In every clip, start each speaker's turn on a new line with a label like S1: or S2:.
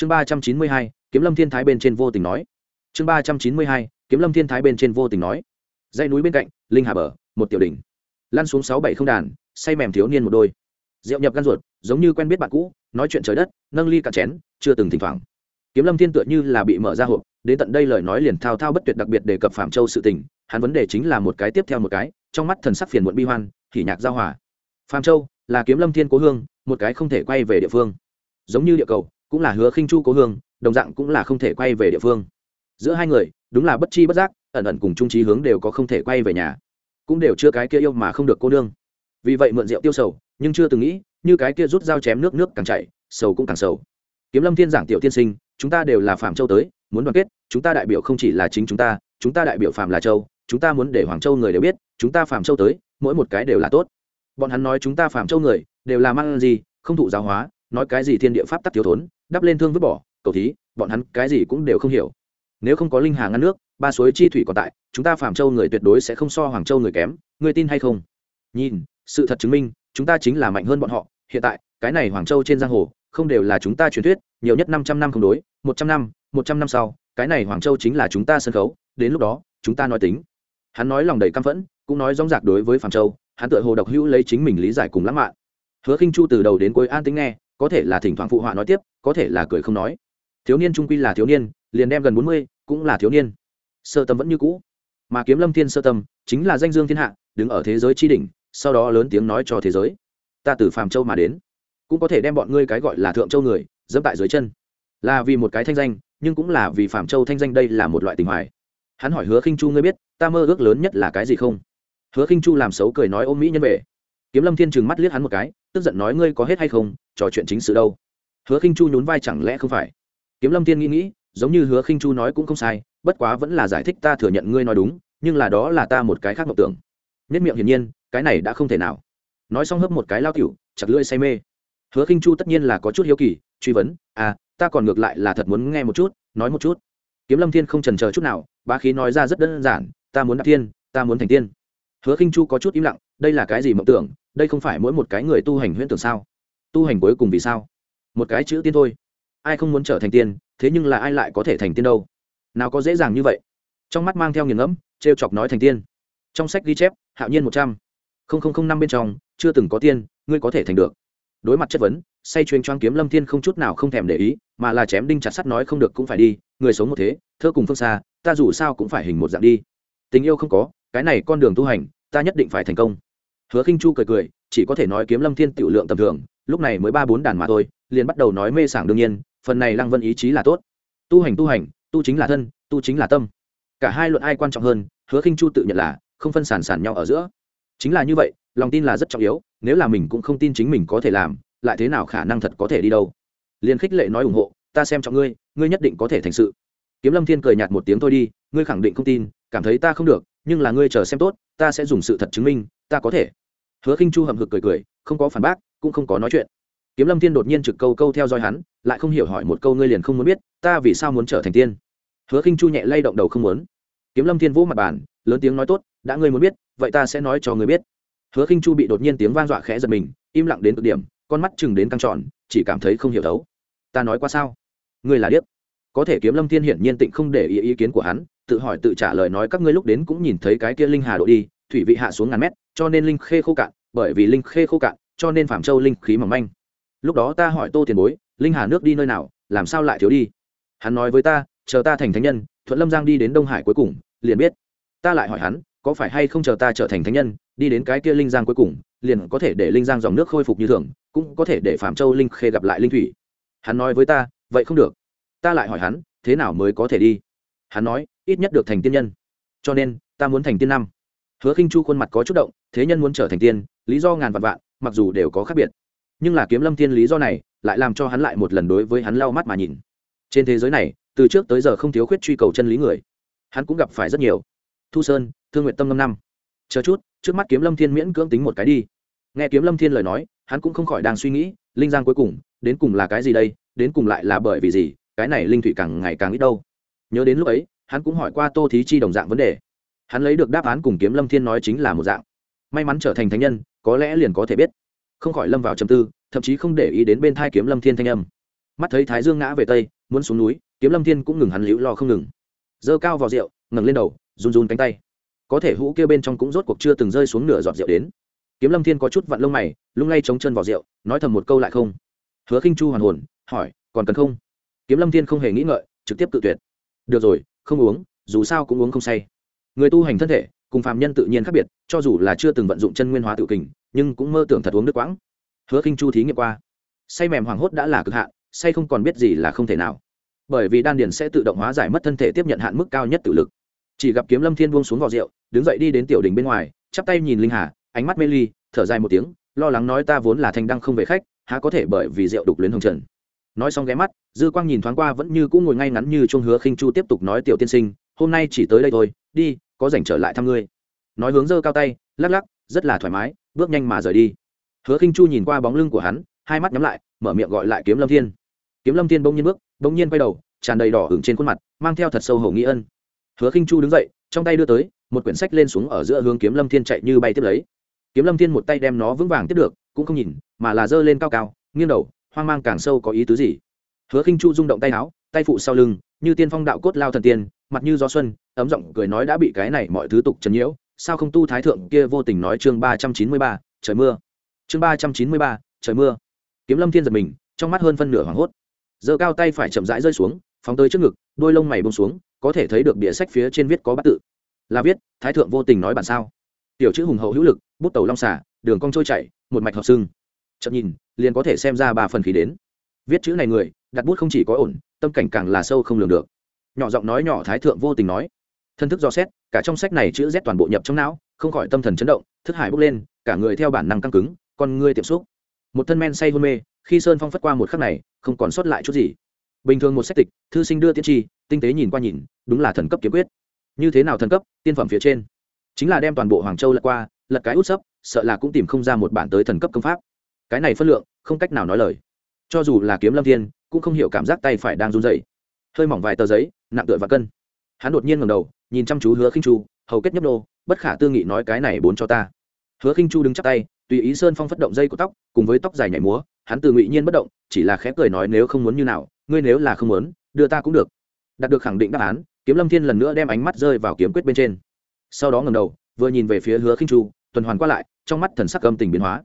S1: chương ba trăm chín mươi hai, kiếm lâm thiên thái bên trên vô tình nói. Chương ba trăm chín mươi hai, kiếm lâm thiên thái bên trên vô tình nói. Dãy núi bên cạnh, linh hà bờ, một tiểu đỉnh. Lăn xuống sáu bảy không đàn, say mềm thiếu niên một đôi. Rượu nhập gan ruột, giống như quen biết bạn cũ, nói chuyện trời đất, nâng ly cả chén, chưa từng thỉnh thoảng. Kiếm lâm thiên tựa như là bị mở ra hộp, đến tận đây lời nói liền thao thao bất tuyệt đặc biệt đề cập phạm châu sự tình, hắn vấn đề chính là một cái tiếp theo một cái, trong mắt thần sắc phiền muộn bi hoan thì nhạc giao hòa. Phạm châu là kiếm lâm thiên cố hương, một cái không thể quay về địa phương. Giống như địa cầu cũng là hứa khinh chu cố hương, đồng dạng cũng là không thể quay về địa phương. Giữa hai người, đúng là bất chi bất giác, ẩn ẩn cùng trung trí hướng đều có không thể quay về nhà. Cũng đều chưa cái kia yêu mà không được cô nương. Vì vậy mượn rượu tiêu sầu, nhưng chưa từng nghĩ, như cái kia rút dao chém nước nước càng chảy, sầu cũng càng sầu. Kiếm lâm thiên giảng tiểu tiên sinh, chúng ta đều là phạm châu tới, muốn đoàn kết, chúng ta đại biểu không chỉ là chính chúng ta chúng ta đại biểu phạm là châu, chúng ta muốn để hoàng châu người đều biết, chúng ta phạm châu tới, mỗi một cái đều là tốt. Bọn hắn nói chúng ta phạm châu người, đều là mang gì, không thụ giáo hóa, nói cái gì thiên địa pháp tắc thiếu thốn đắp lên thương vứt bỏ cầu thí, bọn hắn cái gì cũng đều không hiểu. Nếu không có linh hà ngăn nước, ba suối chi thủy còn tại, chúng ta phạm châu người tuyệt đối sẽ không so hoàng châu người kém người tin hay không? Nhìn, sự thật chứng minh, chúng ta chính là mạnh hơn bọn họ. Hiện tại, cái này hoàng châu trên giang hồ, không đều là chúng ta truyền thuyết, nhiều nhất năm trăm năm không đối, một trăm năm, một trăm năm sau, cái này hoàng châu chính là chúng ta sân khấu, đến lúc đó, chúng ta nói tính. Hắn nói lòng đầy căm phẫn, cũng nói rong rạc đối với phạm châu, hắn tự hồ độc hữu lấy chính mình lý giải cùng lãng mạn. Hứa khinh chu từ đầu đến cuối an tính nghe có thể là thỉnh thoảng phụ họa nói tiếp, có thể là cười không nói. Thiếu niên trung quy là thiếu niên, liền đem gần bốn mươi, cũng là thiếu niên. Sơ tâm vẫn như cũ. Mà kiếm lâm thiên sơ tâm, chính là danh dương thiên hạ, đứng ở thế giới tri đỉnh, sau đó lớn tiếng nói cho thế giới. Ta từ phàm châu mà đến, cũng có thể đem bọn ngươi cái gọi là thượng châu người dẫm tại dưới chân. Là vì một cái thanh danh, nhưng cũng là vì phàm châu thanh danh đây là một loại tình hoài. Hắn hỏi hứa khinh chu, ngươi biết, ta mơ ước lớn nhất là cái gì không? Hứa khinh chu làm xấu cười nói, ôm mỹ nhân về kiếm lâm thiên trừng mắt liếc hắn một cái, tức giận nói, ngươi có hết hay không? Trò chuyện chính sự đâu? Hứa khinh chu nhún vai, chẳng lẽ không phải? Kiếm lâm thiên nghĩ nghĩ, giống như hứa khinh chu nói cũng không sai, bất quá vẫn là giải thích ta thừa nhận ngươi nói đúng, nhưng là đó là ta một cái khác mộng tưởng. Nhất miệng hiển nhiên, cái này đã không thể nào. Nói xong hấp một cái lao cựu chặt lưỡi say mê. Hứa khinh chu tất nhiên là có chút hiếu kỳ, truy vấn à ta còn ngược lại là thật muốn nghe một chút, nói một chút. Kiếm lâm thiên không trần chờ chút nào, bá khí nói ra rất đơn giản, ta muốn đạt thiên, ta muốn thành tiên. Hứa khinh chu có chút im lặng, đây là cái gì mộng tưởng? Đây không phải mỗi một cái người tu hành huyễn tưởng sao? Tu hành cuối cùng vì sao? Một cái chữ tiên thôi. Ai không muốn trở thành tiên, thế nhưng là ai lại có thể thành tiên đâu? Nào có dễ dàng như vậy. Trong mắt mang theo nghiền ngẫm t chọc nói thành tiên. Trong sách ghi chép, hạo nhiên một trăm. Linh năm bên trong, chưa từng có tiên, ngươi có thể thành được. Đối mặt chất vấn, say chuyên choáng kiếm lâm thiên không chút nào không thèm để ý, mà là chém đinh chặt sắt nói không được cũng phải đi, người sống một thế, thơ cùng phương xa, ta dù sao cũng phải hình một dạng đi. Tình yêu không có, cái này con đường tu hành, ta nhất định phải thành công hứa khinh chu cười cười, chỉ có thể nói kiếm lâm thiên tiểu lượng tầm thường, lúc này mới ba bốn đàn mà thôi, liền bắt đầu nói mê sảng đương nhiên, phần này lăng vân ý chí là tốt. Tu hành tu hành, tu chính là thân, tu chính là tâm. Cả hai luận ai quan trọng hơn, hứa khinh chu tự nhận là không phân sản sản nhau ở giữa. Chính là như vậy, lòng tin là rất trọng yếu, nếu là mình cũng không tin chính mình có thể làm, lại thế nào khả năng thật có thể đi đâu? Liền khích lệ nói ủng hộ, ta xem trọng ngươi ngươi nhất định có thể thành sự. Kiếm lâm thiên cười nhạt một tiếng, thôi đi, ngươi khẳng định không tin, cảm thấy ta không được nhưng là ngươi chờ xem tốt, ta sẽ dùng sự thật chứng minh, ta có thể. Hứa khinh chu hầm hực cười cười, không có phản bác, cũng không có nói chuyện. Kiếm lâm thiên đột nhiên trực câu câu theo dõi hắn, lại không hiểu hỏi một câu ngươi liền không muốn biết, ta vì sao muốn trở thành tiên? Hứa khinh chu nhẹ lay động đầu không muốn. Kiếm lâm thiên vỗ mặt bàn, lớn tiếng nói tốt, đã ngươi muốn biết, vậy ta sẽ nói cho ngươi biết. Hứa khinh chu bị đột nhiên tiếng vang dọa khẽ giật mình, im lặng đến cực điểm, con mắt chừng đến căng tròn, chỉ cảm thấy không hiểu thấu. Ta nói qua sao? Ngươi là điếc. Có thể kiếm lâm thiên hiển nhiên tịnh không để ý ý kiến của hắn tự hỏi tự trả lời nói các ngươi lúc đến cũng nhìn thấy cái kia linh hà độ đi, thủy vị hạ xuống ngàn mét, cho nên linh khê khô cạn, bởi vì linh khê khô cạn, cho nên phạm châu linh khí mỏng manh. Lúc đó ta hỏi tô tiền bối, linh hà nước đi nơi nào, làm sao lại thiếu đi? Hắn nói với ta, chờ ta thành thánh nhân, thuận lâm giang đi đến đông hải cuối cùng, liền biết. Ta lại hỏi hắn, có phải hay không chờ ta trở thành thánh nhân, đi đến cái kia linh giang cuối cùng, liền có thể để linh giang dòng nước khôi phục như thường, cũng có thể để phạm châu linh khê gặp lại linh thủy. Hắn nói với ta, vậy không được. Ta lại hỏi hắn, thế nào mới có thể đi? Hắn nói ít nhất được thành tiên nhân. Cho nên, ta muốn thành tiên năm. Hứa khinh chu khuôn mặt có chút động, thế nhân muốn trở thành tiên, lý do ngàn vạn vạn, mặc dù đều có khác biệt. Nhưng là kiếm lâm thiên lý do này, lại làm cho hắn lại một lần đối với hắn lau mắt mà nhìn. Trên thế giới này, từ trước tới giờ không thiếu khuyết truy cầu chân lý người. Hắn cũng gặp phải rất nhiều. Thu sơn, thương nguyện tâm năm năm. Chờ chút, trước mắt kiếm lâm thiên miễn cưỡng tính một cái đi. Nghe kiếm lâm thiên lời nói, hắn cũng không khỏi đang suy nghĩ, linh giang cuối cùng, đến cùng là cái gì đây, đến cùng lại là bởi vì gì, cái này linh thủy càng ngày càng ít đâu. Nhớ đến lúc ấy hắn cũng hỏi qua tô thí chi đồng dạng vấn đề. Hắn lấy được đáp án cùng kiếm lâm thiên nói chính là một dạng. May mắn trở thành thánh nhân, có lẽ liền có thể biết. Không khỏi lâm vào trầm tư, thậm chí không để ý đến bên thai kiếm lâm thiên thanh âm. Mắt thấy thái dương ngã về tây, muốn xuống núi, kiếm lâm thiên cũng ngừng hắn liễu lo không ngừng. Giơ cao vào rượu, ngẩng lên đầu, run run cánh tay. Có thể hũ kia bên trong cũng rốt cuộc chưa từng rơi xuống nửa giọt rượu đến. Kiếm lâm thiên có chút vặn lông mày, lung lay chống chân vào rượu, nói thầm một câu lại không. Hứa khinh chu hoàn hồn, hỏi, còn cần không? Kiếm lâm thiên không hề nghĩ ngợi, trực tiếp tự tuyệt. Được rồi không uống, dù sao cũng uống không say. Người tu hành thân thể, cùng phàm nhân tự nhiên khác biệt, cho dù là chưa từng vận dụng chân nguyên hóa tự kình, nhưng cũng mơ tưởng thật uống nước quãng. Hứa khinh chu thí nghiệm qua. Say mềm hoàng hốt đã là cực hạn, say không còn biết gì là không thể nào. Bởi vì đan điền sẽ tự động hóa giải mất thân thể tiếp nhận hạn mức cao nhất tự lực. Chỉ gặp kiếm lâm thiên buông xuống vò rượu, đứng dậy đi đến tiểu đình bên ngoài, chắp tay nhìn linh hà, ánh mắt mê ly, thở dài một tiếng, lo lắng nói ta vốn là thanh đăng không về khách, há có thể bởi vì rượu đục luyến hồng trần nói xong ghé mắt, dư quang nhìn thoáng qua vẫn như cũng ngồi ngay ngắn như chuông hứa khinh chu tiếp tục nói tiểu tiên sinh, hôm nay chỉ tới đây thôi, đi, có rảnh trở lại thăm ngươi. Nói hướng dơ cao tay, lắc lắc, rất là thoải mái, bước nhanh mà rời đi. Hứa khinh chu nhìn qua bóng lưng của hắn, hai mắt nhắm lại, mở miệng gọi lại kiếm lâm thiên. Kiếm lâm thiên bỗng nhiên bước, bỗng nhiên quay đầu, tràn đầy đỏ hửng trên khuôn mặt, mang theo thật sâu hầu nghĩ ân. Hứa khinh chu đứng dậy, trong tay đưa tới, một quyển sách lên xuống ở giữa hướng kiếm lâm thiên chạy như bay tiếp lấy. Kiếm lâm thiên một tay đem nó vững vàng tiếp được, cũng không nhìn, mà là giơ lên cao cao, nghiêng đầu hoang mang càng sâu có ý tứ gì? Hứa khinh chu rung động tay áo, tay phụ sau lưng, như tiên phong đạo cốt lao thần tiên, mặt như gió xuân, ấm giọng cười nói đã bị cái này mọi thứ tục trần nhiễu, sao không tu thái thượng kia vô tình nói chương ba trăm chín mươi ba, trời mưa. Chương ba trăm chín mươi ba, trời mưa. Kiếm lâm thiên giật mình, trong mắt hơn phân nửa hoảng hốt. Giơ cao tay phải chậm rãi rơi xuống, phóng tới trước ngực, đôi lông mày bông xuống, có thể thấy được địa sách phía trên viết có bát tự. Là viết, thái thượng vô tình nói bản sao? Tiểu chữ hùng hậu hữu lực, bút tàu long xả đường cong trôi chảy, một mạch hợp xưng chậm nhìn, liền có thể xem ra ba phần khí đến. Viết chữ này người, đặt bút không chỉ có ổn, tâm cảnh càng là sâu không lường được. Nhỏ giọng nói nhỏ thái thượng vô tình nói. Thân thức do xét, cả trong sách này chữ rét toàn bộ nhập trong não, không khỏi tâm thần chấn động, thức hải bốc lên, cả người theo bản năng căng cứng, con ngươi tiệm xúc. Một thân men say hôn mê, khi sơn phong phất qua một khắc này, không còn sót lại chút gì. Bình thường một sách tịch, thư sinh đưa tiên tri tinh tế nhìn qua nhìn, đúng là thần cấp kiếm quyết. Như thế nào thần cấp, tiên phẩm phía trên. Chính là đem toàn bộ hoàng châu lật qua, lật cái út sấp, sợ là cũng tìm không ra một bản tới thần cấp công pháp cái này phân lượng không cách nào nói lời. Cho dù là kiếm lâm thiên, cũng không hiểu cảm giác tay phải đang run dày hơi mỏng vài tờ giấy, nặng tựa và cân. Hắn đột nhiên ngầm đầu, nhìn chăm chú hứa khinh chu, hầu kết nhấp nô, bất khả tư nghị nói cái này bốn cho ta. Hứa khinh chu đứng chắc tay, tùy ý sơn phong phất động dây của tóc, cùng với tóc dài nhảy múa, hắn từ ngụy nhiên bất động, chỉ là khẽ cười nói nếu không muốn như nào, ngươi nếu là không muốn, đưa ta cũng được. Đạt được khẳng định đáp án, kiếm lâm thiên lần nữa đem ánh mắt rơi vào kiếm quyết bên trên. Sau đó ngầm đầu, vừa nhìn về phía hứa khinh chu, tuần hoàn qua lại, trong mắt thần sắc âm tình biến hóa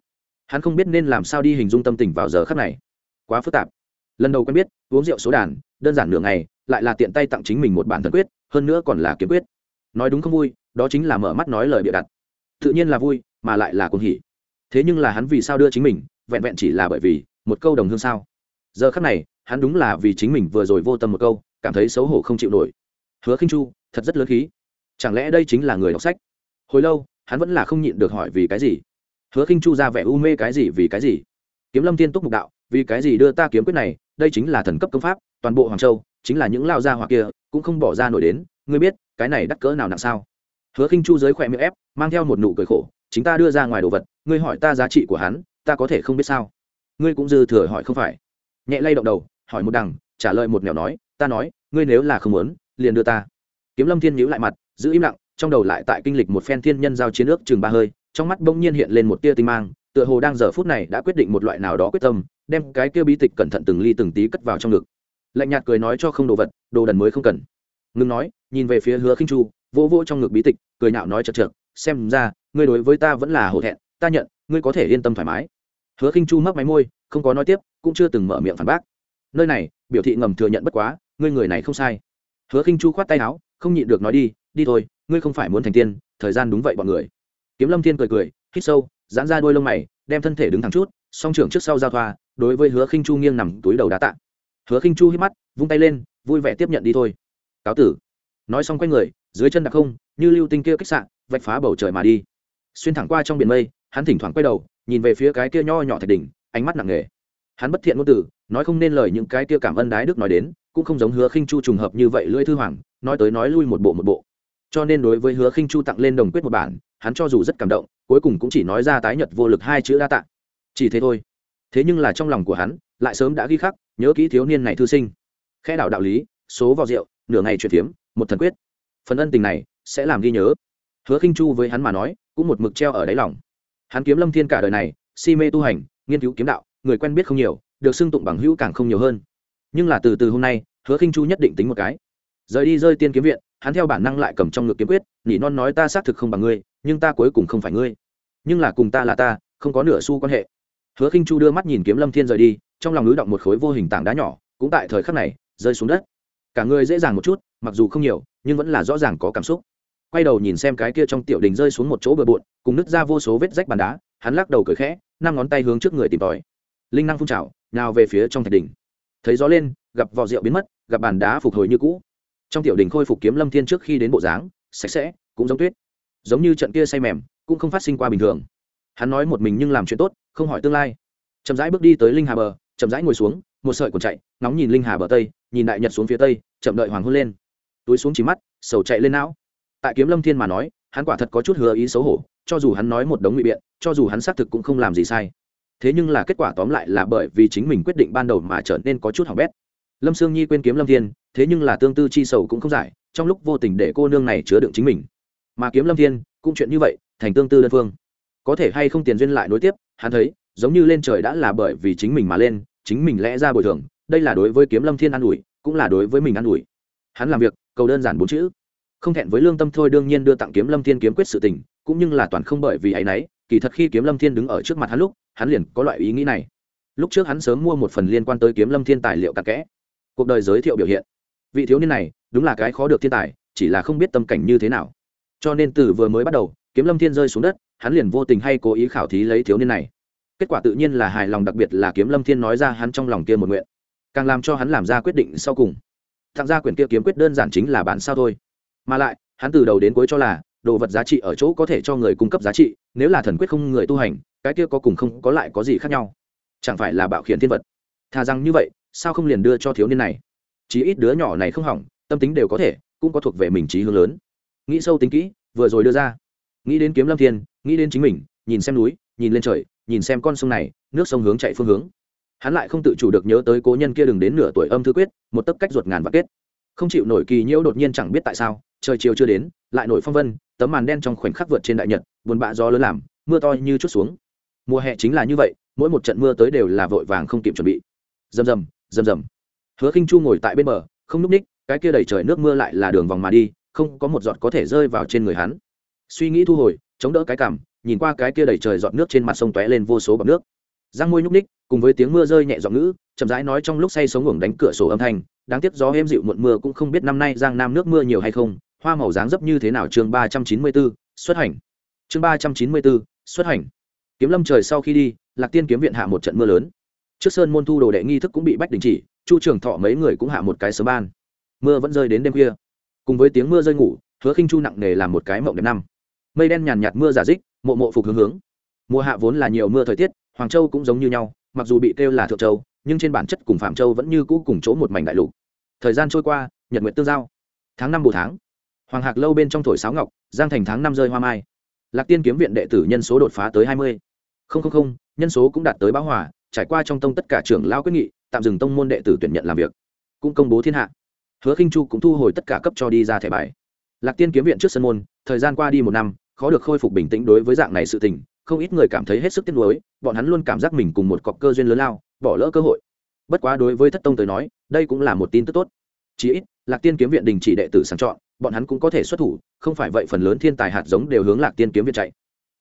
S1: hắn không biết nên làm sao đi hình dung tâm tình vào giờ khắc này. Quá phức tạp. Lần đầu quen biết, uống rượu số đàn, đơn giản nửa ngày, lại là tiện tay tặng chính mình một bản thần quyết, hơn nữa còn là kiếm quyết. Nói đúng không vui, đó chính là mở mắt nói lời bịa đặt. Tự nhiên là vui, mà lại là cuồng hỉ. Thế nhưng là hắn vì sao đưa chính mình, vẹn vẹn chỉ là bởi vì một câu đồng hương sao? Giờ khắc này, hắn đúng là vì chính mình vừa rồi vô tâm một câu, cảm thấy xấu hổ không chịu nổi. Hứa khinh chu, thật rất lớn khí. Chẳng lẽ đây chính là người đọc sách? Hồi lâu, hắn vẫn là không nhịn được hỏi vì cái gì hứa khinh chu ra vẻ u mê cái gì vì cái gì? Kiếm lâm thiên túc mục đạo, vì cái gì đưa ta kiếm quyết này? Đây chính là thần cấp công pháp, toàn bộ hoàng châu, chính là những lao gia hoặc kia, cũng không bỏ ra nổi đến. Ngươi biết, cái này đắt cỡ nào nặng sao? Hứa khinh chu giới khỏe miệng ép, mang theo một nụ cười khổ. Chính ta đưa ra ngoài đồ vật, ngươi hỏi ta giá trị của hắn, ta có thể không biết sao? Ngươi cũng dư thừa hỏi không phải. Nhẹ lay động đầu, hỏi một đằng, trả lời một nẻo nói, ta nói, ngươi nếu là không muốn, liền đưa ta. Kiếm lâm thiên nhíu lại mặt, giữ im lặng, trong đầu lại tại kinh lịch một phen thiên nhân giao chiến ước chừng ba hơi trong mắt bỗng nhiên hiện lên một tia tinh mang, tựa hồ đang giờ phút này đã quyết định một loại nào đó quyết tâm, đem cái kia bí tịch cẩn thận từng ly từng tí cất vào trong ngực. Lạnh nhạt cười nói cho không đồ vật, đồ đần mới không cần. Ngừng nói, nhìn về phía hứa khinh chu, vỗ vỗ trong ngực bí tịch, cười nhạo nói chật chật xem ra, ngươi đối với ta vẫn là hổ thẹn, ta nhận, ngươi có thể yên tâm thoải mái. Hứa khinh chu mấp máy môi, không có nói tiếp, cũng chưa từng mở miệng phản bác. Nơi này, biểu thị ngầm thừa nhận bất quá, ngươi người này không sai. Hứa khinh chu khoát tay áo, không nhịn được nói đi đi thôi, ngươi không phải muốn thành tiên, thời gian đúng vậy bọn người kiếm lâm thiên cười cười, hít sâu, giãn ra đôi lông mày, đem thân thể đứng thẳng chút, song trưởng trước sau giao thoa, đối với hứa khinh chu nghiêng nằm túi đầu đá tạ. Hứa khinh chu hít mắt, vung tay lên, vui vẻ tiếp nhận đi thôi. Cáo tử. Nói xong quay người, dưới chân đặc không, như lưu tinh kia kích sạn vạch phá bầu trời mà đi. Xuyên thẳng qua trong biển mây, hắn thỉnh thoảng quay đầu, nhìn về phía cái kia nho nhỏ thạch đỉnh, ánh mắt nặng nề. Hắn bất thiện ngôn từ nói không nên lời những cái kia cảm ơn đái đức nói đến, cũng không giống hứa khinh chu trùng hợp như vậy lưỡi thư hoàng, nói tới nói lui một bộ một bộ. Cho nên đối với hứa khinh chu tặng lên đồng quyết một bản hắn cho dù rất cảm động cuối cùng cũng chỉ nói ra tái nhật vô lực hai chữ đa tạ, chỉ thế thôi. Thế nhưng là trong lòng của hắn lại sớm đã ghi khắc nhớ kỹ thiếu niên này thư sinh. Khe đảo đạo lý số vào rượu nửa ngày chuyển phiếm một thần quyết. Phần ân tình này sẽ làm ghi nhớ. Hứa khinh chu với hắn mà nói cũng một mực treo ở đáy lòng. Hắn kiếm lâm thiên cả đời này si mê tu hành nghiên cứu kiếm đạo người quen biết không nhiều được xưng tụng bằng hữu càng không nhiều hơn. Nhưng là từ từ hôm nay hứa khinh chu nhất định tính một cái. Rời đi rơi tiên kiếm viện hắn theo bản năng lại cầm trong ngực kiếm quyết nỉ non nói ta xác thực không bằng ngươi nhưng ta cuối cùng không phải ngươi. Nhưng là cùng ta là ta, không có nửa xu quan hệ. Hứa khinh chu đưa mắt nhìn kiếm lâm thiên rời đi, trong lòng núi động một khối vô hình tảng đá nhỏ, cũng tại thời khắc này, rơi xuống đất. Cả người dễ dàng một chút, mặc dù không nhiều, nhưng vẫn là rõ ràng có cảm xúc. Quay đầu nhìn xem cái kia trong tiểu đình rơi xuống một chỗ bừa bộn, cùng nứt ra vô số vết rách bàn đá, hắn lắc đầu cười khẽ, năm ngón tay hướng trước người tìm tòi. Linh năng phun trào, nào về phía trong thạch đình thấy gió lên, gặp vò rượu biến mất, gặp bàn đá phục hồi như cũ. Trong tiểu đình khôi phục kiếm lâm thiên trước khi đến bộ dáng, sạch sẽ, cũng giống tuyết giống như trận kia say mềm, cũng không phát sinh qua bình thường. Hắn nói một mình nhưng làm chuyện tốt, không hỏi tương lai. Chậm rãi bước đi tới linh hà bờ, chậm rãi ngồi xuống, một sợi còn chạy nóng nhìn linh hà bờ tây, nhìn đại nhật xuống phía tây, chậm đợi hoàng hôn lên. Túi xuống chỉ mắt, sầu chạy lên não. Tại kiếm lâm thiên mà nói, hắn quả thật có chút hứa ý xấu hổ, cho dù hắn nói một đống ngụy biện, cho dù hắn xác thực cũng không làm gì sai. Thế nhưng là kết quả tóm lại là bởi vì chính mình quyết định ban đầu mà trở nên có chút hỏng bét. Lâm sương nhi quên kiếm lâm thiên, thế nhưng là tương tư chi sầu cũng không giải, trong lúc vô tình để cô nương này chứa đựng chính mình mà kiếm lâm thiên cũng chuyện như vậy, thành tương tư đơn phương. Có thể hay không tiền duyên lại nối tiếp, hắn thấy, giống như lên trời đã là bởi vì chính mình mà lên, chính mình lẽ ra bồi thường, đây là đối với kiếm lâm thiên an ủi, cũng là đối với mình an ủi. Hắn làm việc, cầu đơn giản bốn chữ. Không thẹn với lương tâm thôi đương nhiên đưa tặng kiếm lâm thiên kiếm quyết sự tình, cũng nhưng là toàn không bởi vì ấy nấy, kỳ thật khi kiếm lâm thiên đứng ở trước mặt hắn lúc, hắn liền có loại ý nghĩ này. Lúc trước hắn sớm mua một phần liên quan tới kiếm lâm thiên tài liệu cặn kẽ. Cuộc đời giới thiệu biểu hiện. Vị thiếu niên này, đúng là cái khó được thiên tài, chỉ là không biết tâm cảnh như thế nào cho nên từ vừa mới bắt đầu, kiếm lâm thiên rơi xuống đất, hắn liền vô tình hay cố ý khảo thí lấy thiếu niên này. Kết quả tự nhiên là hài lòng đặc biệt là kiếm lâm thiên nói ra hắn trong lòng kia một nguyện. Càng làm cho hắn làm ra quyết định sau cùng. Thằng ra quyển kia kiếm quyết đơn giản chính là bản sao thôi. Mà lại, hắn từ đầu đến cuối cho là, đồ vật giá trị ở chỗ có thể cho người cung cấp giá trị, nếu là thần quyết không người tu hành, cái kia có cùng không có lại có gì khác nhau. Chẳng phải là bạo khiển thiên vật. Thà rằng như vậy, sao không liền đưa cho thiếu niên này? Chí ít đứa nhỏ này không hỏng, tâm tính đều có thể, cũng có thuộc về mình trí hướng lớn nghĩ sâu tính kỹ, vừa rồi đưa ra. Nghĩ đến kiếm lâm thiên, nghĩ đến chính mình, nhìn xem núi, nhìn lên trời, nhìn xem con sông này, nước sông hướng chạy phương hướng. Hắn lại không tự chủ được nhớ tới cố nhân kia đừng đến nửa tuổi âm thư quyết, một tấc cách ruột ngàn và kết. Không chịu nổi kỳ nhiễu đột nhiên chẳng biết tại sao, trời chiều chưa đến, lại nổi phong vân, tấm màn đen trong khoảnh khắc vượt trên đại nhật, buồn bạ gió lớn làm, mưa to như chút xuống. Mùa hè chính là như vậy, mỗi một trận mưa tới đều là vội vàng không kịp chuẩn bị. Rầm rầm rầm rầm. Hứa khinh chu ngồi tại bên bờ, không núp ních, cái kia đầy trời nước mưa lại là đường vòng mà đi không có một giọt có thể rơi vào trên người hắn. Suy nghĩ thu hồi chống đỡ cái cằm nhìn qua cái kia đầy trời giọt nước trên mặt sông tóe lên vô số bọt nước. Răng môi nhúc ních cùng với tiếng mưa rơi nhẹ giọng ngữ chậm rãi nói trong lúc say sống ngủng đánh cửa sổ âm thanh đáng tiếc gió êm dịu muộn mưa cũng không biết năm nay giang nam nước mưa nhiều hay không hoa màu dáng dấp như thế nào chương ba trăm chín mươi 394, xuất hành. Chương ba trăm chín mươi 394, xuất hành. Kiếm lâm trời sau khi đi lạc tiên kiếm viện hạ một trận mưa lớn. Trước sơn môn thu đồ đệ nghi thức cũng bị bách đình chỉ chu trường thọ mấy người cũng hạ một cái sớm ban. Mưa vẫn rơi đến đêm khuya cùng với tiếng mưa rơi ngủ, hứa khinh chu nặng nề làm một cái mộng đẹp năm. Mây đen nhàn nhạt mưa giả dích, mộ mộ phục hướng hướng. Mùa hạ vốn là nhiều mưa thời tiết, hoàng châu cũng giống như nhau, mặc dù bị kêu là thượng châu, nhưng trên bản chất cùng phạm châu vẫn như cũ cùng chỗ một mảnh đại lục. Thời gian trôi qua, nhật nguyện tương giao. Tháng năm bù tháng, hoàng hạc lâu bên trong thổi sáo ngọc, giang thành tháng năm rơi hoa mai. Lạc tiên kiếm viện đệ tử nhân số đột phá tới hai mươi. Không không không, nhân số cũng đạt tới báo hòa, trải qua trong tông tất cả trưởng lao quyết nghị, tạm dừng tông môn đệ tử tuyển nhận làm việc. Cũng công bố thiên hạ hứa khinh chu cũng thu hồi tất cả cấp cho đi ra thẻ bài. Lạc tiên kiếm viện trước sân môn, thời gian qua đi một năm, khó được khôi phục bình tĩnh đối với dạng này sự tình, không ít người cảm thấy hết sức tiếc nuối, bọn hắn luôn cảm giác mình cùng một cọc cơ duyên lớn lao, bỏ lỡ cơ hội. Bất quá đối với thất tông tới nói, đây cũng là một tin tức tốt. Chí ít, lạc tiên kiếm viện đình chỉ đệ tử sàng chọn, bọn hắn cũng có thể xuất thủ, không phải vậy phần lớn thiên tài hạt giống đều hướng lạc tiên kiếm viện chạy.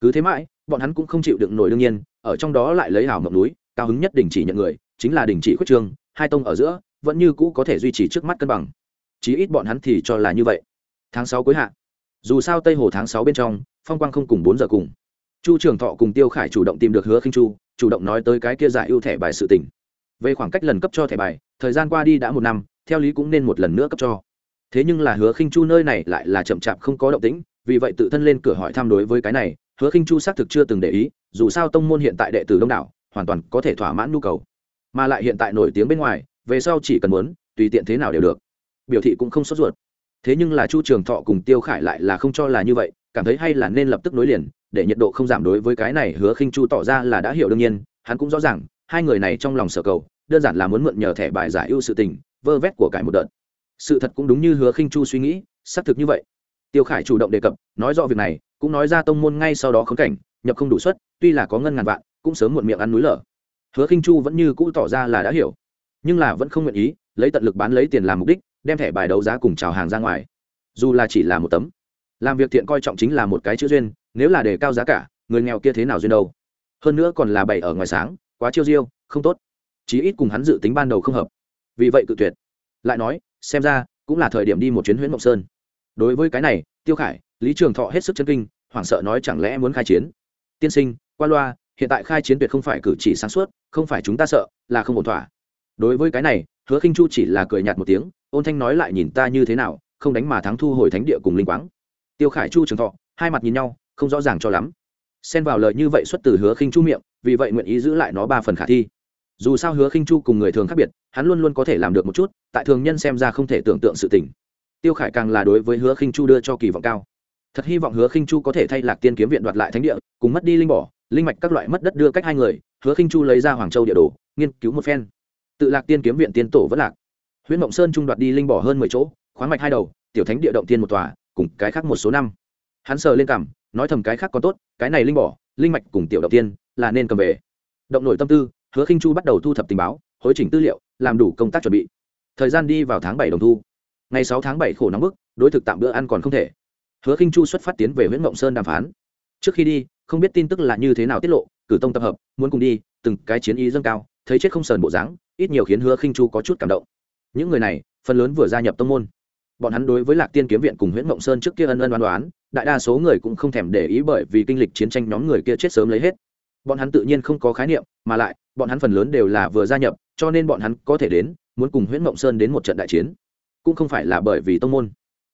S1: Cứ thế mãi, bọn hắn cũng không chịu đựng nổi đương nhiên, ở trong đó lại lấy hảo mộng núi, cao hứng nhất đình chỉ nhận người, chính là đình chỉ khuyết trương hai tông ở giữa vẫn như cũ có thể duy trì trước mắt cân bằng. Chí ít bọn hắn thì cho là như vậy. Tháng sáu cuối hạ, dù sao tây hồ tháng sáu bên trong, phong quang không cùng bốn giờ cùng. Chu trường thọ cùng tiêu khải chủ động tìm được hứa khinh chu, chủ động nói tới cái kia giải ưu thẻ bài sự tình. Về khoảng cách lần cấp cho thẻ bài, thời gian qua đi đã một năm, theo lý cũng nên một lần nữa cấp cho. Thế nhưng là hứa khinh chu nơi này lại là chậm chạp không có động tĩnh, vì vậy tự thân lên cửa hỏi thăm đối với cái này, hứa khinh chu xác thực chưa từng để ý, dù sao tông môn hiện tại đệ tử đông đảo, hoàn toàn có thể thỏa mãn nhu cầu. Mà lại hiện tại nổi tiếng bên ngoài về sau chỉ cần muốn, tùy tiện thế nào đều được. Biểu thị cũng không sốt ruột. Thế nhưng là chu trường thọ cùng tiêu khải lại là không cho là như vậy, cảm thấy hay là nên lập tức nối liền, để nhiệt độ không giảm đối với cái này hứa khinh chu tỏ ra là đã hiểu đương nhiên, hắn cũng rõ ràng, hai người này trong lòng sở cầu, đơn giản là muốn mượn nhờ thẻ bài giải ưu sự tình, vơ vét của cải một đợt. Sự thật cũng đúng như hứa khinh chu suy nghĩ, xác thực như vậy. Tiêu khải chủ động đề cập, nói rõ việc này, cũng nói ra tông môn ngay sau đó khống cảnh, nhập không đủ suất, tuy là có ngân ngàn vạn, cũng sớm muộn miệng ăn núi lở. Hứa khinh chu vẫn như cũ tỏ ra là đã hiểu nhưng là vẫn không nguyện ý, lấy tận lực bán lấy tiền làm mục đích, đem thẻ bài đấu giá cùng chào hàng ra ngoài. Dù là chỉ là một tấm. Làm việc thiện coi trọng chính là một cái chữ duyên, nếu là để cao giá cả, người nghèo kia thế nào duyên đâu? Hơn nữa còn là bày ở ngoài sáng, quá chiêu diêu, không tốt. Chí ít cùng hắn dự tính ban đầu không hợp. Vì vậy cự tuyệt. Lại nói, xem ra, cũng là thời điểm đi một chuyến huyện mộng sơn. Đối với cái này, tiêu khải, lý trường thọ hết sức chân kinh, hoảng sợ nói chẳng lẽ muốn khai chiến? Tiên sinh, qua loa, hiện tại khai chiến tuyệt không phải cử chỉ sáng suốt, không phải chúng ta sợ, là không ổn thỏa đối với cái này, hứa khinh chu chỉ là cười nhạt một tiếng, ôn thanh nói lại nhìn ta như thế nào, không đánh mà thắng thu hồi thánh địa cùng linh quáng. Tiêu khải chu trường thọ, hai mặt nhìn nhau, không rõ ràng cho lắm. Xen vào lời như vậy xuất từ hứa khinh chu miệng, vì vậy nguyện ý giữ lại nó ba phần khả thi. Dù sao hứa khinh chu cùng người thường khác biệt, hắn luôn luôn có thể làm được một chút, tại thường nhân xem ra không thể tưởng tượng sự tình. Tiêu khải càng là đối với hứa khinh chu đưa cho kỳ vọng cao. Thật hy vọng hứa khinh chu có thể thay lạc tiên kiếm viện đoạt lại thánh địa, cùng mất đi linh bỏ linh mạch các loại mất đất đưa cách hai người, hứa khinh chu lấy ra hoàng châu địa đồ, nghiên cứu một phen tự lạc tiên kiếm viện tiên tổ vẫn lạc. Huyện mộng sơn trung đoạt đi linh bỏ hơn mười chỗ, khoáng mạch hai đầu, tiểu thánh địa động tiên một tòa, cùng cái khác một số năm. Hắn sờ lên cảm nói thầm cái khác còn tốt, cái này linh bỏ, linh mạch cùng tiểu động tiên là nên cầm về. Động nổi tâm tư, hứa khinh chu bắt đầu thu thập tình báo, hối chỉnh tư liệu, làm đủ công tác chuẩn bị. Thời gian đi vào tháng bảy đồng thu. Ngày sáu tháng bảy khổ nóng bức, đối thực tạm bữa ăn còn không thể. Hứa khinh chu xuất phát tiến về huyện mộng sơn đàm phán. Trước khi đi, không biết tin tức là như thế nào tiết lộ, cử tông tập hợp, muốn cùng đi, từng cái chiến ý dâng cao, thấy chết không sờn bộ dáng ít nhiều khiến hứa khinh chu có chút cảm động. Những người này, phần lớn vừa gia nhập tông môn. Bọn hắn đối với lạc tiên kiếm viện cùng huyện mộng sơn trước kia ân ân đoán đoán đại đa số người cũng không thèm để ý bởi vì kinh lịch chiến tranh nhóm người kia chết sớm lấy hết. Bọn hắn tự nhiên không có khái niệm, mà lại, bọn hắn phần lớn đều là vừa gia nhập, cho nên bọn hắn có thể đến, muốn cùng huyện mộng sơn đến một trận đại chiến. Cũng không phải là bởi vì tông môn,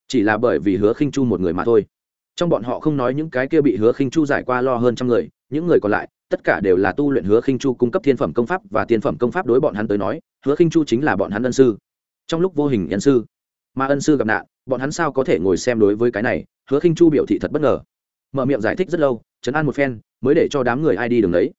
S1: chỉ là bởi vì hứa khinh chu một người mà thôi. Trong bọn họ không nói những cái kia bị hứa khinh chu giải qua lo hơn trăm người, những người còn lại tất cả đều là tu luyện hứa khinh chu cung cấp thiên phẩm công pháp và tiên phẩm công pháp đối bọn hắn tới nói, hứa khinh chu chính là bọn hắn ân sư. Trong lúc vô hình ân sư, mà ân sư gặp nạn, bọn hắn sao có thể ngồi xem đối với cái này, hứa khinh chu biểu thị thật bất ngờ. Mở miệng giải thích rất lâu chấn an một phen, mới để cho đám người ai đi đường đấy.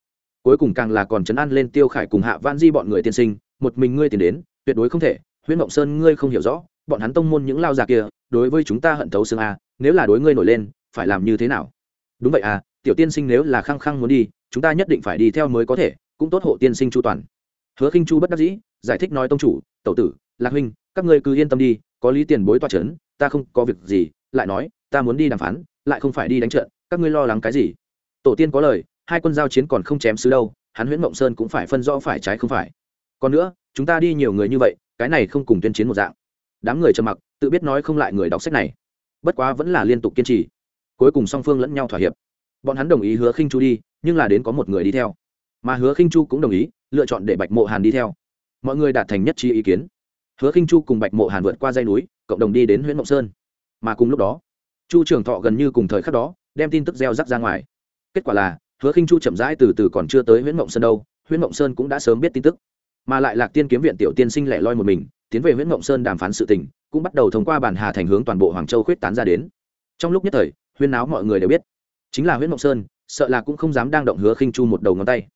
S1: Cuối cùng càng là còn chấn an lên tiêu khải cùng hạ van di bọn người tiên sinh, một mình ngươi tìm đến, tuyệt đối không thể, huyễn mộng sơn ngươi không hiểu rõ, bọn hắn tông môn những lao già kia, đối với chúng ta hận thấu xương a, nếu là đối ngươi nổi lên, phải làm như thế nào? Đúng vậy à tiểu tiên sinh nếu là khăng khăng muốn đi chúng ta nhất định phải đi theo mới có thể, cũng tốt hộ tiên sinh chu toàn. Hứa khinh chu bất đắc dĩ, giải thích nói tông chủ, tẩu tử, lạc huynh, các ngươi cứ yên tâm đi, có lý tiền bối toa trấn, ta không có việc gì, lại nói, ta muốn đi đàm phán, lại không phải đi đánh trận, các ngươi lo lắng cái gì? Tổ tiên có lời, hai quân giao chiến còn không chém xứ đâu, hắn nguyễn mộng sơn cũng phải phân rõ phải trái không phải. Còn nữa, chúng ta đi nhiều người như vậy, cái này không cùng tuyên chiến một dạng. Đám người trầm mặc, tự biết nói không lại người đọc sách này. Bất quá vẫn là liên tục kiên trì. Cuối cùng song phương lẫn nhau thỏa hiệp bọn hắn đồng ý hứa khinh chu đi, nhưng là đến có một người đi theo. Mà hứa khinh chu cũng đồng ý, lựa chọn để bạch mộ hàn đi theo. Mọi người đạt thành nhất trí ý kiến. Hứa khinh chu cùng bạch mộ hàn vượt qua dây núi, cộng đồng đi đến huyện mộng sơn. Mà cùng lúc đó, chu trường thọ gần như cùng thời khắc đó, đem tin tức gieo rắc ra ngoài. Kết quả là, hứa khinh chu chậm rãi từ từ còn chưa tới huyện mộng sơn đâu huyện mộng sơn cũng đã sớm biết tin tức. Mà lại lạc tiên kiếm viện tiểu tiên sinh lẻ loi một mình, tiến về huyện mộng sơn đàm phán sự tình, cũng bắt đầu thông qua bản hà thành hướng toàn bộ hoàng châu khuyết tán ra đến. Trong lúc nhất thời, huyên náo mọi người đều biết chính là Huyễn mộng sơn sợ là cũng không dám đang động hứa khinh chu một đầu ngón tay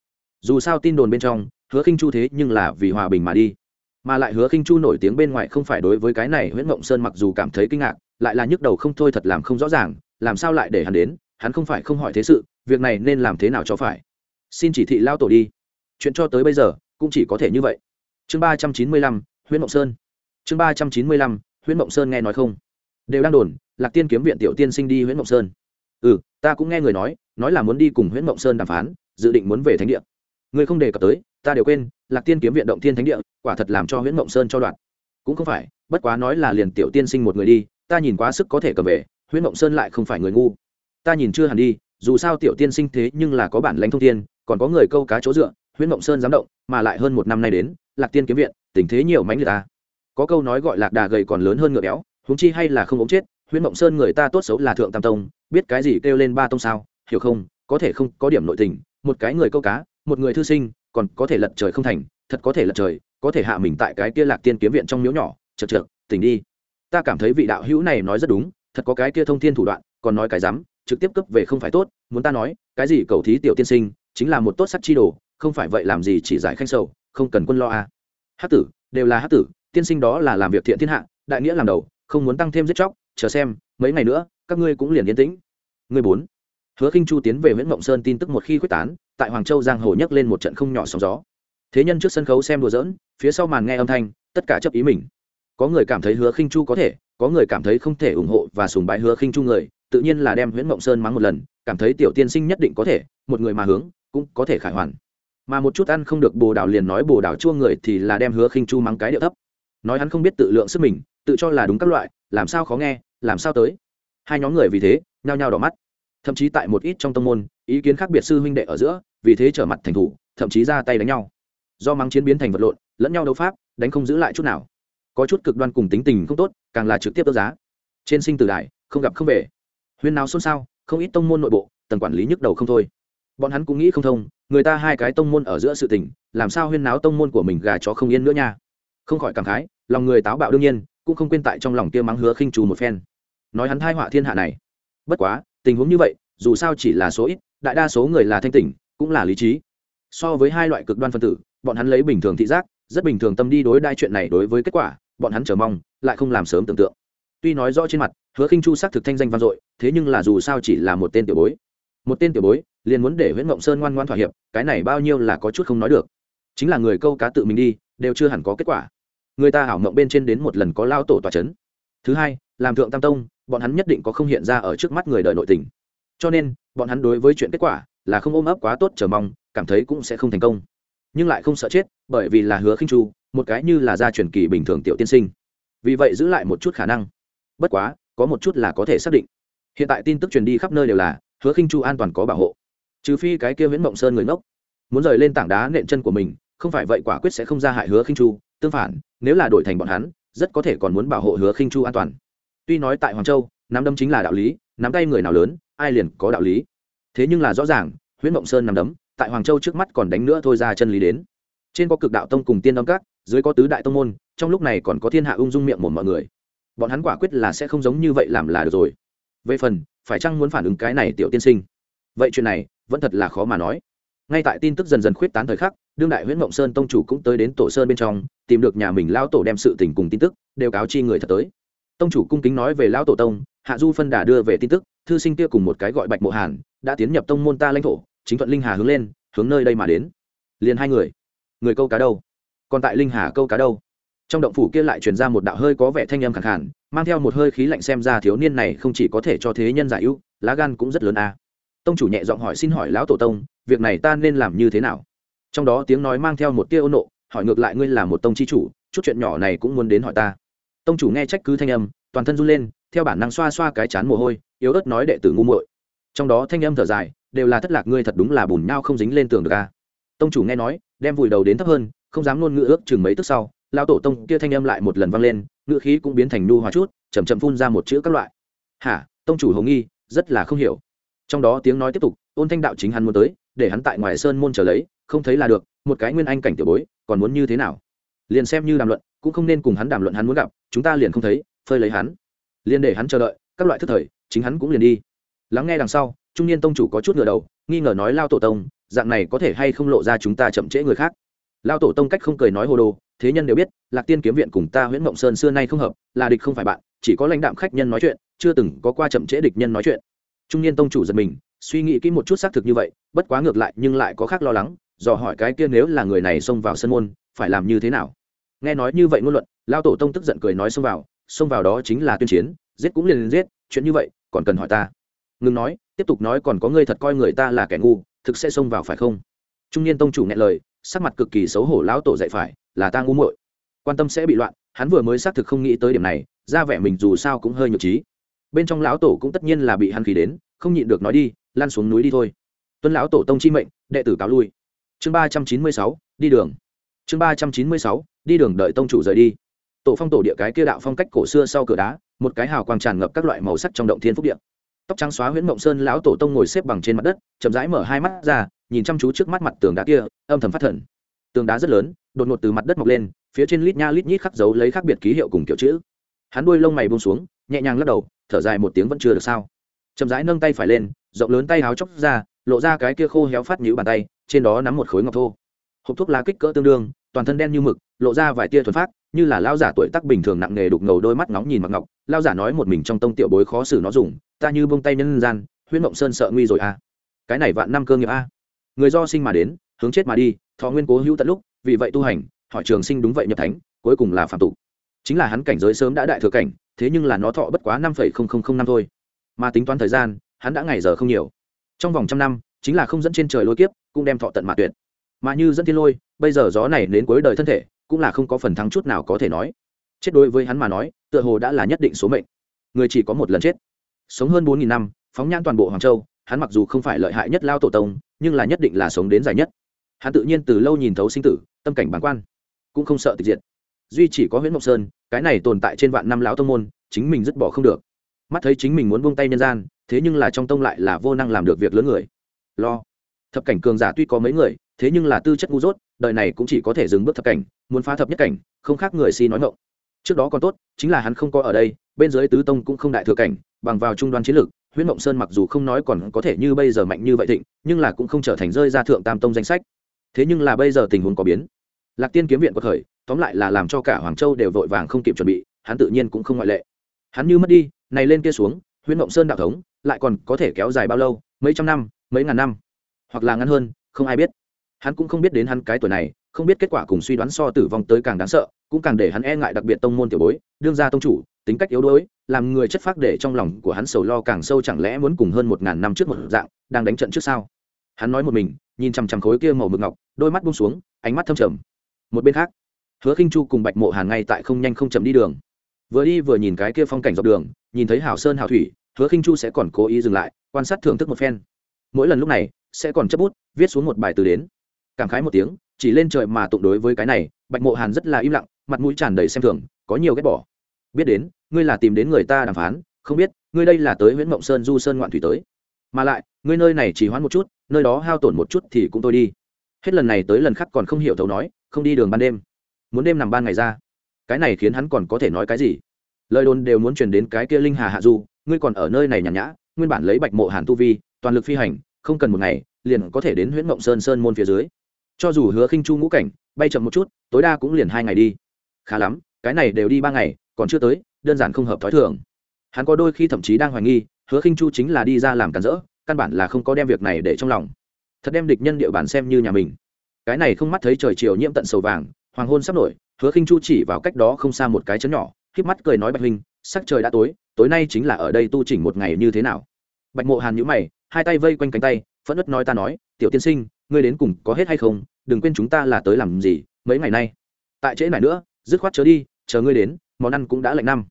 S1: dù sao tin đồn bên trong hứa khinh chu thế nhưng là vì hòa bình mà đi mà lại hứa khinh chu nổi tiếng bên ngoài không phải đối với cái này nguyễn mộng sơn mặc dù cảm thấy kinh ngạc lại là nhức đầu không thôi thật làm không rõ ràng làm sao lại để hắn đến hắn không phải không hỏi thế sự việc này nên làm thế nào cho phải xin chỉ thị lao tổ đi chuyện cho tới bây giờ cũng chỉ có thể như vậy chương ba trăm chín mươi lăm huyện mộng sơn chương ba trăm chín mươi lăm huyện mộng sơn nghe nói không đều đang đồn lạc tiên kiếm viện tiểu tiên sinh đi Huyễn mộng sơn ừ ta cũng nghe người nói nói là muốn đi cùng huyện mộng sơn đàm phán, dự định muốn về thánh địa. Người không đề cập tới, ta đều quên, lạc tiên kiếm viện động Thiên thánh địa, quả thật làm cho huyện mộng sơn cho đoạn. Cũng không phải, bất quá nói là liền tiểu tiên sinh một người đi, ta nhìn quá sức có thể cầm về huyện mộng sơn lại không phải người ngu. Ta nhìn chưa hẳn đi, dù sao tiểu tiên sinh thế nhưng là có bản lãnh thông tiên còn có người câu cá chỗ dựa huyện mộng sơn dám động, mà lại hơn một năm nay đến, lạc tiên kiếm viện, tình thế nhiều mánh người ta. Có câu nói gọi lạc đà gầy còn lớn hơn ngựa béo, huống chi hay là không ống chết huyện mộng sơn người ta tốt xấu là thượng tam tông biết cái gì kêu lên ba tông sao, hiểu không? Có thể không, có điểm nội tình, một cái người câu cá, một người thư sinh, còn có thể lật trời không thành, thật có thể lật trời, có thể hạ mình tại cái kia lạc tiên kiếm viện trong miếu nhỏ. Chật chật tỉnh đi. Ta cảm thấy vị đạo hữu này nói rất đúng, thật có cái kia thông thiên thủ đoạn, còn nói cái dám trực tiếp cấp về không phải tốt, muốn ta nói, cái gì cầu thí tiểu tiên sinh, chính là một tốt sắc chi đồ, không phải vậy làm gì chỉ giải khanh sầu, không cần quân lo à. hát tử, đều là hát tử, tiên sinh đó là làm việc thiện thiên hạ, đại nghĩa làm đầu, không muốn tăng thêm giết chóc, chờ xem, mấy ngày nữa các ngươi cũng liền yên tĩnh. Người bốn. Hứa khinh chu tiến về nguyễn mộng sơn tin tức một khi quyết tán, tại hoàng châu giang hồ nhấc lên một trận không nhỏ sóng gió. Thế nhân trước sân khấu xem đùa giỡn, phía sau màn nghe âm thanh, tất cả chấp ý mình. Có người cảm thấy hứa khinh chu có thể, có người cảm thấy không thể ủng hộ và sùng bái hứa khinh chu người, tự nhiên là đem nguyễn mộng sơn mắng một lần, cảm thấy tiểu tiên sinh nhất định có thể, một người mà hướng, cũng có thể khải hoàn. Mà một chút ăn không được bồ đào liền nói bồ đào chua người thì là đem hứa khinh chu mắng cái điệu thấp. Nói hắn không biết tự lượng sức mình, tự cho là đúng các loại, làm sao khó nghe, làm sao tới hai nhóm người vì thế, nhao nhao đỏ mắt. Thậm chí tại một ít trong tông môn, ý kiến khác biệt sư huynh đệ ở giữa, vì thế trở mặt thành thủ, thậm chí ra tay đánh nhau. Do mắng chiến biến thành vật lộn, lẫn nhau đấu pháp, đánh không giữ lại chút nào. Có chút cực đoan cùng tính tình không tốt, càng là trực tiếp đấu giá. Trên sinh tử đại, không gặp không về. Huyên nào xôn xao, không ít tông môn nội bộ, tầng quản lý nhức đầu không thôi. Bọn hắn cũng nghĩ không thông, người ta hai cái tông môn ở giữa sự tình, làm sao huyên náo tông môn của mình gà chó không yên nữa nha. Không khỏi cảm khái, lòng người táo bạo đương nhiên, cũng không quên tại trong lòng kia mắng hứa khinh trù một phen nói hắn thai họa thiên hạ này. Bất quá, tình huống như vậy, dù sao chỉ là số ít, đại đa số người là thanh tỉnh, cũng là lý trí. So với hai loại cực đoan phân tử, bọn hắn lấy bình thường thị giác, rất bình thường tâm đi đối đai chuyện này đối với kết quả, bọn hắn chờ mong, lại không làm sớm tưởng tượng. Tuy nói rõ trên mặt, hứa khinh chu xác thực thanh danh vang dội, thế nhưng là dù sao chỉ là một tên tiểu bối. Một tên tiểu bối, liền muốn để nguyễn ngộng sơn ngoan ngoan thỏa hiệp, cái này bao nhiêu là có chút không nói được. Chính là người câu cá tự mình đi, đều chưa hẳn có kết quả. Người ta hảo mộng bên trên đến một lần có lao tổ tòa c h ấ n thứ hai, làm thượng tam tông bọn hắn nhất định có không hiện ra ở trước mắt người đợi nội tình. Cho nên, bọn hắn đối với chuyện kết quả là không ôm ấp quá tốt chờ mong, cảm thấy cũng sẽ không thành công. Nhưng lại không sợ chết, bởi vì là hứa khinh chu, một cái như là gia truyền kỳ bình thường tiểu tiên sinh. Vì vậy giữ lại một chút khả năng. Bất quá, có một chút là có thể xác định. Hiện tại tin tức truyền đi khắp nơi đều là, hứa khinh chu an toàn có bảo hộ. Trừ phi cái kia viễn mộng sơn người ngốc. Muốn rời lên tảng đá nện chân của mình, không phải vậy quả quyết sẽ không ra hại hứa khinh chu. Tương phản, nếu là đổi thành bọn hắn, rất có thể còn muốn bảo hộ hứa khinh chu an toàn tuy nói tại hoàng châu, nắm đấm chính là đạo lý, nắm tay người nào lớn, ai liền có đạo lý. Thế nhưng là rõ ràng, huyễn mộng sơn nắm đấm, tại hoàng châu trước mắt còn đánh nữa thôi ra chân lý đến. Trên có cực đạo tông cùng tiên âm các, dưới có tứ đại tông môn, trong lúc này còn có thiên hạ ung dung miệng một mọi người. Bọn hắn quả quyết là sẽ không giống như vậy làm là được rồi. Về phần, phải chăng muốn phản ứng cái này tiểu tiên sinh? Vậy chuyện này, vẫn thật là khó mà nói. Ngay tại tin tức dần dần khuyết tán thời khắc, đương đại huyễn mộng sơn tông chủ cũng tới đến tổ sơn bên trong, tìm được nhà mình lao tổ đem sự tình cùng tin tức, đều cáo chi người thật tới tông chủ cung kính nói về lão tổ tông, hạ du phân đà đưa về tin tức, thư sinh kia cùng một cái gọi bạch mộ hàn, đã tiến nhập tông môn ta lãnh thổ, chính thuận linh hà hướng lên, hướng nơi đây mà đến. Liền hai người. Người câu cá đâu? Còn tại linh hà câu cá đâu? Trong động phủ kia lại truyền ra một đạo hơi có vẻ thanh âm khẳng khản mang theo một hơi khí lạnh xem ra thiếu niên này không chỉ có thể cho thế nhân giải ưu, lá gan cũng rất lớn a. Tông chủ nhẹ giọng hỏi xin hỏi lão tổ tông, việc này ta nên làm như thế nào? Trong đó tiếng nói mang theo một tia ôn nộ, hỏi ngược lại ngươi là một tông chi chủ, chút chuyện nhỏ này cũng muốn đến hỏi ta tông chủ nghe trách cứ thanh âm, toàn thân run lên, theo bản năng xoa xoa cái chán mồ hôi, yếu ớt nói đệ tử ngu muội. Trong đó thanh âm thở dài, đều là thất lạc ngươi thật đúng là bùn nhau không dính lên tường được a tông chủ nghe nói, đem vùi đầu đến thấp hơn, không dám luôn ngựa ước chừng mấy tức sau lao tổ tông kia thanh âm lại một lần vang lên ngự khí cũng biến thành nu hóa chút chầm chậm phun ra một chữ các loại. Hả, tông chủ hồng nghi, rất là không hiểu. Trong đó tiếng nói tiếp tục, ôn thanh đạo chính hắn muốn tới, để hắn tại ngoài sơn môn trở lấy, không thấy là được, một cái nguyên anh cảnh tiểu bối, còn muốn như thế nào? Liền xem như đàm luận cũng không nên cùng hắn đàm luận hắn muốn gặp, chúng ta liền không thấy, phơi lấy hắn. Liền để hắn chờ đợi, các loại thức thời, chính hắn cũng liền đi. Lắng nghe đằng sau, trung niên tông chủ có chút ngửa đầu, nghi ngờ nói lao tổ tông, dạng này có thể hay không lộ ra chúng ta chậm trễ người khác? Lao tổ tông cách không cười nói hồ đồ, thế nhân đều biết, lạc tiên kiếm viện cùng ta nguyễn mộng sơn xưa nay không hợp, là địch không phải bạn, chỉ có lãnh đạm khách nhân nói chuyện, chưa từng có qua chậm trễ địch nhân nói chuyện. Trung niên tông chủ giật mình, suy nghĩ kỹ một chút xác thực như vậy, bất quá ngược lại, nhưng lại có khác lo lắng, dò hỏi cái kia nếu là người này xông vào sân môn, phải làm như thế nào? Nghe nói như vậy ngôn luận, lao tổ tông tức giận cười nói xông vào xông vào đó chính là tuyên chiến, giết cũng liền liền giết, chuyện như vậy, còn cần hỏi ta. Ngừng nói, tiếp tục nói còn có ngươi thật coi người ta là kẻ ngu, thực sẽ xông vào phải không? Trung niên tông chủ nghe lời, sắc mặt cực kỳ xấu hổ lão tổ dạy phải, là ta ngu muội. Quan tâm sẽ bị loạn, hắn vừa mới xác thực không nghĩ tới điểm này, ra vẻ mình dù sao cũng hơi nhược trí bên trong lão tổ cũng tất nhiên là bị hắn khí đến, không nhịn được nói đi lan xuống núi đi thôi. Tuân lão tổ tông chi mệnh, đệ tử cáo lui. Chương ba trăm chín mươi sáu, đi đường chương ba trăm chín mươi sáu, đi đường đợi tông chủ rời đi. Tổ phong tổ địa cái kia đạo phong cách cổ xưa sau cửa đá, một cái hào quang tràn ngập các loại màu sắc trong động thiên phúc điện tóc trắng xóa huyễn mộng sơn lão tổ tông ngồi xếp bằng trên mặt đất, chậm rãi mở hai mắt ra, nhìn chăm chú trước mắt mặt tường đá kia, âm thầm phát thần. Tường đá rất lớn, đột ngột từ mặt đất mọc lên, phía trên lít nha lít nhít khắc dấu lấy khác biệt ký hiệu cùng kiểu chữ. Hắn đuôi lông mày buông xuống, nhẹ nhàng lắc đầu, thở dài một tiếng vẫn chưa được sao. Chậm rãi nâng tay phải lên, rộng lớn tay háo chóc ra, lộ ra cái kia khô héo phát nhũ bàn tay, trên đó nắm một khối ngọc thô. Hộp thuốc lá kích cỡ tương đương toàn thân đen như mực, lộ ra vài tia thuần phát như là lao giả tuổi tác bình thường nặng nghề đục ngầu đôi mắt nóng nhìn mặc ngọc. Lao giả nói một mình trong tông tiểu bối khó xử nó dùng, ta như bông tay nhân gian huyết mộng sơn sợ nguy rồi a à. cái này vạn năm cơ nghiệp a. À. người do sinh mà đến, hướng chết mà đi, thọ nguyên cố hữu tận lúc, vì vậy tu hành, hỏi trường sinh đúng vậy nhập thánh, cuối cùng là phạm tục. Chính là hắn cảnh giới sớm đã đại thừa cảnh, thế nhưng là nó thọ bất quá năm năm thôi. Mà tính toán thời gian, hắn đã ngày giờ không nhiều. Trong vòng trăm năm, chính là không dẫn trên trời lôi kiếp, cũng đem thọ tận mà tuyệt. Mà như dẫn thiên lôi bây giờ gió này đến cuối đời thân thể, cũng là không có phần thắng chút nào có thể nói. Chết đối với hắn mà nói, tựa hồ đã là nhất định số mệnh. Người chỉ có một lần chết. Sống hơn bốn nghìn năm, phóng nhãn toàn bộ hoàng châu, hắn mặc dù không phải lợi hại nhất lao tổ tông, nhưng là nhất định là sống đến dài nhất. Hắn tự nhiên từ lâu nhìn thấu sinh tử, tâm cảnh bản quan, cũng không sợ tịch diệt. Duy chỉ có huyện mộc sơn, cái này tồn tại trên vạn năm lão tông môn, chính mình dứt bỏ không được. Mắt thấy chính mình muốn buông tay nhân gian, thế nhưng là trong tông lại là vô năng làm được việc lớn người. Lo. Thập cảnh cường giả tuy có mấy người, thế nhưng là tư chất ngu dốt đời này cũng chỉ có thể dừng bước thập cảnh, muốn phá thập nhất cảnh, không khác người si nói ngộng trước đó còn tốt, chính là hắn không có ở đây, bên dưới tứ tông cũng không đại thừa cảnh, bằng vào trung đoan chiến lược huyễn mộng sơn mặc dù không nói còn có thể như bây giờ mạnh như vậy thịnh, nhưng là cũng không trở thành rơi ra thượng tam tông danh sách. Thế nhưng là bây giờ tình huống có biến. Lạc tiên kiếm viện có thời tóm lại là làm cho cả hoàng châu đều vội vàng không kịp chuẩn bị, hắn tự nhiên cũng không ngoại lệ. Hắn như mất đi, này lên kia xuống, huyễn mộng sơn đạo thống, lại còn có thể kéo dài bao lâu? Mấy trăm năm, mấy ngàn năm, hoặc là ngắn hơn, không ai biết hắn cũng không biết đến hắn cái tuổi này, không biết kết quả cùng suy đoán so tử vong tới càng đáng sợ, cũng càng để hắn e ngại đặc biệt tông môn tiểu bối, đương gia tông chủ, tính cách yếu đuối, làm người chất phác để trong lòng của hắn sầu lo càng sâu chẳng lẽ muốn cùng hơn một ngàn năm trước một dạng, đang đánh trận trước sao? Hắn nói một mình, nhìn chằm chằm khối kia màu mực ngọc, đôi mắt buông xuống, ánh mắt thâm trầm. Một bên khác, hứa khinh chu cùng bạch mộ hàn ngay tại không nhanh không chậm đi đường. Vừa đi vừa nhìn cái kia phong cảnh dọc đường, nhìn thấy hảo sơn hảo thủy, hứa khinh chu sẽ còn cố ý dừng lại, quan sát thưởng thức một phen. Mỗi lần lúc này, sẽ còn chấp bút, viết xuống một bài từ đến cảm khái một tiếng, chỉ lên trời mà tụng đối với cái này, bạch mộ hàn rất là im lặng, mặt mũi tràn đầy xem thường, có nhiều ghét bỏ. Biết đến, ngươi là tìm đến người ta đàm phán, không biết, ngươi đây là tới huyện mộng sơn du sơn ngoạn thủy tới. Mà lại, ngươi nơi này chỉ hoãn một chút, nơi đó hao tổn một chút thì cũng tôi đi. Hết lần này tới lần khác còn không hiểu thấu nói, không đi đường ban đêm. Muốn đêm nằm ban ngày ra. Cái này khiến hắn còn có thể nói cái gì? Lời đồn đều muốn truyền đến cái kia linh hà hạ du, ngươi còn ở nơi này nhàn nhã, nguyên bản lấy bạch mộ hàn tu vi, toàn lực phi hành, không cần một ngày, liền có thể đến huyện mộng sơn sơn môn phía dưới cho dù hứa khinh chu ngũ cảnh, bay chậm một chút, tối đa cũng liền hai ngày đi. Khá lắm, cái này đều đi ba ngày, còn chưa tới, đơn giản không hợp thói thường. Hắn có đôi khi thậm chí đang hoài nghi, hứa khinh chu chính là đi ra làm cản rỡ, căn bản là không có đem việc này để trong lòng. Thật đem địch nhân địa bàn xem như nhà mình. Cái này không mắt thấy trời chiều nhiễm tận sầu vàng, hoàng hôn sắp nổi, hứa khinh chu chỉ vào cách đó không xa một cái chấn nhỏ híp mắt cười nói bạch huynh, sắc trời đã tối tối nay chính là ở đây tu chỉnh một ngày như thế nào? Bạch mộ hàn nhữ mày, hai tay vây quanh cánh tay, phẫn nứt nói ta nói, tiểu tiên sinh ngươi đến cùng có hết hay không, đừng quên chúng ta là tới làm gì, mấy ngày nay. Tại trễ này nữa, dứt khoát chớ đi, chờ ngươi đến, món ăn cũng đã lạnh năm.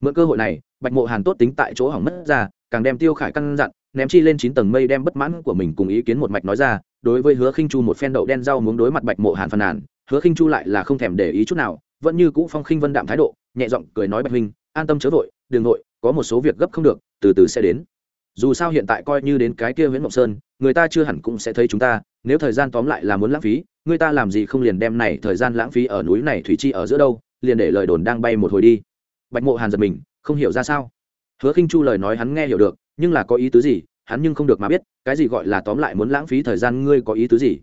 S1: Mượn cơ hội này, bạch mộ hàn tốt tính tại chỗ hỏng mất ra, càng đem tiêu khải căn dặn, ném chi lên chín tầng mây đem bất mãn của mình cùng ý kiến một mạch nói ra, đối với hứa khinh chu một phen đậu đen rau muốn đối mặt bạch mộ hàn phàn nàn, hứa khinh chu lại là không thèm để ý chút nào, vẫn như cũ phong khinh vân đạm thái độ, nhẹ giọng cười nói bạch huynh, an tâm chớ vội đường nội có một số việc gấp không được, từ từ sẽ đến dù sao hiện tại coi như đến cái kia nguyễn mộng sơn, người ta chưa hẳn cũng sẽ thấy chúng ta, nếu thời gian tóm lại là muốn lãng phí, người ta làm gì không liền đem này thời gian lãng phí ở núi này thủy chi ở giữa đâu, liền để lời đồn đang bay một hồi đi. Bạch mộ hàn giật mình, không hiểu ra sao. Hứa khinh chu lời nói hắn nghe hiểu được, nhưng là có ý tứ gì, hắn nhưng không được mà biết, cái gì gọi là tóm lại muốn lãng phí thời gian ngươi có ý tứ gì?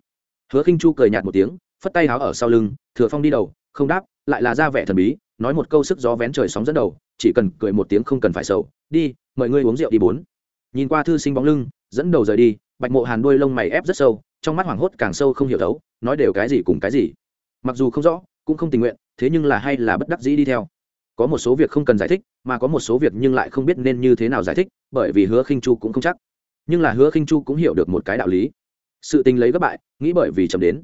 S1: Hứa khinh chu cười nhạt một tiếng, phất tay háo ở sau lưng, thừa phong đi đầu, không đáp, lại là ra vẻ thần bí, nói một câu sức gió vén trời sóng dẫn đầu, chỉ cần cười một tiếng không cần phải sầu, đi, mời ngươi uống rượu đi bốn nhìn qua thư sinh bóng lưng, dẫn đầu rời đi, bạch mộ hàn đuôi lông mày ép rất sâu, trong mắt hoảng hốt càng sâu không hiểu thấu, nói đều cái gì cùng cái gì. Mặc dù không rõ, cũng không tình nguyện, thế nhưng là hay là bất đắc dĩ đi theo. Có một số việc không cần giải thích, mà có một số việc nhưng lại không biết nên như thế nào giải thích, bởi vì hứa khinh chu cũng không chắc. Nhưng là hứa khinh chu cũng hiểu được một cái đạo lý. Sự tình lấy gấp bại, nghĩ bởi vì chậm đến.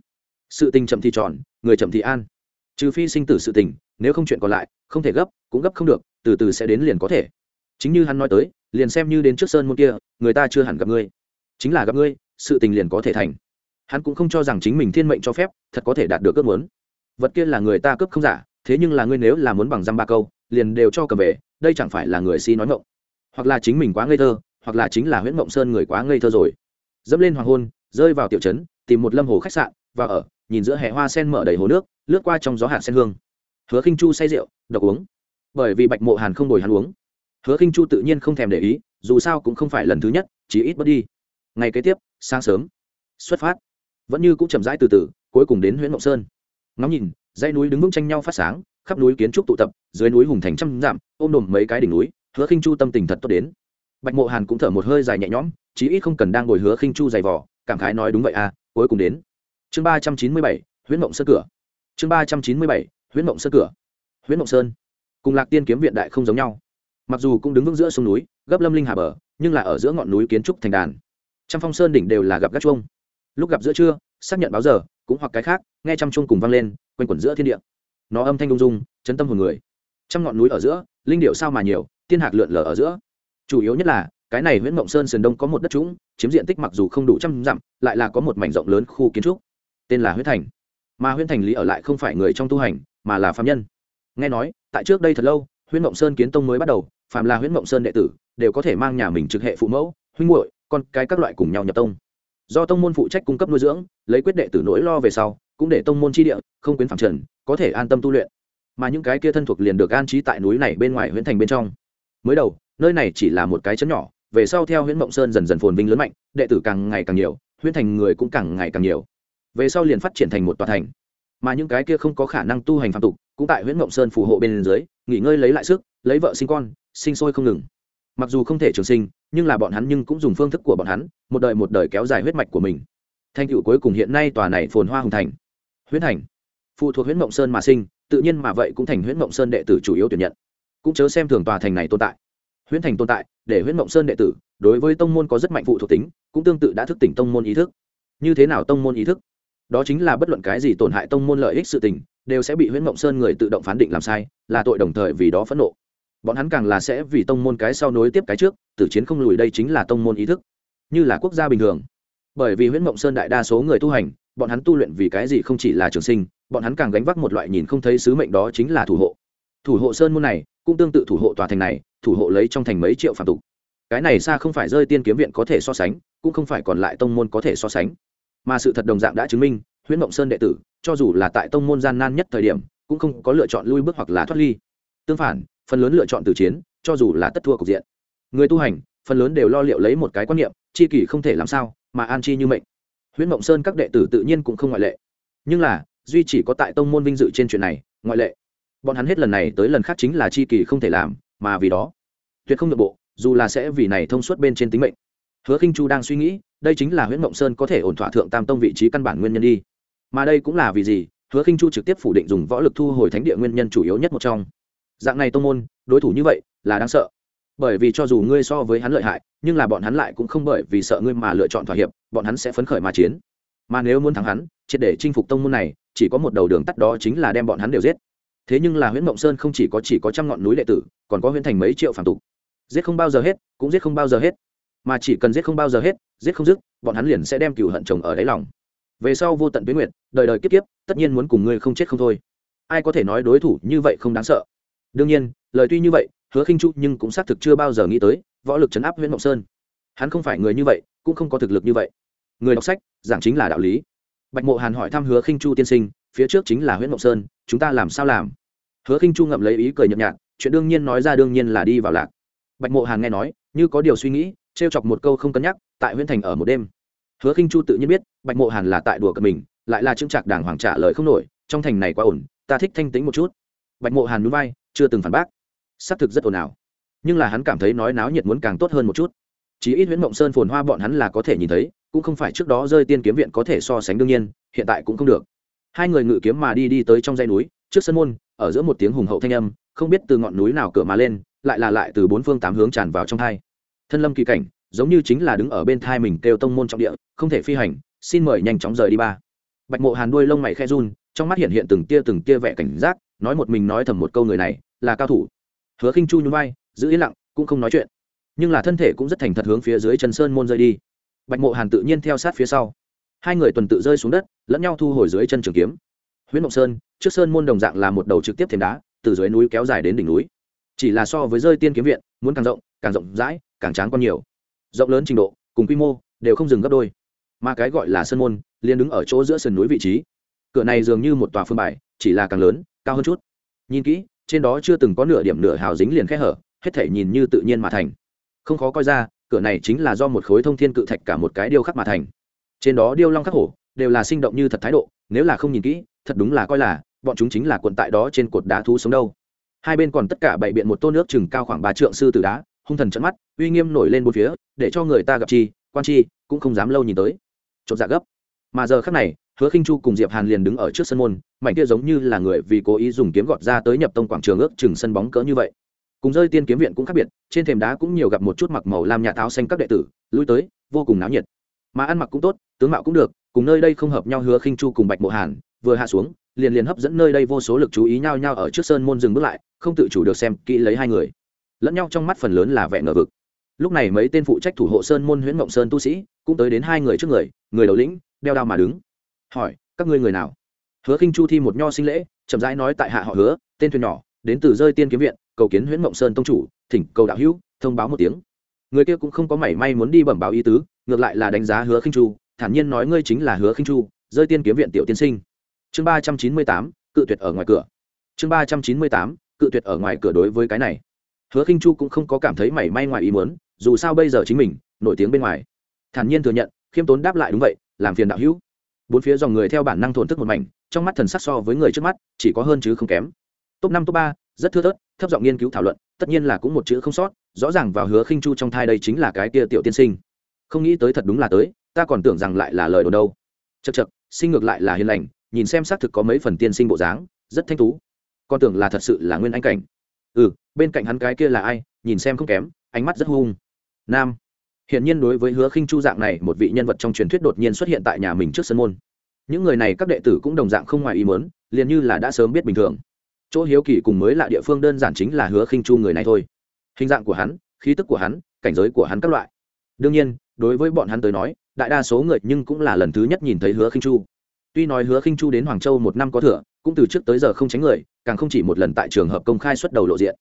S1: Sự tình chậm thì tròn, người chậm thì an. Trừ phi sinh tử sự tình, nếu không chuyện còn lại, không thể gấp, cũng gấp không được, từ từ sẽ đến liền có thể chính như hắn nói tới, liền xem như đến trước sơn môn kia, người ta chưa hẳn gặp ngươi. Chính là gặp ngươi, sự tình liền có thể thành. Hắn cũng không cho rằng chính mình thiên mệnh cho phép, thật có thể đạt được ước muốn. Vật kia là người ta cướp không giả, thế nhưng là ngươi nếu là muốn bằng dăm ba câu, liền đều cho cầm về, đây chẳng phải là người si nói ngộng hoặc là chính mình quá ngây thơ, hoặc là chính là huyễn mộng sơn người quá ngây thơ rồi. Dẫm lên hoàng hôn, rơi vào tiểu trấn, tìm một lâm hồ khách sạn và ở, nhìn giữa hệ hoa sen mở đầy hồ nước, lướt qua trong gió hạt sen hương. Hứa khinh chu say rượu, độc uống. Bởi vì bạch mộ hàn không đổi hắn uống hứa khinh chu tự nhiên không thèm để ý, dù sao cũng không phải lần thứ nhất, chỉ ít bớt đi. Ngày kế tiếp, sáng sớm, xuất phát. Vẫn như cũng chậm rãi từ từ, cuối cùng đến huyện mộng sơn. Ngắm nhìn, dãy núi đứng vững tranh nhau phát sáng, khắp núi kiến trúc tụ tập, dưới núi hùng thành trăm dặm, ôm đồm mấy cái đỉnh núi, hứa khinh chu tâm tình thật tốt đến. Bạch mộ hàn cũng thở một hơi dài nhẹ nhõm, chí ít không cần đang ngồi hứa khinh chu dày vỏ cảm khái nói đúng vậy à cuối cùng đến. Chương ba trăm chín mươi bảy, huyễn mộng sơn cửa. Chương ba trăm chín mươi bảy, huyễn mộng sơn cửa. Huyễn mộng sơn. Cùng lạc tiên kiếm viện đại không giống nhau mặc dù cũng đứng vững giữa sông núi, gấp lâm linh hà bờ, nhưng là ở giữa ngọn núi kiến trúc thành đàn. Trăm phong sơn đỉnh đều là gặp gác chuông. Lúc gặp giữa trưa, xác nhận báo giờ, cũng hoặc cái khác, nghe trăm chuông cùng vang lên, quanh quẩn giữa thiên địa. Nó âm thanh ung dung chấn tâm hồn người. Trăm ngọn núi ở giữa, linh điệu sao mà nhiều, tiên hạc lượn lờ ở giữa. Chủ yếu nhất là, cái này nguyễn mộng sơn sườn đông có một đất trũng, chiếm diện tích mặc dù không đủ trăm dặm, lại là có một mảnh rộng lớn khu kiến trúc. Tên là huyết thành. Mà huyết thành lý ở lại không phải người trong tu hành, mà là phạm nhân. Nghe nói, tại trước đây thật lâu huyết mộng sơn kiến tông mới bắt đầu phạm là huyễn mộng sơn đệ tử, đều có thể mang nhà mình trực hệ phụ mẫu, huynh muội, con cái các loại cùng nhau nhập tông. Do tông môn phụ trách cung cấp nuôi dưỡng, lấy quyết đệ tử nỗi lo về sau, cũng để tông môn chi địa, không quyến phạm trần, có thể an tâm tu luyện. Mà những cái kia thân thuộc liền được an trí tại núi này bên ngoài huyện thành bên trong. Mới đầu, nơi này chỉ là một cái chấn nhỏ, về sau theo huyện mộng sơn dần dần phồn vinh lớn mạnh, đệ tử càng ngày càng nhiều huyện thành người cũng càng ngày càng nhiều. Về sau liền phát triển thành một tòa thành mà những cái kia không có khả năng tu hành phạm tục cũng tại huyện mộng sơn phù hộ bên dưới, nghỉ ngơi lấy lại sức, lấy vợ sinh con, sinh sôi không ngừng. Mặc dù không thể trường sinh, nhưng là bọn hắn nhưng cũng dùng phương thức của bọn hắn, một đời một đời kéo dài huyết mạch của mình. Thành tựu cuối cùng hiện nay tòa này phồn hoa hùng thành. Huyễn thành. Phụ thuộc huyễn mộng sơn mà sinh, tự nhiên mà vậy cũng thành huyễn mộng sơn đệ tử chủ yếu tuyển nhận. Cũng chớ xem thường tòa thành này tồn tại. Huyễn thành tồn tại, để huyễn mộng sơn đệ tử, đối với tông môn có rất mạnh phụ thuộc tính, cũng tương tự đã thức tỉnh tông môn ý thức. Như thế nào tông môn ý thức? Đó chính là bất luận cái gì tổn hại tông môn lợi ích sự tình, đều sẽ bị huyễn mộng sơn người tự động phán định làm sai, là tội đồng thời vì đó phẫn nộ. Bọn hắn càng là sẽ vì tông môn cái sau nối tiếp cái trước, tử chiến không lùi đây chính là tông môn ý thức, như là quốc gia bình thường. Bởi vì huyễn mộng sơn đại đa số người tu hành, bọn hắn tu luyện vì cái gì không chỉ là trường sinh, bọn hắn càng gánh vác một loại nhìn không thấy sứ mệnh đó chính là thủ hộ. Thủ hộ sơn môn này, cũng tương tự thủ hộ tòa thành này, thủ hộ lấy trong thành mấy triệu phạm tục. Cái này xa không phải rơi tiên kiếm viện có thể so sánh, cũng không phải còn lại tông môn có thể so sánh mà sự thật đồng dạng đã chứng minh, huyễn mộng sơn đệ tử, cho dù là tại tông môn gian nan nhất thời điểm, cũng không có lựa chọn lui bước hoặc là thoát ly. Tương phản, phần lớn lựa chọn từ chiến, cho dù là tất thua cục diện. Người tu hành, phần lớn đều lo liệu lấy một cái quan niệm, chi kỷ không thể làm sao, mà an chi như mệnh. Huyễn mộng sơn các đệ tử tự nhiên cũng không ngoại lệ. Nhưng là, duy chỉ có tại tông môn vinh dự trên chuyện này, ngoại lệ. Bọn hắn hết lần này tới lần khác chính là chi kỳ không thể làm, mà vì đó, tuyệt không nội bộ, dù là sẽ vì này thông suốt bên trên tính mệnh hứa khinh chu đang suy nghĩ, đây chính là huyễn mộng sơn có thể ổn thỏa thượng tam tông vị trí căn bản nguyên nhân đi. Mà đây cũng là vì gì? Hứa khinh chu trực tiếp phủ định dùng võ lực thu hồi thánh địa nguyên nhân chủ yếu nhất một trong. Dạng này tông môn, đối thủ như vậy là đáng sợ. Bởi vì cho dù ngươi so với hắn lợi hại, nhưng là bọn hắn lại cũng không bởi vì sợ ngươi mà lựa chọn thỏa hiệp, bọn hắn sẽ phấn khởi mà chiến. Mà nếu muốn thắng hắn, triệt để chinh phục tông môn này, chỉ có một đầu đường tắt đó chính là đem bọn hắn đều giết. Thế nhưng là huyện mộng sơn không chỉ có chỉ có trăm ngọn núi đệ tử, còn có huyện thành mấy triệu phản tục. Giết không bao giờ hết, cũng giết không bao giờ hết mà chỉ cần giết không bao giờ hết, giết không dứt, bọn hắn liền sẽ đem cựu hận chồng ở đáy lòng. Về sau vô tận tuyến nguyện đời đời kiếp kiếp, tất nhiên muốn cùng ngươi không chết không thôi. Ai có thể nói đối thủ như vậy không đáng sợ? Đương nhiên, lời tuy như vậy, hứa khinh chu nhưng cũng xác thực chưa bao giờ nghĩ tới, võ lực chấn áp nguyễn mộng sơn. Hắn không phải người như vậy, cũng không có thực lực như vậy. Người đọc sách, giảng chính là đạo lý. Bạch mộ hàn hỏi thăm hứa khinh chu tiên sinh, phía trước chính là nguyễn mộng sơn, chúng ta làm sao làm? Hứa khinh chu ngậm lấy ý cười nhợt nhạt, chuyện đương nhiên nói ra đương nhiên là đi vào lạc. Bạch mộ hàn nghe nói, như có điều suy nghĩ trêu chọc một câu không cân nhắc, tại huyện thành ở một đêm. Hứa khinh chu tự nhiên biết, bạch mộ hàn là tại đùa cợt mình, lại là chững trạc đàng hoàng trả lời không nổi, trong thành này quá ổn, ta thích thanh tĩnh một chút. Bạch mộ hàn núi vai, chưa từng phản bác. Xác thực rất ồn ào. Nhưng là hắn cảm thấy nói náo nhiệt muốn càng tốt hơn một chút. Chỉ ít nguyễn mộng sơn phồn hoa bọn hắn là có thể nhìn thấy, cũng không phải trước đó rơi tiên kiếm viện có thể so sánh đương nhiên, hiện tại cũng không được. Hai người ngự kiếm mà đi đi tới trong dãy núi, trước sân môn, ở giữa một tiếng hùng hậu thanh âm, không biết từ ngọn núi nào cửa mà lên, lại là lại từ bốn phương tám hướng tràn vào trong hai thân lâm kỳ cảnh, giống như chính là đứng ở bên thai mình kêu tông môn trọng địa, không thể phi hành, xin mời nhanh chóng rời đi ba. Bạch mộ hàn đuôi lông mày khe run, trong mắt hiện hiện từng tia từng tia vẻ cảnh giác, nói một mình nói thầm một câu người này, là cao thủ. Hứa khinh chu nhún vai, giữ yên lặng, cũng không nói chuyện. Nhưng là thân thể cũng rất thành thật hướng phía dưới chân sơn môn rơi đi. Bạch mộ hàn tự nhiên theo sát phía sau. Hai người tuần tự rơi xuống đất, lẫn nhau thu hồi dưới chân trường kiếm. Huyễn mộng sơn, trước sơn môn đồng dạng là một đầu trực tiếp thềm đá, từ dưới núi kéo dài đến đỉnh núi. Chỉ là so với rơi tiên kiếm viện, muốn càng rộng càng rộng rãi càng tráng con nhiều. Rộng lớn trình độ, cùng quy mô, đều không dừng gấp đôi. Mà cái gọi là sơn môn, liền đứng ở chỗ giữa sườn núi vị trí. Cửa này dường như một tòa phương bài, chỉ là càng lớn, cao hơn chút. Nhìn kỹ, trên đó chưa từng có nửa điểm nửa hào dính liền khe hở, hết thể nhìn như tự nhiên mà thành. Không khó coi ra, cửa này chính là do một khối thông thiên cự thạch cả một cái điêu khắc mà thành. Trên đó điêu long khắc hổ, đều là sinh động như thật thái độ, nếu là không nhìn kỹ, thật đúng là coi là, bọn chúng chính là quận tại đó trên cột đá thú sống đâu. Hai bên còn tất cả bày biện một tô nước chừng cao khoảng ba trượng sư tử đá hung thần trận mắt, uy nghiêm nổi lên bốn phía, để cho người ta gặp chi, quan chi, cũng không dám lâu nhìn tới. Chột dạ gấp. Mà giờ khắc này, hứa khinh chu cùng diệp hàn liền đứng ở trước sân môn, mảnh kia giống như là người vì cố ý dùng kiếm gọt ra tới nhập tông quảng trường ước chừng sân bóng cỡ như vậy. Cùng rơi tiên kiếm viện cũng khác biệt, trên thềm đá cũng nhiều gặp một chút mặc màu làm nhà táo xanh các đệ tử, lui tới, vô cùng náo nhiệt. Mà ăn mặc cũng tốt, tướng mạo cũng được, cùng nơi đây không hợp nhau hứa khinh chu cùng bạch mộ hàn, vừa hạ xuống, liền liền hấp dẫn nơi đây vô số lực chú ý nhau nhau ở trước sơn môn dừng bước lại, không tự chủ được xem kỹ lấy hai người lẫn nhau trong mắt phần lớn là vẻ ngờ vực. Lúc này mấy tên phụ trách thủ hộ sơn môn huyễn mộng sơn tu sĩ cũng tới đến hai người trước người người đầu lĩnh, đeo đao mà đứng. Hỏi, các ngươi người nào? Hứa khinh chu thi một nho sinh lễ, chậm rãi nói tại hạ họ hứa, tên thuyền nhỏ, đến từ rơi tiên kiếm viện, cầu kiến huyễn mộng sơn tông chủ, thỉnh cầu đạo hữu, thông báo một tiếng. Người kia cũng không có mảy may muốn đi bẩm báo ý tứ, ngược lại là đánh giá hứa khinh chu, thản nhiên nói ngươi chính là hứa khinh chu, rơi tiên kiếm viện tiểu tiên sinh. Chương ba trăm chín mươi tám, cự tuyệt ở ngoài cửa. Chương ba trăm chín mươi tám, cự tuyệt ở ngoài cửa đối với cái này hứa khinh chu cũng không có cảm thấy mảy may ngoài ý muốn, dù sao bây giờ chính mình, nổi tiếng bên ngoài. Thản nhiên thừa nhận, khiêm tốn đáp lại đúng vậy, làm phiền đạo hữu. Bốn phía dòng người theo bản năng thổn thức một mảnh, trong mắt thần sắc so với người trước mắt, chỉ có hơn chứ không kém. Top năm, top ba, rất thưa thớt, thấp giọng nghiên cứu thảo luận, tất nhiên là cũng một chữ không sót, rõ ràng vào hứa khinh chu trong thai đây chính là cái kia tiểu tiên sinh. Không nghĩ tới thật đúng là tới, ta còn tưởng rằng lại là lời đồn đâu. Chật chật sinh ngược lại là hiền lành, nhìn xem xác thực có mấy phần tiên sinh bộ dáng, rất thanh tú. Con tưởng là thật sự là nguyên anh cảnh ừ bên cạnh hắn cái kia là ai, nhìn xem không kém, ánh mắt rất hung nam. Hiện nhiên đối với hứa khinh chu dạng này, một vị nhân vật trong truyền thuyết đột nhiên xuất hiện tại nhà mình trước sân môn. Những người này các đệ tử cũng đồng dạng không ngoài ý muốn, liền như là đã sớm biết bình thường. Chỗ hiếu kỳ cùng mới lạ địa phương đơn giản chính là hứa khinh chu người này thôi. Hình dạng của hắn, khí tức của hắn, cảnh giới của hắn các loại. Đương nhiên, đối với bọn hắn tới nói, đại đa số người nhưng cũng là lần thứ nhất nhìn thấy hứa khinh chu. Tuy nói hứa khinh chu đến hoàng châu một năm có thừa cũng từ trước tới giờ không tránh người, càng không chỉ một lần tại trường hợp công khai xuất đầu lộ diện.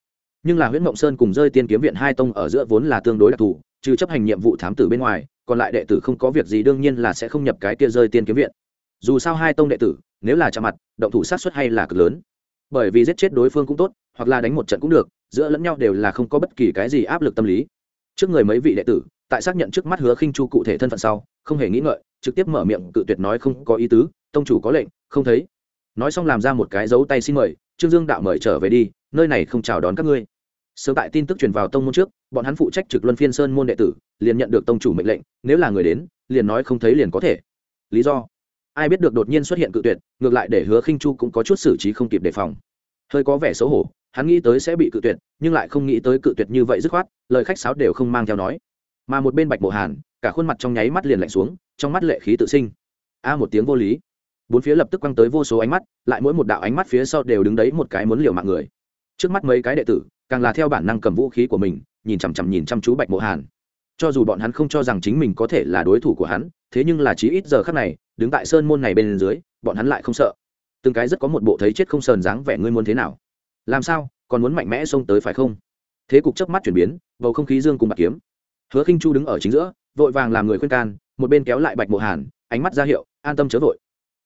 S1: Nhưng là huyễn mộng sơn cùng rơi tiên kiếm viện hai tông ở giữa vốn là tương đối đặc thù, trừ chấp hành nhiệm vụ thám tử bên ngoài, còn lại đệ tử không có việc gì đương nhiên là sẽ không nhập cái kia rơi tiên kiếm viện. Dù sao hai tông đệ tử, nếu là chạm mặt, động thủ sát xuất hay là cực lớn. Bởi vì giết chết đối phương cũng tốt, hoặc là đánh một trận cũng được, giữa lẫn nhau đều là không có bất kỳ cái gì áp lực tâm lý. Trước người mấy vị đệ tử, tại xác nhận trước mắt hứa khinh chu cụ thể thân phận sau, không hề nghĩ ngợi, trực tiếp mở miệng cự tuyệt nói không có ý tứ, tông chủ có lệnh, không thấy nói xong làm ra một cái dấu tay xin mời, trương dương đạo mời trở về đi, nơi này không chào đón các ngươi. Sớm tại tin tức truyền vào tông môn trước, bọn hắn phụ trách trực luân phiên sơn môn đệ tử, liền nhận được tông chủ mệnh lệnh, nếu là người đến, liền nói không thấy liền có thể. Lý do? Ai biết được đột nhiên xuất hiện cự tuyệt, ngược lại để hứa khinh chu cũng có chút xử trí không kịp đề phòng. Hơi có vẻ xấu hổ, hắn nghĩ tới sẽ bị cự tuyệt, nhưng lại không nghĩ tới cự tuyệt như vậy dứt khoát, lời khách sáo đều không mang theo nói. Mà một bên bạch bộ hàn, cả khuôn mặt trong nháy mắt liền lạnh xuống, trong mắt lệ khí tự sinh. A một tiếng vô lý bốn phía lập tức quăng tới vô số ánh mắt, lại mỗi một đạo ánh mắt phía sau đều đứng đấy một cái muốn liều mạng người. Trước mắt mấy cái đệ tử, càng là theo bản năng cầm vũ khí của mình, nhìn chằm chằm nhìn chăm chú bạch mộ hàn. Cho dù bọn hắn không cho rằng chính mình có thể là đối thủ của hắn, thế nhưng là chí ít giờ khắc này, đứng tại sơn môn này bên dưới, bọn hắn lại không sợ. Từng cái rất có một bộ thấy chết không sờn dáng vẻ ngươi muốn thế nào? Làm sao, còn muốn mạnh mẽ xông tới phải không? Thế cục chớp mắt chuyển biến, bầu không khí dương cùng bạc kiếm. Hứa khinh chu đứng ở chính giữa, vội vàng làm người khuyên can, một bên kéo lại bạch mộ hàn, ánh mắt ra hiệu, an tâm chớ vội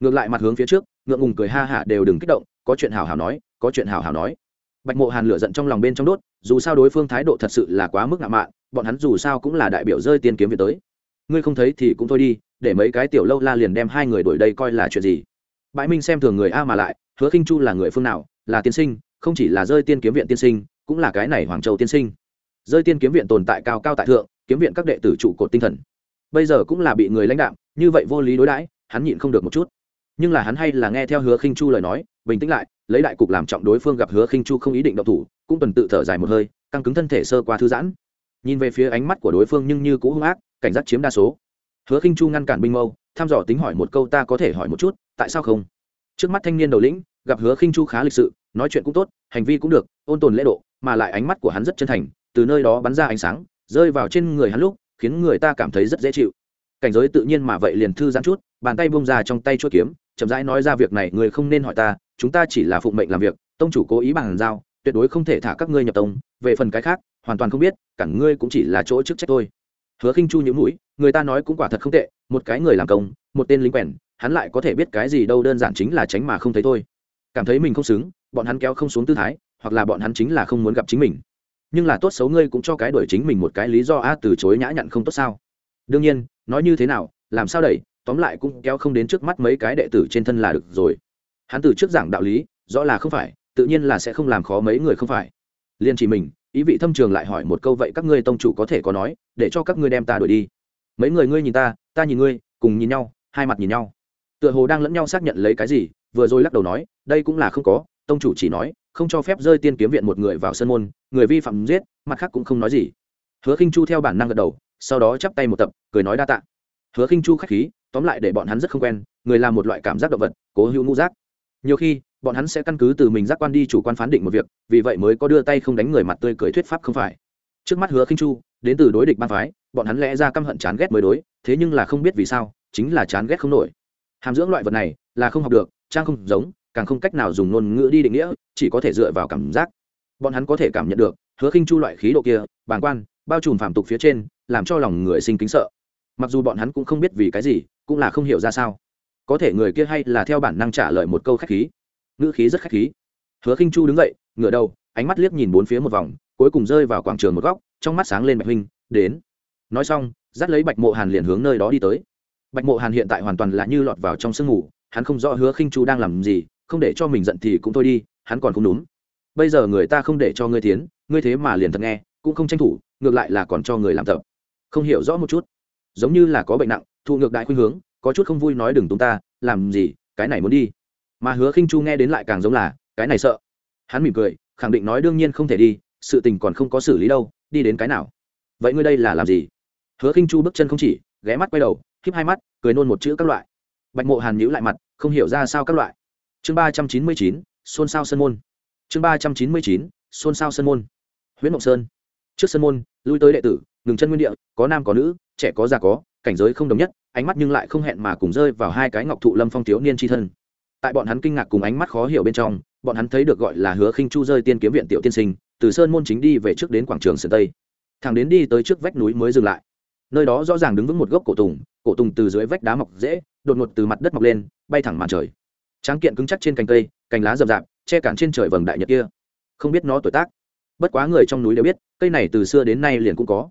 S1: ngược lại mặt hướng phía trước, ngượng ngùng cười ha hả đều đừng kích động, có chuyện hào hào nói, có chuyện hào hào nói. Bạch mộ hàn lửa giận trong lòng bên trong đốt, dù sao đối phương thái độ thật sự là quá mức ngạo mạn, bọn hắn dù sao cũng là đại biểu rơi tiên kiếm về tới. Ngươi không thấy thì cũng thôi đi, để mấy cái tiểu lâu la liền đem hai người đổi đây coi là chuyện gì. Bãi minh xem thường người a mà lại, hứa khinh chu là người phương nào, là tiên sinh, không chỉ là rơi tiên kiếm viện tiên sinh, cũng là cái này hoàng châu tiên sinh. Rơi tiên kiếm viện tồn tại cao cao tại thượng, kiếm viện các đệ tử trụ cột tinh thần. Bây giờ cũng là bị người lãnh đạo như vậy vô lý đối đãi, hắn nhịn không được một chút nhưng là hắn hay là nghe theo hứa khinh chu lời nói, bình tĩnh lại, lấy đại cục làm trọng đối phương gặp hứa khinh chu không ý định động thủ, cũng tuần tự thở dài một hơi, căng cứng thân thể sơ qua thư giãn. Nhìn về phía ánh mắt của đối phương nhưng như cũng hung ác, cảnh giác chiếm đa số. Hứa khinh chu ngăn cản binh mâu, thăm dò tính hỏi một câu ta có thể hỏi một chút, tại sao không? Trước mắt thanh niên đầu lĩnh, gặp hứa khinh chu khá lịch sự, nói chuyện cũng tốt, hành vi cũng được, ôn tồn lễ độ, mà lại ánh mắt của hắn rất chân thành, từ nơi đó bắn ra ánh sáng, rơi vào trên người hắn lúc, khiến người ta cảm thấy rất dễ chịu cảnh giới tự nhiên mà vậy liền thư giãn chút, bàn tay bông ra trong tay chuỗi kiếm, chậm rãi nói ra việc này, người không nên hỏi ta, chúng ta chỉ là phụng mệnh làm việc, tông chủ cố ý bàn giao, tuyệt đối không thể thả các ngươi nhập tông, về phần cái khác, hoàn toàn không biết cản ngươi cũng chỉ là chỗ chức trách thôi. Hứa khinh chu nhíu mũi, người ta nói cũng quả thật không tệ, một cái người làm công, một tên lính quèn, hắn lại có thể biết cái gì đâu, đơn giản chính là tránh mà không thấy thôi. Cảm thấy mình không xứng, bọn hắn kéo không xuống tư thái, hoặc là bọn hắn chính là không muốn gặp chính mình. Nhưng là tốt xấu ngươi cũng cho cái đuổi chính mình một cái lý do a từ chối nhã nhặn không tốt sao? Đương nhiên, nói như thế nào, làm sao đẩy, tóm lại cũng kéo không đến trước mắt mấy cái đệ tử trên thân là được rồi. Hắn từ trước giảng đạo lý, rõ là không phải, tự nhiên là sẽ không làm khó mấy người không phải. Liên chỉ mình, ý vị thâm trường lại hỏi một câu vậy các ngươi tông chủ có thể có nói, để cho các ngươi đem ta đuổi đi. Mấy người ngươi nhìn ta ta nhìn ngươi, cùng nhìn nhau, hai mặt nhìn nhau. Tựa hồ đang lẫn nhau xác nhận lấy cái gì, vừa rồi lắc đầu nói, đây cũng là không có, tông chủ chỉ nói, không cho phép rơi tiên kiếm viện một người vào sân môn, người vi phạm giết, mặt khác cũng không nói gì. Hứa khinh chu theo bản năng gật đầu sau đó chắp tay một tập, cười nói đa tạ. Hứa khinh chu khách khí, tóm lại để bọn hắn rất không quen, người là một loại cảm giác động vật, cố hữu ngũ giác. Nhiều khi, bọn hắn sẽ căn cứ từ mình giác quan đi chủ quan phán định một việc, vì vậy mới có đưa tay không đánh người mặt tươi cười thuyết pháp không phải. Trước mắt hứa khinh chu, đến từ đối địch ban phái, bọn hắn lẽ ra căm hận chán ghét mới đối, thế nhưng là không biết vì sao, chính là chán ghét không nổi. Hàm dưỡng loại vật này, là không học được, trang không giống, càng không cách nào dùng ngôn ngữ đi định nghĩa, chỉ có thể dựa vào cảm giác. Bọn hắn có thể cảm nhận được, hứa khinh chu loại khí độ kia, bàng quan, bao trùm phàm tục phía trên làm cho lòng người sinh kính sợ. Mặc dù bọn hắn cũng không biết vì cái gì cũng là không hiểu ra sao. Có thể người kia hay là theo bản năng trả lời một câu khách khí. Ngữ khí rất khách khí. Hứa khinh chu đứng dậy ngửa đầu ánh mắt liếc nhìn bốn phía một vòng cuối cùng rơi vào quảng trường một góc trong mắt sáng lên bạch huynh đến. Nói xong dắt lấy bạch mộ hàn liền hướng nơi đó đi tới. Bạch mộ hàn hiện tại hoàn toàn là như lọt vào trong sương ngủ, hắn không rõ hứa khinh chu đang làm gì không để cho mình giận thì cũng thôi đi hắn còn không đúng. Bây giờ người ta không để cho ngươi tiến ngươi thế mà liền thật nghe cũng không tranh thủ ngược lại là còn cho người làm tập không hiểu rõ một chút. Giống như là có bệnh nặng, thụ ngược đại khuynh hướng, có chút không vui nói đừng tung ta, làm gì, cái này muốn đi. Mà hứa khinh chu nghe đến lại càng giống là, cái này sợ. Hắn mỉm cười, khẳng định nói đương nhiên không thể đi, sự tình còn không có xử lý đâu, đi đến cái nào. Vậy ngươi đây là làm gì? Hứa khinh chu bước chân không chỉ, ghé mắt quay đầu khiếp hai mắt, cười nôn một chữ các loại. Bạch mộ hàn nhữ lại mặt, không hiểu ra sao các loại. Chương ba trăm chín mươi chín, xôn xao sân môn. Chương ba trăm chín mươi chín, xôn xao sân môn. Huyễn mộng sơn. Trước sân môn, lui tới đệ tử ngừng chân nguyên địa, có nam có nữ, trẻ có già có, cảnh giới không đồng nhất, ánh mắt nhưng lại không hẹn mà cùng rơi vào hai cái ngọc thụ lâm phong thiếu niên tri thân. Tại bọn hắn kinh ngạc cùng ánh mắt khó hiểu bên trong, bọn hắn thấy được gọi là hứa khinh chu rơi tiên kiếm viện tiểu tiên sinh, từ sơn môn chính đi về trước đến quảng trường sơn tây. Thằng đến đi tới trước vách núi mới dừng lại. Nơi đó rõ ràng đứng vững một gốc cổ tùng cổ tùng từ dưới vách đá mọc dễ đột ngột từ mặt đất mọc lên, bay thẳng màn trời. Tráng kiện cứng chắc trên cành cây, cành lá rậm rạp, che cản trên trời vầng đại nhật kia. Không biết nó tuổi tác. Bất quá người trong núi đều biết, cây này từ xưa đến nay liền cũng có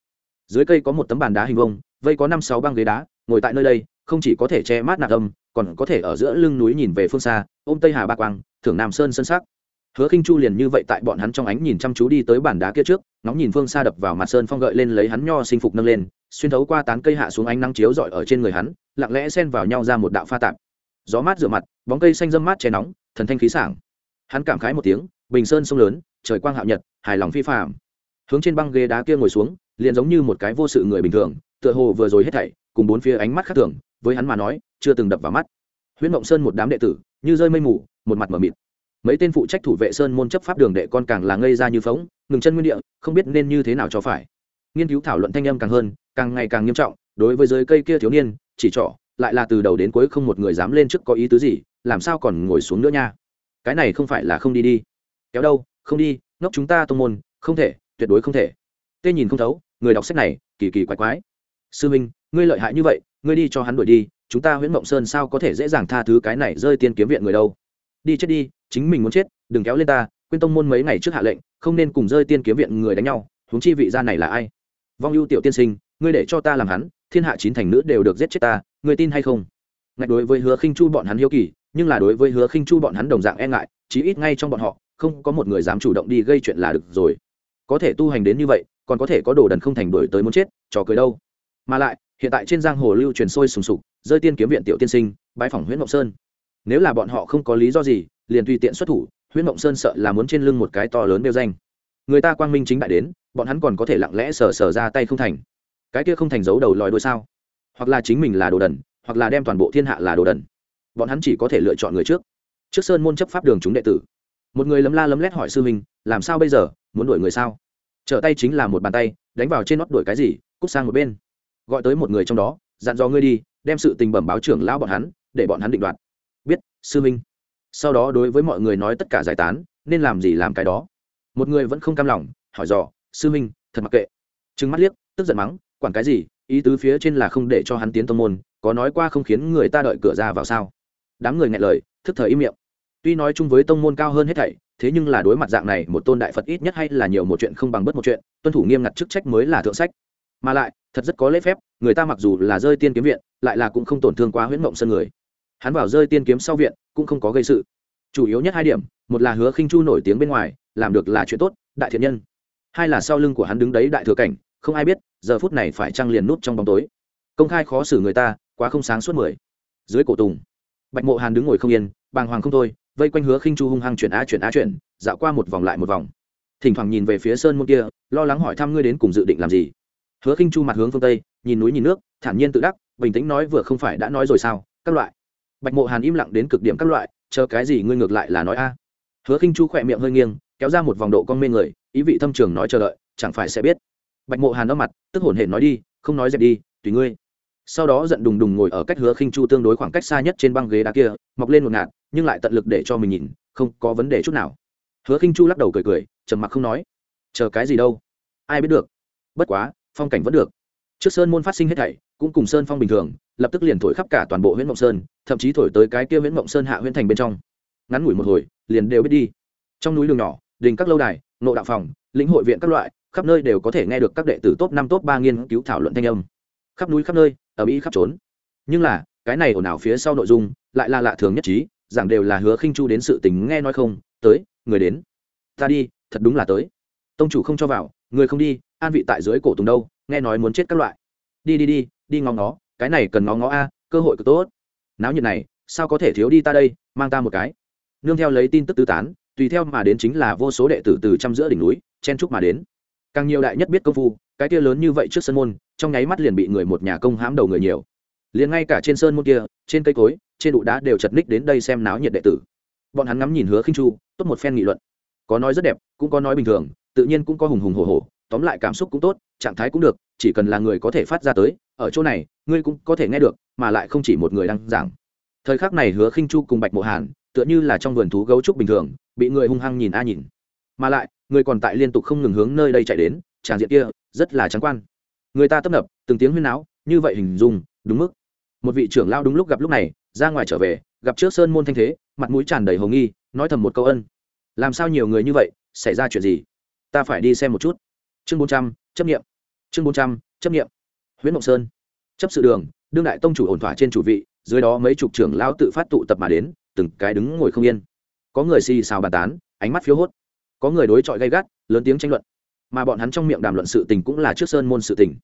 S1: dưới cây có một tấm bàn đá hình vông vây có năm sáu băng ghế đá, ngồi tại nơi đây, không chỉ có thể che mát nạp âm, còn có thể ở giữa lưng núi nhìn về phương xa, ôm tây hà ba quang, thưởng nam sơn sơn sắc. Hứa khinh chu liền như vậy tại bọn hắn trong ánh nhìn chăm chú đi tới bàn đá kia trước, ngóng nhìn phương xa đập vào mặt sơn phong gợi lên lấy hắn nho sinh phục nâng lên, xuyên thấu qua tán cây hạ xuống ánh nắng chiếu rọi ở trên người hắn, lặng lẽ xen vào nhau ra một đạo pha tạp. Gió mát rửa mặt, bóng cây xanh dâm mát che nóng, thần thanh khí sảng. Hắn cảm khái một tiếng, bình sơn sông lớn, trời quang hạo nhật, hài lòng phi phạm hướng trên băng ghế đá kia ngồi xuống liền giống như một cái vô sự người bình thường, tựa hồ vừa rồi hết thảy, cùng bốn phía ánh mắt khác thường, với hắn mà nói, chưa từng đập vào mắt. Huyễn mộng sơn một đám đệ tử, như rơi mây mù, một mặt mờ mịt. Mấy tên phụ trách thủ vệ sơn môn chấp pháp đường đệ con càng là ngây ra như phóng, ngừng chân nguyên địa, không biết nên như thế nào cho phải. Nghiên cứu thảo luận thanh âm càng hơn, càng ngày càng nghiêm trọng, đối với dưới cây kia thiếu niên, chỉ trỏ, lại là từ đầu đến cuối không một người dám lên trước có ý tứ gì, làm sao còn ngồi xuống nữa nha? Cái này không phải là không đi đi. Kéo đâu, không đi, ngốc chúng ta tô môn, không thể, tuyệt đối không thể. Tê nhìn không thấu người đọc sách này, kỳ kỳ quái quái. Sư minh, ngươi lợi hại như vậy, ngươi đi cho hắn đuổi đi, chúng ta nguyễn mộng sơn sao có thể dễ dàng tha thứ cái này rơi tiên kiếm viện người đâu? Đi chết đi, chính mình muốn chết, đừng kéo lên ta, quyên tông môn mấy ngày trước hạ lệnh, không nên cùng rơi tiên kiếm viện người đánh nhau, huống chi vị gia này là ai? Vong ưu tiểu tiên sinh, ngươi để cho ta làm hắn, thiên hạ chín thành nữ đều được giết chết ta, ngươi tin hay không? Ngạch đối với hứa khinh chu bọn hắn hiếu kỳ, nhưng là đối với hứa khinh chu bọn hắn đồng dạng e ngại, chí ít ngay trong bọn họ, không có một người dám chủ động đi gây chuyện là được rồi. Có thể tu hành đến như vậy còn có thể có đồ đần không thành đổi tới muốn chết, trò cười đâu. Mà lại, hiện tại trên giang hồ lưu truyền sôi sùng sục, rơi tiên kiếm viện tiểu tiên sinh bãi phòng nguyễn ngọc sơn. Nếu là bọn họ không có lý do gì, liền tùy tiện xuất thủ nguyễn ngọc sơn sợ là muốn trên lưng một cái to lớn đeo danh. Người ta quang minh chính đại đến, bọn hắn còn có thể lặng lẽ sờ sờ ra tay không thành. Cái kia không thành giấu đầu lòi đôi sao? Hoặc là chính mình là đồ đần, hoặc là đem toàn bộ thiên hạ là đồ đần. Bọn hắn chỉ có thể lựa chọn người trước. Trước sơn môn chấp pháp đường chúng đệ tử. Một người lấm la lấm lét hỏi sư huynh, làm sao bây giờ? Muốn đuổi người sao? Trở tay chính là một bàn tay, đánh vào trên nót đuổi cái gì, cút sang một bên. Gọi tới một người trong đó, dặn dò ngươi đi, đem sự tình bẩm báo trưởng lão bọn hắn, để bọn hắn định đoạt. Biết, sư minh sau đó đối với mọi người nói tất cả giải tán, nên làm gì làm cái đó. Một người vẫn không cam lòng, hỏi dò, sư minh thật mặc kệ. Trừng mắt liếc, tức giận mắng, quản cái gì? Ý tứ phía trên là không để cho hắn tiến tông môn, có nói qua không khiến người ta đợi cửa ra vào sao? Đám người nghe lời, thức thời im miệng. Tuy nói chung với tông môn cao hơn hết thảy thế nhưng là đối mặt dạng này, một tôn đại phật ít nhất hay là nhiều một chuyện không bằng bất một chuyện, tuân thủ nghiêm ngặt chức trách mới là thượng sách. Mà lại, thật rất có lễ phép, người ta mặc dù là rơi tiên kiếm viện, lại là cũng không tổn thương quá huyễn mộng sân người. Hắn vào rơi tiên kiếm sau viện, cũng không có gây sự. Chủ yếu nhất hai điểm, một là hứa khinh chu nổi tiếng bên ngoài, làm được là chuyện tốt, đại thiện nhân. Hai là sau lưng của hắn đứng đấy đại thừa cảnh, không ai biết, giờ phút này phải trăng liền nút trong bóng tối. Công khai khó xử người ta, quá không sáng suốt mười. Dưới cổ tùng, bạch mộ hàn đứng ngồi không yên, bàng hoàng không thôi vây quanh hứa khinh chu hung hăng chuyển á chuyển á chuyển, dạo qua một vòng lại một vòng. Thỉnh thoảng nhìn về phía sơn môn kia, lo lắng hỏi thăm ngươi đến cùng dự định làm gì. Hứa khinh chu mặt hướng phương tây, nhìn núi nhìn nước, thản nhiên tự đắc, bình tĩnh nói vừa không phải đã nói rồi sao, các loại. Bạch mộ hàn im lặng đến cực điểm các loại, chờ cái gì ngươi ngược lại là nói a. Hứa khinh chu khỏe miệng hơi nghiêng, kéo ra một vòng độ con mê người, ý vị thâm trường nói chờ đợi, chẳng phải sẽ biết. Bạch mộ hàn đỏ mặt, tức hổn hển nói đi, không nói dẹp đi, tùy ngươi sau đó giận đùng đùng ngồi ở cách hứa khinh chu tương đối khoảng cách xa nhất trên băng ghế đá kia, mọc lên một ngạt, nhưng lại tận lực để cho mình nhìn, không có vấn đề chút nào. Hứa khinh chu lắc đầu cười cười, trầm mặc không nói. Chờ cái gì đâu? Ai biết được? Bất quá, phong cảnh vẫn được. Trước sơn môn phát sinh hết thảy, cũng cùng sơn phong bình thường, lập tức liền thổi khắp cả toàn bộ huyện mộng sơn, thậm chí thổi tới cái kia huyện mộng sơn hạ huyện thành bên trong. Ngắn ngủi một hồi, liền đều biết đi. Trong núi đường nhỏ, đình các lâu đài nộ đạo phòng, lĩnh hội viện các loại, khắp nơi đều có thể nghe được các đệ tử top năm, top ba nghiên cứu thảo luận thanh âm. Khắp núi khắp nơi ở mỹ khắp trốn nhưng là cái này ồn ào phía sau nội dung lại là lạ thường nhất trí giảng đều là hứa khinh chu đến sự tình nghe nói không tới người đến ta đi thật đúng là tới tông chủ không cho vào người không đi an vị tại dưới cổ tùng đâu nghe nói muốn chết các loại đi đi đi đi ngó ngó cái này cần ngó ngó a cơ hội cực tốt náo nhiệt này sao có thể thiếu đi ta đây mang ta một cái nương theo lấy tin tức tứ tán tùy theo mà đến chính là vô số đệ tử từ trăm giữa đỉnh núi chen trúc mà đến càng nhiều đại nhất biết công phu cái kia lớn như vậy trước sân môn, trong nháy mắt liền bị người một nhà công hãm đầu người nhiều. Liền ngay cả trên sơn môn kia, trên cây cối, trên đụ đá đều chật ních đến đây xem náo nhiệt đệ tử. Bọn hắn ngắm nhìn hứa khinh chu, tốt một phen nghị luận. Có nói rất đẹp, cũng có nói bình thường, tự nhiên cũng có hùng hùng hổ hổ, tóm lại cảm xúc cũng tốt, trạng thái cũng được, chỉ cần là người có thể phát ra tới, ở chỗ này, ngươi cũng có thể nghe được, mà lại không chỉ một người đang giảng. Thời khắc này hứa khinh chu cùng bạch mộ hàn, tựa như là trong vườn thú gấu trúc bình thường, bị người hung hăng nhìn a nhìn. Mà lại, người còn tại liên tục không ngừng hướng nơi đây chạy đến tràng diện kia rất là trắng quan. Người ta tấp nập, từng tiếng huyên náo, như vậy hình dung, đúng mức. Một vị trưởng lao đúng lúc gặp lúc này, ra ngoài trở về, gặp trước sơn môn thanh thế, mặt mũi tràn đầy hồng nghi, nói thầm một câu ân. Làm sao nhiều người như vậy, xảy ra chuyện gì? Ta phải đi xem một chút. Chương bốn trăm, chấp nghiệm chương bốn trăm, chấp nghiệm huyện mộng sơn. Chấp sự đường, đương đại tông chủ ổn thỏa trên chủ vị, dưới đó mấy chục trưởng lão tự phát tụ tập mà đến, từng cái đứng ngồi không yên. Có người xì xào bàn tán, ánh mắt phiếu hốt. Có người đối chọi gay gắt, lớn tiếng tranh luận mà bọn hắn trong miệng đàm luận sự tình cũng là trước sơn môn sự tình.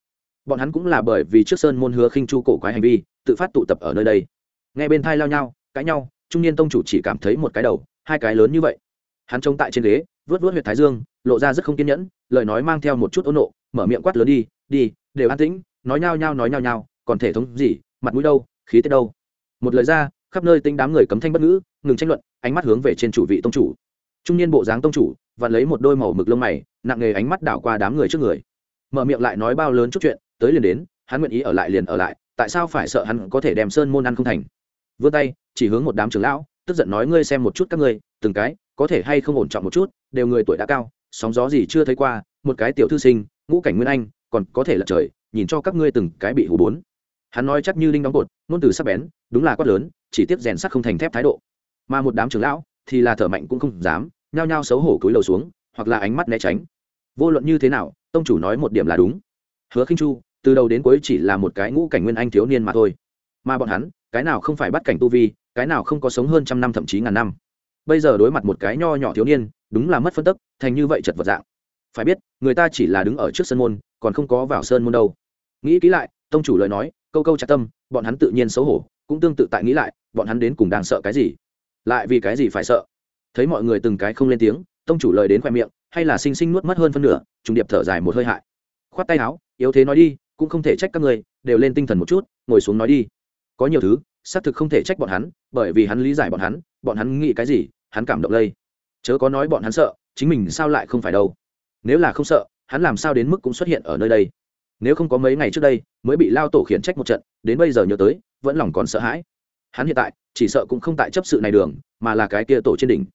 S1: Bọn hắn cũng là bởi vì trước sơn môn hứa khinh chu cổ quái hành vi, tự phát tụ tập ở nơi đây. Nghe bên thai lao nhau, cãi nhau, trung niên tông chủ chỉ cảm thấy một cái đầu, hai cái lớn như vậy. Hắn trông tại trên ghế, vớt vớt huyệt thái dương, lộ ra rất không kiên nhẫn, lời nói mang theo một chút ôn nộ, mở miệng quát lớn đi đi, đều an tĩnh, nói nhao nhao nói nhao nhao còn thể thống gì, mặt mũi đâu, khí tiết đâu. Một lời ra, khắp nơi tinh đám người cấm thanh bất ngữ, ngừng tranh luận, ánh mắt hướng về trên chủ vị tông chủ. Trung niên bộ dáng tông chủ và lấy một đôi màu mực lông mày nặng nề ánh mắt đảo qua đám người trước người. Mở miệng lại nói bao lớn chút chuyện, tới liền đến, hắn nguyện ý ở lại liền ở lại, tại sao phải sợ hắn có thể đem sơn môn ăn không thành? Vươn tay, chỉ hướng một đám trưởng lão, tức giận nói ngươi xem một chút các ngươi, từng cái, có thể hay không ổn trọng một chút, đều người tuổi đã cao, sóng gió gì chưa thấy qua, một cái tiểu thư sinh, ngũ cảnh nguyên anh, còn có thể lật trời, nhìn cho các ngươi từng cái bị hù bốn. Hắn nói chắc như linh đóng cột nôn từ sắc bén, đúng là quát lớn, chỉ tiếp rèn sắt không thành thép thái độ. Mà một đám trưởng lão, thì là thở mạnh cũng không dám, nhao nhao xấu hổ cúi đầu xuống, hoặc là ánh mắt né tránh vô luận như thế nào, tông chủ nói một điểm là đúng. Hứa khinh chu, từ đầu đến cuối chỉ là một cái ngũ cảnh nguyên anh thiếu niên mà thôi. Mà bọn hắn, cái nào không phải bắt cảnh tu vi, cái nào không có sống hơn trăm năm thậm chí ngàn năm. Bây giờ đối mặt một cái nho nhỏ thiếu niên, đúng là mất phân tức, thành như vậy chật vật dạng. Phải biết, người ta chỉ là đứng ở trước sân môn, còn không có vào sơn môn đâu. Nghĩ kỹ lại, tông chủ lời nói, câu câu chặt tâm, bọn hắn tự nhiên xấu hổ, cũng tương tự tại nghĩ lại, bọn hắn đến cùng đang sợ cái gì? Lại vì cái gì phải sợ? Thấy mọi người từng cái không lên tiếng, tông chủ lời đến khoe miệng hay là sinh sinh nuốt mất hơn phân nửa, trùng điệp thở dài một hơi hại. Khoát tay áo, yếu thế nói đi, cũng không thể trách các người, đều lên tinh thần một chút, ngồi xuống nói đi. Có nhiều thứ, xác thực không thể trách bọn hắn, bởi vì hắn lý giải bọn hắn bọn hắn nghĩ cái gì, hắn cảm động lây. Chớ có nói bọn hắn sợ, chính mình sao lại không phải đâu. Nếu là không sợ, hắn làm sao đến mức cũng xuất hiện ở nơi đây. Nếu không có mấy ngày trước đây, mới bị lao tổ khiển trách một trận, đến bây giờ nhớ tới, vẫn lòng còn sợ hãi. Hắn hiện tại, chỉ sợ cũng không tại chấp sự này đường, mà là cái kia tổ trên đỉnh.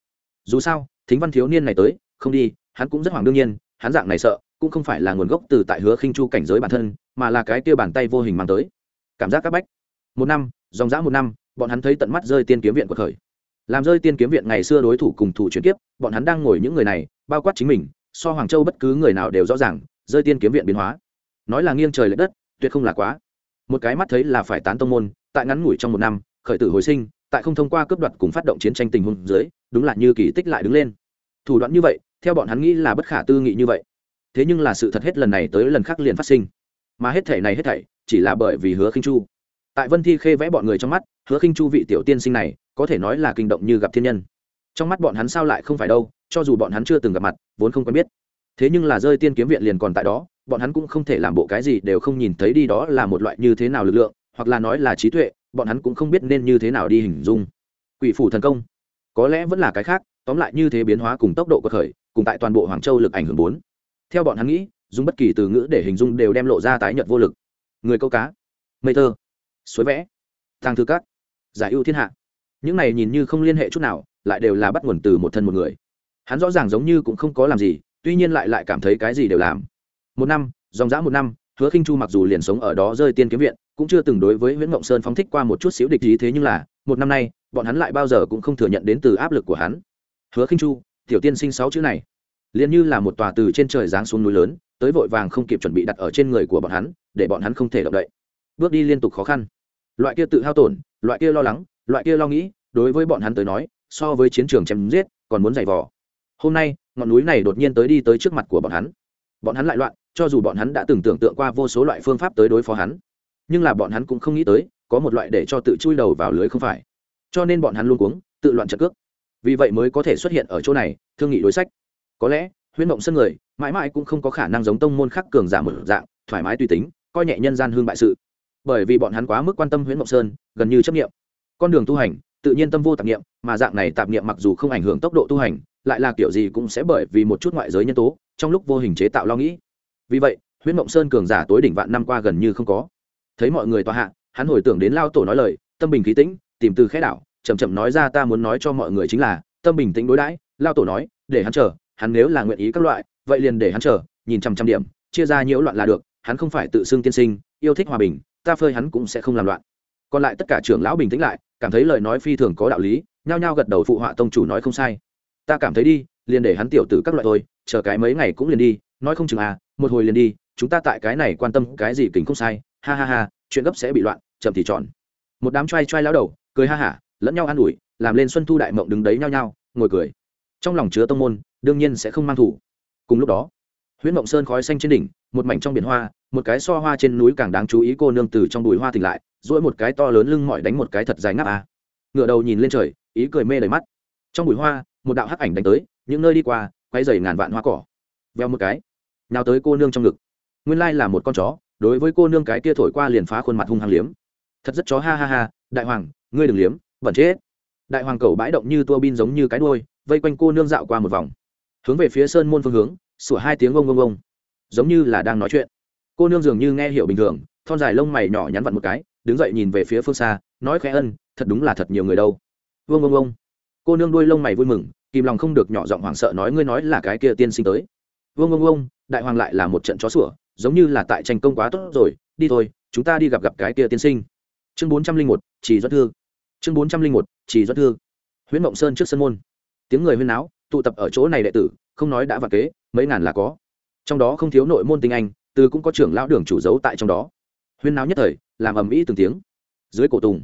S1: Dù sao, thính văn thiếu niên này tới, không đi hắn cũng rất hoảng đương nhiên, hắn dạng này sợ, cũng không phải là nguồn gốc từ tại hứa khinh chu cảnh giới bản thân, mà là cái kia bàn tay vô hình mang tới. Cảm giác các bách. Một năm, dòng dã một năm, bọn hắn thấy tận mắt rơi tiên kiếm viện của khởi làm rơi tiên kiếm viện ngày xưa đối thủ cùng thủ chuyển kiếp, bọn hắn đang ngồi những người này, bao quát chính mình, so hoàng châu bất cứ người nào đều rõ ràng, rơi tiên kiếm viện biến hóa. Nói là nghiêng trời lệch đất, tuyệt không là quá. Một cái mắt thấy là phải tán tông môn, tại ngắn ngủi trong một năm, khởi tử hồi sinh, tại không thông qua cướp đoạt cùng phát động chiến tranh tình huống dưới, đúng là như kỳ tích lại đứng lên. Thủ đoạn như vậy theo bọn hắn nghĩ là bất khả tư nghị như vậy. Thế nhưng là sự thật hết lần này tới lần khác liền phát sinh. Mà hết thể này hết thảy chỉ là bởi vì hứa khinh chu. Tại vân thi khê vẽ bọn người trong mắt, hứa khinh chu vị tiểu tiên sinh này có thể nói là kinh động như gặp thiên nhân. Trong mắt bọn hắn sao lại không phải đâu, cho dù bọn hắn chưa từng gặp mặt, vốn không quen biết. Thế nhưng là rơi tiên kiếm viện liền còn tại đó, bọn hắn cũng không thể làm bộ cái gì đều không nhìn thấy đi đó là một loại như thế nào lực lượng, hoặc là nói là trí tuệ, bọn hắn cũng không biết nên như thế nào đi hình dung. Quỷ phủ thần công, có lẽ vẫn là cái khác, tóm lại như thế biến hóa cùng tốc độ của khởi cùng tại toàn bộ hoàng châu lực ảnh hưởng bốn. Theo bọn hắn nghĩ, dùng bất kỳ từ ngữ để hình dung đều đem lộ ra tái nhợt vô lực. Người câu cá, mây thơ, suối vẽ thang thư cát, giải ưu thiên hạ. Những này nhìn như không liên hệ chút nào, lại đều là bắt nguồn từ một thân một người. Hắn rõ ràng giống như cũng không có làm gì, tuy nhiên lại lại cảm thấy cái gì đều làm. Một năm, dòng dã một năm, hứa khinh chu mặc dù liền sống ở đó rơi tiên kiếm viện, cũng chưa từng đối với nguyễn mộng sơn phóng thích qua một chút xíu địch ý thế nhưng là, một năm nay, bọn hắn lại bao giờ cũng không thừa nhận đến từ áp lực của hắn. Hứa khinh chu tiểu tiên sinh sáu chữ này. Liền như là một tòa từ trên trời giáng xuống núi lớn, tới vội vàng không kịp chuẩn bị đặt ở trên người của bọn hắn, để bọn hắn không thể động đậy. Bước đi liên tục khó khăn. Loại kia tự hao tổn, loại kia lo lắng, loại kia lo nghĩ, đối với bọn hắn tới nói, so với chiến trường chém giết, còn muốn giày vò. Hôm nay, ngọn núi này đột nhiên tới đi tới trước mặt của bọn hắn. Bọn hắn lại loạn, cho dù bọn hắn đã từng tưởng tượng qua vô số loại phương pháp tới đối phó hắn, nhưng là bọn hắn cũng không nghĩ tới, có một loại để cho tự chui đầu vào lưới không phải. Cho nên bọn hắn luôn cuống, tự loạn trợ cước vì vậy mới có thể xuất hiện ở chỗ này, thương nghị đối sách. Có lẽ, huyễn mộng sân người, mãi mãi cũng không có khả năng giống tông môn khắc cường giả một dạng, thoải mái tùy tính, coi nhẹ nhân gian hương bại sự. Bởi vì bọn hắn quá mức quan tâm huyễn mộng sơn, gần như chấp nghiệm con đường tu hành, tự nhiên tâm vô tạp nghiệm mà dạng này tạp nghiệm mặc dù không ảnh hưởng tốc độ tu hành, lại là kiểu gì cũng sẽ bởi vì một chút ngoại giới nhân tố, trong lúc vô hình chế tạo lo nghĩ. Vì vậy, huyễn mộng sơn cường giả tối đỉnh vạn năm qua gần như không có. Thấy mọi người tòa hạ, hắn hồi tưởng đến lao tổ nói lời, tâm bình khí tĩnh, tìm từ khẽ đảo chậm chậm nói ra ta muốn nói cho mọi người chính là, tâm bình tĩnh đối đãi, lao tổ nói, để hắn chờ, hắn nếu là nguyện ý các loại, vậy liền để hắn chờ, nhìn trăm trăm điểm, chia ra nhiễu loạn là được, hắn không phải tự xưng tiên sinh, yêu thích hòa bình, ta phơi hắn cũng sẽ không làm loạn. Còn lại tất cả trưởng lão bình tĩnh lại, cảm thấy lời nói phi thường có đạo lý, nhao nhao gật đầu phụ họa tông chủ nói không sai. Ta cảm thấy đi, liền để hắn tiểu tử các loại thôi, chờ cái mấy ngày cũng liền đi, nói không chừng à một hồi liền đi, chúng ta tại cái này quan tâm cái gì kính không sai, ha ha ha, chuyện gấp sẽ bị loạn, chậm thì tròn một đám trai trai lao đầu, cười ha hả lẫn nhau an ủi, làm lên xuân thu đại mộng đứng đấy nhao nhao, ngồi cười. Trong lòng chứa tông môn, đương nhiên sẽ không mang thủ. Cùng lúc đó, huyễn mộng sơn khói xanh trên đỉnh, một mảnh trong biển hoa, một cái so hoa trên núi càng đáng chú ý cô nương từ trong bụi hoa tỉnh lại dỗi một cái to lớn lưng mỏi đánh một cái thật dài ngáp a. À. ngựa đầu nhìn lên trời, ý cười mê đầy mắt. Trong bụi hoa, một đạo hắc ảnh đánh tới, những nơi đi qua quay dày ngàn vạn hoa cỏ. Veo một cái nào tới cô nương trong ngực. Nguyên lai là một con chó, đối với cô nương cái kia thổi qua liền phá khuôn mặt hung hăng liếm. Thật rất chó, ha ha ha, đại hoàng, ngươi đừng liếm bẩn chết. Đại hoàng cầu bãi động như tua bin giống như cái đuôi, vây quanh cô nương dạo qua một vòng. Hướng về phía sơn môn phương hướng, sủa hai tiếng ông ông ông giống như là đang nói chuyện. Cô nương dường như nghe hiểu bình thường, thon dài lông mày nhỏ nhắn vặn một cái, đứng dậy nhìn về phía phương xa, nói khẽ ân, thật đúng là thật nhiều người đâu. Vương ông ông cô nương đuôi lông mày vui mừng, kìm lòng không được nhỏ giọng hoảng sợ nói ngươi nói là cái kia tiên sinh tới. Vương ông ông đại hoàng lại là một trận chó sủa, giống như là tại tranh công quá tốt rồi, đi thôi, chúng ta đi gặp gặp cái kia tiên sinh. Chương bốn trăm linh một, chỉ do thương chương bốn trăm linh một, chỉ doãn thư. Huyễn mộng sơn trước sân môn. Tiếng người huyên náo, tụ tập ở chỗ này đệ tử, không nói đã và kế, mấy ngàn là có. Trong đó không thiếu nội môn tinh anh, từ cũng có trưởng lão đường chủ giấu tại trong đó. Huyên náo nhất thời, làm ầm ĩ từng tiếng. Dưới cổ tùng,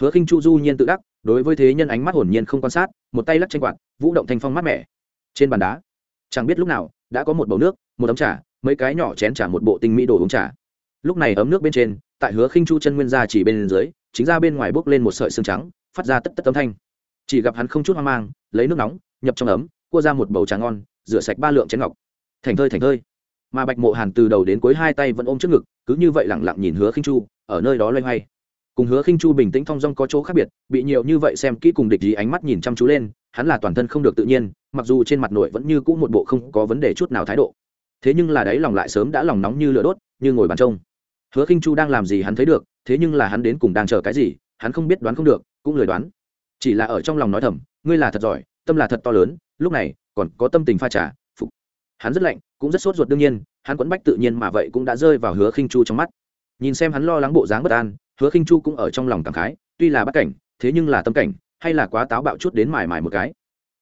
S1: hứa khinh chu du nhiên tự đắc, đối với thế nhân ánh mắt hồn nhiên không quan sát, một tay lắc tranh quạt, vũ động thanh phong mát mẻ. Trên bàn đá, chẳng biết lúc nào, đã có một bầu nước, một ấm trà, mấy cái nhỏ chén trà, một bộ tinh mỹ đồ uống trà. Lúc này ấm nước bên trên, tại hứa khinh chu chân nguyên gia chỉ bên dưới chính ra bên ngoài bốc lên một sợi xương trắng, phát ra tất tất âm thanh. Chỉ gặp hắn không chút hoang mang, lấy nước nóng, nhập trong ấm, cua ra một bầu trà ngon, rửa sạch ba lượng chén ngọc. Thành thơi thành thơi. Mà bạch mộ hàn từ đầu đến cuối hai tay vẫn ôm trước ngực, cứ như vậy lẳng lặng nhìn hứa khinh chu, ở nơi đó loay hoay. Cùng hứa khinh chu bình tĩnh thong dong có chỗ khác biệt, bị nhiều như vậy xem kỹ cùng địch gì ánh mắt nhìn chăm chú lên, hắn là toàn thân không được tự nhiên, mặc dù trên mặt nội vẫn như cũ một bộ không có vấn đề chút nào thái độ. Thế nhưng là đấy lòng lại sớm đã lòng nóng như lửa đốt, như ngồi bàn trông. Hứa khinh chu đang làm gì hắn thấy được thế nhưng là hắn đến cùng đang chờ cái gì, hắn không biết đoán không được, cũng lười đoán. Chỉ là ở trong lòng nói thầm, ngươi là thật giỏi, tâm là thật to lớn, lúc này còn có tâm tình pha trà, phục. Hắn rất lạnh, cũng rất sốt ruột đương nhiên, hắn quẫn bách tự nhiên mà vậy cũng đã rơi vào hứa khinh chu trong mắt. Nhìn xem hắn lo lắng bộ dáng bất an, hứa khinh chu cũng ở trong lòng cảm khái, tuy là bắt cảnh, thế nhưng là tâm cảnh, hay là quá táo bạo chút đến mải mải một cái.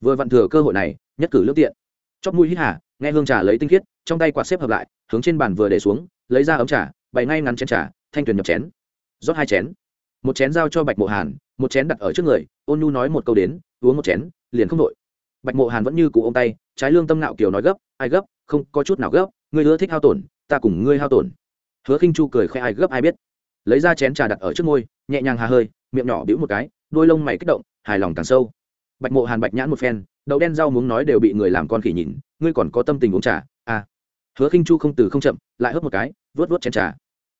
S1: Vừa vặn thừa cơ hội này, nhất cử lương tiện. Chóp mũi hít hà, nghe hương trà lấy tinh khiết, trong tay quạt xếp hợp lại, hướng trên bàn vừa để xuống, lấy ra ấm trà, bày ngay ngắn chén trà, thanh tuyền nhập chén rót hai chén. Một chén giao cho bạch mộ hàn, một chén đặt ở trước người, ôn nhu nói một câu đến, uống một chén, liền không đội bạch mộ hàn vẫn như cụ ô m tay, trái lương tâm nạo kiều nói gấp, ai gấp, không có chút nào gấp, ngươi hứa thích hao tổn, ta cùng ngươi hao tổn. Hứa khinh chu cười khoe ai gấp, ai biết. Lấy ra chén trà đặt ở trước môi, nhẹ nhàng hà hơi, miệng nhỏ bĩu một cái, đôi lông mày kích động, hài lòng càng sâu. Bạch mộ hàn bạch nhãn một phen, đậu đen rau muống nói đều bị người làm con khỉ nhìn, ngươi còn có tâm tình uống trà à? Hứa khinh chu không từ không chậm, lại hớp một cái vớt vớt chén trà.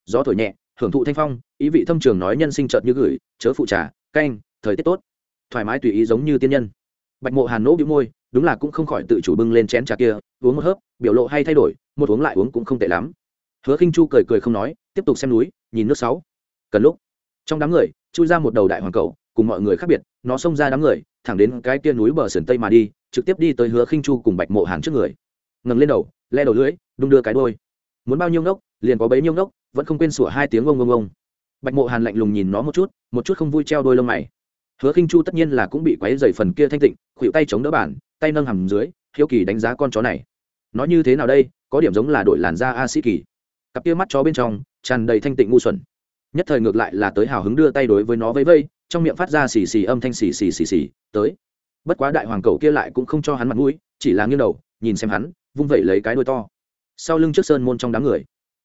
S1: Gió thổi nhẹ hưởng thụ thanh phong, ý vị thâm trường nói nhân sinh chợt như gửi, chớ phụ trà, canh, thời tiết tốt. Thoải mái tùy ý giống như tiên nhân. Bạch mộ hàn nỗ bị môi, đúng là cũng không khỏi tự chủ bưng lên chén trà kia, uống một hớp, biểu lộ hay thay đổi, một uống lại uống cũng không tệ lắm. Hứa khinh chu cười cười không nói, tiếp tục xem núi, nhìn nước sáu. Cần lúc. Trong đám người, chui ra một đầu đại hoàng cầu, cùng mọi người khác biệt, nó xông ra đám người, thẳng đến cái kia núi bờ sườn tây mà đi, trực tiếp đi tới hứa khinh chu cùng bạch mộ hàn trước người. Ngẩng lên đầu, le đầu lưỡi, đung đưa cái đôi muốn bao nhiêu ngốc, liền có bấy nhiêu ngốc, vẫn không quên sủa hai tiếng ông ông ông bạch mộ hàn lạnh lùng nhìn nó một chút một chút không vui treo đôi lông mày. Hứa khinh chu tất nhiên là cũng bị quấy dày phần kia thanh tịnh khuỵu tay chống đỡ bản tay nâng hầm dưới, hiếu kỳ đánh giá con chó này. Nó như thế nào đây, có điểm giống là đội làn da a sĩ kỳ. Cặp kia mắt chó bên trong, tràn đầy thanh tịnh ngu xuẩn. Nhất thời ngược lại là tới hào hứng đưa tay đối với nó vây vây trong miệng phát ra xì xì âm thanh xì xì xì xì, tới. Bất quá đại hoàng cầu kia lại cũng không cho hắn mặt mũi, chỉ là nghiêng đầu, nhìn xem hắn, vung vẩy lấy cái đuôi to sau lưng trước sơn môn trong đám người.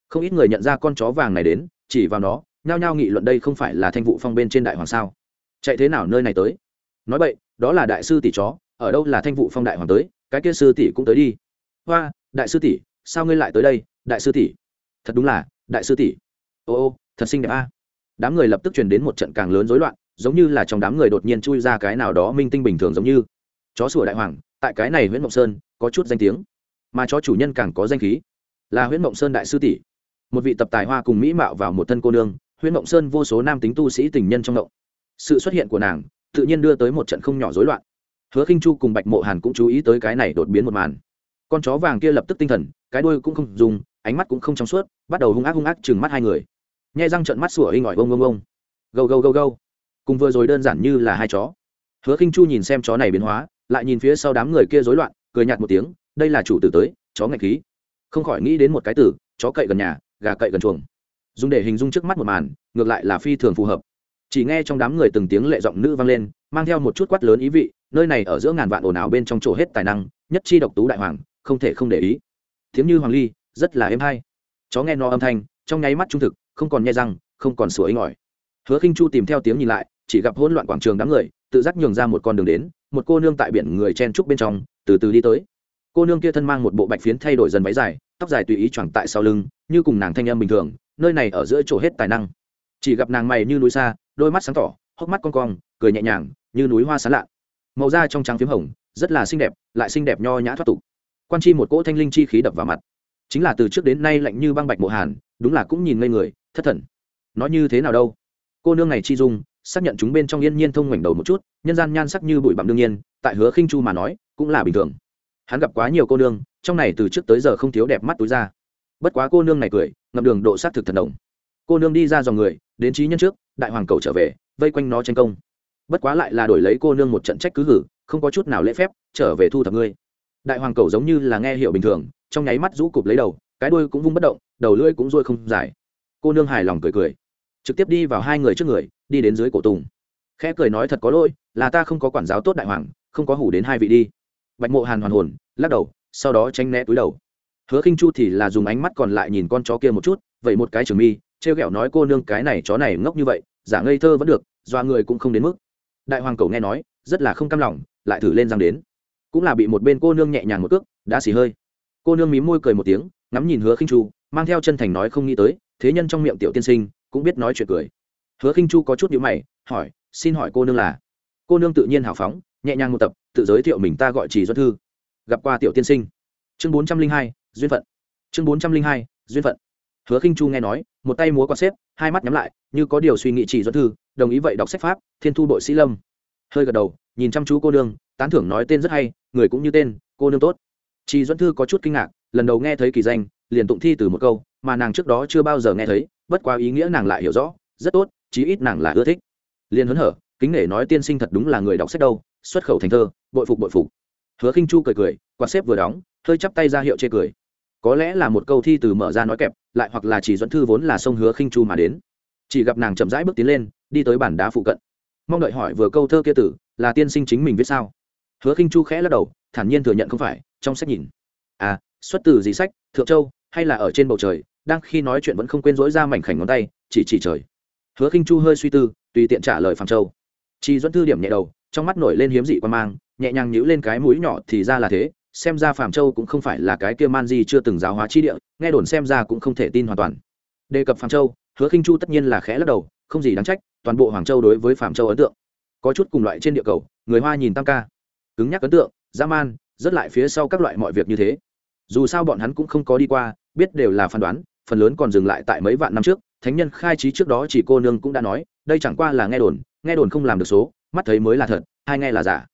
S1: Không ít người nhận ra con chó vàng này đến, chỉ vào nó, nhao nhao nghị luận đây không phải là thanh vụ phong bên trên đại hoàng sao? Chạy thế nào nơi này tới? Nói vậy đó là đại sư tỷ chó, ở đâu là thanh vụ phong đại hoàng tới, cái kia sư tỷ cũng tới đi. Hoa, đại sư tỷ, sao ngươi lại tới đây, đại sư tỷ? Thật đúng là, đại sư tỷ. Ô ô, thật xinh đẹp a. Đám người lập tức truyền đến một trận càng lớn rối loạn, giống như là trong đám người đột nhiên chui ra cái nào đó minh tinh bình thường giống như. Chó sủa đại hoàng, tại cái này nguyễn mộng sơn, có chút danh tiếng mà chó chủ nhân càng có danh khí. Là Huyễn mộng sơn đại sư tỷ. Một vị tập tài hoa cùng mỹ mạo vào một thân cô nương, Huyễn mộng sơn vô số nam tính tu sĩ tình nhân trong động. Sự xuất hiện của nàng, tự nhiên đưa tới một trận không nhỏ rối loạn. Hứa khinh chu cùng bạch mộ hàn cũng chú ý tới cái này đột biến một màn. Con chó vàng kia lập tức tinh thần, cái đuôi cũng không dùng, ánh mắt cũng không trong suốt, bắt đầu hung ác hung ác chừng mắt hai người. Nhai răng trận mắt sủa inh ỏi bông bông bông gâu gâu gâu gâu. Cùng vừa rồi đơn giản như là hai chó. Hứa khinh chu nhìn xem chó này biến hóa, lại nhìn phía sau đám người kia rối loạn, cười nhạt một tiếng đây là chủ tử tới, chó ngạch khí. Không khỏi nghĩ đến một cái từ chó cậy gần nhà, gà cậy gần chuồng. Dùng để hình dung trước mắt một màn, ngược lại là phi thường phù hợp. Chỉ nghe trong đám người từng tiếng lệ giọng nữ vang lên, mang theo một chút quát lớn ý vị, nơi này ở giữa ngàn vạn ồn ào bên trong chỗ hết tài năng, nhất chi độc tú đại hoàng, không thể không để ý. Tiếng như hoàng ly, rất là êm hay. Chó nghe no âm thanh, trong nháy mắt trung thực, không còn nghe răng, không còn sủa ấy ngỏi hứa khinh chu tìm theo tiếng nhìn lại, chỉ gặp hỗn loạn quảng trường đám người, tự giác nhường ra một con đường đến, một cô nương tại biển người chen trúc bên trong, từ từ đi tới cô nương kia thân mang một bộ bạch phiến thay đổi dần váy dài, tóc dài tùy ý choàng tại sau lưng, như cùng nàng thanh âm bình thường, nơi này ở giữa chỗ hết tài năng. Chỉ gặp nàng mày như núi xa, đôi mắt sáng tỏ, hốc mắt con cong, cười nhẹ nhàng, như núi hoa sán lạ. Màu da trong trắng phím hồng, rất là xinh đẹp, lại xinh đẹp nho nhã thoát tục. Quan chi một cỗ thanh linh chi khí đập vào mặt. Chính là từ trước đến nay lạnh như băng bạch mộ hàn, đúng là cũng nhìn ngây người, thất thần. Nó như thế nào đâu? Cô nương này chi dung, xác nhận chúng bên trong yên nhiên thông ngoảnh đầu một chút, nhân gian nhan sắc như bụi bặm đương nhiên, tại hứa khinh chu mà nói, cũng là bình thường hắn gặp quá nhiều cô nương, trong này từ trước tới giờ không thiếu đẹp mắt túi ra bất quá cô nương này cười ngập đường độ sát thực thần đồng cô nương đi ra dòng người, đến trí nhân trước, đại hoàng cầu trở về, vây quanh nó tranh công. Bất quá lại là đổi lấy cô nương một trận trách cứ gử không có chút nào lễ phép, trở về thu thập ngươi. Đại hoàng cầu giống như là nghe hiểu bình thường, trong nháy mắt rũ cụp lấy đầu, cái đuôi cũng vung bất động, đầu lưỡi cũng ruôi không dài. Cô nương hài lòng cười cười, trực tiếp đi vào hai người trước người, đi đến dưới cổ tùng. Khẽ cười nói thật có lỗi, là ta không có quản giáo tốt đại hoàng, không có hủ đến hai vị đi bạch mộ hàn hoàn hồn, lắc đầu, sau đó tranh né túi đầu. Hứa khinh chu thì là dùng ánh mắt còn lại nhìn con chó kia một chút, vậy một cái trường mi, trêu ghẹo nói, cô nương, cái này chó này ngốc như vậy, giả ngây thơ vẫn được doa người cũng không đến mức. Đại hoàng cầu nghe nói, rất là không cam lòng, lại thử lên răng đến. Cũng là bị một bên cô nương nhẹ nhàng một cước, đã xì hơi. Cô nương mím môi cười một tiếng, ngắm nhìn hứa khinh chu, mang theo chân thành nói không nghĩ tới, thế nhân trong miệng tiểu tiên sinh, cũng biết nói chuyện cười. Hứa khinh chu có chút nhíu mày, hỏi, xin hỏi cô nương là? Cô nương tự nhiên hào phóng, nhẹ nhàng một tập tự giới thiệu mình ta gọi chỉ doanh thư. Gặp qua tiểu tiên sinh. Chương bốn trăm linh hai, duyên phận. Chương bốn trăm linh hai, duyên phận. Hứa khinh chu nghe nói, một tay múa quạt xếp, hai mắt nhắm lại, như có điều suy nghĩ chỉ doanh thư, đồng ý vậy đọc sách pháp, thiên thu bội sĩ lâm. Hơi gật đầu, nhìn chăm chú cô nương, tán thưởng nói tên rất hay, người cũng như tên, cô nương tốt. Chỉ doanh thư có chút kinh ngạc, lần đầu nghe thấy kỳ danh, liền tụng thi từ một câu, mà nàng trước đó chưa bao giờ nghe thấy, bất quá ý nghĩa nàng lại hiểu rõ, rất tốt, chí ít nàng là ưa thích. Liền hớn hở, kính nể nói tiên sinh thật đúng là người đọc sách đâu xuất khẩu thành thơ, bội phục bội phục. Hứa khinh chu cười cười, quạt xếp vừa đóng, hơi chắp tay ra hiệu chê cười. Có lẽ là một câu thi từ mở ra nói kẹp, lại hoặc là chỉ dẫn thư vốn là sông hứa khinh chu mà đến. Chỉ gặp nàng chậm rãi bước tiến lên, đi tới bản đá phụ cận. Mong đợi hỏi vừa câu thơ kia tử, là tiên sinh chính mình viết sao? Hứa khinh chu khẽ lắc đầu, thản nhiên thừa nhận không phải, trong sách nhìn. À xuất từ gì sách, thượng châu, hay là ở trên bầu trời, đang khi nói chuyện vẫn không quên dỗi ra mảnh khảnh ngón tay, chỉ chỉ trời. Hứa khinh chu hơi suy tư, tùy tiện trả lời phạm châu. Chỉ dẫn thư điểm nhẹ đầu trong mắt nổi lên hiếm dị quan mang, nhẹ nhàng nhíu lên cái mũi nhỏ thì ra là thế, xem ra phạm châu cũng không phải là cái kia man di chưa từng giáo hóa chi địa, nghe đồn xem ra cũng không thể tin hoàn toàn. Đề cập phạm châu, hứa khinh chu tất nhiên là khẽ lắc đầu, không gì đáng trách, toàn bộ hoàng châu đối với phạm châu ấn tượng, có chút cùng loại trên địa cầu, người hoa nhìn tam ca, cứng nhắc ấn tượng, dã man, rất lại phía sau các loại mọi việc như thế. Dù sao bọn hắn cũng không có đi qua, biết đều là phán đoán, phần lớn còn dừng lại tại mấy vạn năm trước, thánh nhân khai trí trước đó chỉ cô nương cũng đã nói, đây chẳng qua là nghe đồn nghe đồn không làm được số mắt thấy mới là thật, hai nghe là giả.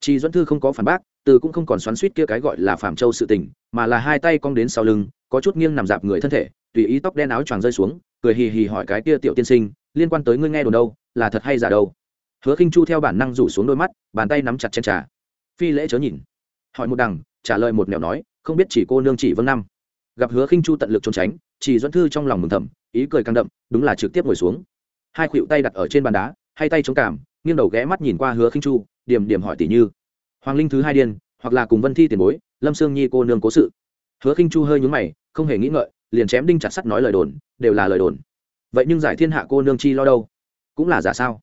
S1: Chị duẫn thư không có phản bác, từ cũng không còn xoắn suýt kia cái gọi là phạm châu sự tình, mà là hai tay cong đến sau lưng, có chút nghiêng nằm dạp người thân thể, tùy ý tóc đen áo choàng rơi xuống, cười hì hì hỏi cái kia tiểu tiên sinh, liên quan tới ngươi nghe đồn đâu, là thật hay giả đâu? Hứa khinh chu theo bản năng rủ xuống đôi mắt, bàn tay nắm chặt trên trà. Phi lễ chớ nhìn. Hỏi một đằng, trả lời một nẻo nói, không biết chỉ cô nương chỉ vâng năm gặp hứa khinh chu tận lực trốn tránh, chỉ dẫn thư trong lòng mừng thầm, ý cười căng đậm, đúng là trực tiếp ngồi xuống. Hai khuỷu tay đặt ở trên bàn đá, hai tay chống cảm nghiêng đầu ghé mắt nhìn qua hứa khinh chu, điểm điểm hỏi tỷ như. Hoàng linh thứ hai điên, hoặc là cùng vân thi tiền bối, lâm sương nhi cô nương cố sự. Hứa khinh chu hơi nhướng mày, không hề nghĩ ngợi, liền chém đinh chặt sắt nói lời đồn, đều là lời đồn. Vậy nhưng giải thiên hạ cô nương chi lo đâu? Cũng là giả sao?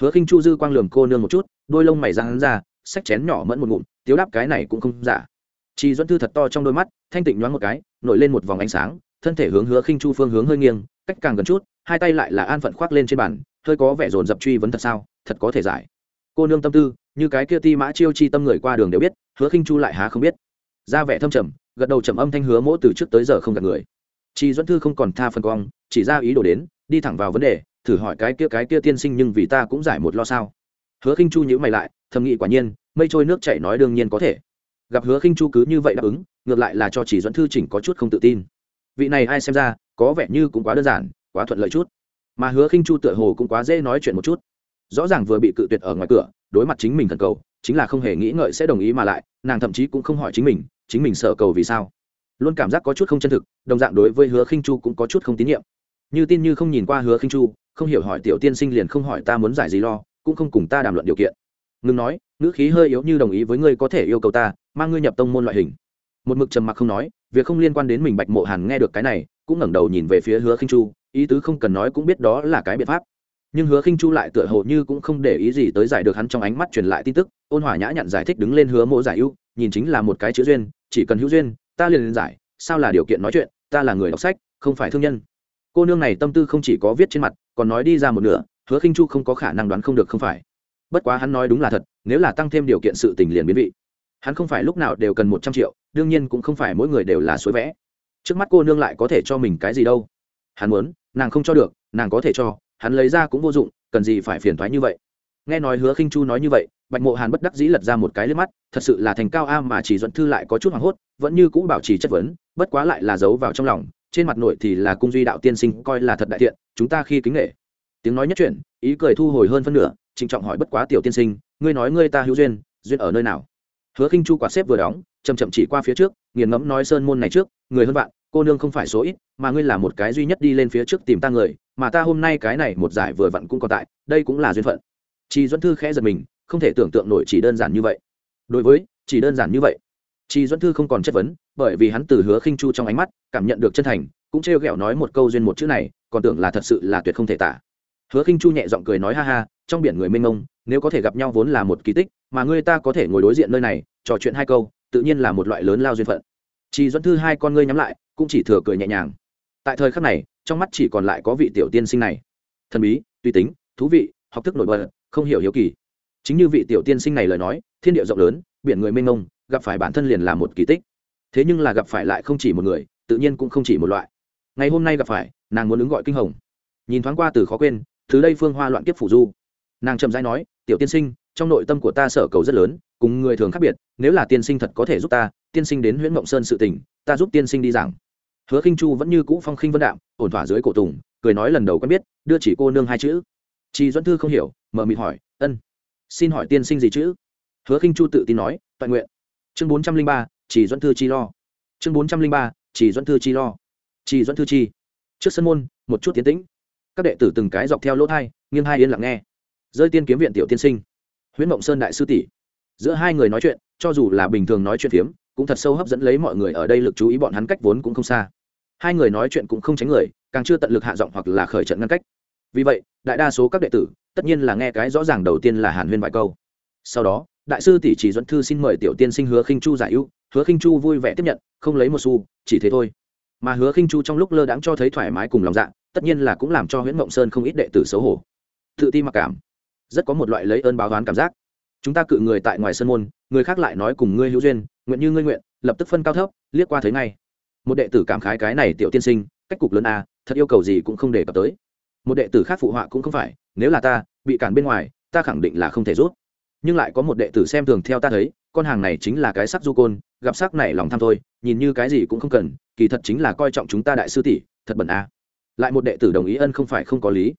S1: Hứa khinh chu dư quang lường cô nương một chút, đôi lông mày răng ra, xách chén nhỏ mẫn một ngụm, tiếu đáp cái này cũng không giả. Chi dẫn thư thật to trong đôi mắt, thanh tịnh nhoáng một cái, nổi lên một vòng ánh sáng, thân thể hướng hứa khinh chu phương hướng hơi nghiêng, cách càng gần chút, hai tay lại là an phận khoác lên trên bàn, hơi có vẻ dồn dập truy vấn thật sao? Thật có thể giải. Cô nương tâm tư, như cái kia ti mã chiêu chi tâm người qua đường đều biết, hứa khinh chu lại há không biết. Ra vẻ thâm trầm, gật đầu trầm âm thanh hứa mỗ từ trước tới giờ không gặp người. Chi duẫn thư không còn tha phần cong, chỉ ra ý đồ đến, đi thẳng vào vấn đề, thử hỏi cái kia cái kia tiên sinh nhưng vì ta cũng giải một lo sao. Hứa khinh chu nhữ mày lại, thầm nghĩ quả nhiên, mây trôi nước chảy nói đương nhiên có thể. Gặp hứa khinh chu cứ như vậy đáp ứng, ngược lại là cho chỉ dẫn thư chỉnh có chút không tự tin. Vị này ai xem ra, có vẻ như cũng quá đơn giản, quá thuận lợi chút. Mà hứa khinh chu tựa hồ cũng quá dễ nói chuyện một chút rõ ràng vừa bị cự tuyệt ở ngoài cửa, đối mặt chính mình thần cầu, chính là không hề nghĩ ngợi sẽ đồng ý mà lại, nàng thậm chí cũng không hỏi chính mình chính mình sợ cầu vì sao. Luôn cảm giác có chút không chân thực, đồng dạng đối với hứa khinh chu cũng có chút không tín nhiệm. Như tin như không nhìn qua hứa khinh chu, không hiểu hỏi tiểu tiên sinh liền không hỏi ta muốn giải gì lo, cũng không cùng ta đàm luận điều kiện. Ngừng nói, ngữ khí hơi yếu như đồng ý với ngươi có thể yêu cầu ta, mang ngươi nhập tông môn loại hình. Một mực trầm mặc không nói, việc không liên quan đến mình bạch mộ hàn nghe được cái này, cũng ngẩng đầu nhìn về phía hứa khinh chu, ý tứ không cần nói cũng biết đó là cái biện pháp nhưng hứa khinh chu lại tựa hồ như cũng không để ý gì tới giải được hắn trong ánh mắt truyền lại tin tức, ôn hòa nhã nhặn giải thích đứng lên hứa mộ giải ưu, nhìn chính là một cái chữ duyên, chỉ cần hữu duyên, ta liền giải, sao là điều kiện nói chuyện, ta là người đọc sách, không phải thương nhân. Cô nương này tâm tư không chỉ có viết trên mặt, còn nói đi ra một nửa, hứa khinh chu không có khả năng đoán không được không phải. Bất quá hắn nói đúng là thật, nếu là tăng thêm điều kiện sự tình liền biến vị. Hắn không phải lúc nào đều cần một trăm triệu, đương nhiên cũng không phải mỗi người đều là suối vẽ. Trước mắt cô nương lại có thể cho mình cái gì đâu. Hắn muốn, nàng không cho được, nàng có thể cho hắn lấy ra cũng vô dụng, cần gì phải phiền thoái như vậy. Nghe nói hứa khinh chu nói như vậy, bạch mộ hàn bất đắc dĩ lật ra một cái lên mắt, thật sự là thành cao a mà chỉ dẫn thư lại có chút hoảng hốt, vẫn như cũ bảo trì chất vấn, bất quá lại là giấu vào trong lòng, trên mặt nội thì là cung duy đạo tiên sinh coi là thật đại thiện, chúng ta khi kính nghệ. Tiếng nói nhất chuyển, ý cười thu hồi hơn phân nửa, trịnh trọng hỏi bất quá tiểu tiên sinh, ngươi nói ngươi ta hữu duyên duyên ở nơi nào? Hứa khinh chu quả xếp vừa đóng chầm chậm chỉ qua phía trước, nghiền ngẫm nói sơn môn này trước, người hơn vạn cô nương không phải số ít, mà ngươi là một cái duy nhất đi lên phía trước tìm ta người mà ta hôm nay cái này một giải vừa vặn cũng còn tại, đây cũng là duyên phận. Chị duẫn thư khẽ giật mình, không thể tưởng tượng nổi chỉ đơn giản như vậy. Đối với, chỉ đơn giản như vậy. Chị duẫn thư không còn chất vấn, bởi vì hắn từ hứa khinh chu trong ánh mắt, cảm nhận được chân thành, cũng trêu ghẹo nói một câu duyên một chữ này, còn tưởng là thật sự là tuyệt không thể tả. Hứa khinh chu nhẹ giọng cười nói ha ha, trong biển người mênh mông, nếu có thể gặp nhau vốn là một kỳ tích, mà ngươi ta có thể ngồi đối diện nơi này, trò chuyện hai câu, tự nhiên là một loại lớn lao duyên phận. Chị duẫn thư hai con ngươi nhắm lại, cũng chỉ thừa cười nhẹ nhàng tại thời khắc này, trong mắt chỉ còn lại có vị tiểu tiên sinh này. Thần bí, tùy tính, thú vị, học thức nổi bật, không hiểu hiếu kỳ. Chính như vị tiểu tiên sinh này lời nói, thiên địa rộng lớn, biển người mênh mông, gặp phải bản thân liền là một kỳ tích. Thế nhưng là gặp phải lại không chỉ một người, tự nhiên cũng không chỉ một loại. Ngày hôm nay gặp phải, nàng muốn ứng gọi kinh hồng. Nhìn thoáng qua từ khó quên thứ đây phương hoa loạn kiếp phủ du. Nàng chậm rãi nói, tiểu tiên sinh, trong nội tâm của ta sở cầu rất lớn, cùng người thường khác biệt, nếu là tiên sinh thật có thể giúp ta, tiên sinh đến huyện mộng sơn sự tình, ta giúp tiên sinh đi giảng hứa khinh chu vẫn như cũ phong khinh vân đạm, ổn thỏa dưới cổ tùng, cười nói lần đầu quen biết, đưa chỉ cô nương hai chữ. Chỉ duẫn thư không hiểu mờ mịt hỏi, ân, xin hỏi tiên sinh gì chữ hứa khinh chu tự tin nói toàn nguyện. Chương bốn trăm linh ba chỉ duẫn thư chi lo. Chương bốn trăm linh ba chỉ duẫn thư chi lo. Chỉ duẫn thư chi. Trước sân môn, một chút tiến tĩnh. Các đệ tử từng cái dọc theo lỗ thai, nghiêng hai yên lặng nghe. Rơi tiên kiếm viện tiểu tiên sinh. Huyễn mộng sơn đại sư tỷ. Giữa hai người nói chuyện, cho dù là bình thường nói chuyện phiếm, cũng thật sâu hấp dẫn lấy mọi người ở đây lực chú ý bọn hắn cách vốn cũng không xa hai người nói chuyện cũng không tránh người, càng chưa tận lực hạ giọng hoặc là khởi trận ngăn cách. Vì vậy, đại đa số các đệ tử, tất nhiên là nghe cái rõ ràng đầu tiên là hàn huyên vài câu. Sau đó, đại sư tỷ chỉ dẫn thư xin mời tiểu tiên sinh hứa khinh chu giải ưu, hứa khinh chu vui vẻ tiếp nhận, không lấy một xu, chỉ thế thôi. Mà hứa khinh chu trong lúc lơ đãng cho thấy thoải mái cùng lòng dạ tất nhiên là cũng làm cho nguyễn mộng sơn không ít đệ tử xấu hổ. Tự ti mặc cảm. Rất có một loại lấy ơn báo đoán cảm giác. Chúng ta cự người tại ngoài sân môn, người khác lại nói cùng ngươi hữu duyên, nguyện như ngươi nguyện, lập tức phân cao thấp, liếc qua thấy ngay một đệ tử cảm khái cái này tiểu tiên sinh, cách cục lớn a, thật yêu cầu gì cũng không đề cập tới. Một đệ tử khác phụ họa cũng không phải, nếu là ta, bị cản bên ngoài, ta khẳng định là không thể rút. Nhưng lại có một đệ tử xem thường theo ta thấy, con hàng này chính là cái sắc du côn, gặp sắc này lòng tham thôi, nhìn như cái gì cũng không cần, kỳ thật chính là coi trọng chúng ta đại sư tỷ, thật bẩn a. Lại một đệ tử đồng ý ân không phải không có lý.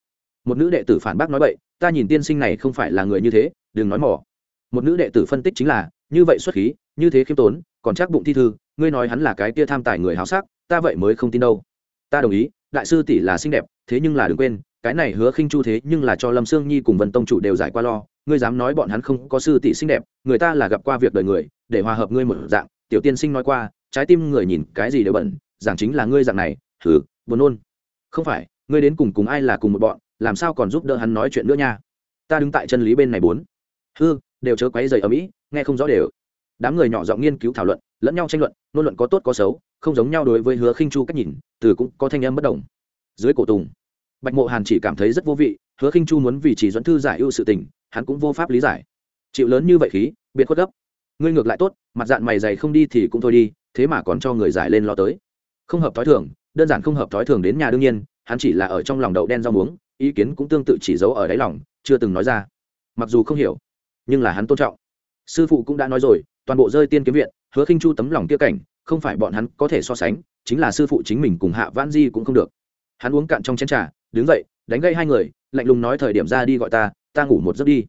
S1: Một nữ đệ tử phản bác nói vậy ta nhìn tiên sinh này không phải là người như thế, đừng nói mỏ. Một nữ đệ tử phân tích chính là, như vậy xuất khí, như thế khiêm tốn, còn chắc bụng thi thư ngươi nói hắn là cái kia tham tài người háo sắc, ta vậy mới không tin đâu. Ta đồng ý, đại sư tỷ là xinh đẹp, thế nhưng là đừng quên, cái này hứa khinh chu thế nhưng là cho lâm sương nhi cùng vân tông chủ đều giải qua lo, ngươi dám nói bọn hắn không có sư tỷ xinh đẹp, người ta là gặp qua việc đời người, để hòa hợp ngươi một dạng, tiểu tiên sinh nói qua, trái tim người nhìn cái gì đều bẩn, giảng chính là ngươi dạng này thử buồn nôn. Không phải, ngươi đến cùng cùng ai là cùng một bọn, làm sao còn giúp đỡ hắn nói chuyện nữa nha? Ta đứng tại chân lý bên này bốn. Hư, đều chớ quấy dày ở mỹ, nghe không rõ đều. Đám người nhỏ giọng nghiên cứu thảo luận lẫn nhau tranh luận, ngôn luận có tốt có xấu, không giống nhau đối với hứa khinh chu cách nhìn, từ cũng có thanh âm bất đồng. Dưới cổ tùng, bạch mộ hàn chỉ cảm thấy rất vô vị, hứa khinh chu muốn vì chỉ dẫn thư giải ưu sự tình, hắn cũng vô pháp lý giải. Chịu lớn như vậy khí, biệt khuất gấp. Ngươi ngược lại tốt, mặt dạng mày dày không đi thì cũng thôi đi, thế mà còn cho người giải lên lo tới. Không hợp thói thường, đơn giản không hợp thói thường đến nhà đương nhiên, hắn chỉ là ở trong lòng đậu đen rau muống, ý kiến cũng tương tự chỉ giấu ở đáy lòng, chưa từng nói ra. Mặc dù không hiểu, nhưng là hắn tôn trọng. Sư phụ cũng đã nói rồi, toàn bộ rơi tiên kiếm viện hứa khinh chu tấm lòng kia cảnh, không phải bọn hắn có thể so sánh, chính là sư phụ chính mình cùng hạ vãn di cũng không được. Hắn uống cạn trong chén trà, đứng dậy, đánh gây hai người, lạnh lùng nói thời điểm ra đi gọi ta ta ngủ một giấc đi.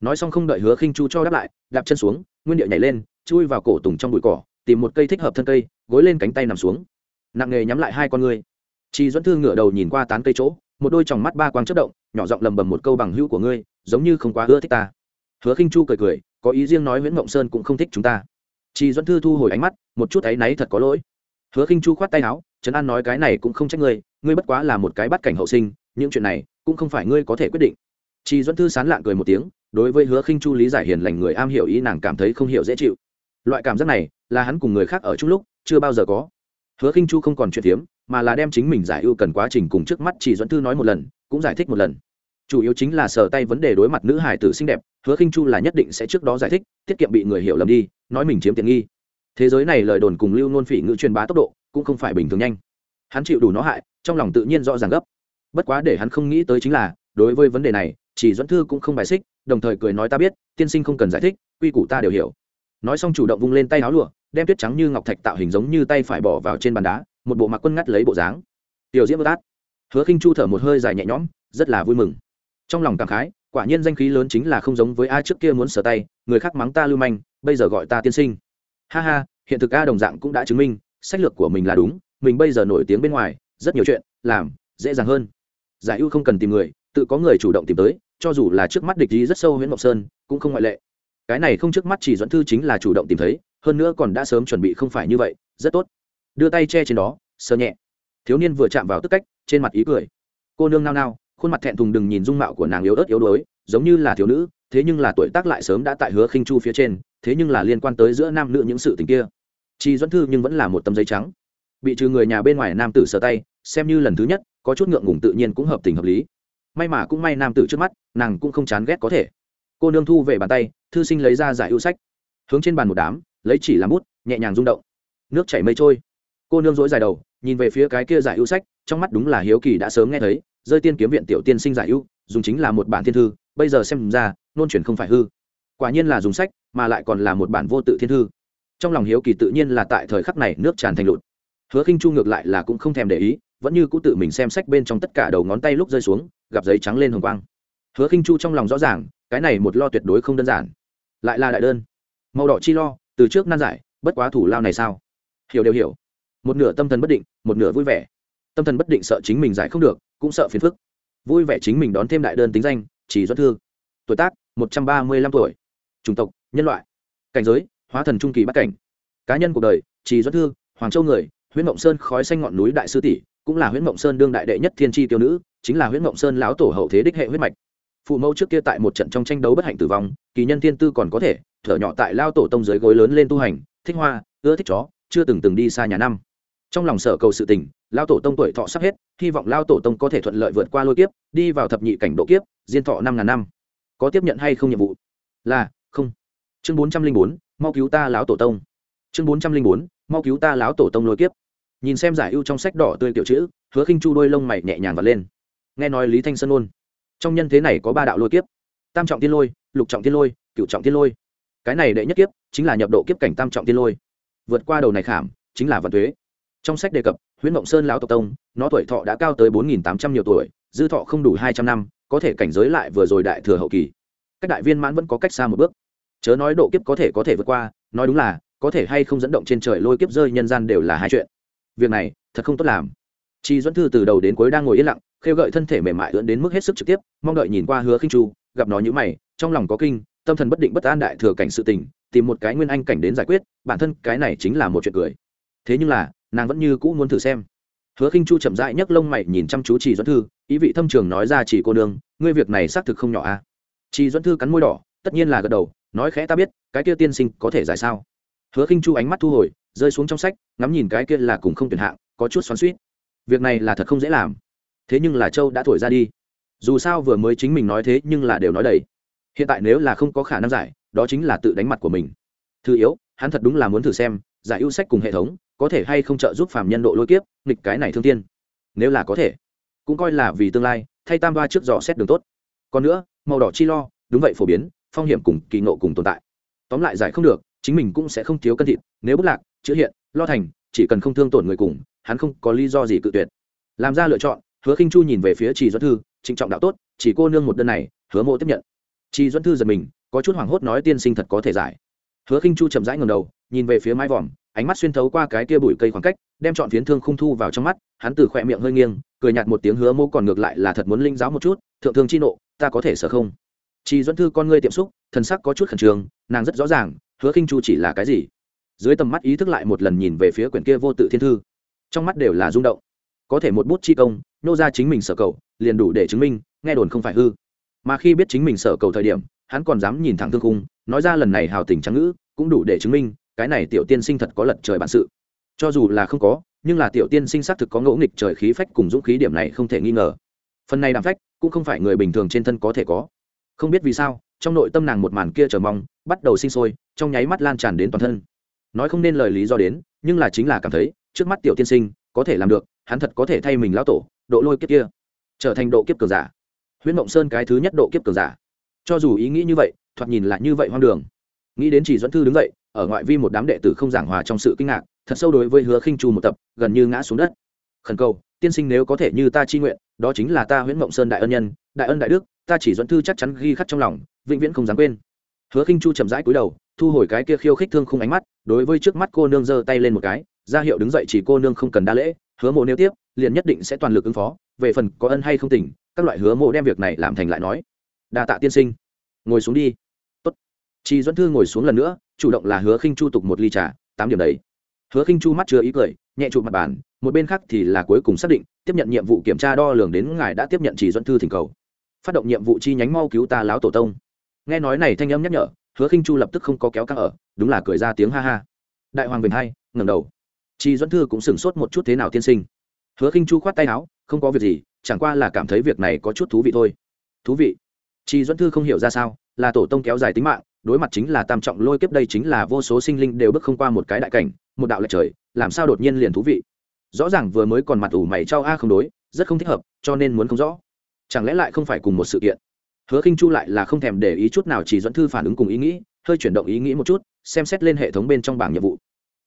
S1: Nói xong không đợi hứa khinh chu cho đáp lại, đạp chân xuống, nguyên điệu nhảy lên, chui vào cổ tùng trong bụi cỏ, tìm một cây thích hợp thân cây, gối lên cánh tay nằm xuống. Nặng nghề nhắm lại hai con ngươi chị dẫn thương ngửa đầu nhìn qua tán cây chỗ, một đôi tròng mắt ba quang chất động, nhỏ giọng lầm bầm một câu bằng hữu của ngươi, giống như không quá ưa thích ta. Hứa khinh chu cười cười, có ý riêng nói nguyễn mộng sơn cũng không thích chúng ta chị dẫn thư thu hồi ánh mắt, một chút áy náy thật có lỗi. Hứa khinh chu khoát tay áo, trấn an nói cái này cũng không trách ngươi ngươi bất quá là một cái bắt cảnh hậu sinh, những chuyện này cũng không phải ngươi có thể quyết định. Chị dẫn thư sán lạng cười một tiếng, đối với hứa khinh chu lý giải hiền lành người am hiểu ý nàng cảm thấy không hiểu dễ chịu. Loại cảm giác này là hắn cùng người khác ở chung lúc chưa bao giờ có. Hứa khinh chu không còn chuyện tiếm mà là đem chính mình giải ưu cần quá trình cùng trước mắt chị dẫn thư nói một lần, cũng giải thích một lần chủ yếu chính là sở tay vấn đề đối mặt nữ hải tử xinh đẹp, hứa khinh chu là nhất định sẽ trước đó giải thích, tiết kiệm bị người hiểu lầm đi, nói mình chiếm tiện nghi. Thế giới này lời đồn cùng lưu nôn phỉ ngữ truyền bá tốc độ cũng không phải bình thường nhanh. Hắn chịu đủ nó hại, trong lòng tự nhiên rõ ràng gấp. Bất quá để hắn không nghĩ tới chính là, đối với vấn đề này, chỉ dẫn thư cũng không bài xích, đồng thời cười nói ta biết, tiên sinh không cần giải thích, quy củ ta đều hiểu. Nói xong chủ động vung lên tay áo lụa, đem tuyết trắng như ngọc thạch tạo hình giống như tay phải bỏ vào trên bàn đá, một bộ mặc quân ngắt lấy bộ dáng. Tiểu diễm bất át. Hứa khinh chu thở một hơi dài nhẹ nhõm, rất là vui mừng trong lòng cảm khái, quả nhiên danh khí lớn chính là không giống với ai trước kia muốn sở tay, người khác mắng ta lưu manh, bây giờ gọi ta tiên sinh. Ha ha, hiện thực a đồng dạng cũng đã chứng minh, sách lược của mình là đúng, mình bây giờ nổi tiếng bên ngoài, rất nhiều chuyện, làm, dễ dàng hơn. Giải ưu không cần tìm người, tự có người chủ động tìm tới, cho dù là trước mắt địch ý rất sâu nguyễn ngọc sơn, cũng không ngoại lệ. Cái này không trước mắt chỉ dẫn thư chính là chủ động tìm thấy, hơn nữa còn đã sớm chuẩn bị không phải như vậy, rất tốt. Đưa tay che trên đó, sờ nhẹ. Thiếu niên vừa chạm vào tức cách, trên mặt ý cười. Cô nương nao nao khuôn mặt thẹn thùng đừng nhìn dung mạo của nàng yếu ớt yếu đuối, giống như là thiếu nữ, thế nhưng là tuổi tác lại sớm đã tại hứa khinh chu phía trên, thế nhưng là liên quan tới giữa nam nữ những sự tình kia. Chi doãn thư nhưng vẫn là một tấm giấy trắng. Bị trừ người nhà bên ngoài nam tử sờ tay, xem như lần thứ nhất, có chút ngượng ngùng tự nhiên cũng hợp tình hợp lý. May mà cũng may nam tử trước mắt, nàng cũng không chán ghét có thể. Cô nương thu về bàn tay, thư sinh lấy ra giải ưu sách. Hướng trên bàn một đám, lấy chỉ làm bút, nhẹ nhàng rung động. Nước chảy mây trôi. Cô nương dối dài đầu, nhìn về phía cái kia giải ưu sách, trong mắt đúng là hiếu kỳ đã sớm nghe thấy rơi tiên kiếm viện tiểu tiên sinh giải ưu, dùng chính là một bản thiên thư, bây giờ xem ra, nôn chuyển không phải hư. Quả nhiên là dùng sách, mà lại còn là một bản vô tự thiên thư. Trong lòng hiếu kỳ tự nhiên là tại thời khắc này nước tràn thành lụt. Hứa khinh chu ngược lại là cũng không thèm để ý, vẫn như cũ tự mình xem sách bên trong tất cả đầu ngón tay lúc rơi xuống, gặp giấy trắng lên hồng quang. Hứa khinh chu trong lòng rõ ràng, cái này một lo tuyệt đối không đơn giản. Lại là đại đơn. Màu đỏ chi lo, từ trước nan giải, bất quá thủ lao này sao? Hiểu đều hiểu. Một nửa tâm thần bất định, một nửa vui vẻ. Tâm thần bất định sợ chính mình giải không được cũng sợ phiền phức. Vui vẻ chính mình đón thêm đại đơn tính danh chỉ doãn thư, tuổi tác một trăm ba mươi lăm tuổi. Chủng tộc nhân loại. Cảnh giới hóa thần trung kỳ bắt cảnh. Cá nhân cuộc đời chỉ doãn thư, hoàng châu người huyễn mộng sơn khói xanh ngọn núi đại sư tỷ cũng là huyễn mộng sơn đương đại đệ nhất thiên tri tiêu nữ chính là huyễn mộng sơn lão tổ hậu thế đích hệ huyết mạch. Phụ mẫu trước kia tại một trận trong tranh đấu bất hạnh tử vong kỳ nhân thiên tư còn có thể thở nhỏ tại lao tổ tông dưới gối lớn lên tu hành thích hoa ưa thích chó chưa từng từng đi xa nhà năm. Trong lòng sở cầu sự tình lao tổ tông tuổi thọ sắp hết, hy vọng lao tổ tông có thể thuận lợi vượt qua lôi kiếp, đi vào thập nhị cảnh độ kiếp, diên thọ năm ngàn năm. Có tiếp nhận hay không nhiệm vụ? Là, không. Chương bốn trăm linh bốn, mau cứu ta lão tổ tông. Chương bốn trăm linh bốn, mau cứu ta lão tổ tông lôi kiếp. Nhìn xem giải ưu trong sách đỏ tươi kiểu chữ, hứa khinh chu đôi lông mày nhẹ nhàng vật lên. Nghe nói lý thanh sơn ôn, trong nhân thế này có ba đạo lôi kiếp. Tam trọng tiên lôi, lục trọng tiên lôi cựu trọng tiên lôi. Cái này đệ nhất kiếp chính là nhập độ kiếp cảnh tam trọng tiên lôi. Vượt qua đầu này khảm, chính là vận thuế trong sách đề cập, huyễn mộng sơn lão tộc tông, nó tuổi thọ đã cao tới bốn nghìn tám trăm nhiều tuổi, dư thọ không đủ hai trăm năm, có thể cảnh giới lại vừa rồi đại thừa hậu kỳ. Các đại viên mãn vẫn có cách xa một bước. Chớ nói độ kiếp có thể có thể vượt qua, nói đúng là, có thể hay không dẫn động trên trời lôi kiếp rơi nhân gian đều là hai chuyện. Việc này, thật không tốt làm. Chi dẫn thư từ đầu đến cuối đang ngồi yên lặng, khêu gợi thân thể mềm mại ưỡn đến mức hết sức trực tiếp, mong đợi nhìn qua hứa khinh chu, gặp nó như mày, trong lòng có kinh, tâm thần bất định bất an đại thừa cảnh sự tình, tìm một cái nguyên anh cảnh đến giải quyết, bản thân cái này chính là một chuyện cười. Thế nhưng là nàng vẫn như cũ muốn thử xem. Hứa khinh chu chậm rãi nhấc lông mày nhìn chăm chú chỉ Doãn thư, ý vị thâm trường nói ra chỉ cô nương, ngươi việc này xác thực không nhỏ a à? chỉ Doãn thư cắn môi đỏ, tất nhiên là gật đầu, nói khẽ ta biết, cái kia tiên sinh có thể giải sao? Hứa khinh chu ánh mắt thu hồi, rơi xuống trong sách, ngắm nhìn cái kia là cùng không tuyển hạng, có chút xoắn suýt việc này là thật không dễ làm. Thế nhưng là châu đã thổi ra đi. Dù sao vừa mới chính mình nói thế nhưng là đều nói đầy. Hiện tại nếu là không có khả năng giải, đó chính là tự đánh mặt của mình. Thứ yếu, hắn thật đúng là muốn thử xem, giải ưu sách cùng hệ thống có thể hay không trợ giúp phàm nhân độ lôi kiếp, nghịch cái này thương tiên nếu là có thể, cũng coi là vì tương lai, thay tam ba trước dò xét đường tốt. Còn nữa, màu đỏ chi lo, đúng vậy phổ biến, phong hiểm cùng kỳ nộ cùng tồn tại. Tóm lại giải không được, chính mình cũng sẽ không thiếu cân thịt, nếu bất lạc, chữa hiện, lo thành, chỉ cần không thương tổn người cùng, hắn không có lý do gì cự tuyệt. Làm ra lựa chọn, hứa khinh chu nhìn về phía trì doãn thư, trịnh trọng đạo tốt, chỉ cô nương một đơn này, hứa mộ tiếp nhận. Trì doãn thư giật mình, có chút hoảng hốt nói tiên sinh thật có thể giải. Hứa khinh chu chậm rãi ngầm đầu, nhìn về phía mái vòm ánh mắt xuyên thấu qua cái kia bụi cây khoảng cách đem chọn phiến thương khung thu vào trong mắt hắn từ khỏe miệng hơi nghiêng cười nhạt một tiếng hứa mô còn ngược lại là thật muốn linh giáo một chút thượng thương chi nộ ta có thể sợ không Trì Duẫn Thư con ngươi tiệm xúc, thần sắc có chút khẩn trương, nàng rất rõ ràng, Hứa Khinh Chu chỉ là cái gì. Dưới tầm mắt ý thức lại một lần nhìn về phía quyển kia vô tự thiên thư, trong mắt đều là rung động. Có thể một bút chi công, nô ra chính mình sở cầu, liền đủ để chứng minh, nghe đồn không phải hư. Mà khi biết chính mình sở cầu thời điểm, hắn còn dám nhìn thẳng thương khung, nói ra lần này hào tình trắng ngữ, cũng đủ để chứng minh, cái này tiểu tiên sinh thật có lật trời bản sự. Cho dù là không có, nhưng là tiểu tiên sinh xác thực có ngỗ nghịch trời khí phách cùng dũng khí điểm này không thể nghi ngờ. Phần này đàm phách, cũng không phải người bình thường trên thân có thể có. Không biết vì sao trong nội tâm nàng một màn kia chờ mong bắt đầu sinh sôi trong nháy mắt lan tràn đến toàn thân. Nói không nên lời lý do đến nhưng là chính là cảm thấy trước mắt tiểu tiên sinh có thể làm được hắn thật có thể thay mình lão tổ độ lôi kiếp kia trở thành độ kiếp cường giả. Huyễn mộng sơn cái thứ nhất độ kiếp cường giả. Cho dù ý nghĩ như vậy thoạt nhìn lại như vậy hoang đường. Nghĩ đến chỉ dẫn thư đứng dậy ở ngoại vi một đám đệ tử không giảng hòa trong sự kinh ngạc, thật sâu đối với hứa khinh chu một tập, gần như ngã xuống đất. Khẩn cầu, tiên sinh nếu có thể như ta chi nguyện, đó chính là ta huyễn mộng sơn đại ân nhân, đại ân đại đức, ta chỉ dẫn thư chắc chắn ghi khắc trong lòng, vĩnh viễn không dám quên. Hứa khinh chu chậm rãi cúi đầu, thu hồi cái kia khiêu khích thương không ánh mắt, đối với trước mắt cô nương giơ tay lên một cái, ra hiệu đứng dậy chỉ cô nương không cần đa lễ, hứa mộ nêu tiếp, liền nhất định sẽ toàn lực ứng phó, về phần có ân hay không tỉnh, các loại hứa mộ đem việc này làm thành lại nói. Đa tạ tiên sinh. Ngồi xuống đi chị Duẫn thư ngồi xuống lần nữa, chủ động là hứa khinh chu tục một ly trà, tám điểm đấy. Hứa khinh chu mắt chưa ý cười, nhẹ chụp mặt bàn, một bên khác thì là cuối cùng xác định, tiếp nhận nhiệm vụ kiểm tra đo lường đến ngài đã tiếp nhận chỉ dẫn thư thỉnh cầu. Phát động nhiệm vụ chi nhánh mau cứu ta láo tổ tông. Nghe nói này thanh âm nhắc nhở, hứa khinh chu lập tức không có kéo căng ở, đúng là cười ra tiếng ha ha. Đại hoàng bình hai, ngẩng đầu. Tri dẫn thư cũng sửng sốt một chút thế nào tiên sinh. Hứa khinh chu khoát tay áo, không có việc gì, chẳng qua là cảm thấy việc này có chút thú vị thôi. Thú vị. Tri dẫn thư không hiểu ra sao, là tổ tông kéo dài tính mạng đối mặt chính là tam trọng lôi kiếp đây chính là vô số sinh linh đều bước không qua một cái đại cảnh, một đạo lệch trời, làm sao đột nhiên liền thú vị. Rõ ràng vừa mới còn mặt ủ mày trao a không đối, rất không thích hợp, cho nên muốn không rõ. Chẳng lẽ lại không phải cùng một sự kiện? Hứa khinh chu lại là không thèm để ý chút nào chỉ dẫn thư phản ứng cùng ý nghĩ, hơi chuyển động ý nghĩ một chút, xem xét lên hệ thống bên trong bảng nhiệm vụ.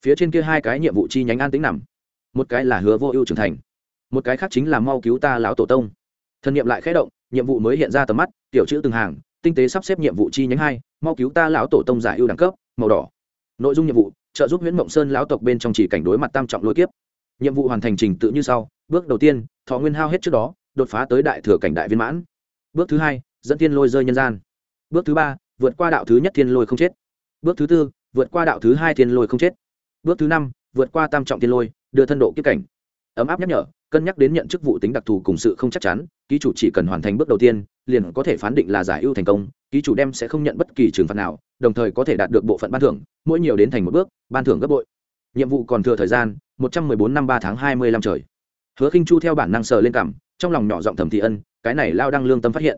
S1: Phía trên kia hai cái nhiệm vụ chi nhánh an tính nằm. Một cái là hứa vô ưu trưởng thành, một cái khác chính là mau cứu ta lão tổ tông. Thân nhiệm lại khẽ động, nhiệm vụ mới hiện ra tầm mắt, tiểu chữ từng hàng, tinh tế sắp xếp nhiệm vụ chi nhánh hai mau cứu ta lão tổ tông giải ưu đẳng cấp, màu đỏ. Nội dung nhiệm vụ, trợ giúp nguyễn mộng sơn lão tộc bên trong chỉ cảnh đối mặt tam trọng lôi kiếp. Nhiệm vụ hoàn thành trình tự như sau, bước đầu tiên, thọ nguyên hao hết trước đó, đột phá tới đại thừa cảnh đại viên mãn. Bước thứ hai, dẫn thiên lôi rơi nhân gian. Bước thứ ba, vượt qua đạo thứ nhất thiên lôi không chết. Bước thứ tư, vượt qua đạo thứ hai thiên lôi không chết. Bước thứ năm, vượt qua tam trọng tiên lôi, đưa thân độ kiếp cảnh. Ấm áp nhắc nhở, cân nhắc đến nhận chức vụ tính đặc thù cùng sự không chắc chắn, ký chủ chỉ cần hoàn thành bước đầu tiên, liền có thể phán định là giải ưu thành công ký chủ đem sẽ không nhận bất kỳ trừng phạt nào, đồng thời có thể đạt được bộ phận ban thưởng, mỗi nhiều đến thành một bước, ban thưởng gấp bội. Nhiệm vụ còn thừa thời gian, một trăm mười bốn năm ba tháng hai mươi lăm trời. Hứa khinh chu theo bản năng sờ lên cảm, trong lòng nhỏ giọng thầm thị ân, cái này lao đăng lương tâm phát hiện.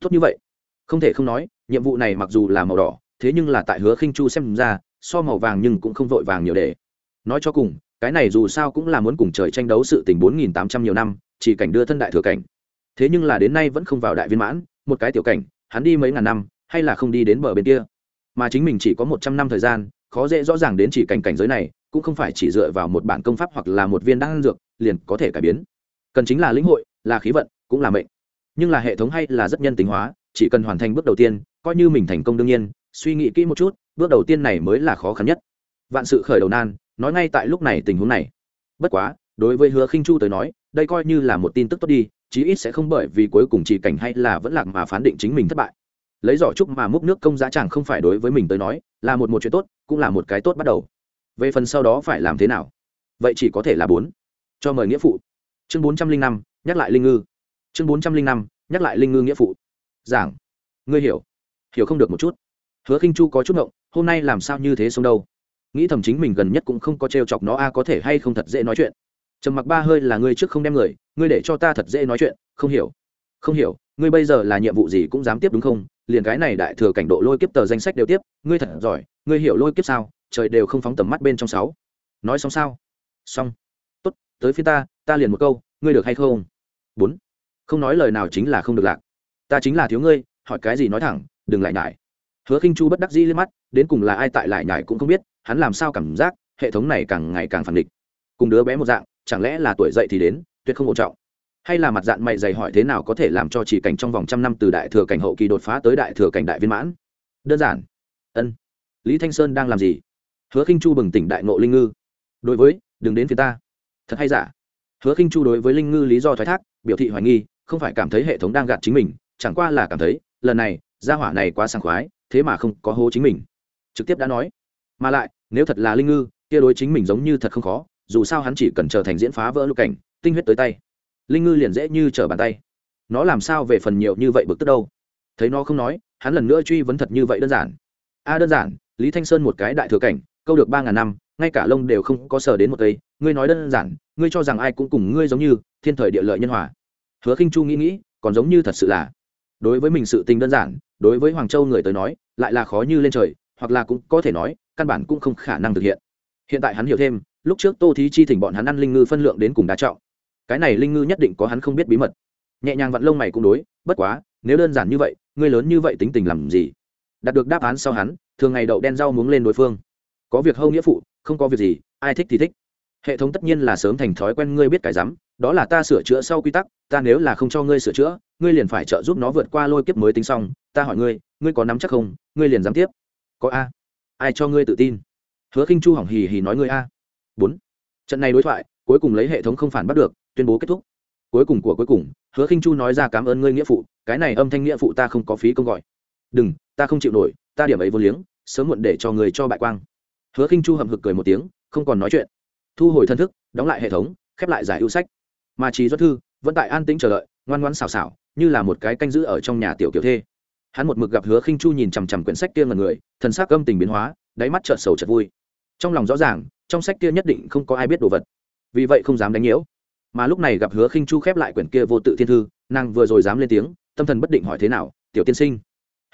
S1: Tốt như vậy. Không thể không nói, nhiệm vụ này mặc dù là màu đỏ, thế nhưng là tại hứa khinh chu xem ra, so màu vàng nhưng cũng không vội vàng nhiều để. Nói cho cùng, cái này dù sao cũng là muốn cùng trời tranh đấu sự tình bốn nghìn tám trăm nhiều năm, chỉ cảnh đưa thân đại thừa cảnh. Thế nhưng là đến nay vẫn không vào đại viên mãn, một cái tiểu cảnh hắn đi mấy ngàn năm, hay là không đi đến bờ bên kia. Mà chính mình chỉ có một trăm năm thời gian, khó dễ rõ ràng đến chỉ cảnh cảnh giới này, cũng không phải chỉ dựa vào một bản công pháp hoặc là một viên đan dược, liền có thể cải biến. Cần chính là lĩnh hội, là khí vận, cũng là mệnh. Nhưng là hệ thống hay là rất nhân tính hóa, chỉ cần hoàn thành bước đầu tiên, coi như mình thành công đương nhiên, suy nghĩ kỹ một chút, bước đầu tiên này mới là khó khăn nhất. Vạn sự khởi đầu nan, nói ngay tại lúc này tình huống này. Bất quá, đối với hứa khinh chu tới nói, đây coi như là một tin tức tốt đi chí ít sẽ không bởi vì cuối cùng chỉ cảnh hay là vẫn lạc mà phán định chính mình thất bại. Lấy giỏ trúc mà múc nước công giá chẳng không phải đối với mình tới nói, là một một chuyện tốt, cũng là một cái tốt bắt đầu. Về phần sau đó phải làm thế nào? Vậy chỉ có thể là bốn. Cho mời nghĩa phụ. Chương bốn trăm linh năm, nhắc lại linh ngư. Chương bốn trăm linh năm, nhắc lại linh ngư nghĩa phụ. Giảng. Ngươi hiểu. Hiểu không được một chút. Hứa khinh chu có chút ngộng, hôm nay làm sao như thế xong đâu? Nghĩ thầm chính mình gần nhất cũng không có t r e o chọc nó a, có thể hay không thật dễ nói chuyện trầm mặc ba hơi là ngươi trước không đem người, ngươi để cho ta thật dễ nói chuyện, không hiểu. Không hiểu, ngươi bây giờ là nhiệm vụ gì cũng dám tiếp đúng không? Liền cái này đại thừa cảnh độ lôi kiếp tờ danh sách đều tiếp, ngươi thật giỏi, ngươi hiểu lôi kiếp sao? Trời đều không phóng tầm mắt bên trong sáu. Nói xong sao? Xong. Tốt, tới phía ta ta liền một câu, ngươi được hay không? Bốn. Không nói lời nào chính là không được lạc. Ta chính là thiếu ngươi, hỏi cái gì nói thẳng, đừng lại nhải. Hứa khinh chu bất đắc dĩ lên mắt, đến cùng là ai tại lại nhải cũng không biết, hắn làm sao cảm giác, hệ thống này càng ngày càng phản địch. Cùng đứa bé một dạng chẳng lẽ là tuổi dậy thì đến, tuyệt không ổn trọng. Hay là mặt dạng mày dày hỏi thế nào có thể làm cho chỉ cảnh trong vòng trăm năm từ đại thừa cảnh hậu kỳ đột phá tới đại thừa cảnh đại viên mãn? Đơn giản. Ân. Lý thanh sơn đang làm gì? Hứa khinh chu bừng tỉnh đại ngộ linh ngư. Đối với, đừng đến phía ta. Thật hay giả? Hứa khinh chu đối với linh ngư lý do thoái thác, biểu thị hoài nghi, không phải cảm thấy hệ thống đang gạt chính mình, chẳng qua là cảm thấy, lần này, gia hỏa này quá sảng khoái, thế mà không có hố chính mình. Trực tiếp đã nói. Mà lại, nếu thật là linh ngư, kia đối chính mình giống như thật không khó dù sao hắn chỉ cần trở thành diễn phá vỡ lục cảnh, tinh huyết tới tay, linh ngư liền dễ như trở bàn tay. Nó làm sao về phần nhiều như vậy bực tức đâu? Thấy nó không nói, hắn lần nữa truy vấn thật như vậy đơn giản. A, đơn giản, lý thanh sơn một cái đại thừa cảnh, câu được ba ngàn năm, ngay cả lông đều không có sờ đến một cây. Ngươi nói đơn giản, ngươi cho rằng ai cũng cùng ngươi giống như thiên thời địa lợi nhân hòa. Hứa khinh chu nghĩ nghĩ, còn giống như thật sự là. Đối với mình sự tình đơn giản, đối với hoàng châu người tới nói, lại là khó như lên trời, hoặc là cũng có thể nói, căn bản cũng không khả năng thực hiện. Hiện tại hắn hiểu thêm lúc trước tô thí chi thỉnh bọn hắn ăn linh ngư phân lượng đến cùng đa trọng. Cái này linh ngư nhất định có hắn không biết bí mật. Nhẹ nhàng vặn lông mày cũng đối, bất quá, nếu đơn giản như vậy, ngươi lớn như vậy tính tình làm gì? Đạt được đáp án sau hắn, thường ngày đậu đen rau muống lên đối phương. Có việc hâu nghĩa phụ, không có việc gì, ai thích thì thích. Hệ thống tất nhiên là sớm thành thói quen ngươi biết cái rắm, đó là ta sửa chữa sau quy tắc, ta nếu là không cho ngươi sửa chữa, ngươi liền phải trợ giúp nó vượt qua lôi kiếp mới tính xong. Ta hỏi ngươi ngươi có nắm chắc không? Ngươi liền dám tiếp. Có a. Ai cho ngươi tự tin? Hứa khinh chu hỏng hì hì nói ngươi a bốn. Trận này đối thoại, cuối cùng lấy hệ thống không phản bắt được, tuyên bố kết thúc. Cuối cùng của cuối cùng, hứa khinh chu nói ra cảm ơn ngươi nghĩa phụ, cái này âm thanh nghĩa phụ ta không có phí công gọi. Đừng, ta không chịu nổi, ta điểm ấy vô liếng, sớm muộn để cho người cho bại quang. Hứa khinh chu hậm hực cười một tiếng, không còn nói chuyện. Thu hồi thân thức, đóng lại hệ thống, khép lại giải ưu sách. Mà trí doãn thư vẫn tại an tĩnh chờ đợi, ngoan ngoãn xào xào như là một cái canh giữ ở trong nhà tiểu kiểu thê. Hắn một mực gặp hứa khinh chu nhìn chằm chằm quyển sách kia ngần người, thần sắc âm tình biến hóa, đáy mắt trợn sầu chợt vui. Trong lòng rõ ràng trong sách kia nhất định không có ai biết đồ vật. Vì vậy không dám đánh nhiễu. Mà lúc này gặp hứa khinh chu khép lại quyển kia vô tự thiên thư, nàng vừa rồi dám lên tiếng, tâm thần bất định hỏi thế nào, tiểu tiên sinh.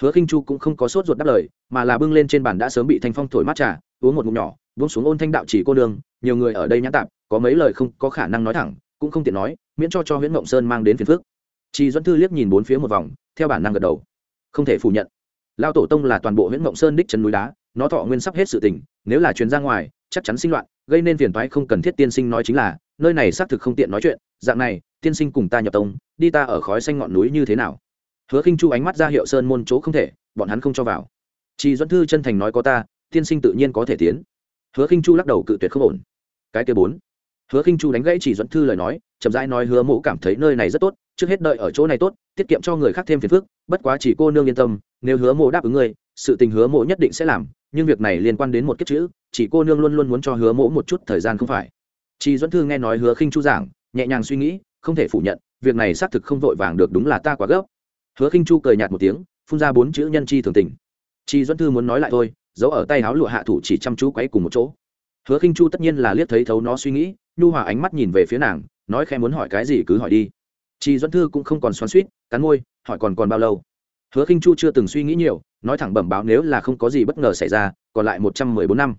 S1: Hứa khinh chu cũng không có sốt ruột đáp lời, mà là bưng lên trên bàn đã sớm bị thanh phong thổi mát trà, uống một ngụm nhỏ, buông xuống ôn thanh đạo chỉ cô đường nhiều người ở đây nhã tạp, có mấy lời không có khả năng nói thẳng, cũng không tiện nói, miễn cho cho nguyễn mộng sơn mang đến phiền phức. Chị doãn thư liếc nhìn bốn phía một vòng, theo bản năng gật đầu. Không thể phủ nhận. Lao tổ tông là toàn bộ nguyễn mộng sơn đích chân núi đá, nó thọ nguyên sắp hết sự tình, nếu là chuyến ra ngoài chắc chắn sinh loạn, gây nên phiền toái không cần thiết tiên sinh nói chính là, nơi này xác thực không tiện nói chuyện, dạng này, tiên sinh cùng ta nhập tông, đi ta ở khói xanh ngọn núi như thế nào? Hứa khinh chu ánh mắt ra hiệu sơn môn chỗ không thể, bọn hắn không cho vào. Chị Dẫn thư chân thành nói có ta, tiên sinh tự nhiên có thể tiến. Hứa khinh chu lắc đầu cự tuyệt không ổn. Cái kia bốn. Hứa khinh chu đánh gãy chỉ dẫn thư lời nói, chậm rãi nói hứa mộ cảm thấy nơi này rất tốt, trước hết đợi ở chỗ này tốt, tiết kiệm cho người khác thêm phiền phức, bất quá chỉ cô nương yên tâm, nếu hứa mộ đáp ứng ngươi, sự tình hứa mộ nhất định sẽ làm, nhưng việc này liên quan đến một kiếp chữ chỉ cô nương luôn luôn muốn cho hứa mỗ một chút thời gian không phải. Chị duẫn thư nghe nói hứa khinh chu giảng, nhẹ nhàng suy nghĩ, không thể phủ nhận, việc này xác thực không vội vàng được đúng là ta quá gấp. Hứa khinh chu cười nhạt một tiếng, phun ra bốn chữ nhân chi thường tình. Chị duẫn thư muốn nói lại thôi, giấu ở tay áo lụa hạ thủ chỉ chăm chú quấy cùng một chỗ. Hứa khinh chu tất nhiên là liếc thấy thấu nó suy nghĩ, nhu hòa ánh mắt nhìn về phía nàng, nói khẽ muốn hỏi cái gì cứ hỏi đi. Chị duẫn thư cũng không còn xoắn suýt cắn môi, hỏi còn còn bao lâu? Hứa khinh chu chưa từng suy nghĩ nhiều, nói thẳng bẩm báo nếu là không có gì bất ngờ xảy ra, còn lại một trăm mười bốn năm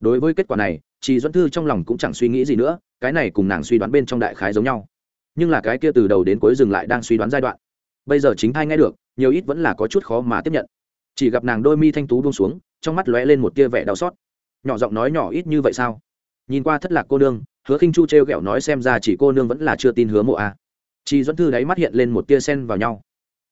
S1: đối với kết quả này chị doãn thư trong lòng cũng chẳng suy nghĩ gì nữa, cái này cùng nàng suy đoán bên trong đại khái giống nhau. Nhưng là cái kia từ đầu đến cuối dừng lại đang suy đoán giai đoạn. Bây giờ chính thai nghe được, nhiều ít vẫn là có chút khó mà tiếp nhận. Chỉ gặp nàng đôi mi thanh tú buông xuống, trong mắt lóe lên một tia vẻ đau xót. Nhỏ giọng nói nhỏ ít như vậy sao? Nhìn qua thất lạc cô nương, hứa khinh chu t r e o g ẹ o nói xem ra chỉ cô nương vẫn là chưa tin hứa mộ a à. chị doãn thư đáy mắt hiện lên một tia sen vào nhau.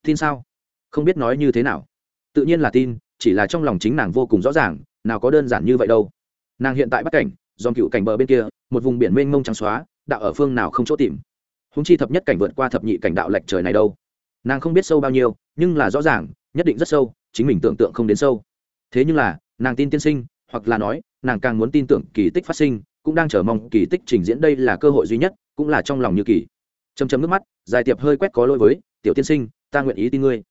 S1: Tin sao? Không biết nói như thế nào. Tự nhiên là tin, chỉ là trong lòng chính nàng vô cùng rõ ràng, nào có đơn giản như vậy đâu nàng hiện tại bắt cảnh, dòm cựu cảnh bờ bên kia, một vùng biển mênh mông trắng xóa, đạo ở phương nào không chỗ tìm. Húng chi thập nhất cảnh vượt qua thập nhị cảnh đạo lệch trời này đâu. Nàng không biết sâu bao nhiêu, nhưng là rõ ràng, nhất định rất sâu, chính mình tưởng tượng không đến sâu. Thế nhưng là, nàng tin tiên sinh, hoặc là nói, nàng càng muốn tin tưởng kỳ tích phát sinh, cũng đang chờ mong kỳ tích trình diễn đây là cơ hội duy nhất, cũng là trong lòng như kỳ. Chấm chấm nước mắt, dài tiệp hơi quét có lỗi với, tiểu tiên sinh, ta nguyện ý tin ngươi.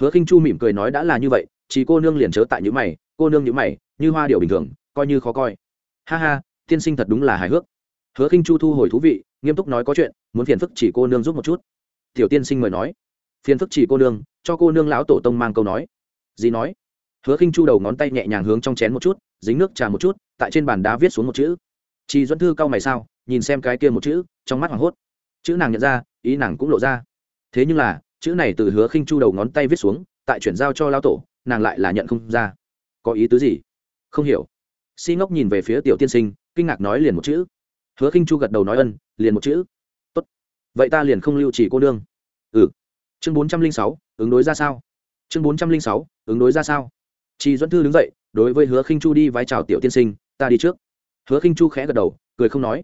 S1: Hứa khinh chu mỉm cười nói đã là như vậy, chỉ cô nương liền chớ tại những mày, cô nương những mày, như hoa điệu bình thường coi như khó coi. Ha ha, tiên sinh thật đúng là hài hước. Hứa khinh chu thu hồi thú vị, nghiêm túc nói có chuyện, muốn phiền phức chỉ cô nương giúp một chút. Tiểu tiên sinh mời nói. Phiền phức chỉ cô nương, cho cô nương lão tổ tông mang câu nói. Gì nói? Hứa khinh chu đầu ngón tay nhẹ nhàng hướng trong chén một chút, dính nước trà một chút, tại trên bàn đá viết xuống một chữ. Chị duẫn thư cau mày sao, nhìn xem cái kia một chữ, trong mắt hoảng hốt. Chữ nàng nhận ra, ý nàng cũng lộ ra. Thế nhưng là, chữ này từ hứa khinh chu đầu ngón tay viết xuống, tại chuyển giao cho lão tổ, nàng lại là nhận không ra. Có ý tứ gì? Không hiểu si ngốc nhìn về phía tiểu tiên sinh, kinh ngạc nói liền một chữ. Hứa khinh chu gật đầu nói ân, liền một chữ. Tốt. Vậy ta liền không lưu chỉ cô nương. Ừ. Chương bốn trăm linh sáu, ứng đối ra sao? Chương bốn trăm linh sáu, ứng đối ra sao? Chị duẫn thư đứng dậy, đối với hứa khinh chu đi vai chào tiểu tiên sinh, ta đi trước. Hứa khinh chu khẽ gật đầu, cười không nói.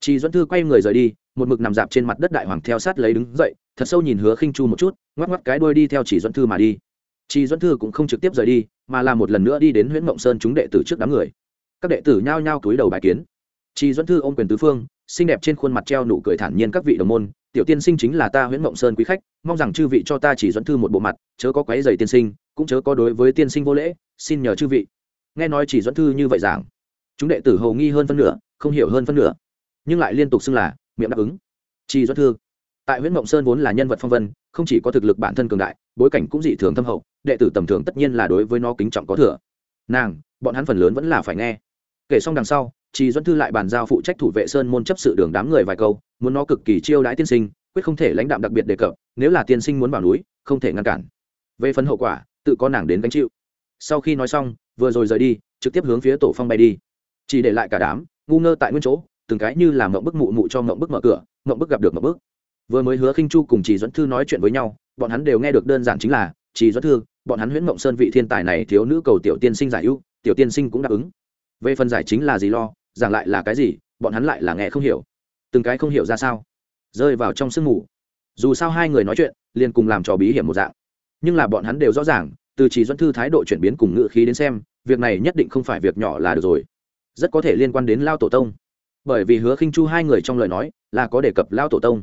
S1: Chị duẫn thư quay người rời đi, một mực nằm dạp trên mặt đất đại hoàng theo sát lấy đứng dậy, thật sâu nhìn hứa khinh chu một chút, ngoắc ngoắc cái đuôi đi theo chỉ duẫn thư mà đi. Chị duẫn thư cũng không trực tiếp rời đi, mà là một lần nữa đi đến huyện mộng sơn chúng đệ tử trước đám người các đệ tử nhao nhao cúi đầu bài kiến. Chị duẫn thư ôm quyền tứ phương, xinh đẹp trên khuôn mặt treo nụ cười thản nhiên các vị đồng môn, tiểu tiên sinh chính là ta huyện mộng sơn quý khách, mong rằng chư vị cho ta chỉ dẫn thư một bộ mặt, chớ có quấy giày tiên sinh, cũng chớ có đối với tiên sinh vô lễ, xin nhờ chư vị. Nghe nói chỉ dẫn thư như vậy giảng, chúng đệ tử hầu nghi hơn phân nửa, không hiểu hơn phân nửa, nhưng lại liên tục xưng là miệng đáp ứng. Chỉ dẫn thư, tại huyện mộng sơn vốn là nhân vật phong vân, không chỉ có thực lực bản thân cường đại, bối cảnh cũng dị thường thâm hậu, đệ tử tầm thường tất nhiên là đối với nó kính trọng có thừa. Nàng, bọn hắn phần lớn vẫn là phải nghe kể xong đằng sau chị Duẫn thư lại bàn giao phụ trách thủ vệ sơn môn chấp sự đường đám người vài câu, muốn nó cực kỳ chiêu đãi tiên sinh, quyết không thể lãnh đạm đặc biệt đề cập, nếu là tiên sinh muốn vào núi, không thể ngăn cản. Về phần hậu quả, tự có nàng đến gánh chịu. Sau khi nói xong, vừa rồi rời đi, trực tiếp hướng phía tổ phong bay đi. Chỉ để lại cả đám, ngu ngơ tại nguyên chỗ, từng cái như là mộng bức mụ mụ cho mộng bức mở cửa, mộng bức gặp được mộng bức. Vừa mới hứa khinh chu cùng chỉ dẫn thư nói chuyện với nhau, bọn hắn đều nghe được đơn giản chính là chỉ dẫn thư, bọn hắn huyễn mộng sơn vị thiên tài này thiếu nữ cầu tiểu tiên sinh giải ưu, tiểu tiên sinh cũng đáp ứng về phần giải chính là gì lo, giảng lại là cái gì, bọn hắn lại là nghe không hiểu. Từng cái không hiểu ra sao. Rơi vào trong sương mù. Dù sao hai người nói chuyện, liền cùng làm trò bí hiểm một dạng. Nhưng là bọn hắn đều rõ ràng, từ chỉ dẫn thư thái độ chuyển biến cùng ngự khí đến xem, việc này nhất định không phải việc nhỏ là được rồi. Rất có thể liên quan đến lao tổ tông. Bởi vì hứa khinh chu hai người trong lời nói là có đề cập lao tổ tông.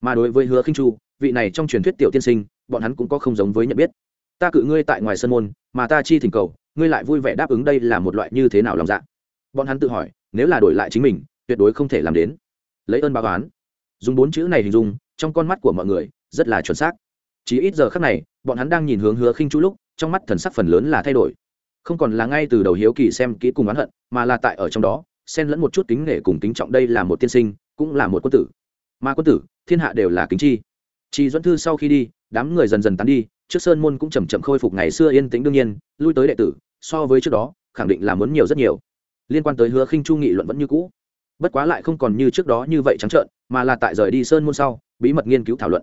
S1: Mà đối với hứa khinh chu, vị này trong truyền thuyết tiểu tiên sinh, bọn hắn cũng có không giống với nhận biết. Ta cự ngươi tại ngoài sân môn, mà ta chi thỉnh cầu ngươi lại vui vẻ đáp ứng đây là một loại như thế nào lòng dạ? Bọn hắn tự hỏi, nếu là đổi lại chính mình, tuyệt đối không thể làm đến. Lấy ơn báo oán. Dùng bốn chữ này hình dung, trong con mắt của mọi người, rất là chuẩn xác. Chỉ ít giờ khắc này, bọn hắn đang nhìn hướng hứa khinh chú lúc, trong mắt thần sắc phần lớn là thay đổi. Không còn là ngay từ đầu hiếu kỳ xem kỹ cùng oán hận, mà là tại ở trong đó, xen lẫn một chút kính nể cùng kính trọng đây là một tiên sinh, cũng là một quân tử. Mà quân tử, thiên hạ đều là kính chi chi Duẫn thư sau khi đi, đám người dần dần tán đi, trước sơn môn cũng chậm chậm khôi phục ngày xưa yên tĩnh đương nhiên, lui tới đệ tử, so với trước đó, khẳng định là muốn nhiều rất nhiều. Liên quan tới hứa khinh chu nghị luận vẫn như cũ. Bất quá lại không còn như trước đó như vậy trắng trợn, mà là tại rời đi sơn môn sau, bí mật nghiên cứu thảo luận.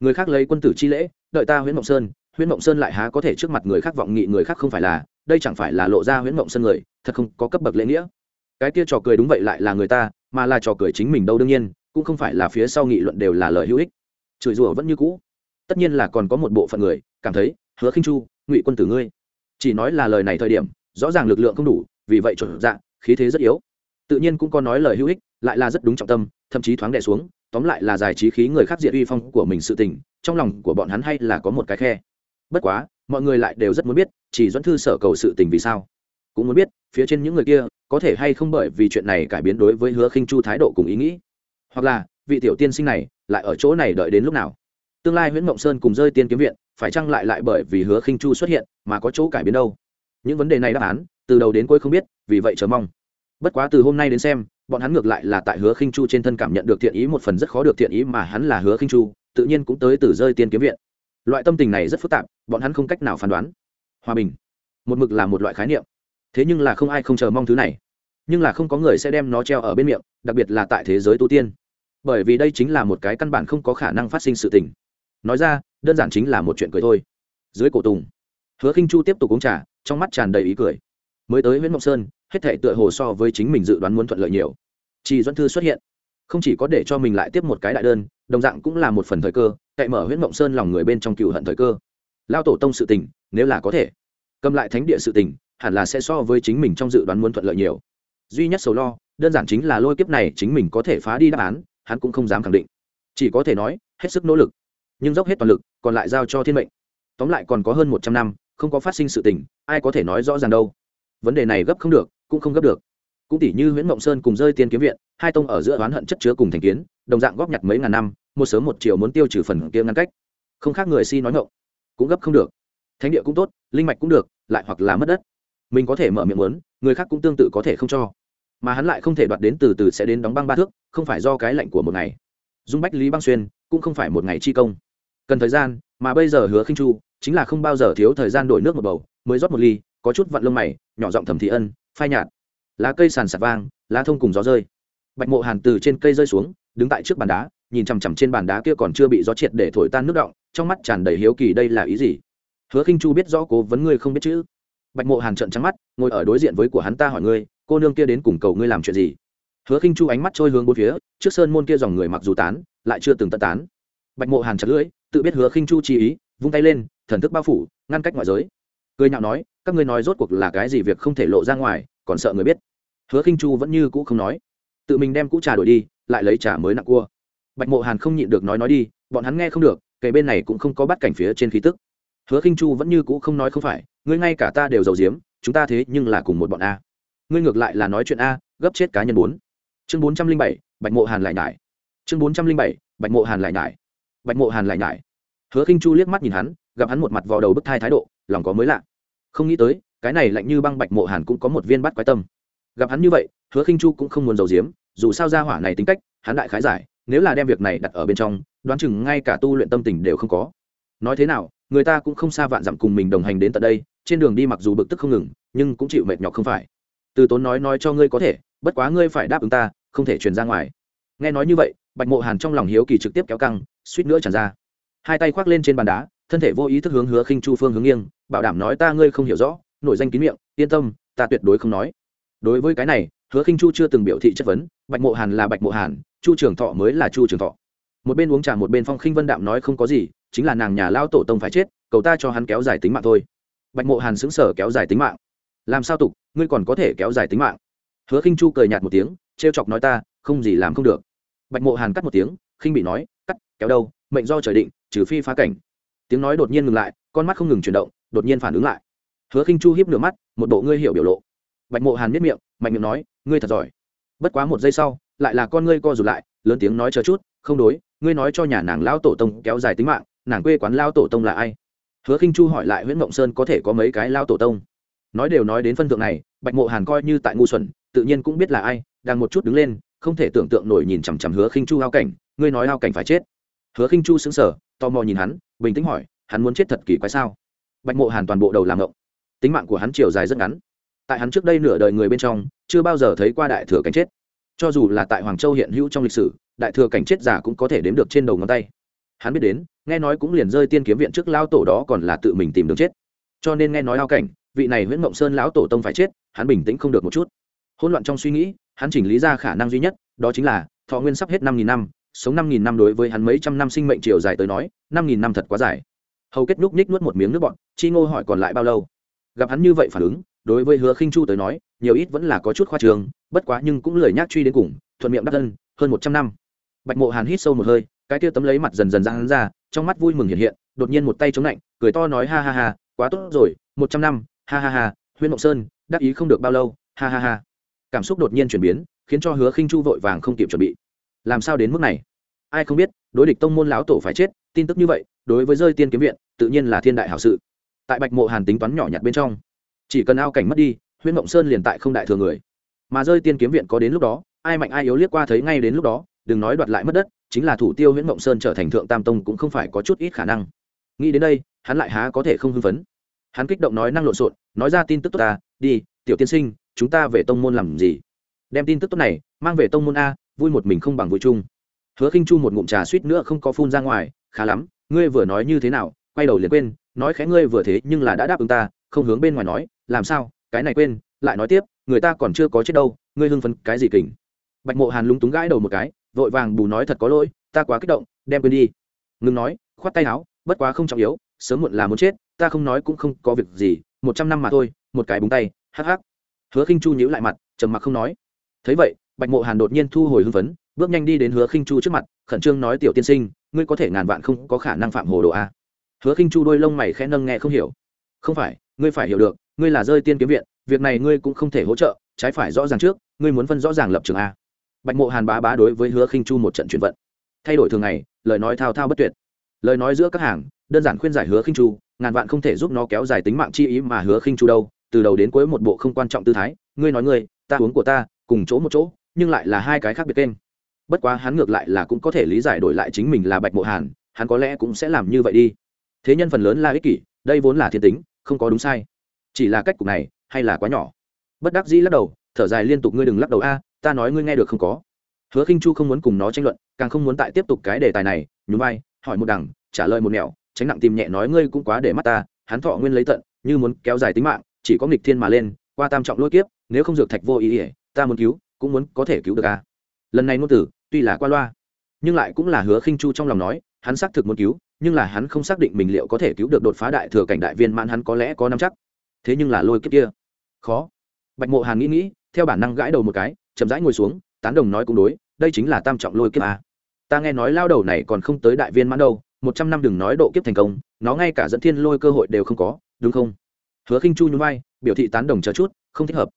S1: Người khác lấy quân tử chi lễ, đợi ta huyễn mộng sơn, huyễn mộng sơn lại há có thể trước mặt người khác vọng nghị người khác không phải là, đây chẳng phải là lộ ra huyễn mộng sơn người, thật không có cấp bậc lễ nghĩa. Cái kia trò cười đúng vậy lại là người ta, mà là trò cười chính mình đâu đương nhiên, cũng không phải là phía sau nghị luận đều là lời hữu ích chửi rủa vẫn như cũ. Tất nhiên là còn có một bộ phận người cảm thấy, hứa khinh chu, ngụy quân tử ngươi. Chỉ nói là lời này thời điểm, rõ ràng lực lượng không đủ, vì vậy chuẩn dạ khí thế rất yếu. Tự nhiên cũng có nói lời hữu ích, lại là rất đúng trọng tâm, thậm chí thoáng đè xuống, tóm lại là giải trí khí người khác diệt uy phong của mình sự tình, trong lòng của bọn hắn hay là có một cái khe. Bất quá, mọi người lại đều rất muốn biết, chỉ dẫn thư sở cầu sự tình vì sao. Cũng muốn biết, phía trên những người kia có thể hay không bởi vì chuyện này cải biến đối với hứa khinh chu thái độ cùng ý nghĩ. Hoặc là, vị tiểu tiên sinh này lại ở chỗ này đợi đến lúc nào? Tương lai nguyễn mộng sơn cùng rơi tiên kiếm viện, phải chăng lại lại bởi vì hứa khinh chu xuất hiện mà có chỗ cải biến đâu? Những vấn đề này đáp án, từ đầu đến cuối không biết, vì vậy chờ mong. Bất quá từ hôm nay đến xem, bọn hắn ngược lại là tại hứa khinh chu trên thân cảm nhận được thiện ý một phần rất khó được thiện ý mà hắn là hứa khinh chu, tự nhiên cũng tới từ rơi tiên kiếm viện. Loại tâm tình này rất phức tạp, bọn hắn không cách nào phán đoán. Hòa bình, một mực là một loại khái niệm. Thế nhưng là không ai không chờ mong thứ này. Nhưng là không có người sẽ đem nó treo ở bên miệng, đặc biệt là tại thế giới tu tiên bởi vì đây chính là một cái căn bản không có khả năng phát sinh sự tình. Nói ra, đơn giản chính là một chuyện cười thôi. Dưới cổ tùng, hứa khinh chu tiếp tục uống trà, trong mắt tràn đầy ý cười. Mới tới nguyễn mộng sơn, hết thể tựa hồ so với chính mình dự đoán muốn thuận lợi nhiều. Chị doãn thư xuất hiện, không chỉ có để cho mình lại tiếp một cái đại đơn, đồng dạng cũng là một phần thời cơ, cậy mở nguyễn mộng sơn lòng người bên trong cựu hận thời cơ. Lao tổ tông sự tình, nếu là có thể, cầm lại thánh địa sự tình, hẳn là sẽ so với chính mình trong dự đoán muốn thuận lợi nhiều. Duy nhất sầu lo, đơn giản chính là lôi kiếp này chính mình có thể phá đi đáp án hắn cũng không dám khẳng định. Chỉ có thể nói, hết sức nỗ lực. Nhưng dốc hết toàn lực, còn lại giao cho thiên mệnh. Tóm lại còn có hơn một trăm năm, không có phát sinh sự tình, ai có thể nói rõ ràng đâu. Vấn đề này gấp không được, cũng không gấp được. Cũng tỷ như nguyễn mộng sơn cùng rơi tiên kiếm viện, hai tông ở giữa oán hận chất chứa cùng thành kiến, đồng dạng góp nhặt mấy ngàn năm, một sớm một chiều muốn tiêu trừ phần kia ngăn cách. Không khác người si nói ngộng cũng gấp không được. Thánh địa cũng tốt, linh mạch cũng được, lại hoặc là mất đất. Mình có thể mở miệng muốn, người khác cũng tương tự có thể không cho mà hắn lại không thể đoạt đến từ từ sẽ đến đóng băng ba thước, không phải do cái lạnh của một ngày. Dung bách lý băng xuyên cũng không phải một ngày chi công. Cần thời gian, mà bây giờ hứa khinh chu chính là không bao giờ thiếu thời gian đổi nước một bầu, mới rót một ly, có chút vặn lông mày, nhỏ giọng thầm thị ân, phai nhạt. Lá cây sàn sạt vang, lá thông cùng gió rơi. Bạch mộ hàn từ trên cây rơi xuống, đứng tại trước bàn đá, nhìn chằm chằm trên bàn đá kia còn chưa bị gió triệt để thổi tan nước động, trong mắt tràn đầy hiếu kỳ đây là ý gì? Hứa khinh chu biết rõ cố vấn ngươi không biết chữ. Bạch mộ hàn trợn trắng mắt, ngồi ở đối diện với của hắn ta hỏi ngươi cô nương kia đến cùng cầu ngươi làm chuyện gì? Hứa khinh chu ánh mắt trôi hướng bốn phía, trước sơn môn kia dòng người mặc dù tán, lại chưa từng tận tán. Bạch mộ hàn chặt lưỡi, tự biết hứa khinh chu chi ý, vung tay lên, thần thức bao phủ, ngăn cách ngoại giới. Cười nhạo nói, các ngươi nói rốt cuộc là cái gì việc không thể lộ ra ngoài, còn sợ người biết. Hứa khinh chu vẫn như cũ không nói. Tự mình đem cũ trà đổi đi, lại lấy trà mới nặng cua. Bạch mộ hàn không nhịn được nói nói đi, bọn hắn nghe không được kể bên này cũng không có bắt cảnh phía trên khí tức. Hứa khinh chu vẫn như cũ không nói không phải, ngươi ngay cả ta đều giàu diếm chúng ta thế nhưng là cùng một bọn a ngươi ngược lại là nói chuyện a, gấp chết cá nhân bốn. Chương bốn trăm linh bảy, bạch mộ hàn lại nhải. Chương bốn trăm linh bảy, bạch mộ hàn lại nhải. Bạch mộ hàn lại nhải. Hứa khinh chu liếc mắt nhìn hắn, gặp hắn một mặt vào đầu bức thai thái độ, lòng có mới lạ. Không nghĩ tới, cái này lạnh như băng bạch mộ hàn cũng có một viên bắt quái tâm. Gặp hắn như vậy, hứa khinh chu cũng không muốn giấu giếm, dù sao ra hỏa này tính cách, hắn đại khái giải, nếu là đem việc này đặt ở bên trong, đoán chừng ngay cả tu luyện tâm tình đều không có. Nói thế nào, người ta cũng không xa vạn dặm cùng mình đồng hành đến tận đây, trên đường đi mặc dù bực tức không ngừng, nhưng cũng chịu mệt nhọc không phải từ tốn nói nói cho ngươi có thể, bất quá ngươi phải đáp ứng ta, không thể truyền ra ngoài. Nghe nói như vậy, bạch mộ hàn trong lòng hiếu kỳ trực tiếp kéo căng, suýt nữa tràn ra. Hai tay khoác lên trên bàn đá, thân thể vô ý thức hướng hứa khinh chu phương hướng nghiêng, bảo đảm nói ta ngươi không hiểu rõ nội danh kín miệng, yên tâm, ta tuyệt đối không nói. Đối với cái này, hứa khinh chu chưa từng biểu thị chất vấn, bạch mộ hàn là bạch mộ hàn, chu trường thọ mới là chu trường thọ. Một bên uống trà một bên phong khinh vân đạm nói không có gì, chính là nàng nhà lao tổ tông phải chết, cầu ta cho hắn kéo dài tính mạng thôi. Bạch mộ hàn xứng sở kéo dài tính mạng làm sao tục, ngươi còn có thể kéo dài tính mạng. Hứa khinh chu cười nhạt một tiếng, trêu chọc nói ta, không gì làm không được. Bạch mộ hàn cắt một tiếng, khinh bị nói, cắt, kéo đâu, mệnh do trời định, trừ phi phá cảnh. Tiếng nói đột nhiên ngừng lại, con mắt không ngừng chuyển động, đột nhiên phản ứng lại. Hứa khinh chu hiếp nửa mắt, một bộ ngươi hiểu biểu lộ. Bạch mộ hàn miết miệng, mạnh miệng nói, ngươi thật giỏi. Bất quá một giây sau, lại là con ngươi co rụt lại, lớn tiếng nói chờ chút, không đối, ngươi nói cho nhà nàng lão tổ tông kéo dài tính mạng, nàng quê quán lao tổ tông là ai? Hứa khinh chu hỏi lại nguyễn mộng sơn có thể có mấy cái lao tổ tông? Nói đều nói đến phân thượng này, bạch mộ hàn coi như tại ngu xuẩn, tự nhiên cũng biết là ai, đang một chút đứng lên, không thể tưởng tượng nổi nhìn chằm chằm hứa khinh chu ao cảnh, ngươi nói ao cảnh phải chết. Hứa khinh chu sững sờ, tò mò nhìn hắn, bình tĩnh hỏi, hắn muốn chết thật kỳ quái sao? Bạch mộ hàn toàn bộ đầu làm ngộng. Tính mạng của hắn chiều dài rất ngắn. Tại hắn trước đây nửa đời người bên trong, chưa bao giờ thấy qua đại thừa cảnh chết. Cho dù là tại hoàng châu hiện hữu trong lịch sử, đại thừa cảnh chết giả cũng có thể đếm được trên đầu ngón tay. Hắn biết đến, nghe nói cũng liền rơi tiên kiếm viện trước lao tổ đó còn là tự mình tìm đường chết. Cho nên nghe nói ao cảnh vị này nguyễn mộng sơn lão tổ tông phải chết, hắn bình tĩnh không được một chút. Hỗn loạn trong suy nghĩ, hắn chỉnh lý ra khả năng duy nhất, đó chính là, thọ nguyên sắp hết năm nghìn năm, sống năm nghìn năm đối với hắn mấy trăm năm sinh mệnh chiều dài tới nói, năm nghìn năm thật quá dài. Hầu kết núc ních nuốt một miếng nước bọn chi ngô hỏi còn lại bao lâu? Gặp hắn như vậy phản ứng, đối với hứa khinh chu tới nói, nhiều ít vẫn là có chút khoa trường bất quá nhưng cũng lười nhác truy đến cùng, thuận miệng đắc thân hơn một trăm năm. Bạch mộ hàn hít sâu một hơi, cái kia tấm lấy mặt dần dần ra hắn ra, trong mắt vui mừng hiện hiện, đột nhiên một tay chống lạnh, cười to nói ha ha ha, quá tốt rồi, một trăm năm ha ha ha huyên mộng sơn, đắc ý không được bao lâu, ha ha ha. Cảm xúc đột nhiên chuyển biến, khiến cho hứa khinh chu vội vàng không kịp chuẩn bị. Làm sao đến mức này? Ai không biết, đối địch tông môn lão tổ phải chết, tin tức như vậy, đối với rơi tiên kiếm viện, tự nhiên là thiên đại hảo sự. Tại bạch mộ hàn tính toán nhỏ nhặt bên trong, chỉ cần ao cảnh mất đi huyên mộng sơn liền tại không đại thừa người. Mà rơi tiên kiếm viện có đến lúc đó, ai mạnh ai yếu liếc qua thấy ngay đến lúc đó, đừng nói đoạt lại mất đất, chính là thủ tiêu huyễn mộng sơn trở thành thượng tam tông cũng không phải có chút ít khả năng. Nghĩ đến đây, hắn lại há có thể không hưng phấn hắn kích động nói năng lộn xộn, nói ra tin tức tốt ta, đi, tiểu tiên sinh, chúng ta về tông môn làm gì? Đem tin tức tốt này, mang về tông môn a, vui một mình không bằng vui chung. Hứa khinh chu một ngụm trà suýt nữa không có phun ra ngoài, khá lắm, ngươi vừa nói như thế nào, quay đầu liền quên, nói khẽ ngươi vừa thế nhưng là đã đáp ứng ta, không hướng bên ngoài nói, làm sao, cái này quên, lại nói tiếp, người ta còn chưa có chết đâu, ngươi hưng phấn cái gì kỉnh bạch mộ hàn lúng túng gãi đầu một cái, vội vàng bù nói thật có lỗi, ta quá kích động, đem quên đi. Ngừng nói, khoát tay áo, bất quá không trọng yếu, sớm muộn là muốn chết ta không nói cũng không có việc gì, một trăm năm mà thôi, một cái búng tay, hắc hắc. Hứa khinh chu nhíu lại mặt, trầm mặc không nói. Thấy vậy, bạch mộ hàn đột nhiên thu hồi hưng phấn, bước nhanh đi đến hứa khinh chu trước mặt, khẩn trương nói, tiểu tiên sinh, ngươi có thể ngàn vạn không có khả năng phạm hồ đồ a. Hứa khinh chu đôi lông mày khẽ nâng nghe không hiểu. Không phải, ngươi phải hiểu được, ngươi là rơi tiên kiếm viện, việc này ngươi cũng không thể hỗ trợ, trái phải rõ ràng trước, ngươi muốn phân rõ ràng lập trường a. Bạch mộ hàn bá bá đối với hứa khinh chu một trận chuyển vận. Thay đổi thường ngày, lời nói thao thao bất tuyệt. Lời nói giữa các hàng đơn giản khuyên giải hứa khinh chu, ngàn vạn không thể giúp nó kéo dài tính mạng chi ý mà hứa khinh chu đâu, từ đầu đến cuối một bộ không quan trọng tư thái, ngươi nói ngươi, ta uống của ta, cùng chỗ một chỗ, nhưng lại là hai cái khác biệt kênh. Bất quá hắn ngược lại là cũng có thể lý giải đổi lại chính mình là bạch mộ hàn, hắn có lẽ cũng sẽ làm như vậy đi. Thế nhân phần lớn là ích kỷ, đây vốn là thiên tính, không có đúng sai. Chỉ là cách cục này, hay là quá nhỏ. Bất đắc dĩ lắc đầu, thở dài liên tục ngươi đừng lắc đầu a, ta nói ngươi nghe được không có. Hứa khinh chu không muốn cùng nó tranh luận, càng không muốn tại tiếp tục cái đề tài này, nhún vai, hỏi một đằng, trả lời một nẻo tránh nặng tìm nhẹ nói ngươi cũng quá để mắt ta, hắn thọ nguyên lấy tận, như muốn kéo dài tính mạng, chỉ có nghịch thiên mà lên, qua tam trọng lôi kiếp, nếu không dược thạch vô ý ỉa ta muốn cứu, cũng muốn có thể cứu được a. Lần này ngôn tử, tuy là qua loa, nhưng lại cũng là hứa khinh chu trong lòng nói, hắn xác thực muốn cứu, nhưng là hắn không xác định mình liệu có thể cứu được đột phá đại thừa cảnh đại viên mãn hắn có lẽ có nắm chắc. Thế nhưng là lôi kiếp kia, khó. Bạch mộ hàn nghĩ nghĩ, theo bản năng gãi đầu một cái, chậm rãi ngồi xuống, tán đồng nói cũng đối, đây chính là tam trọng lôi kiếp a. Ta nghe nói lao đầu này còn không tới đại viên mãn đâu một trăm năm đừng nói độ kiếp thành công, nó ngay cả dẫn thiên lôi cơ hội đều không có, đúng không? Hứa khinh chu nhún vai, biểu thị tán đồng chờ chút, không thích hợp.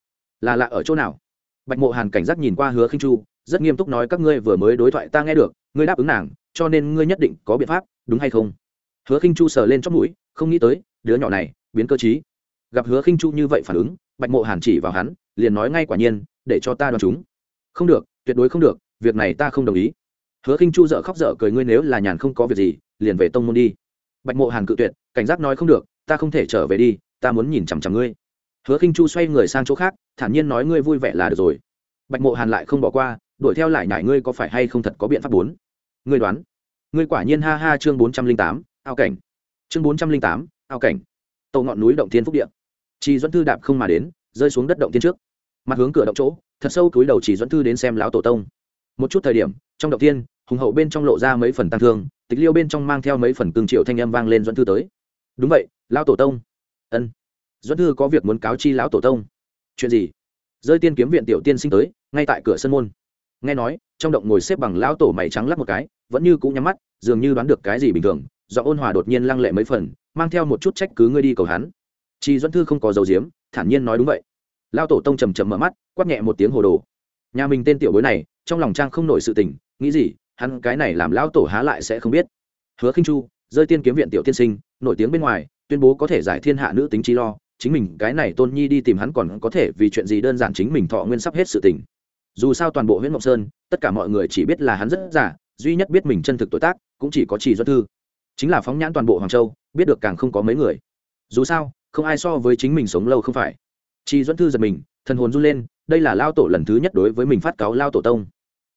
S1: Là lạ ở chỗ nào? Bạch mộ hàn cảnh giác nhìn qua hứa khinh chu, rất nghiêm túc nói các ngươi vừa mới đối thoại ta nghe được, ngươi đáp ứng nàng, cho nên ngươi nhất định có biện pháp, đúng hay không? Hứa khinh chu sờ lên chót mũi, không nghĩ tới, đứa nhỏ này, biến cơ chí gặp hứa khinh chu như vậy phản ứng, bạch mộ hàn chỉ vào hắn, liền nói ngay quả nhiên, để cho ta đoán chúng. Không được, tuyệt đối không được, việc này ta không đồng ý. Hứa khinh chu dợ khóc dở cười, ngươi nếu là nhàn không có việc gì liền về tông môn đi. Bạch mộ hàn cự tuyệt cảnh giác nói không được ta không thể trở về đi ta muốn nhìn chằm chằm ngươi. Hứa khinh chu xoay người sang chỗ khác thản nhiên nói ngươi vui vẻ là được rồi. Bạch mộ hàn lại không bỏ qua đuổi theo lại nhải ngươi có phải hay không thật có biện pháp bốn. Ngươi đoán. Ngươi quả nhiên ha ha chương bốn trăm linh tám ao cảnh. Chương bốn trăm linh tám ao cảnh. Tàu ngọn núi động thiên phúc điện chị dẫn thư đạp không mà đến rơi xuống đất động thiên trước. Mặt hướng cửa động chỗ thật sâu túi đầu chỉ dẫn thư đến xem lão tổ tông. Một chút thời điểm trong động Thiên, hùng hậu bên trong lộ ra mấy phần tăng thương tịch liêu bên trong mang theo mấy phần cương triệu thanh âm vang lên dẫn thư tới. Đúng vậy, lão tổ tông. Ân. Dẫn thư có việc muốn cáo chi lão tổ tông. Chuyện gì? Rơi tiên kiếm viện tiểu tiên sinh tới, ngay tại cửa sân môn. Nghe nói, trong động ngồi xếp bằng lão tổ mày trắng lắp một cái, vẫn như cũng nhắm mắt, dường như đoán được cái gì bình thường do ôn hòa đột nhiên lăng lệ mấy phần, mang theo một chút trách cứ ngươi đi cầu hắn. Chị doãn thư không có dầu diếm, thản nhiên nói đúng vậy. Lao tổ tông trầm trầm mở mắt, quát nhẹ một tiếng hồ đồ. Nhà mình tên tiểu bối này, trong lòng trang không nổi sự tình, nghĩ gì? Hắn cái này làm lão tổ há lại sẽ không biết. Hứa khinh chu, rơi tiên kiếm viện tiểu tiên sinh, nổi tiếng bên ngoài, tuyên bố có thể giải thiên hạ nữ tính trí lo, chính mình cái này tôn nhi đi tìm hắn còn có thể vì chuyện gì đơn giản chính mình thọ nguyên sắp hết sự tình. Dù sao toàn bộ huyện mộc sơn, tất cả mọi người chỉ biết là hắn rất giả duy nhất biết mình chân thực tuổi tác, cũng chỉ có chỉ do thư. Chính là phóng nhãn toàn bộ hoàng châu, biết được càng không có mấy người. Dù sao, không ai so với chính mình sống lâu không phải. Chi duẫn thư giật mình, thần hồn run lên, đây là lao tổ lần thứ nhất đối với mình phát cáo lao tổ tông.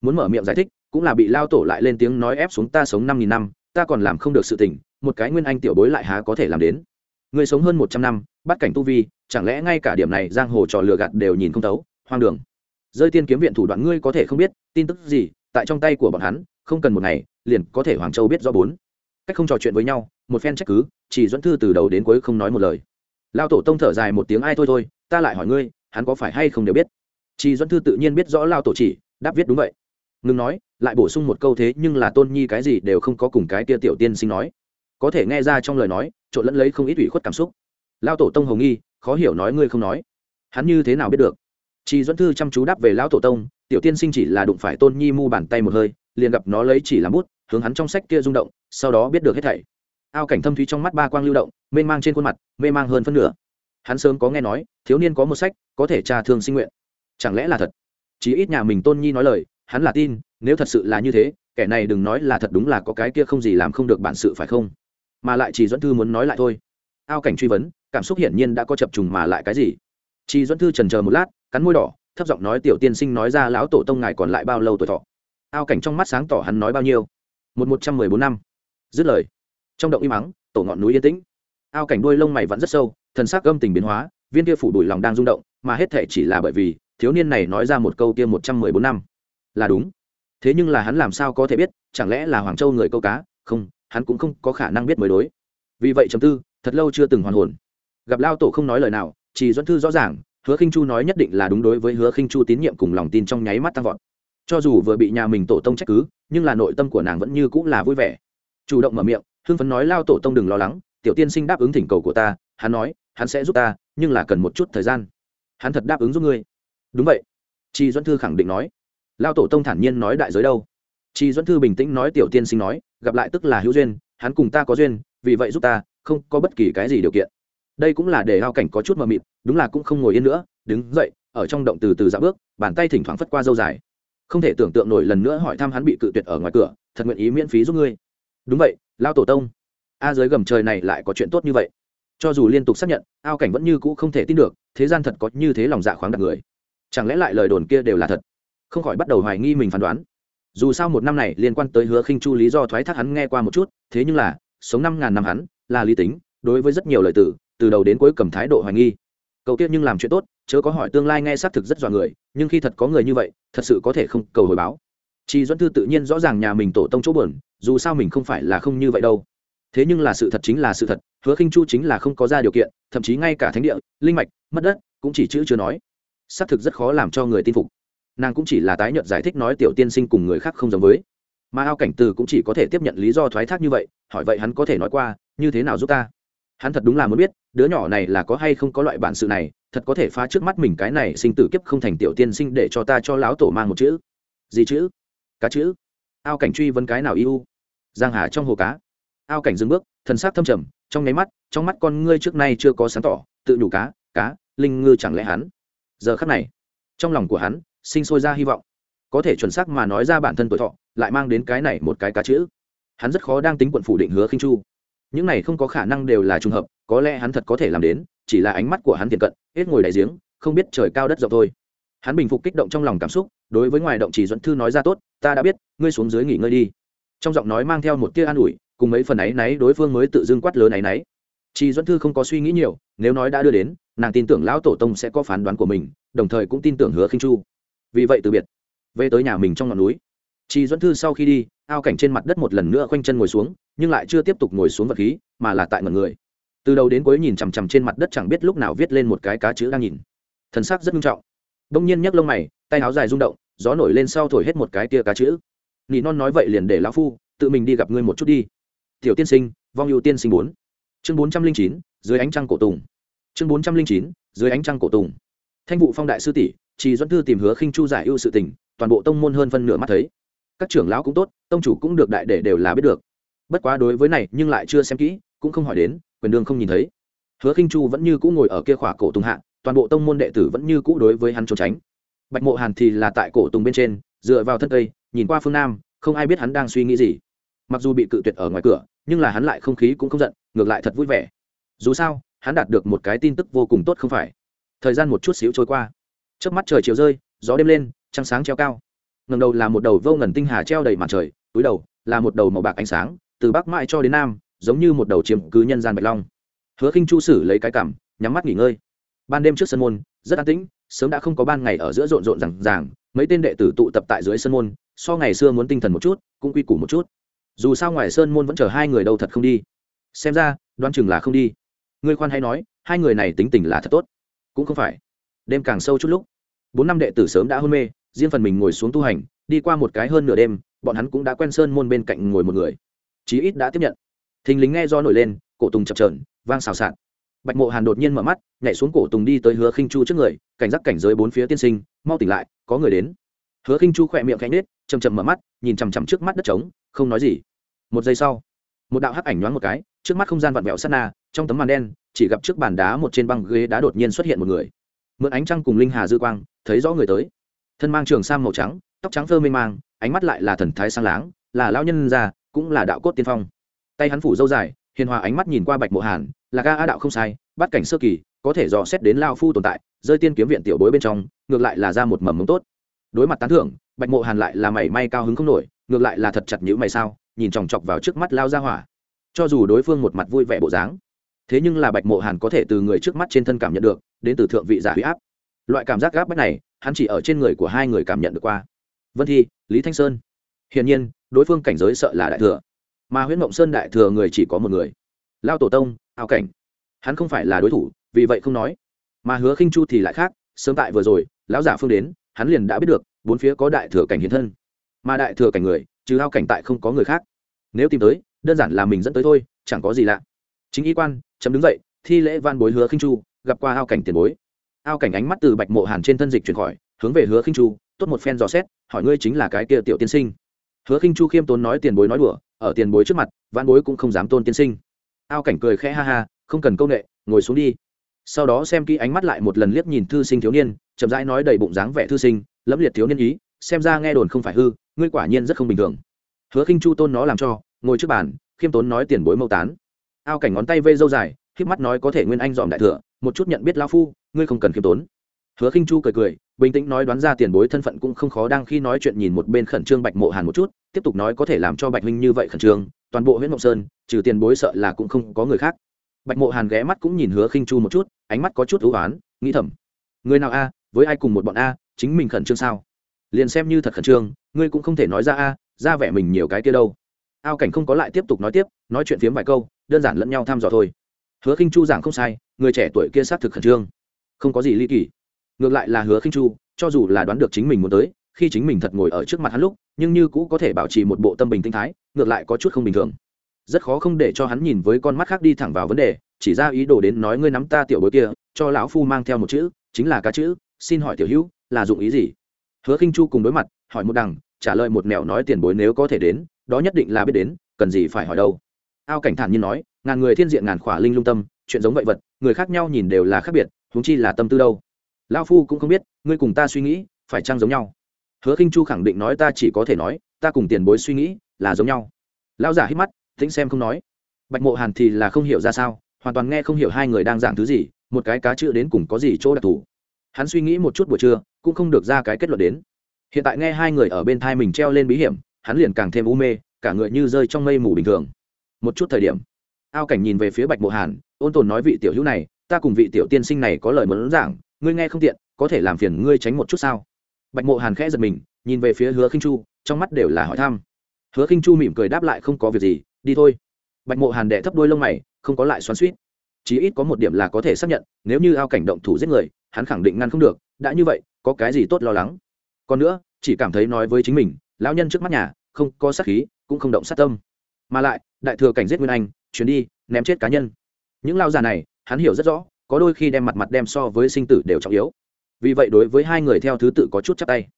S1: Muốn mở miệng giải thích cũng là bị lao tổ lại lên tiếng nói ép xuống ta sống năm nghìn năm, ta còn làm không được sự tỉnh một cái nguyên anh tiểu bối lại há có thể làm đến. Người sống hơn một trăm năm, bắt cảnh tu vi, chẳng lẽ ngay cả điểm này giang hồ trò lừa gạt đều nhìn không thấu, hoang đường. Rơi tiên kiếm viện thủ đoạn ngươi có thể không biết, tin tức gì, tại trong tay của bọn hắn, không cần một ngày, liền có thể hoàng châu biết do bốn. Cách không trò chuyện với nhau, một phen trách cứ, chỉ dẫn thư từ đầu đến cuối không nói một lời. Lao tổ tông thở dài một tiếng ai thôi thôi, ta lại hỏi ngươi, hắn có phải hay không đều biết. Chỉ doãn thư tự nhiên biết rõ lao tổ chỉ, đáp viết đúng vậy. Ngừng nói lại bổ sung một câu thế nhưng là tôn nhi cái gì đều không có cùng cái kia tiểu tiên sinh nói. Có thể nghe ra trong lời nói, trộn lẫn lấy không ít ủy khuất cảm xúc. Lao tổ tông hồng nghi, khó hiểu nói ngươi không nói. Hắn như thế nào biết được? Chị duẫn thư chăm chú đáp về lão tổ tông, tiểu tiên sinh chỉ là đụng phải tôn nhi mu bàn tay một hơi, liền gặp nó lấy chỉ làm bút, hướng hắn trong sách kia rung động, sau đó biết được hết thảy. Ao cảnh thâm thúy trong mắt ba quang lưu động mê mang trên khuôn mặt, mê mang hơn phân nửa. Hắn sớm có nghe nói, thiếu niên có một sách, có thể tra thương sinh nguyện. Chẳng lẽ là thật? Chỉ ít nhà mình tôn nhi nói lời hắn là tin, nếu thật sự là như thế, kẻ này đừng nói là thật đúng là có cái kia không gì làm không được bản sự phải không? Mà lại chỉ dẫn thư muốn nói lại thôi. Ao cảnh truy vấn, cảm xúc hiển nhiên đã có chập trùng mà lại cái gì? Chỉ dẫn thư trần chờ một lát, cắn môi đỏ, thấp giọng nói tiểu tiên sinh nói ra lão tổ tông ngài còn lại bao lâu tuổi thọ? Ao cảnh trong mắt sáng tỏ hắn nói bao nhiêu? Một một trăm mười bốn năm. Dứt lời, trong động im ắng, tổ ngọn núi yên tĩnh. Ao cảnh đuôi lông mày vẫn rất sâu, thần sắc gâm tình biến hóa, viên kia phủ đùi lòng đang rung động, mà hết thể chỉ là bởi vì thiếu niên này nói ra một câu kia một trăm mười bốn năm là đúng. Thế nhưng là hắn làm sao có thể biết, chẳng lẽ là hoàng châu người câu cá? Không, hắn cũng không có khả năng biết mới đối. Vì vậy chấm tư, thật lâu chưa từng hoàn hồn. Gặp lao tổ không nói lời nào, chỉ dẫn thư rõ ràng, hứa khinh chu nói nhất định là đúng đối với hứa khinh chu tín nhiệm cùng lòng tin trong nháy mắt tăng vọt. Cho dù vừa bị nhà mình tổ tông trách cứ, nhưng là nội tâm của nàng vẫn như cũng là vui vẻ. Chủ động mở miệng, hưng phấn nói lao tổ tông đừng lo lắng, tiểu tiên sinh đáp ứng thỉnh cầu của ta, hắn nói, hắn sẽ giúp ta, nhưng là cần một chút thời gian. Hắn thật đáp ứng giúp ngươi. Đúng vậy. Chị doãn thư khẳng định nói lao tổ tông thản nhiên nói đại giới đâu? Chị duẫn thư bình tĩnh nói tiểu tiên sinh nói, gặp lại tức là hữu duyên, hắn cùng ta có duyên, vì vậy giúp ta, không có bất kỳ cái gì điều kiện. Đây cũng là để lao cảnh có chút mờ mịt, đúng là cũng không ngồi yên nữa, đứng dậy, ở trong động từ từ dạo bước, bàn tay thỉnh thoảng phất qua dâu dài. Không thể tưởng tượng nổi lần nữa hỏi thăm hắn bị cự tuyệt ở ngoài cửa, thật nguyện ý miễn phí giúp ngươi. Đúng vậy, lao tổ tông. A dưới gầm trời này lại có chuyện tốt như vậy. Cho dù liên tục xác nhận, ao cảnh vẫn như cũ không thể tin được, thế gian thật có như thế lòng dạ khoáng đặt người. Chẳng lẽ lại lời đồn kia đều là thật? Không khỏi bắt đầu hoài nghi mình phán đoán. Dù sao một năm này liên quan tới hứa khinh chu lý do thoái thác hắn nghe qua một chút, thế nhưng là, sống năm ngàn năm hắn, là lý tính, đối với rất nhiều lời tử từ đầu đến cuối cầm thái độ hoài nghi. Cầu tiết nhưng làm chuyện tốt, chớ có hỏi tương lai nghe xác thực rất dọa người, nhưng khi thật có người như vậy, thật sự có thể không cầu hồi báo. Chị doãn thư tự nhiên rõ ràng nhà mình tổ tông chỗ bờn dù sao mình không phải là không như vậy đâu. Thế nhưng là sự thật chính là sự thật, hứa khinh chu chính là không có ra điều kiện, thậm chí ngay cả thánh địa, linh mạch, mất đất, cũng chỉ chữ chưa nói. Xác thực rất khó làm cho người tin phục nàng cũng chỉ là tái nhận giải thích nói tiểu tiên sinh cùng người khác không giống với. Mà ao cảnh từ cũng chỉ có thể tiếp nhận lý do thoái thác như vậy, hỏi vậy hắn có thể nói qua, như thế nào giúp ta? Hắn thật đúng là muốn biết, đứa nhỏ này là có hay không có loại bản sự này, thật có thể phá trước mắt mình cái này sinh tử kiếp không thành tiểu tiên sinh để cho ta cho lão tổ mang một chữ. Gì chữ? Cá chữ. Ao cảnh truy vấn cái nào yêu? Giang hà trong hồ cá. Ao cảnh dừng bước, thần sắc thâm trầm, trong nháy mắt, trong mắt con ngươi trước nay chưa có sáng tỏ, tự nhủ cá cá, linh ngư chẳng lẽ hắn? Giờ khắc này, trong lòng của hắn sinh sôi ra hy vọng. Có thể chuẩn xác mà nói ra bản thân tuổi thọ, lại mang đến cái này một cái cá chữ. Hắn rất khó đang tính quận phủ định hứa khinh chu. Những này không có khả năng đều là trùng hợp, có lẽ hắn thật có thể làm đến, chỉ là ánh mắt của hắn thiện cận, hết ngồi đại giếng, không biết trời cao đất rộng thôi. Hắn bình phục kích động trong lòng cảm xúc, đối với ngoài động chỉ dẫn thư nói ra tốt, ta đã biết, ngươi xuống dưới nghỉ ngơi đi. Trong giọng nói mang theo một tia an ủi, cùng mấy phần ấy náy đối phương mới tự dưng quát lớn ấy náy. Chị dẫn thư không có suy nghĩ nhiều, nếu nói đã đưa đến, nàng tin tưởng lão tổ tông sẽ có phán đoán của mình, đồng thời cũng tin tưởng hứa khinh chu vì vậy từ biệt. Về tới nhà mình trong ngọn núi. Chị dẫn thư sau khi đi, ao cảnh trên mặt đất một lần nữa khoanh chân ngồi xuống, nhưng lại chưa tiếp tục ngồi xuống vật khí, mà là tại ngọn người. Từ đầu đến cuối nhìn chằm chằm trên mặt đất chẳng biết lúc nào viết lên một cái cá chữ đang nhìn. Thân sắc rất nghiêm trọng. Đông nhiên nhấc lông mày, tay áo dài rung động, gió nổi lên sau thổi hết một cái tia cá chữ. Nỉ non nói vậy liền để lão phu, tự mình đi gặp ngươi một chút đi. Tiểu tiên sinh, vong ưu tiên sinh bốn. Chương bốn trăm linh chín, dưới ánh trăng cổ tùng. Chương bốn trăm linh chín, dưới ánh trăng cổ tùng thanh vụ phong đại sư tỷ chỉ dẫn thư tìm hứa khinh chu giải ưu sự tình, toàn bộ tông môn hơn phân nửa mắt thấy. Các trưởng lão cũng tốt, tông chủ cũng được đại để đều là biết được. Bất quá đối với này nhưng lại chưa xem kỹ, cũng không hỏi đến, quyền đương không nhìn thấy. Hứa khinh chu vẫn như cũ ngồi ở kia khỏa cổ tùng hạ, toàn bộ tông môn đệ tử vẫn như cũ đối với hắn trốn tránh. Bạch mộ hàn thì là tại cổ tùng bên trên, dựa vào thân cây, nhìn qua phương nam, không ai biết hắn đang suy nghĩ gì. Mặc dù bị cự tuyệt ở ngoài cửa, nhưng là hắn lại không khí cũng không giận, ngược lại thật vui vẻ. Dù sao, hắn đạt được một cái tin tức vô cùng tốt không phải thời gian một chút xíu trôi qua. Trước mắt trời chiều rơi, gió đêm lên, trăng sáng treo cao. Ngầm đầu là một đầu vô ngần tinh hà treo đầy mặt trời, túi đầu là một đầu màu bạc ánh sáng, từ bắc mãi cho đến nam, giống như một đầu chiếm cứ nhân gian bạch long. Hứa khinh chu sử lấy cái cảm, nhắm mắt nghỉ ngơi. Ban đêm trước sân môn, rất an tĩnh, sớm đã không có ban ngày ở giữa rộn rộn rằng ràng, mấy tên đệ tử tụ tập tại dưới sân môn, so ngày xưa muốn tinh thần một chút, cũng quy củ một chút. Dù sao ngoài sơn môn vẫn chờ hai người đâu thật không đi. Xem ra đoan chừng là không đi. Ngươi khoan hay nói, hai người này tính tình là thật tốt cũng không phải. Đêm càng sâu chút lúc, bốn năm đệ tử sớm đã hôn mê, riêng phần mình ngồi xuống tu hành, đi qua một cái hơn nửa đêm, bọn hắn cũng đã quen sơn môn bên cạnh ngồi một người. Chí ít đã tiếp nhận. Thình lính nghe do nổi lên, cổ tùng chập trờn vang xào xạc. Bạch mộ hàn đột nhiên mở mắt, nhảy xuống cổ tùng đi tới hứa khinh chu trước người, cảnh giác cảnh giới bốn phía tiên sinh, mau tỉnh lại, có người đến. Hứa khinh chu khỏe miệng khẽ nết chầm chầm mở mắt, nhìn chằm chằm trước mắt đất trống, không nói gì. Một giây sau, một đạo hắc ảnh nhoáng một cái, trước mắt không gian vặn vẹo sát na, trong tấm màn đen chỉ gặp trước bàn đá một trên băng ghế đá đột nhiên xuất hiện một người. Mượn ánh trăng cùng linh hà dư quang, thấy rõ người tới. Thân mang trường sam màu trắng, tóc trắng phơ mê mang, ánh mắt lại là thần thái sang láng, là lão nhân già cũng là đạo cốt tiên phong. Tay hắn phủ dâu dài, hiền hòa ánh mắt nhìn qua bạch mộ hàn, là ga a đạo không sai, bắt cảnh sơ kỳ, có thể dò xét đến lao phu tồn tại, rơi tiên kiếm viện tiểu bối bên trong, ngược lại là ra một mầm mống tốt. Đối mặt tán thưởng, bạch mộ hàn lại là mảy may cao hứng không nổi, ngược lại là thật chặt nhữ mày sao, nhìn chòng chọc vào trước mắt lao ra hỏa. Cho dù đối phương một mặt vui vẻ bộ dáng thế nhưng là bạch mộ hàn có thể từ người trước mắt trên thân cảm nhận được, đến từ thượng vị giả huy áp. Loại cảm giác gáp bách này, hắn chỉ ở trên người của hai người cảm nhận được qua. Vân thi, lý thanh sơn. Hiển nhiên, đối phương cảnh giới sợ là đại thừa. Mà huyễn mộng sơn đại thừa người chỉ có một người. Lao tổ tông ao cảnh. Hắn không phải là đối thủ, vì vậy không nói. Mà hứa khinh chu thì lại khác, sớm tại vừa rồi, lão giả phương đến, hắn liền đã biết được, bốn phía có đại thừa cảnh hiện thân. Mà đại thừa cảnh người, trừ ao cảnh tại không có người khác. Nếu tìm tới, đơn giản là mình dẫn tới thôi, chẳng có gì lạ. Chính y quan chấm đứng dậy, thi lễ van bối hứa khinh chu, gặp qua ao cảnh tiền bối. Ao cảnh ánh mắt từ bạch mộ hàn trên thân dịch chuyển khỏi, hướng về hứa khinh chu, tốt một phen dò xét, hỏi ngươi chính là cái kia tiểu tiên sinh. Hứa khinh chu khiêm tốn nói tiền bối nói đùa, ở tiền bối trước mặt, van bối cũng không dám tôn tiên sinh. Ao cảnh cười khẽ ha ha, không cần công nghệ ngồi xuống đi. Sau đó xem kỹ ánh mắt lại một lần liếc nhìn thư sinh thiếu niên, chậm rãi nói đầy bụng dáng vẻ thư sinh, lẫm liệt thiếu niên ý, xem ra nghe đồn không phải hư, ngươi quả nhiên rất không bình thường. Hứa khinh chu tôn nó làm cho, ngồi trước bàn, khiêm tốn nói tiền bối mâu tán ao cảnh ngón tay vây dâu dài khiếp mắt nói có thể nguyên anh dòm đại thừa, một chút nhận biết lao phu, ngươi không cần khiêm tốn. Hứa khinh chu cười cười, bình tĩnh nói đoán ra tiền bối thân phận cũng không khó đang khi nói chuyện nhìn một bên khẩn trương bạch mộ hàn một chút, tiếp tục nói có thể làm cho bạch huynh như vậy khẩn trương, toàn bộ huyện mộng sơn, trừ tiền bối sợ là cũng không có người khác. Bạch mộ hàn ghé mắt cũng nhìn hứa khinh chu một chút, ánh mắt có chút ưu oán, nghĩ thầm, người nào a, với ai cùng một bọn a, chính mình khẩn trương sao? Liền xem như thật khẩn trương, ngươi cũng không thể nói ra a, ra vẻ mình nhiều cái kia đâu ao cảnh không có lại tiếp tục nói tiếp, nói chuyện phiếm vài câu, đơn giản lẫn nhau thăm dò thôi. Hứa khinh chu giảng không sai, người trẻ tuổi kia xác thực khẩn trương. Không có gì ly kỳ. Ngược lại là hứa khinh chu, cho dù là đoán được chính mình muốn tới, khi chính mình thật ngồi ở trước mặt hắn lúc, nhưng như cũ có thể bảo trì một bộ tâm bình tinh thái, ngược lại có chút không bình thường. Rất khó không để cho hắn nhìn với con mắt khác đi thẳng vào vấn đề, chỉ ra ý đồ đến nói ngươi nắm ta tiểu bối kia, cho lão phu mang theo một chữ, chính là cá chữ, xin hỏi tiểu hữu, là dụng ý gì? Hứa khinh chu cùng đối mặt, hỏi một đằng, trả lời một mẹo nói tiền bối nếu có thể đến đó nhất định là biết đến, cần gì phải hỏi đâu. Ao cảnh thản nhiên nói, ngàn người thiên diện ngàn khỏa linh lung tâm, chuyện giống vậy vật, người khác nhau nhìn đều là khác biệt, huống chi là tâm tư đâu. Lao phu cũng không biết, ngươi cùng ta suy nghĩ, phải chăng giống nhau? Hứa khinh chu khẳng định nói ta chỉ có thể nói, ta cùng tiền bối suy nghĩ là giống nhau. Lao giả hít mắt, tĩnh xem không nói. Bạch mộ hàn thì là không hiểu ra sao, hoàn toàn nghe không hiểu hai người đang giảng thứ gì, một cái cá chữ đến cùng có gì chỗ đặc thù. Hắn suy nghĩ một chút buổi trưa, cũng không được ra cái kết luận đến. Hiện tại nghe hai người ở bên thai mình treo lên bí hiểm hắn liền càng thêm u mê, cả người như rơi trong mây mù bình thường. Một chút thời điểm, ao cảnh nhìn về phía bạch mộ hàn, ôn tồn nói vị tiểu hữu này, ta cùng vị tiểu tiên sinh này có lời muốn giảng, ngươi nghe không tiện, có thể làm phiền ngươi tránh một chút sao? Bạch mộ hàn khẽ giật mình, nhìn về phía hứa khinh chu, trong mắt đều là hỏi thăm. Hứa khinh chu mỉm cười đáp lại không có việc gì, đi thôi. Bạch mộ hàn đệ thấp đôi lông mày, không có lại xoắn suýt chí ít có một điểm là có thể xác nhận, nếu như ao cảnh động thủ giết người, hắn khẳng định ngăn không được, đã như vậy, có cái gì tốt lo lắng? Còn nữa, chỉ cảm thấy nói với chính mình lão nhân trước mắt nhà, không có sát khí, cũng không động sát tâm. Mà lại, đại thừa cảnh giết nguyên anh chuyến đi, ném chết cá nhân. Những lao già này, hắn hiểu rất rõ, có đôi khi đem mặt mặt đem so với sinh tử đều trọng yếu. Vì vậy đối với hai người theo thứ tự có chút chắc tay.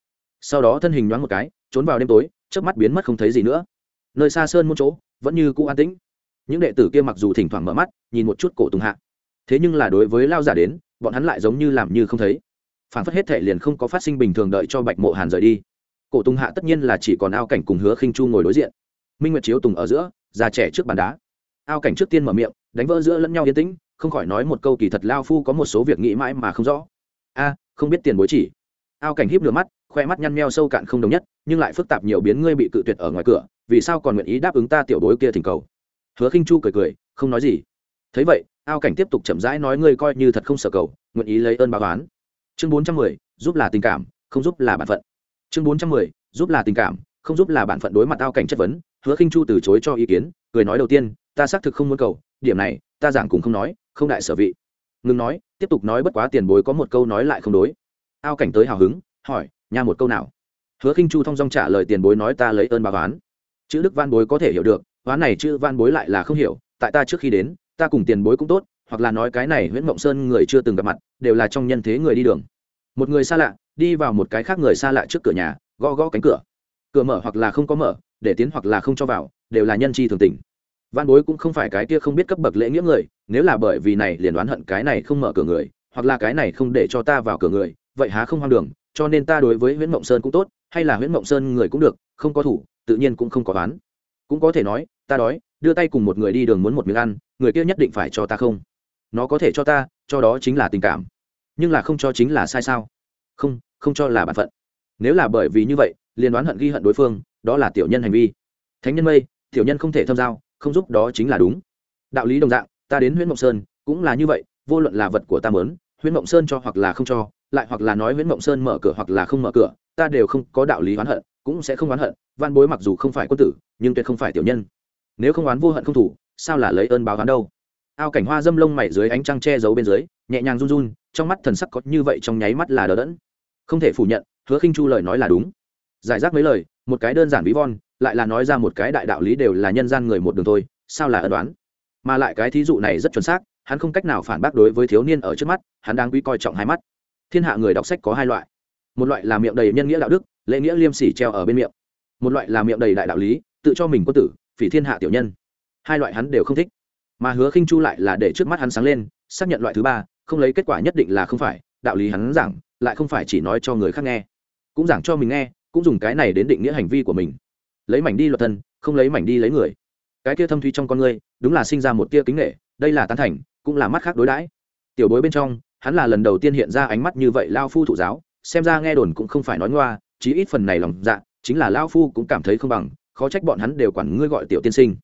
S1: Sau đó thân hình nhoáng một cái, trốn vào đêm tối trước mắt biến mất không thấy gì nữa. Nơi xa sơn muôn chỗ, vẫn như cũ an tĩnh. Những đệ tử kia mặc dù thỉnh thoảng mở mắt, nhìn một chút cổ tùng hạ. Thế nhưng là đối với lao giả đến, bọn hắn lại giống như làm như không thấy. Phản phất hết thể liền không có phát sinh bình thường đợi cho bạch mộ hàn rời đi cổ tùng hạ tất nhiên là chỉ còn ao cảnh cùng hứa khinh chu ngồi đối diện. Minh nguyệt chiếu tùng ở giữa, già trẻ trước bàn đá. Ao cảnh trước tiên mở miệng, đánh vỡ giữa lẫn nhau yên tĩnh, không khỏi nói một câu kỳ thật lao phu có một số việc nghĩ mãi mà không rõ. A, không biết tiền bối chỉ. Ao cảnh híp lửa mắt, khoe mắt nhăn meo sâu cạn không đồng nhất, nhưng lại phức tạp nhiều biến ngươi bị cự tuyệt ở ngoài cửa, vì sao còn nguyện ý đáp ứng ta tiểu bối kia thỉnh cầu? Hứa khinh chu cười cười, không nói gì. Thấy vậy, ao cảnh tiếp tục chậm rãi nói ngươi coi như thật không sợ cầu, nguyện ý lấy ơn báo oán. Chương bốn trăm mười, giúp là tình cảm, không giúp là bản phận chương bốn trăm mười giúp là tình cảm không giúp là bản phận đối mặt tao cảnh chất vấn hứa khinh chu từ chối cho ý kiến cười nói đầu tiên ta xác thực không muốn cầu điểm này ta giảng cùng không nói không đại sở vị. Ngừng nói tiếp tục nói bất quá tiền bối có một câu nói lại không đối. Ao cảnh tới hào hứng hỏi nha một câu nào? Hứa khinh chu thông dong trả lời tiền bối nói ta lấy ơn bà ván, chữ đức Văn bối có thể hiểu được ván này chữ Văn bối lại là không hiểu tại ta trước khi đến ta cùng tiền bối cũng tốt hoặc là nói cái này nguyễn mộng sơn người chưa từng gặp mặt đều là trong nhân thế người đi đường. Một người xa lạ đi vào một cái khác người xa lạ trước cửa nhà, gõ gõ cánh cửa. Cửa mở hoặc là không có mở, để tiến hoặc là không cho vào, đều là nhân chi thường tình. Văn bối cũng không phải cái kia không biết cấp bậc lễ nghĩa người, nếu là bởi vì này liền đoán hận cái này không mở cửa người, hoặc là cái này không để cho ta vào cửa người, vậy há không hoang đường, cho nên ta đối với nguyễn mộng sơn cũng tốt, hay là nguyễn mộng sơn người cũng được, không có thủ, tự nhiên cũng không có đoán cũng có thể nói, ta đói, đưa tay cùng một người đi đường muốn một miếng ăn, người kia nhất định phải cho ta không. Nó có thể cho ta, cho đó chính là tình cảm. Nhưng là không cho chính là sai sao? Không không cho là bản phận. Nếu là bởi vì như vậy, liền đoán hận ghi hận đối phương, đó là tiểu nhân hành vi. Thánh nhân mây, tiểu nhân không thể thâm giao, không giúp đó chính là đúng. Đạo lý đồng dạng, ta đến huyện mộng sơn, cũng là như vậy, vô luận là vật của ta mớn huyện mộng sơn cho hoặc là không cho, lại hoặc là nói huyện mộng sơn mở cửa hoặc là không mở cửa, ta đều không có đạo lý oán hận, cũng sẽ không oán hận, văn bối mặc dù không phải quân tử, nhưng tuyệt không phải tiểu nhân. Nếu không oán vô hận không thủ, sao là lấy ơn báo oán đâu? Ao cảnh hoa dâm lông mày dưới ánh trăng che giấu bên dưới, nhẹ nhàng run run, trong mắt thần sắc có như vậy trong nháy mắt là đờ đẫn không thể phủ nhận, hứa khinh chu lời nói là đúng. Giải rác mấy lời, một cái đơn giản ví von, lại là nói ra một cái đại đạo lý đều là nhân gian người một đường thôi, sao là ân đoán mà lại cái thí dụ này rất chuẩn xác, hắn không cách nào phản bác đối với thiếu niên ở trước mắt, hắn đang quý coi trọng hai mắt. Thiên hạ người đọc sách có hai loại. Một loại là miệng đầy nhân nghĩa đạo đức, lễ nghĩa liêm sỉ treo ở bên miệng. Một loại là miệng đầy đại đạo lý, tự cho mình có tử, phỉ thiên hạ tiểu nhân. Hai loại hắn đều không thích. Mà hứa khinh chu lại là để trước mắt hắn sáng lên, xác nhận loại thứ ba, không lấy kết quả nhất định là không phải, đạo lý hắn giảng lại không phải chỉ nói cho người khác nghe, cũng giảng cho mình nghe, cũng dùng cái này đến định nghĩa hành vi của mình. Lấy mảnh đi luật thân, không lấy mảnh đi lấy người. Cái kia thâm thuy trong con người đúng là sinh ra một tia kính nghệ đây là tán thành, cũng là mắt khác đối đãi. Tiểu bối bên trong, hắn là lần đầu tiên hiện ra ánh mắt như vậy lao phu thụ giáo, xem ra nghe đồn cũng không phải nói ngoa, chí ít phần này lòng dạ chính là lao phu cũng cảm thấy không bằng, khó trách bọn hắn đều quản ngươi gọi tiểu tiên sinh.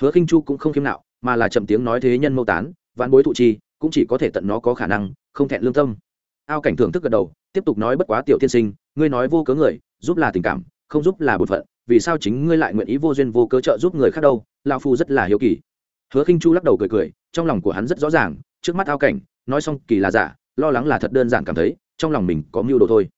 S1: Hứa khinh chu cũng không khiêm nạo, mà là chậm tiếng nói thế nhân mâu tán, vãn bối thụ chi, cũng chỉ có thể tận nó có khả năng, không thẹn lương tâm ao cảnh thưởng thức gật đầu, tiếp tục nói bất quá tiểu tiên sinh, ngươi nói vô cớ người, giúp là tình cảm, không giúp là bột phận, vì sao chính ngươi lại nguyện ý vô duyên vô cớ trợ giúp người khác đâu lao phu rất là hiếu kỳ. Hứa khinh chu lắc đầu cười cười, trong lòng của hắn rất rõ ràng, trước mắt ao cảnh, nói xong kỳ là giả, lo lắng là thật đơn giản cảm thấy, trong lòng mình có mưu đồ thôi.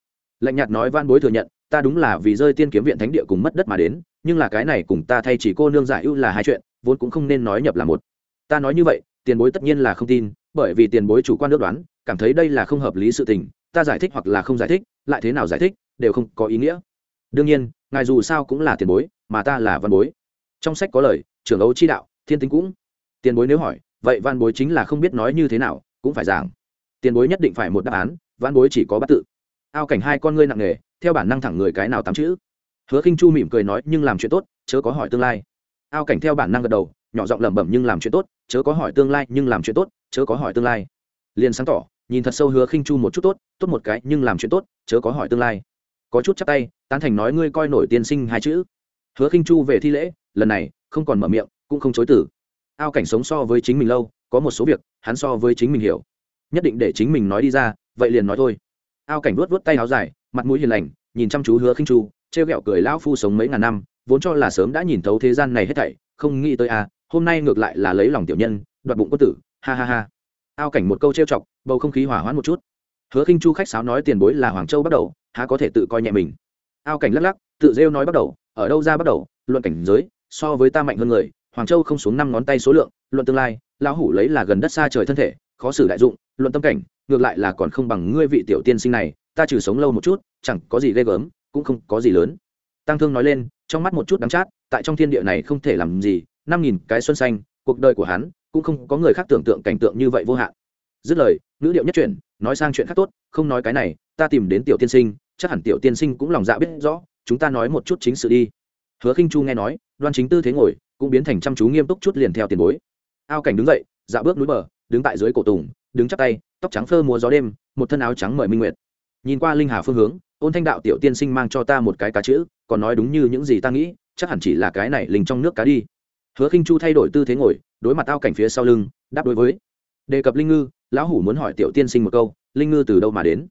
S1: Lạnh nhạt nói van bối thừa nhận, ta đúng là vì rơi tiên kiếm viện thánh địa cùng mất đất mà đến, nhưng là cái này cùng ta thay chỉ cô nương giải ưu là hai chuyện, vốn cũng không nên nói nhập là một. Ta nói như vậy, tiền bối tất nhiên là không tin bởi vì tiền bối chủ quan ước đoán, cảm thấy đây là không hợp lý sự tình, ta giải thích hoặc là không giải thích, lại thế nào giải thích, đều không có ý nghĩa. Đương nhiên, ngài dù sao cũng là tiền bối, mà ta là văn bối. Trong sách có lời, trưởng ấu chi đạo, thiên tính cũng. Tiền bối nếu hỏi, vậy văn bối chính là không biết nói như thế nào, cũng phải giảng. Tiền bối nhất định phải một đáp án, văn bối chỉ có bắt tự. Ao cảnh hai con ngươi nặng nề, theo bản năng thẳng người cái nào tám chữ. Hứa khinh chu mỉm cười nói, nhưng làm chuyện tốt, chớ có hỏi tương lai. Ao cảnh theo bản năng gật đầu, nhỏ giọng lẩm bẩm, nhưng làm chuyện tốt, chớ có hỏi tương lai, nhưng làm chuyện tốt chớ có hỏi tương lai. Liền sáng tỏ, nhìn thật sâu hứa khinh chu một chút tốt tốt một cái nhưng làm chuyện tốt, chớ có hỏi tương lai. Có chút chắc tay, tán thành nói ngươi coi nổi tiên sinh hai chữ. Hứa khinh chu về thi lễ, lần này, không còn mở miệng, cũng không chối tử ao cảnh sống so với chính mình lâu, có một số việc, hắn so với chính mình hiểu. Nhất định để chính mình nói đi ra, vậy liền nói thôi. Ao cảnh vuốt vuốt tay áo dài, mặt mũi hiền lành, nhìn chăm chú hứa khinh chu, trêu ghẹo cười lão phu sống mấy ngàn năm, vốn cho là sớm đã nhìn thấu thế gian này hết thảy, không nghĩ tới à hôm nay ngược lại là lấy lòng tiểu nhân, đoạt bụng quân tử ha ha ha. Ao cảnh một câu trêu chọc, bầu không khí hỏa hoãn một chút. Hứa khinh chu khách sáo nói tiền bối là hoàng châu bắt đầu, há có thể tự coi nhẹ mình. Ao cảnh lắc lắc, tự rêu nói bắt đầu, ở đâu ra bắt đầu, luận cảnh giới, so với ta mạnh hơn người, hoàng châu không xuống năm ngón tay số lượng, luận tương lai, lão hủ lấy là gần đất xa trời thân thể, khó xử đại dụng, luận tâm cảnh, ngược lại là còn không bằng ngươi vị tiểu tiên sinh này, ta trừ sống lâu một chút, chẳng có gì ghê gớm, cũng không có gì lớn. Tăng thương nói lên, trong mắt một chút đắng chát, tại trong thiên địa này không thể làm gì, năm nghìn cái xuân xanh, cuộc đời của hắn cũng không có người khác tưởng tượng cảnh tượng như vậy vô hạn. Dứt lời, ngữ điệu nhất chuyển, nói sang chuyện khác tốt, không nói cái này, ta tìm đến tiểu tiên sinh, chắc hẳn tiểu tiên sinh cũng lòng dạ biết rõ, chúng ta nói một chút chính sự đi. Hứa khinh chu nghe nói, đoan chính tư thế ngồi, cũng biến thành chăm chú nghiêm túc chút liền theo tiền bối. Ao cảnh đứng dậy dạ bước núi bờ, đứng tại dưới cổ tùng, đứng chắp tay, tóc trắng phơ múa gió đêm, một thân áo trắng mời minh nguyệt. Nhìn qua linh hà phương hướng, ôn thanh đạo tiểu tiên sinh mang cho ta một cái cá chữ, còn nói đúng như những gì ta nghĩ, chắc hẳn chỉ là cái này linh trong nước cá đi hứa khinh chu thay đổi tư thế ngồi, đối mặt ao cảnh phía sau lưng, đáp đối với. Đề cập linh ngư, lão hủ muốn hỏi tiểu tiên sinh một câu, linh ngư từ đâu mà đến?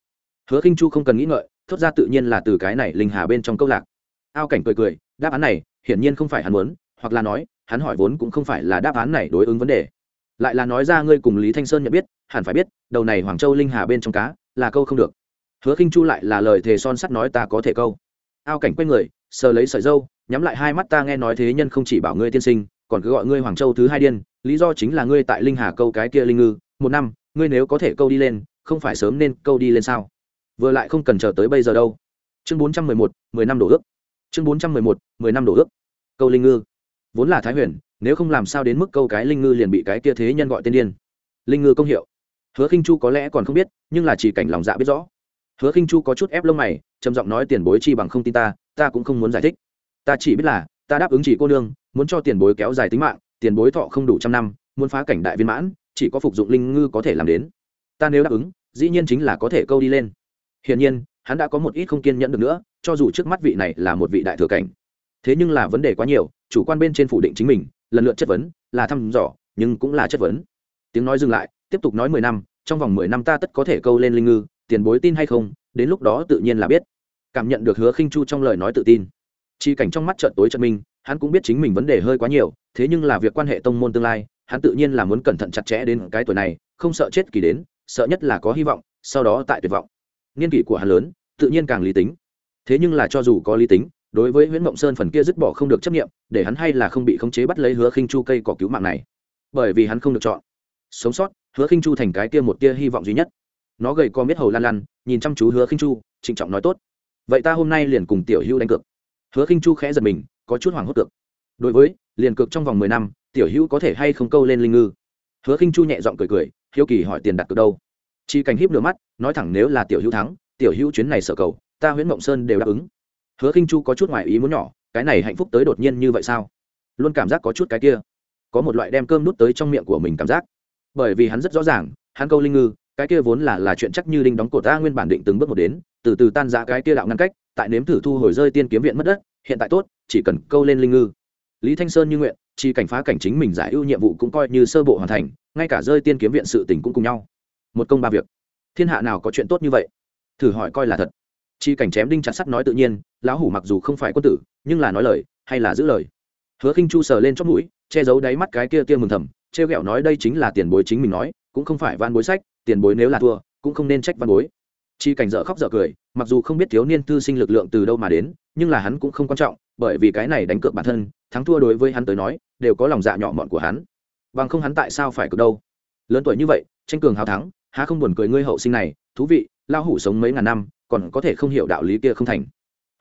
S1: Hứa khinh chu không cần nghĩ ngợi, thốt ra tự nhiên là từ cái này linh hà bên trong câu lạc. Ao cảnh cười cười, đáp án này, hiển nhiên không phải hắn muốn, hoặc là nói, hắn hỏi vốn cũng không phải là đáp án này đối ứng vấn đề. Lại là nói ra ngươi cùng lý thanh sơn nhận biết, hẳn phải biết, đầu này hoàng châu linh hà bên trong cá, là câu không được. Hứa khinh chu lại là lời thề son sắt nói ta có thể câu. Ao cảnh quay người, sờ lấy sợi dâu, nhắm lại hai mắt ta nghe nói thế nhân không chỉ bảo ngươi tiên sinh còn cứ gọi ngươi hoàng châu thứ hai điên, lý do chính là ngươi tại linh hà câu cái kia linh ngư, một năm, ngươi nếu có thể câu đi lên, không phải sớm nên câu đi lên sao? Vừa lại không cần chờ tới bây giờ đâu. Chương bốn trăm mười một, mười năm đổ ước. Chương bốn trăm mười một, mười năm đổ ước. Câu linh ngư. Vốn là thái huyền, nếu không làm sao đến mức câu cái linh ngư liền bị cái kia thế nhân gọi tên điên. Linh ngư công hiệu. Hứa khinh chu có lẽ còn không biết, nhưng là chỉ cảnh lòng dạ biết rõ. Hứa khinh chu có chút ép lông mày, trầm giọng nói tiền bối chi bằng không tin ta ta cũng không muốn giải thích. Ta chỉ biết là, ta đáp ứng chỉ cô nương muốn cho tiền bối kéo dài tính mạng, tiền bối thọ không đủ trăm năm, muốn phá cảnh đại viên mãn, chỉ có phục dụng linh ngư có thể làm đến. Ta nếu đáp ứng, dĩ nhiên chính là có thể câu đi lên. Hiển nhiên, hắn đã có một ít không kiên nhẫn được nữa, cho dù trước mắt vị này là một vị đại thừa cảnh. Thế nhưng là vấn đề quá nhiều, chủ quan bên trên phủ định chính mình, lần lượt chất vấn, là thăm dò, nhưng cũng là chất vấn. Tiếng nói dừng lại, tiếp tục nói mười năm, trong vòng mười năm ta tất có thể câu lên linh ngư, tiền bối tin hay không, đến lúc đó tự nhiên là biết. Cảm nhận được hứa khinh chu trong lời nói tự tin. Chi cảnh trong mắt trợn tối trợn minh hắn cũng biết chính mình vấn đề hơi quá nhiều, thế nhưng là việc quan hệ tông môn tương lai, hắn tự nhiên là muốn cẩn thận chặt chẽ đến cái tuổi này, không sợ chết kỳ đến, sợ nhất là có hy vọng, sau đó tại tuyệt vọng. Niên kỷ của hắn lớn, tự nhiên càng lý tính. Thế nhưng là cho dù có lý tính, đối với nguyễn mộng sơn phần kia dứt bỏ không được chấp nghiệm để hắn hay là không bị khống chế bắt lấy hứa khinh chu cây cỏ cứu mạng này. Bởi vì hắn không được chọn. Sống sót, hứa khinh chu thành cái kia một tia hy vọng duy nhất. Nó gầy co biết hầu lan lan nhìn chăm chú hứa khinh chu, trịnh trọng nói tốt. Vậy ta hôm nay liền cùng tiểu hữu đánh cược. Hứa khinh chu khẽ giật mình có chút hoảng hốt cược đối với, liền cược trong vòng mười năm, tiểu hữu có thể hay không câu lên linh ngư? Hứa khinh chu nhẹ giọng cười cười, hiếu kỳ hỏi tiền đặt cược đâu? Chi cảnh híp lửa mắt, nói thẳng nếu là tiểu hữu thắng, tiểu hữu chuyến này sở cầu, ta nguyễn mộng sơn đều đáp ứng. Hứa khinh chu có chút ngoài ý muốn nhỏ, cái này hạnh phúc tới đột nhiên như vậy sao? Luôn cảm giác có chút cái kia. Có một loại đem cơm nút tới trong miệng của mình cảm giác. Bởi vì hắn rất rõ ràng, hắn câu linh ngư, cái kia vốn là là chuyện chắc như đinh đóng cột ta nguyên bản định từng bước một đến, từ từ tan ra cái kia đạo ngăn cách, tại nếm thử thu hồi rơi tiên kiếm viện mất đất hiện tại tốt, chỉ cần câu lên linh ngư. Lý thanh sơn như nguyện chỉ cảnh phá cảnh chính mình giải ưu nhiệm vụ cũng coi như sơ bộ hoàn thành, ngay cả rơi tiên kiếm viện sự tình cũng cùng nhau. Một công ba việc. Thiên hạ nào có chuyện tốt như vậy? Thử hỏi coi là thật. Chi cảnh chém đinh chặt sắt nói tự nhiên, lão hủ mặc dù không phải quân tử, nhưng là nói lời, hay là giữ lời. Hứa khinh chu sờ lên chót mũi, che giấu đáy mắt cái kia tiêm mừng thầm, trêu ghẹo nói đây chính là tiền bối chính mình nói, cũng không phải van bối sách, tiền bối nếu là thua, cũng không nên trách van bối. Chi cảnh dở khóc dở cười, mặc dù không biết thiếu niên tư sinh lực lượng từ đâu mà đến nhưng là hắn cũng không quan trọng, bởi vì cái này đánh cược bản thân, thắng thua đối với hắn tới nói, đều có lòng dạ nhỏ mọn của hắn. Bằng không hắn tại sao phải cược đâu? Lớn tuổi như vậy, tranh cường hào thắng, há không buồn cười ngươi hậu sinh này, thú vị lao hủ sống mấy ngàn năm, còn có thể không hiểu đạo lý kia không thành.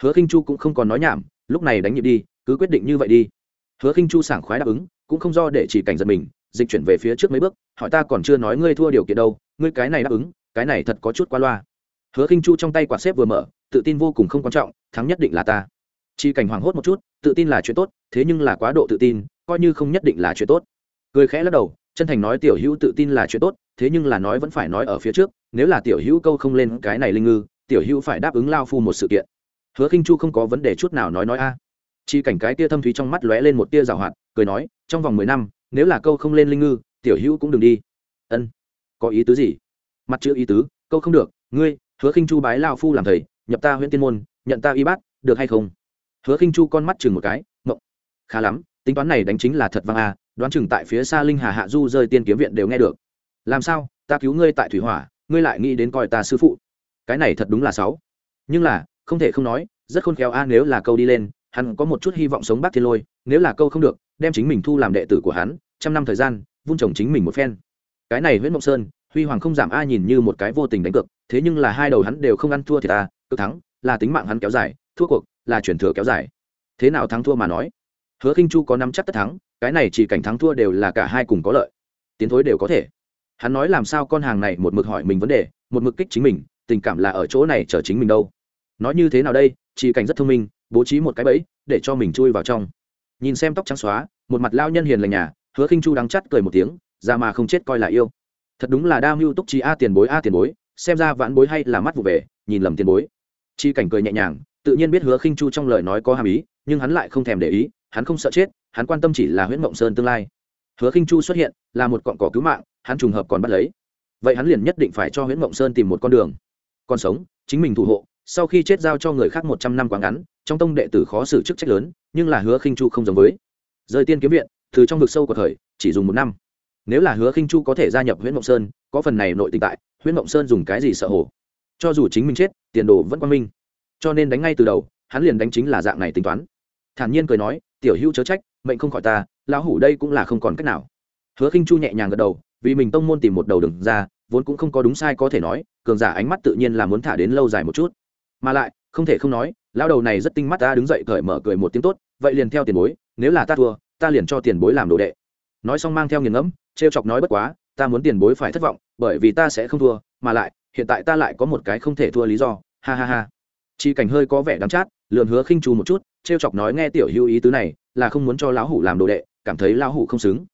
S1: Hứa khinh chu cũng không còn nói nhảm, lúc này đánh nhịp đi, cứ quyết định như vậy đi. Hứa khinh chu sảng khoái đáp ứng, cũng không do để chỉ cảnh giật mình, dịch chuyển về phía trước mấy bước, hỏi ta còn chưa nói ngươi thua điều kiện đâu, ngươi cái này đáp ứng, cái này thật có chút qua loa. Hứa khinh chu trong tay quạt xếp vừa mở tự tin vô cùng không quan trọng, thắng nhất định là ta. Chỉ cảnh hoảng hốt một chút, tự tin là chuyện tốt, thế nhưng là quá độ tự tin, coi như không nhất định là chuyện tốt. Cười khẽ lắc đầu, chân thành nói tiểu hữu tự tin là chuyện tốt, thế nhưng là nói vẫn phải nói ở phía trước, nếu là tiểu hữu câu không lên cái này linh ngư, tiểu hữu phải đáp ứng lao phu một sự kiện. Hứa khinh chu không có vấn đề chút nào nói nói a. Chi cảnh cái tia thâm thúy trong mắt lóe lên một tia rào hoạt, cười nói, trong vòng mười năm, nếu là câu không lên linh ngư, tiểu hữu cũng đừng đi. Ân. Có ý tứ gì? Mặt chữ ý tứ, câu không được, ngươi, hứa khinh chu bái lao phu làm thầy nhập ta huyện tiên môn, nhận ta y bác được hay không? Hứa khinh chu con mắt chừng một cái mộng khá lắm, tính toán này đánh chính là thật vang à đoán chừng tại phía xa linh hà hạ du rơi tiên kiếm viện đều nghe được. Làm sao, ta cứu ngươi tại thủy hỏa, ngươi lại nghĩ đến coi ta sư phụ. Cái này thật đúng là sáu nhưng là, không thể không nói, rất khôn khéo a, nếu là câu đi lên, hắn có một chút hy vọng sống bác thiên lôi, nếu là câu không được, đem chính mình thu làm đệ tử của hắn, trăm năm thời gian, vun trồng chính mình một phen. Cái này nguyễn mộng sơn huy hoàng không giảm a nhìn như một cái vô tình đánh cược, thế nhưng là hai đầu hắn đều không ăn thua thì ta cực thắng, là tính mạng hắn kéo dài, thua cuộc, là chuyển thừa kéo dài. Thế nào thắng thua mà nói? Hứa khinh chu có năm chắc tất thắng, cái này chỉ cảnh thắng thua đều là cả hai cùng có lợi. Tiến thối đều có thể. Hắn nói làm sao con hàng này một mực hỏi mình vấn đề, một mực kích chính mình, tình cảm là ở chỗ này chờ chính mình đâu. Nói như thế nào đây, chỉ cảnh rất thông minh, bố trí một cái bẫy, để cho mình chui vào trong. Nhìn xem tóc trắng xóa, một mặt lao nhân hiền lành nhà, hứa khinh chu đắng chắt cười một tiếng ra mà không chết coi là yêu thật đúng là đa mưu túc trí a tiền bối, a tiền bối, xem ra vãn bối hay là mắt vụ về, nhìn lầm tiền bối. Chi cảnh cười nhẹ nhàng, tự nhiên biết hứa khinh chu trong lời nói có hàm ý, nhưng hắn lại không thèm để ý, hắn không sợ chết, hắn quan tâm chỉ là huyễn mộng sơn tương lai. Hứa khinh chu xuất hiện, là một cọn cỏ cứu mạng, hắn trùng hợp còn bắt lấy. Vậy hắn liền nhất định phải cho huyễn mộng sơn tìm một con đường. Còn sống, chính mình thủ hộ, sau khi chết giao cho người khác một trăm năm quá ngắn, trong tông đệ tử khó xử chức trách lớn, nhưng là hứa khinh chu không giống với. Rời tiên kiếm viện, từ trong vực sâu của thời, chỉ dùng một năm nếu là hứa khinh chu có thể gia nhập huyện mộng sơn, có phần này nội tình tại, huyễn mộng sơn dùng cái gì sợ hổ cho dù chính mình chết, tiền đồ vẫn quan minh. Cho nên đánh ngay từ đầu, hắn liền đánh chính là dạng này tính toán. Thản nhiên cười nói, tiểu hữu chớ trách, mệnh không khỏi ta, lão hủ đây cũng là không còn cách nào. Hứa khinh chu nhẹ nhàng gật đầu, vì mình tông môn tìm một đầu đừng ra, vốn cũng không có đúng sai có thể nói, cường giả ánh mắt tự nhiên là muốn thả đến lâu dài một chút. Mà lại, không thể không nói, lão đầu này rất tinh mắt ta đứng dậy cởi mở cười một tiếng tốt, vậy liền theo tiền bối, nếu là ta thua, ta liền cho tiền bối làm đồ đệ nói xong mang theo nghiền ngẫm, trêu chọc nói bất quá, ta muốn tiền bối phải thất vọng, bởi vì ta sẽ không thua, mà lại, hiện tại ta lại có một cái không thể thua lý do, ha ha ha. Chi cảnh hơi có vẻ đắm chát lượn hứa khinh trù một chút, trêu chọc nói nghe tiểu hữu ý tứ này, là không muốn cho lão hủ làm đồ đệ, cảm thấy lão hủ không xứng.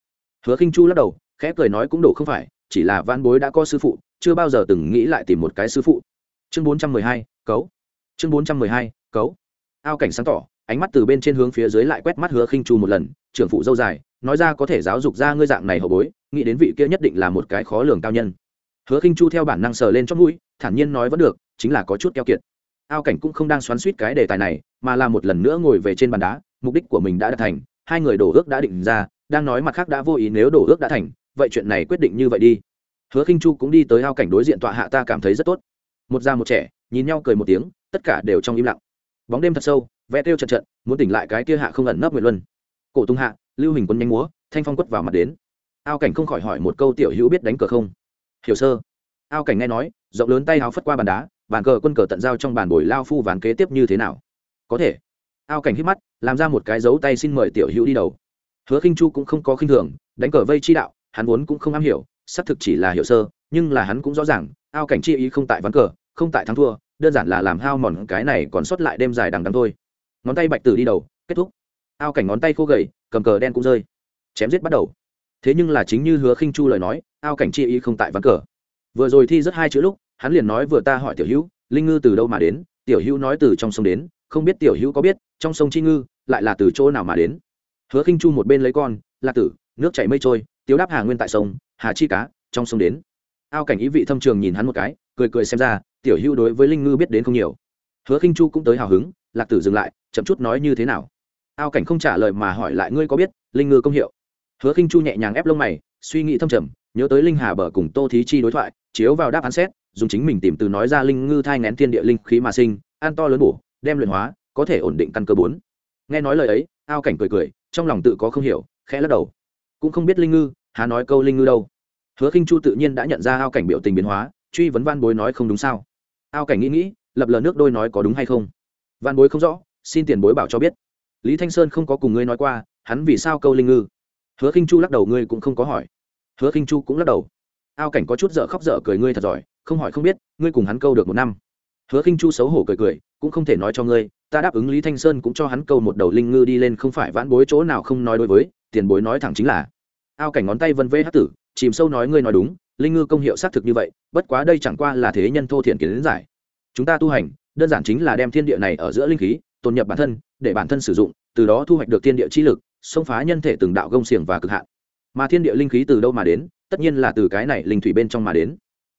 S1: Hứa khinh chu lắc đầu, khẽ cười nói cũng đủ không phải, chỉ là van bối đã có sư phụ, chưa bao giờ từng nghĩ lại tìm một cái sư phụ. Chương bốn trăm mười hai, cấu. Chương bốn trăm mười hai, cấu. Ao cảnh sáng tỏ, ánh mắt từ bên trên hướng phía dưới lại quét mắt hứa khinh chu một lần trưởng phụ dâu dài, nói ra có thể giáo dục ra ngươi dạng này hậu bối, nghĩ đến vị kia nhất định là một cái khó lường cao nhân. Hứa khinh chu theo bản năng sờ lên trong mũi, thản nhiên nói vẫn được, chính là có chút keo kiệt. Ao cảnh cũng không đang xoắn suýt cái đề tài này, mà là một lần nữa ngồi về trên bàn đá, mục đích của mình đã đạt thành, hai người đổ ước đã định ra, đang nói mặt khác đã vô ý nếu đổ ước đã thành, vậy chuyện này quyết định như vậy đi. Hứa khinh chu cũng đi tới ao cảnh đối diện tọa hạ ta cảm thấy rất tốt. Một già một trẻ, nhìn nhau cười một tiếng, tất cả đều trong im lặng. Bóng đêm thật sâu vẽ tiêu trận trận muốn tỉnh lại cái kia hạ không ẩn nấp nguyện luân cổ tung hạ, lưu hình quân nhanh múa, thanh phong quất vào mặt đến. Ao cảnh không khỏi hỏi một câu tiểu hữu biết đánh cờ không? Hiểu sơ. Ao cảnh nghe nói, rộng lớn tay áo phất qua bàn đá, bàn cờ quân cờ tận giao trong bàn bồi lao phu ván kế tiếp như thế nào? Có thể. Ao cảnh hít mắt, làm ra một cái dấu tay xin mời tiểu hữu đi đầu. Hứa khinh chu cũng không có khinh thường, đánh cờ vây chi đạo, hắn vốn cũng không am hiểu, xác thực chỉ là hiểu sơ, nhưng là hắn cũng rõ ràng, ao cảnh chi ý không tại ván cờ, không tại thắng thua, đơn giản là làm hao mòn cái này còn sót lại đêm dài đằng đằng thôi. Ngón tay bạch tử đi đầu, kết thúc ao cảnh ngón tay khô gầy, cầm cờ đen cũng rơi. Chém giết bắt đầu. Thế nhưng là chính như hứa khinh chu lời nói, ao cảnh chi ý không tại ván cờ. Vừa rồi thi rất hai chữ lúc, hắn liền nói vừa ta hỏi tiểu hữu, linh ngư từ đâu mà đến? Tiểu hữu nói từ trong sông đến, không biết tiểu hữu có biết, trong sông chi ngư, lại là từ chỗ nào mà đến? Hứa khinh chu một bên lấy con lạc tử, nước chảy mây trôi, tiếu đáp hà nguyên tại sông, hà chi cá, trong sông đến. Ao cảnh ý vị thâm trường nhìn hắn một cái, cười cười xem ra, tiểu hữu đối với linh ngư biết đến không nhiều. Hứa khinh chu cũng tới hào hứng, lạc tử dừng lại, chậm chút nói như thế nào? Ao cảnh không trả lời mà hỏi lại ngươi có biết, linh ngư công hiệu? Hứa khinh chu nhẹ nhàng ép lông mày, suy nghĩ thâm trầm, nhớ tới linh hà bờ cùng tô thí chi đối thoại, chiếu vào đáp án xét, dùng chính mình tìm từ nói ra linh ngư thai ngén thiên địa linh khí mà sinh, an to lớn bổ, đem luyện hóa, có thể ổn định căn cơ bốn. Nghe nói lời ấy, ao cảnh cười cười, trong lòng tự có không hiểu, khẽ lắc đầu. Cũng không biết linh ngư hà nói câu linh ngư đâu. Hứa khinh chu tự nhiên đã nhận ra ao cảnh biểu tình biến hóa, truy vấn văn bối nói không đúng sao? Ao cảnh nghĩ nghĩ, lập lờ nước đôi nói có đúng hay không? Văn bối không rõ, xin tiền bối bảo cho biết lý thanh sơn không có cùng ngươi nói qua, hắn vì sao câu linh ngư? Hứa khinh chu lắc đầu, ngươi cũng không có hỏi. Hứa khinh chu cũng lắc đầu. Ao cảnh có chút dở khóc dở cười, ngươi thật giỏi, không hỏi không biết, ngươi cùng hắn câu được một năm. Hứa khinh chu xấu hổ cười cười, cũng không thể nói cho ngươi, ta đáp ứng lý thanh sơn cũng cho hắn câu một đầu linh ngư đi lên, không phải vãn bối chỗ nào không nói đối với, tiền bối nói thẳng chính là. Ao cảnh ngón tay vân vê hát tử, chìm sâu nói ngươi nói đúng, linh ngư công hiệu xác thực như vậy, bất quá đây chẳng qua là thế nhân thô thiện kiến giải. Chúng ta tu hành, đơn giản chính là đem thiên địa này ở giữa linh khí tồn nhập bản thân, để bản thân sử dụng, từ đó thu hoạch được thiên địa chi lực, xông phá nhân thể từng đạo gông xiềng và cực hạn. Mà thiên địa linh khí từ đâu mà đến? Tất nhiên là từ cái này linh thủy bên trong mà đến.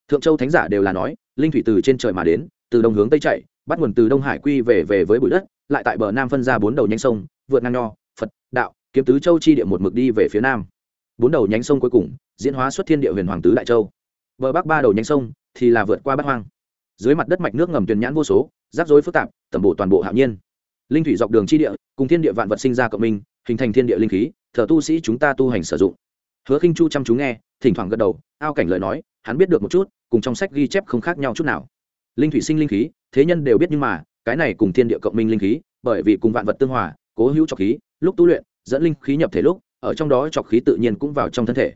S1: Thượng châu thánh giả đều là nói, linh thủy từ trên trời mà đến, từ đông hướng tây chạy, bắt nguồn từ đông hải quy về về với bụi đất, lại tại bờ nam phân ra bốn đầu nhánh sông, vượt ngang nho, phật, đạo, kiếm tứ châu chi địa một mực đi về phía nam. Bốn đầu nhánh sông cuối cùng, diễn hóa xuất thiên địa huyền hoàng tứ đại châu. Bờ bắc ba đầu nhánh sông thì là vượt qua bát hoang. Dưới mặt đất mạch nước ngầm tuyền nhãn vô số, rắc rối phức tạp, tẩm bổ toàn bộ hạo nhiên linh thủy dọc đường chi địa, cùng thiên địa vạn vật sinh ra cộng minh, hình thành thiên địa linh khí, thờ tu sĩ chúng ta tu hành sử dụng. Hứa khinh chu chăm chú nghe, thỉnh thoảng gật đầu, ao cảnh lời nói, hắn biết được một chút, cùng trong sách ghi chép không khác nhau chút nào. Linh thủy sinh linh khí, thế nhân đều biết nhưng mà, cái này cùng thiên địa cộng minh linh khí, bởi vì cùng vạn vật tương hòa, cố hữu trọc khí, lúc tu luyện, dẫn linh khí nhập thể lúc, ở trong đó trọc khí tự nhiên cũng vào trong thân thể.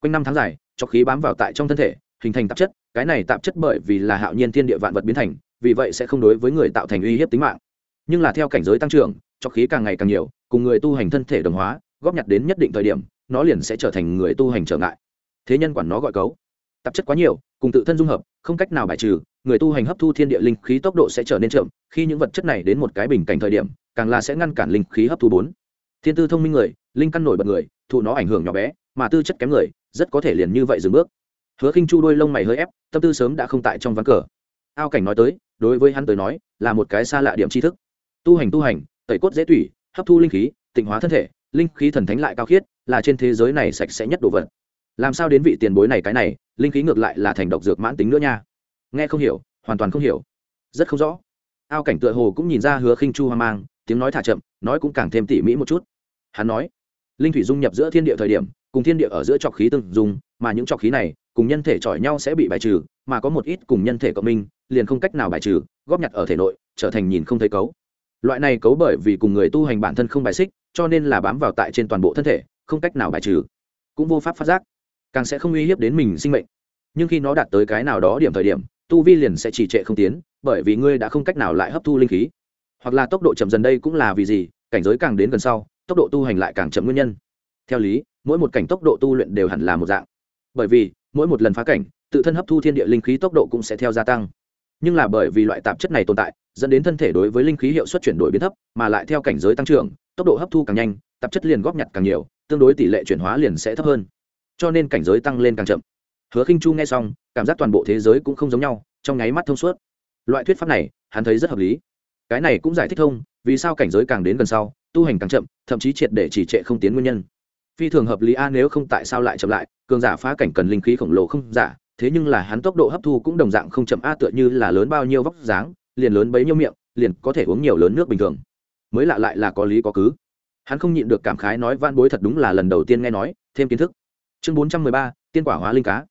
S1: Quanh năm tháng dài, trọc khí bám vào tại trong thân thể, hình thành tạp chất, cái này tạp chất bởi vì là hạo nhiên thiên địa vạn vật biến thành, vì vậy sẽ không đối với người tạo thành uy hiếp tính mạng nhưng là theo cảnh giới tăng trưởng, cho khí càng ngày càng nhiều, cùng người tu hành thân thể đồng hóa, góp nhặt đến nhất định thời điểm, nó liền sẽ trở thành người tu hành trở ngại. Thế nhân quản nó gọi cấu. Tạp chất quá nhiều, cùng tự thân dung hợp, không cách nào bài trừ, người tu hành hấp thu thiên địa linh khí tốc độ sẽ trở nên chậm, khi những vật chất này đến một cái bình cảnh thời điểm, càng là sẽ ngăn cản linh khí hấp thu bốn. Thiên tư thông minh người, linh căn nổi bật người, thụ nó ảnh hưởng nhỏ bé, mà tư chất kém người, rất có thể liền như vậy dừng bước. Hứa khinh chu đôi lông mày hơi ép, tâm tư sớm đã không tại trong ván cờ. Ao cảnh nói tới, đối với hắn tới nói, là một cái xa lạ điểm tri thức tu hành tu hành, tẩy cốt dễ tủy, hấp thu linh khí, tịnh hóa thân thể, linh khí thần thánh lại cao khiết, là trên thế giới này sạch sẽ nhất đồ vật. Làm sao đến vị tiền bối này cái này, linh khí ngược lại là thành độc dược mãn tính nữa nha. Nghe không hiểu, hoàn toàn không hiểu. Rất không rõ. Ao cảnh tựa hồ cũng nhìn ra hứa khinh chu hoang mang, tiếng nói thả chậm, nói cũng càng thêm tỉ mỹ một chút. Hắn nói, linh thủy dung nhập giữa thiên địa thời điểm, cùng thiên địa ở giữa trọc khí tương dung, mà những trọc khí này, cùng nhân thể chọi nhau sẽ bị bài trừ, mà có một ít cùng nhân thể cộng minh, liền không cách nào bài trừ, góp nhặt ở thể nội, trở thành nhìn không thấy cấu loại này cấu bởi vì cùng người tu hành bản thân không bài xích, cho nên là bám vào tại trên toàn bộ thân thể, không cách nào bài trừ. Cũng vô pháp phát giác, càng sẽ không uy hiếp đến mình sinh mệnh. Nhưng khi nó đạt tới cái nào đó điểm thời điểm, tu vi liền sẽ trì trệ không tiến, bởi vì ngươi đã không cách nào lại hấp thu linh khí. Hoặc là tốc độ chậm dần đây cũng là vì gì, cảnh giới càng đến gần sau, tốc độ tu hành lại càng chậm nguyên nhân. Theo lý, mỗi một cảnh tốc độ tu luyện đều hẳn là một dạng. Bởi vì, mỗi một lần phá cảnh, tự thân hấp thu thiên địa linh khí tốc độ cũng sẽ theo gia tăng. Nhưng là bởi vì loại tạp chất này tồn tại dẫn đến thân thể đối với linh khí hiệu suất chuyển đổi biến thấp, mà lại theo cảnh giới tăng trưởng, tốc độ hấp thu càng nhanh, tạp chất liền góp nhặt càng nhiều, tương đối tỷ lệ chuyển hóa liền sẽ thấp hơn. Cho nên cảnh giới tăng lên càng chậm. Hứa khinh chu nghe xong, cảm giác toàn bộ thế giới cũng không giống nhau, trong nháy mắt thông suốt. Loại thuyết pháp này, hắn thấy rất hợp lý. Cái này cũng giải thích thông, vì sao cảnh giới càng đến gần sau, tu hành càng chậm, thậm chí triệt để chỉ trệ không tiến nguyên nhân. Phi thường hợp lý a, nếu không tại sao lại chậm lại, cường giả phá cảnh cần linh khí khổng lồ không giả, thế nhưng là hắn tốc độ hấp thu cũng đồng dạng không chậm a, tựa như là lớn bao nhiêu vóc dáng liền lớn bấy nhiêu miệng, liền có thể uống nhiều lớn nước bình thường. Mới lạ lại là có lý có cứ. Hắn không nhịn được cảm khái nói van bối thật đúng là lần đầu tiên nghe nói, thêm kiến thức. Chương bốn trăm mười ba, tiên quả hóa linh cá.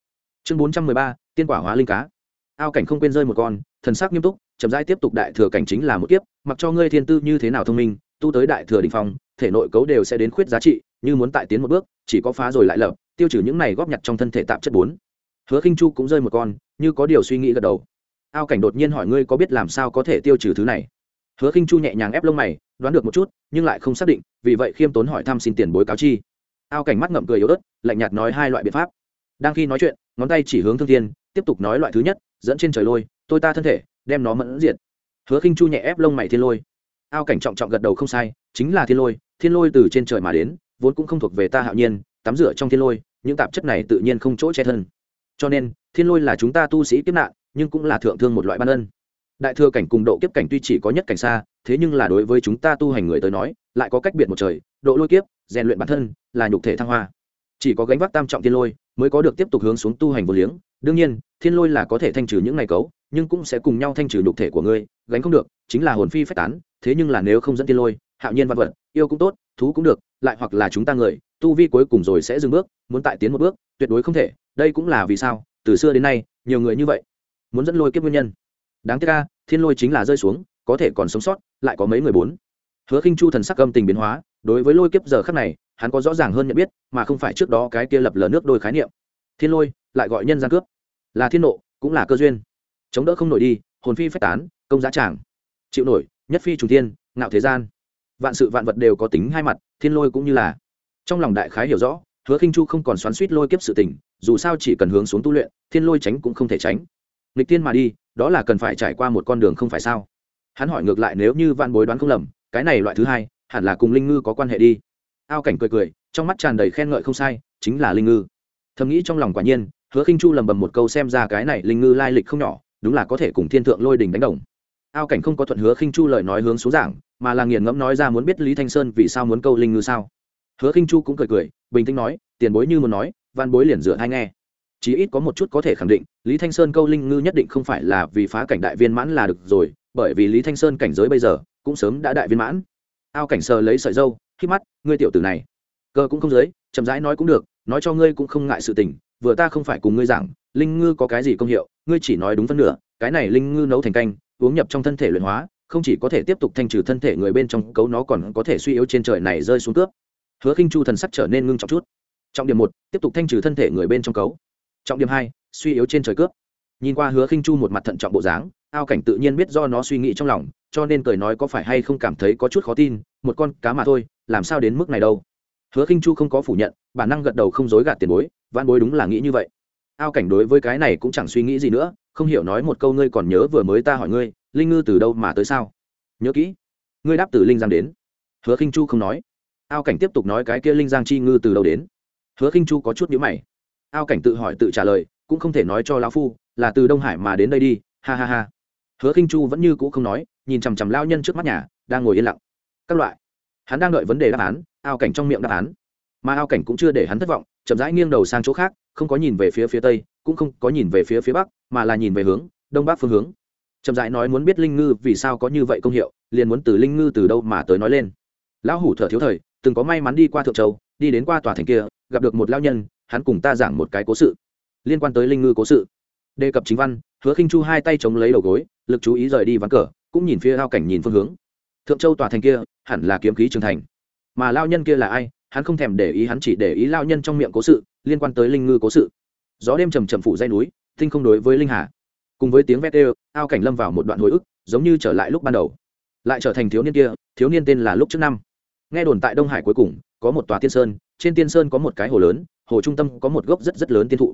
S1: Chương bốn trăm mười ba, tiên quả hóa linh cá. Ao cảnh không quên rơi một con, thần sắc nghiêm túc, chậm rãi tiếp tục đại thừa cảnh chính là một kiếp, mặc cho ngươi thiên tư như thế nào thông minh, tu tới đại thừa đỉnh phong, thể nội cấu đều sẽ đến khuyết giá trị, như muốn tại tiến một bước, chỉ có phá rồi lại lập, tiêu trừ những này góp nhặt trong thân thể tạm chất bốn. Hứa khinh chu cũng rơi một con, như có điều suy nghĩ gật đầu ao cảnh đột nhiên hỏi ngươi có biết làm sao có thể tiêu trừ thứ này? Hứa khinh chu nhẹ nhàng ép lông mày, đoán được một chút, nhưng lại không xác định, vì vậy khiêm tốn hỏi thăm xin tiền bối cáo chi. Ao cảnh mắt ngậm cười yếu ớt, lạnh nhạt nói hai loại biện pháp. Đang khi nói chuyện, ngón tay chỉ hướng thương thiên, tiếp tục nói loại thứ nhất, dẫn trên trời lôi, tôi ta thân thể, đem nó mẫn diệt. Hứa khinh chu nhẹ ép lông mày thiên lôi. Ao cảnh trọng trọng gật đầu không sai, chính là thiên lôi thiên lôi từ trên trời mà đến, vốn cũng không thuộc về ta hạo nhiên, tắm rửa trong thiên lôi, những tạp chất này tự nhiên không chỗ che thân. Cho nên, thiên lôi là chúng ta tu sĩ kiếp nạn nhưng cũng là thượng thương một loại ban ân. Đại thừa cảnh cùng độ kiếp cảnh tuy chỉ có nhất cảnh xa, thế nhưng là đối với chúng ta tu hành người tới nói, lại có cách biệt một trời, độ lôi kiếp, rèn luyện bản thân, là nhục thể thăng hoa. Chỉ có gánh vác tam trọng thiên lôi, mới có được tiếp tục hướng xuống tu hành vô liếng. Đương nhiên, thiên lôi là có thể thanh trừ những ngày cấu, nhưng cũng sẽ cùng nhau thanh trừ nhục thể của ngươi, gánh không được, chính là hồn phi phách tán, thế nhưng là nếu không dẫn thiên lôi, hạo nhiên văn vật, yêu cũng tốt, thú cũng được, lại hoặc là chúng ta người, tu vi cuối cùng rồi sẽ dừng bước, muốn tại tiến một bước, tuyệt đối không thể, đây cũng là vì sao, từ xưa đến nay, nhiều người như vậy muốn dẫn lôi kiếp nguyên nhân. Đáng tiếc ca thiên lôi chính là rơi xuống, có thể còn sống sót, lại có mấy người bốn. Hứa khinh chu thần sắc âm tình biến hóa, đối với lôi kiếp giờ khắc này, hắn có rõ ràng hơn nhận biết, mà không phải trước đó cái kia lập lờ nước đôi khái niệm. Thiên lôi, lại gọi nhân gian cướp. Là thiên nộ, cũng là cơ duyên. Chống đỡ không nổi đi, hồn phi phách tán, công giá tràng. Chịu nổi, nhất phi trùng thiên, ngạo thế gian. Vạn sự vạn vật đều có tính hai mặt, thiên lôi cũng như là. Trong lòng đại khái hiểu rõ, hứa khinh chu không còn xoắn suýt lôi kiếp sự tình, dù sao chỉ cần hướng xuống tu luyện, thiên lôi tránh cũng không thể tránh nghịch tiên mà đi, đó là cần phải trải qua một con đường không phải sao? Hắn hỏi ngược lại nếu như vạn bối đoán không lầm, cái này loại thứ hai, hẳn là cùng linh ngư có quan hệ đi. Ao cảnh cười cười, trong mắt tràn đầy khen ngợi không sai, chính là linh ngư. Thầm nghĩ trong lòng quả nhiên, hứa khinh chu lầm bầm một câu xem ra cái này linh ngư lai lịch không nhỏ, đúng là có thể cùng thiên thượng lôi đình đánh đồng. Ao cảnh không có thuận hứa khinh chu lời nói hướng xuống giảng, mà là nghiền ngẫm nói ra muốn biết lý thanh sơn vì sao muốn câu linh ngư sao. Hứa khinh chu cũng cười cười, bình tĩnh nói, tiền bối như muốn nói văn bối liền dựa hay nghe chí ít có một chút có thể khẳng định, lý thanh sơn câu linh ngư nhất định không phải là vì phá cảnh đại viên mãn là được rồi, bởi vì lý thanh sơn cảnh giới bây giờ cũng sớm đã đại viên mãn. Ao cảnh sờ lấy sợi dâu khi mắt, ngươi tiểu tử này, cơ cũng không giới, chậm rãi nói cũng được, nói cho ngươi cũng không ngại sự tình, vừa ta không phải cùng ngươi giảng, linh ngư có cái gì công hiệu, ngươi chỉ nói đúng phân nửa, cái này linh ngư nấu thành canh, uống nhập trong thân thể luyện hóa, không chỉ có thể tiếp tục thanh trừ thân thể người bên trong cấu nó còn có thể suy yếu trên trời này rơi xuống cướp. Hứa khinh chu thần sắc trở nên ngưng trọng chút. Trọng điểm một, tiếp tục thanh trừ thân thể người bên trong cấu trọng điểm hai, suy yếu trên trời cướp. Nhìn qua hứa khinh chu một mặt thận trọng bộ dáng, ao cảnh tự nhiên biết do nó suy nghĩ trong lòng, cho nên cười nói có phải hay không cảm thấy có chút khó tin, một con cá mà thôi, làm sao đến mức này đâu. Hứa khinh chu không có phủ nhận, bản năng gật đầu không dối gạt tiền bối văn bối đúng là nghĩ như vậy. Ao cảnh đối với cái này cũng chẳng suy nghĩ gì nữa, không hiểu nói một câu ngươi còn nhớ vừa mới ta hỏi ngươi, linh ngư từ đâu mà tới sao? Nhớ kỹ. Ngươi đáp từ linh giang đến. Hứa khinh chu không nói. Ao cảnh tiếp tục nói cái kia linh giang chi ngư từ đâu đến. Hứa khinh chu có chút nhíu mày ao cảnh tự hỏi tự trả lời, cũng không thể nói cho lão phu, là từ đông hải mà đến đây đi, ha ha ha. Hứa khinh chu vẫn như cũ không nói, nhìn chằm chằm lao nhân trước mắt nhà, đang ngồi yên lặng. Các loại. Hắn đang đợi vấn đề đáp án, ao cảnh trong miệng đáp án. Mà ao cảnh cũng chưa để hắn thất vọng, chậm rãi nghiêng đầu sang chỗ khác, không có nhìn về phía phía tây, cũng không có nhìn về phía phía bắc, mà là nhìn về hướng, đông bắc phương hướng. Chậm rãi nói muốn biết linh ngư vì sao có như vậy công hiệu, liền muốn từ linh ngư từ đâu mà tới nói lên. Lão hủ thở thiếu thời, từng có may mắn đi qua thượng châu, đi đến qua tòa thành kia, gặp được một lao nhân hắn cùng ta giảng một cái cố sự. Liên quan tới linh ngư cố sự. Đề cập chính văn, hứa khinh chu hai tay chống lấy đầu gối, lực chú ý rời đi ván cờ, cũng nhìn phía ao cảnh nhìn phương hướng. Thượng châu tòa thành kia, hẳn là kiếm khí trường thành. Mà lao nhân kia là ai, hắn không thèm để ý, hắn chỉ để ý lao nhân trong miệng cố sự, liên quan tới linh ngư cố sự. Gió đêm trầm trầm phủ dây núi tinh không đối với linh hà. Cùng với tiếng vét ê ao cảnh lâm vào một đoạn hồi ức, giống như trở lại lúc ban đầu. Lại trở thành thiếu niên kia, thiếu niên tên là lúc trước năm. Nghe đồn tại đông hải cuối cùng, có một tòa tiên sơn, trên tiên sơn có một cái hồ lớn hồ trung tâm có một gốc rất rất lớn tiên thụ.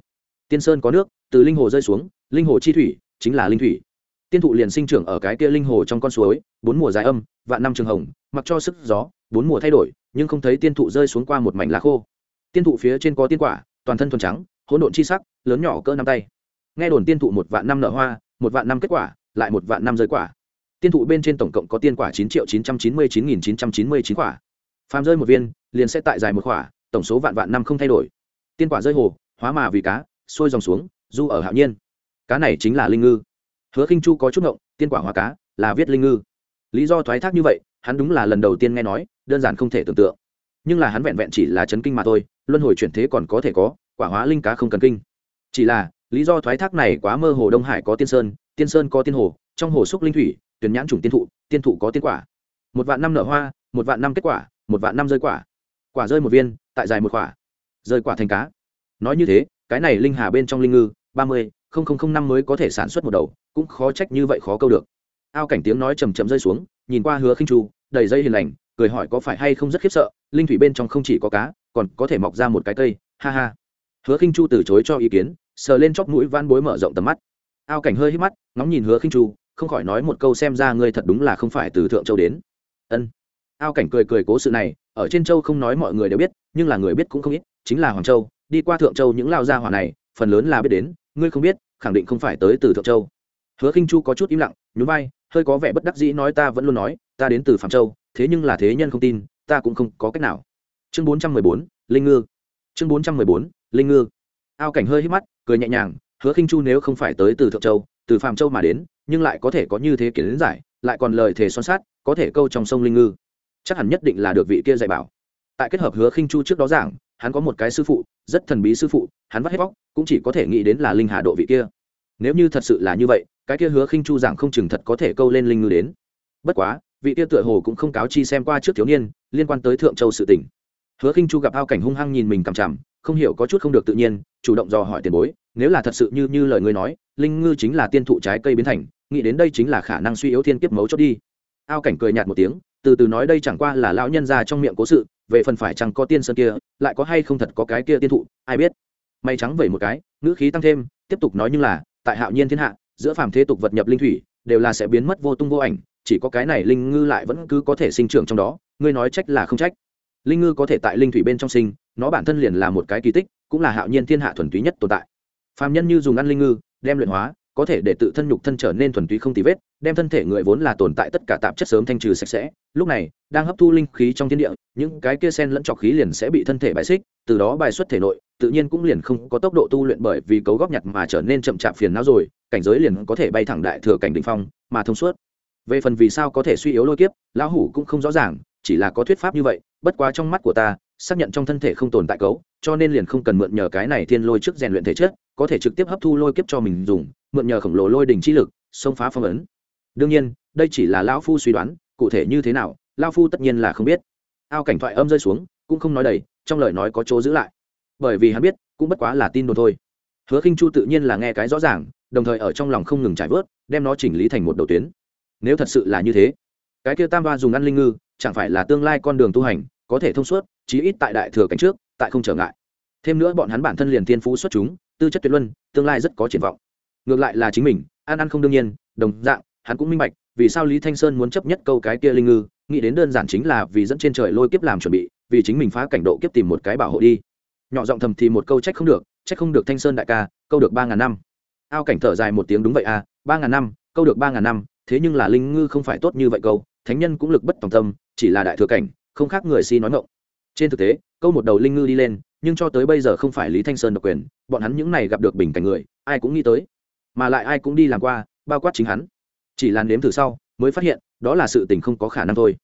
S1: Tiên sơn có nước, từ linh hồ rơi xuống, linh hồ chi thủy, chính là linh thủy. Tiên thụ liền sinh trưởng ở cái kia linh hồ trong con suối, bốn mùa dài âm, vạn năm trường hồng, mặc cho sức gió, bốn mùa thay đổi, nhưng không thấy tiên thụ rơi xuống qua một mảnh lá khô. Tiên thụ phía trên có tiên quả, toàn thân thuần trắng, hỗn độn chi sắc, lớn nhỏ cỡ năm tay. Nghe đồn tiên thụ một vạn năm nở hoa, một vạn năm kết quả, lại một vạn năm rơi quả. Tiên thụ bên trên tổng cộng có tiên quả chín triệu chín trăm chín mươi chín nghìn chín trăm chín mươi chín quả. Phàm rơi một viên, liền sẽ tại dài một quả, tổng số vạn vạn năm không thay đổi tiên quả rơi hồ, hóa mà vì cá sôi dòng xuống, du ở hạo nhiên. Cá này chính là linh ngư. Hứa khinh chu có chút ngộng, tiên quả hóa cá, là viết linh ngư. Lý do thoái thác như vậy, hắn đúng là lần đầu tiên nghe nói, đơn giản không thể tưởng tượng. Nhưng là hắn vẹn vẹn chỉ là chấn kinh mà thôi, luân hồi chuyển thế còn có thể có, quả hóa linh cá không cần kinh. Chỉ là, lý do thoái thác này quá mơ hồ đông hải có tiên sơn tiên sơn có tiên hồ, trong hồ xúc linh thủy, tuyển nhãn chủng tiên thụ tiên thụ có tiên quả. Một vạn năm nở hoa, một vạn năm kết quả, một vạn năm rơi quả. Quả rơi một viên, tại dài một quả rơi quả thành cá. Nói như thế, cái này linh hà bên trong linh ngư, ba mươi năm mới có thể sản xuất một đầu, cũng khó trách như vậy khó câu được. Ao cảnh tiếng nói chầm chậm rơi xuống, nhìn qua hứa khinh chu, đầy dây hiền lành, cười hỏi có phải hay không rất khiếp sợ, linh thủy bên trong không chỉ có cá, còn có thể mọc ra một cái cây, ha ha. Hứa khinh chu từ chối cho ý kiến, sờ lên chóp mũi van bối mở rộng tầm mắt. Ao cảnh hơi hít mắt, ngóng nhìn hứa khinh chu, không khỏi nói một câu xem ra ngươi thật đúng là không phải từ thượng châu đến. Ân. Ao cảnh cười cười cố sự này, ở trên châu không nói mọi người đều biết, nhưng là người biết cũng không ít chính là hoàng châu, đi qua thượng châu những lao gia hỏa này, phần lớn là biết đến, ngươi không biết, khẳng định không phải tới từ thượng châu. Hứa khinh chu có chút im lặng, nhún vai, hơi có vẻ bất đắc dĩ nói ta vẫn luôn nói, ta đến từ phạm châu, thế nhưng là thế nhân không tin, ta cũng không có cách nào. Chương bốn trăm mười bốn, linh ngư. Chương bốn trăm mười bốn, linh ngư. Ao cảnh hơi hít mắt, cười nhẹ nhàng, hứa khinh chu nếu không phải tới từ thượng châu, từ phạm châu mà đến, nhưng lại có thể có như thế kiến giải, lại còn lời thề son sát có thể câu trong sông linh ngư. Chắc hẳn nhất định là được vị kia dạy bảo. Tại kết hợp hứa khinh chu trước đó giảng hắn có một cái sư phụ, rất thần bí sư phụ, hắn vắt hết bóc cũng chỉ có thể nghĩ đến là linh hà độ vị kia. Nếu như thật sự là như vậy, cái kia hứa khinh chu giảng không chừng thật có thể câu lên linh ngư đến. Bất quá, vị kia tựa hồ cũng không cáo chi xem qua trước thiếu niên, liên quan tới thượng châu sự tình. Hứa khinh chu gặp ao cảnh hung hăng nhìn mình cằm chằm, không hiểu có chút không được tự nhiên, chủ động dò hỏi tiền bối, nếu là thật sự như như lời ngươi nói, linh ngư chính là tiên thụ trái cây biến thành, nghĩ đến đây chính là khả năng suy yếu thiên kiếp mấu chốt đi. Ao cảnh cười nhạt một tiếng, từ từ nói đây chẳng qua là lão nhân ra trong miệng cố sự về phần phải chẳng có tiên sơn kia, lại có hay không thật có cái kia tiên thụ, ai biết. Mây trắng vẩy một cái, ngữ khí tăng thêm, tiếp tục nói như là, tại hạo nhiên thiên hạ, giữa phàm thế tục vật nhập linh thủy, đều là sẽ biến mất vô tung vô ảnh, chỉ có cái này linh ngư lại vẫn cứ có thể sinh trưởng trong đó, ngươi nói trách là không trách. Linh ngư có thể tại linh thủy bên trong sinh, nó bản thân liền là một cái kỳ tích, cũng là hạo nhiên thiên hạ thuần túy nhất tồn tại. Phàm nhân như dùng ăn linh ngư, đem luyện hóa có thể để tự thân nhục thân trở nên thuần túy không tì vết, đem thân thể người vốn là tồn tại tất cả tạp chất sớm thanh trừ sạch sẽ. Lúc này, đang hấp thu linh khí trong thiên địa, những cái kia sen lẫn trọc khí liền sẽ bị thân thể bài xích, từ đó bài xuất thể nội, tự nhiên cũng liền không có tốc độ tu luyện bởi vì cấu góp nhặt mà trở nên chậm chạp phiền não rồi, cảnh giới liền có thể bay thẳng đại thừa cảnh đ ỉ n h phong, mà thông suốt. Về phần vì sao có thể suy yếu lôi kiếp, lão hủ cũng không rõ ràng, chỉ là có thuyết pháp như vậy, bất quá trong mắt của ta xác nhận trong thân thể không tồn tại cấu, cho nên liền không cần mượn nhờ cái này thiên lôi trước rèn luyện thể chất, có thể trực tiếp hấp thu lôi kiếp cho mình dùng, mượn nhờ khổng lồ lôi đỉnh chi lực, xông phá phong ấn. Đương nhiên, đây chỉ là lão phu suy đoán, cụ thể như thế nào, lão phu tất nhiên là không biết. Ao cảnh thoại âm rơi xuống, cũng không nói đầy, trong lời nói có chỗ giữ lại. Bởi vì hắn biết, cũng bất quá là tin đồn thôi. Hứa khinh chu tự nhiên là nghe cái rõ ràng, đồng thời ở trong lòng không ngừng trải vớt, đem nó chỉnh lý thành một đầu tuyến. Nếu thật sự là như thế, cái kia tam ba dùng ăn linh ngư, chẳng phải là tương lai con đường tu hành có thể thông suốt, chí ít tại đại thừa cảnh trước, tại không trở ngại. Thêm nữa bọn hắn bản thân liền thiên phú xuất chúng, tư chất tuyệt luân, tương lai rất có triển vọng. Ngược lại là chính mình, ăn ăn không đương nhiên, đồng dạng, hắn cũng minh bạch, vì sao lý thanh sơn muốn chấp nhất câu cái kia linh ngư, nghĩ đến đơn giản chính là vì dẫn trên trời lôi kiếp làm chuẩn bị, vì chính mình phá cảnh độ kiếp tìm một cái bảo hộ đi. Nhỏ giọng thầm thì một câu trách không được, trách không được thanh sơn đại ca, câu được ba ngàn năm. Ao cảnh thở dài một tiếng đúng vậy à ba ngàn năm, câu được ba ngàn năm, thế nhưng là linh ngư không phải tốt như vậy câu, thánh nhân cũng lực bất tòng tâm, chỉ là đại thừa cảnh không khác người si nói ngộng trên thực tế, câu một đầu linh ngư đi lên, nhưng cho tới bây giờ không phải lý thanh sơn độc quyền, bọn hắn những này gặp được bình cảnh người, ai cũng nghĩ tới. Mà lại ai cũng đi làm qua, bao quát chính hắn. Chỉ là nếm thử sau, mới phát hiện, đó là sự tình không có khả năng thôi.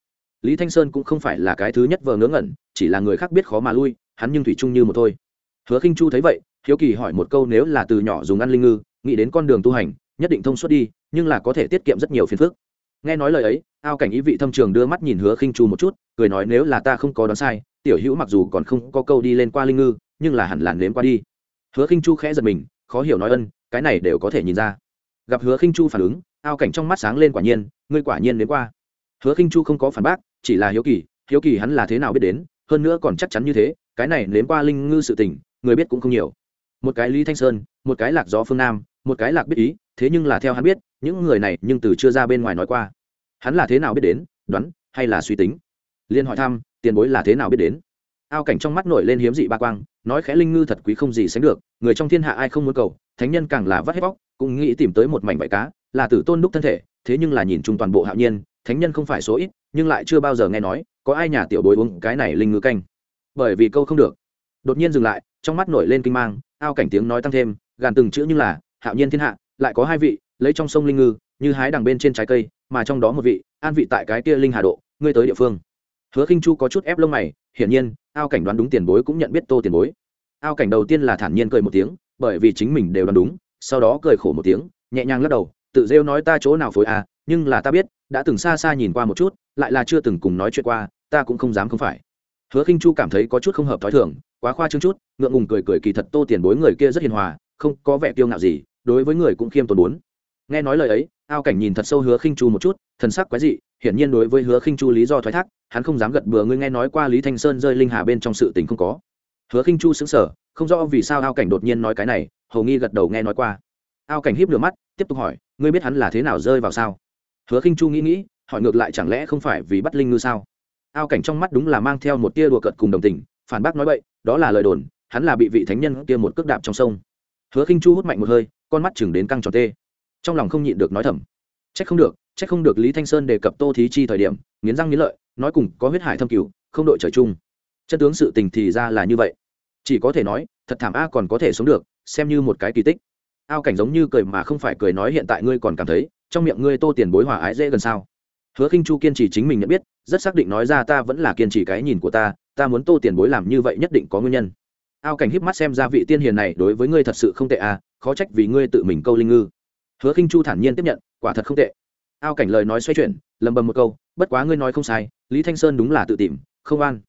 S1: Lý thanh sơn cũng không phải là cái thứ nhất vờ ngớ ngẩn, chỉ là người khác biết khó mà lui, hắn nhưng thủy chung như một thôi. Hứa khinh chu thấy vậy, hiếu kỳ hỏi một câu nếu là từ nhỏ dùng ăn linh ngư, nghĩ đến con đường tu hành, nhất định thông suốt đi, nhưng là có thể tiết kiệm rất nhiều phiền phức nghe nói lời ấy, ao cảnh ý vị thâm trường đưa mắt nhìn hứa khinh chu một chút, cười nói nếu là ta không có đoán sai, tiểu hữu mặc dù còn không có câu đi lên qua linh ngư, nhưng là hẳn là nếm qua đi. Hứa khinh chu khẽ giật mình, khó hiểu nói ân, cái này đều có thể nhìn ra. Gặp hứa khinh chu phản ứng, ao cảnh trong mắt sáng lên quả nhiên, ngươi quả nhiên nếm qua. Hứa khinh chu không có phản bác, chỉ là hiếu kỳ hiếu kỳ hắn là thế nào biết đến, hơn nữa còn chắc chắn như thế, cái này nếm qua linh ngư sự tình, người biết cũng không nhiều. Một cái lý thanh sơn, một cái lạc gió phương nam, một cái lạc biết ý, thế nhưng là theo hắn biết, những người này nhưng từ chưa ra bên ngoài nói qua hắn là thế nào biết đến, đoán, hay là suy tính? Liên hỏi thăm, tiền bối là thế nào biết đến? Ao cảnh trong mắt nổi lên hiếm dị ba quang, nói khẽ linh ngư thật quý không gì sánh được, người trong thiên hạ ai không muốn cầu, thánh nhân càng là vắt hết vóc cũng nghĩ tìm tới một mảnh bãi cá, là tử tôn đúc thân thể, thế nhưng là nhìn chung toàn bộ hạo nhiên, thánh nhân không phải số ít, nhưng lại chưa bao giờ nghe nói, có ai nhà tiểu bối uống cái này linh ngư canh. Bởi vì câu không được. Đột nhiên dừng lại, trong mắt nổi lên kinh mang, ao cảnh tiếng nói tăng thêm, gàn từng chữ như là, hạo nhiên thiên hạ, lại có hai vị, lấy trong sông linh ngư, như hái đằng bên trên trái cây mà trong đó một vị, an vị tại cái kia linh hà độ, ngươi tới địa phương. Hứa khinh chu có chút ép lông mày, hiển nhiên, ao cảnh đoán đúng tiền bối cũng nhận biết tô tiền bối. Ao cảnh đầu tiên là thản nhiên cười một tiếng, bởi vì chính mình đều đoán đúng, sau đó cười khổ một tiếng, nhẹ nhàng lắc đầu, tự rêu nói ta chỗ nào phối à nhưng là ta biết, đã từng xa xa nhìn qua một chút, lại là chưa từng cùng nói chuyện qua, ta cũng không dám không phải. Hứa khinh chu cảm thấy có chút không hợp thói thường, quá khoa trương chút, ngượng ngùng cười cười kỳ thật tô tiền bối người kia rất hiền hòa, không có vẻ kiêu ngạo gì, đối với người cũng khiêm tốn muốn nghe nói lời ấy, ao cảnh nhìn thật sâu hứa khinh chu một chút, thần sắc quái dị, hiển nhiên đối với hứa khinh chu lý do thoái thác, hắn không dám gật bừa, ngươi nghe nói qua lý thanh sơn rơi linh hà bên trong sự tình không có. Hứa khinh chu sững sờ, không rõ vì sao ao cảnh đột nhiên nói cái này, hầu nghi gật đầu nghe nói qua. Ao cảnh híp lửa mắt, tiếp tục hỏi, ngươi biết hắn là thế nào rơi vào sao? Hứa khinh chu nghĩ nghĩ, hỏi ngược lại chẳng lẽ không phải vì bắt linh ngư sao? Ao cảnh trong mắt đúng là mang theo một tia đùa cợt cùng đồng tình, phản bác nói vậy đó là lời đồn, hắn là bị vị thánh nhân kia một cước đạp trong sông. Hứa khinh chu hút mạnh một hơi, con mắt chừng đến căng tròn tê trong lòng không nhịn được nói thầm. Trách không được, trách không được lý thanh sơn đề cập tô thí chi thời điểm, nghiến răng nghiến lợi, nói cùng có huyết hải thâm cửu không đội trời chung. Chân tướng sự tình thì ra là như vậy. Chỉ có thể nói, thật thảm a còn có thể sống được, xem như một cái kỳ tích. Ao cảnh giống như cười mà không phải cười nói hiện tại ngươi còn cảm thấy, trong miệng ngươi tô tiền bối hòa ái dễ gần sao. Hứa khinh chu kiên trì chính mình nhận biết, rất xác định nói ra ta vẫn là kiên trì cái nhìn của ta ta muốn tô tiền bối làm như vậy nhất định có nguyên nhân. Ao cảnh híp mắt xem ra vị tiên hiền này đối với ngươi thật sự không tệ à khó trách vì ngươi tự mình câu linh ngư hứa khinh chu thản nhiên tiếp nhận, quả thật không tệ. Ao cảnh lời nói xoay chuyển, lầm bầm một câu, bất quá ngươi nói không sai, lý thanh sơn đúng là tự tìm, không an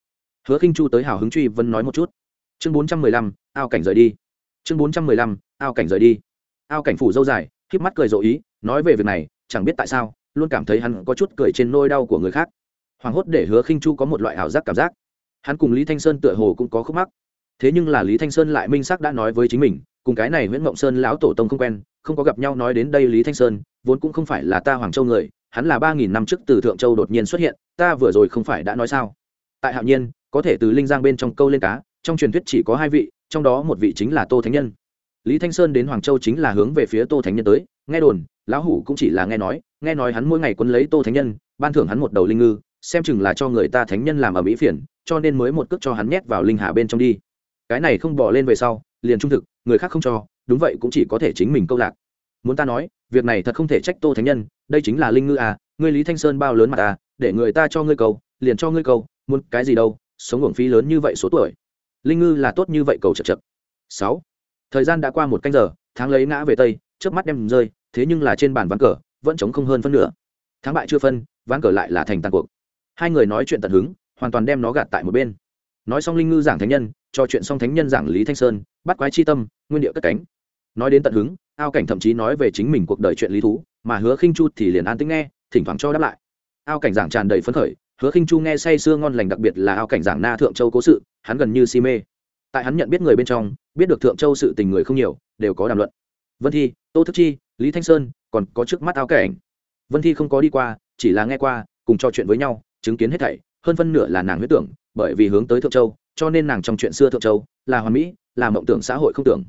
S1: hứa khinh chu tới hào hứng truy vẫn nói một chút. Chương bốn trăm mười lăm, ao cảnh rời đi. Chương bốn trăm mười lăm, ao cảnh rời đi. Ao cảnh phủ dâu dài, híp mắt cười rộ ý, nói về việc này, chẳng biết tại sao, luôn cảm thấy hắn có chút cười trên nôi đau của người khác. Hoàng hốt để hứa khinh chu có một loại ảo giác cảm giác. Hắn cùng lý thanh sơn tựa hồ cũng có khúc mắc. Thế nhưng là lý thanh sơn lại minh xác đã nói với chính mình, cùng cái này nguyễn mộng sơn lão tổ tông không quen không có gặp nhau nói đến đây lý thanh sơn, vốn cũng không phải là ta hoàng châu người, hắn là ba nghìn năm trước từ thượng châu đột nhiên xuất hiện, ta vừa rồi không phải đã nói sao? Tại hạo nhiên, có thể từ linh giang bên trong câu lên cá, trong truyền thuyết chỉ có hai vị, trong đó một vị chính là tô thánh nhân. Lý thanh sơn đến hoàng châu chính là hướng về phía tô thánh nhân tới, nghe đồn, lão hủ cũng chỉ là nghe nói nghe nói hắn mỗi ngày quấn lấy tô thánh nhân, ban thưởng hắn một đầu linh ngư, xem chừng là cho người ta thánh nhân làm ở mỹ phiền, cho nên mới một cước cho hắn nhét vào linh Hà bên trong đi. Cái này không bỏ lên về sau, liền trung thực, người khác không cho đúng vậy, cũng chỉ có thể chính mình câu lạc. Muốn ta nói, việc này thật không thể trách tô thánh nhân, đây chính là linh ngư à ngươi lý thanh sơn bao lớn mặt à để người ta cho ngươi cầu, liền cho ngươi cầu, muốn cái gì đâu, sống uổng phí lớn như vậy số tuổi. Linh ngư là tốt như vậy cầu chật chật. Sáu. Thời gian đã qua một canh giờ, tháng lấy ngã về tây trước mắt đem rơi, thế nhưng là trên bàn ván cờ, vẫn chống không hơn phân nửa. Thắng bại chưa phân, ván cờ lại là thành tàn cuộc. Hai người nói chuyện tận hứng, hoàn toàn đem nó gạt tại một bên. Nói xong linh ngư giảng thánh nhân, cho chuyện xong thánh nhân giảng lý thanh sơn, bắt quái chi tâm, nguyên địa cất cánh nói đến tận hứng, ao cảnh thậm chí nói về chính mình cuộc đời chuyện lý thú, mà hứa khinh chu thì liền an tĩnh nghe, thỉnh thoảng cho đáp lại. Ao cảnh giảng tràn đầy phấn khởi, hứa khinh chu nghe say sưa ngon lành đặc biệt là ao cảnh giảng na thượng châu cố sự, hắn gần như si mê. Tại hắn nhận biết người bên trong, biết được thượng châu sự tình người không nhiều, đều có đàm luận. Vân thi, tô thức chi, lý thanh sơn, còn có trước mắt ao cảnh. Vân thi không có đi qua, chỉ là nghe qua, cùng trò chuyện với nhau, chứng kiến hết thảy, hơn phân nửa là nàng huyết tưởng, bởi vì hướng tới thượng châu, cho nên nàng trong chuyện xưa thượng châu, là hoàn mỹ, là mộng tưởng xã hội không tưởng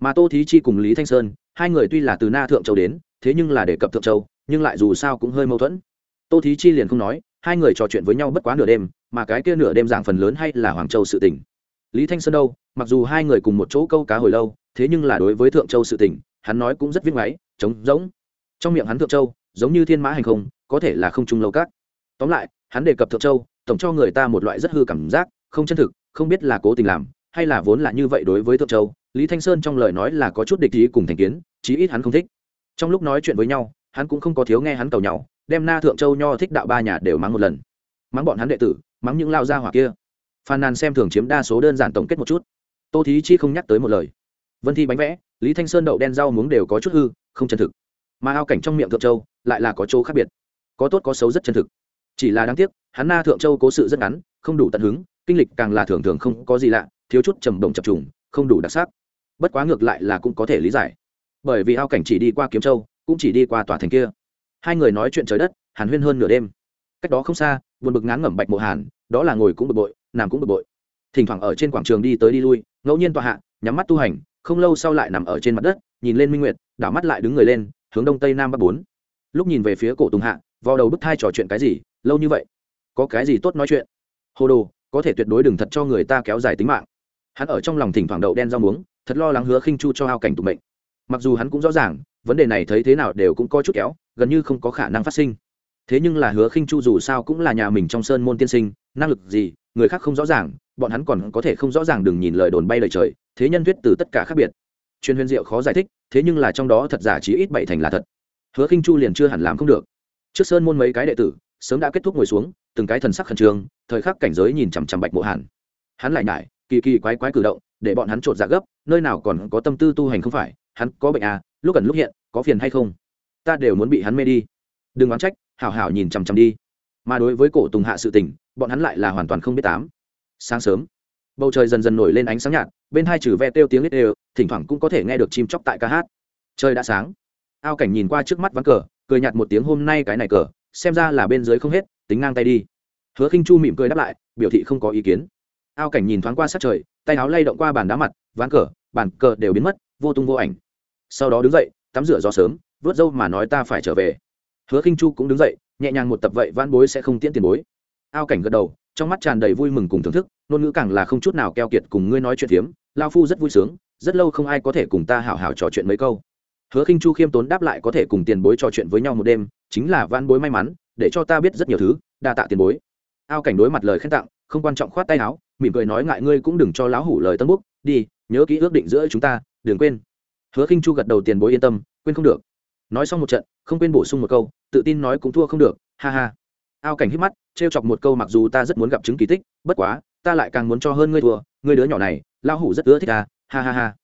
S1: mà tô thí chi cùng lý thanh sơn, hai người tuy là từ na thượng châu đến, thế nhưng là đề cập thượng châu, nhưng lại dù sao cũng hơi mâu thuẫn. Tô thí chi liền không nói, hai người trò chuyện với nhau bất quá nửa đêm, mà cái kia nửa đêm giảng phần lớn hay là hoàng châu sự tỉnh lý thanh sơn đâu, mặc dù hai người cùng một chỗ câu cá hồi lâu, thế nhưng là đối với thượng châu sự tỉnh hắn nói cũng rất viết máy trống rỗng. Trong miệng hắn thượng châu, giống như thiên mã hành không, có thể là không trung lâu cát tóm lại, hắn đề cập thượng châu, tổng cho người ta một loại rất hư cảm giác, không chân thực, không biết là cố tình làm, hay là vốn là như vậy đối với thượng châu lý thanh sơn trong lời nói là có chút địch ý cùng thành kiến, chí ít hắn không thích. Trong lúc nói chuyện với nhau, hắn cũng không có thiếu nghe hắn cầu nhau, đem na thượng châu nho thích đạo ba nhà đều mắng một lần. Mắng bọn hắn đệ tử, mắng những lao gia hỏa kia. Phàn nàn xem thường chiếm đa số đơn giản tổng kết một chút. Tô thí chi không nhắc tới một lời. Vân thi bánh vẽ, lý thanh sơn đậu đen rau muống đều có chút hư, không chân thực. Mà ao cảnh trong miệng thượng châu lại là có chỗ khác biệt. Có tốt có xấu rất chân thực. Chỉ là đáng tiếc, hắn na thượng châu cố sự rất ngắn, không đủ tận hứng, kinh lịch càng là thường thường không có gì lạ, thiếu chút trầm động chập trùng, không đủ đặc sắc bất quá ngược lại là cũng có thể lý giải. Bởi vì ao cảnh chỉ đi qua kiếm châu, cũng chỉ đi qua tòa thành kia. Hai người nói chuyện trời đất, hàn huyên hơn nửa đêm. Cách đó không xa, buồn bực ngán ngẩm bạch mộ hàn, đó là ngồi cũng bực bội, nằm cũng bực bội. Thỉnh thoảng ở trên quảng trường đi tới đi lui, ngẫu nhiên tọa hạ, nhắm mắt tu hành, không lâu sau lại nằm ở trên mặt đất, nhìn lên minh nguyệt, đảo mắt lại đứng người lên, hướng đông tây nam bắc bốn. Lúc nhìn về phía cổ tùng hạ vào đầu bức thai trò chuyện cái gì, lâu như vậy? Có cái gì tốt nói chuyện? Hồ đồ, có thể tuyệt đối đừng thật cho người ta kéo dài tính mạng. Hắn ở trong lòng thỉnh thoảng đậu đen rau muống thật lo lắng hứa khinh chu cho hao cảnh tụ mệnh. Mặc dù hắn cũng rõ ràng, vấn đề này thấy thế nào đều cũng có chút kéo, gần như không có khả năng phát sinh. Thế nhưng là hứa khinh chu dù sao cũng là nhà mình trong sơn môn tiên sinh, năng lực gì, người khác không rõ ràng, bọn hắn còn có thể không rõ ràng đừng nhìn lời đồn bay lời trời, thế nhân thuyết từ tất cả khác biệt. Chuyên huyền diệu khó giải thích, thế nhưng là trong đó thật giả chỉ ít bảy thành là thật. Hứa khinh chu liền chưa hẳn làm không được. Trước sơn môn mấy cái đệ tử, sớm đã kết thúc ngồi xuống, từng cái thần sắc khẩn trương, thời khắc cảnh giới nhìn chằm chằm bạch mộ hàn. Hắn lại nhải kỳ kỳ quái quái cử động để bọn hắn trột dạ gấp, nơi nào còn có tâm tư tu hành không phải, hắn có bệnh à lúc ẩn lúc hiện, có phiền hay không? Ta đều muốn bị hắn mê đi. Đừng oán trách, hảo hảo nhìn chằm chằm đi. Mà đối với cổ tùng hạ sự tình, bọn hắn lại là hoàn toàn không biết tám. Sáng sớm, bầu trời dần dần nổi lên ánh sáng nhạt, bên hai trừ ve tiêu tiếng lít đều, thỉnh thoảng cũng có thể nghe được chim chóc tại ca hát. Trời đã sáng. Ao cảnh nhìn qua trước mắt ván cờ, cười nhạt một tiếng hôm nay cái này cờ, xem ra là bên dưới không hết, tính ngang tay đi. Hứa khinh chu mỉm cười đáp lại, biểu thị không có ý kiến ao cảnh nhìn thoáng qua sát trời, tay áo lay động qua bàn đá mặt, ván cờ, bàn cờ đều biến mất, vô tung vô ảnh. Sau đó đứng dậy, tắm rửa gió sớm, vớt dâu mà nói ta phải trở về. Hứa khinh chu cũng đứng dậy, nhẹ nhàng một tập vậy van bối sẽ không tiễn tiền bối. Ao cảnh gật đầu, trong mắt tràn đầy vui mừng cùng thưởng thức, ngôn ngữ càng là không chút nào keo kiệt cùng ngươi nói chuyện phiếm lao phu rất vui sướng, rất lâu không ai có thể cùng ta hảo hảo trò chuyện mấy câu. Hứa khinh chu khiêm tốn đáp lại có thể cùng tiền bối trò chuyện với nhau một đêm, chính là van bối may mắn, để cho ta biết rất nhiều thứ, đa tạ tiền bối. Ao cảnh đối mặt lời khen tặng, không quan trọng khoát tay áo mỉm cười nói ngại ngươi cũng đừng cho lão hủ lời tân búc, đi, nhớ kỹ ước định giữa chúng ta, đừng quên. Hứa khinh chu gật đầu tiền bối yên tâm, quên không được. Nói xong một trận, không quên bổ sung một câu, tự tin nói cũng thua không được, ha ha. Ao cảnh hít mắt, trêu chọc một câu mặc dù ta rất muốn gặp chứng kỳ tích, bất quá, ta lại càng muốn cho hơn ngươi thua, ngươi đứa nhỏ này, lão hủ rất ưa thích ta, ha ha ha.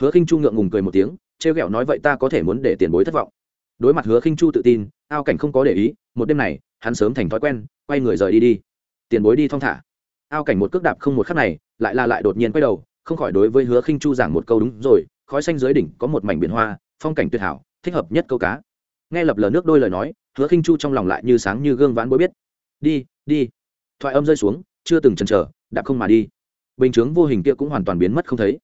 S1: Hứa khinh chu ngượng ngùng cười một tiếng, trêu ghẹo nói vậy ta có thể muốn để tiền bối thất vọng. Đối mặt hứa khinh chu tự tin, ao cảnh không có để ý, một đêm này, hắn sớm thành thói quen, quay người rời đi đi. Tiền bối đi thong thả ao cảnh một cước đạp không một khắc này, lại là lại đột nhiên quay đầu, không khỏi đối với hứa khinh chu giảng một câu đúng rồi, khói xanh dưới đỉnh có một mảnh biển hoa, phong cảnh tuyệt hảo, thích hợp nhất câu cá. Nghe lập lờ nước đôi lời nói, hứa khinh chu trong lòng lại như sáng như gương vãn bối biết. Đi đi. Thoại âm rơi xuống, chưa từng chần chờ, đạp không mà đi. Bình chướng vô hình kia cũng hoàn toàn biến mất không thấy.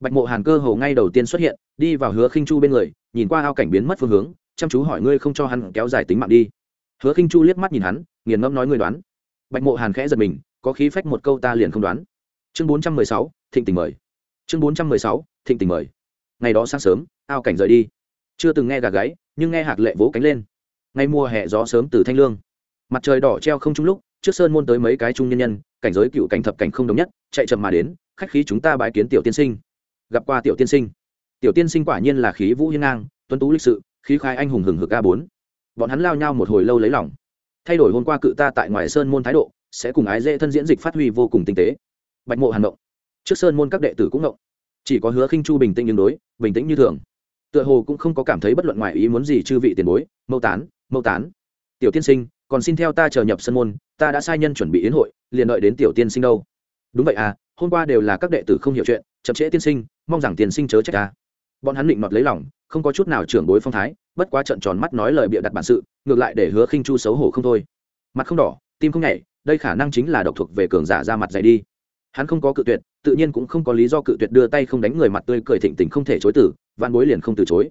S1: Bạch mộ hàn cơ hồ ngay đầu tiên xuất hiện, đi vào hứa khinh chu bên người, nhìn qua ao cảnh biến mất phương hướng, chăm chú hỏi ngươi không cho hắn kéo dài tính mạng đi. Hứa khinh chu liếc mắt nhìn hắn, nghiền ngẫm nói ngươi đoán. Bạch mộ hàn khẽ giật mình có khí phách một câu ta liền không đoán. Chương bốn trăm mười sáu, thịnh tình mời. Chương bốn trăm mười sáu, thịnh tình mời. Ngày đó sáng sớm, ao cảnh rời đi. Chưa từng nghe gà gáy, nhưng nghe hạc lệ vỗ cánh lên. Ngay mùa hè gió sớm từ thanh lương. Mặt trời đỏ treo không trung lúc, trước sơn môn tới mấy cái trung nhân nhân, cảnh giới cựu cảnh thập cảnh không đồng nhất, chạy chậm mà đến, khách khí chúng ta bái kiến tiểu tiên sinh. Gặp qua tiểu tiên sinh. Tiểu tiên sinh quả nhiên là khí vũ hiên ngang, tuấn tú lịch sự, khí khai anh hùng hừng hực a bốn. Bọn hắn lao nhau một hồi lâu lấy lòng. Thay đổi hôm qua cự ta tại ngoài sơn môn thái độ sẽ cùng ái dễ thân diễn dịch phát huy vô cùng tinh tế. Bạch mộ hàn động trước sơn môn các đệ tử cũng động chỉ có hứa khinh chu bình tĩnh nhưng đối, bình tĩnh như thường. Tựa hồ cũng không có cảm thấy bất luận ngoài ý muốn gì chư vị tiền bối mâu tán mâu tán. Tiểu tiên sinh, còn xin theo ta chờ nhập sân môn, ta đã sai nhân chuẩn bị yến hội, liền đợi đến tiểu tiên sinh đâu. Đúng vậy à hôm qua đều là các đệ tử không hiểu chuyện, chậm trễ tiên sinh, mong rằng tiên sinh chớ trách ta. Bọn hắn định nọt lấy lòng, không có chút nào trưởng bối phong thái, bất quá trận tròn mắt nói lời bịa đặt bản sự, ngược lại để hứa khinh chu xấu hổ không thôi. Mặt không đỏ, tim không nhảy đây khả năng chính là độc thuộc về cường giả ra mặt dày đi. Hắn không có cự tuyệt, tự nhiên cũng không có lý do cự tuyệt đưa tay không đánh người mặt tươi cười thịnh tình không thể chối tử văn bối liền không từ chối.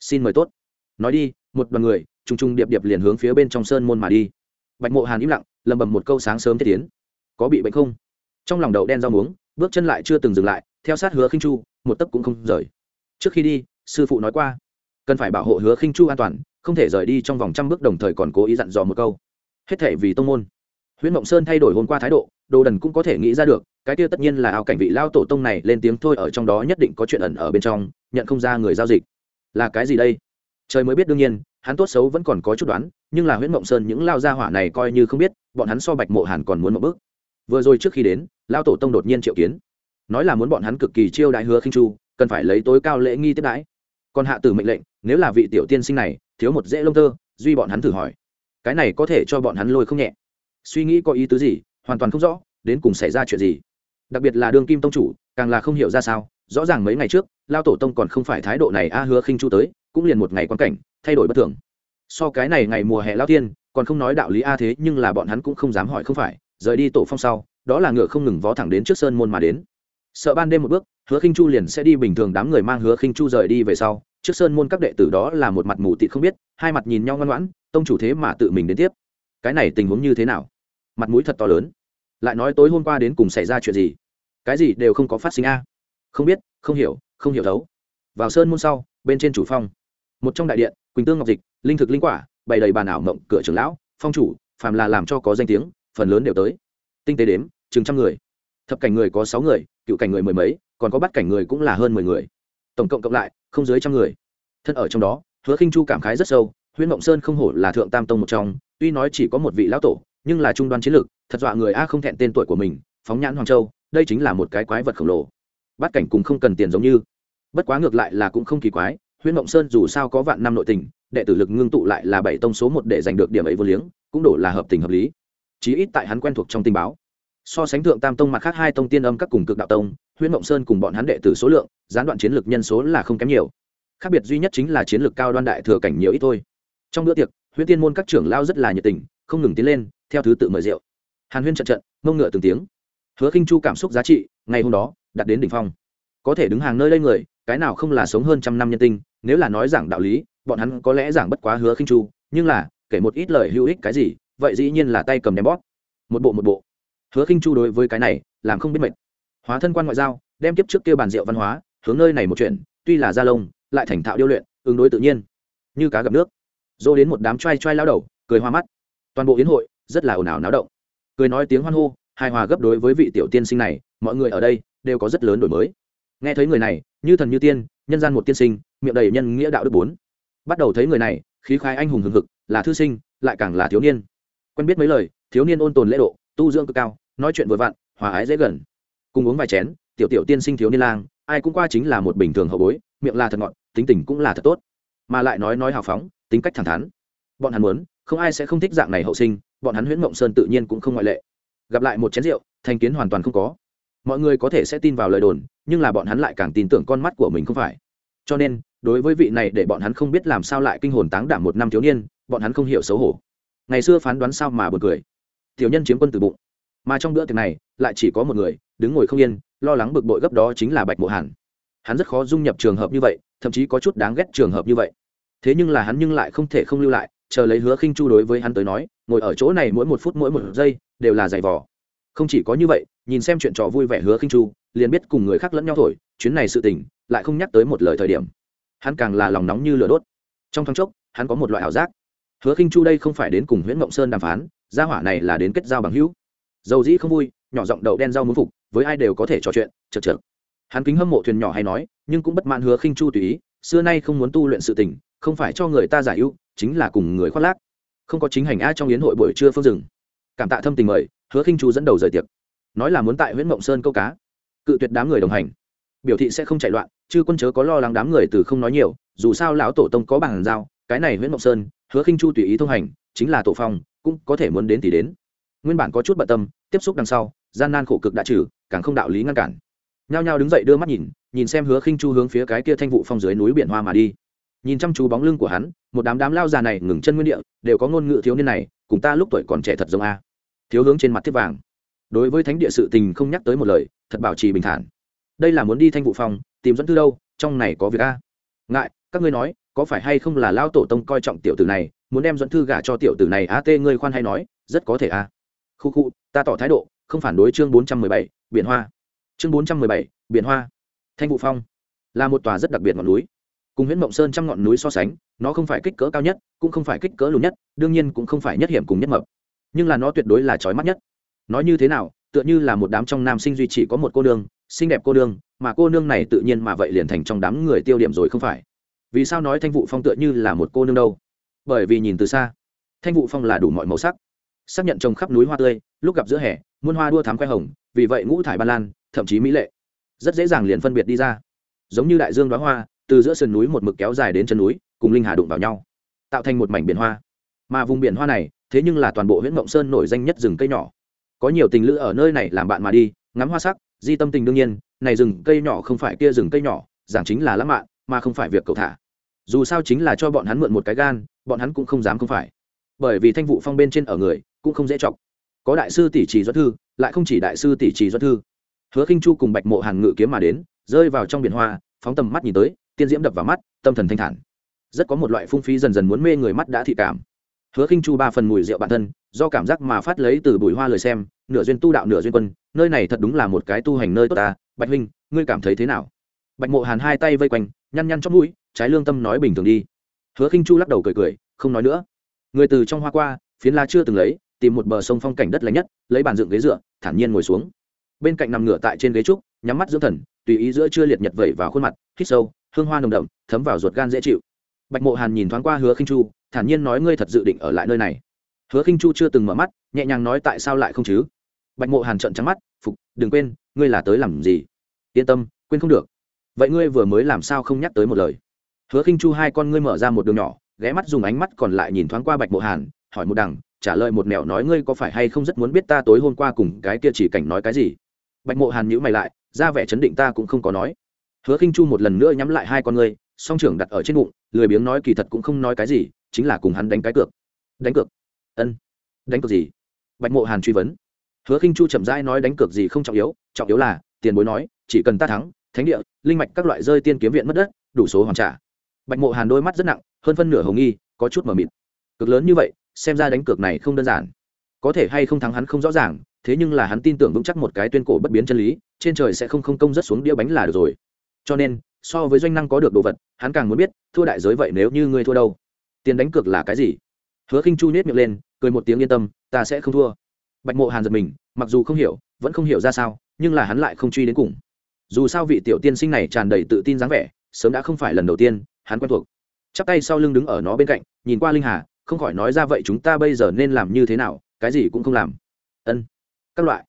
S1: Xin mời tốt. Nói đi, một đoàn người, trùng trùng điệp điệp liền hướng phía bên trong sơn môn mà đi. Bạch mộ hàn im lặng lầm bầm một câu sáng sớm thiết tiến. Có bị bệnh không? Trong lòng đậu đen rau muống, bước chân lại chưa từng dừng lại, theo sát hứa khinh chu, một tấc cũng không rời. Trước khi đi, sư phụ nói qua, cần phải bảo hộ hứa khinh chu an toàn, không thể rời đi trong vòng trăm bước đồng thời còn cố ý dặn dò một câu. Hết thể vì tông môn huyễn mộng sơn thay đổi hôm qua thái độ, đồ đần cũng có thể nghĩ ra được, cái kia tất nhiên là áo cảnh vị lao tổ tông này lên tiếng thôi ở trong đó nhất định có chuyện ẩn ở bên trong, nhận không ra người giao dịch. Là cái gì đây? Trời mới biết đương nhiên, hắn tốt xấu vẫn còn có chút đoán, nhưng là huyễn mộng sơn những lao gia hỏa này coi như không biết, bọn hắn so bạch mộ hàn còn muốn một bước. Vừa rồi trước khi đến lao tổ tông đột nhiên triệu kiến. Nói là muốn bọn hắn cực kỳ chiêu đại hứa khinh chu, cần phải lấy tối cao lễ nghi tiếp đãi. Còn hạ tử mệnh lệnh, nếu là vị tiểu tiên sinh này, thiếu một dễ lông tơ, duy bọn hắn thử hỏi. Cái này có thể cho bọn hắn lôi không nhẹ suy nghĩ có ý tứ gì, hoàn toàn không rõ, đến cùng xảy ra chuyện gì. Đặc biệt là đương kim tông chủ, càng là không hiểu ra sao, rõ ràng mấy ngày trước, lao tổ tông còn không phải thái độ này a hứa khinh chu tới, cũng liền một ngày quan cảnh, thay đổi bất thường. So cái này ngày mùa hè lao tiên, còn không nói đạo lý a thế nhưng là bọn hắn cũng không dám hỏi không phải, rời đi tổ phong sau, đó là ngựa không ngừng vó thẳng đến trước sơn môn mà đến. Sợ ban đêm một bước, hứa khinh chu liền sẽ đi bình thường đám người mang hứa khinh chu rời đi về sau, trước sơn môn các đệ tử đó là một mặt mù tịt không biết, hai mặt nhìn nhau ngoan ngoãn, tông chủ thế mà tự mình đến tiếp. Cái này tình huống như thế nào? Mặt mũi thật to lớn. Lại nói tối hôm qua đến cùng xảy ra chuyện gì? Cái gì đều không có phát sinh a? Không biết, không hiểu không hiểu thấu. Vào sơn môn sau, bên trên chủ phong. Một trong đại điện, quỳnh tương ngọc dịch, linh thực linh quả, bày đầy bàn ảo mộng, cửa trưởng lão, phong chủ, phàm là làm cho có danh tiếng, phần lớn đều tới. Tinh tế đếm, chừng trăm người. Thập cảnh người có sáu người, cựu cảnh người mười mấy, còn có bắt cảnh người cũng là hơn mười người. Tổng cộng cộng lại, không dưới trăm người. Thân ở trong đó, hứa khinh chu cảm khái rất sâu, huyễn mộng sơn không hổ là thượng tam tông một trong, tuy nói chỉ có một vị lão tổ nhưng là trung đoan chiến lược, thật dọa người a không thẹn tên tuổi của mình, phóng nhãn hoàng châu, đây chính là một cái quái vật khổng lồ. Bắt cảnh cũng không cần tiền giống như. Bất quá ngược lại là cũng không kỳ quái, huyễn mộng sơn dù sao có vạn năm nội tình, đệ tử lực ngưng tụ lại là bảy tông số một để giành được điểm ấy vô liếng, cũng đổ là hợp tình hợp lý. Chí ít tại hắn quen thuộc trong tình báo. So sánh thượng tam tông mặt khác hai tông tiên âm các cùng cực đạo tông, huyễn mộng sơn cùng bọn hắn đệ tử số lượng, gián đoạn chiến lược nhân số là không kém nhiều. Khác biệt duy nhất chính là chiến lược cao đoan đại thừa cảnh nhiều ít thôi. Trong bữa tiệc, huyễn tiên môn các trưởng lao rất là nhiệt tình, không ngừng tiến lên theo thứ tự mời rượu. Hàn huyên trận trận mông ngựa từng tiếng. Hứa khinh chu cảm xúc giá trị, ngày hôm đó, đặt đến đỉnh phong. Có thể đứng hàng nơi đây người, cái nào không là sống hơn trăm năm nhân tinh nếu là nói giảng đạo lý, bọn hắn có lẽ giảng bất quá hứa khinh chu, nhưng là, kể một ít lời hữu ích cái gì, vậy dĩ nhiên là tay cầm ném bóp. Một bộ một bộ. Hứa khinh chu đối với cái này, làm không biết mệt. Hóa thân quan ngoại giao, đem tiếp trước kia bàn rượu văn hóa, hướng nơi này một chuyện, tuy là gia lông, lại thành thạo điêu luyện, ứng đối tự nhiên. Như cá gặp nước. Dô đến một đám trai trai lao đầu, cười hoa mắt. Toàn bộ yến hội rất là ồn ào náo động. Cười nói tiếng hoan hô, hài hòa gấp đối với vị tiểu tiên sinh này, mọi người ở đây đều có rất lớn đổi mới. Nghe thấy người này, như thần như tiên, nhân gian một tiên sinh, miệng đầy nhân nghĩa đạo đức bốn. Bắt đầu thấy người này, khí khai anh hùng hừng hực, là thư sinh, lại càng là thiếu niên. Quen biết mấy lời, thiếu niên ôn tồn lễ độ, tu dưỡng cực cao, nói chuyện vừa vặn, hòa ái dễ gần. Cùng uống vài chén, tiểu tiểu tiên sinh thiếu niên lang, ai cũng qua chính là một bình thường hậu bối, miệng là thật ngọt, tính tình cũng là thật tốt. Mà lại nói nói hào phóng, tính cách thẳng thắn. Bọn hắn muốn, không ai sẽ không thích dạng này hậu sinh bọn hắn huyễn mộng sơn tự nhiên cũng không ngoại lệ. Gặp lại một chén rượu, thành kiến hoàn toàn không có. Mọi người có thể sẽ tin vào lời đồn, nhưng là bọn hắn lại càng tin tưởng con mắt của mình không phải. Cho nên, đối với vị này để bọn hắn không biết làm sao lại kinh hồn táng đảm một năm thiếu niên, bọn hắn không hiểu xấu hổ. Ngày xưa phán đoán sao mà bật cười. Tiểu nhân chiếm quân từ bụng. Mà trong bữa tiệc này, lại chỉ có một người, đứng ngồi không yên, lo lắng bực bội gấp đó chính là bạch mộ hàn. Hắn rất khó dung nhập trường hợp như vậy, thậm chí có chút đáng ghét trường hợp như vậy. Thế nhưng là hắn nhưng lại không thể không lưu lại chờ lấy hứa khinh chu đối với hắn tới nói, ngồi ở chỗ này mỗi một phút mỗi một giây đều là giày vò. Không chỉ có như vậy, nhìn xem chuyện trò vui vẻ hứa khinh chu, liền biết cùng người khác lẫn nhau thổi, chuyến này sự tình lại không nhắc tới một lời thời điểm. Hắn càng là lòng nóng như lửa đốt. Trong thoáng chốc, hắn có một loại ảo giác. Hứa khinh chu đây không phải đến cùng nguyễn mộng sơn đàm phán, gia hỏa này là đến kết giao bằng hữu. Dầu dĩ không vui, nhỏ giọng đậu đen rau muốn phục, với ai đều có thể trò chuyện chật chật hắn kính hâm mộ thuyền nhỏ hay nói, nhưng cũng bất mãn hứa khinh chu tùy ý, xưa nay không muốn tu luyện sự tình không phải cho người ta giải ưu, chính là cùng người khoác lác. Không có chính hành a trong yến hội buổi trưa phương rừng cảm tạ thâm tình mời, hứa khinh chu dẫn đầu rời tiệc. Nói là muốn tại huyện mộng sơn câu cá. Cự tuyệt đám người đồng hành. Biểu thị sẽ không chạy loạn chứ quân chớ có lo lắng đám người từ không nói nhiều, dù sao lão tổ tông có bằng giao, cái này huyện mộng sơn, hứa khinh chu tùy ý thông hành, chính là tổ phong, cũng có thể muốn đến thì đến. Nguyên bản có chút bận tâm, tiếp xúc đằng sau, gian nan khổ cực đã trừ, càng không đạo lý ngăn cản. Nhao nhao đứng dậy đưa mắt nhìn nhìn xem hứa khinh chu hướng phía cái kia thanh vụ phong dưới núi biển hoa mà đi nhìn chăm chú bóng lưng của hắn, một đám đám lao già này ngừng chân nguyên địa, đều có ngôn ngữ thiếu niên này, cùng ta lúc tuổi còn trẻ thật giống a. Thiếu hướng trên mặt thiết vàng. Đối với thánh địa sự tình không nhắc tới một lời, thật bảo trì bình thản. Đây là muốn đi thanh vụ phong tìm dẫn thư đâu, trong này có việc a. Ngại, các ngươi nói, có phải hay không là lao tổ tông coi trọng tiểu tử này, muốn đem dẫn thư gả cho tiểu tử này a tê ngươi khoan hay nói, rất có thể a. Khu khu, ta tỏ thái độ, không phản đối chương bốn trăm mười bảy, biển hoa. Chương bốn trăm mười bảy, biển hoa. Thanh vụ phong là một tòa rất đặc biệt ngọn núi cùng huyễn mộng sơn trăm ngọn núi so sánh, nó không phải kích cỡ cao nhất, cũng không phải kích cỡ lùn nhất, đương nhiên cũng không phải nhất hiểm cùng nhất mập. Nhưng là nó tuyệt đối là trói mắt nhất. Nói như thế nào, tựa như là một đám trong nam sinh duy chỉ có một cô nương, xinh đẹp cô nương, mà cô nương này tự nhiên mà vậy liền thành trong đám người tiêu điểm rồi không phải. Vì sao nói thanh vụ phong tựa như là một cô nương đâu? Bởi vì nhìn từ xa, thanh vụ phong là đủ mọi màu sắc. Xác nhận trồng khắp núi hoa tươi, lúc gặp giữa hè, muôn hoa đua thám khoe hồng, vì vậy ngũ thải ba lan, thậm chí mỹ lệ. Rất dễ dàng liền phân biệt đi ra. Giống như đại dương đoá hoa từ giữa sườn núi một mực kéo dài đến chân núi, cùng linh hà đụng vào nhau, tạo thành một mảnh biển hoa. Mà vùng biển hoa này, thế nhưng là toàn bộ huyện mộng sơn nổi danh nhất rừng cây nhỏ. Có nhiều tình lữ ở nơi này làm bạn mà đi, ngắm hoa sắc, di tâm tình đương nhiên, này rừng cây nhỏ không phải kia rừng cây nhỏ, giảng chính là lãng mạn, mà không phải việc cầu thả. Dù sao chính là cho bọn hắn mượn một cái gan, bọn hắn cũng không dám không phải. Bởi vì thanh vụ phong bên trên ở người, cũng không dễ chọc. Có đại sư tỷ trì doãn thư, lại không chỉ đại sư tỷ trì doãn thư. Hứa khinh chu cùng bạch mộ hàn ngự kiếm mà đến, rơi vào trong biển hoa, phóng tầm mắt nhìn tới tiên diễm đập vào mắt, tâm thần thanh thản. Rất có một loại phung phí dần dần muốn mê người mắt đã thị cảm. Hứa khinh chu ba phần mùi rượu bản thân, do cảm giác mà phát lấy từ bụi hoa lời xem, nửa duyên tu đạo nửa duyên quân, nơi này thật đúng là một cái tu hành nơi tốt ta, bạch huynh, ngươi cảm thấy thế nào? Bạch mộ hàn hai tay vây quanh, nhăn nhăn trong mũi, trái lương tâm nói bình thường đi. Hứa khinh chu lắc đầu cười cười, không nói nữa. Người từ trong hoa qua, phiến la chưa từng lấy, tìm một bờ sông phong cảnh đất lạnh nhất, lấy bàn dựng ghế dựa, thản nhiên ngồi xuống. Bên cạnh nằm ngửa tại trên ghế trúc, nhắm mắt dưỡng thần, tùy ý giữa chưa liệt nhật vẩy vào khuôn mặt, hít sâu hương hoa nồng đậm, thấm vào ruột gan dễ chịu. Bạch mộ hàn nhìn thoáng qua hứa khinh chu, thản nhiên nói ngươi thật dự định ở lại nơi này. Hứa khinh chu chưa từng mở mắt, nhẹ nhàng nói tại sao lại không chứ? Bạch mộ hàn trợn trắng mắt, phục, đừng quên, ngươi là tới làm gì? Yên tâm, quên không được. Vậy ngươi vừa mới làm sao không nhắc tới một lời? Hứa khinh chu hai con ngươi mở ra một đường nhỏ, ghé mắt dùng ánh mắt còn lại nhìn thoáng qua bạch mộ hàn, hỏi một đằng, trả lời một mẹo nói ngươi có phải hay không rất muốn biết ta tối hôm qua cùng cái kia chỉ cảnh nói cái gì? Bạch mộ hàn nhữ mày lại, ra vẻ chấn định ta cũng không có nói hứa khinh chu một lần nữa nhắm lại hai con ngươi, song trưởng đặt ở trên bụng, lười biếng nói kỳ thật cũng không nói cái gì, chính là cùng hắn đánh cái cược. Đánh cược? Ân. Đánh cược gì? Bạch mộ hàn truy vấn. Hứa khinh chu chậm rãi nói đánh cược gì không trọng yếu trọng yếu là, tiền bối nói, chỉ cần ta thắng, thánh địa, linh mạch các loại rơi tiên kiếm viện mất đất, đủ số hoàn trả. Bạch mộ hàn đôi mắt rất nặng, hơn phân nửa hồng nghi, có chút mờ mịt. Cực lớn như vậy, xem ra đánh cược này không đơn giản. Có thể hay không thắng hắn không rõ ràng, thế nhưng là hắn tin tưởng vững chắc một cái tuyên cổ bất biến chân lý, trên trời sẽ không không công rất xuống đĩa bánh là được rồi cho nên, so với doanh năng có được đồ vật, hắn càng muốn biết, thua đại giới vậy nếu như ngươi thua đâu? Tiền đánh cược là cái gì? Hứa khinh chu nhét miệng lên, cười một tiếng yên tâm, ta sẽ không thua. Bạch mộ hàn giật mình, mặc dù không hiểu, vẫn không hiểu ra sao, nhưng là hắn lại không truy đến cùng. Dù sao vị tiểu tiên sinh này tràn đầy tự tin dáng vẻ, sớm đã không phải lần đầu tiên, hắn quen thuộc. Chắp tay sau lưng đứng ở nó bên cạnh, nhìn qua linh hà, không khỏi nói ra vậy chúng ta bây giờ nên làm như thế nào, cái gì cũng không làm. Ân, các loại.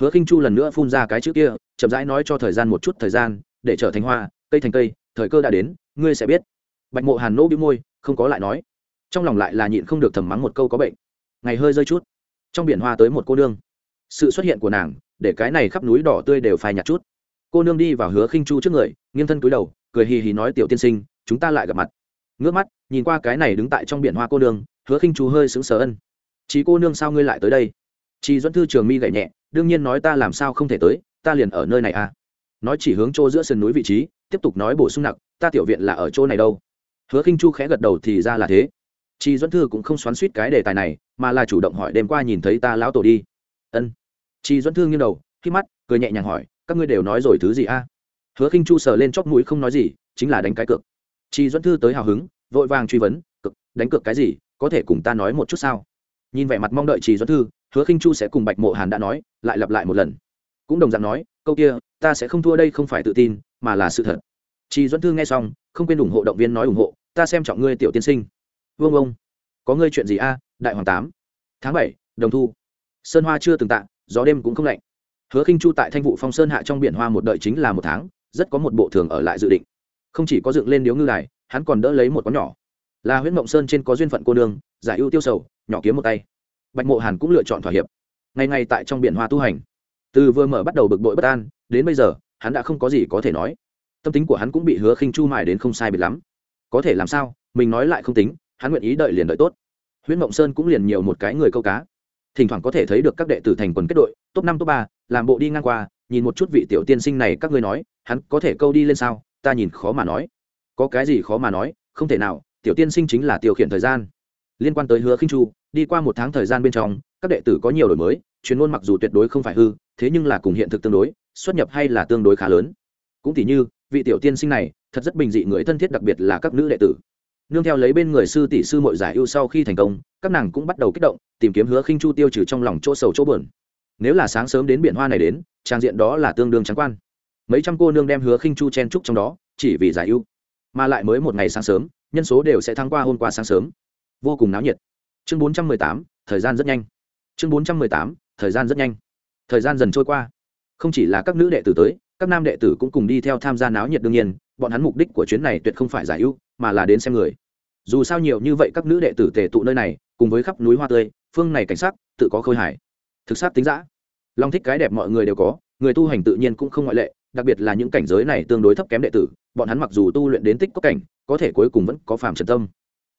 S1: Hứa khinh chu lần nữa phun ra cái chữ kia, chậm rãi nói cho thời gian một chút thời gian để trở thành hoa, cây thành cây, thời cơ đã đến, ngươi sẽ biết. Bạch mộ hàn nỗ bĩu môi, không có lại nói. Trong lòng lại là nhịn không được thầm mắng một câu có bệnh. Ngày hơi rơi chút. Trong biển hoa tới một cô nương. Sự xuất hiện của nàng, để cái này khắp núi đỏ tươi đều phai nhạt chút. Cô nương đi vào hứa khinh chu trước người, nghiêng thân cúi đầu, cười hì hì nói, tiểu tiên sinh, chúng ta lại gặp mặt. Ngước mắt, nhìn qua cái này đứng tại trong biển hoa cô nương, hứa khinh chu hơi sững sờ ân. Chí cô nương sao ngươi lại tới đây? Chị dẫn thư trường mi gậy nhẹ, đương nhiên nói ta làm sao không thể tới, ta liền ở nơi này à? Nói chỉ hướng chỗ giữa sườn núi vị trí, tiếp tục nói bổ sung nặng ta tiểu viện là ở chỗ này đâu. Hứa khinh chu khẽ gật đầu thì ra là thế. Chị Duẫn thư cũng không xoắn suýt cái đề tài này, mà là chủ động hỏi đêm qua nhìn thấy ta lão tổ đi. Ân. Chị Duẫn thư nghiêng đầu khi mắt, cười nhẹ nhàng hỏi, các ngươi đều nói rồi thứ gì a? Hứa khinh chu sờ lên chóp mũi không nói gì, chính là đánh cái cược. Chị Duẫn thư tới hào hứng, vội vàng truy vấn cực đánh cược cái gì? Có thể cùng ta nói một chút sao? Nhìn vẻ mặt mong đợi chị Duẫn thư, hứa khinh chu sẽ cùng bạch mộ hàn đã nói, lại lặp lại một lần. Cũng đồng dạng nói câu kia, ta sẽ không thua đây không phải tự tin, mà là sự thật. Chị Duẫn thư nghe xong, không quên ủng hộ động viên nói ủng hộ, ta xem trọng ngươi tiểu tiên sinh. Vương ông, có ngươi chuyện gì a, đại hoàng tám? Tháng bảy, đồng thu. Sơn hoa chưa từng tạ, gió đêm cũng không lạnh. Hứa khinh chu tại thanh vụ phong sơn hạ trong biển hoa một đợi chính là một tháng, rất có một bộ thường ở lại dự định. Không chỉ có dựng lên điếu ngư đài, hắn còn đỡ lấy một con nhỏ. Là huyễn mộng sơn trên có duyên phận cô nương, giải ưu tiêu sầu, nhỏ kiếm một tay. Bạch mộ hàn cũng lựa chọn thỏa hiệp. Ngày ngày tại trong biển hoa tu hành từ vừa mở bắt đầu bực bội bất an, đến bây giờ, hắn đã không có gì có thể nói. Tâm tính của hắn cũng bị hứa khinh chu mài đến không sai biệt lắm. Có thể làm sao, mình nói lại không tính, hắn nguyện ý đợi liền đợi tốt. Huyễn mộng sơn cũng liền nhiều một cái người câu cá. Thỉnh thoảng có thể thấy được các đệ tử thành quần kết đội, top năm, top ba, làm bộ đi ngang qua, nhìn một chút vị tiểu tiên sinh này các ngươi nói, hắn có thể câu đi lên sao, ta nhìn khó mà nói. Có cái gì khó mà nói, không thể nào, tiểu tiên sinh chính là tiêu khiển thời gian. Liên quan tới hứa khinh chu, đi qua một tháng thời gian bên trong, các đệ tử có nhiều đổi mới, chuyên môn mặc dù tuyệt đối không phải hư thế nhưng là cùng hiện thực tương đối, xuất nhập hay là tương đối khá lớn. Cũng tỉ như, vị tiểu tiên sinh này, thật rất bình dị người thân thiết đặc biệt là các nữ đệ tử. Nương theo lấy bên người sư tỷ sư mội giải ưu sau khi thành công, các nàng cũng bắt đầu kích động, tìm kiếm hứa khinh chu tiêu trừ trong lòng chỗ sầu chỗ bờn nếu là sáng sớm đến biển hoa này đến, trang diện đó là tương đương trắng quan. Mấy trăm cô nương đem hứa khinh chu chen trúc trong đó, chỉ vì giải ưu. Mà lại mới một ngày sáng sớm, nhân số đều sẽ thăng qua hôm qua sáng sớm. Vô cùng náo nhiệt. Chương bốn trăm mười tám, thời gian rất nhanh. Chương bốn trăm mười tám, thời gian rất nhanh thời gian dần trôi qua. Không chỉ là các nữ đệ tử tới, các nam đệ tử cũng cùng đi theo tham gia náo nhiệt đương nhiên, bọn hắn mục đích của chuyến này tuyệt không phải giải ưu, mà là đến xem người. Dù sao nhiều như vậy các nữ đệ tử tề tụ nơi này, cùng với khắp núi hoa tươi, phương này cảnh sắc, tự có khôi hải thực sát tính giã long thích cái đẹp mọi người đều có, người tu hành tự nhiên cũng không ngoại lệ, đặc biệt là những cảnh giới này tương đối thấp kém đệ tử, bọn hắn mặc dù tu luyện đến tích có cảnh, có thể cuối cùng vẫn có phàm trần tâm.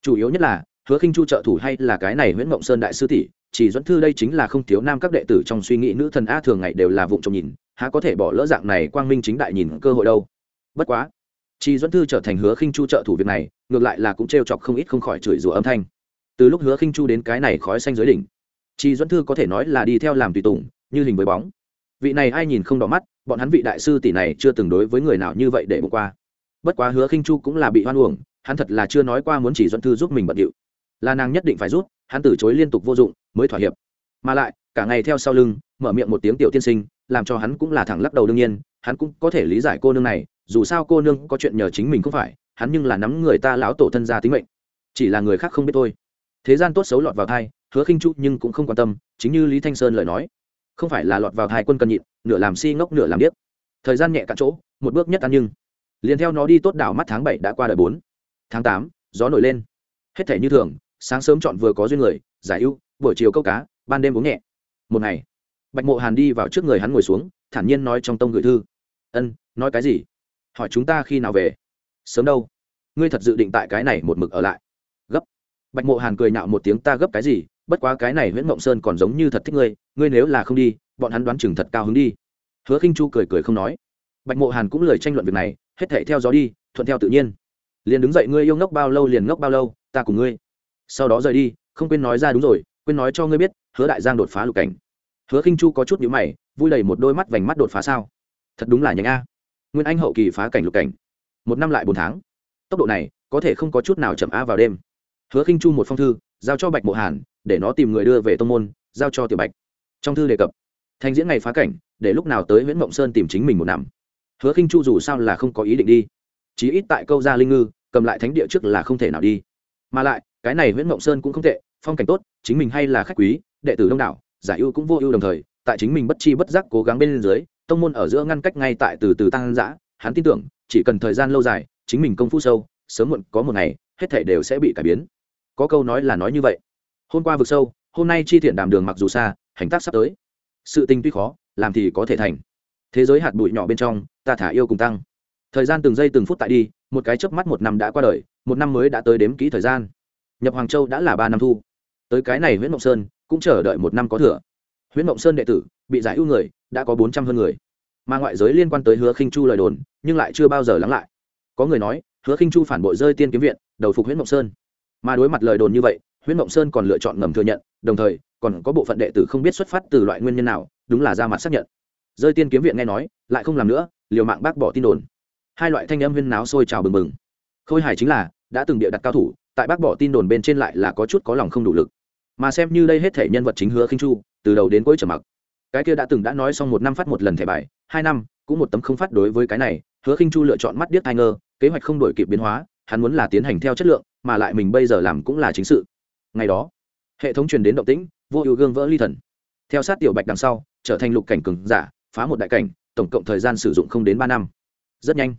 S1: Chủ yếu nhất là, hứa khinh chu trợ thủ hay là cái này nguyễn mộng sơn đại sư tỷ chỉ dẫn thư đây chính là không thiếu nam các đệ tử trong suy nghĩ nữ thần a thường ngày đều là vụng trộm nhìn, há có thể bỏ lỡ dạng này quang minh chính đại nhìn cơ hội đâu. Bất quá, chỉ dẫn thư trở thành hứa khinh chu trợ thủ việc này, ngược lại là cũng trêu chọc không ít không khỏi chửi rủa âm thanh. Từ lúc hứa khinh chu đến cái này khói xanh dưới đỉnh, chỉ dẫn thư có thể nói là đi theo làm tùy tùng, như hình với bóng. Vị này ai nhìn không đỏ mắt, bọn hắn vị đại sư tỷ này chưa từng đối với người nào như vậy để bỏ qua. Bất quá hứa khinh chu cũng là bị hoan uổng, hắn thật là chưa nói qua muốn chỉ dẫn thư giúp mình bận điệu. Là nàng nhất định phải rút hắn từ chối liên tục vô dụng, mới thỏa hiệp. Mà lại, cả ngày theo sau lưng, mở miệng một tiếng tiểu tiên sinh, làm cho hắn cũng là thẳng lắc đầu đương nhiên, hắn cũng có thể lý giải cô nương này, dù sao cô nương có chuyện nhờ chính mình không phải, hắn nhưng là nắm người ta lão tổ thân ra tính mệnh. Chỉ là người khác không biết thôi. Thế gian tốt xấu lọt vào thai, hứa khinh chu nhưng cũng không quan tâm, chính như lý thanh sơn lời nói. Không phải là lọt vào thai quân cần nhịn, nửa làm si ngốc nửa làm điếc. Thời gian nhẹ cả chỗ, một bước nhất ăn nhưng. Liền theo nó đi tốt đảo mắt tháng bảy đã qua đời bốn. Tháng tám, gió nổi lên. Hết thể như thường sáng sớm chọn vừa có duyên người, giải ưu, buổi chiều câu cá, ban đêm uống nhẹ. Một ngày, bạch mộ hàn đi vào trước người hắn ngồi xuống, thản nhiên nói trong tông gửi thư. Ân, nói cái gì? Hỏi chúng ta khi nào về? Sớm đâu. Ngươi thật dự định tại cái này một mực ở lại. Gấp. Bạch mộ hàn cười nhạo một tiếng, ta gấp cái gì? Bất quá cái này nguyễn mộng sơn còn giống như thật thích ngươi ngươi nếu là không đi, bọn hắn đoán chừng thật cao hứng đi. Hứa khinh chu cười cười không nói. Bạch mộ hàn cũng lời tranh luận việc này, hết thể theo gió đi, thuận theo tự nhiên. Liền đứng dậy ngươi yêu ngốc bao lâu liền ngốc bao lâu, ta cùng ngươi sau đó rời đi, không quên nói ra đúng rồi, quên nói cho ngươi biết, hứa đại giang đột phá lục cảnh. Hứa khinh chu có chút nhữ mày, vui đầy một đôi mắt vành mắt đột phá sao? Thật đúng là nhánh a. Nguyên anh hậu kỳ phá cảnh lục cảnh. Một năm lại bốn tháng. Tốc độ này, có thể không có chút nào chậm a vào đêm. Hứa khinh chu một phong thư, giao cho bạch mộ hàn, để nó tìm người đưa về tông môn, giao cho tiểu bạch. Trong thư đề cập, thành diễn ngày phá cảnh, để lúc nào tới nguyễn mộng sơn tìm chính mình một năm. Hứa khinh chu dù sao là không có ý định đi. Chí ít tại câu gia linh ngư, cầm lại thánh địa trước là không thể nào đi. Mà lại cái này nguyễn mộng sơn cũng không tệ, phong cảnh tốt, chính mình hay là khách quý, đệ tử đông đảo giải ưu cũng vô ưu đồng thời, tại chính mình bất chi bất giác cố gắng bên dưới, tông môn ở giữa ngăn cách ngay tại từ từ tăng giã hắn tin tưởng, chỉ cần thời gian lâu dài, chính mình công phu sâu, sớm muộn có một ngày, hết thể đều sẽ bị cải biến. Có câu nói là nói như vậy, hôm qua vực sâu, hôm nay chi thiện đàm đường mặc dù xa, hành tác sắp tới. Sự tình tuy khó, làm thì có thể thành. Thế giới hạt bụi nhỏ bên trong, ta thả yêu cùng tăng. Thời gian từng giây từng phút tại đi, một cái chớp mắt một năm đã qua đời, một năm mới đã tới đếm kỹ thời gian nhập hoàng châu đã là ba năm thu. Tới cái này nguyễn mộng sơn, cũng chờ đợi một năm có thừa. Nguyễn mộng sơn đệ tử, bị giải ưu người, đã có bốn trăm hơn người. Mà ngoại giới liên quan tới hứa khinh chu lời đồn, nhưng lại chưa bao giờ lắng lại. Có người nói, hứa khinh chu phản bội rơi tiên kiếm viện, đầu phục nguyễn mộng sơn. Mà đối mặt lời đồn như vậy nguyễn mộng sơn còn lựa chọn ngầm thừa nhận, đồng thời, còn có bộ phận đệ tử không biết xuất phát từ loại nguyên nhân nào, đúng là ra mặt xác nhận. Rơi tiên kiếm viện nghe nói, lại không làm nữa, liều mạng bác bỏ tin đồn. Hai loại thanh âm huyên náo sôi trào bừng bừng. Khôi hài chính là, đã từng địa đặt cao thủ tại bác bỏ tin đồn bên trên lại là có chút có lòng không đủ lực. Mà xem như đây hết thể nhân vật chính hứa khinh chu, từ đầu đến cuối trở mặc. Cái kia đã từng đã nói xong một năm phát một lần thẻ bài, hai năm, cũng một tấm không phát đối với cái này, hứa khinh chu lựa chọn mắt điếc thai ngơ, kế hoạch không đổi kịp biến hóa, hắn muốn là tiến hành theo chất lượng, mà lại mình bây giờ làm cũng là chính sự. Ngày đó, hệ thống truyền đến động tĩnh, vô ưu gương vỡ ly thần. Theo sát tiểu bạch đằng sau, trở thành lục cảnh cường giả, phá một đại cảnh, tổng cộng thời gian sử dụng không đến ba năm. Rất nhanh.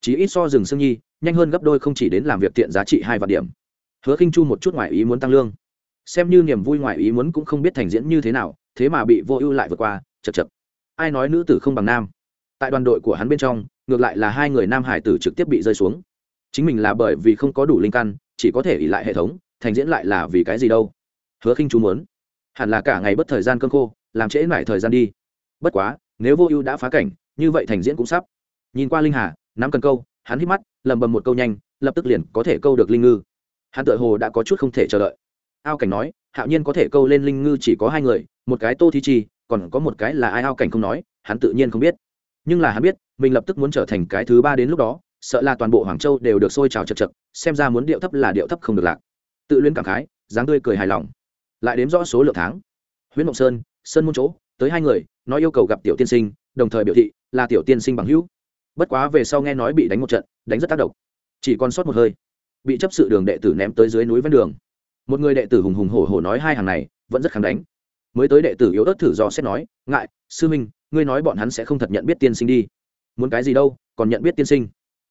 S1: Chỉ ít so rừng sương nhi, nhanh hơn gấp đôi không chỉ đến làm việc tiện giá trị hai vạn điểm hứa khinh chu một chút ngoài ý muốn tăng lương. Xem như niềm vui ngoài ý muốn cũng không biết thành diễn như thế nào, thế mà bị vô ưu lại vượt qua chật chật ai nói nữ tử không bằng nam? Tại đoàn đội của hắn bên trong, ngược lại là hai người nam hải tử trực tiếp bị rơi xuống. Chính mình là bởi vì không có đủ linh căn, chỉ có thể ỉ lại hệ thống, thành diễn lại là vì cái gì đâu? Hứa khinh chú muốn. Hẳn là cả ngày bất thời gian cơn khô, làm trễ mải thời gian đi. Bất quá, nếu vô ưu đã phá cảnh, như vậy thành diễn cũng sắp. Nhìn qua linh hà, nắm cần câu, hắn hít mắt lầm bầm một câu nhanh, lập tức liền có thể câu được linh ngư hắn tự hồ đã có chút không thể chờ đợi. Ao cảnh nói, hạo nhiên có thể câu lên linh ngư chỉ có hai người, một cái tô thi chi, còn có một cái là ai ao cảnh không nói, hắn tự nhiên không biết. Nhưng là hắn biết, mình lập tức muốn trở thành cái thứ ba đến lúc đó, sợ là toàn bộ hoàng châu đều được sôi trào chật chật, xem ra muốn điệu thấp là điệu thấp không được lạc. Tự luyến cảm khái, dáng tươi cười hài lòng. Lại đếm rõ số lượng tháng. Huyễn mộng sơn sơn môn chỗ, tới hai người, nói yêu cầu gặp tiểu tiên sinh, đồng thời biểu thị là tiểu tiên sinh bằng hữu. Bất quá về sau nghe nói bị đánh một trận, đánh rất tác động. Chỉ còn sót một hơi bị chấp sự đường đệ tử ném tới dưới núi ven đường. Một người đệ tử hùng hùng hổ hổ nói hai hàng này, vẫn rất kháng đánh. Mới tới đệ tử yếu ớt thử do xét nói, ngại, sư minh, ngươi nói bọn hắn sẽ không thật nhận biết tiên sinh đi. Muốn cái gì đâu, còn nhận biết tiên sinh.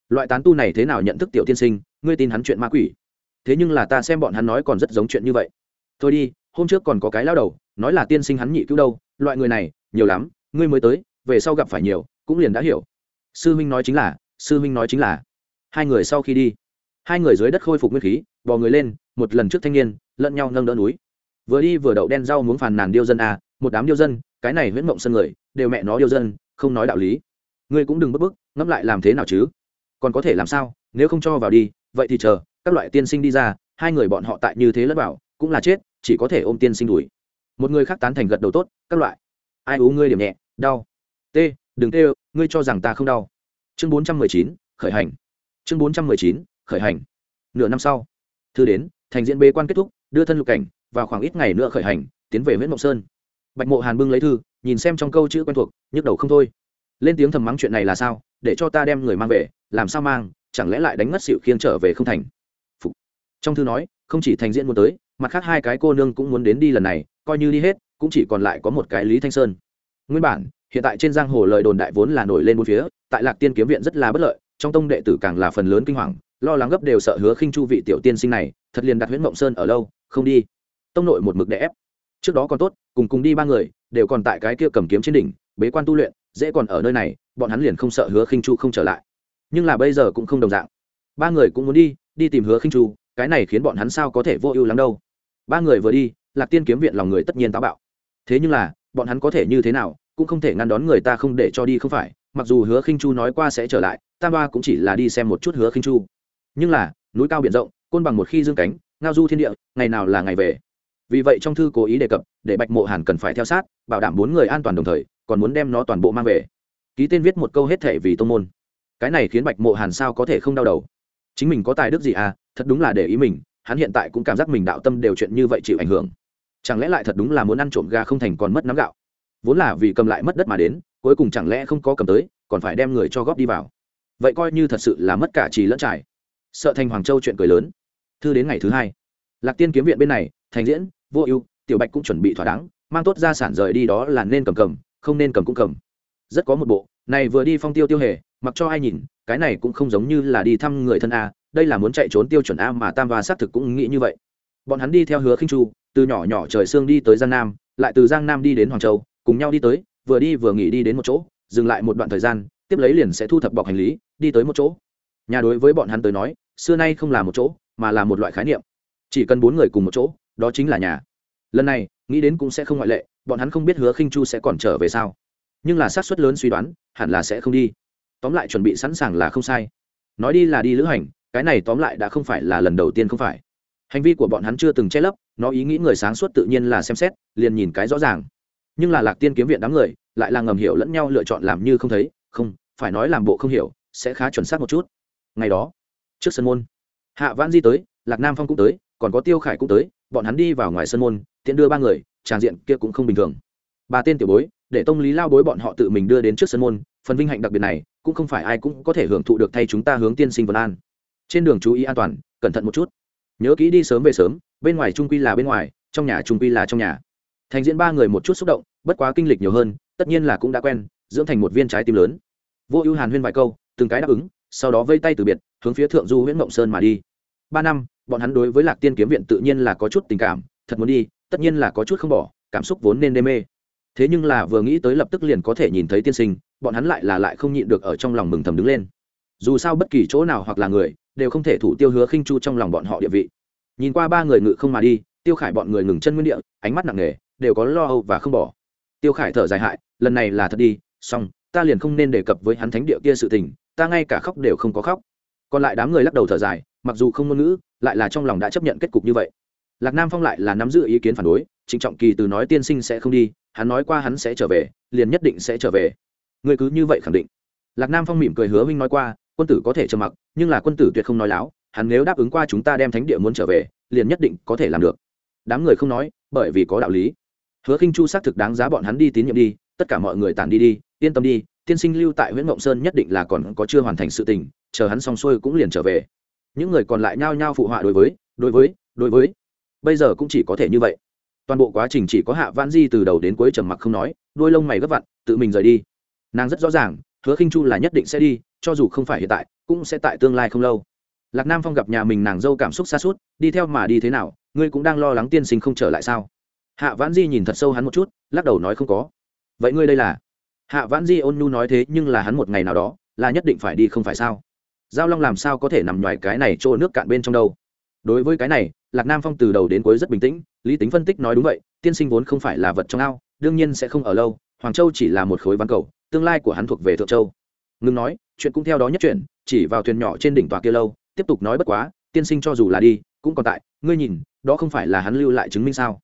S1: Loại tán tu này thế nào nhận thức tiểu tiên sinh, ngươi tin hắn chuyện ma quỷ? Thế nhưng là ta xem bọn hắn nói còn rất giống chuyện như vậy. Thôi đi, hôm trước còn có cái lao đầu, nói là tiên sinh hắn nhị cứu đâu, loại người này, nhiều lắm, ngươi mới tới, về sau gặp phải nhiều, cũng liền đã hiểu. Sư huynh nói chính là, sư huynh nói chính là. Hai người sau khi đi hai người dưới đất khôi phục nguyên khí, bò người lên, một lần trước thanh niên, lẫn nhau nâng đỡ núi. Vừa đi vừa đậu đen rau muốn phàn nàn điêu dân à một đám điêu dân, cái này huyễn mộng sân người, đều mẹ nó điêu dân, không nói đạo lý. Ngươi cũng đừng bức bức, ngẫm lại làm thế nào chứ? Còn có thể làm sao, nếu không cho vào đi, vậy thì chờ, các loại tiên sinh đi ra, hai người bọn họ tại như thế lất bảo cũng là chết, chỉ có thể ôm tiên sinh đuổi. Một người khác tán thành gật đầu tốt, các loại. Ai ú ngươi điểm nhẹ, đau. T, đừng tê, ngươi cho rằng ta không đau. Chương bốn trăm mười chín, khởi hành. Chương bốn trăm mười chín khởi hành. Nửa năm sau, thư đến, thành diễn bế quan kết thúc, đưa thân lục cảnh, vào khoảng ít ngày nữa khởi hành, tiến về huyện mộng sơn. Bạch mộ hàn bưng lấy thư, nhìn xem trong câu chữ quen thuộc, nhức đầu không thôi. Lên tiếng thầm mắng chuyện này là sao? Để cho ta đem người mang về, làm sao mang? Chẳng lẽ lại đánh ngất xịu khiêng trở về không thành? Phục. trong thư nói, không chỉ thành diễn muốn tới, mặt khác hai cái cô nương cũng muốn đến đi lần này, coi như đi hết, cũng chỉ còn lại có một cái lý thanh sơn. Nguyên bản, hiện tại trên giang hồ lời đồn đại vốn là nổi lên bốn phía, tại lạc tiên kiếm viện rất là bất lợi trong tông đệ tử càng là phần lớn kinh hoàng, lo lắng gấp đều sợ hứa khinh chu vị tiểu tiên sinh này, thật liền đặt huyễn mộng sơn ở lâu, không đi. Tông nội một mực đè ép. Trước đó còn tốt, cùng cùng đi ba người, đều còn tại cái kia cầm kiếm trên đỉnh, bế quan tu luyện, dễ còn ở nơi này, bọn hắn liền không sợ hứa khinh chu không trở lại. Nhưng là bây giờ cũng không đồng dạng. Ba người cũng muốn đi đi tìm hứa khinh chu, cái này khiến bọn hắn sao có thể vô ưu lắm đâu. Ba người vừa đi, lạc tiên kiếm viện lòng người tất nhiên táo bạo. Thế nhưng là, bọn hắn có thể như thế nào, cũng không thể ngăn đón người ta không để cho đi không phải mặc dù hứa khinh chu nói qua sẽ trở lại, tam ba cũng chỉ là đi xem một chút hứa khinh chu. Nhưng là, núi cao biển rộng, côn bằng một khi dương cánh, ngao du thiên địa, ngày nào là ngày về. Vì vậy trong thư cố ý đề cập, để bạch mộ hàn cần phải theo sát, bảo đảm bốn người an toàn đồng thời, còn muốn đem nó toàn bộ mang về. Ký tên viết một câu hết thể vì tô môn. Cái này khiến bạch mộ hàn sao có thể không đau đầu? Chính mình có tài đức gì à? Thật đúng là để ý mình, hắn hiện tại cũng cảm giác mình đạo tâm đều chuyện như vậy chịu ảnh hưởng. Chẳng lẽ lại thật đúng là muốn ăn trộm gà không thành còn mất nắm gạo? Vốn là vì cầm lại mất đất mà đến cuối cùng chẳng lẽ không có cầm tới, còn phải đem người cho góp đi vào. Vậy coi như thật sự là mất cả trì lẫn trải. Sợ thành hoàng châu chuyện cười lớn. Thư đến ngày thứ hai. Lạc tiên kiếm viện bên này, thành diễn, vô ưu, tiểu bạch cũng chuẩn bị thỏa đáng, mang tốt gia sản rời đi đó là nên cầm cầm, không nên cầm cũng cầm. Rất có một bộ, này vừa đi phong tiêu tiêu hề, mặc cho ai nhìn, cái này cũng không giống như là đi thăm người thân a, đây là muốn chạy trốn tiêu chuẩn a mà tam và xác thực cũng nghĩ như vậy. Bọn hắn đi theo hứa khinh chu, từ nhỏ nhỏ trời sương đi tới giang nam, lại từ giang nam đi đến hoàng châu, cùng nhau đi tới vừa đi vừa nghỉ đi đến một chỗ, dừng lại một đoạn thời gian, tiếp lấy liền sẽ thu thập bọc hành lý, đi tới một chỗ. Nhà đối với bọn hắn tới nói, xưa nay không là một chỗ, mà là một loại khái niệm. Chỉ cần bốn người cùng một chỗ, đó chính là nhà. Lần này, nghĩ đến cũng sẽ không ngoại lệ, bọn hắn không biết hứa khinh chu sẽ còn trở về sao. Nhưng là xác suất lớn suy đoán, hẳn là sẽ không đi. Tóm lại chuẩn bị sẵn sàng là không sai. Nói đi là đi lữ hành, cái này tóm lại đã không phải là lần đầu tiên không phải. Hành vi của bọn hắn chưa từng che lấp, nó ý nghĩ người sáng suốt tự nhiên là xem xét, liền nhìn cái rõ ràng. Nhưng là lạc tiên kiếm viện đám người lại là ngầm hiểu lẫn nhau lựa chọn làm như không thấy, không, phải nói làm bộ không hiểu, sẽ khá chuẩn xác một chút. Ngày đó, trước sân môn, hạ vãn di tới, lạc nam phong cũng tới, còn có tiêu khải cũng tới, bọn hắn đi vào ngoài sân môn, tiện đưa ba người, tràng diện kia cũng không bình thường. Ba tên tiểu bối, để tông lý lao bối bọn họ tự mình đưa đến trước sân môn, phần vinh hạnh đặc biệt này, cũng không phải ai cũng có thể hưởng thụ được thay chúng ta hướng tiên sinh vân an. Trên đường chú ý an toàn, cẩn thận một chút. Nhớ kỹ đi sớm về sớm, bên ngoài trung quy là bên ngoài, trong nhà trung quy là trong nhà. Thành diễn ba người một chút xúc động, bất quá kinh lịch nhiều hơn tất nhiên là cũng đã quen, dưỡng thành một viên trái tim lớn. Vô ưu hàn huyên vài câu, từng cái đáp ứng, sau đó vây tay từ biệt, hướng phía thượng du huyện mộng sơn mà đi. Ba năm, bọn hắn đối với lạc tiên kiếm viện tự nhiên là có chút tình cảm, thật muốn đi, tất nhiên là có chút không bỏ, cảm xúc vốn nên đê mê. Thế nhưng là vừa nghĩ tới lập tức liền có thể nhìn thấy tiên sinh, bọn hắn lại là lại không nhịn được ở trong lòng mừng thầm đứng lên. Dù sao bất kỳ chỗ nào hoặc là người, đều không thể thủ tiêu hứa khinh chu trong lòng bọn họ địa vị. Nhìn qua ba người ngự không mà đi, tiêu khải bọn người ngừng chân nguyên địa, ánh mắt nặng nề, đều có lo âu và không bỏ tiêu khải thở dài hại, lần này là thật đi, xong, ta liền không nên đề cập với hắn thánh địa kia sự tình, ta ngay cả khóc đều không có khóc. Còn lại đám người lắc đầu thở dài, mặc dù không ngôn ngữ, lại là trong lòng đã chấp nhận kết cục như vậy. Lạc nam phong lại là nắm giữ ý kiến phản đối, trịnh trọng kỳ từ nói tiên sinh sẽ không đi, hắn nói qua hắn sẽ trở về, liền nhất định sẽ trở về. Người cứ như vậy khẳng định. Lạc nam phong mỉm cười hứa Minh nói qua, quân tử có thể trầm mặc, nhưng là quân tử tuyệt không nói láo, hắn nếu đáp ứng qua chúng ta đem thánh địa muốn trở về, liền nhất định có thể làm được. Đám người không nói, bởi vì có đạo lý hứa khinh chu xác thực đáng giá bọn hắn đi tín nhiệm đi, tất cả mọi người tản đi đi, yên tâm đi, tiên sinh lưu tại huyện mộng sơn nhất định là còn có chưa hoàn thành sự tình, chờ hắn xong xuôi cũng liền trở về. Những người còn lại nhao nhao phụ họa đối với đối với đối với. Bây giờ cũng chỉ có thể như vậy. Toàn bộ quá trình chỉ có hạ vãn di từ đầu đến cuối trầm mặc không nói, đôi lông mày gấp vặn, tự mình rời đi. Nàng rất rõ ràng, hứa khinh chu là nhất định sẽ đi, cho dù không phải hiện tại, cũng sẽ tại tương lai không lâu. Lạc nam phong gặp nhà mình nàng dâu cảm xúc xa suốt, đi theo mà đi thế nào, ngươi cũng đang lo lắng tiên sinh không trở lại sao? Hạ vãn di nhìn thật sâu hắn một chút, lắc đầu nói không có. Vậy ngươi đây là? Hạ vãn di ôn nhu nói thế nhưng là hắn một ngày nào đó, là nhất định phải đi không phải sao? Giao long làm sao có thể nằm ngoài cái này trôi nước cạn bên trong đâu? Đối với cái này, lạc nam phong từ đầu đến cuối rất bình tĩnh, lý tính phân tích nói đúng vậy, tiên sinh vốn không phải là vật trong ao, đương nhiên sẽ không ở lâu, hoàng châu chỉ là một khối văn cầu, tương lai của hắn thuộc về thượng châu. Ngừng nói, chuyện cũng theo đó nhất chuyển chỉ vào thuyền nhỏ trên đỉnh tòa kia lâu, tiếp tục nói bất quá, tiên sinh cho dù là đi, cũng còn tại, ngươi nhìn, đó không phải là hắn lưu lại chứng minh sao?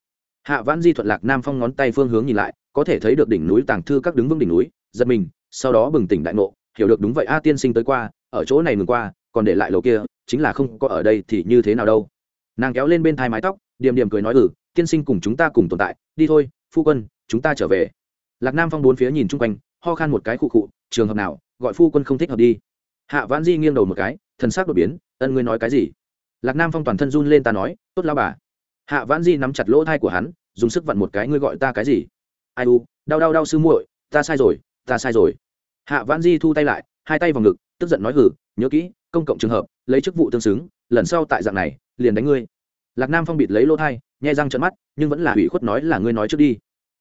S1: Hạ vãn di thuận lạc nam phong ngón tay phương hướng nhìn lại, có thể thấy được đỉnh núi tàng thư các đứng vững đỉnh núi, giật mình, sau đó bừng tỉnh đại ngộ, hiểu được đúng vậy a tiên sinh tới qua, ở chỗ này ngừng qua, còn để lại lầu kia, chính là không có ở đây thì như thế nào đâu. Nàng kéo lên bên thai mái tóc, điềm điềm cười nói ừ tiên sinh cùng chúng ta cùng tồn tại, đi thôi, phu quân, chúng ta trở về. Lạc nam phong bốn phía nhìn chung quanh, ho khan một cái khụ khụ, trường hợp nào, gọi phu quân không thích hợp đi. Hạ vãn di nghiêng đầu một cái, thần sắc đột biến, ân ngươi nói cái gì? Lạc nam phong toàn thân run lên ta nói, tốt lao bà hạ vãn di nắm chặt lỗ thai của hắn, dùng sức vặn một cái, ngươi gọi ta cái gì? Ai u, đau đau đau sư muội, ta sai rồi, ta sai rồi. Hạ vãn di thu tay lại, hai tay vào ngực, tức giận nói hử nhớ kỹ, công cộng trường hợp, lấy chức vụ tương xứng, lần sau tại dạng này, liền đánh ngươi. Lạc nam phong bịt lấy lỗ thai nhai răng trận mắt, nhưng vẫn là ủy khuất nói là ngươi nói trước đi.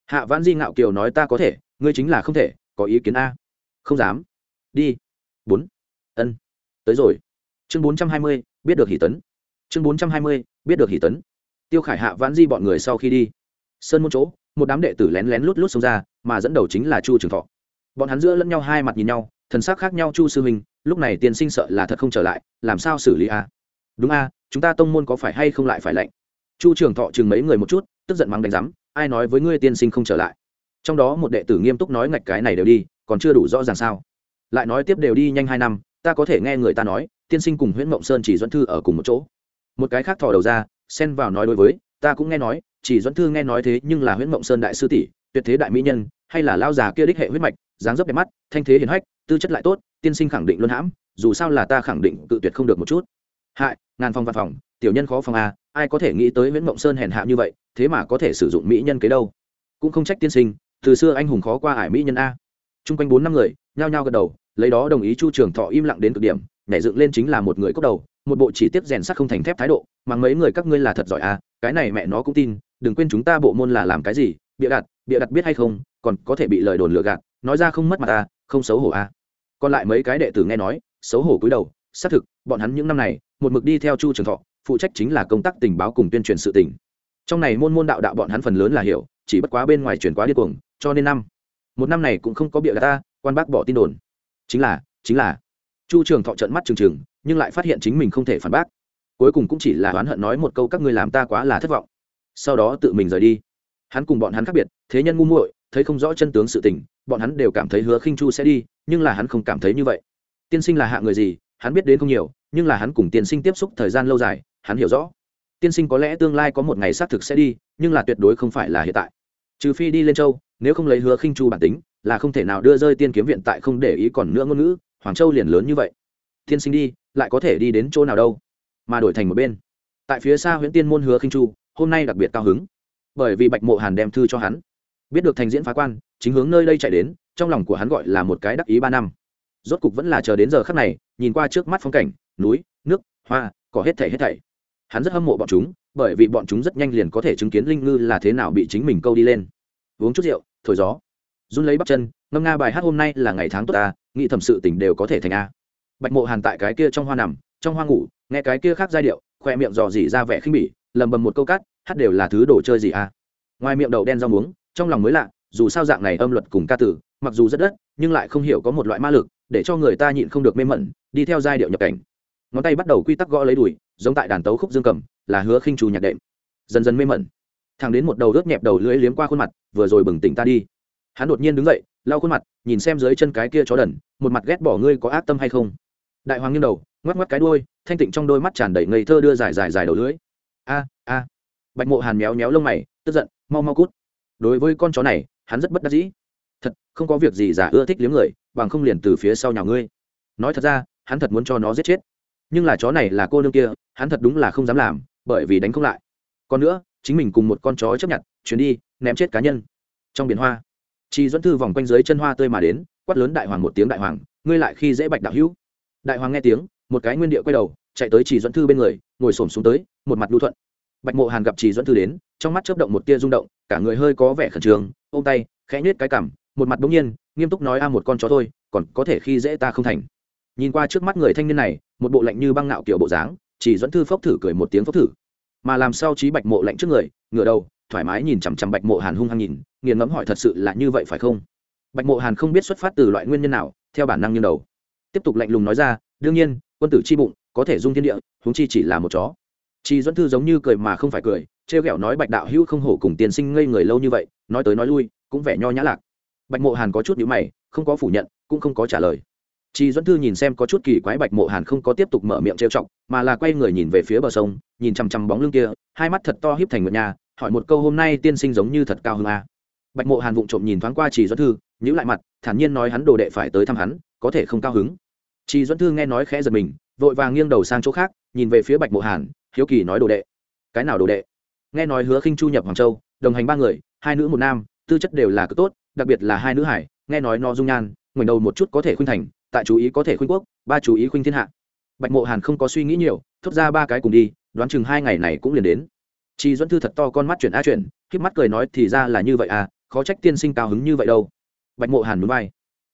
S1: Hạ vãn di ngạo kiều nói, ta có thể, ngươi chính là không thể, có ý kiến a. Không dám. Đi. Bốn. Ân. Tới rồi. Chương bốn trăm hai mươi, biết được hỷ tấn. Chương bốn trăm hai mươi, biết được hỷ tấn tiêu khải hạ vãn di bọn người sau khi đi. Sơn môn chỗ, một đám đệ tử lén lén lút lút xông ra, mà dẫn đầu chính là chu trường thọ. Bọn hắn giữa lẫn nhau hai mặt nhìn nhau, thần sắc khác nhau chu sư huynh, lúc này tiên sinh sợ là thật không trở lại, làm sao xử lý a? Đúng a, chúng ta tông môn có phải hay không lại phải lệnh? Chu trường thọ chừng mấy người một chút, tức giận mắng đánh rắm ai nói với ngươi tiên sinh không trở lại? Trong đó một đệ tử nghiêm túc nói ngạch cái này đều đi, còn chưa đủ rõ ràng sao? Lại nói tiếp đều đi nhanh hai năm, ta có thể nghe người ta nói, tiên sinh cùng nguyễn mộng sơn chỉ dẫn thư ở cùng một chỗ. Một cái khác thò đầu ra xen vào nói đối với, ta cũng nghe nói, chỉ dẫn thư nghe nói thế nhưng là huyễn mộng sơn đại sư tỷ, tuyệt thế đại mỹ nhân, hay là lao già kia đích hệ huyết mạch, dáng dấp đẹp mắt, thanh thế hiền hách, tư chất lại tốt, tiên sinh khẳng định luân hãm, dù sao là ta khẳng định tự tuyệt không được một chút. Hại, ngàn phòng văn phòng, tiểu nhân khó phòng a ai có thể nghĩ tới nguyễn mộng sơn hèn hạ như vậy, thế mà có thể sử dụng mỹ nhân kế đâu. Cũng không trách tiên sinh, từ xưa anh hùng khó qua ải mỹ nhân a. Chung quanh bốn năm người, nhao nhao gật đầu, lấy đó đồng ý chu trường thọ im lặng đến cực điểm, nhảy dựng lên chính là một người cốc đầu một bộ chỉ tiếp rèn sắt không thành thép thái độ, mà mấy người các ngươi là thật giỏi à cái này mẹ nó cũng tin, đừng quên chúng ta bộ môn là làm cái gì, bịa đặt bịa đặt biết hay không, còn có thể bị lời đồn lừa gạt, nói ra không mất mặt à không xấu hổ à. Còn lại mấy cái đệ tử nghe nói, xấu hổ cúi đầu, xác thực, bọn hắn những năm này, một mực đi theo chu trường thọ, phụ trách chính là công tác tình báo cùng tuyên truyền sự tình. Trong này môn môn đạo đạo bọn hắn phần lớn là hiểu, chỉ bất quá bên ngoài truyền quá điên cuồng, cho nên năm, một năm này cũng không có bịa đặt ta, quan bác bỏ tin đồn. Chính là chính là. Chu trường thọ trận mắt trừng trừng nhưng lại phát hiện chính mình không thể phản bác. Cuối cùng cũng chỉ là oán hận nói một câu, các ngươi làm ta quá là thất vọng. Sau đó tự mình rời đi. Hắn cùng bọn hắn khác biệt, thế nhân ngu muội, thấy không rõ chân tướng sự tình, bọn hắn đều cảm thấy hứa khinh chu sẽ đi, nhưng là hắn không cảm thấy như vậy. Tiên sinh là hạ người gì, hắn biết đến không nhiều, nhưng là hắn cùng tiên sinh tiếp xúc thời gian lâu dài, hắn hiểu rõ. Tiên sinh có lẽ tương lai có một ngày xác thực sẽ đi, nhưng là tuyệt đối không phải là hiện tại. Trừ phi đi lên châu, nếu không lấy hứa khinh chu bản tính, là không thể nào đưa rơi tiên kiếm viện tại không để ý còn nữa ngôn ngữ, hoàng châu liền lớn như vậy tiên sinh đi, lại có thể đi đến chỗ nào đâu. Mà đổi thành một bên. Tại phía xa huyện tiên môn hứa khinh chu, hôm nay đặc biệt cao hứng. Bởi vì bạch mộ hàn đem thư cho hắn. Biết được thành diễn phá quan, chính hướng nơi đây chạy đến, trong lòng của hắn gọi là một cái đắc ý ba năm. Rốt cục vẫn là chờ đến giờ khắc này, nhìn qua trước mắt phong cảnh, núi, nước, hoa có hết thảy hết thảy. Hắn rất hâm mộ bọn chúng, bởi vì bọn chúng rất nhanh liền có thể chứng kiến linh ngư là thế nào bị chính mình câu đi lên. Uống chút rượu, thổi gió. Run lấy bắp chân, ngâm nga bài hát hôm nay là ngày tháng tốt ta nghĩ thẩm sự tỉnh đều có thể thành a bạch mộ hàn tại cái kia trong hoa nằm, trong hoa ngủ, nghe cái kia khác giai điệu khoe miệng dò dỉ ra vẻ khinh bỉ, lầm bầm một câu cắt, hát đều là thứ đồ chơi gì à? ngoài miệng đậu đen rau muống, trong lòng mới lạ, dù sao dạng này âm luật cùng ca tử, mặc dù rất đất, nhưng lại không hiểu có một loại ma lực, để cho người ta nhịn không được mê mẩn, đi theo giai điệu nhập cảnh. Ngón tay bắt đầu quy tắc gõ lấy đùi, giống tại đàn tấu khúc dương cầm, là hứa khinh trù nhạc đệm. Dần dần mê mẩn. Thằng đến một đầu rớt nhẹp đầu lưỡi liếm qua khuôn mặt, vừa rồi bừng tỉnh ta đi. Hắn đột nhiên đứng dậy, lau khuôn mặt, nhìn xem dưới chân cái kia chó đần, một mặt ghét bỏ ngươi có ác tâm hay không đại hoàng nghiêng đầu, ngoắc ngoắc cái đuôi, thanh tịnh trong đôi mắt tràn đầy ngây thơ đưa dài dài dài đầu lưỡi. A a. Bạch mộ hàn méo méo lông mày, tức giận, mau mau cút. Đối với con chó này, hắn rất bất đắc dĩ. Thật, không có việc gì giả ưa thích liếm người, bằng không liền từ phía sau nhà ngươi. Nói thật ra, hắn thật muốn cho nó giết chết. Nhưng là chó này là cô nương kia, hắn thật đúng là không dám làm, bởi vì đánh không lại. Còn nữa, chính mình cùng một con chó chấp nhận chuyến đi, ném chết cá nhân. Trong biển hoa, chi dẫn thư vòng quanh dưới chân hoa tươi mà đến, quát lớn đại hoàng một tiếng đại hoàng, ngươi lại khi dễ bạch đạo hữu đại hoàng nghe tiếng, một cái nguyên địa quay đầu, chạy tới chỉ dẫn thư bên người, ngồi xổm xuống tới, một mặt lưu thuận. Bạch mộ hàn gặp chỉ dẫn thư đến, trong mắt chớp động một tia rung động, cả người hơi có vẻ khẩn trương, ôm tay, khẽ nhếch cái cằm, một mặt bỗng nhiên, nghiêm túc nói a một con chó thôi, còn có thể khi dễ ta không thành. Nhìn qua trước mắt người thanh niên này, một bộ lạnh như băng nạo kiểu bộ dáng, chỉ dẫn thư phốc thử cười một tiếng phốc thử. Mà làm sao trí bạch mộ lạnh trước người, ngửa đầu, thoải mái nhìn chằm chằm bạch mộ hàn hung hăng nhìn, nghiền ngẫm hỏi thật sự là như vậy phải không? Bạch mộ hàn không biết xuất phát từ loại nguyên nhân nào, theo bản năng như đầu tiếp tục lạnh lùng nói ra, đương nhiên, quân tử chi bụng, có thể dung thiên địa, huống chi chỉ là một chó. Chi dẫn thư giống như cười mà không phải cười, trêu ghẹo nói bạch đạo hữu không hổ cùng tiên sinh ngây người lâu như vậy, nói tới nói lui, cũng vẻ nho nhã lạc. Bạch mộ hàn có chút nhữ mày, không có phủ nhận, cũng không có trả lời. Chi dẫn thư nhìn xem có chút kỳ quái bạch mộ hàn không có tiếp tục mở miệng trêu chọc, mà là quay người nhìn về phía bờ sông, nhìn chằm chằm bóng lưng kia, hai mắt thật to hiếp thành một nhà, hỏi một câu, hôm nay tiên sinh giống như thật cao hơn a? Bạch mộ hàn vụng trộm nhìn thoáng qua chỉ dẫn thư nhữ lại mặt, thản nhiên nói hắn đồ đệ phải tới thăm hắn, có thể không cao hứng. Chị duẫn thư nghe nói khẽ giật mình, vội vàng nghiêng đầu sang chỗ khác, nhìn về phía bạch mộ hàn, hiếu kỳ nói đồ đệ. Cái nào đồ đệ? Nghe nói hứa khinh chu nhập hoàng châu, đồng hành ba người, hai nữ một nam, tư chất đều là cực tốt, đặc biệt là hai nữ hải, nghe nói nó dung nhan, ngoảnh đầu một chút có thể khuynh thành, tại chú ý có thể khuynh quốc, ba chú ý khuynh thiên hạ. Bạch mộ hàn không có suy nghĩ nhiều, thốt ra ba cái cùng đi, đoán chừng hai ngày này cũng liền đến. Chị Duẫn thư thật to con mắt chuyển a chuyển k mắt cười nói thì ra là như vậy à khó trách tiên sinh cao hứng như vậy đâu bạch mộ hàn núi vai.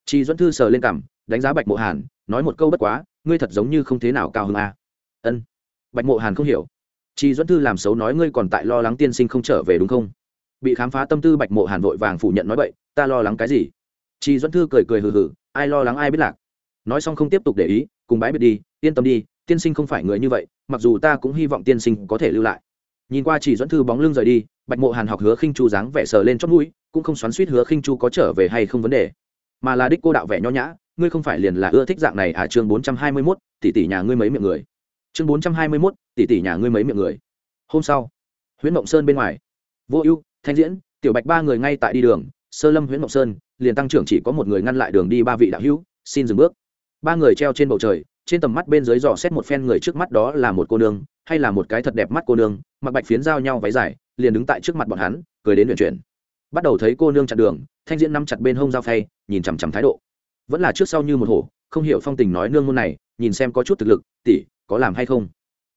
S1: Chị dẫn thư sờ lên cảm đánh giá bạch mộ hàn, nói một câu bất quá, ngươi thật giống như không thế nào cao hứng à. ân. Bạch mộ hàn không hiểu. Chị dẫn thư làm xấu nói ngươi còn tại lo lắng tiên sinh không trở về đúng không? Bị khám phá tâm tư bạch mộ hàn vội vàng phủ nhận nói vậy ta lo lắng cái gì? Chị dẫn thư cười cười hừ hừ, ai lo lắng ai biết lạc. Nói xong không tiếp tục để ý, cùng bái biệt đi, yên tâm đi, tiên sinh không phải người như vậy, mặc dù ta cũng hy vọng tiên sinh có thể lưu lại. Nhìn qua chỉ dẫn thư bóng lưng rời đi bạch mộ hàn học hứa khinh chu dáng vẻ sờ lên chót mũi, cũng không xoắn suýt hứa khinh chu có trở về hay không vấn đề. Mà là đích cô đạo vẻ nho nhã, ngươi không phải liền là ưa thích dạng này à? Chương bốn trăm hai mươi mốt, tỷ tỷ nhà ngươi mấy miệng người. Chương bốn trăm hai mươi mốt, tỷ tỷ nhà ngươi mấy miệng người. Hôm sau, Huyễn mộng sơn bên ngoài. Vô ưu, thanh diễn, tiểu bạch ba người ngay tại đi đường, sơ lâm, Huyễn mộng sơn, liền tăng trưởng chỉ có một người ngăn lại đường đi ba vị đạo hữu, xin dừng bước. Ba người treo trên bầu trời, trên tầm mắt bên dưới dò xét một phen người trước mắt đó là một cô nương, hay là một cái thật đẹp mắt cô nương, mặc bạch phiến giao nhau váy dài liền đứng tại trước mặt bọn hắn, cười đến luyện chuyển. Bắt đầu thấy cô nương chặn đường, thanh diễn nắm chặt bên hông dao phay, nhìn chằm chằm thái độ. Vẫn là trước sau như một hổ, không hiểu phong tình nói nương môn này, nhìn xem có chút thực lực, tỷ, có làm hay không?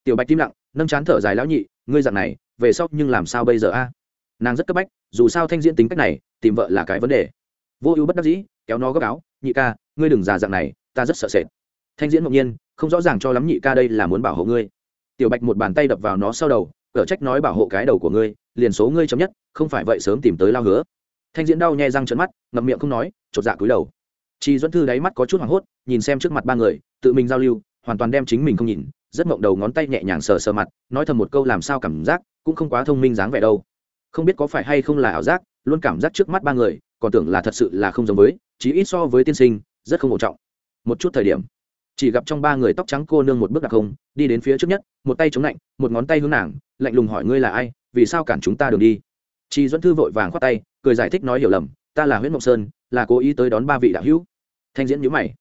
S1: Tiểu bạch tim lặng, nâng chán thở dài lão nhị, ngươi dặn này, về sau nhưng làm sao bây giờ a? Nàng rất cấp bách, dù sao thanh diễn tính cách này, tìm vợ là cái vấn đề. Vô ưu bất đắc dĩ, kéo nó gấp áo, nhị ca, ngươi đừng già dạng này, ta rất sợ sệt. Thanh diễn ngẫu nhiên, không rõ ràng cho lắm nhị ca đây là muốn bảo hộ ngươi. Tiểu bạch một bàn tay đập vào nó sau đầu ở trách nói bảo hộ cái đầu của ngươi, liền số ngươi chấm nhất, không phải vậy sớm tìm tới lao hứa. Thanh diễn đau nhè răng trợn mắt, ngậm miệng không nói, chột dạ cúi đầu. Chi dẫn thư đáy mắt có chút hoảng hốt, nhìn xem trước mặt ba người, tự mình giao lưu, hoàn toàn đem chính mình không nhìn, rất mộng đầu ngón tay nhẹ nhàng sờ sờ mặt, nói thầm một câu làm sao cảm giác cũng không quá thông minh dáng vẻ đâu. Không biết có phải hay không là ảo giác, luôn cảm giác trước mắt ba người, còn tưởng là thật sự là không giống với, chí ít so với tiên sinh, rất không ổn trọng. Một chút thời điểm chỉ gặp trong ba người tóc trắng cô nương một bước đặc không, đi đến phía trước nhất, một tay chống lạnh, một ngón tay hướng nàng, lạnh lùng hỏi ngươi là ai, vì sao cản chúng ta đường đi? Chị dẫn thư vội vàng khoát tay, cười giải thích nói hiểu lầm, ta là huyết mộng sơn, là cố ý tới đón ba vị đạo hữu. Thanh diễn nhữ mày,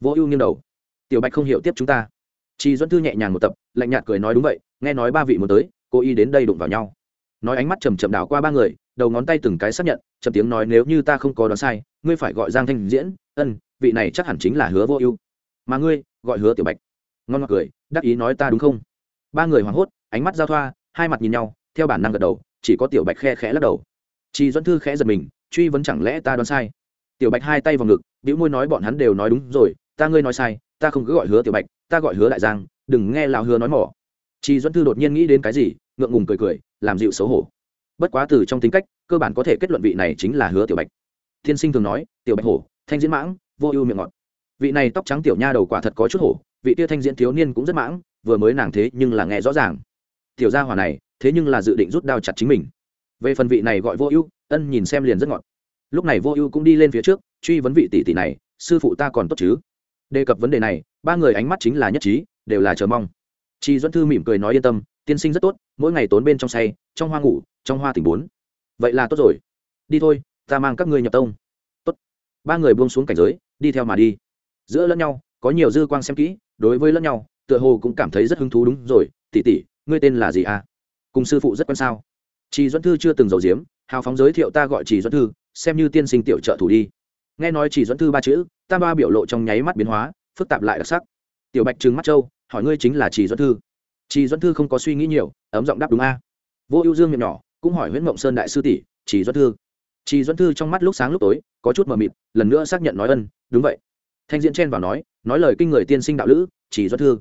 S1: vô ưu nghiêng đầu. Tiểu bạch không hiểu tiếp chúng ta. Chị dẫn thư nhẹ nhàng một tập, lạnh nhạt cười nói đúng vậy, nghe nói ba vị muốn tới, cố ý đến đây đụng vào nhau. Nói ánh mắt chầm chậm đảo qua ba người, đầu ngón tay từng cái xác nhận, chậm tiếng nói nếu như ta không có đoán sai, ngươi phải gọi giang thanh diễn, ân, vị này chắc hẳn chính là hứa vô ưu mà ngươi gọi hứa tiểu bạch ngon ngọt cười, đắc ý nói ta đúng không? Ba người hoảng hốt, ánh mắt giao thoa, hai mặt nhìn nhau, theo bản năng gật đầu, chỉ có tiểu bạch khe khẽ lắc đầu. Chị doãn thư khẽ giật mình, truy vấn chẳng lẽ ta đoán sai? Tiểu bạch hai tay vào ngực, bĩu môi nói bọn hắn đều nói đúng rồi, ta ngươi nói sai, ta không cứ gọi hứa tiểu bạch, ta gọi hứa đại giang, đừng nghe lào hứa nói mỏ. Chị doãn thư đột nhiên nghĩ đến cái gì, ngượng ngùng cười cười, làm dịu xấu hổ. Bất quá từ trong tính cách, cơ bản có thể kết luận vị này chính là hứa tiểu bạch. Thiên sinh thường nói, tiểu bạch hổ, thanh diễn mãng, vô ưu miệng ngọt vị này tóc trắng tiểu nha đầu quả thật có chút hổ, vị tia thanh diễn thiếu niên cũng rất mãng, vừa mới nàng thế nhưng là nghe rõ ràng. Tiểu gia hỏa này, thế nhưng là dự định rút đao chặt chính mình. Về phần vị này gọi vô ưu, ân nhìn xem liền rất ngọt. Lúc này vô ưu cũng đi lên phía trước, truy vấn vị tỷ tỷ này, sư phụ ta còn tốt chứ? Đề cập vấn đề này, ba người ánh mắt chính là nhất trí, đều là chờ mong. Chị duẫn thư mỉm cười nói yên tâm, tiên sinh rất tốt, mỗi ngày tốn bên trong say, trong hoa ngủ, trong hoa tỉnh bốn. Vậy là tốt rồi. Đi thôi, ta mang các ngươi nhập tông. Tốt. Ba người buông xuống cảnh giới, đi theo mà đi giữa lẫn nhau, có nhiều dư quang xem kỹ, đối với lẫn nhau, tựa hồ cũng cảm thấy rất hứng thú đúng rồi, tỷ tỷ, ngươi tên là gì à? Cùng sư phụ rất quan sao? Chị duẫn thư chưa từng giàu diếm hào phóng giới thiệu ta gọi chị duẫn thư, xem như tiên sinh tiểu trợ thủ đi. Nghe nói chỉ duẫn thư ba chữ, tam ba biểu lộ trong nháy mắt biến hóa, phức tạp lại đặc sắc. Tiểu bạch trừng mắt châu, hỏi ngươi chính là chỉ duẫn thư. Chỉ duẫn thư không có suy nghĩ nhiều, ấm giọng đáp đúng a. Vô ưu dương miệng nhỏ, cũng hỏi nguyễn mộng sơn đại sư tỷ chỉ duẫn thư? Chỉ duẫn thư trong mắt lúc sáng lúc tối, có chút mờ mịt, lần nữa xác nhận nói ân, đúng vậy thanh diễn chen vào nói nói lời kinh người tiên sinh đạo lữ chỉ duẫn thư.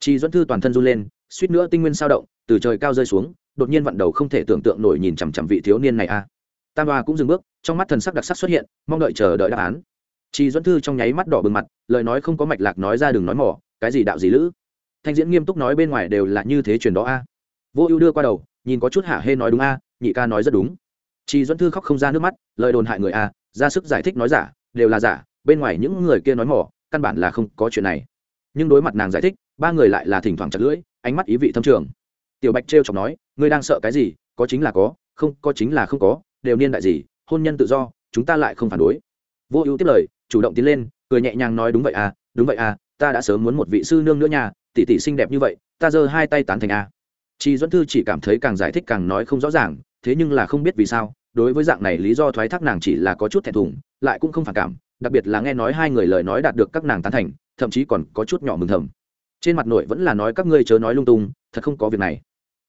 S1: Chỉ duẫn thư toàn thân run lên, suýt nữa tinh nguyên sao động, từ trời cao rơi xuống, đột nhiên vặn đầu không thể tưởng tượng nổi nhìn chằm chằm vị thiếu niên này a. Tam ba cũng dừng bước, trong mắt thần sắc đặc sắc xuất hiện, mong đợi chờ đợi đáp án. Chỉ duẫn thư trong nháy mắt đỏ bừng mặt, lời nói không có mạch lạc nói ra đừng nói mỏ, cái gì đạo gì lữ. Thanh diễn nghiêm túc nói bên ngoài đều là như thế truyền đó a. Vô ưu đưa qua đầu, nhìn có chút hạ hê nói đúng a, nhị ca nói rất đúng. Chị duẫn thư khóc không ra nước mắt, lời đồn hại người a, ra sức giải thích nói giả, đều là giả bên ngoài những người kia nói mỏ căn bản là không có chuyện này. Nhưng đối mặt nàng giải thích ba người lại là thỉnh thoảng chặt lưỡi ánh mắt ý vị thâm trường. Tiểu bạch trêu chọc nói ngươi đang sợ cái gì? Có chính là có không có chính là không có đều niên đại gì hôn nhân tự do chúng ta lại không phản đối. Vô ưu tiếp lời chủ động tiến lên cười nhẹ nhàng nói đúng vậy à đúng vậy à ta đã sớm muốn một vị sư nương nữa nhà, tỷ tỷ xinh đẹp như vậy ta giơ hai tay tán thành à. chị duẫn thư chỉ cảm thấy càng giải thích càng nói không rõ ràng thế nhưng là không biết vì sao đối với dạng này lý do thoái thác nàng chỉ là có chút thẹn thùng lại cũng không phản cảm đặc biệt là nghe nói hai người lời nói đạt được các nàng tán thành, thậm chí còn có chút nhỏ mừng thầm. Trên mặt nội vẫn là nói các ngươi chớ nói lung tung, thật không có việc này.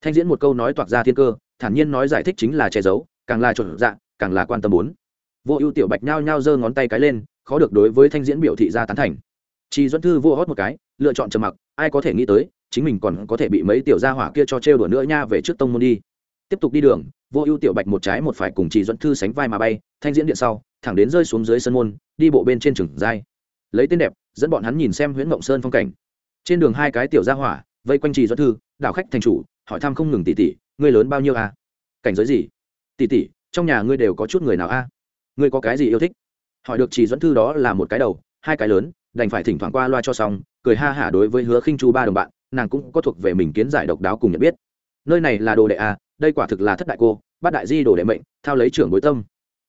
S1: Thanh diễn một câu nói toạc ra thiên cơ, thản nhiên nói giải thích chính là che giấu, càng là trộn dạ càng là quan tâm bốn. Vô ưu tiểu bạch nhao nhao giơ ngón tay cái lên, khó được đối với thanh diễn biểu thị ra tán thành. Chị duẫn thư vô hót một cái, lựa chọn trầm mặc, ai có thể nghĩ tới, chính mình còn có thể bị mấy tiểu gia hỏa kia cho trêu đùa nữa nha về trước tông môn đi. Tiếp tục đi đường, vô ưu tiểu bạch một trái một phải cùng chị duẫn thư sánh vai mà bay, thanh diễn điện sau, thẳng đến rơi xuống dưới sân môn đi bộ bên trên trường giai. Lấy tên đẹp, dẫn bọn hắn nhìn xem huyễn mộng sơn phong cảnh. Trên đường hai cái tiểu gia hỏa, vây quanh trì do thư, đảo khách thành chủ, hỏi thăm không ngừng tỷ tỷ ngươi lớn bao nhiêu à? Cảnh giới gì? Tỷ tỷ trong nhà ngươi đều có chút người nào a ngươi có cái gì yêu thích? Hỏi được chỉ dẫn thư đó là một cái đầu, hai cái lớn, đành phải thỉnh thoảng qua loa cho xong, cười ha hả đối với hứa khinh chu ba đồng bạn, nàng cũng có thuộc về mình kiến giải độc đáo cùng nhận biết. Nơi này là đồ đệ a đây quả thực là thất đại cô, bát đại di đồ đệ mệnh, thao lấy trưởng bối tâm.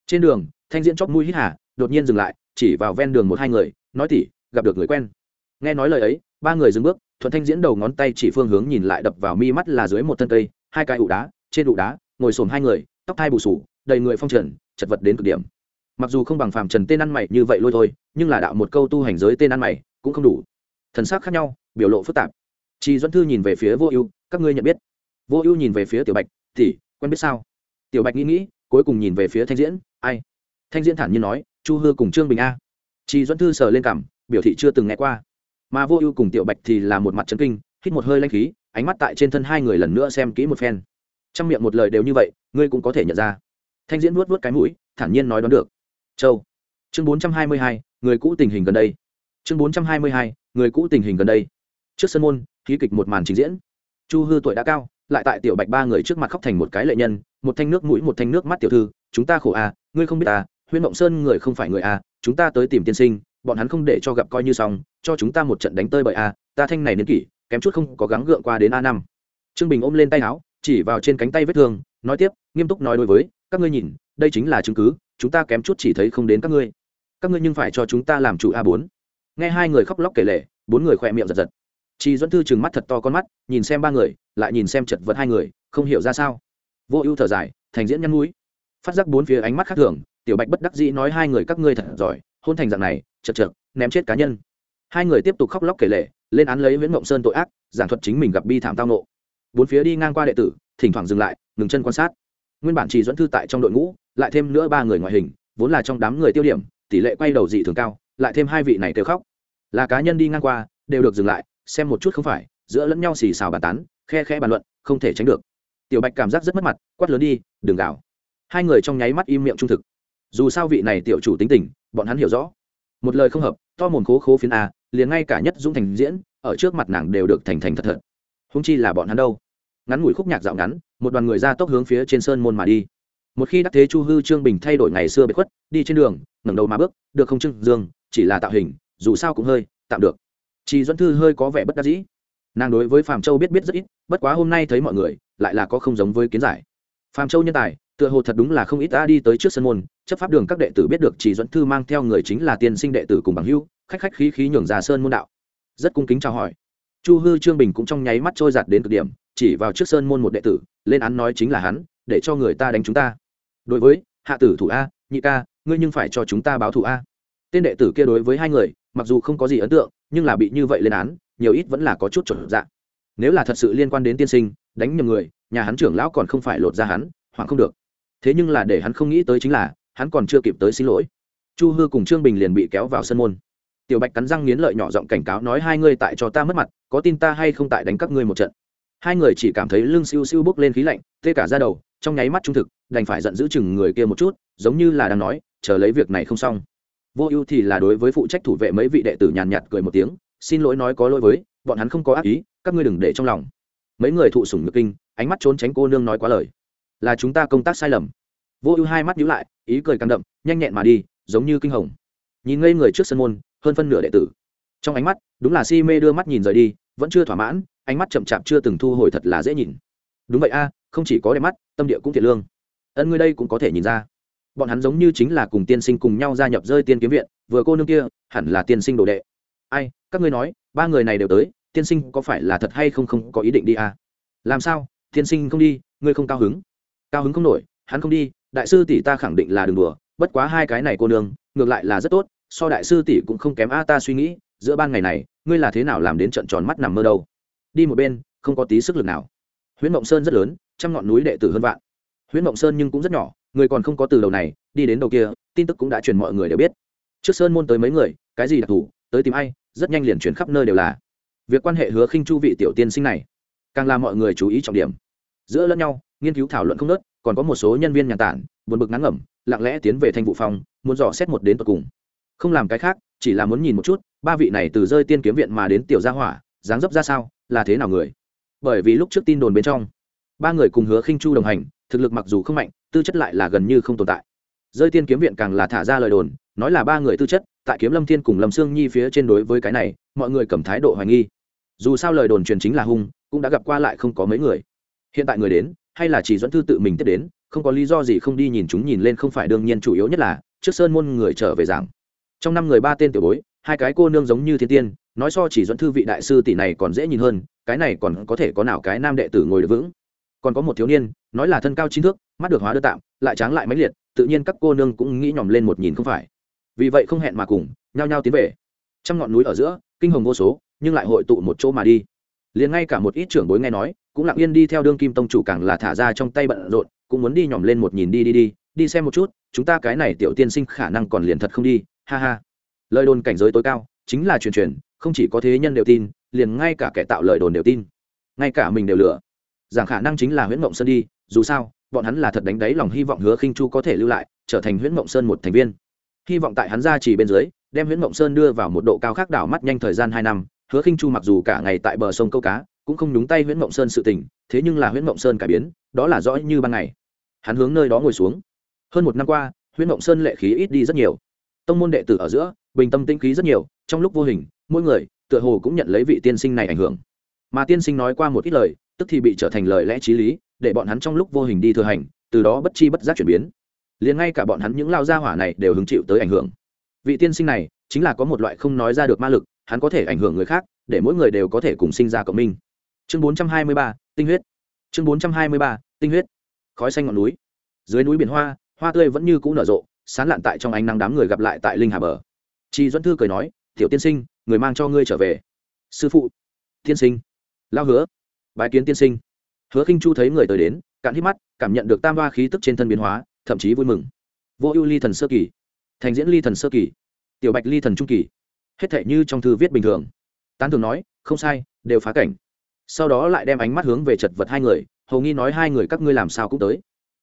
S1: Trên đường, thanh diễn chóp mũi hít hà đột nhiên dừng lại, chỉ vào ven đường một hai người, nói tỉ, gặp được người quen. Nghe nói lời ấy, ba người dừng bước, thuận thanh diễn đầu ngón tay chỉ phương hướng nhìn lại đập vào mi mắt là dưới một thân cây, hai cái ụ đá, trên ụ đá, ngồi xổm hai người, tóc thai bù sù, đầy người phong trần, chật vật đến cực điểm. Mặc dù không bằng phàm trần tên ăn mày như vậy lôi thôi, nhưng là đạo một câu tu hành giới tên ăn mày cũng không đủ. Thần sắc khác nhau, biểu lộ phức tạp. Chị duẫn thư nhìn về phía vô ưu, các ngươi nhận biết. Vô ưu nhìn về phía tiểu bạch thì quen biết sao? Tiểu bạch nghĩ nghĩ, cuối cùng nhìn về phía thanh diễn, ai? Thanh diễn thản nhiên nói chu hư cùng trương bình a. Chị duẫn thư sờ lên cảm, biểu thị chưa từng nghe qua. Mà vô ưu cùng tiểu bạch thì là một mặt trấn kinh, hít một hơi lanh khí, ánh mắt tại trên thân hai người lần nữa xem kỹ một phen. Trong miệng một lời đều như vậy, ngươi cũng có thể nhận ra. Thanh diễn nuốt nuốt cái mũi, thản nhiên nói đoán được. Châu. Chương bốn trăm hai mươi hai, người cũ tình hình gần đây. Chương bốn trăm hai mươi hai, người cũ tình hình gần đây. Trước sân môn khí kịch một màn trình diễn. Chu hư tuổi đã cao, lại tại tiểu bạch ba người trước mặt khóc thành một cái lệ nhân, một thanh nước mũi, một thanh nước mắt tiểu thư, chúng ta khổ à ngươi không biết à huyên mộng sơn người không phải người a, chúng ta tới tìm tiên sinh bọn hắn không để cho gặp coi như xong cho chúng ta một trận đánh tơi bời a. ta thanh này niên kỷ kém chút không có gắng gượng qua đến a năm. Trương bình ôm lên tay áo chỉ vào trên cánh tay vết thương nói tiếp nghiêm túc nói đối với các ngươi nhìn đây chính là chứng cứ chúng ta kém chút chỉ thấy không đến các ngươi. Các ngươi nhưng phải cho chúng ta làm chủ a bốn. Nghe hai người khóc lóc kể lể bốn người khỏe miệng giật giật. Chị dẫn thư chừng mắt thật to con mắt nhìn xem ba người lại nhìn xem chật vật hai người không hiểu ra sao. Vô ưu thở dài thành diễn nhăn mũi, phát giác bốn phía ánh mắt khác thường tiểu bạch bất đắc dĩ nói hai người các ngươi thật giỏi, hôn thành dạng này, chật chật ném chết cá nhân. Hai người tiếp tục khóc lóc kể lể, lên án lấy nguyễn mộng sơn tội ác, giảng thuật chính mình gặp bi thảm tao nộ bốn phía đi ngang qua đệ tử, thỉnh thoảng dừng lại, ngừng chân quan sát. Nguyên bản chỉ dẫn thư tại trong đội ngũ, lại thêm nữa ba người ngoại hình, vốn là trong đám người tiêu điểm, tỷ lệ quay đầu dị thường cao, lại thêm hai vị này kêu khóc. Là cá nhân đi ngang qua, đều được dừng lại, xem một chút không phải, giữa lẫn nhau xì xào bàn tán, khe khe bàn luận, không thể tránh được. Tiểu bạch cảm giác rất mất mặt, quát lớn đi, đừng gào. Hai người trong nháy mắt im miệng trung thực dù sao vị này tiểu chủ tính tình, bọn hắn hiểu rõ. Một lời không hợp, to mồn khố khố phiến a, liền ngay cả nhất dũng thành diễn, ở trước mặt nàng đều được thành thành thật thật. Húng chi là bọn hắn đâu? Ngắn ngủi khúc nhạc dạo ngắn, một đoàn người ra tốc hướng phía trên sơn môn mà đi. Một khi đắc thế chu hư trương bình thay đổi ngày xưa bị khuất, đi trên đường, ngẩng đầu mà bước, được không trưng dương, chỉ là tạo hình, dù sao cũng hơi, tạm được. Chị duẫn thư hơi có vẻ bất đắc dĩ. Nàng đối với phạm châu biết biết rất ít, bất quá hôm nay thấy mọi người, lại là có không giống với kiến giải. Phạm châu nhân tài tựa hồ thật đúng là không ít đã đi tới trước sân môn, chấp pháp đường các đệ tử biết được chỉ dẫn thư mang theo người chính là tiên sinh đệ tử cùng bằng hưu khách khách khí khí nhường ra sơn môn đạo. Rất cung kính chào hỏi. Chu hư trương bình cũng trong nháy mắt trôi giạt đến cực điểm, chỉ vào trước sơn môn một đệ tử, lên án nói chính là hắn, để cho người ta đánh chúng ta. Đối với, hạ tử thủ a, nhị ca, ngươi nhưng phải cho chúng ta báo thủ a. Tên đệ tử kia đối với hai người, mặc dù không có gì ấn tượng, nhưng là bị như vậy lên án, nhiều ít vẫn là có chút chuẩn dạng. Nếu là thật sự liên quan đến tiên sinh, đánh nhầm người, nhà hắn trưởng lão còn không phải lột ra hắn, hoảng không được thế nhưng là để hắn không nghĩ tới chính là, hắn còn chưa kịp tới xin lỗi. Chu hư cùng trương bình liền bị kéo vào sân môn. Tiểu bạch cắn răng nghiến lợi nhỏ giọng cảnh cáo nói hai ngươi tại cho ta mất mặt, có tin ta hay không tại đánh các ngươi một trận. Hai người chỉ cảm thấy lưng siêu siêu bốc lên khí lạnh, tê cả ra đầu, trong nháy mắt trung thực, đành phải giận giữ chừng người kia một chút, giống như là đang nói, chờ lấy việc này không xong. Vô ưu thì là đối với phụ trách thủ vệ mấy vị đệ tử nhàn nhạt cười một tiếng, xin lỗi nói có lỗi với, bọn hắn không có ác ý, các ngươi đừng để trong lòng. Mấy người thụ sủng nhược kinh, ánh mắt trốn tránh cô nương nói quá lời là chúng ta công tác sai lầm. Vô ưu hai mắt nhíu lại, ý cười càng đậm, nhanh nhẹn mà đi, giống như kinh hồng. Nhìn ngây người trước sân môn, hơn phân nửa đệ tử. Trong ánh mắt, đúng là si mê đưa mắt nhìn rời đi, vẫn chưa thỏa mãn, ánh mắt chậm chạp chưa từng thu hồi thật là dễ nhìn. Đúng vậy a, không chỉ có đẹp mắt, tâm địa cũng thiệt lương. Ân ngươi đây cũng có thể nhìn ra. Bọn hắn giống như chính là cùng tiên sinh cùng nhau gia nhập rơi tiên kiếm viện, vừa cô nương kia, hẳn là tiên sinh đồ đệ. Ai, các ngươi nói, ba người này đều tới, tiên sinh có phải là thật hay không không có ý định đi à? Làm sao, tiên sinh không đi, ngươi không cao hứng? Cao hứng không nổi, hắn không đi, đại sư tỷ ta khẳng định là đường đùa, bất quá hai cái này cô nương, ngược lại là rất tốt, so đại sư tỷ cũng không kém a, ta suy nghĩ, giữa ban ngày này, ngươi là thế nào làm đến trận tròn mắt nằm mơ đâu? Đi một bên, không có tí sức lực nào. Huyễn mộng sơn rất lớn, trăm ngọn núi đệ tử hơn vạn. Huyễn mộng sơn nhưng cũng rất nhỏ, người còn không có từ đầu này, đi đến đầu kia, tin tức cũng đã truyền mọi người đều biết. Trước sơn môn tới mấy người, cái gì đặc thù, tới tìm ai, rất nhanh liền chuyển khắp nơi đều là. Việc quan hệ hứa khinh chu vị tiểu tiên sinh này, càng làm mọi người chú ý trọng điểm. Giữa lẫn nhau nghiên cứu thảo luận không nớt, còn có một số nhân viên nhà tản, buồn bực ngắn ngẩm, lặng lẽ tiến về thanh vụ phòng, muốn dò xét một đến tận cùng. Không làm cái khác, chỉ là muốn nhìn một chút, ba vị này từ rơi tiên kiếm viện mà đến tiểu gia hỏa, dáng dấp ra sao, là thế nào người? Bởi vì lúc trước tin đồn bên trong, ba người cùng hứa khinh chu đồng hành, thực lực mặc dù không mạnh, tư chất lại là gần như không tồn tại. Rơi tiên kiếm viện càng là thả ra lời đồn, nói là ba người tư chất, tại kiếm lâm thiên cùng lâm sương nhi phía trên đối với cái này, mọi người cầm thái độ hoài nghi. Dù sao lời đồn truyền chính là hung, cũng đã gặp qua lại không có mấy người. Hiện tại người đến hay là chỉ dẫn thư tự mình tiếp đến, không có lý do gì không đi nhìn chúng nhìn lên không phải đương nhiên chủ yếu nhất là, trước sơn môn người trở về giảng. Trong năm người ba tên tiểu bối, hai cái cô nương giống như thiên tiên, nói so chỉ dẫn thư vị đại sư tỷ này còn dễ nhìn hơn, cái này còn có thể có nào cái nam đệ tử ngồi được vững. Còn có một thiếu niên, nói là thân cao chín thước, mắt được hóa đưa tạm lại tráng lại mãnh liệt, tự nhiên các cô nương cũng nghĩ nhòm lên một nhìn không phải. Vì vậy không hẹn mà cùng, nhao nhao tiến về. Trăm ngọn núi ở giữa, kinh hồng vô số, nhưng lại hội tụ một chỗ mà đi liền ngay cả một ít trưởng bối nghe nói, cũng lặng yên đi theo đương kim tông chủ càng là thả ra trong tay bận rộn, cũng muốn đi nhòm lên một nhìn đi đi đi đi xem một chút, chúng ta cái này tiểu tiên sinh khả năng còn liền thật không đi, ha ha. Lời đồn cảnh giới tối cao, chính là truyền truyền, không chỉ có thế nhân đều tin, liền ngay cả kẻ tạo lời đồn đều tin. Ngay cả mình đều lựa rằng khả năng chính là huyễn mộng sơn đi, dù sao, bọn hắn là thật đánh đáy lòng hy vọng hứa khinh chu có thể lưu lại, trở thành huyễn mộng sơn một thành viên. Hy vọng tại hắn ra chỉ bên dưới, đem huyễn mộng sơn đưa vào một độ cao khác đảo mắt nhanh thời gian hai năm hứa khinh chu mặc dù cả ngày tại bờ sông câu cá, cũng không nhúng tay huyễn mộng sơn sự tình, thế nhưng là huyễn mộng sơn cải biến, đó là rõ như ban ngày. Hắn hướng nơi đó ngồi xuống. Hơn một năm qua, huyễn mộng sơn lệ khí ít đi rất nhiều. Tông môn đệ tử ở giữa, bình tâm tĩnh khí rất nhiều, trong lúc vô hình, mỗi người, tựa hồ cũng nhận lấy vị tiên sinh này ảnh hưởng. Mà tiên sinh nói qua một ít lời, tức thì bị trở thành lời lẽ t r í lý, để bọn hắn trong lúc vô hình đi thừa hành, từ đó bất chi bất giác chuyển biến. Liền ngay cả bọn hắn những lao gia hỏa này đều hứng chịu tới ảnh hưởng. Vị tiên sinh này, chính là có một loại không nói ra được ma lực hắn có thể ảnh hưởng người khác, để mỗi người đều có thể cùng sinh ra cộng minh. Chương bốn trăm hai mươi ba, tinh huyết. Chương bốn trăm hai mươi ba, tinh huyết. Khói xanh ngọn núi. Dưới núi biển hoa hoa tươi vẫn như cũ nở rộ, sán lạn tại trong ánh nắng đám người gặp lại tại linh hà bờ. Chị duẫn thư cười nói, tiểu tiên sinh, người mang cho ngươi trở về. Sư phụ. Tiên sinh. Lao hứa. Bài kiến tiên sinh. Hứa khinh chu thấy người tới đến, cạn hít mắt, cảm nhận được tam hoa khí tức trên thân biến hóa, thậm chí vui mừng. Vô ưu ly thần sơ kỳ. Thành diễn ly thần sơ kỳ. Tiểu bạch ly thần trung kỳ hết thể như trong thư viết bình thường. Tán thường nói, không sai, đều phá cảnh. Sau đó lại đem ánh mắt hướng về chật vật hai người, hầu nghi nói hai người các ngươi làm sao cũng tới.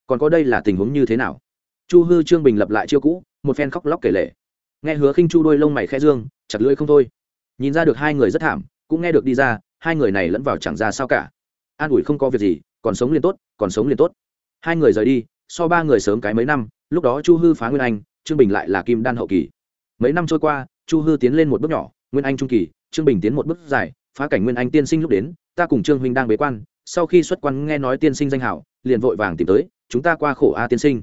S1: Còn có đây là tình huống như thế nào? Chu hư trương bình lập lại chiêu cũ, một phen khóc lóc kể lể. Nghe hứa khinh chu đôi lông mày khẽ dương, chặt lưỡi không thôi. Nhìn ra được hai người rất thảm, cũng nghe được đi ra, hai người này lẫn vào chẳng ra sao cả. An ủi không có việc gì, còn sống liền tốt, còn sống liền tốt. Hai người rời đi, so ba người sớm cái mấy năm, lúc đó chu hư phá nguyên anh, trương bình lại là kim đan hậu kỳ. Mấy năm trôi qua chu hư tiến lên một bước nhỏ, nguyên anh trung kỳ, trương bình tiến một bước dài, phá cảnh nguyên anh tiên sinh lúc đến, ta cùng trương huynh đang bế quan, sau khi xuất quan nghe nói tiên sinh danh hảo, liền vội vàng tìm tới, chúng ta qua khổ a tiên sinh.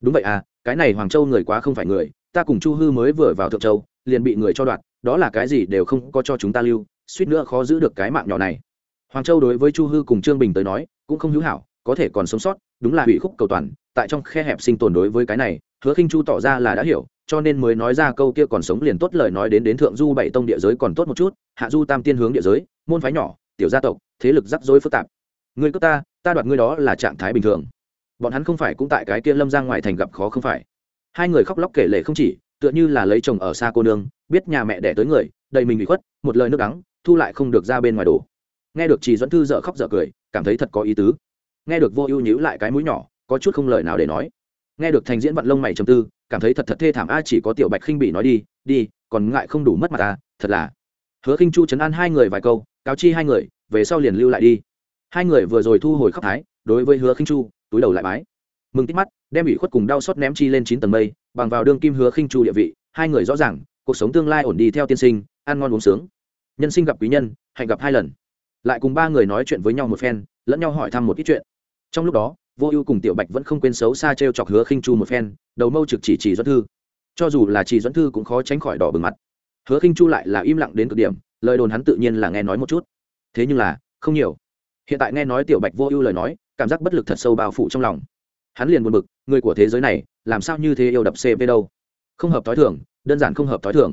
S1: Đúng vậy à cái này hoàng châu người quá không phải người, ta cùng chu hư mới vừa vào thượng châu, liền bị người cho đoạt, đó là cái gì đều không có cho chúng ta lưu, suýt nữa khó giữ được cái mạng nhỏ này. Hoàng châu đối với chu hư cùng trương bình tới nói, cũng không hữu hảo, có thể còn sống sót, đúng là hủy khúc cầu toàn, tại trong khe hẹp sinh tồn đối với cái này, hứa khinh chu tỏ ra là đã hiểu cho nên mới nói ra câu kia còn sống liền tốt lời nói đến đến thượng du bảy tông địa giới còn tốt một chút, hạ du tam tiên hướng địa giới, môn phái nhỏ, tiểu gia tộc, thế lực rắc rối phức tạp. Người cướp ta ta đoạt ngươi đó là trạng thái bình thường. Bọn hắn không phải cũng tại cái kia lâm giang ngoài thành gặp khó không phải. Hai người khóc lóc kể lể không chỉ, tựa như là lấy chồng ở xa cô nương, biết nhà mẹ đẻ tới người, đầy mình bị khuất, một lời nước đắng, thu lại không được ra bên ngoài đồ nghe được trì dẫn thư dợ khóc dợ cười, cảm thấy thật có ý tứ. Nghe được vô ưu nhíu lại cái mũi nhỏ, có chút không lời nào để nói nghe được thành diễn vận lông mày trầm tư, cảm thấy thật thật thê thảm, a, chỉ có tiểu bạch khinh bị nói đi đi, còn ngại không đủ mất mặt ta, thật là. Hứa khinh chu chấn an hai người vài câu, cáo chi hai người, về sau liền lưu lại đi. Hai người vừa rồi thu hồi khóc thái, đối với hứa khinh chu, túi đầu lại bái. Mừng tích mắt, đem ủy khuất cùng đau xót ném chi lên chín tầng mây, bằng vào đương kim hứa khinh chu địa vị, hai người rõ ràng, cuộc sống tương lai ổn đi theo tiên sinh, ăn ngon uống sướng. Nhân sinh gặp quý nhân, hạnh gặp hai lần. Lại cùng ba người nói chuyện với nhau một phen, lẫn nhau hỏi thăm một ít chuyện. Trong lúc đó vô ưu cùng tiểu bạch vẫn không quên xấu xa t r e o chọc hứa khinh chu một phen, đầu mâu trực chỉ chỉ dẫn thư. Cho dù là chỉ dẫn thư cũng khó tránh khỏi đỏ bừng mặt. Hứa khinh chu lại là im lặng đến cực điểm, lời đồn hắn tự nhiên là nghe nói một chút. Thế nhưng là, không nhiều. Hiện tại nghe nói tiểu bạch vô ưu lời nói, cảm giác bất lực thật sâu bao phủ trong lòng. Hắn liền buồn bực, người của thế giới này, làm sao như thế yêu đập cp đâu? Không hợp t h i thường, đơn giản không hợp t h i thường.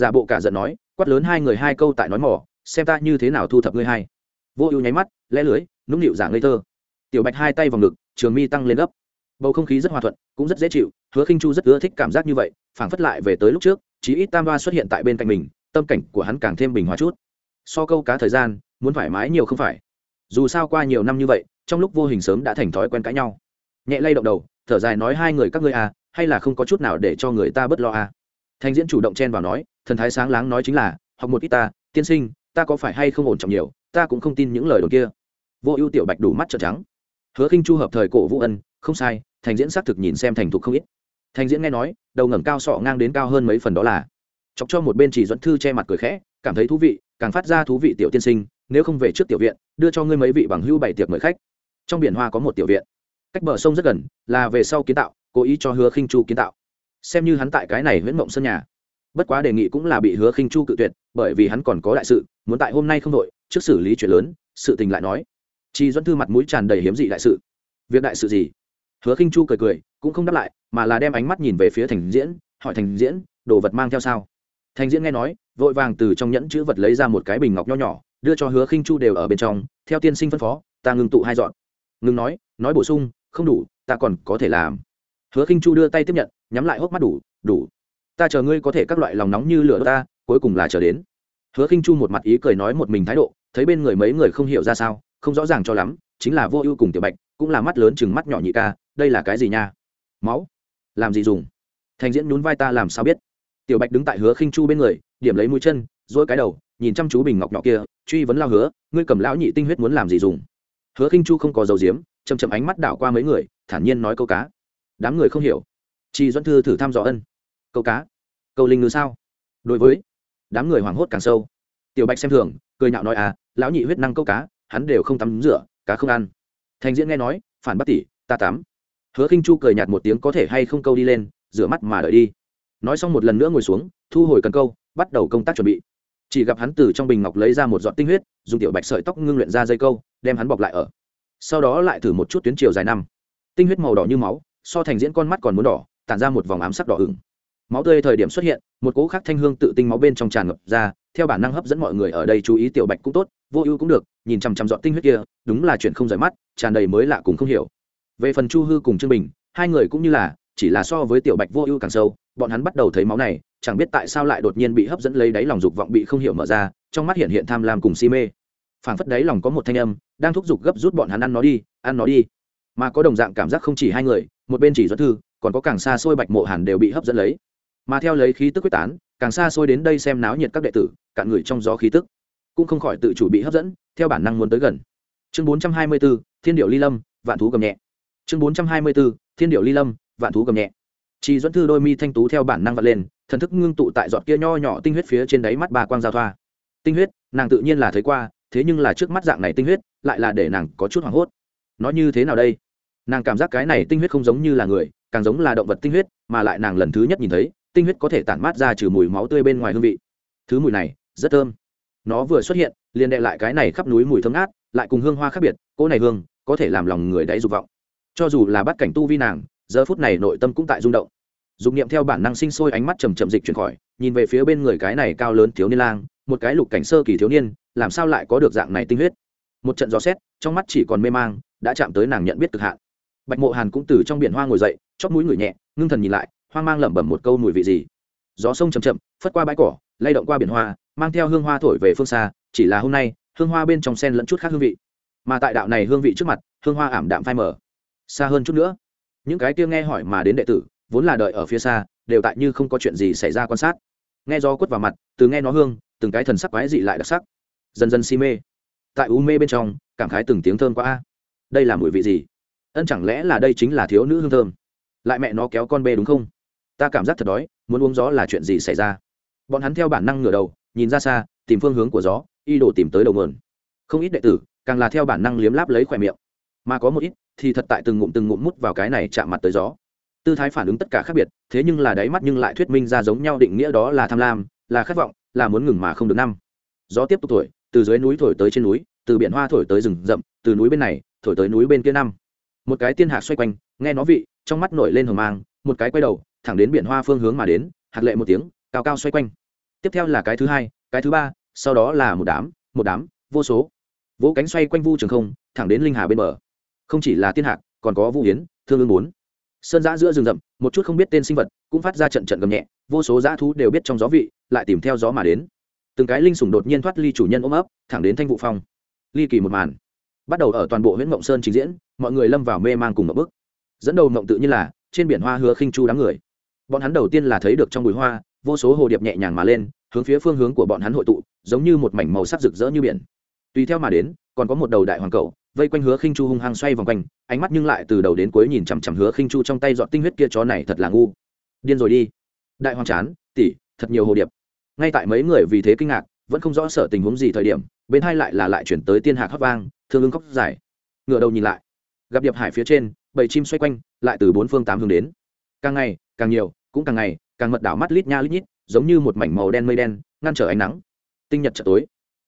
S1: Giả bộ cả giận nói, quát lớn hai người hai câu tại nói mỏ, xem ta như thế nào thu thập ngươi hay? vô ưu nháy mắt, lẽ lưới, nũng nịu giả ngây thơ tiểu bạch hai tay vào ngực, trường mi tăng lên gấp. Bầu không khí rất hòa thuận, cũng rất dễ chịu, hứa khinh chu rất ưa thích cảm giác như vậy, phảng phất lại về tới lúc trước, chí ít tam ba xuất hiện tại bên cạnh mình, tâm cảnh của hắn càng thêm bình hòa chút. So câu cá thời gian, muốn thoải mái nhiều không phải. Dù sao qua nhiều năm như vậy, trong lúc vô hình sớm đã thành thói quen cãi nhau. Nhẹ lay động đầu, thở dài nói hai người các ngươi à hay là không có chút nào để cho người ta bớt lo à. Thanh diễn chủ động chen vào nói, thần thái sáng láng nói chính là, học một ít ta, tiên sinh, ta có phải hay không ổn trọng nhiều, ta cũng không tin những lời đồn kia. Vô ưu tiểu bạch đủ mắt trợn trắng hứa khinh chu hợp thời cổ vũ ân, không sai, thành diễn xác thực nhìn xem thành thục không ít. Thành diễn nghe nói, đầu ngẩng cao sọ ngang đến cao hơn mấy phần đó là. Chọc cho một bên chỉ dẫn thư che mặt cười khẽ, cảm thấy thú vị, càng phát ra thú vị tiểu tiên sinh, nếu không về trước tiểu viện, đưa cho ngươi mấy vị bằng hữu bảy tiệc mời khách. Trong biển hoa có một tiểu viện. Cách bờ sông rất gần, là về sau kiến tạo, cố ý cho hứa khinh chu kiến tạo. Xem như hắn tại cái này huyễn mộng sân nhà. Bất quá đề nghị cũng là bị hứa khinh chu cự tuyệt, bởi vì hắn còn có đại sự, muốn tại hôm nay không đội trước xử lý chuyện lớn, sự tình lại nói chi dẫn thư mặt mũi tràn đầy hiếm dị đại sự. Việc đại sự gì? Hứa khinh chu cười cười, cũng không đáp lại, mà là đem ánh mắt nhìn về phía thành diễn, hỏi thành diễn, đồ vật mang theo sao? Thành diễn nghe nói, vội vàng từ trong nhẫn chữ vật lấy ra một cái bình ngọc nho nhỏ, đưa cho hứa khinh chu đều ở bên trong, theo tiên sinh phân phó, ta ngừng tụ hai dọn. Ngừng nói nói bổ sung, không đủ, ta còn có thể làm. Hứa khinh chu đưa tay tiếp nhận, nhắm lại hốc mắt đủ đủ. Ta chờ ngươi có thể các loại lòng nóng như lửa ta, cuối cùng là chờ đến. Hứa khinh chu một mặt ý cười nói một mình thái độ, thấy bên người mấy người không hiểu ra sao không rõ ràng cho lắm, chính là vô ưu cùng tiểu bạch, cũng là mắt lớn chừng mắt nhỏ nhị ca, đây là cái gì nha? Máu? Làm gì dùng? Thành diễn nhún vai ta làm sao biết? Tiểu bạch đứng tại hứa khinh chu bên người, điểm lấy mũi chân, dỗi cái đầu, nhìn chăm chú bình ngọc nhỏ kia, truy vấn lao hứa, ngươi cầm lão nhị tinh huyết muốn làm gì dùng? Hứa khinh chu không có dầu diếm chầm chậm ánh mắt đảo qua mấy người, thản nhiên nói câu cá. Đám người không hiểu. Chi doãn thư thử thăm dò ân. Câu cá. Câu linh ngư sao? Đối với đám người hoảng hốt càng sâu. Tiểu bạch xem thường, cười nhạo nói à lão nhị huyết năng câu cá hắn đều không tắm rửa, cá không ăn. Thành diễn nghe nói, phản bắt tỷ ta tắm. Hứa khinh chu cười nhạt một tiếng, có thể hay không câu đi lên, rửa mắt mà đợi đi. Nói xong một lần nữa ngồi xuống, thu hồi cần câu, bắt đầu công tác chuẩn bị. Chỉ gặp hắn từ trong bình ngọc lấy ra một giọt tinh huyết, dùng tiểu bạch sợi tóc ngưng luyện ra dây câu, đem hắn bọc lại ở. Sau đó lại thử một chút tuyến chiều dài năm. Tinh huyết màu đỏ như máu, so thành diễn con mắt còn muốn đỏ, tản ra một vòng ám sắc đỏ ửng. Máu tươi thời điểm xuất hiện, một cỗ khác thanh hương tự tinh máu bên trong tràn ngập ra theo bản năng hấp dẫn mọi người ở đây chú ý tiểu bạch cũng tốt, vô ưu cũng được, nhìn chằm chằm dọn tinh huyết kia, đúng là chuyện không rời mắt, tràn đầy mới lạ cùng không hiểu. Về phần chu hư cùng trương bình, hai người cũng như là, chỉ là so với tiểu bạch vô ưu càng sâu, bọn hắn bắt đầu thấy máu này, chẳng biết tại sao lại đột nhiên bị hấp dẫn lấy đáy lòng dục vọng bị không hiểu mở ra, trong mắt hiện hiện tham lam cùng si mê. Phảng phất đáy lòng có một thanh âm, đang thúc giục gấp rút bọn hắn ăn nó đi, ăn nó đi. Mà có đồng dạng cảm giác không chỉ hai người, một bên chỉ dẫn thư, còn có càng xa xôi bạch mộ hàn đều bị hấp dẫn lấy. Mà theo lấy khí tức quyết tán, càng xa xôi đến đây xem náo nhiệt các đệ tử cạn người trong gió khí tức, cũng không khỏi tự chủ bị hấp dẫn, theo bản năng muốn tới gần. Chương bốn trăm hai mươi bốn thiên điệu ly lâm, vạn thú gầm nhẹ. Chương bốn trăm hai mươi bốn thiên điệu ly lâm, vạn thú gầm nhẹ. Chỉ dẫn thư đôi mi thanh tú theo bản năng vặt lên, thần thức ngưng tụ tại giọt kia nho nhỏ tinh huyết phía trên đáy mắt ba quang giao thoa. Tinh huyết, nàng tự nhiên là thấy qua, thế nhưng là trước mắt dạng này tinh huyết, lại là để nàng có chút hoảng hốt. Nó như thế nào đây? Nàng cảm giác cái này tinh huyết không giống như là người, càng giống là động vật tinh huyết, mà lại nàng lần thứ nhất nhìn thấy, tinh huyết có thể tản mát ra trừ mùi máu tươi bên ngoài hương vị. Thứ mùi này rất thơm. Nó vừa xuất hiện, liền đệ lại cái này khắp núi mùi thơm ngát, lại cùng hương hoa khác biệt, cỗ này hương có thể làm lòng người đáy dục vọng. Cho dù là bắt cảnh tu vi nàng, giờ phút này nội tâm cũng tại rung động. Dục niệm theo bản năng sinh sôi ánh mắt chầm chậm dịch chuyển khỏi, nhìn về phía bên người cái này cao lớn thiếu niên lang, một cái lục cảnh sơ kỳ thiếu niên, làm sao lại có được dạng này tinh huyết? Một trận gió xét trong mắt chỉ còn mê mang, đã chạm tới nàng nhận biết cực hạn. Bạch mộ hàn cũng từ trong biển hoa ngồi dậy, chóp mũi người nhẹ, ngưng thần nhìn lại, hoang mang lẩm bẩm một câu mùi vị gì. Gió sông chầm chậm, phất qua bãi cỏ, lay động qua biển hoa mang theo hương hoa thổi về phương xa, chỉ là hôm nay, hương hoa bên trong sen lẫn chút khác hương vị. Mà tại đạo này hương vị trước mặt, hương hoa ảm đạm phai mờ. Xa hơn chút nữa. Những cái kia nghe hỏi mà đến đệ tử, vốn là đợi ở phía xa, đều tại như không có chuyện gì xảy ra quan sát. Nghe gió quất vào mặt, từ nghe nó hương, từng cái thần sắc quái dị lại đặc sắc. Dần dần si mê. Tại u mê bên trong, cảm khái từng tiếng thơm quá. A đây là mùi vị gì? Ân chẳng lẽ là đây chính là thiếu nữ hương thơm? Lại mẹ nó kéo con bê đúng không? Ta cảm giác thật đói, muốn uống gió là chuyện gì xảy ra? Bọn hắn theo bản năng ngửa đầu nhìn ra xa, tìm phương hướng của gió y đổ tìm tới đầu nguồn. Không ít đệ tử, càng là theo bản năng liếm láp lấy khỏe miệng. Mà có một ít, thì thật tại từng ngụm từng ngụm mút vào cái này chạm mặt tới gió. Tư thái phản ứng tất cả khác biệt, thế nhưng là đáy mắt nhưng lại thuyết minh ra giống nhau định nghĩa đó là tham lam, là khát vọng, là muốn ngừng mà không được năm. Gió tiếp tục thổi, từ dưới núi thổi tới trên núi, từ biển hoa thổi tới rừng rậm, từ núi bên này, thổi tới núi bên kia năm. Một cái tiên hạc xoay quanh, nghe nó vị, trong mắt nổi lên hờ mang, một cái quay đầu, thẳng đến biển hoa phương hướng mà đến hạt lệ một tiếng, cao cao xoay quanh tiếp theo là cái thứ hai, cái thứ ba, sau đó là một đám một đám, vô số. Vỗ cánh xoay quanh vu trường không, thẳng đến linh hà bên bờ. Không chỉ là tiên hạc, còn có vũ hiến thương ương bốn. Sơn giã giữa rừng rậm, một chút không biết tên sinh vật, cũng phát ra trận trận gầm nhẹ, vô số dã thú đều biết trong gió vị, lại tìm theo gió mà đến. Từng cái linh sủng đột nhiên thoát ly chủ nhân ôm ấp, thẳng đến thanh vụ phong. Ly kỳ một màn. Bắt đầu ở toàn bộ huyện mộng sơn trình diễn, mọi người lâm vào mê mang cùng một bức. Dẫn đầu mộng tự nhiên là, trên biển hoa hứa khinh chu đám người. Bọn hắn đầu tiên là thấy được trong bụi hoa vô số hồ điệp nhẹ nhàng mà lên, hướng phía phương hướng của bọn hắn hội tụ, giống như một mảnh màu sắc rực rỡ như biển. Tùy theo mà đến, còn có một đầu đại hoàng cầu vây quanh hứa khinh chu hung hăng xoay vòng quanh, ánh mắt nhưng lại từ đầu đến cuối nhìn chằm chằm hứa khinh chu trong tay dọn tinh huyết kia, chó này thật là ngu. Điên rồi đi. Đại hoàng chán, tỷ, thật nhiều hồ điệp. Ngay tại mấy người vì thế kinh ngạc, vẫn không rõ sở tình huống gì thời điểm, bên hai lại là lại chuyển tới tiên hạc hót vang, thương ứng khóc dài. Ngựa đầu nhìn lại, gặp điệp hải phía trên, bảy chim xoay quanh, lại từ bốn phương tám hướng đến. Càng ngày, càng nhiều, cũng càng ngày càng mật đảo mắt lít nha lít nhít, giống như một mảnh màu đen mây đen, ngăn trở ánh nắng. Tinh nhật chợ tối,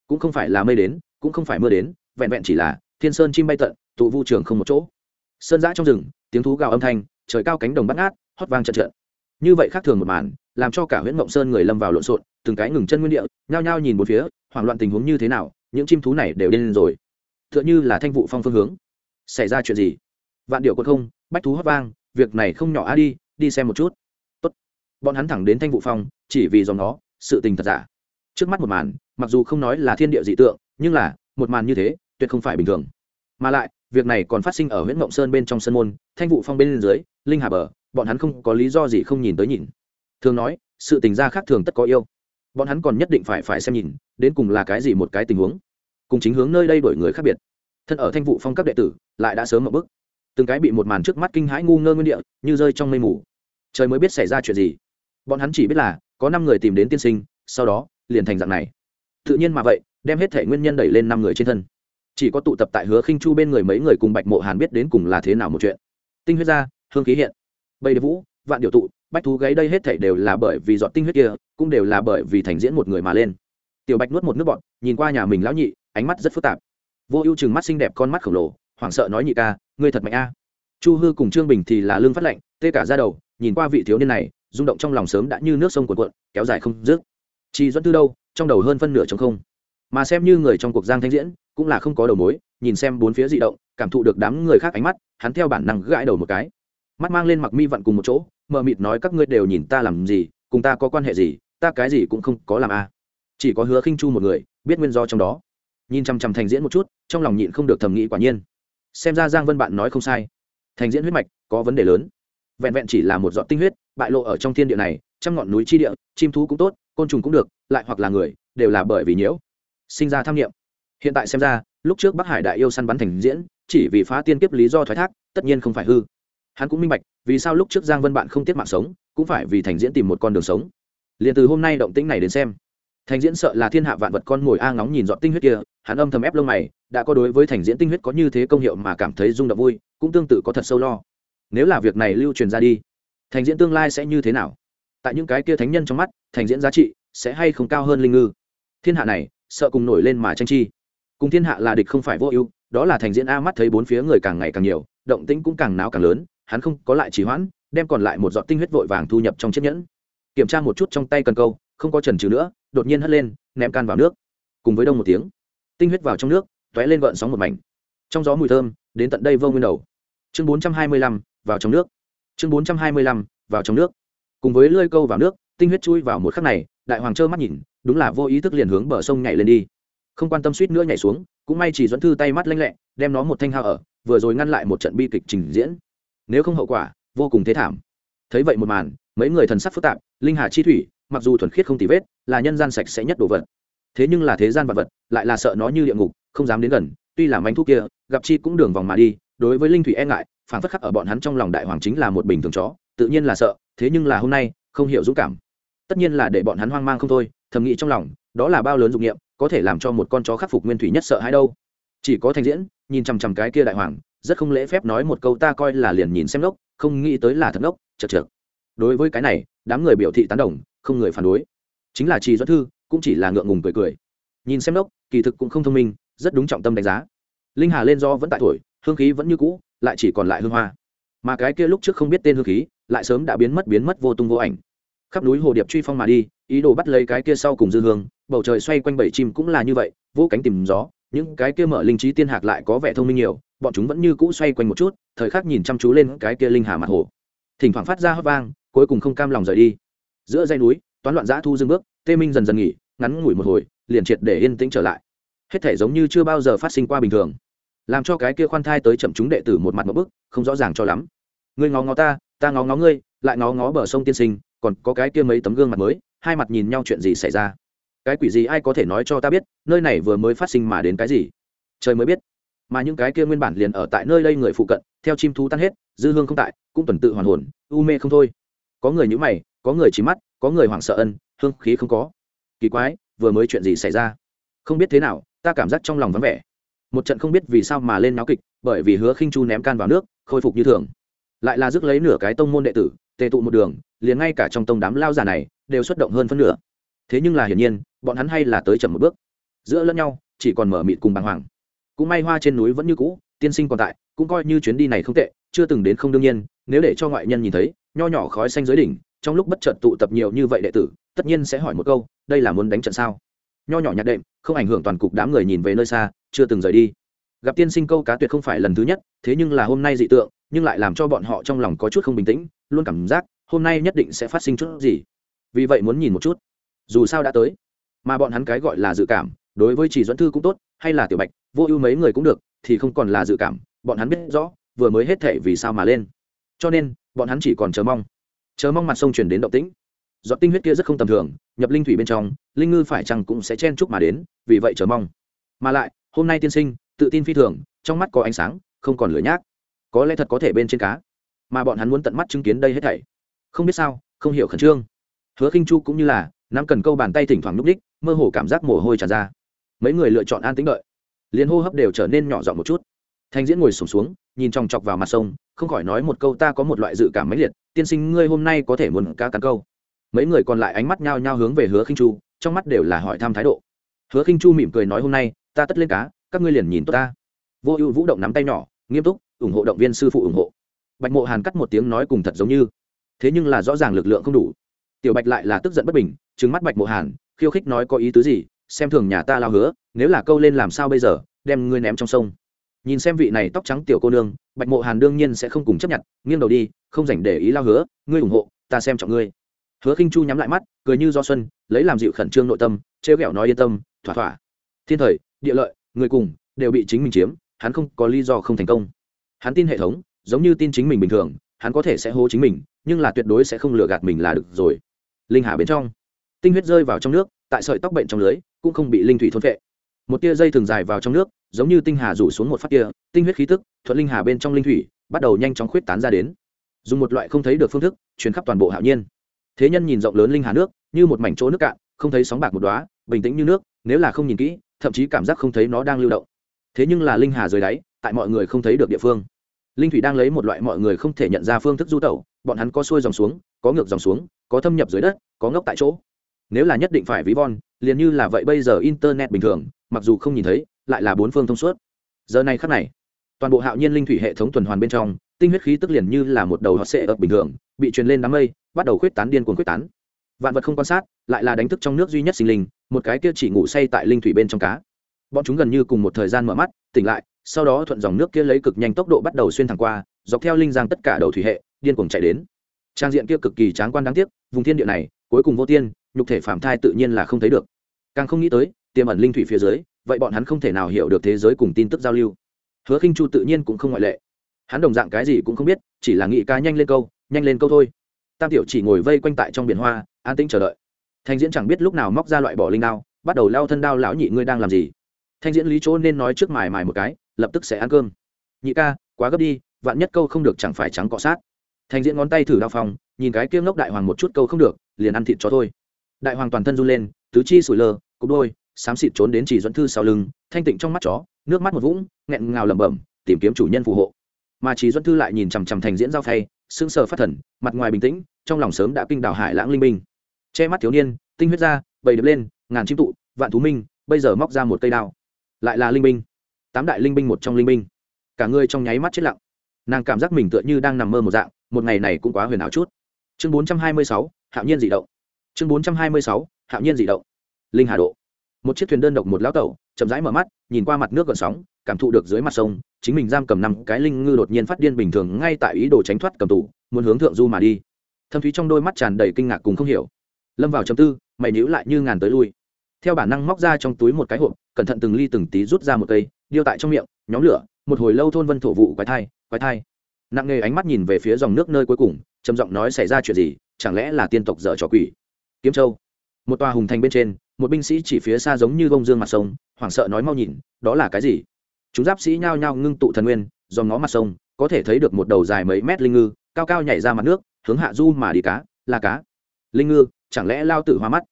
S1: cũng không phải là mây đến, cũng không phải mưa đến, vẹn vẹn chỉ là thiên sơn chim bay tận, tụ vu trường không một chỗ. Sơn giã trong rừng, tiếng thú gào âm thanh, trời cao cánh đồng bắt ngát, hót vang trận trận như vậy khác thường một màn, làm cho cả huyện mộng sơn người lâm vào lộn xộn, từng cái ngừng chân nguyên địa, nhao nhao nhìn một phía, hoảng loạn tình huống như thế nào, những chim thú này đều lên rồi. T h ư ợ n h ư là thanh vụ phong phương hướng. Xảy ra chuyện gì? Vạn điệu quân không, bách thú hót vang, việc này không nhỏ a, đi đi xem một chút bọn hắn thẳng đến thanh vụ phong, chỉ vì dòng nó, sự tình thật giả. Trước mắt một màn, mặc dù không nói là thiên địa dị tượng, nhưng là, một màn như thế, tuyệt không phải bình thường. Mà lại, việc này còn phát sinh ở huyện mộng sơn bên trong sân môn, thanh vụ phong bên dưới, linh hà bờ, bọn hắn không có lý do gì không nhìn tới nhìn. Thường nói, sự tình gia khác thường tất có yêu. Bọn hắn còn nhất định phải phải xem nhìn, đến cùng là cái gì một cái tình huống. Cùng chính hướng nơi đây đổi người khác biệt. Thân ở thanh vụ phong các đệ tử, lại đã sớm ở bức từng cái bị một màn trước mắt kinh hãi ngu ngơ nguyên địa, như rơi trong mây mù. Trời mới biết xảy ra chuyện gì bọn hắn chỉ biết là, có năm người tìm đến tiên sinh, sau đó, liền thành dạng này. Tự nhiên mà vậy, đem hết thể nguyên nhân đẩy lên năm người trên thân. Chỉ có tụ tập tại hứa khinh chu bên người mấy người cùng bạch mộ hàn biết đến cùng là thế nào một chuyện. Tinh huyết ra hương khí hiện. Bầy vũ, vạn điều tụ, bách thú gáy đây hết thể đều là bởi vì dọn tinh huyết kia, cũng đều là bởi vì thành diễn một người mà lên. Tiểu bạch nuốt một nước bọn nhìn qua nhà mình lão nhị, ánh mắt rất phức tạp. Vô ưu chừng mắt xinh đẹp con mắt khổng lồ, hoảng sợ nói nhị ca, ngươi thật mạnh a. Chu hư cùng trương bình thì là lương phát lệnh tê cả ra đầu, nhìn qua vị thiếu niên này rung động trong lòng sớm đã như nước sông cuộn cuộn, kéo dài không dứt. Chi dẫn tư đâu, trong đầu hơn phân nửa trong không. Mà xem như người trong cuộc giang thanh diễn, cũng là không có đầu mối, nhìn xem bốn phía di động, cảm thụ được đám người khác ánh mắt, hắn theo bản năng gãi đầu một cái. Mắt mang lên mặc mi vặn cùng một chỗ, mờ mịt nói các ngươi đều nhìn ta làm gì, cùng ta có quan hệ gì, ta cái gì cũng không có làm a chỉ có hứa khinh chu một người, biết nguyên do trong đó. Nhìn chằm chằm thành diễn một chút, trong lòng nhịn không được thầm nghĩ quả nhiên. Xem ra giang vân bạn nói không sai. Thành diễn huyết mạch, có vấn đề lớn vẹn vẹn chỉ là một giọt tinh huyết, bại lộ ở trong thiên địa này, trăm ngọn núi chi địa, chim thú cũng tốt, côn trùng cũng được, lại hoặc là người, đều là bởi vì nhiễu. Sinh ra tham nghiệm. Hiện tại xem ra, lúc trước bắc hải đại yêu săn bắn thành diễn, chỉ vì phá tiên kiếp lý do thoái thác, tất nhiên không phải hư. Hắn cũng minh bạch, vì sao lúc trước giang vân bạn không tiết mạng sống, cũng phải vì thành diễn tìm một con đường sống. Liền từ hôm nay động tĩnh này đến xem, thành diễn sợ là thiên hạ vạn vật con ngồi a ngóng nhìn dọn tinh huyết kia, hắn âm thầm ép lông mày, đã có đối với thành diễn tinh huyết có như thế công hiệu mà cảm thấy rung động vui, cũng tương tự có thật sâu lo nếu là việc này lưu truyền ra đi, thành diễn tương lai sẽ như thế nào? Tại những cái kia thánh nhân trong mắt, thành diễn giá trị sẽ hay không cao hơn linh ngư? Thiên hạ này, sợ cùng nổi lên mà tranh chi. Cùng thiên hạ là địch không phải vô ưu, đó là thành diễn a mắt thấy bốn phía người càng ngày càng nhiều, động tĩnh cũng càng náo càng lớn, hắn không có lại chỉ hoãn, đem còn lại một giọt tinh huyết vội vàng thu nhập trong chiếc nhẫn. Kiểm tra một chút trong tay cần câu, không có trần trừ nữa, đột nhiên hất lên, ném can vào nước. Cùng với đông một tiếng, tinh huyết vào trong nước t ó é lên gợn sóng một mảnh. Trong gió mùi thơm, đến tận đây vô nguyên đầu. Chương bốn trăm hai mươi lăm vào trong nước. Chương bốn trăm hai mươi lăm, vào trong nước. Cùng với lơi câu vào nước, tinh huyết chui vào một khắc này, đại hoàng trơ mắt nhìn, đúng là vô ý thức liền hướng bờ sông nhảy lên đi. Không quan tâm suýt nữa nhảy xuống, cũng may chỉ dẫn thư tay mắt lanh lẹ, đem nó một thanh hao ở, vừa rồi ngăn lại một trận bi kịch trình diễn. Nếu không hậu quả, vô cùng thế thảm. Thấy vậy một màn, mấy người thần sắc phức tạp, linh hà chi thủy, mặc dù thuần khiết không tì vết, là nhân gian sạch sẽ nhất đồ vật. Thế nhưng là thế gian vật vật, lại là sợ nó như địa ngục, không dám đến gần, tuy là mánh thuốc kia, gặp chi cũng đường vòng mà đi, đối với linh thủy e ngại phản phất khắc ở bọn hắn trong lòng đại hoàng chính là một bình thường chó, tự nhiên là sợ, thế nhưng là hôm nay, không hiểu dũng cảm. Tất nhiên là để bọn hắn hoang mang không thôi, thầm nghĩ trong lòng, đó là bao lớn dụng nghiệm có thể làm cho một con chó khắc phục nguyên thủy nhất sợ hãi đâu. Chỉ có thành diễn, nhìn chằm chằm cái kia đại hoàng, rất không lễ phép nói một câu ta coi là liền nhìn xem lốc không nghĩ tới là thật lốc chật chật đối với cái này, đám người biểu thị tán đồng, không người phản đối. Chính là trì doãn thư, cũng chỉ là ngượng ngùng cười cười. Nhìn xem lốc kỳ thực cũng không thông minh, rất đúng trọng tâm đánh giá. Linh hà lên do vẫn tại tuổi hương khí vẫn như cũ, lại chỉ còn lại hương hoa. Mà cái kia lúc trước không biết tên hương khí, lại sớm đã biến mất biến mất vô tung vô ảnh. Khắp núi hồ điệp truy phong mà đi, ý đồ bắt lấy cái kia sau cùng dư hương, bầu trời xoay quanh bảy chim cũng là như vậy, vô cánh tìm gió, những cái kia mở linh trí tiên hạc lại có vẻ thông minh nhiều, bọn chúng vẫn như cũ xoay quanh một chút, thời khắc nhìn chăm chú lên cái kia linh hà mặt hồ. Thỉnh thoảng phát ra hót vang, cuối cùng không cam lòng rời đi. Giữa dây núi, toán loạn giã thu dưng bước, tê minh dần dần nghỉ, ngắn ngủi một hồi, liền triệt để yên tĩnh trở lại. Hết thể giống như chưa bao giờ phát sinh qua bình thường làm cho cái kia khoan thai tới chậm chúng đệ tử một mặt một bức, không rõ ràng cho lắm. Ngươi ngó ngó ta ta ngó ngó ngươi, lại ngó ngó bờ sông tiên sinh, còn có cái kia mấy tấm gương mặt mới, hai mặt nhìn nhau chuyện gì xảy ra? Cái quỷ gì ai có thể nói cho ta biết, nơi này vừa mới phát sinh mà đến cái gì? Trời mới biết. Mà những cái kia nguyên bản liền ở tại nơi đây người phụ cận, theo chim thú tan hết, dư hương không tại, cũng tuần tự hoàn hồn, u mê không thôi. Có người nhữ mày, có người chỉ mắt, có người hoảng sợ ân, hương khí không có. Kỳ quái, vừa mới chuyện gì xảy ra? Không biết thế nào, ta cảm giác trong lòng vắng vẻ một trận không biết vì sao mà lên náo kịch, bởi vì hứa khinh chu ném can vào nước, khôi phục như thường. Lại là rước lấy nửa cái tông môn đệ tử, tề tụ một đường, liền ngay cả trong tông đám lao giả này đều xuất động hơn phân nửa. Thế nhưng là hiển nhiên, bọn hắn hay là tới chậm một bước. Giữa lẫn nhau, chỉ còn mở mịt cùng bàng hoàng. Cũng may hoa trên núi vẫn như cũ, tiên sinh còn tại, cũng coi như chuyến đi này không tệ, chưa từng đến không đương nhiên, nếu để cho ngoại nhân nhìn thấy, nho nhỏ khói xanh dưới đỉnh, trong lúc bất chợt tụ tập nhiều như vậy đệ tử, tất nhiên sẽ hỏi một câu, đây là muốn đánh trận sao? Nho nhỏ nhạc đệm, không ảnh hưởng toàn cục đám người nhìn về nơi xa, chưa từng rời đi. Gặp tiên sinh câu cá tuyệt không phải lần thứ nhất, thế nhưng là hôm nay dị tượng, nhưng lại làm cho bọn họ trong lòng có chút không bình tĩnh, luôn cảm giác hôm nay nhất định sẽ phát sinh chút gì. Vì vậy muốn nhìn một chút. Dù sao đã tới. Mà bọn hắn cái gọi là dự cảm, đối với chỉ dẫn thư cũng tốt, hay là tiểu bạch, vô ưu mấy người cũng được, thì không còn là dự cảm, bọn hắn biết rõ, vừa mới hết thể vì sao mà lên. Cho nên, bọn hắn chỉ còn chờ mong. Chờ mong mặt sông chuyển đến động tĩnh giọt tinh huyết kia rất không tầm thường nhập linh thủy bên trong linh ngư phải chăng cũng sẽ chen chúc mà đến vì vậy chờ mong. Mà lại hôm nay tiên sinh tự tin phi thường trong mắt có ánh sáng không còn lửa nhác. Có lẽ thật có thể bên trên cá. Mà bọn hắn muốn tận mắt chứng kiến đây hết thảy. Không biết sao không hiểu khẩn trương. Hứa khinh chu cũng như là nắm cần câu bàn tay thỉnh thoảng núp đích mơ hồ cảm giác mồ hôi tràn ra. Mấy người lựa chọn an tĩnh đợi. Liền hô hấp đều trở nên nhỏ giọng một chút. Thanh diễn ngồi sùng xuống, xuống nhìn chòng chọc vào mặt sông không khỏi nói một câu ta có một loại dự cảm mãnh liệt. Tiên sinh ngươi hôm nay có thể muốn cá cắn câu mấy người còn lại ánh mắt nhao nhao hướng về hứa khinh chu, trong mắt đều là hỏi thăm thái độ. Hứa khinh chu mỉm cười nói, hôm nay, ta tất lên cá, các ngươi liền nhìn tốt ta. Vô ưu vũ động nắm tay nhỏ, nghiêm túc, ủng hộ động viên sư phụ ủng hộ. Bạch mộ hàn cắt một tiếng nói cùng thật giống như. Thế nhưng là rõ ràng lực lượng không đủ. Tiểu bạch lại là tức giận bất bình trứng mắt bạch mộ hàn, khiêu khích nói, có ý tứ gì? Xem thường nhà ta lao hứa, nếu là câu lên làm sao bây giờ, đem ngươi ném trong sông. Nhìn xem vị này tóc trắng tiểu cô nương, bạch mộ hàn đương nhiên sẽ không cùng chấp nhận, nghiêng đầu đi, không dành để ý lao hứa, ngươi ủng hộ, ta xem trọng ngươi hứa khinh chu nhắm lại mắt, cười như do xuân, lấy làm dịu khẩn trương nội tâm, trêu ghẹo nói yên tâm, thỏa thỏa. Thiên thời, địa lợi, người cùng, đều bị chính mình chiếm, hắn không có lý do không thành công. Hắn tin hệ thống, giống như tin chính mình bình thường, hắn có thể sẽ hô chính mình, nhưng là tuyệt đối sẽ không lừa gạt mình là được rồi. Linh hà bên trong, tinh huyết rơi vào trong nước, tại sợi tóc bệnh trong lưới, cũng không bị linh thủy thôn vệ một tia dây thường dài vào trong nước, giống như tinh hà rủ xuống một phát tia tinh huyết khí tức, thuận linh hà bên trong linh thủy, bắt đầu nhanh chóng khuyết tán ra đến. Dùng một loại không thấy được phương thức, truyền khắp toàn bộ hạo nhiên thế nhân nhìn rộng lớn linh hà nước, như một mảnh chỗ nước cạn, không thấy sóng bạc một đoá bình tĩnh như nước, nếu là không nhìn kỹ, thậm chí cảm giác không thấy nó đang lưu động. Thế nhưng là linh hà dưới đáy, tại mọi người không thấy được địa phương. Linh thủy đang lấy một loại mọi người không thể nhận ra phương thức du tẩu, bọn hắn có xuôi dòng xuống, có ngược dòng xuống, có thâm nhập dưới đất, có ngốc tại chỗ. Nếu là nhất định phải ví von, liền như là vậy bây giờ internet bình thường, mặc dù không nhìn thấy, lại là bốn phương thông suốt. Giờ này khắc này, toàn bộ hạo nhiên linh thủy hệ thống tuần hoàn bên trong tinh huyết khí tức liền như là một đầu họ sệ ập bình thường, bị truyền lên đám mây, bắt đầu khuyết tán điên cuồng khuyết tán. Vạn vật không quan sát, lại là đánh thức trong nước duy nhất sinh linh, một cái kia chỉ ngủ say tại linh thủy bên trong cá. Bọn chúng gần như cùng một thời gian mở mắt, tỉnh lại, sau đó thuận dòng nước kia lấy cực nhanh tốc độ bắt đầu xuyên thẳng qua, dọc theo linh giang tất cả đầu thủy hệ, điên cuồng chạy đến. Trang diện kia cực kỳ tráng quan đáng tiếc, vùng thiên địa này, cuối cùng vô tiên, nhục thể phạm thai tự nhiên là không thấy được. Càng không nghĩ tới, tiềm ẩn linh thủy phía dưới, vậy bọn hắn không thể nào hiểu được thế giới cùng tin tức giao lưu. Hứa khinh chu tự nhiên cũng không ngoại lệ hắn đồng dạng cái gì cũng không biết, chỉ là nghĩ cá nhanh lên câu, nhanh lên câu thôi. Tam tiểu chỉ ngồi vây quanh tại trong biển hoa, an tĩnh chờ đợi. Thanh diễn chẳng biết lúc nào móc ra loại bỏ linh đao, bắt đầu lao thân đao lão nhị ngươi đang làm gì. Thanh diễn lý chỗ nên nói trước mài mài một cái, lập tức sẽ ăn cơm. Nhị ca, quá gấp đi, vạn nhất câu không được chẳng phải trắng cọ sát. Thanh diễn ngón tay thử đao phòng nhìn cái kia ngốc đại hoàng một chút câu không được, liền ăn thịt cho thôi. Đại hoàng toàn thân run lên, tứ chi sủi lơ, cục đôi, xám xịt trốn đến chỉ dẫn thư sau lưng, thanh tịnh trong mắt chó, nước mắt một vũng, nghẹn ngào lẩm bẩm, tìm kiếm chủ nhân phù hộ mà chỉ duẫn thư lại nhìn chằm chằm thành diễn giao phay, sững sờ phát thần, mặt ngoài bình tĩnh, trong lòng sớm đã kinh đảo hải lãng linh minh. Che mắt thiếu niên, tinh huyết ra bầy đập lên, ngàn chim tụ, vạn thú minh, bây giờ móc ra một cây đao. Lại là linh minh. tám đại linh minh một trong linh minh. cả người trong nháy mắt chết lặng. Nàng cảm giác mình tựa như đang nằm mơ một dạng, một ngày này cũng quá huyền ảo chút. Chương bốn trăm hai mươi sáu, hạo nhiên dị động. Chương bốn trăm hai mươi sáu, hạo nhiên dị động. Linh hà độ. Một chiếc thuyền đơn độc một lão tẩu chậm rãi mở mắt, nhìn qua mặt nước gợn sóng, cảm thụ được dưới mặt sông, chính mình giam cầm năm cái linh ngư đột nhiên phát điên bình thường ngay tại ý đồ tránh thoát cầm tủ muốn hướng thượng du mà đi. Thâm thúy trong đôi mắt tràn đầy kinh ngạc cùng không hiểu. Lâm vào chầm tư, mày nhữ lại như ngàn tới lui. Theo bản năng móc ra trong túi một cái hộp, cẩn thận từng ly từng tí rút ra một cây, điêu tại trong miệng, nhóm lửa, một hồi lâu thôn vân thổ vụ quái thai quái thai. Nặng nề ánh mắt nhìn về phía dòng nước nơi cuối cùng, trầm giọng nói xảy ra chuyện gì, chẳng lẽ là tiên tộc dở trò quỷ? Kiếm châu. Một tòa hùng thành bên trên, một binh sĩ chỉ phía xa giống như bông dương mặt sông hoảng sợ nói mau nhìn, đó là cái gì? Chúng giáp sĩ nhao nhao ngưng tụ thần nguyên, dòm ngó mặt sông, có thể thấy được một đầu dài mấy mét linh ngư, cao cao nhảy ra mặt nước, hướng hạ du mà đi cá, là cá. Linh ngư, chẳng lẽ lao tử hoa mắt?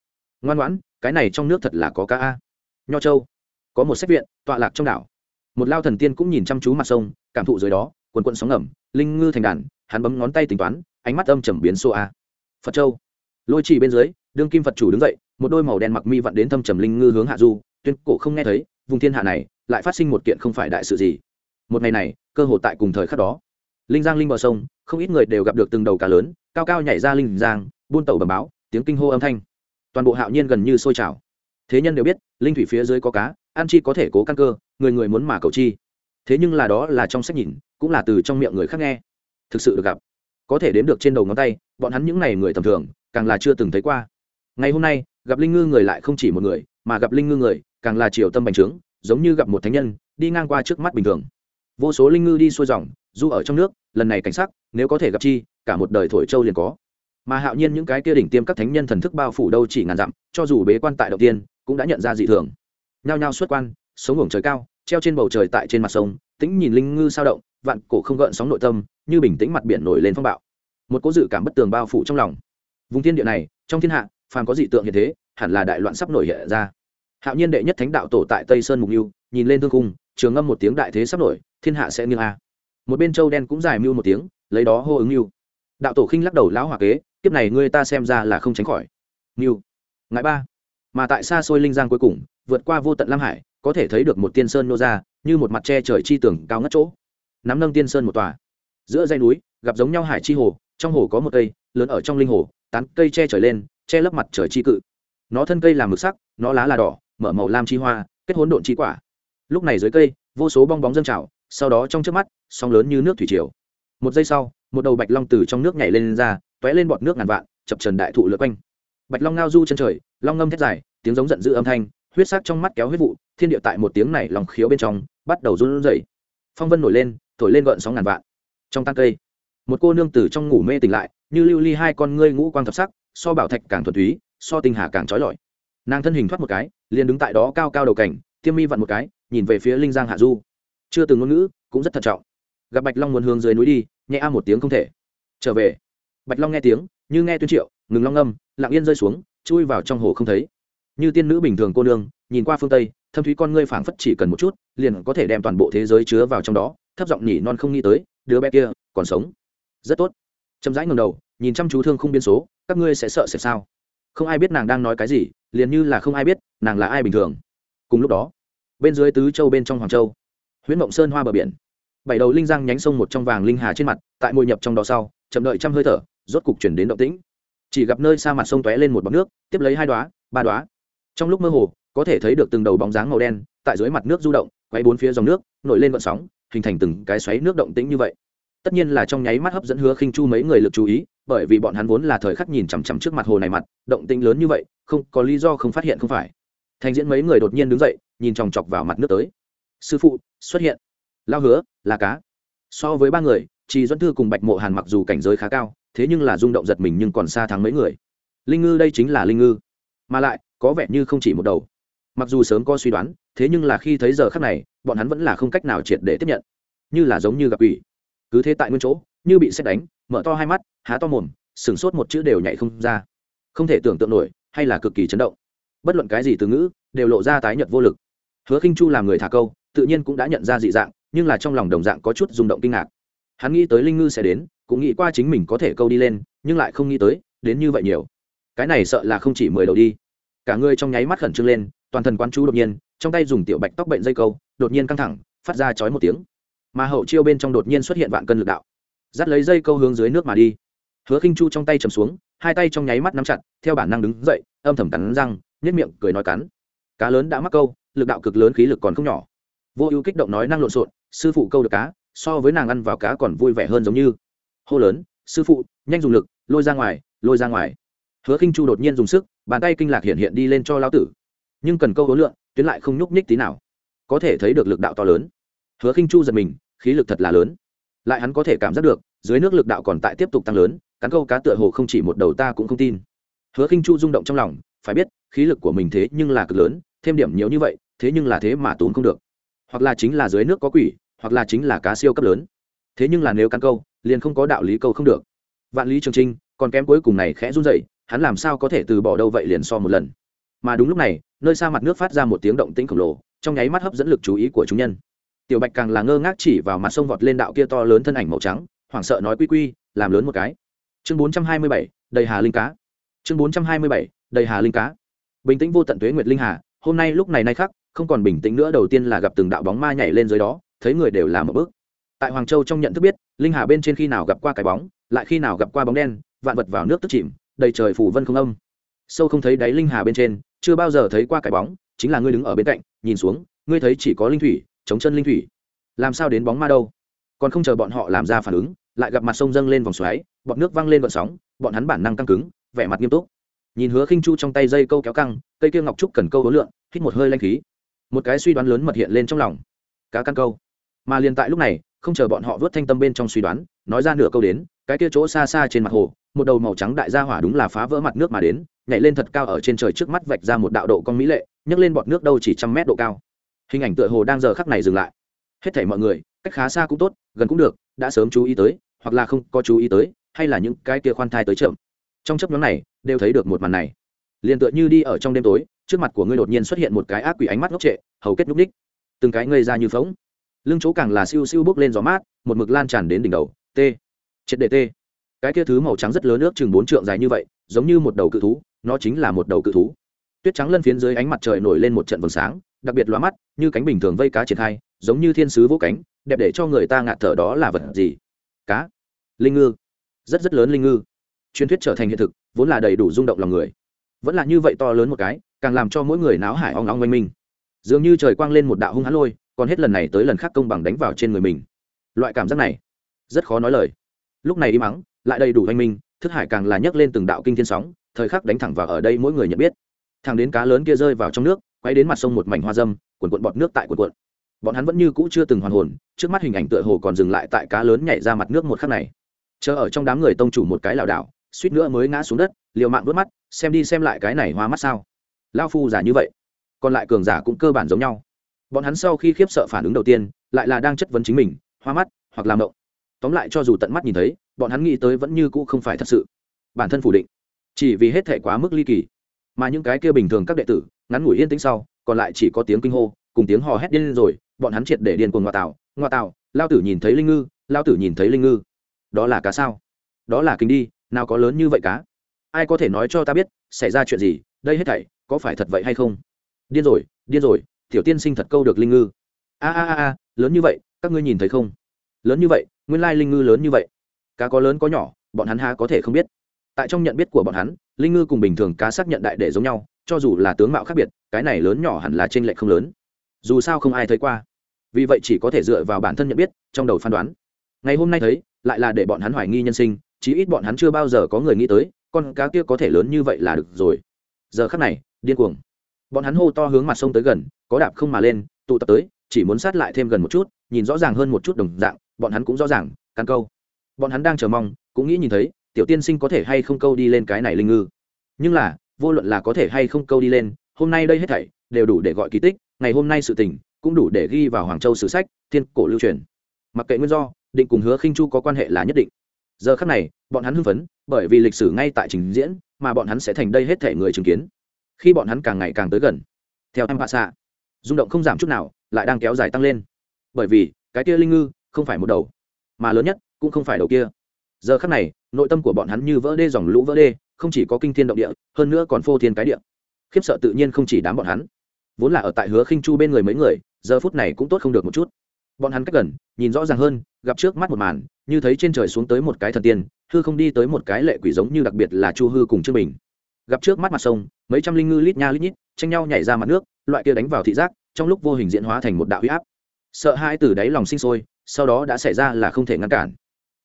S1: Ngoan ngoãn, cái này trong nước thật là có cá a. Nho châu, có một sách viện, tọa lạc trong đảo. Một lao thần tiên cũng nhìn chăm chú mặt sông, cảm thụ dưới đó, quần quận sóng ngầm, linh ngư thành đàn, hắn bấm ngón tay tính toán, ánh mắt âm trầm biến xô a. Phật châu, lôi chỉ bên dưới, đương kim phật chủ đứng dậy, một đôi màu đen mặc mi vặn đến thâm trầm linh ngư hướng hạ du tuyên cổ không nghe thấy, vùng thiên hạ này lại phát sinh một kiện không phải đại sự gì. Một ngày này, cơ hội tại cùng thời khắc đó, linh giang linh bờ sông, không ít người đều gặp được từng đầu cá lớn, cao cao nhảy ra linh giang, buôn tàu bầm báo, tiếng kinh hô âm thanh. Toàn bộ hạo nhiên gần như sôi trào. Thế nhân đều biết, linh thủy phía dưới có cá an chi có thể cố căn cơ, người người muốn mà cầu chi. Thế nhưng là đó là trong sách nhìn, cũng là từ trong miệng người khác nghe. Thực sự được gặp. Có thể đếm được trên đầu ngón tay, bọn hắn những n à y người tầm thường, càng là chưa từng thấy qua. Ngày hôm nay, gặp linh ngư người lại không chỉ một người, mà gặp linh ngư người càng là triều tâm bành trướng, giống như gặp một thánh nhân, đi ngang qua trước mắt bình thường. Vô số linh ngư đi xuôi dòng, du ở trong nước, lần này cảnh sắc, nếu có thể gặp chi, cả một đời thổi châu liền có. Mà hạo nhiên những cái kia đỉnh tiêm các thánh nhân thần thức bao phủ đâu chỉ ngàn dặm, cho dù bế quan tại đầu tiên, cũng đã nhận ra dị thường. Nhao nhao xuất quan, sống hưởng trời cao, treo trên bầu trời tại trên mặt sông, tĩnh nhìn linh ngư sao động, vạn cổ không gợn sóng nội tâm, như bình tĩnh mặt biển nổi lên phong bạo. Một cố dự cảm bất tường bao phủ trong lòng. Vùng thiên địa này, trong thiên hạ, phàm có dị tượng như thế, hẳn là đại loạn sắp nổi hiện ra hạo nhiên đệ nhất thánh đạo tổ tại tây sơn mục mưu nhìn lên thương cung trường ngâm một tiếng đại thế sắp nổi, thiên hạ sẽ nghiêng a. Một bên châu đen cũng dài mưu một tiếng, lấy đó hô ứng mưu đạo tổ khinh lắc đầu lão hòa kế, kiếp này ngươi ta xem ra là không tránh khỏi. Mưu ngại ba. Mà tại xa xôi linh giang cuối cùng, vượt qua vô tận lam hải, có thể thấy được một tiên sơn nô ra, như một mặt tre trời chi tưởng cao ngất chỗ. Nắm nâng tiên sơn một tòa. Giữa dây núi, gặp giống nhau hải chi hồ, trong hồ có một cây, lớn ở trong linh hồ, tán cây che trời lên, che lấp mặt trời chi cự. Nó thân cây là mực sắc, nó lá là đỏ mở màu lam chi hoa kết hỗn độn chi quả. Lúc này dưới cây vô số bong bóng dâng trào sau đó trong trước mắt sóng lớn như nước thủy triều. Một giây sau một đầu bạch long từ trong nước nhảy lên, lên ra t ó é lên bọt nước ngàn vạn chập trần đại thụ lượt quanh. Bạch long ngao du chân trời long ngâm thét dài tiếng giống giận dữ âm thanh huyết sắc trong mắt kéo huyết vụ thiên địa tại một tiếng này lòng khiếu bên trong bắt đầu run rẩy. Phong vân nổi lên thổi lên gợn sóng ngàn vạn. Trong tan cây một cô nương tử trong ngủ mê tỉnh lại như lưu ly hai con ngươi ngũ quang thập sắc so bảo thạch càng thuần túy so tinh hà càng trói lọi nàng thân hình thoát một cái, liền đứng tại đó cao cao đầu cảnh, tiêm mi vặn một cái, nhìn về phía linh giang hạ du. Chưa từng ngôn ngữ, cũng rất thận trọng. Gặp bạch long muốn hướng dưới núi đi, nhẹ a một tiếng không thể. Trở về. Bạch long nghe tiếng, như nghe tuyên triệu, ngừng long âm lặng yên rơi xuống, chui vào trong hồ không thấy. Như tiên nữ bình thường cô nương, nhìn qua phương tây, thâm thúy con ngươi phảng phất chỉ cần một chút, liền có thể đem toàn bộ thế giới chứa vào trong đó, thấp giọng nhỉ non không nghĩ tới, đứa bé kia còn sống. Rất tốt. Chậm rãi ngầm đầu, nhìn chăm chú thương không biên số, các ngươi sẽ sợ sẽ sao? Không ai biết nàng đang nói cái gì liền như là không ai biết nàng là ai bình thường. Cùng lúc đó, bên dưới tứ châu bên trong hoàng châu, huyễn mộng sơn hoa bờ biển, bảy đầu linh giang nhánh sông một trong vàng linh hà trên mặt, tại môi nhập trong đó sau, chậm đợi trăm hơi thở, rốt cục chuyển đến động tĩnh. Chỉ gặp nơi xa mặt sông tóe lên một bọc nước, tiếp lấy hai đoá ba đoá trong lúc mơ hồ, có thể thấy được từng đầu bóng dáng màu đen, tại dưới mặt nước du động, quay bốn phía dòng nước, nổi lên vận sóng, hình thành từng cái xoáy nước động tĩnh như vậy tất nhiên là trong nháy mắt hấp dẫn hứa khinh chu mấy người lực chú ý, bởi vì bọn hắn vốn là thời khắc nhìn chằm chằm trước mặt hồ này mặt, động tĩnh lớn như vậy, không, có lý do không phát hiện không phải. Thành diễn mấy người đột nhiên đứng dậy, nhìn chòng chọc vào mặt nước tới. Sư phụ, xuất hiện. Lao hứa, là cá. So với ba người chị doãn thư cùng bạch mộ hàn mặc dù cảnh giới khá cao, thế nhưng là rung động giật mình nhưng còn xa thắng mấy người. Linh ngư đây chính là linh ngư. Mà lại, có vẻ như không chỉ một đầu. Mặc dù sớm có suy đoán, thế nhưng là khi thấy giờ khắc này, bọn hắn vẫn là không cách nào triệt để tiếp nhận. Như là giống như gặp ủy cứ thế tại nguyên chỗ, như bị xét đánh, mở to hai mắt, há to mồm, sửng sốt một chữ đều nhảy không ra. Không thể tưởng tượng nổi, hay là cực kỳ chấn động. Bất luận cái gì từ ngữ, đều lộ ra tái nhợt vô lực. Hứa khinh chu làm người thả câu, tự nhiên cũng đã nhận ra dị dạng, nhưng là trong lòng đồng dạng có chút rung động kinh ngạc. Hắn nghĩ tới linh ngư sẽ đến, cũng nghĩ qua chính mình có thể câu đi lên, nhưng lại không nghĩ tới, đến như vậy nhiều. Cái này sợ là không chỉ mười đầu đi. Cả người trong nháy mắt khẩn trương lên, toàn thân quán chú đột nhiên, trong tay dùng tiểu bạch tóc bệnh dây câu, đột nhiên căng thẳng, phát ra chói một tiếng mà hậu chiêu bên trong đột nhiên xuất hiện vạn cân lực đạo. Dắt lấy dây câu hướng dưới nước mà đi. Hứa khinh chu trong tay chầm xuống, hai tay trong nháy mắt nắm chặt, theo bản năng đứng dậy, âm thầm cắn răng nhất miệng, cười nói cắn. Cá lớn đã mắc câu, lực đạo cực lớn khí lực còn không nhỏ. Vô ưu kích động nói năng lộn xộn, sư phụ câu được cá, so với nàng ăn vào cá còn vui vẻ hơn giống như. Hô lớn, sư phụ, nhanh dùng lực, lôi ra ngoài, lôi ra ngoài. Hứa khinh chu đột nhiên dùng sức, bàn tay kinh lạc hiện hiện đi lên cho lão tử. Nhưng cần câu hối lượng, tuyến lại không nhúc nhích tí nào. Có thể thấy được lực đạo to lớn hứa khinh chu giật mình, khí lực thật là lớn. Lại hắn có thể cảm giác được, dưới nước lực đạo còn tại tiếp tục tăng lớn, cắn câu cá tựa hồ không chỉ một đầu ta cũng không tin. Hứa khinh chu rung động trong lòng, phải biết, khí lực của mình thế nhưng là cực lớn, thêm điểm nhiều như vậy, thế nhưng là thế mà tốn không được. Hoặc là chính là dưới nước có quỷ, hoặc là chính là cá siêu cấp lớn. Thế nhưng là nếu cắn câu, liền không có đạo lý câu không được. Vạn lý trường trinh, còn kém cuối cùng này khẽ run dậy hắn làm sao có thể từ bỏ đâu vậy liền so một lần. Mà đúng lúc này, nơi xa mặt nước phát ra một tiếng động tĩnh khổng lồ, trong nháy mắt hấp dẫn lực chú ý của chúng nhân tiểu bạch càng là ngơ ngác chỉ vào mặt sông vọt lên đạo kia to lớn thân ảnh màu trắng hoảng sợ nói quy quy làm lớn một cái. Chương bốn trăm hai mươi bảy đầy hà linh cá. Chương bốn trăm hai mươi bảy đầy hà linh cá. Bình tĩnh vô tận tuế nguyệt linh hà hôm nay lúc này nay khắc, không còn bình tĩnh nữa đầu tiên là gặp từng đạo bóng ma nhảy lên dưới đó thấy người đều làm một bước. Tại hoàng châu trong nhận thức biết linh hà bên trên khi nào gặp qua cái bóng lại khi nào gặp qua bóng đen vạn vật vào nước tức chìm đầy trời phủ vân không âm. Sâu không thấy đáy linh hà bên trên chưa bao giờ thấy qua cái bóng chính là ngươi đứng ở bên cạnh nhìn xuống ngươi thấy chỉ có linh thủy chống chân linh thủy. Làm sao đến bóng ma đâu? Còn không chờ bọn họ làm ra phản ứng, lại gặp mặt sông dâng lên vòng xoáy, bọn nước văng lên vận sóng, bọn hắn bản năng căng cứng, vẻ mặt nghiêm túc. Nhìn hứa khinh chu trong tay dây câu kéo căng, cây kia ngọc trúc cần câu hối lượng, hít một hơi lanh khí. Một cái suy đoán lớn mật hiện lên trong lòng. Cá căn câu. Mà liền tại lúc này, không chờ bọn họ vớt thanh tâm bên trong suy đoán, nói ra nửa câu đến, cái kia chỗ xa xa trên mặt hồ, một đầu màu trắng đại gia hỏa đúng là phá vỡ mặt nước mà đến, nhảy lên thật cao ở trên trời trước mắt vạch ra một đạo độ con mỹ lệ, nhấc lên bọt nước đâu chỉ trăm mét độ cao hình ảnh tựa hồ đang giờ khắc này dừng lại. Hết thảy mọi người, cách khá xa cũng tốt, gần cũng được, đã sớm chú ý tới, hoặc là không có chú ý tới, hay là những cái kia khoan thai tới chậm. Trong chấp nhóm này, đều thấy được một màn này. Liền tựa như đi ở trong đêm tối, trước mặt của ngươi đột nhiên xuất hiện một cái ác quỷ ánh mắt ngốc trệ, hầu kết nhúc ních từng cái ngây ra như phóng lưng chỗ càng là siêu siêu bước lên gió mát, một mực lan tràn đến đỉnh đầu. T. Triệt đề t. Cái kia thứ màu trắng rất lớn nước chừng bốn trượng dài như vậy, giống như một đầu cự thú, nó chính là một đầu cự thú. Tuyết trắng lân phiến dưới ánh mặt trời nổi lên một trận vầng sáng đặc biệt lóa mắt, như cánh bình thường vây cá triển khai, giống như thiên sứ vỗ cánh, đẹp để cho người ta ngạt thở đó là vật gì? Cá. Linh ngư. Rất rất lớn linh ngư. Truyền thuyết trở thành hiện thực, vốn là đầy đủ rung động lòng người. Vẫn là như vậy to lớn một cái, càng làm cho mỗi người náo hải ong ong oanh minh. Dường như trời quang lên một đạo hung hãn lôi, còn hết lần này tới lần khác công bằng đánh vào trên người mình. Loại cảm giác này, rất khó nói lời. Lúc này đi mắng, lại đầy đủ oanh minh, thức hải càng là nhấc lên từng đạo kinh thiên sóng, thời khắc đánh thẳng vào ở đây mỗi người nhận biết. Thằng đến cá lớn kia rơi vào trong nước quay đến mặt sông một mảnh hoa dâm, cuộn cuộn bọt nước tại cuộn cuộn. Bọn hắn vẫn như cũ chưa từng hoàn hồn, trước mắt hình ảnh tựa hồ còn dừng lại tại cá lớn nhảy ra mặt nước một khắc này. Chờ ở trong đám người tông chủ một cái lảo đảo, suýt nữa mới ngã xuống đất, liều mạng đốt mắt, xem đi xem lại cái này hoa mắt sao. Lao phu giả như vậy, còn lại cường giả cũng cơ bản giống nhau. Bọn hắn sau khi khiếp sợ phản ứng đầu tiên, lại là đang chất vấn chính mình, hoa mắt, hoặc làm động tóm lại cho dù tận mắt nhìn thấy, bọn hắn nghĩ tới vẫn như cũ không phải thật sự. Bản thân phủ định, chỉ vì hết thể quá mức ly kỳ, mà những cái kia bình thường các đệ tử ngắn ngủi yên tĩnh sau, còn lại chỉ có tiếng kinh hô, cùng tiếng hò hét điên lên rồi, bọn hắn triệt để điên cuồng ngoại tảo ngoại tảo lao tử nhìn thấy linh ngư, lao tử nhìn thấy linh ngư. Đó là cá sao? Đó là kính đi, nào có lớn như vậy cá? Ai có thể nói cho ta biết, xảy ra chuyện gì, đây hết thảy, có phải thật vậy hay không? Điên rồi điên rồi, tiểu tiên sinh thật câu được linh ngư. A a a a, lớn như vậy, các ngươi nhìn thấy không? Lớn như vậy, nguyên lai linh ngư lớn như vậy. Cá có lớn có nhỏ, bọn hắn há có thể không biết. Tại trong nhận biết của bọn hắn, linh ngư cùng bình thường cá xác nhận đại để giống nhau cho dù là tướng mạo khác biệt, cái này lớn nhỏ hẳn là t r ê n lệch không lớn. Dù sao không ai thấy qua. Vì vậy chỉ có thể dựa vào bản thân nhận biết, trong đầu phán đoán. Ngày hôm nay thấy, lại là để bọn hắn hoài nghi nhân sinh, chí ít bọn hắn chưa bao giờ có người nghĩ tới, con cá kia có thể lớn như vậy là được rồi. Giờ khắc này, điên cuồng. Bọn hắn hô to hướng mặt sông tới gần, có đạp không mà lên, tụ tập tới, chỉ muốn sát lại thêm gần một chút, nhìn rõ ràng hơn một chút đồng dạng, bọn hắn cũng rõ ràng căn câu. Bọn hắn đang chờ mong, cũng nghĩ nhìn thấy, tiểu tiên sinh có thể hay không câu đi lên cái này linh ngư. Nhưng là vô luận là có thể hay không câu đi lên, hôm nay đây hết thảy đều đủ để gọi kỳ tích, ngày hôm nay sự tình cũng đủ để ghi vào hoàng châu sử sách, thiên cổ lưu truyền. Mặc kệ nguyên do, định cùng hứa khinh chu có quan hệ là nhất định. Giờ khắc này, bọn hắn hưng phấn, bởi vì lịch sử ngay tại trình diễn, mà bọn hắn sẽ thành đây hết thể người chứng kiến. Khi bọn hắn càng ngày càng tới gần, theo em hạ xạ rung động không giảm chút nào, lại đang kéo dài tăng lên. Bởi vì, cái kia linh ngư không phải một đầu, mà lớn nhất cũng không phải đầu kia giờ khắc này, nội tâm của bọn hắn như vỡ đê dòng lũ vỡ đê, không chỉ có kinh thiên động địa, hơn nữa còn phô thiên cái địa. Khiếp sợ tự nhiên không chỉ đám bọn hắn. Vốn là ở tại hứa khinh chu bên người mấy người, giờ phút này cũng tốt không được một chút. Bọn hắn cách gần, nhìn rõ ràng hơn, gặp trước mắt một màn, như thấy trên trời xuống tới một cái thần tiên, hư không đi tới một cái lệ quỷ giống như đặc biệt là chu hư cùng trương bình. Gặp trước mắt mặt sông, mấy trăm linh ngư lít nha lít nhít, tranh nhau nhảy ra mặt nước, loại kia đánh vào thị giác, trong lúc vô hình diễn hóa thành một đạo huy áp. Sợ hai từ đáy lòng sinh sôi, sau đó đã xảy ra là không thể ngăn cản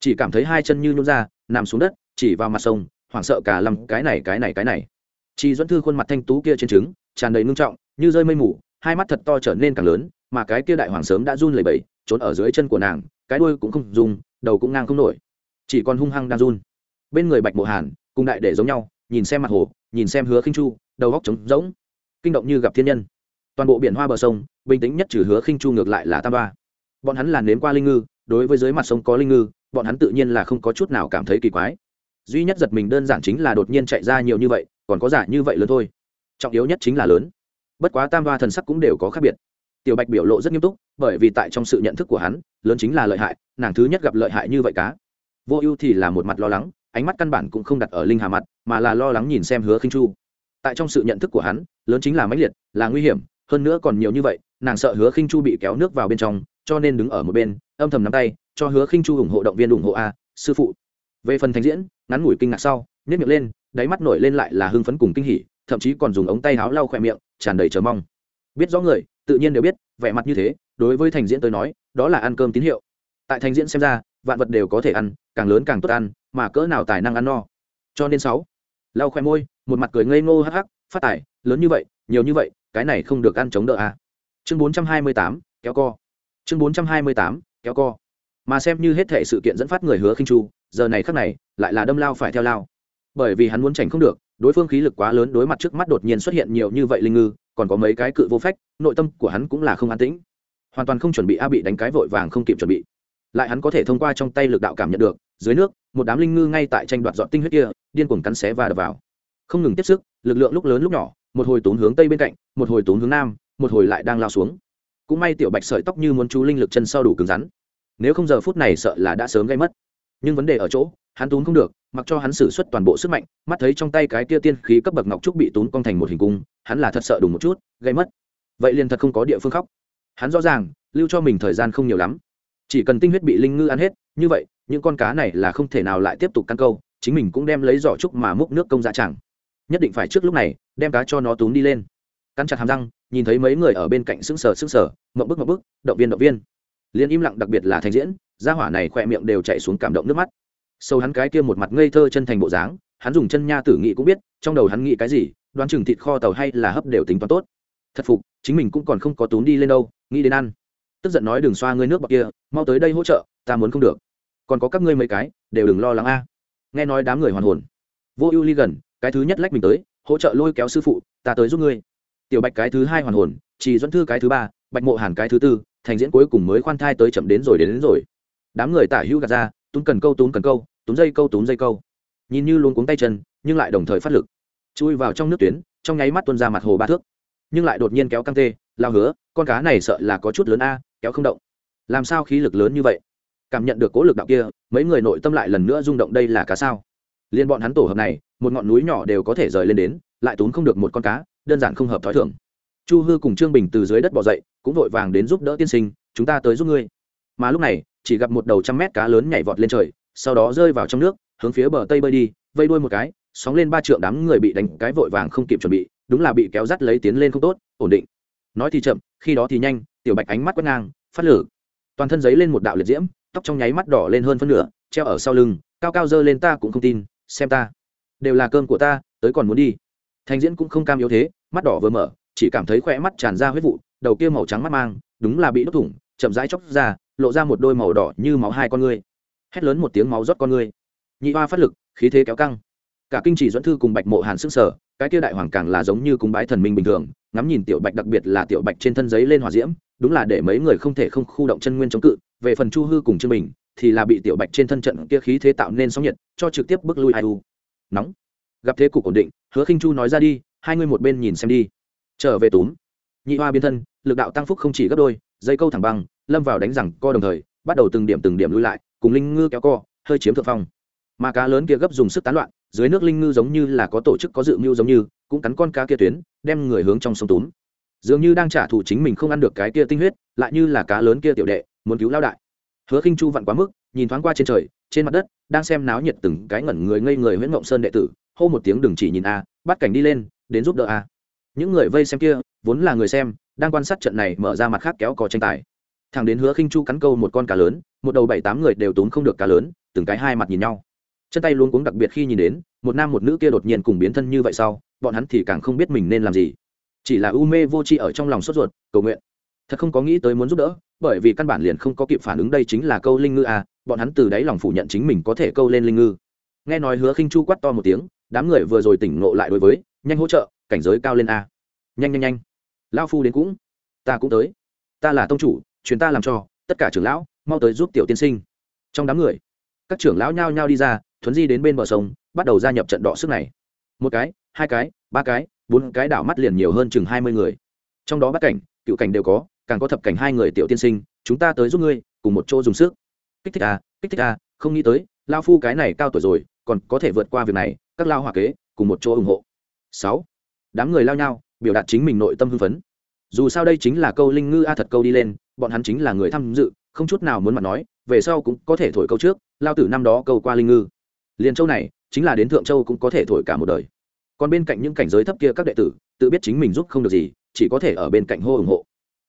S1: chỉ cảm thấy hai chân như nhún ra, nằm xuống đất, chỉ vào mặt sông, hoảng sợ cả lầm cái này cái này cái này. Chị dẫn thư khuôn mặt thanh tú kia trên trứng, tràn đầy ngưng trọng, như rơi mây mù, hai mắt thật to trở nên càng lớn, mà cái kia đại hoàng sớm đã run lẩy bẩy, trốn ở dưới chân của nàng, cái đuôi cũng không dùng đầu cũng ngang không nổi. Chỉ còn hung hăng đang run. Bên người bạch mộ hàn, cùng đại để giống nhau, nhìn xem mặt hồ, nhìn xem hứa khinh chu, đầu góc trống rỗng. Kinh động như gặp thiên nhân. Toàn bộ biển hoa bờ sông, bình tĩnh nhất trừ hứa khinh chu ngược lại là tam ba bọn hắn là nếm qua linh ngư, đối với dưới mặt sông có linh ngư bọn hắn tự nhiên là không có chút nào cảm thấy kỳ quái. Duy nhất giật mình đơn giản chính là đột nhiên chạy ra nhiều như vậy, còn có giả như vậy lớn thôi. Trọng yếu nhất chính là lớn. Bất quá tam hoa thần sắc cũng đều có khác biệt. Tiểu bạch biểu lộ rất nghiêm túc, bởi vì tại trong sự nhận thức của hắn, lớn chính là lợi hại, nàng thứ nhất gặp lợi hại như vậy cá. Vô ưu thì là một mặt lo lắng, ánh mắt căn bản cũng không đặt ở linh hà mặt, mà là lo lắng nhìn xem hứa khinh chu. Tại trong sự nhận thức của hắn, lớn chính là mãnh liệt, là nguy hiểm, hơn nữa còn nhiều như vậy, nàng sợ hứa khinh chu bị kéo nước vào bên trong, cho nên đứng ở một bên âm thầm nắm tay cho hứa khinh chu ủng hộ động viên ủng hộ a sư phụ. Về phần thành diễn ngắn ngủi kinh ngạc sau nhét miệng lên đáy mắt nổi lên lại là hưng phấn cùng kinh hỉ thậm chí còn dùng ống tay áo lau khỏe miệng tràn đầy chờ mong. Biết rõ người tự nhiên đều biết vẻ mặt như thế đối với thành diễn tới nói đó là ăn cơm tín hiệu. Tại thành diễn xem ra vạn vật đều có thể ăn càng lớn càng tốt ăn mà cỡ nào tài năng ăn no. Cho nên sáu lau khoe môi một mặt cười ngây ngô hắc hắc phát tài lớn như vậy nhiều như vậy cái này không được ăn chống đỡ a. Chương 428, kéo co. Chương 428, kéo co. Mà xem như hết thể sự kiện dẫn phát người hứa khinh chu, giờ này khắc này, lại là đâm lao phải theo lao. Bởi vì hắn muốn tránh không được, đối phương khí lực quá lớn đối mặt trước mắt đột nhiên xuất hiện nhiều như vậy linh ngư, còn có mấy cái cự vô phách, nội tâm của hắn cũng là không an tĩnh. Hoàn toàn không chuẩn bị a bị đánh cái vội vàng không kịp chuẩn bị. Lại hắn có thể thông qua trong tay lực đạo cảm nhận được, dưới nước, một đám linh ngư ngay tại tranh đoạt dọn tinh huyết kia, điên cuồng cắn xé và đập vào. Không ngừng tiếp sức, lực lượng lúc lớn lúc nhỏ, một hồi tốn hướng tây bên cạnh, một hồi tốn hướng nam, một hồi lại đang lao xuống cũng may tiểu bạch sợi tóc như muốn chú linh lực chân sau đủ cứng rắn. Nếu không giờ phút này sợ là đã sớm gây mất. Nhưng vấn đề ở chỗ, hắn tún không được, mặc cho hắn xử suất toàn bộ sức mạnh, mắt thấy trong tay cái kia tiên khí cấp bậc ngọc trúc bị tún cong thành một hình cung, hắn là thật sợ đủ một chút, gây mất. Vậy liền thật không có địa phương khóc. Hắn rõ ràng, lưu cho mình thời gian không nhiều lắm. Chỉ cần tinh huyết bị linh ngư ăn hết, như vậy, những con cá này là không thể nào lại tiếp tục căn câu, chính mình cũng đem lấy giỏ trúc mà múc nước công dạ chẳng. Nhất định phải trước lúc này, đem cá cho nó túm đi lên cắn chặt hàm răng, nhìn thấy mấy người ở bên cạnh sững sờ sững sờ, mộng bức mộng bức, động viên động viên. Liền im lặng đặc biệt là thành diễn, gia hỏa này khỏe miệng đều chạy xuống cảm động nước mắt. Sâu hắn cái kia một mặt ngây thơ chân thành bộ dáng, hắn dùng chân nha tử nghị cũng biết, trong đầu hắn nghĩ cái gì, đoán chừng thịt kho tàu hay là hấp đều tính toán tốt. Thật phục, chính mình cũng còn không có tốn đi lên đâu, nghĩ đến ăn. Tức giận nói đừng xoa ngươi nước bọc kia, mau tới đây hỗ trợ, ta muốn không được. Còn có các ngươi mấy cái, đều đừng lo lắng a. À. Nghe nói đám người hoàn hồn. Vô ưu ly gần, cái thứ nhất lách mình tới, hỗ trợ lôi kéo sư phụ, ta tới giúp ngươi tiểu bạch cái thứ hai hoàn hồn chỉ dẫn thư cái thứ ba bạch mộ hàn cái thứ tư thành diễn cuối cùng mới khoan thai tới chậm đến rồi đến, đến rồi. Đám người tả hữu gạt ra túm cần câu túm cần câu túm dây câu túm dây câu. Nhìn như luôn cuống tay chân nhưng lại đồng thời phát lực. Chui vào trong nước tuyến trong nháy mắt tuôn ra mặt hồ ba thước. Nhưng lại đột nhiên kéo căng tê lao hứa con cá này sợ là có chút lớn a kéo không động. Làm sao khí lực lớn như vậy? Cảm nhận được cố lực đạo kia mấy người nội tâm lại lần nữa rung động đây là cá sao? Liên bọn hắn tổ hợp này một ngọn núi nhỏ đều có thể rời lên đến lại tốn không được một con cá đơn giản không hợp thói thường. Chu hư cùng trương bình từ dưới đất bỏ dậy, cũng vội vàng đến giúp đỡ tiên sinh, chúng ta tới giúp ngươi. Mà lúc này, chỉ gặp một đầu trăm mét cá lớn nhảy vọt lên trời, sau đó rơi vào trong nước, hướng phía bờ tây bơi đi, vây đuôi một cái, sóng lên ba trượng đám người bị đánh cái vội vàng không kịp chuẩn bị, đúng là bị kéo dắt lấy tiến lên không tốt, ổn định. Nói thì chậm, khi đó thì nhanh, tiểu bạch ánh mắt quét ngang, phát lử. Toàn thân giấy lên một đạo liệt diễm, tóc trong nháy mắt đỏ lên hơn phân nửa, treo ở sau lưng, cao cao dơ lên ta cũng không tin, xem ta. Đều là cơn của ta, tới còn muốn đi. Thành diễn cũng không cam yếu thế mắt đỏ vừa mở, chỉ cảm thấy khỏe mắt tràn ra huyết vụ, đầu kia màu trắng mắt mang, đúng là bị đốt thủng, chậm rãi chóc ra, lộ ra một đôi màu đỏ như máu hai con ngươi. Hét lớn một tiếng máu rót con ngươi. Nhị hoa phát lực, khí thế kéo căng. Cả kinh chỉ dẫn thư cùng bạch mộ hàn sức sở cái kia đại hoàng càng là giống như cúng bái thần minh bình thường, ngắm nhìn tiểu bạch đặc biệt là tiểu bạch trên thân giấy lên hòa diễm, đúng là để mấy người không thể không khu động chân nguyên chống cự, về phần chu hư cùng chương bình, thì là bị tiểu bạch trên thân trận kia khí thế tạo nên sóng nhiệt, cho trực tiếp bước lui ai u. Nóng. Gặp thế cục ổn định, hứa khinh chu nói ra đi hai người một bên nhìn xem đi. Trở về túm. Nhị hoa biến thân, lực đạo tăng phúc không chỉ gấp đôi, dây câu thẳng băng, lâm vào đánh rằng co đồng thời, bắt đầu từng điểm từng điểm lui lại, cùng linh ngư kéo co, hơi chiếm thượng phong. Mà cá lớn kia gấp dùng sức tán loạn, dưới nước linh ngư giống như là có tổ chức có dự mưu giống như, cũng cắn con cá kia tuyến, đem người hướng trong sông túm. Dường như đang trả thù chính mình không ăn được cái kia tinh huyết, lại như là cá lớn kia tiểu đệ, muốn cứu lao đại. Hứa khinh chu vặn quá mức, nhìn thoáng qua trên trời, trên mặt đất, đang xem náo nhiệt từng cái ngẩn người ngây người nguyễn ngộng sơn đệ tử, hô một tiếng đừng chỉ nhìn a, bắt cảnh đi lên đến giúp đỡ a. Những người vây xem kia, vốn là người xem, đang quan sát trận này mở ra mặt khác kéo cò tranh tài. Thằng đến hứa khinh chu cắn câu một con cá lớn, một đầu bảy tám người đều túm không được cá lớn, từng cái hai mặt nhìn nhau. Chân tay luôn cuống đặc biệt khi nhìn đến, một nam một nữ kia đột nhiên cùng biến thân như vậy sau, bọn hắn thì càng không biết mình nên làm gì. Chỉ là u mê vô tri ở trong lòng sốt ruột, cầu nguyện. Thật không có nghĩ tới muốn giúp đỡ, bởi vì căn bản liền không có kịp phản ứng đây chính là câu linh ngư à bọn hắn từ đáy lòng phủ nhận chính mình có thể câu lên linh ngư. Nghe nói hứa khinh chu quát to một tiếng, đám người vừa rồi tỉnh ngộ lại đối với nhanh hỗ trợ, cảnh giới cao lên a. Nhanh nhanh nhanh. Lao phu đến cũng, ta cũng tới. Ta là tông chủ chuyến ta làm cho, tất cả trưởng lão, mau tới giúp tiểu tiên sinh. Trong đám người, các trưởng lão nhao nhao đi ra, thuấn di đến bên bờ sông, bắt đầu gia nhập trận đọ sức này. Một cái, hai cái, ba cái, bốn cái đảo mắt liền nhiều hơn chừng hai mươi người. Trong đó bắt cảnh, cựu cảnh đều có, càng có thập cảnh hai người tiểu tiên sinh, chúng ta tới giúp ngươi, cùng một chỗ dùng sức. Kích thích à kích thích à không nghĩ tới lao phu cái này cao tuổi rồi, còn có thể vượt qua việc này, các lao hòa kế, cùng một chỗ ủng hộ sáu. Đám người lao nhau, biểu đạt chính mình nội tâm hưng phấn. Dù sao đây chính là câu linh ngư a thật câu đi lên, bọn hắn chính là người tham dự, không chút nào muốn mặt nói, về sau cũng có thể thổi câu trước, lao tử năm đó câu qua linh ngư. Liền châu này, chính là đến thượng châu cũng có thể thổi cả một đời. Còn bên cạnh những cảnh giới thấp kia các đệ tử, tự biết chính mình giúp không được gì, chỉ có thể ở bên cạnh hô ủng hộ.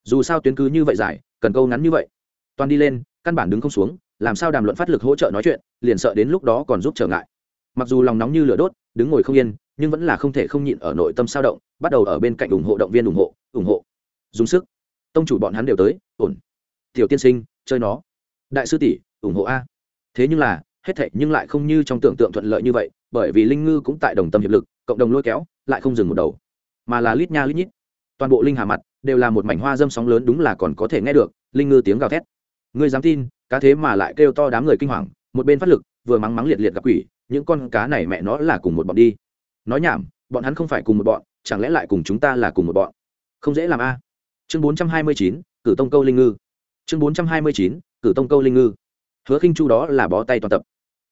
S1: Dù sao tuyến cứ như vậy dài, cần câu ngắn như vậy. Toàn đi lên, căn bản đứng không xuống, làm sao đàm luận phát lực hỗ trợ nói chuyện, liền sợ đến lúc đó còn giúp trở ngại. Mặc dù lòng nóng như lửa đốt, đứng ngồi không yên nhưng vẫn là không thể không nhịn ở nội tâm sao động, bắt đầu ở bên cạnh ủng hộ động viên ủng hộ ủng hộ. Dùng sức. Tông chủ bọn hắn đều tới, ổn. Tiểu tiên sinh, chơi nó. Đại sư tỷ, ủng hộ a. Thế nhưng là, hết thệ nhưng lại không như trong tưởng tượng thuận lợi như vậy, bởi vì linh ngư cũng tại đồng tâm hiệp lực, cộng đồng lôi kéo, lại không dừng một đầu. Mà là lít nha lít nhít. Toàn bộ linh hà mặt, đều là một mảnh hoa dâm sóng lớn đúng là còn có thể nghe được, linh ngư tiếng gào thét. Ngươi dám tin, cá thế mà lại kêu to đám người kinh hoàng, một bên phát lực, vừa mắng mắng liệt liệt gặp quỷ, những con cá này mẹ nó là cùng một bọn đi nói nhảm, bọn hắn không phải cùng một bọn, chẳng lẽ lại cùng chúng ta là cùng một bọn? Không dễ làm a. Chương bốn trăm hai mươi chín cử tông câu linh ngư. Chương bốn trăm hai mươi chín cử tông câu linh ngư. Hứa khinh chu đó là bó tay toàn tập.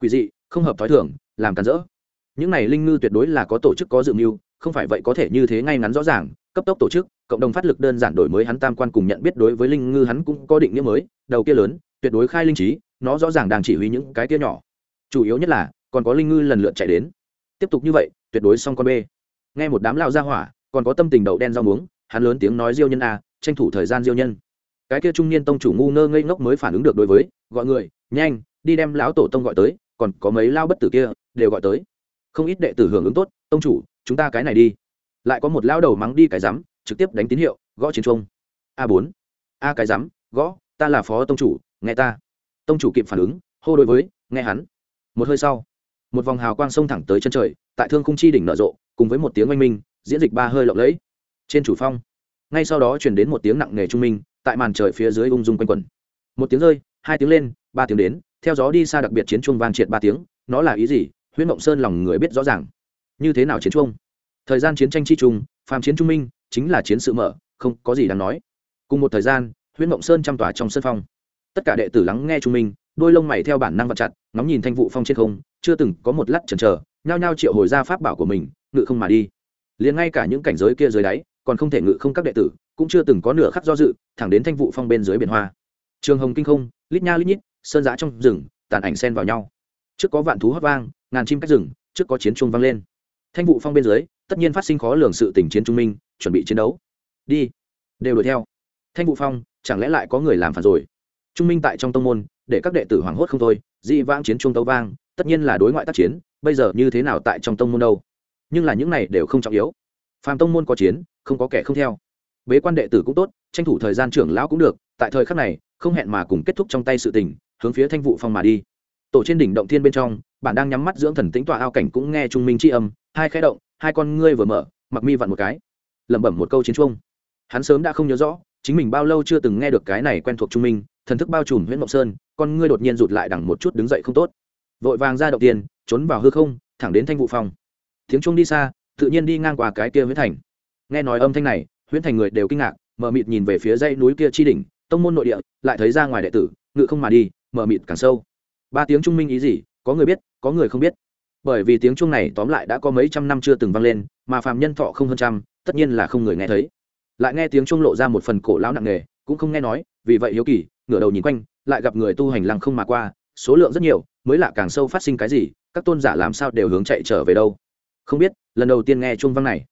S1: Quỷ dị, không hợp thói thường, làm cản rỡ. Những này linh ngư tuyệt đối là có tổ chức có dự mưu, không phải vậy có thể như thế ngay ngắn rõ ràng, cấp tốc tổ chức, cộng đồng phát lực đơn giản đổi mới hắn tam quan cùng nhận biết đối với linh ngư hắn cũng có định nghĩa mới, đầu kia lớn, tuyệt đối khai linh trí, nó rõ ràng đang chỉ huy những cái kia nhỏ. Chủ yếu nhất là, còn có linh ngư lần lượt chạy đến. Tiếp tục như vậy tuyệt đối xong con b nghe một đám lao ra hỏa, còn có tâm tình đậu đen rau muống, hắn lớn tiếng nói diêu nhân a tranh thủ thời gian diêu nhân. Cái kia trung niên tông chủ ngu ngơ ngây ngốc mới phản ứng được đối với, gọi người, nhanh, đi đem lão tổ tông gọi tới, còn có mấy lao bất tử kia, đều gọi tới. Không ít đệ tử hưởng ứng tốt, tông chủ, chúng ta cái này đi. Lại có một lao đầu mắng đi cái rắm, trực tiếp đánh tín hiệu, gõ chiến trung a bốn. A cái rắm, gõ, ta là phó tông chủ, nghe ta. Tông chủ kịp phản ứng, hô đối với, nghe hắn. Một hơi sau, một vòng hào quang sông thẳng tới chân trời tại thương khung chi đỉnh nở rộ, cùng với một tiếng oanh minh, diễn dịch ba hơi lộng lẫy. Trên chủ phong, ngay sau đó chuyển đến một tiếng nặng nề trung minh, tại màn trời phía dưới ung dung quanh quẩn. Một tiếng rơi, hai tiếng lên, ba tiếng đến, theo gió đi xa đặc biệt chiến trung vang triệt ba tiếng, nó là ý gì? Huyễn mộng sơn lòng người biết rõ ràng. Như thế nào chiến trung thời gian chiến tranh chi trung phàm chiến trung minh, chính là chiến sự mở, không có gì đáng nói. Cùng một thời gian, huyễn mộng sơn chăm tòa trong sân phong. Tất cả đệ tử lắng nghe trung minh, đôi lông mày theo bản năng vật chặt ngóng nhìn thanh vụ phong trên không, chưa từng có một lát chần chờ nhao nhao triệu hồi ra pháp bảo của mình, ngự không mà đi. Liền ngay cả những cảnh giới kia dưới đáy, còn không thể ngự không các đệ tử, cũng chưa từng có nửa khắc do dự, thẳng đến thanh vụ phong bên dưới biển hoa. Trường hồng kinh không, lít nha lít nhít, sơn giã trong rừng, tàn ảnh xen vào nhau. Trước có vạn thú hót vang, ngàn chim cách rừng, trước có chiến trung vang lên. Thanh vụ phong bên dưới, tất nhiên phát sinh khó lường sự tình chiến trung minh, chuẩn bị chiến đấu. Đi, đều đuổi theo. Thanh vụ phong, chẳng lẽ lại có người làm phản rồi? Trung minh tại trong tông môn, để các đệ tử hoảng hốt không thôi, dị vãng chiến trung tấu vang, tất nhiên là đối ngoại tác chiến bây giờ như thế nào tại trong tông môn đâu? Nhưng là những này đều không trọng yếu. Phàm tông môn có chiến, không có kẻ không theo. Bế quan đệ tử cũng tốt, tranh thủ thời gian trưởng lão cũng được, tại thời khắc này, không hẹn mà cùng kết thúc trong tay sự tình, hướng phía thanh vụ phong mà đi. Tổ trên đỉnh động thiên bên trong bạn đang nhắm mắt dưỡng thần tính tọa ao cảnh cũng nghe trung minh tri âm, hai khẽ động, hai con ngươi vừa mở, mặc mi vặn một cái. Lẩm bẩm một câu chiến chuông. Hắn sớm đã không nhớ rõ, chính mình bao lâu chưa từng nghe được cái này quen thuộc trung minh, thần thức bao trùm huyện mộng sơn, con ngươi đột nhiên rụt lại đằng một chút đứng dậy không tốt. Vội vàng ra động tiền trốn vào hư không, thẳng đến thanh vụ phong. Tiếng chuông đi xa, tự nhiên đi ngang qua cái kia huyễn thành. Nghe nói âm thanh này, huyễn thành người đều kinh ngạc, mở mịt nhìn về phía dãy núi kia chi đỉnh, tông môn nội địa, lại thấy ra ngoài đệ tử, ngự không mà đi, mở mịt càng sâu. Ba tiếng trung minh ý gì, có người biết, có người không biết. Bởi vì tiếng chuông này tóm lại đã có mấy trăm năm chưa từng vang lên, mà phàm nhân thọ không hơn trăm, tất nhiên là không người nghe thấy. Lại nghe tiếng chuông lộ ra một phần cổ lão nặng nề, cũng không nghe nói, vì vậy hiếu kỳ, ngửa đầu nhìn quanh, lại gặp người tu hành lăng không mà qua, số lượng rất nhiều mới lạ càng sâu phát sinh cái gì, các tôn giả làm sao đều hướng chạy trở về đâu? Không biết, lần đầu tiên nghe chuông vang này,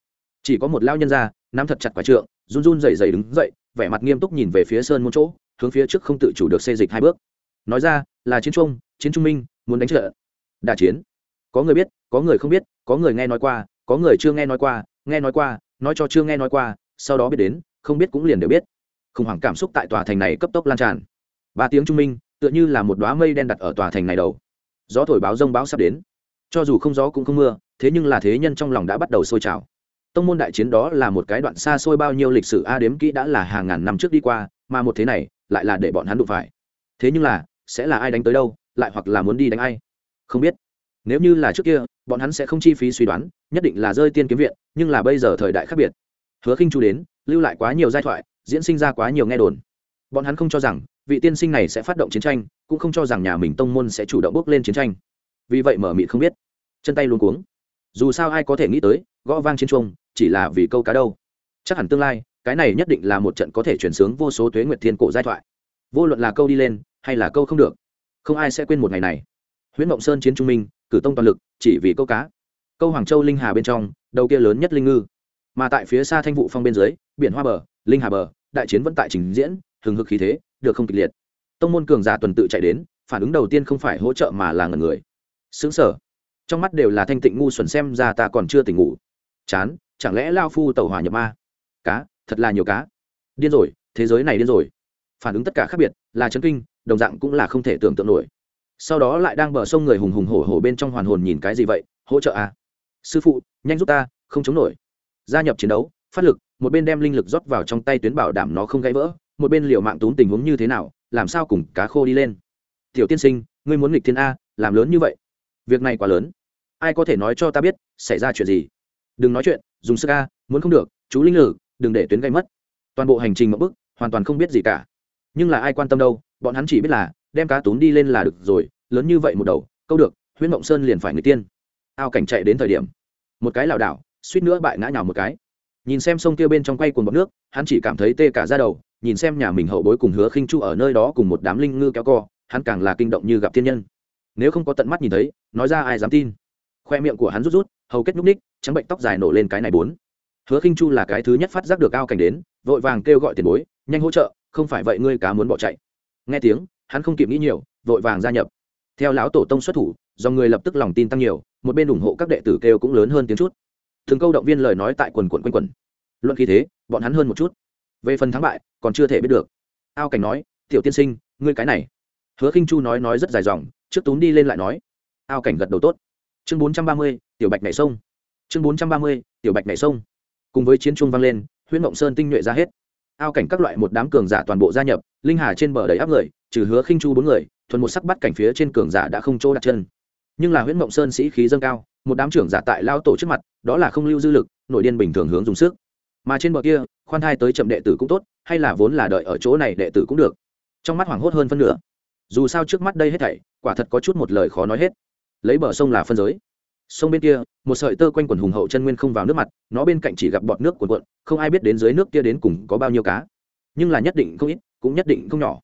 S1: chỉ có một lao nhân ra, nắm thật chặt quả trượng, run run rẩy rẩy đứng dậy, vẻ mặt nghiêm túc nhìn về phía sơn môn chỗ, hướng phía trước không tự chủ được xê dịch hai bước. Nói ra, là chiến trung chiến trung minh, muốn đánh trợ. Đà chiến. Có người biết, có người không biết, có người nghe nói qua, có người chưa nghe nói qua, nghe nói qua, nói cho chưa nghe nói qua, sau đó biết đến, không biết cũng liền đều biết. Khủng hoảng cảm xúc tại tòa thành này cấp tốc lan tràn. Ba tiếng trung minh, tựa như là một đoá mây đen đặt ở tòa thành này đầu gió thổi báo rông báo sắp đến. Cho dù không gió cũng không mưa, thế nhưng là thế nhân trong lòng đã bắt đầu sôi trào. Tông môn đại chiến đó là một cái đoạn xa xôi bao nhiêu lịch sử a đếm kỹ đã là hàng ngàn năm trước đi qua, mà một thế này lại là để bọn hắn đụng phải. Thế nhưng là, sẽ là ai đánh tới đâu, lại hoặc là muốn đi đánh ai? Không biết. Nếu như là trước kia, bọn hắn sẽ không chi phí suy đoán, nhất định là rơi tiên kiếm viện, nhưng là bây giờ thời đại khác biệt. Hứa khinh chu đến, lưu lại quá nhiều giai thoại, diễn sinh ra quá nhiều nghe đồn bọn hắn không cho rằng vị tiên sinh này sẽ phát động chiến tranh, cũng không cho rằng nhà mình tông môn sẽ chủ động bước lên chiến tranh. Vì vậy mở mịt không biết. Chân tay luôn cuống. Dù sao ai có thể nghĩ tới, gõ vang chiến trung chỉ là vì câu cá đâu. Chắc hẳn tương lai, cái này nhất định là một trận có thể chuyển sướng vô số tuế nguyệt thiên cổ giai thoại. Vô luận là câu đi lên, hay là câu không được, không ai sẽ quên một ngày này. Huyễn mộng sơn chiến trung minh, cử tông toàn lực, chỉ vì câu cá. Câu hoàng châu linh hà bên trong, đầu kia lớn nhất linh ngư. Mà tại phía xa thanh vụ phong bên dưới, biển hoa bờ, linh hà bờ, đại chiến vẫn tại trình diễn hừng hực khí thế, được không kịch liệt. Tông môn cường giả tuần tự chạy đến, phản ứng đầu tiên không phải hỗ trợ mà là ngần người. Xứng sở. Trong mắt đều là thanh tịnh ngu xuẩn xem ra ta còn chưa tỉnh ngủ. Chán, chẳng lẽ lao phu tàu hỏa nhập ma? Cá, thật là nhiều cá. Điên rồi, thế giới này điên rồi. Phản ứng tất cả khác biệt, là chấn kinh, đồng dạng cũng là không thể tưởng tượng nổi. Sau đó lại đang bờ sông người hùng hùng hổ hổ bên trong hoàn hồn nhìn cái gì vậy? Hỗ trợ à? Sư phụ, nhanh giúp ta, không chống nổi. Gia nhập chiến đấu, phát lực, một bên đem linh lực rót vào trong tay tuyến bảo đảm nó không gãy vỡ một bên liệu mạng tốn tình huống như thế nào, làm sao cùng cá khô đi lên? Tiểu tiên sinh, ngươi muốn nghịch thiên a, làm lớn như vậy. Việc này quá lớn. Ai có thể nói cho ta biết, xảy ra chuyện gì? Đừng nói chuyện, dùng sức a, muốn không được, chú linh lử, đừng để tuyến gây mất. Toàn bộ hành trình mậu bức hoàn toàn không biết gì cả. Nhưng là ai quan tâm đâu, bọn hắn chỉ biết là, đem cá tốn đi lên là được rồi, lớn như vậy một đầu, câu được, huyễn mộng sơn liền phải người tiên. Ao cảnh chạy đến thời điểm, một cái lảo đảo, suýt nữa bại ngã nhào một cái. Nhìn xem sông kia bên trong quay cuồng bọt nước, hắn chỉ cảm thấy tê cả ra đầu nhìn xem nhà mình hậu bối cùng hứa khinh chu ở nơi đó cùng một đám linh ngư kéo co, hắn càng là kinh động như gặp thiên nhân. Nếu không có tận mắt nhìn thấy, nói ra ai dám tin? Khoe miệng của hắn rút rút, hầu kết nhúc ních trắng bệnh tóc dài nổ lên cái này bốn. Hứa khinh chu là cái thứ nhất phát giác được ao cảnh đến, vội vàng kêu gọi tiền bối, nhanh hỗ trợ, không phải vậy ngươi cá muốn bỏ chạy. Nghe tiếng, hắn không kịp nghĩ nhiều, vội vàng gia nhập. Theo lão tổ tông xuất thủ, do người lập tức lòng tin tăng nhiều, một bên ủng hộ các đệ tử kêu cũng lớn hơn tiếng chút. Thường câu động viên lời nói tại quần quần quanh quần luận khí thế, bọn hắn hơn một chút về phần thắng bại, còn chưa thể biết được. Ao cảnh nói, tiểu tiên sinh, ngươi cái này. Hứa khinh chu nói nói rất dài dòng, trước túm đi lên lại nói. Ao cảnh gật đầu tốt. Chương bốn trăm ba mươi, tiểu bạch nhảy sông. Chương bốn trăm ba mươi, tiểu bạch nhảy sông. Cùng với chiến trung vang lên, huyễn mộng sơn tinh nhuệ ra hết. Ao cảnh các loại một đám cường giả toàn bộ gia nhập, linh hà trên bờ đầy áp người, trừ hứa khinh chu bốn người, thuần một sắc bắt cảnh phía trên cường giả đã không chỗ đặt chân. Nhưng là huyễn mộng sơn sĩ khí dâng cao, một đám trưởng giả tại lao tổ trước mặt, đó là không lưu dư lực, nội điên bình thường hướng dùng sức mà trên bờ kia, khoan thai tới chậm đệ tử cũng tốt, hay là vốn là đợi ở chỗ này đệ tử cũng được. Trong mắt hoảng hốt hơn phân nửa. Dù sao trước mắt đây hết thảy, quả thật có chút một lời khó nói hết. Lấy bờ sông là phân giới. Sông bên kia, một sợi tơ quanh quần hùng hậu chân nguyên không vào nước mặt, nó bên cạnh chỉ gặp bọt nước cuồn cuộn, không ai biết đến dưới nước kia đến cùng có bao nhiêu cá. Nhưng là nhất định không ít, cũng nhất định không nhỏ.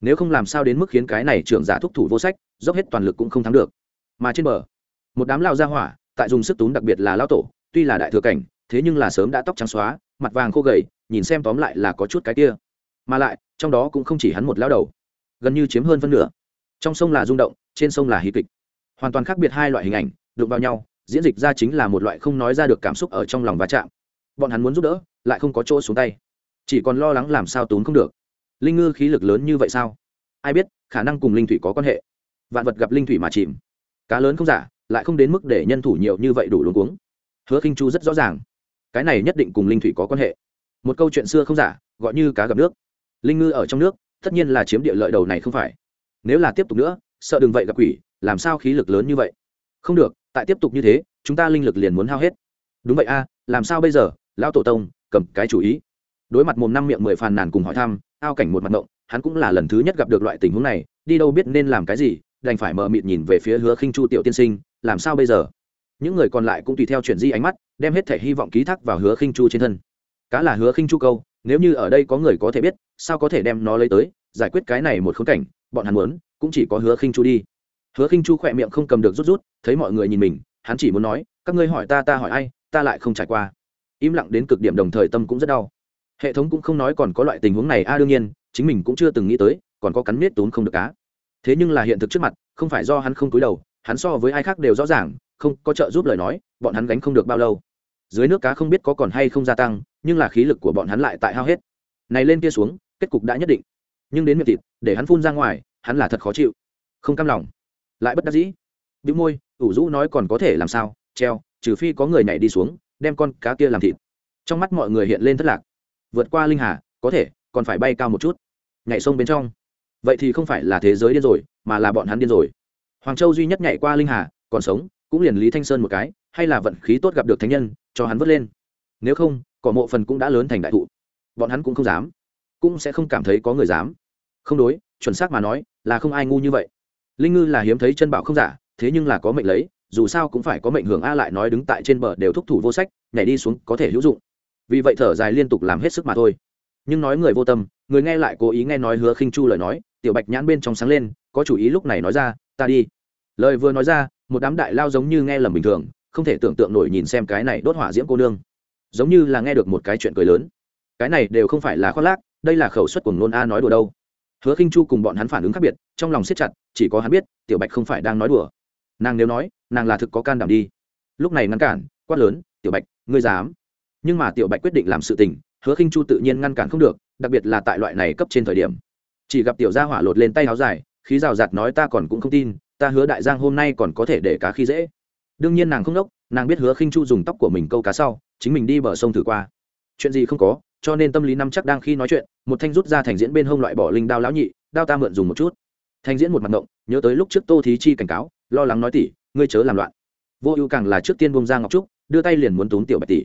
S1: Nếu không làm sao đến mức khiến cái này trưởng giả thúc thủ vô sách, dốc hết toàn lực cũng không thắng được. Mà trên bờ, một đám lao ra hỏa, tại dùng sức túm đặc biệt là lao tổ, tuy là đại thừa cảnh, thế nhưng là sớm đã tóc trắng xóa mặt vàng khô gầy, nhìn xem tóm lại là có chút cái kia. Mà lại, trong đó cũng không chỉ hắn một lao đầu, gần như chiếm hơn phân nửa. Trong sông là rung động, trên sông là hí kịch. Hoàn toàn khác biệt hai loại hình ảnh, đụng vào nhau, diễn dịch ra chính là một loại không nói ra được cảm xúc ở trong lòng va chạm. Bọn hắn muốn giúp đỡ, lại không có chỗ xuống tay. Chỉ còn lo lắng làm sao tốn không được. Linh ngư khí lực lớn như vậy sao? Ai biết, khả năng cùng linh thủy có quan hệ. Vạn vật gặp linh thủy mà chìm. Cá lớn không giả, lại không đến mức để nhân thủ nhiều như vậy đủ luống cuống. Hứa khinh chu rất rõ ràng cái này nhất định cùng linh thủy có quan hệ. Một câu chuyện xưa không giả, gọi như cá gặp nước. Linh ngư ở trong nước, tất nhiên là chiếm địa lợi đầu này không phải. Nếu là tiếp tục nữa, sợ đừng vậy gặp quỷ, làm sao khí lực lớn như vậy? Không được, tại tiếp tục như thế, chúng ta linh lực liền muốn hao hết. Đúng vậy a, làm sao bây giờ? Lão tổ tông, cầm cái chủ ý. Đối mặt mồm năm miệng mười phàn nàn cùng hỏi thăm, ao cảnh một mặt động hắn cũng là lần thứ nhất gặp được loại tình huống này, đi đâu biết nên làm cái gì, đành phải mờ mịt nhìn về phía hứa khinh chu tiểu tiên sinh, làm sao bây giờ? Những người còn lại cũng tùy theo chuyển di ánh mắt đem hết thể hy vọng ký thác vào hứa khinh chu trên thân. Cá là hứa khinh chu câu, nếu như ở đây có người có thể biết, sao có thể đem nó lấy tới, giải quyết cái này một khốn cảnh, bọn hắn muốn, cũng chỉ có hứa khinh chu đi. Hứa khinh chu khỏe miệng không cầm được rút rút, thấy mọi người nhìn mình, hắn chỉ muốn nói, các ngươi hỏi ta ta hỏi ai, ta lại không trải qua. Im lặng đến cực điểm đồng thời tâm cũng rất đau. Hệ thống cũng không nói còn có loại tình huống này, a, đương nhiên, chính mình cũng chưa từng nghĩ tới, còn có cắn nết tốn không được cá. Thế nhưng là hiện thực trước mặt, không phải do hắn không cúi đầu, hắn so với ai khác đều rõ ràng không có trợ giúp lời nói, bọn hắn gánh không được bao lâu. Dưới nước cá không biết có còn hay không gia tăng, nhưng là khí lực của bọn hắn lại tại hao hết. Này lên kia xuống, kết cục đã nhất định. Nhưng đến miệng thịt, để hắn phun ra ngoài, hắn là thật khó chịu. Không cam lòng. Lại bất đắc dĩ. Bị môi, ủ rũ nói còn có thể làm sao, treo, trừ phi có người nhảy đi xuống, đem con cá kia làm thịt. Trong mắt mọi người hiện lên thất lạc. Vượt qua linh hà, có thể, còn phải bay cao một chút. Nhảy sông bên trong. Vậy thì không phải là thế giới điên rồi, mà là bọn hắn điên rồi. Hoàng châu duy nhất nhảy qua linh hà, còn sống cũng liền lý thanh sơn một cái, hay là vận khí tốt gặp được thánh nhân, cho hắn vớt lên. Nếu không, cỏ mộ phần cũng đã lớn thành đại thụ. Bọn hắn cũng không dám, cũng sẽ không cảm thấy có người dám. Không đối, chuẩn xác mà nói, là không ai ngu như vậy. Linh ngư là hiếm thấy chân bảo không giả, thế nhưng là có mệnh lấy, dù sao cũng phải có mệnh hưởng a lại nói đứng tại trên bờ đều thúc thủ vô sách, nhảy đi xuống có thể hữu dụng. Vì vậy thở dài liên tục làm hết sức mà thôi. Nhưng nói người vô tâm, người nghe lại cố ý nghe nói hứa khinh chu lời nói, tiểu bạch nhãn bên trong sáng lên, có chủ ý lúc này nói ra, ta đi. Lời vừa nói ra một đám đại lao giống như nghe lầm bình thường, không thể tưởng tượng nổi nhìn xem cái này đốt hỏa diễm cô nương. Giống như là nghe được một cái chuyện cười lớn. Cái này đều không phải là khoác lác, đây là khẩu suất của nôn a nói đùa đâu. Hứa khinh chu cùng bọn hắn phản ứng khác biệt, trong lòng siết chặt, chỉ có hắn biết, tiểu bạch không phải đang nói đùa. Nàng nếu nói, nàng là thực có can đảm đi. Lúc này ngăn cản, quát lớn, tiểu bạch, ngươi dám? Nhưng mà tiểu bạch quyết định làm sự tình, hứa khinh chu tự nhiên ngăn cản không được, đặc biệt là tại loại này cấp trên thời điểm. Chỉ gặp tiểu gia hỏa lột lên tay áo dài, khí rào rạt nói, ta còn cũng không tin ta hứa đại giang hôm nay còn có thể để cá khi dễ. Đương nhiên nàng không đốc, nàng biết hứa khinh chu dùng tóc của mình câu cá sau, chính mình đi bờ sông thử qua. Chuyện gì không có, cho nên tâm lý năm chắc đang khi nói chuyện, một thanh rút ra thành diễn bên hông loại bỏ linh đao lão nhị, đao ta mượn dùng một chút. Thanh diễn một mặt động nhớ tới lúc trước tô thí chi cảnh cáo, lo lắng nói tỷ ngươi chớ làm loạn. Vô ưu càng là trước tiên bông ra ngọc trúc, đưa tay liền muốn tốn tiểu bạch tỷ.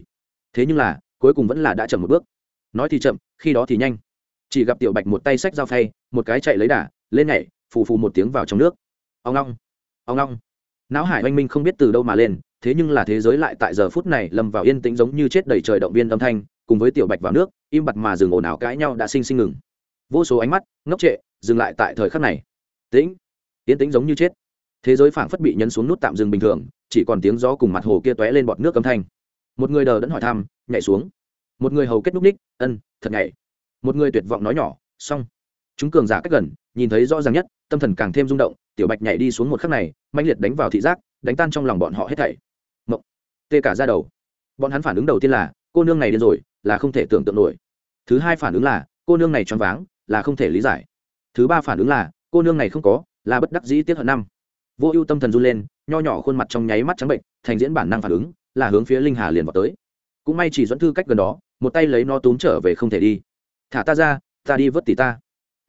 S1: Thế nhưng là, cuối cùng vẫn là đã chậm một bước. Nói thì chậm, khi đó thì nhanh. Chỉ gặp tiểu bạch một tay xách dao phay, một cái chạy lấy đà, lên nhảy, phù phù một tiếng vào trong nước ông long ông long não hải oanh minh không biết từ đâu mà lên, thế nhưng là thế giới lại tại giờ phút này lâm vào yên tĩnh giống như chết đầy trời động viên âm thanh, cùng với tiểu bạch vào nước, im bặt mà dừng ồn ào cãi nhau đã sinh sinh ngừng. Vô số ánh mắt, ngốc trệ, dừng lại tại thời khắc này. Tĩnh, yên tĩnh giống như chết. Thế giới phảng phất bị nhấn xuống nút tạm dừng bình thường, chỉ còn tiếng gió cùng mặt hồ kia tóe lên bọt nước âm thanh. Một người đờ đẫn hỏi thăm, nhảy xuống. Một người hầu kết núc ních, ân, thật nhảy. Một người tuyệt vọng nói nhỏ, xong chúng cường giả cách gần, nhìn thấy rõ ràng nhất, tâm thần càng thêm rung động, tiểu bạch nhảy đi xuống một khắc này mạnh liệt đánh vào thị giác, đánh tan trong lòng bọn họ hết thảy. Mộng. Tê cả ra đầu. Bọn hắn phản ứng đầu tiên là, cô nương này điên rồi, là không thể tưởng tượng nổi. Thứ hai phản ứng là, cô nương này choáng váng, là không thể lý giải. Thứ ba phản ứng là, cô nương này không có, là bất đắc dĩ tiết hận năm. Vô ưu tâm thần run lên, nho nhỏ khuôn mặt trong nháy mắt trắng bệnh, thành diễn bản năng phản ứng, là hướng phía linh hà liền vào tới. Cũng may chỉ dẫn thư cách gần đó, một tay lấy nó túm trở về không thể đi. Thả ta ra, ta đi vớt tỷ ta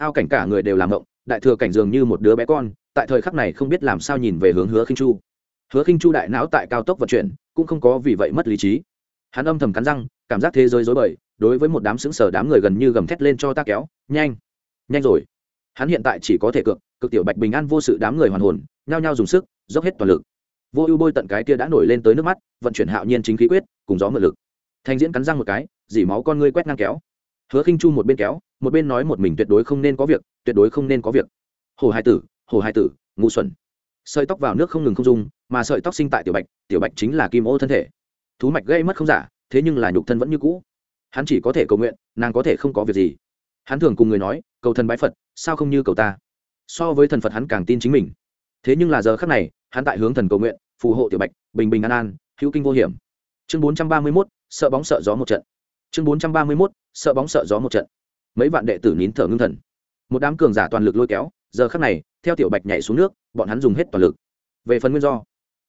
S1: ao cảnh cả người đều làm ngộng, đại thừa cảnh dường như một đứa bé con, tại thời khắc này không biết làm sao nhìn về hướng hứa khinh chu. Hứa khinh chu đại não tại cao tốc vận chuyển, cũng không có vì vậy mất lý trí. Hắn âm thầm cắn răng, cảm giác thế giới dối bời, đối với một đám xứng sở đám người gần như gầm thét lên cho ta kéo, nhanh nhanh rồi. Hắn hiện tại chỉ có thể cược cực tiểu bạch bình an vô sự đám người hoàn hồn, nhao nhao dùng sức, dốc hết toàn lực. Vô ưu bôi tận cái kia đã nổi lên tới nước mắt, vận chuyển hạo nhiên chính khí quyết, cùng gió mượn lực. Thanh diễn cắn răng một cái, dỉ máu con ngươi quét ngang kéo. Hứa khinh chu một bên kéo một bên nói một mình tuyệt đối không nên có việc, tuyệt đối không nên có việc. Hồ hai tử, hồ hai tử, ngu xuẩn. Sợi tóc vào nước không ngừng không dung mà sợi tóc sinh tại tiểu bạch tiểu bạch chính là kim ô thân thể. Thú mạch gây mất không giả, thế nhưng là nhục thân vẫn như cũ. Hắn chỉ có thể cầu nguyện, nàng có thể không có việc gì. Hắn thường cùng người nói, cầu thần bái phật, sao không như cầu ta? So với thần phật hắn càng tin chính mình. Thế nhưng là giờ khác này, hắn tại hướng thần cầu nguyện, phù hộ tiểu bạch, bình bình an an, hữu kinh vô hiểm. Chương bốn trăm ba mươi mốt, sợ bóng sợ gió một trận. Chương bốn trăm ba mươi mốt, sợ bóng sợ gió một trận mấy vạn đệ tử nín thở ngưng thần. Một đám cường giả toàn lực lôi kéo, giờ khắc này, theo tiểu bạch nhảy xuống nước, bọn hắn dùng hết toàn lực. Về phần nguyên do,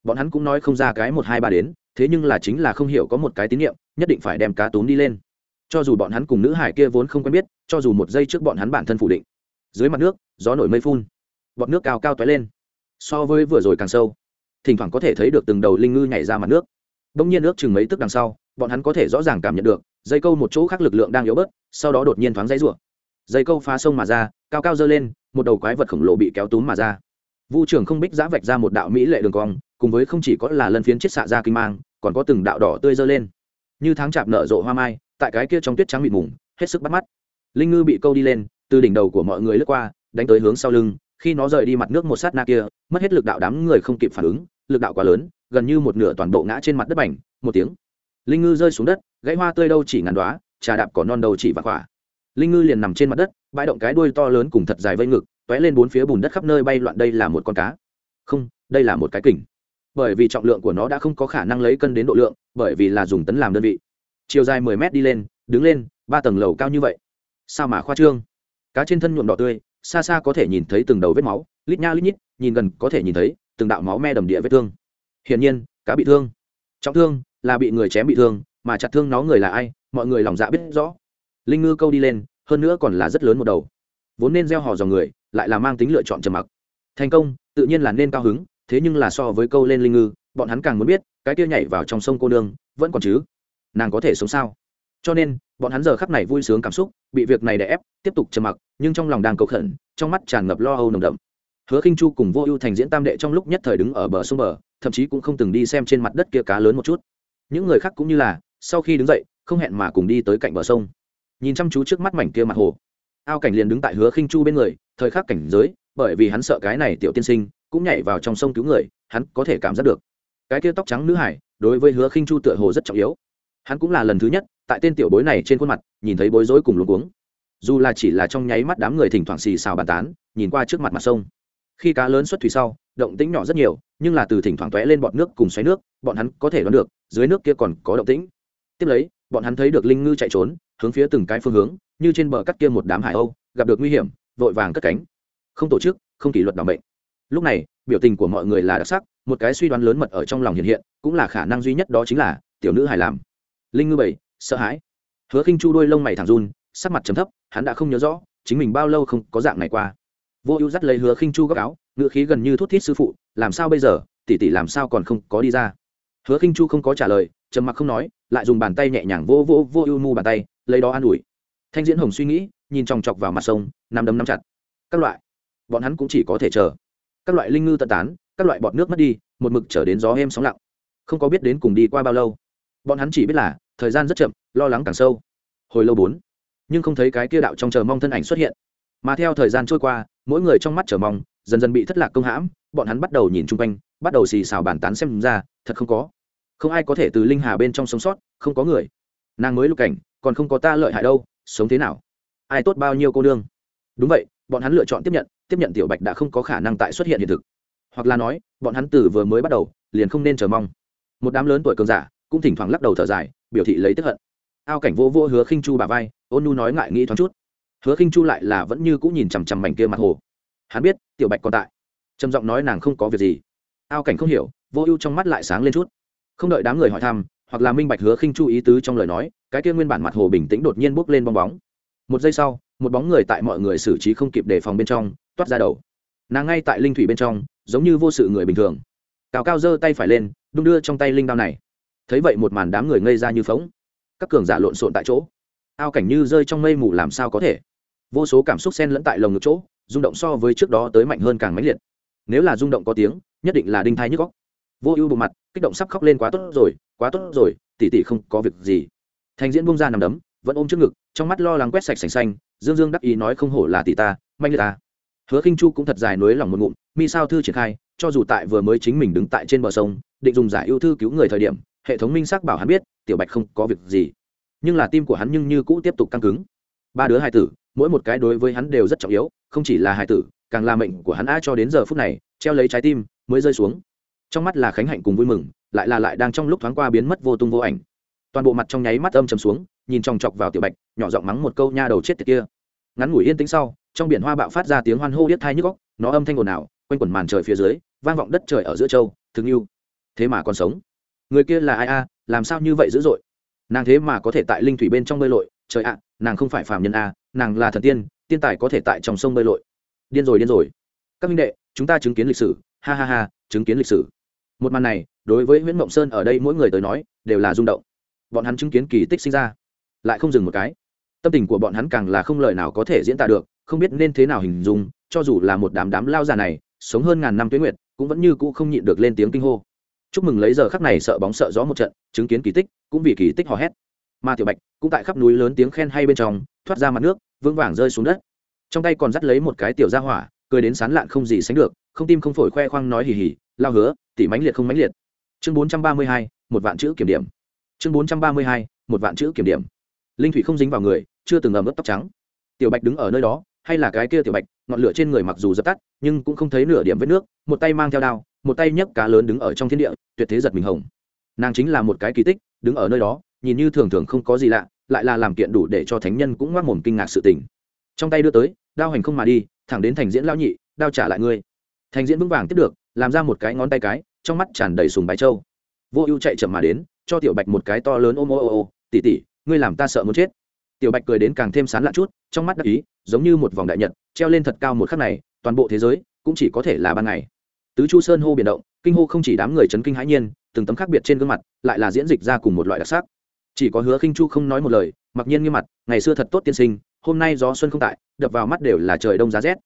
S1: bọn hắn cũng nói không ra cái một hai ba đến, thế nhưng là chính là không hiểu có một cái tín nhiệm nhất định phải đem cá túm đi lên. Cho dù bọn hắn cùng nữ hải kia vốn không quen biết, cho dù một giây trước bọn hắn bản thân phủ định. Dưới mặt nước, gió nổi mây phun. Bọn nước cao cao toái lên. So với vừa rồi càng sâu. Thỉnh thoảng có thể thấy được từng đầu linh ngư nhảy ra mặt nước. Bỗng nhiên nước chừng mấy tức đằng sau, bọn hắn có thể rõ ràng cảm nhận được dây câu một chỗ khác lực lượng đang yếu bớt, sau đó đột nhiên thoáng dãy rủa. Dây câu phá sông mà ra, cao cao dơ lên, một đầu quái vật khổng lồ bị kéo túm mà ra. Vu trưởng không bích giã vạch ra một đạo mỹ lệ đường cong, cùng với không chỉ có là lân phiến chiết xạ ra kinh mang, còn có từng đạo đỏ tươi dơ lên. Như tháng chạp nở rộ hoa mai, tại cái kia trong tuyết trắng mịt mùng, hết sức bắt mắt. Linh ngư bị câu đi lên, từ đỉnh đầu của mọi người lướt qua, đánh tới hướng sau lưng, khi nó rời đi mặt nước một sát na kia, mất hết lực đạo đám người không kịp phản ứng, lực đạo quá lớn, gần như một nửa toàn bộ ngã trên mặt đất bành, một tiếng linh ngư rơi xuống đất, gãy hoa tươi đâu chỉ ngàn đoá trà đạp cỏ non đầu chỉ vặt quả. Linh ngư liền nằm trên mặt đất, bãi động cái đuôi to lớn cùng thật dài vây ngực t ó é lên bốn phía bùn đất khắp nơi bay loạn đây là một con cá. Không, đây là một cái kình. Bởi vì trọng lượng của nó đã không có khả năng lấy cân đến độ lượng, bởi vì là dùng tấn làm đơn vị. Chiều dài mười mét đi lên, đứng lên, ba tầng lầu cao như vậy. Sao mà khoa trương? Cá trên thân nhuộm đỏ tươi, xa xa có thể nhìn thấy từng đầu vết máu, lít nha lít nhít, nhìn gần có thể nhìn thấy từng đạo máu me đầm địa vết thương. Hiển nhiên, cá bị thương. Trọng thương là bị người chém bị thương, mà chặt thương nó người là ai, mọi người lòng dạ biết rõ. Linh ngư câu đi lên, hơn nữa còn là rất lớn một đầu. Vốn nên gieo hò dòng người, lại là mang tính lựa chọn trầm mặc. Thành công, tự nhiên là nên cao hứng, thế nhưng là so với câu lên linh ngư, bọn hắn càng muốn biết, cái kia nhảy vào trong sông cô nương, vẫn còn chứ? Nàng có thể sống sao? Cho nên, bọn hắn giờ khắc này vui sướng cảm xúc, bị việc này đè ép, tiếp tục trầm mặc, nhưng trong lòng đang cầu khẩn, trong mắt tràn ngập lo âu nồng đậm. Hứa khinh chu cùng vô ưu thành diễn tam đệ trong lúc nhất thời đứng ở bờ sông bờ, thậm chí cũng không từng đi xem trên mặt đất kia cá lớn một chút những người khác cũng như là, sau khi đứng dậy, không hẹn mà cùng đi tới cạnh bờ sông. Nhìn chăm chú trước mắt mảnh kia mặt hồ. Ao cảnh liền đứng tại hứa khinh chu bên người, thời khắc cảnh giới, bởi vì hắn sợ cái này tiểu tiên sinh cũng nhảy vào trong sông cứu người, hắn có thể cảm giác được. Cái kia tóc trắng nữ hải, đối với hứa khinh chu tựa hồ rất trọng yếu. Hắn cũng là lần thứ nhất, tại tên tiểu bối này trên khuôn mặt, nhìn thấy bối rối cùng luống cuống. Dù là chỉ là trong nháy mắt đám người thỉnh thoảng xì xào bàn tán, nhìn qua trước mặt mặt sông. Khi cá lớn xuất thủy sau, động tĩnh nhỏ rất nhiều nhưng là từ thỉnh thoảng tóe lên bọn nước cùng xoáy nước, bọn hắn có thể đoán được, dưới nước kia còn có động tĩnh. Tiếp lấy, bọn hắn thấy được linh ngư chạy trốn, hướng phía từng cái phương hướng, như trên bờ cắt kia một đám hải âu, gặp được nguy hiểm, vội vàng cất cánh. Không tổ chức, không kỷ luật đảm bệnh lúc này, biểu tình của mọi người là đặc sắc, một cái suy đoán lớn mật ở trong lòng hiện hiện, cũng là khả năng duy nhất đó chính là, tiểu nữ hài làm. Linh ngư bảy, sợ hãi. Hứa khinh chu đôi lông mày thẳng run, sắc mặt trầm thấp, hắn đã không nhớ rõ, chính mình bao lâu không có dạng này qua. Vô ưu dắt lấy hứa khinh chu góc áo ngựa khí gần như thút thít sư phụ, làm sao bây giờ? Tỷ tỷ làm sao còn không có đi ra? Hứa khinh chu không có trả lời, trầm mặc không nói, lại dùng bàn tay nhẹ nhàng vô vô vô ưu mu bàn tay, lấy đó an ủi. Thanh diễn hồng suy nghĩ, nhìn chòng chọc vào mặt sông nằm đấm nắm chặt. Các loại, bọn hắn cũng chỉ có thể chờ. Các loại linh ngư tận tán, các loại bọt nước mất đi, một mực trở đến gió êm sóng lặng. Không có biết đến cùng đi qua bao lâu. Bọn hắn chỉ biết là, thời gian rất chậm, lo lắng càng sâu. Hồi lâu bốn, nhưng không thấy cái kia đạo trong chờ mong thân ảnh xuất hiện. Mà theo thời gian trôi qua, mỗi người trong mắt chờ mong dần dần bị thất lạc công hãm, bọn hắn bắt đầu nhìn chung quanh, bắt đầu xì xào bàn tán xem ra, thật không có. Không ai có thể từ linh hà bên trong sống sót, không có người. Nàng mới lục cảnh, còn không có ta lợi hại đâu, sống thế nào? Ai tốt bao nhiêu cô nương? Đúng vậy, bọn hắn lựa chọn tiếp nhận tiếp nhận tiểu bạch đã không có khả năng tại xuất hiện hiện thực. Hoặc là nói, bọn hắn từ vừa mới bắt đầu, liền không nên chờ mong. Một đám lớn tuổi cường giả, cũng thỉnh thoảng lắc đầu thở dài, biểu thị lấy tức hận. Ao cảnh vô vô hứa khinh chu bà vai, ôn nu nói ngại nghĩ thoáng chút. Hứa khinh chu lại là vẫn như cũng nhìn chằm chằm mảnh kia mặt hồ hắn biết tiểu bạch còn tại. Trầm giọng nói nàng không có việc gì. Ao cảnh không hiểu, vô ưu trong mắt lại sáng lên chút. Không đợi đám người hỏi thăm, hoặc là minh bạch hứa khinh chu ý tứ trong lời nói, cái kia nguyên bản mặt hồ bình tĩnh đột nhiên bốc lên bong bóng. Một giây sau, một bóng người tại mọi người xử trí không kịp đề phòng bên trong, toát ra đầu. Nàng ngay tại linh thủy bên trong, giống như vô sự người bình thường. Cào cao giơ tay phải lên, đung đưa trong tay linh đao này. Thấy vậy một màn đám người ngây ra như phóng các cường giả lộn xộn tại chỗ. Ao cảnh như rơi trong mây mù làm sao có thể? Vô số cảm xúc xen lẫn tại lồng ngực chỗ rung động so với trước đó tới mạnh hơn càng mãnh liệt. Nếu là rung động có tiếng, nhất định là đinh thai nhức góc vô ưu bộ mặt, kích động sắp khóc lên quá tốt rồi, quá tốt rồi, tỉ tỉ không có việc gì. Thành diễn bung ra nằm đấm, vẫn ôm trước ngực, trong mắt lo lắng quét sạch sành xanh, dương dương đắc ý nói không hổ là tỷ ta, manh liệt ta. Hứa khinh chu cũng thật dài nối lòng một ngụm, mi sao thư triển khai, cho dù tại vừa mới chính mình đứng tại trên bờ sông, định dùng giải ưu thư cứu người thời điểm, hệ thống minh xác bảo hắn biết, tiểu bạch không có việc gì. Nhưng là tim của hắn nhưng như cũ tiếp tục căng cứng. Ba đứa hài tử mỗi một cái đối với hắn đều rất trọng yếu, không chỉ là hải tử, càng là mệnh của hắn a cho đến giờ phút này, treo lấy trái tim, mới rơi xuống. Trong mắt là khánh hạnh cùng vui mừng, lại là lại đang trong lúc thoáng qua biến mất vô tung vô ảnh. Toàn bộ mặt trong nháy mắt âm trầm xuống, nhìn chòng chọc vào tiểu bạch, nhỏ giọng mắng một câu nha đầu chết tiệt kia. Ngắn ngủi yên tĩnh sau, trong biển hoa bạo phát ra tiếng hoan hô biết thai nhức góc nó âm thanh ồn ào, quanh quẩn màn trời phía dưới, vang vọng đất trời ở giữa châu, thương yêu. Thế mà còn sống. Người kia là ai a, làm sao như vậy dữ dội? Nàng thế mà có thể tại linh thủy bên trong bơi lội, trời ạ, nàng không phải phàm nhân a nàng là thần tiên tiên tài có thể tại trong sông bơi lội. Điên rồi điên rồi. Các minh đệ, chúng ta chứng kiến lịch sử. Ha ha ha, chứng kiến lịch sử. Một màn này, đối với nguyễn mộng sơn ở đây mỗi người tới nói, đều là rung động. Bọn hắn chứng kiến kỳ tích sinh ra. Lại không dừng một cái. Tâm tình của bọn hắn càng là không lời nào có thể diễn tả được, không biết nên thế nào hình dung, cho dù là một đám đám lao già này, sống hơn ngàn năm tuyến nguyệt, cũng vẫn như cũ không nhịn được lên tiếng kinh hô. Chúc mừng lấy giờ khắc này sợ bóng sợ gió một trận, chứng kiến kỳ tích, cũng vì kỳ tích hò hét. Mà tiểu bạch cũng tại khắp núi lớn tiếng khen hay bên trong thoát ra mặt nước, vững vàng rơi xuống đất. Trong tay còn dắt lấy một cái tiểu ra hỏa, cười đến sán lạn không gì sánh được, không tim không phổi khoe khoang nói hì hì, lao hứa, tỉ mãnh liệt không mãnh liệt. Chương bốn trăm ba mươi hai, một vạn chữ kiểm điểm. Chương bốn trăm ba mươi hai, một vạn chữ kiểm điểm. Linh thủy không dính vào người, chưa từng ẩm ướt tóc trắng. Tiểu bạch đứng ở nơi đó, hay là cái kia tiểu bạch, ngọn lửa trên người mặc dù dập tắt, nhưng cũng không thấy nửa điểm vết nước, một tay mang theo đao, một tay nhấc cá lớn đứng ở trong thiên địa, tuyệt thế giật mình hồng. Nàng chính là một cái kỳ tích, đứng ở nơi đó, nhìn như thường thường không có gì lạ lại là làm kiện đủ để cho thánh nhân cũng ngoác mồm kinh ngạc sự tình. Trong tay đưa tới, đao hành không mà đi, thẳng đến thành diễn lão nhị, đao trả lại ngươi. Thành diễn vững vàng tiếp được, làm ra một cái ngón tay cái, trong mắt tràn đầy sùng bái châu. Vô ưu chạy chậm mà đến, cho tiểu bạch một cái to lớn ôm ô ô ô tỉ tỉ ngươi làm ta sợ muốn chết. Tiểu bạch cười đến càng thêm sán lạ chút, trong mắt đắc ý, giống như một vòng đại nhật, treo lên thật cao một khắc này, toàn bộ thế giới cũng chỉ có thể là ban ngày. Tứ chu sơn hô biển động, kinh hô không chỉ đám người chấn kinh hãi nhiên, từng tấm khác biệt trên gương mặt, lại là diễn dịch ra cùng một loại đặc sắc chỉ có hứa khinh chu không nói một lời, mặc nhiên nghiêm mặt, ngày xưa thật tốt tiên sinh, hôm nay gió xuân không tại, đập vào mắt đều là trời đông giá rét.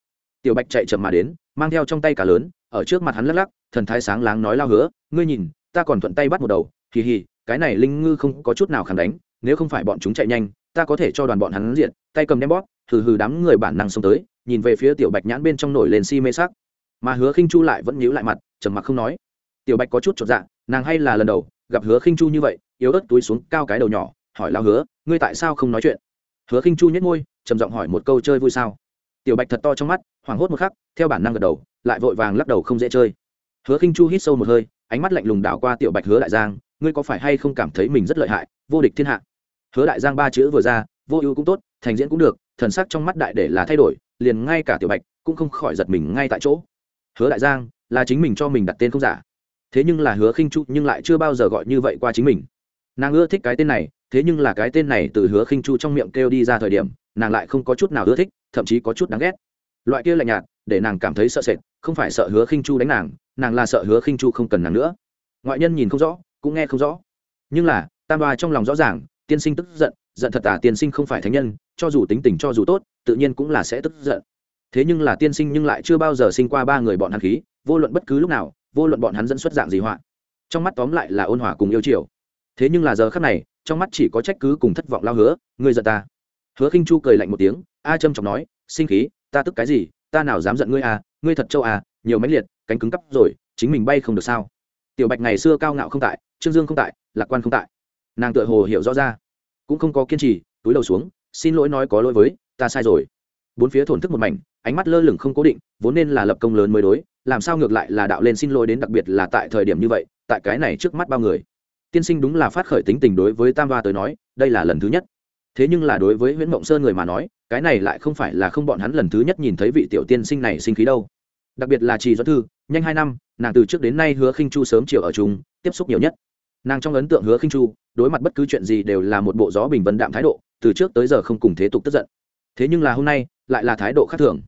S1: Tiểu bạch chạy chậm mà đến, mang theo trong tay cả lớn, ở trước mặt hắn lắc lắc, thần thái sáng láng nói lao hứa, ngươi nhìn, ta còn thuận tay bắt một đầu kỳ hì, cái này linh ngư không có chút nào khẳng đánh, nếu không phải bọn chúng chạy nhanh, ta có thể cho đoàn bọn hắn diện, tay cầm đem bóp, hừ hừ đám người bản năng xông tới, nhìn về phía tiểu bạch nhãn bên trong nổi lên si mê sắc. Mà hứa khinh chu lại vẫn nhíu lại mặt, trầm mặc không nói. Tiểu bạch có chút chột dạ nàng hay là lần đầu gặp hứa khinh chu như vậy yếu ớt túi xuống cao cái đầu nhỏ, hỏi lao hứa, ngươi tại sao không nói chuyện? Hứa khinh chu nhếch môi, trầm giọng hỏi một câu chơi vui sao? Tiểu bạch thật to trong mắt, hoảng hốt một khắc, theo bản năng gật đầu, lại vội vàng lắc đầu không dễ chơi. Hứa khinh chu hít sâu một hơi, ánh mắt lạnh lùng đảo qua tiểu bạch hứa đại giang, ngươi có phải hay không cảm thấy mình rất lợi hại, vô địch thiên hạ? Hứa đại giang ba chữ vừa ra, vô ưu cũng tốt, thành diễn cũng được, thần sắc trong mắt đại để là thay đổi, liền ngay cả tiểu bạch cũng không khỏi giật mình ngay tại chỗ. Hứa đại giang, là chính mình cho mình đặt tên không giả. Thế nhưng là hứa khinh chu nhưng lại chưa bao giờ gọi như vậy qua chính mình nàng ưa thích cái tên này, thế nhưng là cái tên này từ hứa khinh chu trong miệng kêu đi ra thời điểm, nàng lại không có chút nào ưa thích, thậm chí có chút đáng ghét. Loại kia lạnh nhạt, để nàng cảm thấy sợ sệt, không phải sợ hứa khinh chu đánh nàng nàng là sợ hứa khinh chu không cần nàng nữa. Ngoại nhân nhìn không rõ, cũng nghe không rõ. Nhưng là, tam đoa trong lòng rõ ràng, tiên sinh tức giận giận thật à tiên sinh không phải thánh nhân, cho dù tính tình cho dù tốt, tự nhiên cũng là sẽ tức giận. Thế nhưng là tiên sinh nhưng lại chưa bao giờ sinh qua ba người bọn hắn khí, vô luận bất cứ lúc nào, vô luận bọn hắn dẫn xuất dạng gì họa. Trong mắt tóm lại là ôn hòa cùng yêu chiều thế nhưng là giờ khắc này, trong mắt chỉ có trách cứ cùng thất vọng lao hứa, ngươi giận ta. Hứa khinh chu cười lạnh một tiếng, a trâm trọng nói, sinh khí, ta tức cái gì, ta nào dám giận ngươi à ngươi thật châu à nhiều mãnh liệt, cánh cứng cắp rồi, chính mình bay không được sao? Tiểu bạch ngày xưa cao ngạo không tại, trương dương không tại, lạc quan không tại. Nàng tựa hồ hiểu rõ ra, cũng không có kiên trì, túi đầu xuống, xin lỗi nói có lỗi với, ta sai rồi. Bốn phía thổn thức một mảnh, ánh mắt lơ lửng không cố định, vốn nên là lập công lớn mới đối, làm sao ngược lại là đạo lên xin lỗi đến đặc biệt là tại thời điểm như vậy, tại cái này trước mắt bao người tiên sinh đúng là phát khởi tính tình đối với tam va tới nói, đây là lần thứ nhất. Thế nhưng là đối với nguyễn mộng sơn người mà nói, cái này lại không phải là không bọn hắn lần thứ nhất nhìn thấy vị tiểu tiên sinh này sinh khí đâu. Đặc biệt là trì doãn thư, nhanh hai năm, nàng từ trước đến nay hứa khinh chu sớm chiều ở chung, tiếp xúc nhiều nhất. Nàng trong ấn tượng hứa khinh chu, đối mặt bất cứ chuyện gì đều là một bộ gió bình vân đạm thái độ, từ trước tới giờ không cùng thế tục tức giận. Thế nhưng là hôm nay, lại là thái độ khác thường.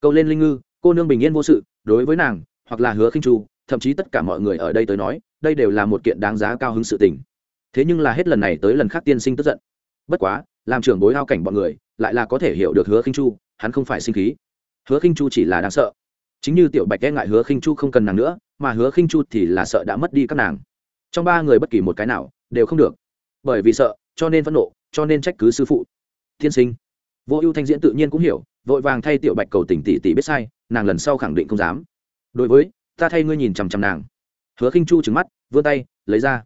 S1: Câu lên linh ngư, cô nương bình yên vô sự, đối với nàng, hoặc là hứa khinh chu, thậm chí tất cả mọi người ở đây tới nói đây đều là một kiện đáng giá cao hứng sự tình. Thế nhưng là hết lần này tới lần khác tiên sinh tức giận. Bất quá, làm trưởng bối hao cảnh bọn người, lại là có thể hiểu được hứa khinh chu, hắn không phải sinh khí. Hứa khinh chu chỉ là đáng sợ. Chính như tiểu bạch e ngại hứa khinh chu không cần nàng nữa, mà hứa khinh chu thì là sợ đã mất đi các nàng. Trong ba người bất kỳ một cái nào, đều không được. Bởi vì sợ, cho nên phẫn nộ, cho nên trách cứ sư phụ. Tiên sinh. Vô ưu thanh diễn tự nhiên cũng hiểu, vội vàng thay tiểu bạch cầu tỉnh tỷ tỷ biết sai, nàng lần sau khẳng định không dám. Đối với, ta thay ngươi nhìn chằm chằm nàng hứa khinh chu trừng mắt, vươn tay, lấy ra.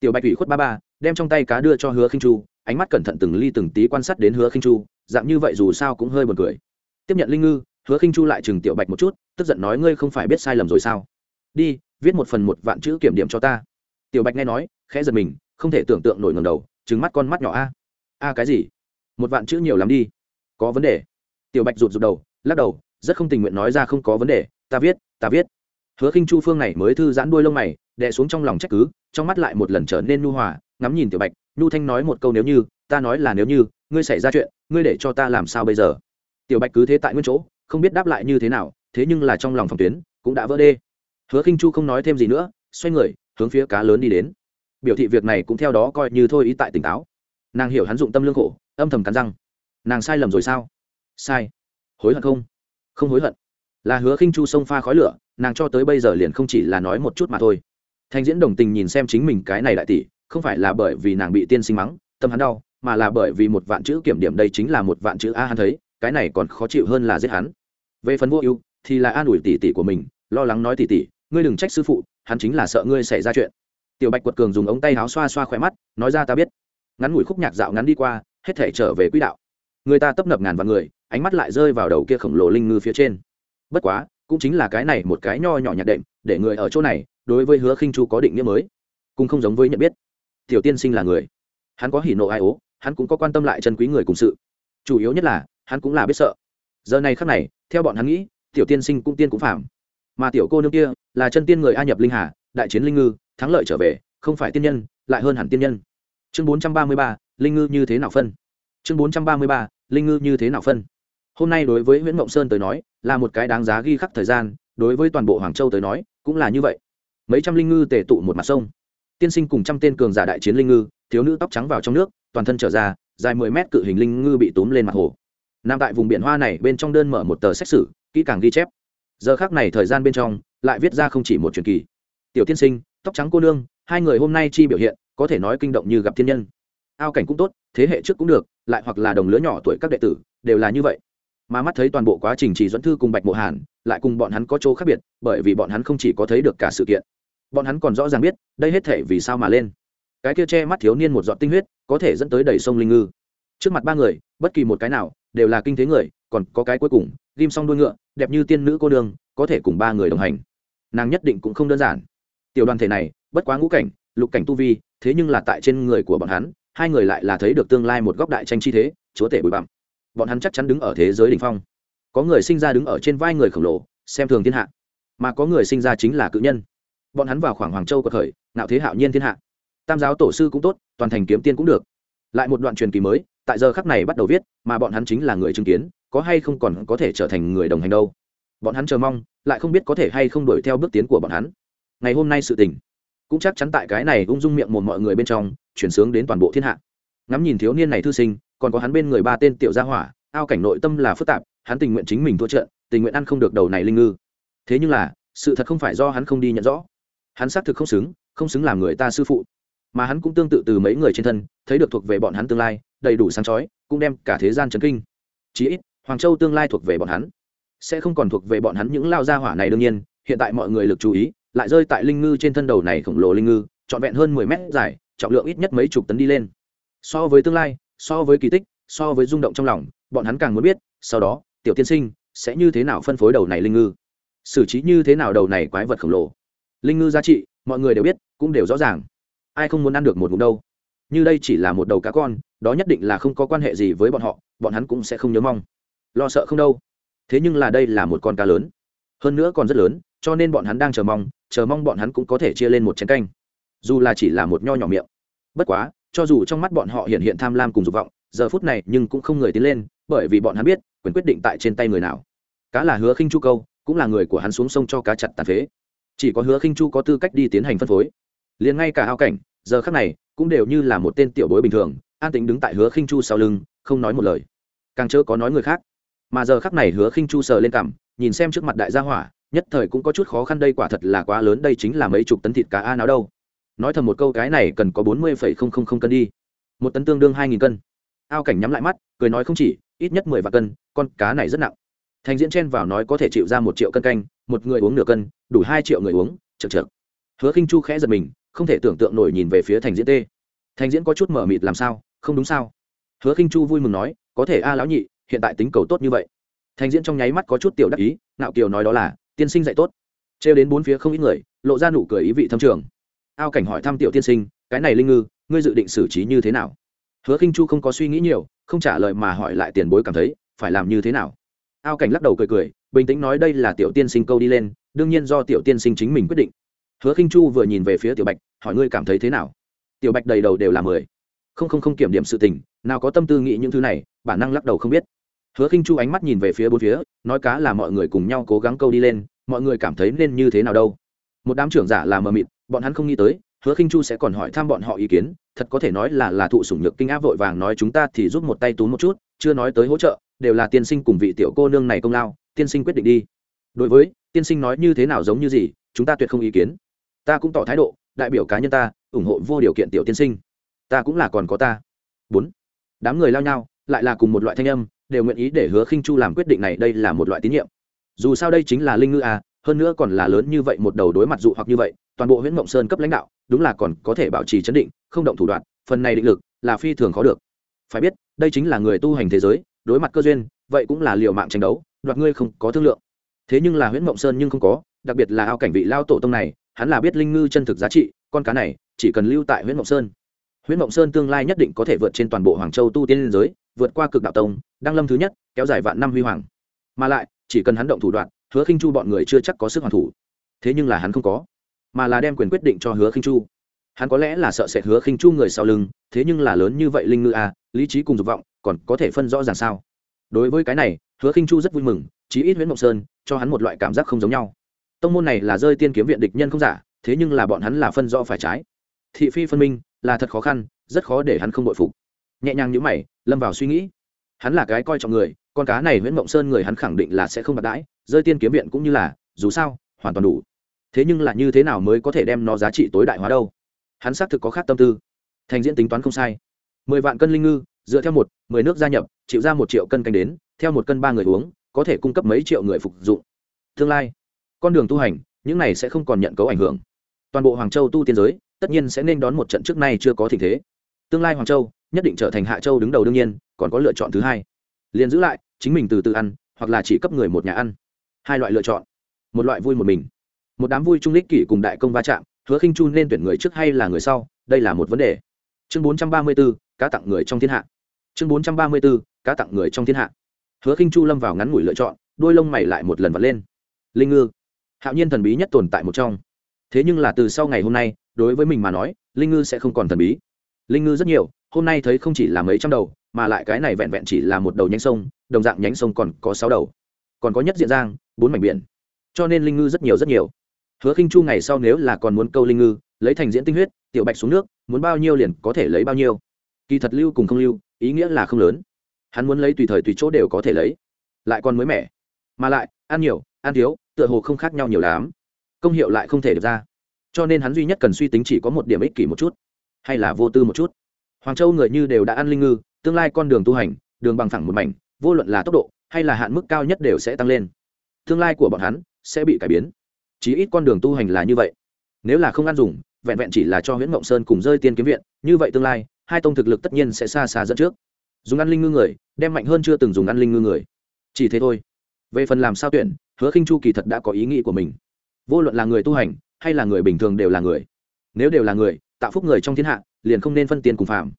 S1: Tiểu bạch ủy khuất ba ba, đem trong tay cá đưa cho hứa khinh chu, ánh mắt cẩn thận từng ly từng tí quan sát đến hứa khinh chu, dạng như vậy dù sao cũng hơi buồn cười. Tiếp nhận linh ngư, hứa khinh chu lại chừng tiểu bạch một chút, tức giận nói, ngươi không phải biết sai lầm rồi sao? Đi, viết một phần một vạn chữ kiểm điểm cho ta. Tiểu bạch nghe nói, khẽ giật mình, không thể tưởng tượng nổi ngầm đầu, trừng mắt con mắt nhỏ a. A, cái gì? Một vạn chữ nhiều lắm đi. Có vấn đề. Tiểu bạch rụt rụt đầu, lắc đầu, rất không tình nguyện nói ra, không có vấn đề, ta viết ta viết hứa khinh chu phương này mới thư giãn đuôi lông mày, đè xuống trong lòng trách cứ, trong mắt lại một lần trở nên nhu hòa, ngắm nhìn tiểu bạch, nhu thanh nói một câu nếu như, ta nói là nếu như, ngươi xảy ra chuyện, ngươi để cho ta làm sao bây giờ? Tiểu bạch cứ thế tại nguyên chỗ, không biết đáp lại như thế nào, thế nhưng là trong lòng phòng tuyến, cũng đã vỡ đê. Hứa khinh chu không nói thêm gì nữa, xoay người, hướng phía cá lớn đi đến. Biểu thị việc này cũng theo đó coi như thôi ý tại tỉnh táo. Nàng hiểu hắn dụng tâm lương khổ, âm thầm cắn răng. Nàng sai lầm rồi sao? Sai. Hối hận không? Không hối hận. Là hứa khinh chu sông pha khói lửa nàng cho tới bây giờ liền không chỉ là nói một chút mà thôi. Thanh diễn đồng tình nhìn xem chính mình cái này đại tỷ, không phải là bởi vì nàng bị tiên sinh mắng, tâm hắn đau, mà là bởi vì một vạn chữ kiểm điểm đây chính là một vạn chữ a hắn thấy, cái này còn khó chịu hơn là giết hắn. Về phần vô ưu, thì là an ủi tỷ tỷ của mình, lo lắng nói tỷ tỷ, ngươi đừng trách sư phụ, hắn chính là sợ ngươi xảy ra chuyện. Tiểu bạch quật cường dùng ống tay áo xoa xoa khỏe mắt, nói ra ta biết. Ngắn ngủi khúc nhạc dạo ngắn đi qua, hết thể trở về quỹ đạo. Người ta tấp nập ngàn vạn người, ánh mắt lại rơi vào đầu kia khổng lồ linh ngư phía trên. Bất quá cũng chính là cái này một cái nho nhỏ nhạc đệm, để người ở chỗ này, đối với hứa khinh chu có định nghĩa mới, cũng không giống với nhận biết. Tiểu tiên sinh là người. Hắn có hỉ nộ ai ố, hắn cũng có quan tâm lại chân quý người cùng sự. Chủ yếu nhất là, hắn cũng là biết sợ. Giờ này khắc này, theo bọn hắn nghĩ, tiểu tiên sinh cũng tiên cũng phạm mà tiểu cô nương kia, là chân tiên người a nhập linh hà, đại chiến linh ngư, thắng lợi trở về, không phải tiên nhân, lại hơn hẳn tiên nhân. Chương bốn trăm ba mươi ba, linh ngư như thế nào phân? Chương bốn trăm ba mươi ba, linh ngư như thế nào phân? Hôm nay đối với nguyễn mộng sơn tới nói, là một cái đáng giá ghi khắc thời gian, đối với toàn bộ hoàng châu tới nói, cũng là như vậy. Mấy trăm linh ngư tề tụ một mặt sông. Tiên sinh cùng trăm tên cường giả đại chiến linh ngư, thiếu nữ tóc trắng vào trong nước, toàn thân trở ra, dài mười mét cự hình linh ngư bị túm lên mặt hồ. Nằm tại vùng biển hoa này bên trong đơn mở một tờ xét xử, kỹ càng ghi chép. Giờ khác này thời gian bên trong, lại viết ra không chỉ một truyền kỳ. Tiểu tiên sinh, tóc trắng cô nương, hai người hôm nay chi biểu hiện, có thể nói kinh động như gặp thiên nhân. Ao cảnh cũng tốt, thế hệ trước cũng được, lại hoặc là đồng lứa nhỏ tuổi các đệ tử, đều là như vậy mà mắt thấy toàn bộ quá trình chỉ dẫn thư cùng bạch mộ hàn, lại cùng bọn hắn có chỗ khác biệt, bởi vì bọn hắn không chỉ có thấy được cả sự kiện, bọn hắn còn rõ ràng biết đây hết thể vì sao mà lên. Cái kia che mắt thiếu niên một giọt tinh huyết, có thể dẫn tới đầy sông linh ngư. Trước mặt ba người, bất kỳ một cái nào, đều là kinh thế người, còn có cái cuối cùng, ghim xong đuôi ngựa, đẹp như tiên nữ cô đường có thể cùng ba người đồng hành. Nàng nhất định cũng không đơn giản. Tiểu đoàn thể này, bất quá ngũ cảnh, lục cảnh tu vi, thế nhưng là tại trên người của bọn hắn, hai người lại là thấy được tương lai một góc đại tranh chi thế, chúa tể bụi bặm bọn hắn chắc chắn đứng ở thế giới đ ỉ n h phong. Có người sinh ra đứng ở trên vai người khổng lồ, xem thường thiên hạ. Mà có người sinh ra chính là cự nhân. Bọn hắn vào khoảng hoàng châu của khởi nạo thế hạo nhiên thiên hạ. Tam giáo tổ sư cũng tốt, toàn thành kiếm tiên cũng được. Lại một đoạn truyền kỳ mới, tại giờ khắc này bắt đầu viết, mà bọn hắn chính là người chứng kiến, có hay không còn có thể trở thành người đồng hành đâu. Bọn hắn chờ mong, lại không biết có thể hay không đuổi theo bước tiến của bọn hắn. Ngày hôm nay sự tình, cũng chắc chắn tại cái này ung dung miệng một mọi người bên trong, chuyển sướng đến toàn bộ thiên hạ. Ngắm nhìn thiếu niên này thư sinh còn có hắn bên người ba tên tiểu gia hỏa, ao cảnh nội tâm là phức tạp, hắn tình nguyện chính mình thua trận, tình nguyện ăn không được đầu này linh ngư. Thế nhưng là, sự thật không phải do hắn không đi nhận rõ. Hắn xác thực không xứng không xứng làm người ta sư phụ. Mà hắn cũng tương tự từ mấy người trên thân, thấy được thuộc về bọn hắn tương lai, đầy đủ sáng chói, cũng đem cả thế gian chấn kinh. Chí ít, hoàng châu tương lai thuộc về bọn hắn. Sẽ không còn thuộc về bọn hắn những lao gia hỏa này đương nhiên, hiện tại mọi người lực chú ý, lại rơi tại linh ngư trên thân đầu này khổng lồ linh ngư, trọn vẹn hơn mười mét dài, trọng lượng ít nhất mấy chục tấn đi lên. So với tương lai so với kỳ tích, so với rung động trong lòng, bọn hắn càng muốn biết, sau đó, tiểu tiên sinh, sẽ như thế nào phân phối đầu này linh ngư? Xử trí như thế nào đầu này quái vật khổng lồ? Linh ngư giá trị, mọi người đều biết, cũng đều rõ ràng. Ai không muốn ăn được một ngụm đâu? Như đây chỉ là một đầu cá con, đó nhất định là không có quan hệ gì với bọn họ, bọn hắn cũng sẽ không nhớ mong. Lo sợ không đâu. Thế nhưng là đây là một con cá lớn. Hơn nữa còn rất lớn, cho nên bọn hắn đang chờ mong chờ mong bọn hắn cũng có thể chia lên một chén canh. Dù là chỉ là một nho nhỏ miệng. Bất quá cho dù trong mắt bọn họ hiện hiện tham lam cùng dục vọng, giờ phút này nhưng cũng không người tiến lên, bởi vì bọn hắn biết, quyền quyết định tại trên tay người nào. Cá là hứa khinh chu câu, cũng là người của hắn xuống sông cho cá chặt tàn phế. Chỉ có hứa khinh chu có tư cách đi tiến hành phân phối. Liền ngay cả ao cảnh, giờ khắc này, cũng đều như là một tên tiểu bối bình thường, an tĩnh đứng tại hứa khinh chu sau lưng, không nói một lời. Càng chớ có nói người khác. Mà giờ khắc này hứa khinh chu sờ lên cằm, nhìn xem trước mặt đại gia hỏa, nhất thời cũng có chút khó khăn đây quả thật là quá lớn, đây chính là mấy chục tấn thịt cá a nào đâu nói thầm một câu cái này cần có bốn mươi phẩy không không không cân đi. Một tấn tương đương hai nghìn cân. Ao cảnh nhắm lại mắt, cười nói không chỉ, ít nhất mười vạn cân, con cá này rất nặng. Thành diễn chen vào nói có thể chịu ra một triệu cân canh, một người uống nửa cân, đủ hai triệu người uống chật chật hứa khinh chu khẽ giật mình, không thể tưởng tượng nổi nhìn về phía thành diễn tê. Thành diễn có chút mở mịt làm sao, không đúng sao? Hứa khinh chu vui mừng nói, có thể a lão nhị, hiện tại tính cầu tốt như vậy. Thành diễn trong nháy mắt có chút tiểu đắc ý, ngạo kiều nói đó là, tiên sinh dạy tốt. Trêu đến bốn phía không ít người, lộ ra nụ cười ý vị thâm trường ao cảnh hỏi thăm tiểu tiên sinh, cái này linh ngư, ngươi dự định xử trí như thế nào? Hứa khinh chu không có suy nghĩ nhiều, không trả lời mà hỏi lại tiền bối cảm thấy, phải làm như thế nào? Ao cảnh lắc đầu cười cười, bình tĩnh nói đây là tiểu tiên sinh câu đi lên, đương nhiên do tiểu tiên sinh chính mình quyết định. Hứa khinh chu vừa nhìn về phía tiểu bạch, hỏi ngươi cảm thấy thế nào? Tiểu bạch đầy đầu đều là mười. Không không không kiểm điểm sự tình, nào có tâm tư nghĩ những thứ này, bản năng lắc đầu không biết. Hứa khinh chu ánh mắt nhìn về phía bốn phía, nói cá là mọi người cùng nhau cố gắng câu đi lên, mọi người cảm thấy nên như thế nào đâu? Một đám trưởng giả là mờ mịt bọn hắn không nghĩ tới, hứa khinh chu sẽ còn hỏi thăm bọn họ ý kiến, thật có thể nói là là thụ sủng nhược kinh áp vội vàng nói chúng ta thì giúp một tay túm một chút, chưa nói tới hỗ trợ, đều là tiên sinh cùng vị tiểu cô nương này công lao, tiên sinh quyết định đi. Đối với, tiên sinh nói như thế nào giống như gì, chúng ta tuyệt không ý kiến. Ta cũng tỏ thái độ, đại biểu cá nhân ta, ủng hộ vô điều kiện tiểu tiên sinh. Ta cũng là còn có ta. Bốn, đám người lao nhau, lại là cùng một loại thanh âm, đều nguyện ý để hứa khinh chu làm quyết định này, đây là một loại tín nhiệm. Dù sao đây chính là linh ngư à hơn nữa còn là lớn như vậy, một đầu đối mặt dụ hoặc như vậy toàn bộ huyện mộng sơn cấp lãnh đạo, đúng là còn có thể bảo trì chấn định, không động thủ đoạn, phần này định lực là phi thường khó được. Phải biết, đây chính là người tu hành thế giới, đối mặt cơ duyên, vậy cũng là liều mạng tranh đấu, đoạt ngươi không có thương lượng. Thế nhưng là huyện mộng sơn nhưng không có, đặc biệt là ao cảnh vị lao tổ tông này, hắn là biết linh ngư chân thực giá trị, con cá này chỉ cần lưu tại huyện mộng sơn. Huyện mộng sơn tương lai nhất định có thể vượt trên toàn bộ hoàng châu tu tiên liên giới, vượt qua cực đạo tông, đăng lâm thứ nhất, kéo dài vạn năm huy hoàng. Mà lại, chỉ cần hắn động thủ đoạn, hứa khinh chu bọn người chưa chắc có sức hoàn thủ. Thế nhưng là hắn không có mà là đem quyền quyết định cho hứa khinh chu. Hắn có lẽ là sợ sệt hứa khinh chu người sau lưng thế nhưng là lớn như vậy linh ngư a à, lý trí cùng dục vọng còn có thể phân rõ ràng sao? Đối với cái này hứa khinh chu rất vui mừng chí ít nguyễn mộng sơn cho hắn một loại cảm giác không giống nhau. Tông môn này là rơi tiên kiếm viện địch nhân không giả thế nhưng là bọn hắn là phân rõ phải trái. Thị phi phân minh là thật khó khăn rất khó để hắn không bội phục. Nhẹ nhàng như mày lâm vào suy nghĩ. Hắn là cái coi trọng người con cá này nguyễn mộng sơn người hắn khẳng định là sẽ không bạc đãi rơi tiên kiếm viện cũng như là dù sao hoàn toàn đủ thế nhưng là như thế nào mới có thể đem nó giá trị tối đại hóa đâu? Hắn xác thực có khác tâm tư. Thành diễn tính toán không sai. Mười vạn cân linh ngư, dựa theo một, mười nước gia nhập, chịu ra một triệu cân canh đến, theo một cân ba người uống, có thể cung cấp mấy triệu người phục dụng. Tương lai, con đường tu hành, những này sẽ không còn nhận cấu ảnh hưởng. Toàn bộ hoàng châu tu tiên giới, tất nhiên sẽ nên đón một trận trước nay chưa có tình thế. Tương lai hoàng châu, nhất định trở thành hạ châu đứng đầu đương nhiên, còn có lựa chọn thứ hai. Liền giữ lại, chính mình từ từ ăn, hoặc là chỉ cấp người một nhà ăn. Hai loại lựa chọn. Một loại vui một mình một đám vui trung lích kỷ cùng đại công va chạm hứa khinh chu nên tuyển người trước hay là người sau đây là một vấn đề. Chương bốn trăm ba mươi 434, cá tặng người trong thiên hạ. Chương bốn trăm ba mươi 434, cá tặng người trong thiên hạ. Hứa khinh chu lâm vào ngắn ngủi lựa chọn đôi lông mày lại một lần vật lên. Linh ngư hạo nhiên thần bí nhất tồn tại một trong. Thế nhưng là từ sau ngày hôm nay đối với mình mà nói linh ngư sẽ không còn thần bí. Linh ngư rất nhiều hôm nay thấy không chỉ là mấy trăm đầu mà lại cái này vẹn vẹn chỉ là một đầu nhánh sông đồng dạng nhánh sông còn có sáu đầu. Còn có nhất diện giang bốn mảnh biển. Cho nên linh ngư rất nhiều rất nhiều hứa khinh chu ngày sau nếu là còn muốn câu linh ngư, lấy thành diễn tinh huyết, tiểu bạch xuống nước, muốn bao nhiêu liền có thể lấy bao nhiêu. Kỳ thật lưu cùng không lưu, ý nghĩa là không lớn. Hắn muốn lấy tùy thời tùy chỗ đều có thể lấy. Lại còn mới mẻ. Mà lại, ăn nhiều, ăn thiếu, tựa hồ không khác nhau nhiều lắm. Công hiệu lại không thể được ra. Cho nên hắn duy nhất cần suy tính chỉ có một điểm ích kỷ một chút. Hay là vô tư một chút. Hoàng châu người như đều đã ăn linh ngư, tương lai con đường tu hành, đường bằng phẳng một mảnh, vô luận là tốc độ, hay là hạn mức cao nhất đều sẽ tăng lên. Tương lai của bọn hắn sẽ bị cải biến chí ít con đường tu hành là như vậy. Nếu là không ăn dùng, vẹn vẹn chỉ là cho nguyễn mộng sơn cùng rơi tiên kiếm viện, như vậy tương lai, hai tông thực lực tất nhiên sẽ xa xa dẫn trước. Dùng ăn linh ngư người, đem mạnh hơn chưa từng dùng ăn linh ngư người. Chỉ thế thôi. Về phần làm sao tuyển, hứa khinh chu kỳ thật đã có ý nghĩ của mình. Vô luận là người tu hành, hay là người bình thường đều là người. Nếu đều là người, tạo phúc người trong thiên hạ, liền không nên phân tiền cùng phạm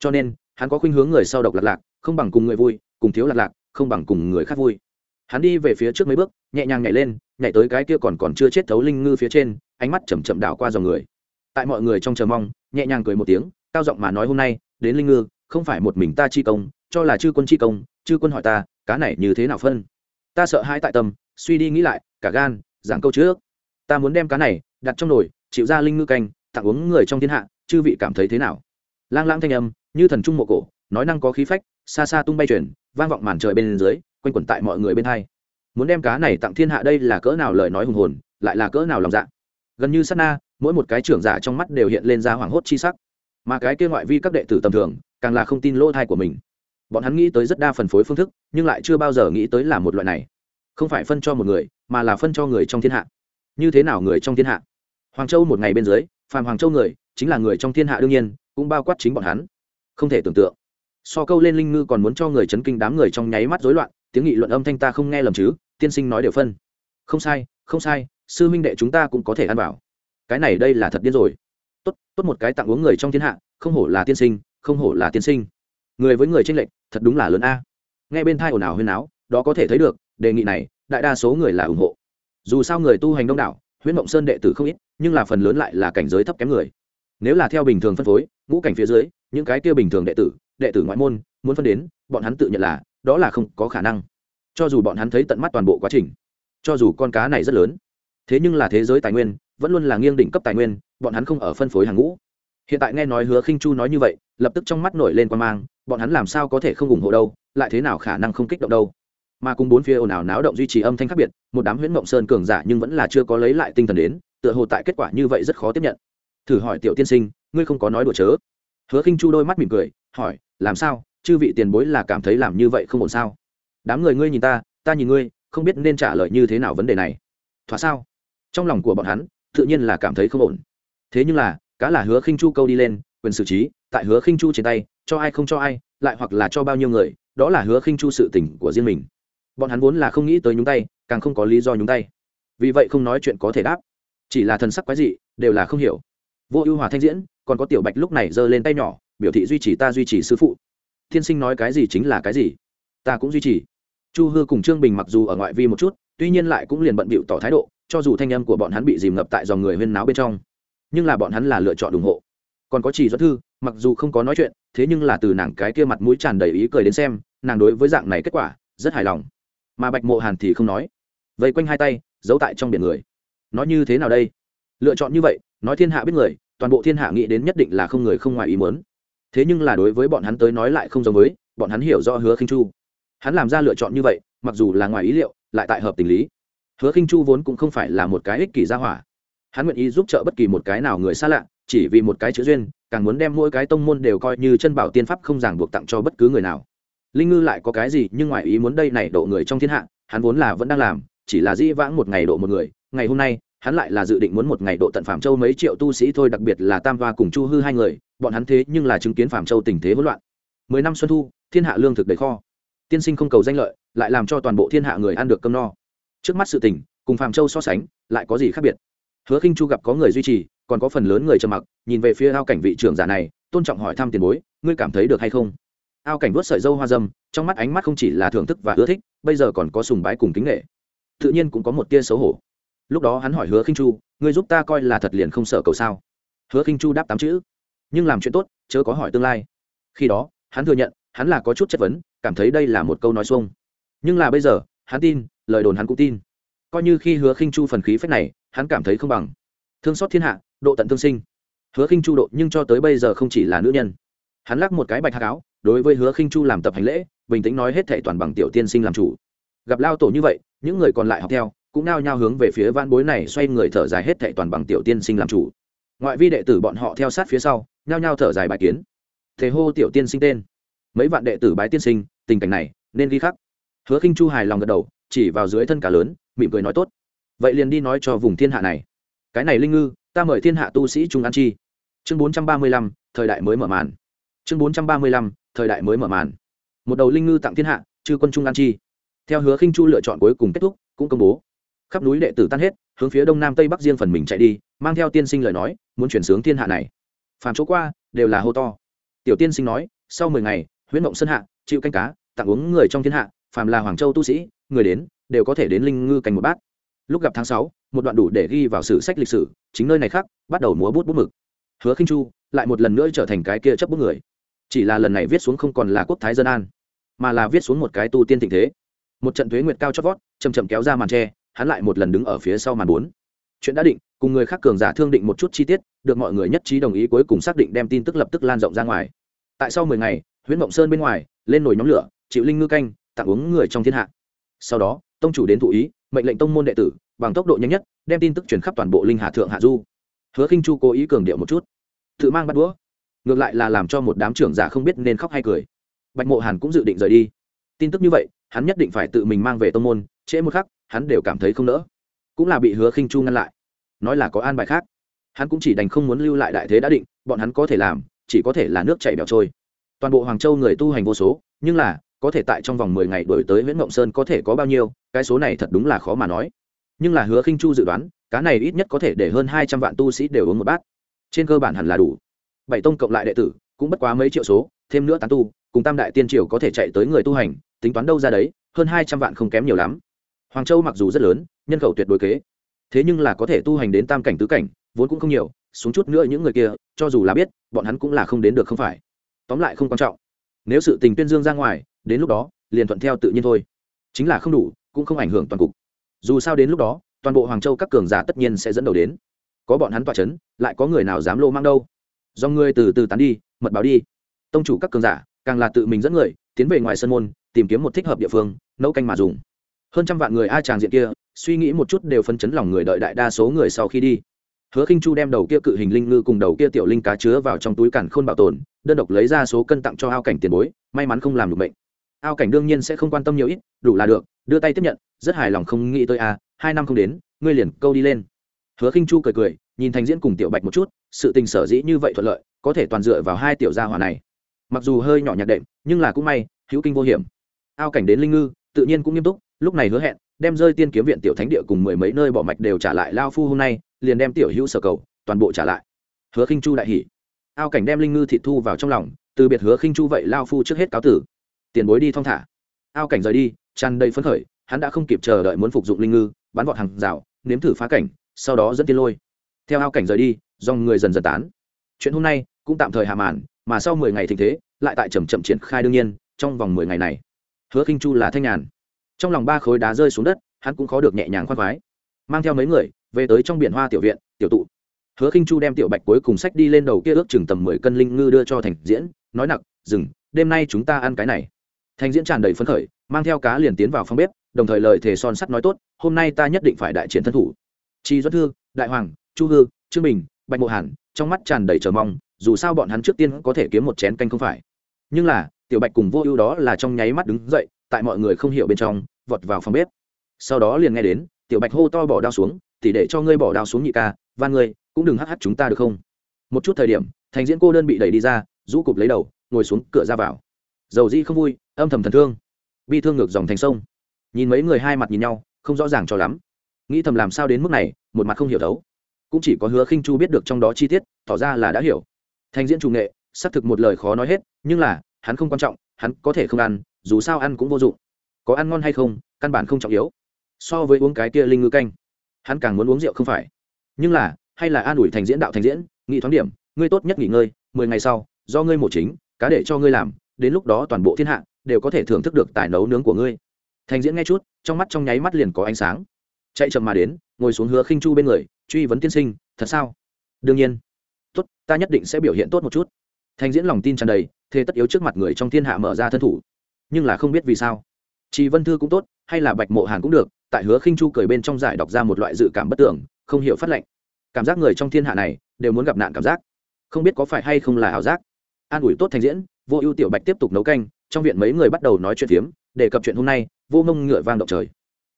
S1: cho nên, hắn có khuynh hướng người sau độc lạc lạc, không bằng cùng người vui, cùng thiếu lạc lạc, không bằng cùng người khác vui hắn đi về phía trước mấy bước, nhẹ nhàng nhảy lên, nhảy tới cái kia còn còn chưa chết thấu linh ngư phía trên, ánh mắt chầm chậm đảo qua dòng người. Tại mọi người trong chờ mong, nhẹ nhàng cười một tiếng, cao giọng mà nói hôm nay, đến linh ngư, không phải một mình ta chi công, cho là chư quân chi công, chư quân hỏi ta, cá này như thế nào phân? Ta sợ hãi tại tâm, suy đi nghĩ lại, cả gan, giảng câu trước. Ta muốn đem cá này, đặt trong nồi, chịu ra linh ngư canh, tặng uống người trong thiên hạ, chư vị cảm thấy thế nào? Lang lang thanh âm, như thần trung mộ cổ, nói năng có khí phách, xa xa tung bay chuyển, vang vọng màn trời bên dưới quanh quẩn tại mọi người bên hai. Muốn đem cá này tặng thiên hạ đây là cỡ nào lời nói hùng hồn, lại là cỡ nào lòng dạ. Gần như sát na, mỗi một cái trưởng giả trong mắt đều hiện lên ra hoảng hốt chi sắc. Mà cái kia ngoại vi các đệ tử tầm thường, càng là không tin lỗ thai của mình. Bọn hắn nghĩ tới rất đa phân phối phương thức, nhưng lại chưa bao giờ nghĩ tới là một loại này. Không phải phân cho một người, mà là phân cho người trong thiên hạ. Như thế nào người trong thiên hạ? Hoàng châu một ngày bên dưới, phàm hoàng châu người, chính là người trong thiên hạ đương nhiên, cũng bao quát chính bọn hắn. Không thể tưởng tượng so câu lên linh ngư còn muốn cho người chấn kinh đám người trong nháy mắt rối loạn, tiếng nghị luận âm thanh ta không nghe lầm chứ, tiên sinh nói đều phân. Không sai không sai, sư minh đệ chúng ta cũng có thể ăn vào. Cái này đây là thật điên rồi. Tốt tốt một cái tặng uống người trong thiên hạ, không hổ là tiên sinh, không hổ là tiên sinh. Người với người tranh lệch, thật đúng là lớn a. Nghe bên thai ồn ào huyên áo, đó có thể thấy được, đề nghị này, đại đa số người là ủng hộ. Dù sao người tu hành đông đảo, huyễn mộng sơn đệ tử không ít, nhưng là phần lớn lại là cảnh giới thấp kém người. Nếu là theo bình thường phân phối, ngũ cảnh phía dưới, những cái kia bình thường đệ tử đệ tử ngoại môn, muốn phân đến, bọn hắn tự nhận là, đó là không có khả năng. Cho dù bọn hắn thấy tận mắt toàn bộ quá trình, cho dù con cá này rất lớn, thế nhưng là thế giới tài nguyên, vẫn luôn là nghiêng đỉnh cấp tài nguyên, bọn hắn không ở phân phối hàng ngũ. Hiện tại nghe nói hứa khinh chu nói như vậy, lập tức trong mắt nổi lên quan mang, bọn hắn làm sao có thể không ủng hộ đâu, lại thế nào khả năng không kích động đâu. Mà cùng bốn phía ồn ào náo động duy trì âm thanh khác biệt, một đám huyễn mộng sơn cường giả nhưng vẫn là chưa có lấy lại tinh thần đến, tựa hồ tại kết quả như vậy rất khó tiếp nhận. Thử hỏi tiểu tiên sinh, ngươi không có nói đùa chớ? Hứa khinh chu đôi mắt mỉm cười, hỏi làm sao? Chư vị tiền bối là cảm thấy làm như vậy không ổn sao? Đám người ngươi nhìn ta ta nhìn ngươi, không biết nên trả lời như thế nào vấn đề này. Thỏa sao? Trong lòng của bọn hắn, tự nhiên là cảm thấy không ổn. Thế nhưng là, cá là hứa khinh chu câu đi lên, quyền xử trí, tại hứa khinh chu trên tay, cho ai không cho ai, lại hoặc là cho bao nhiêu người, đó là hứa khinh chu sự tình của riêng mình. Bọn hắn vốn là không nghĩ tới nhúng tay, càng không có lý do nhúng tay. Vì vậy không nói chuyện có thể đáp. Chỉ là thần sắc quái dị, đều là không hiểu. Vô ưu hòa thanh diễn, còn có tiểu bạch lúc này giơ lên tay nhỏ biểu thị duy trì ta duy trì sư phụ. Thiên sinh nói cái gì chính là cái gì? Ta cũng duy trì. Chu hư cùng trương bình mặc dù ở ngoại vi một chút, tuy nhiên lại cũng liền bận bịu tỏ thái độ, cho dù thanh âm của bọn hắn bị dìm ngập tại dòng người huyên náo bên trong. Nhưng là bọn hắn là lựa chọn ủng hộ. Còn có chỉ doãn thư, mặc dù không có nói chuyện, thế nhưng là từ nàng cái kia mặt mũi tràn đầy ý cười đến xem, nàng đối với dạng này kết quả, rất hài lòng. Mà bạch mộ hàn thì không nói. Vây quanh hai tay, giấu tại trong biển người. Nói như thế nào đây? Lựa chọn như vậy, nói thiên hạ biết người, toàn bộ thiên hạ nghĩ đến nhất định là không người không ngoài ý muốn thế nhưng là đối với bọn hắn tới nói lại không giống với, bọn hắn hiểu rõ hứa khinh chu. Hắn làm ra lựa chọn như vậy, mặc dù là ngoài ý liệu, lại tại hợp tình lý. Hứa khinh chu vốn cũng không phải là một cái ích kỷ gia hỏa. Hắn nguyện ý giúp trợ bất kỳ một cái nào người xa lạ, chỉ vì một cái chữ duyên, càng muốn đem mỗi cái tông môn đều coi như chân bảo tiên pháp không ràng buộc tặng cho bất cứ người nào. Linh ngư lại có cái gì nhưng ngoài ý muốn đây này độ người trong thiên hạ, hắn vốn là vẫn đang làm, chỉ là dĩ vãng một ngày độ một người. Ngày hôm nay hắn lại là dự định muốn một ngày độ tận phạm châu mấy triệu tu sĩ thôi, đặc biệt là tam hoa cùng chu hư hai người, bọn hắn thế nhưng là chứng kiến phạm châu tình thế hỗn loạn. Mười năm xuân thu, thiên hạ lương thực đầy kho. Tiên sinh không cầu danh lợi, lại làm cho toàn bộ thiên hạ người ăn được cơm no. Trước mắt sự tình, cùng phạm châu so sánh, lại có gì khác biệt? Hứa khinh chu gặp có người duy trì, còn có phần lớn người trầm mặc, nhìn về phía ao cảnh vị trưởng giả này, tôn trọng hỏi thăm tiền bối, ngươi cảm thấy được hay không? Ao cảnh vớt sợi dâu hoa dâm, trong mắt ánh mắt không chỉ là thưởng thức và ưa thích, bây giờ còn có sùng bái cùng kính nghệ tự nhiên cũng có một tia xấu hổ lúc đó hắn hỏi hứa khinh chu, ngươi giúp ta coi là thật liền không sợ cầu sao? Hứa khinh chu đáp tám chữ, nhưng làm chuyện tốt, chớ có hỏi tương lai. Khi đó, hắn thừa nhận, hắn là có chút chất vấn, cảm thấy đây là một câu nói xuông. Nhưng là bây giờ, hắn tin, lời đồn hắn cũng tin. Coi như khi hứa khinh chu phần khí phách này, hắn cảm thấy không bằng. Thương xót thiên hạ, độ tận thương sinh. Hứa khinh chu độ nhưng cho tới bây giờ không chỉ là nữ nhân. Hắn lắc một cái bạch hạ áo, đối với hứa khinh chu làm tập hành lễ, bình tĩnh nói hết thệ toàn bằng tiểu tiên sinh làm chủ. Gặp lao tổ như vậy, những người còn lại học theo cũng nao nhao hướng về phía van bối này xoay người thở dài hết thệ toàn bằng tiểu tiên sinh làm chủ. Ngoại vi đệ tử bọn họ theo sát phía sau, nhao nhao thở dài bài kiến. Thế hô tiểu tiên sinh tên. Mấy vạn đệ tử bái tiên sinh, tình cảnh này nên ghi khắc. Hứa khinh chu hài lòng gật đầu, chỉ vào dưới thân cả lớn, mỉm cười nói tốt. Vậy liền đi nói cho vùng thiên hạ này. Cái này linh ngư, ta mời thiên hạ tu sĩ trung an chi. Chương bốn trăm ba mươi lăm, thời đại mới mở màn. Chương bốn trăm ba mươi lăm, thời đại mới mở màn. Một đầu linh ngư tặng thiên hạ, chư quân trung an chi. Theo hứa khinh chu lựa chọn cuối cùng kết thúc, cũng công bố khắp núi đệ tử tan hết, hướng phía đông nam tây bắc riêng phần mình chạy đi, mang theo tiên sinh lời nói, muốn chuyển sướng thiên hạ này. Phàm chỗ qua, đều là hô to. Tiểu tiên sinh nói, sau mười ngày, huyễn mộng sơn hạ, chịu canh cá, tặng uống người trong thiên hạ, phàm là hoàng châu tu sĩ, người đến, đều có thể đến linh ngư cành một bát. Lúc gặp tháng sáu, một đoạn đủ để ghi vào sử sách lịch sử, chính nơi này khác bắt đầu múa bút bút mực. Hứa khinh chu lại một lần nữa trở thành cái kia chấp bút người. Chỉ là lần này viết xuống không còn là quốc thái dân an, mà là viết xuống một cái tu tiên tình thế. Một trận thuế nguyệt cao chót vót chầm chậm kéo ra màn tre hắn lại một lần đứng ở phía sau màn bốn. Chuyện đã định, cùng người khác cường giả thương định một chút chi tiết, được mọi người nhất trí đồng ý cuối cùng xác định đem tin tức lập tức lan rộng ra ngoài. Tại sau mười ngày huyện mộng sơn bên ngoài, lên nồi nhóm lửa, chịu linh ngư canh, tặng uống người trong thiên hạ. Sau đó, tông chủ đến thụ ý, mệnh lệnh tông môn đệ tử, bằng tốc độ nhanh nhất, đem tin tức truyền khắp toàn bộ linh hà thượng hạ du. Hứa khinh chu cố ý cường điệu một chút. Tự mang bắt đũa. Ngược lại là làm cho một đám trưởng giả không biết nên khóc hay cười. Bạch mộ hàn cũng dự định rời đi. Tin tức như vậy, hắn nhất định phải tự mình mang về tông môn, trễ một khắc hắn đều cảm thấy không nỡ cũng là bị hứa khinh chu ngăn lại nói là có an bài khác hắn cũng chỉ đành không muốn lưu lại đại thế đã định bọn hắn có thể làm chỉ có thể là nước chảy bèo trôi toàn bộ hoàng châu người tu hành vô số nhưng là có thể tại trong vòng mười ngày đổi tới Nguyễn Ngộng Sơn có thể có bao nhiêu, cái số này thật đúng là khó mà nói. Nhưng là Hứa Khinh Chu dự đoán, cá này ít nhất có thể để hơn hai trăm vạn tu sĩ đều uống một bát. Trên cơ bản hẳn là đủ. Bảy tông cộng lại đệ tử, cũng bất quá mấy triệu số, thêm nữa tán tu, cùng Tam đại tiên triều có thể chạy tới người tu hành, tính toán đâu ra đấy, hơn hai trăm vạn không kém nhiều lắm. Hoàng Châu mặc dù rất lớn, nhân khẩu tuyệt đối kế, thế nhưng là có thể tu hành đến tam cảnh tứ cảnh, vốn cũng không nhiều, xuống chút nữa những người kia, cho dù là biết, bọn hắn cũng là không đến được không phải. Tóm lại không quan trọng. Nếu sự tình tuyên dương ra ngoài, đến lúc đó liền thuận theo tự nhiên thôi. Chính là không đủ cũng không ảnh hưởng toàn cục. Dù sao đến lúc đó toàn bộ hoàng châu các cường giả tất nhiên sẽ dẫn đầu đến. Có bọn hắn tỏa c h ấ n lại có người nào dám lô mang đâu? Do ngươi từ từ tán đi mật báo đi. Tông chủ các cường giả càng là tự mình dẫn người tiến về ngoài sân môn tìm kiếm một thích hợp địa phương nấu canh mà dùng hơn trăm vạn người a tràng diện kia, suy nghĩ một chút đều phấn chấn lòng người đợi đại đa số người sau khi đi. Hứa khinh chu đem đầu kia cự hình linh ngư cùng đầu kia tiểu linh cá chứa vào trong túi cản khôn bảo tồn, đơn độc lấy ra số cân tặng cho ao cảnh tiền bối, may mắn không làm được bệnh. Ao cảnh đương nhiên sẽ không quan tâm nhiều ít, đủ là được, đưa tay tiếp nhận, rất hài lòng không nghĩ tới à hai năm không đến, ngươi liền câu đi lên. Hứa khinh chu cười cười, nhìn thành diễn cùng tiểu bạch một chút, sự tình sở dĩ như vậy thuận lợi, có thể toàn dựa vào hai tiểu gia hỏa này. Mặc dù hơi nhỏ nhạt đệm, nhưng là cũng may, hữu kinh vô hiểm. Ao cảnh đến linh ngư, tự nhiên cũng nghiêm túc lúc này hứa hẹn, đem rơi tiên kiếm viện tiểu thánh địa cùng mười mấy nơi bỏ mạch đều trả lại lao phu hôm nay, liền đem tiểu hữu sở cầu, toàn bộ trả lại. Hứa khinh chu đại hỉ. Ao cảnh đem linh ngư thị thu vào trong lòng, từ biệt hứa khinh chu vậy lao phu trước hết cáo tử. Tiền bối đi thong thả. Ao cảnh rời đi, tràn đầy phấn khởi, hắn đã không kịp chờ đợi muốn phục dụng linh ngư, bắn vọt hàng rào, nếm thử phá cảnh, sau đó dẫn tiên lôi. Theo ao cảnh rời đi, dòng người dần dần tán. Chuyện hôm nay cũng tạm thời hạ màn, mà sau mười ngày thịnh thế, lại tại chậm chậm triển khai đương nhiên, trong vòng mười ngày này. Hứa khinh chu là thanh nhàn trong lòng ba khối đá rơi xuống đất, hắn cũng khó được nhẹ nhàng khoan khoái. Mang theo mấy người, về tới trong biển hoa tiểu viện, tiểu tụ. Hứa khinh chu đem tiểu bạch cuối cùng sách đi lên đầu kia ước chừng tầm mười cân linh ngư đưa cho thành diễn, nói nặng dừng, đêm nay chúng ta ăn cái này. Thành diễn tràn đầy phấn khởi, mang theo cá liền tiến vào phòng bếp, đồng thời lời thề son sắt nói tốt, hôm nay ta nhất định phải đại chiến thân thủ. Chi doãn thư, đại hoàng, chu hư, trương bình, bạch mộ hàn, trong mắt tràn đầy chờ mong, dù sao bọn hắn trước tiên có thể kiếm một chén canh không phải. Nhưng là, tiểu bạch cùng vô ưu đó là trong nháy mắt đứng dậy tại mọi người không hiểu bên trong, vọt vào phòng bếp. Sau đó liền nghe đến, tiểu bạch hô to bỏ đao xuống thì để cho ngươi bỏ đao xuống nhị ca và ngươi, cũng đừng hắt hắt chúng ta được không? Một chút thời điểm, thành diễn cô đơn bị đẩy đi ra, rũ cụp lấy đầu, ngồi xuống cửa ra vào. Dầu di không vui, âm thầm thần thương. Bi thương ngược dòng thành sông. Nhìn mấy người hai mặt nhìn nhau, không rõ ràng cho lắm. Nghĩ thầm làm sao đến mức này, một mặt không hiểu thấu. Cũng chỉ có hứa khinh chu biết được trong đó chi tiết, tỏ ra là đã hiểu. Thành diễn chủ nghệ, xác thực một lời khó nói hết, nhưng là, hắn không quan trọng, hắn có thể không ăn dù sao ăn cũng vô dụng. Có ăn ngon hay không, căn bản không trọng yếu. So với uống cái kia linh ngư canh, hắn càng muốn uống rượu không phải. Nhưng là, hay là an ủi thành diễn đạo thành diễn, nghị thoáng điểm, ngươi tốt nhất nghỉ ngơi, mười ngày sau, do ngươi mổ chính, cá để cho ngươi làm, đến lúc đó toàn bộ thiên hạ đều có thể thưởng thức được tài nấu nướng của ngươi. Thành diễn nghe chút, trong mắt trong nháy mắt liền có ánh sáng. Chạy chậm mà đến, ngồi xuống hứa khinh chu bên người, truy vấn tiên sinh, thật sao? Đương nhiên. Tốt, ta nhất định sẽ biểu hiện tốt một chút. Thành diễn lòng tin tràn đầy thế tất yếu trước mặt người trong thiên hạ mở ra thân thủ nhưng là không biết vì sao. Chị vân thư cũng tốt, hay là bạch mộ hàn cũng được, tại hứa khinh chu cười bên trong giải đọc ra một loại dự cảm bất tưởng, không hiểu phát lệnh. Cảm giác người trong thiên hạ này, đều muốn gặp nạn cảm giác. Không biết có phải hay không là ảo giác. An ủi tốt thành diễn, vô ưu tiểu bạch tiếp tục nấu canh, trong viện mấy người bắt đầu nói chuyện phiếm, đề cập chuyện hôm nay, vô mông ngựa vang động trời.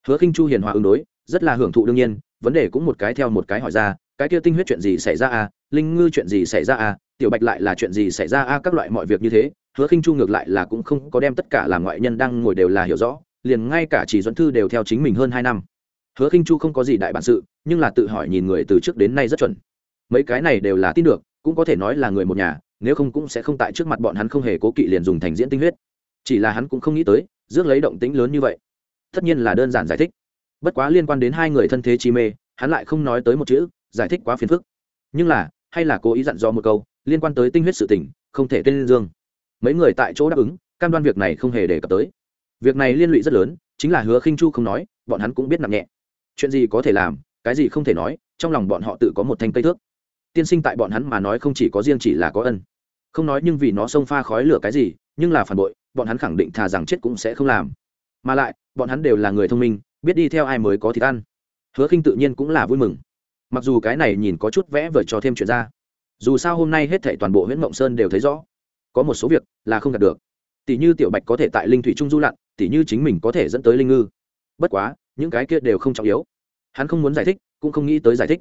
S1: Hứa khinh chu hiền hòa ứng đối, rất là hưởng thụ đương nhiên, vấn đề cũng một cái theo một cái hỏi ra cái kia tinh huyết chuyện gì xảy ra à linh ngư chuyện gì xảy ra à tiểu bạch lại là chuyện gì xảy ra à các loại mọi việc như thế, hứa khinh chu ngược lại là cũng không có đem tất cả là ngoại nhân đang ngồi đều là hiểu rõ, liền ngay cả chỉ dẫn thư đều theo chính mình hơn hai năm. Hứa khinh chu không có gì đại bản sự, nhưng là tự hỏi nhìn người từ trước đến nay rất chuẩn. Mấy cái này đều là tin được, cũng có thể nói là người một nhà, nếu không cũng sẽ không tại trước mặt bọn hắn không hề cố kỵ liền dùng thành diễn tinh huyết. Chỉ là hắn cũng không nghĩ tới, rước lấy động tĩnh lớn như vậy. Tất nhiên là đơn giản giải thích. Bất quá liên quan đến hai người thân thế chi mê, hắn lại không nói tới một chữ giải thích quá phiền phức. Nhưng là, hay là cố ý dặn dò một câu, liên quan tới tinh huyết sự tình, không thể tên dương. Mấy người tại chỗ đáp ứng, cam đoan việc này không hề đề cập tới. Việc này liên lụy rất lớn, chính là hứa khinh chu không nói, bọn hắn cũng biết nặng nhẹ. Chuyện gì có thể làm, cái gì không thể nói, trong lòng bọn họ tự có một thanh cây thước. Tiên sinh tại bọn hắn mà nói không chỉ có riêng chỉ là có ân. Không nói nhưng vì nó xông pha khói lửa cái gì, nhưng là phản bội, bọn hắn khẳng định thà rằng chết cũng sẽ không làm. Mà lại, bọn hắn đều là người thông minh, biết đi theo ai mới có thịt ăn. Hứa khinh tự nhiên cũng là vui mừng mặc dù cái này nhìn có chút vẽ vời cho thêm chuyện ra, dù sao hôm nay hết thảy toàn bộ huyện mộng sơn đều thấy rõ. Có một số việc là không đạt được. Tỷ như tiểu bạch có thể tại linh thủy trung du lặn, tỷ như chính mình có thể dẫn tới linh ngư. Bất quá, những cái kia đều không trọng yếu. Hắn không muốn giải thích, cũng không nghĩ tới giải thích.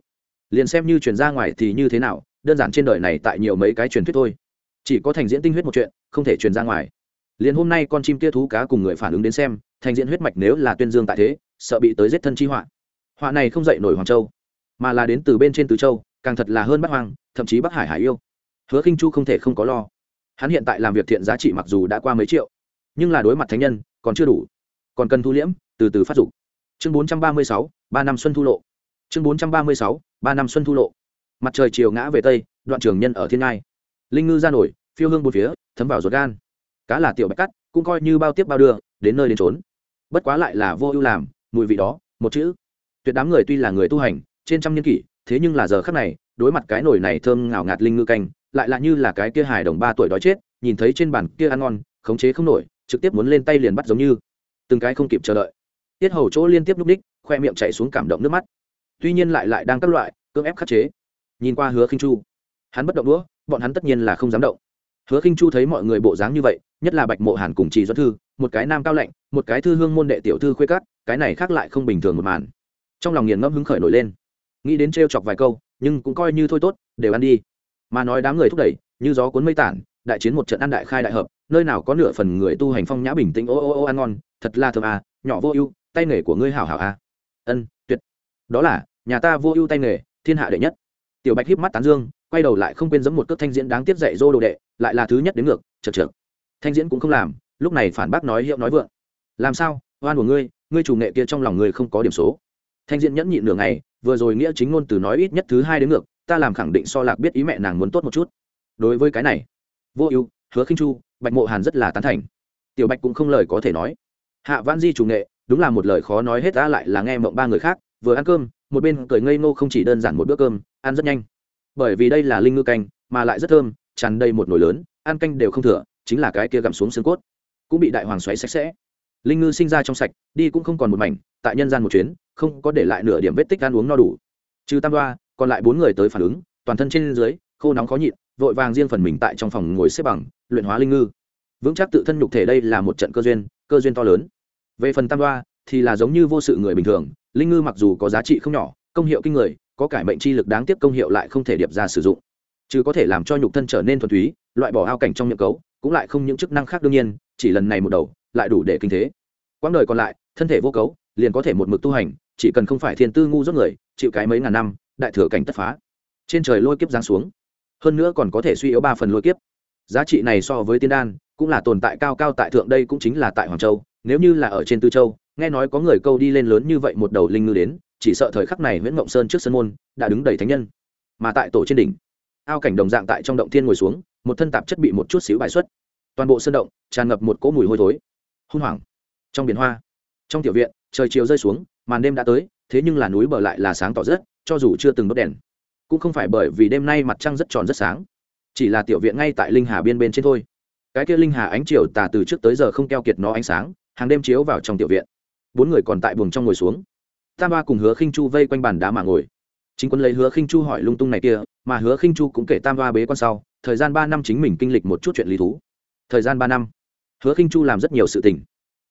S1: Liền xem như truyền ra ngoài thì như thế nào, đơn giản trên đời này tại nhiều mấy cái truyền thuyết thôi. Chỉ có thành diễn tinh huyết một chuyện, không thể truyền ra ngoài. Liền hôm nay con chim kia thú cá cùng người phản ứng đến xem, thành diễn huyết mạch nếu là tuyên dương tại thế, sợ bị tới giết thân chi họa. Họa này không dậy nổi hoàng châu mà là đến từ bên trên tứ châu, càng thật là hơn bắc hoang, thậm chí bắc hải hải yêu. Hứa khinh chu không thể không có lo. Hắn hiện tại làm việc thiện giá trị mặc dù đã qua mấy triệu, nhưng là đối mặt thánh nhân còn chưa đủ. Còn cần thu liễm, từ từ phát dục. Chương bốn trăm ba mươi sáu, ba năm xuân thu lộ. Chương bốn trăm ba mươi sáu, ba năm xuân thu lộ. Mặt trời chiều ngã về tây, đoạn trường nhân ở thiên ngai. Linh ngư ra nổi, phiêu hương bốn phía, thấm vào ruột gan. Cá là tiểu bạch cắt, cũng coi như bao tiếp bao đưa, đến nơi đến trốn bất quá lại là vô ưu làm, mùi vị đó, một chữ. Tuyệt đám người tuy là người tu hành trên trăm niên kỷ, thế nhưng là giờ khắc này, đối mặt cái nồi này thơm ngào ngạt linh ngư canh, lại là như là cái kia hài đồng ba tuổi đói chết, nhìn thấy trên bàn kia ăn ngon, khống chế không nổi, trực tiếp muốn lên tay liền bắt giống như. Từng cái không kịp chờ đợi. Tiết hầu chỗ liên tiếp núp đích, khoe miệng chạy xuống cảm động nước mắt. Tuy nhiên lại lại đang các loại, cưỡng ép khắc chế. Nhìn qua hứa khinh chu, hắn bất động đũa, bọn hắn tất nhiên là không dám động. Hứa khinh chu thấy mọi người bộ dáng như vậy, nhất là bạch mộ hàn cùng trì doãn thư, một cái nam cao lạnh, một cái thư hương môn đệ tiểu thư khuê cắt cái này khác lại không bình thường một màn. Trong lòng nghiền ngẫm hứng khởi nổi lên nghĩ đến trêu chọc vài câu, nhưng cũng coi như thôi tốt, đều ăn đi. Mà nói đám người thúc đẩy, như gió cuốn mây tản, đại chiến một trận ăn đại khai đại hợp, nơi nào có nửa phần người tu hành phong nhã bình tĩnh, ô ô ô, ăn ngon, thật là thơm à nhỏ vô ưu, tay nghề của ngươi hảo hảo à. Ân, tuyệt. Đó là, nhà ta vô ưu tay nghề, thiên hạ đệ nhất. Tiểu bạch híp mắt tán dương, quay đầu lại không quên giấm một cước thanh diễn đáng tiếc dạy dô đồ đệ, lại là thứ nhất đến ngược chật trượt thanh diễn cũng không làm, lúc này phản bác nói hiệu nói vượng. Làm sao, oan của ngươi ngươi chủ nghệ kia trong lòng ngươi không có điểm số. Thanh diễn nhẫn nhịn nửa ngày vừa rồi nghĩa chính ngôn từ nói ít nhất thứ hai đến ngược, ta làm khẳng định so lạc biết ý mẹ nàng muốn tốt một chút. Đối với cái này, vô ưu, hứa khinh chu, bạch mộ hàn rất là tán thành. Tiểu bạch cũng không lời có thể nói. Hạ văn di chủ nghệ, đúng là một lời khó nói hết, ta lại là nghe mộng ba người khác, vừa ăn cơm, một bên cười ngây ngô không chỉ đơn giản một bữa cơm, ăn rất nhanh. Bởi vì đây là linh ngư canh, mà lại rất thơm, tràn đầy một nồi lớn, ăn canh đều không thừa, chính là cái kia gặm xuống xương cốt, cũng bị đại hoàng xoáy sạch sẽ. Linh ngư sinh ra trong sạch, đi cũng không còn một mảnh, tại nhân gian một chuyến không có để lại nửa điểm vết tích ăn uống no đủ. Trừ tam đoa, còn lại bốn người tới phản ứng, toàn thân trên dưới, khô nóng khó nhịn, vội vàng riêng phần mình tại trong phòng ngồi xếp bằng, luyện hóa linh ngư. Vững chắc tự thân nhục thể đây là một trận cơ duyên cơ duyên to lớn. Về phần tam đoa, thì là giống như vô sự người bình thường, linh ngư mặc dù có giá trị không nhỏ, công hiệu kinh người, có cải mệnh chi lực đáng tiếc công hiệu lại không thể điệp ra sử dụng. Chứ có thể làm cho nhục thân trở nên thuần túy, loại bỏ ao cảnh trong miệng cấu, cũng lại không những chức năng khác đương nhiên, chỉ lần này một đầu, lại đủ để kinh thế. Quãng đời còn lại, thân thể vô cấu, liền có thể một mực tu hành chỉ cần không phải thiên tư ngu dốt người, chịu cái mấy ngàn năm, đại thừa cảnh tất phá. Trên trời lôi kiếp giáng xuống. Hơn nữa còn có thể suy yếu ba phần lôi kiếp. Giá trị này so với tiên đan, cũng là tồn tại cao cao tại thượng đây cũng chính là tại hoàng châu. Nếu như là ở trên tư châu, nghe nói có người câu đi lên lớn như vậy một đầu linh ngư đến, chỉ sợ thời khắc này nguyễn mộng sơn trước sân môn đã đứng đầy thánh nhân. Mà tại tổ trên đỉnh, ao cảnh đồng dạng tại trong động thiên ngồi xuống, một thân tạp chất bị một chút xíu bài xuất. Toàn bộ sân động tràn ngập một cỗ mùi hôi thối. Hung hoảng. Trong biển hoa, trong tiểu viện, trời chiều rơi xuống màn đêm đã tới, thế nhưng là núi bờ lại là sáng tỏ rất, cho dù chưa từng đốt đèn. Cũng không phải bởi vì đêm nay mặt trăng rất tròn rất sáng, chỉ là tiểu viện ngay tại linh hà biên bên trên thôi. Cái kia linh hà ánh chiều tà từ trước tới giờ không keo kiệt nó ánh sáng, hàng đêm chiếu vào trong tiểu viện. Bốn người còn tại buồng trong ngồi xuống. Tam ba cùng hứa khinh chu vây quanh bàn đá mà ngồi. Chính quân lấy hứa khinh chu hỏi lung tung này kia, mà hứa khinh chu cũng kể tam ba bế quan sau, thời gian ba năm chính mình kinh lịch một chút chuyện lý thú. Thời gian ba năm, hứa khinh chu làm rất nhiều sự tình.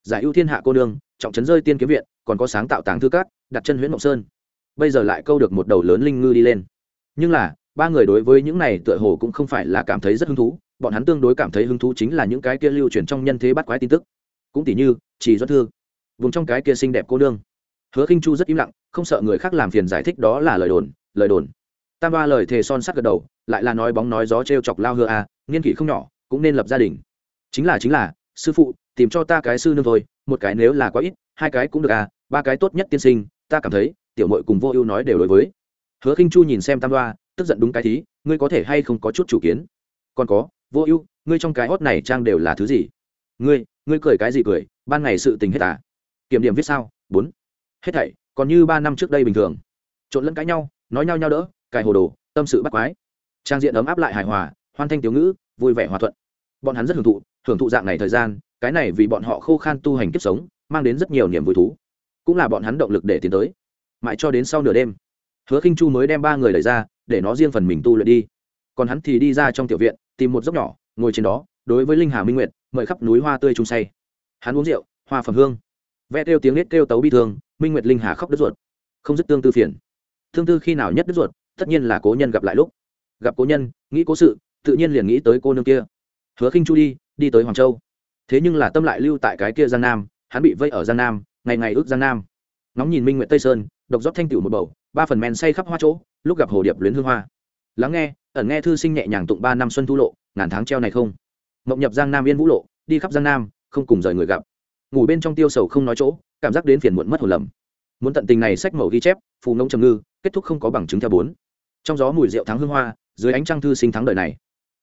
S1: Giải ưu thiên hạ cô nương, trọng trấn rơi tiên kiếm viện còn có sáng tạo tàng thư cát đặt chân huyễn mộng sơn. Bây giờ lại câu được một đầu lớn linh ngư đi lên. Nhưng là, ba người đối với những này tựa hồ cũng không phải là cảm thấy rất hứng thú, bọn hắn tương đối cảm thấy hứng thú chính là những cái kia lưu truyền trong nhân thế bắt quái tin tức. Cũng tỉ như chỉ do thương vùng trong cái kia xinh đẹp cô nương. Hứa khinh chu rất im lặng, không sợ người khác làm phiền giải thích đó là lời đồn lời đồn. Tam ba lời thề son sắt gật đầu, lại là nói bóng nói gió t chọc lao hưa à nghiên kỷ không nhỏ, cũng nên lập gia đình. Chính là chính là, sư phụ, tìm cho ta cái sư nương thôi, một cái nếu là quá ít hai cái cũng được à ba cái tốt nhất tiên sinh, ta cảm thấy, tiểu mội cùng vô ưu nói đều đối với. Hứa khinh chu nhìn xem tam đoa, tức giận đúng cái thí, ngươi có thể hay không có chút chủ kiến? Còn có, vô ưu, ngươi trong cái hót này trang đều là thứ gì? Ngươi ngươi cười cái gì cười, ban ngày sự tình hết à? Kiểm điểm viết sao? Bốn. Hết thảy, còn như ba năm trước đây bình thường. Trộn lẫn cãi nhau, nói nhau nhau đỡ, cài hồ đồ, tâm sự bắt quái. Trang diện ấm áp lại hài hòa, hoan thanh tiểu ngữ, vui vẻ hòa thuận. Bọn hắn rất hưởng thụ hưởng thụ dạng này thời gian, cái này vì bọn họ khô khan tu hành kiếp sống mang đến rất nhiều niềm vui thú. Cũng là bọn hắn động lực để tiến tới. Mãi cho đến sau nửa đêm, hứa khinh chu mới đem ba người đẩy ra, để nó riêng phần mình tu luyện đi. Còn hắn thì đi ra trong tiểu viện, tìm một dốc nhỏ, ngồi trên đó, đối với linh hà minh nguyệt, mời khắp núi hoa tươi chung say. Hắn uống rượu, hoa phẩm hương. Ve kêu tiếng nết kêu tấu bi thương, minh nguyệt linh hà khóc đứt ruột. Không dứt tương tư phiền. Thương tư khi nào nhất đứt ruột, tất nhiên là cố nhân gặp lại lúc. Gặp cố nhân, nghĩ cố sự, tự nhiên liền nghĩ tới cô nương kia. Hứa khinh chu đi đi tới hoàng châu. Thế nhưng là tâm lại lưu tại cái kia giang nam hắn bị vây ở giang nam, ngày ngày ước giang nam. Ngóng nhìn minh nguyện tây sơn, độc rót thanh tiểu một bầu, ba phần men say khắp hoa chỗ, lúc gặp hồ điệp luyến hương hoa. Lắng nghe, ẩn nghe thư sinh nhẹ nhàng tụng ba năm xuân thu lộ, ngàn tháng treo này không? Mộng nhập giang nam yên vũ lộ, đi khắp giang nam, không cùng rời người gặp. Ngủ bên trong tiêu sầu không nói chỗ, cảm giác đến phiền muộn mất hồn lầm. Muốn tận tình này sách mẫu ghi chép, phù nông trầm ngư, kết thúc không có bằng chứng theo bốn. Trong gió mùi rượu thắng hương hoa, dưới ánh trăng thư sinh thắng đời này.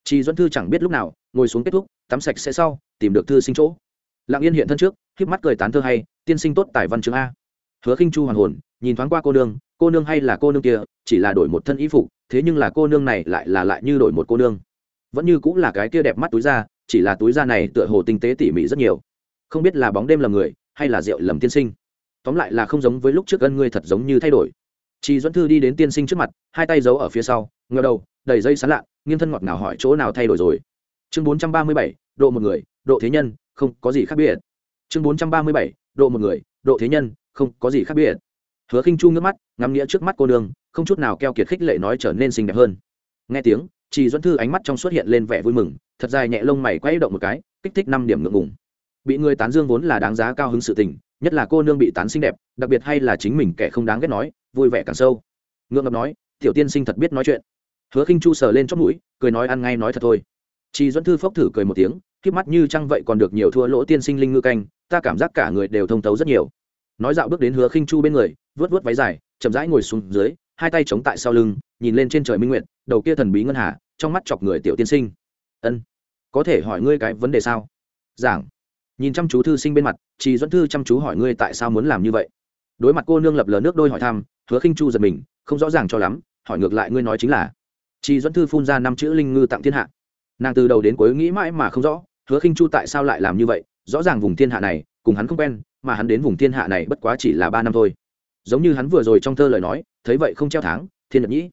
S1: Chị duẫn thư chẳng biết lúc nào, ngồi xuống kết thúc, tắm sạch sẽ sau, tìm được thư sinh chỗ lặng yên hiện thân trước, híp mắt cười tán thơ hay, tiên sinh tốt tài văn chương a. Hứa khinh chu hoàn hồn, nhìn thoáng qua cô nương cô nương hay là cô nương kia, chỉ là đổi một thân y phục, thế nhưng là cô nương này lại là lại như đổi một cô nương. Vẫn như cũng là cái kia đẹp mắt túi da, chỉ là túi da này tựa hồ tinh tế tỉ mỉ rất nhiều. Không biết là bóng đêm lầm người, hay là rượu lầm tiên sinh. Tóm lại là không giống với lúc trước gân ngươi thật giống như thay đổi. Chị duẫn thư đi đến tiên sinh trước mặt, hai tay giấu ở phía sau ngờ đầu, đầy dây sán lạ, nghiêng thân ngọt ngào hỏi chỗ nào thay đổi rồi. Chương bốn trăm ba mươi bảy, độ một người, độ thế nhân không có gì khác biệt. Chương bốn trăm ba mươi bảy, độ một người, độ thế nhân, không có gì khác biệt. Hứa khinh chu ngước mắt, ngắm nghĩa trước mắt cô nương, không chút nào keo kiệt khích lệ nói trở nên xinh đẹp hơn. Nghe tiếng chị duẫn thư ánh mắt trong xuất hiện lên vẻ vui mừng, thật dài nhẹ lông mày quay động một cái, kích thích năm điểm ngượng ngùng. Bị người tán dương vốn là đáng giá cao hứng sự tình, nhất là cô nương bị tán xinh đẹp, đặc biệt hay là chính mình kẻ không đáng ghét nói, vui vẻ càng sâu. Ngượng ngập nói, tiểu tiên sinh thật biết nói chuyện. Hứa khinh chu sờ lên chót mũi, cười nói ăn ngay nói thật thôi. Chị duẫn thư phốc thử cười một tiếng k mắt như trăng vậy còn được nhiều thua lỗ tiên sinh linh ngư canh, ta cảm giác cả người đều thông thấu rất nhiều. Nói dạo bước đến hứa khinh chu bên người vớt vớt váy dài, chậm rãi ngồi xuống dưới, hai tay chống tại sau lưng, nhìn lên trên trời minh nguyện đầu kia thần bí ngân hà, trong mắt chọc người tiểu tiên sinh. Ân, có thể hỏi ngươi cái vấn đề sao? Giảng. Nhìn chăm chú thư sinh bên mặt chị duẫn thư chăm chú hỏi ngươi tại sao muốn làm như vậy. Đối mặt cô nương lập lờ nước đôi hỏi thăm, hứa khinh chu giật mình, không rõ ràng cho lắm, hỏi ngược lại ngươi nói chính là. Chị duẫn thư phun ra năm chữ linh ngư tặng thiên hạ. Nàng từ đầu đến cuối nghĩ mãi mà không rõ hứa khinh chu tại sao lại làm như vậy? Rõ ràng vùng thiên hạ này, cùng hắn không quen, mà hắn đến vùng thiên hạ này bất quá chỉ là ba năm thôi. Giống như hắn vừa rồi trong thơ lời nói, thấy vậy không treo tháng, thiên nhật nhĩ.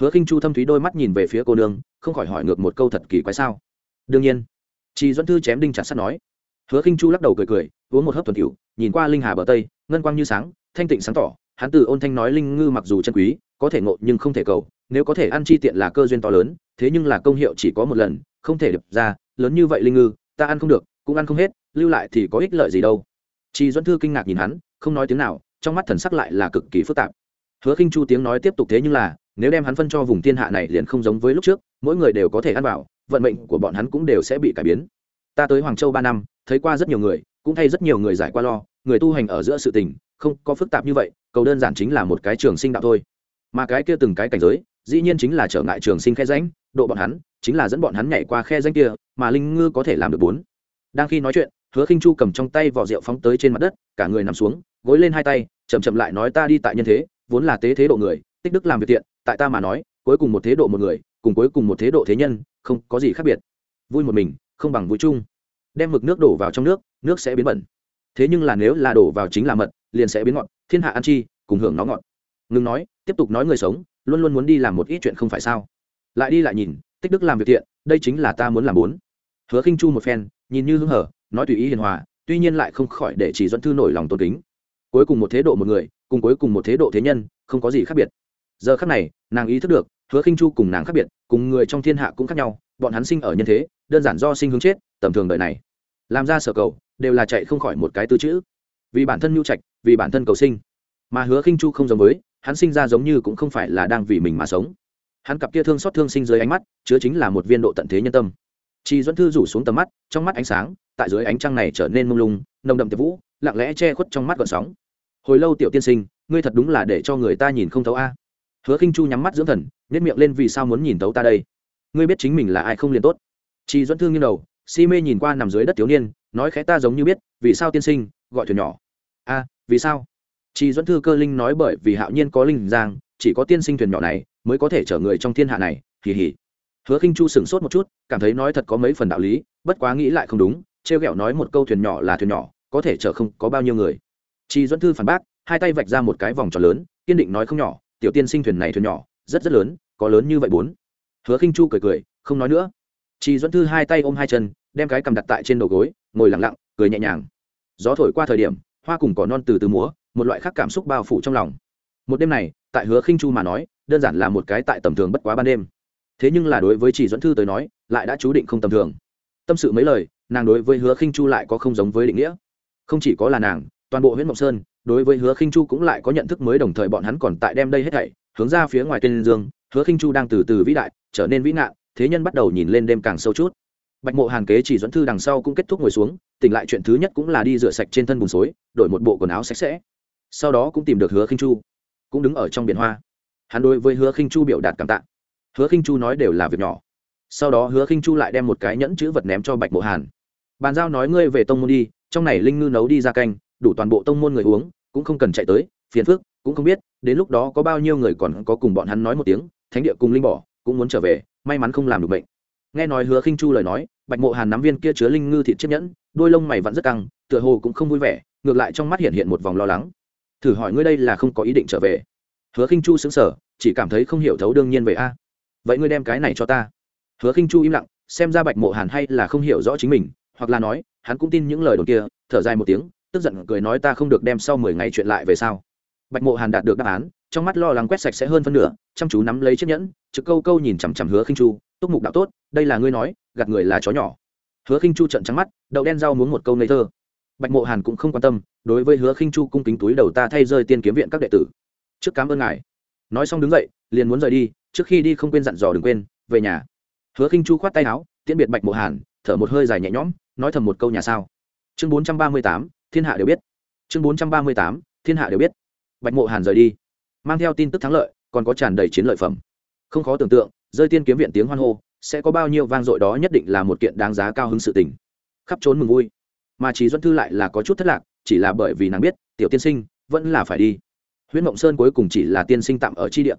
S1: Hứa khinh chu thâm thúy đôi mắt nhìn về phía cô nương, không khỏi hỏi ngược một câu thật kỳ quái sao? Đương nhiên. Chị duẫn thư chém đinh chặt sắt nói. Hứa khinh chu lắc đầu cười cười, uống một hớp thuần cửu nhìn qua linh hà bờ tây, ngân quang như sáng, thanh tịnh sáng tỏ. Hắn từ ôn thanh nói linh ngư mặc dù chân quý, có thể ngộ nhưng không thể cầu, nếu có thể ăn chi tiện là cơ duyên to lớn, thế nhưng là công hiệu chỉ có một lần không thể đập ra, lớn như vậy linh ngư, ta ăn không được, cũng ăn không hết, lưu lại thì có ích lợi gì đâu. Chị duẫn thư kinh ngạc nhìn hắn, không nói tiếng nào, trong mắt thần sắc lại là cực kỳ phức tạp. Hứa khinh chu tiếng nói tiếp tục thế nhưng là, nếu đem hắn phân cho vùng thiên hạ này liền không giống với lúc trước, mỗi người đều có thể ăn vào vận mệnh của bọn hắn cũng đều sẽ bị cải biến. Ta tới hoàng châu ba năm, thấy qua rất nhiều người, cũng thay rất nhiều người giải qua lo, người tu hành ở giữa sự tình, không có phức tạp như vậy, cầu đơn giản chính là một cái trường sinh đạo thôi. Mà cái kia từng cái cảnh giới, dĩ nhiên chính là trở ngại trường sinh khe ránh độ bọn hắn chính là dẫn bọn hắn nhảy qua khe danh kia, mà linh ngư có thể làm được bốn. Đang khi nói chuyện, hứa khinh chu cầm trong tay vỏ rượu phóng tới trên mặt đất, cả người nằm xuống, gối lên hai tay, chậm chậm lại nói ta đi tại nhân thế, vốn là tế thế độ người, tích đức làm việc tiện tại ta mà nói, cuối cùng một thế độ một người, cùng cuối cùng một thế độ thế nhân, không có gì khác biệt. Vui một mình, không bằng vui chung. Đem mực nước đổ vào trong nước nước sẽ biến bẩn. Thế nhưng là nếu là đổ vào chính là mật, liền sẽ biến ngọt, thiên hạ ăn chi, cùng hưởng nó ngọt. Ngừng nói, tiếp tục nói người sống, luôn luôn muốn đi làm một ít chuyện không phải sao? Lại đi lại nhìn tích đức làm việc thiện, đây chính là ta muốn làm bốn. Hứa khinh chu một phen, nhìn như hưng hở, nói tùy ý hiền hòa, tuy nhiên lại không khỏi để chỉ dẫn thư nổi lòng tôn kính. Cuối cùng một thế độ một người, cùng cuối cùng một thế độ thế nhân, không có gì khác biệt. Giờ khác này, nàng ý thức được, hứa khinh chu cùng nàng khác biệt, cùng người trong thiên hạ cũng khác nhau, bọn hắn sinh ở nhân thế, đơn giản do sinh hướng chết, tầm thường đời này. Làm ra sở cầu, đều là chạy không khỏi một cái tư chữ. Vì bản thân nhu trạch, vì bản thân cầu sinh. Mà hứa khinh chu không giống với, hắn sinh ra giống như cũng không phải là đang vì mình mà sống hắn cặp kia thương xót thương sinh dưới ánh mắt, chứa chính là một viên độ tận thế nhân tâm. Chi duẫn thư rủ xuống tầm mắt, trong mắt ánh sáng, tại dưới ánh trăng này trở nên mông lung, nồng đậm tiệp vũ, lặng lẽ che khuất trong mắt gợn sóng. Hồi lâu tiểu tiên sinh, ngươi thật đúng là để cho người ta nhìn không thấu a. Hứa khinh chu nhắm mắt dưỡng thần nếp miệng lên, vì sao muốn nhìn thấu ta đây? Ngươi biết chính mình là ai không liền tốt. Chị dẫn thương nghiêng đầu, si mê nhìn qua nằm dưới đất thiếu niên, nói khẽ, ta giống như biết, vì sao tiên sinh, gọi thuyền nhỏ? A, vì sao? Chị dẫn thư cơ linh nói bởi vì hạo nhiên có linh giang chỉ có tiên sinh thuyền nhỏ này mới có thể chở người trong thiên hạ này, hì hì. hứa khinh chu sửng sốt một chút, cảm thấy nói thật có mấy phần đạo lý, bất quá nghĩ lại không đúng, trêu ghẹo nói một câu thuyền nhỏ là thuyền nhỏ, có thể chở không có bao nhiêu người. Chị Duẫn thư phản bác, hai tay vạch ra một cái vòng tròn lớn, kiên định nói không nhỏ, tiểu tiên sinh thuyền này thuyền nhỏ, rất rất lớn, có lớn như vậy bốn. Hứa khinh chu cười cười, không nói nữa. Chị Duẫn thư hai tay ôm hai chân, đem cái cầm đặt tại trên đầu gối, ngồi lặng lặng, cười nhẹ nhàng. Gió thổi qua thời điểm, hoa cùng cỏ non từ từ múa, một loại khác cảm xúc bao phủ trong lòng. Một đêm này tại hứa khinh chu mà nói, đơn giản là một cái tại tầm thường bất quá ban đêm. Thế nhưng là đối với chỉ dẫn thư tới nói, lại đã chú định không tầm thường. Tâm sự mấy lời, nàng đối với hứa khinh chu lại có không giống với định nghĩa. Không chỉ có là nàng, toàn bộ huyện mộc sơn, đối với hứa khinh chu cũng lại có nhận thức mới đồng thời bọn hắn còn tại đem đây hết thảy, hướng ra phía ngoài tên dương, hứa khinh chu đang từ từ vĩ đại, trở nên vĩ nạn thế nhân bắt đầu nhìn lên đêm càng sâu chút. Bạch mộ hàn kế chỉ dẫn thư đằng sau cũng kết thúc ngồi xuống, tỉnh lại chuyện thứ nhất cũng là đi rửa sạch trên thân bùn xối, đổi một bộ quần áo sạch sẽ. Sau đó cũng tìm được hứa khinh chu cũng đứng ở trong biển hoa. Hắn đối với hứa khinh chu biểu đạt cảm tạ. Hứa khinh chu nói đều là việc nhỏ. Sau đó hứa khinh chu lại đem một cái nhẫn chữ vật ném cho bạch mộ hàn. Bàn giao nói ngươi về tông môn đi, trong này linh ngư nấu đi ra canh, đủ toàn bộ tông môn người uống, cũng không cần chạy tới, phiền Phước cũng không biết, đến lúc đó có bao nhiêu người còn có cùng bọn hắn nói một tiếng, thánh địa cùng linh bỏ, cũng muốn trở về, may mắn không làm được bệnh. Nghe nói hứa khinh chu lời nói, bạch mộ hàn nắm viên kia chứa linh ngư thịt chiếc nhẫn, đôi lông mày vẫn rất căng, tựa hồ cũng không vui vẻ, ngược lại trong mắt hiện hiện một vòng lo lắng thử hỏi ngươi đây là không có ý định trở về. Hứa khinh chu xứng sở chỉ cảm thấy không hiểu thấu đương nhiên về a. Vậy ngươi đem cái này cho ta. Hứa khinh chu im lặng, xem ra bạch mộ hàn hay là không hiểu rõ chính mình, hoặc là nói, hắn cũng tin những lời đồn kia, thở dài một tiếng, tức giận cười nói ta không được đem sau mười ngày chuyện lại về sau bạch mộ hàn đạt được đáp án, trong mắt lo lắng quét sạch sẽ hơn phân nửa, chăm chú nắm lấy chiếc nhẫn, trực câu câu nhìn chằm chằm hứa khinh chu, túc mục đạo tốt, đây là ngươi nói, gạt người là chó nhỏ. Hứa khinh chu trận trắng mắt, đậu đen rau muốn một câu ngây thơ bạch mộ hàn cũng không quan tâm, đối với hứa khinh chu cung kính túi đầu ta thay rơi tiên kiếm viện các đệ tử. Trước cảm ơn ngài. Nói xong đứng dậy, liền muốn rời đi, trước khi đi không quên dặn dò đừng quên, về nhà. Hứa khinh chu khoát tay áo, tiễn biệt bạch mộ hàn, thở một hơi dài nhẹ nhõm, nói thầm một câu nhà sao. Chương bốn trăm ba mươi tám, thiên hạ đều biết. Chương bốn trăm ba mươi tám, thiên hạ đều biết. Bạch mộ hàn rời đi. Mang theo tin tức thắng lợi, còn có tràn đầy chiến lợi phẩm. Không khó tưởng tượng, rơi tiên kiếm viện tiếng hoan hô, sẽ có bao nhiêu vang dội đó nhất định là một kiện đáng giá cao hứng sự tình. Khắp trốn mừng vui mà chỉ duẫn thư lại là có chút thất lạc, chỉ là bởi vì nàng biết, tiểu tiên sinh vẫn là phải đi. Huyễn mộng sơn cuối cùng chỉ là tiên sinh tạm ở chi địa.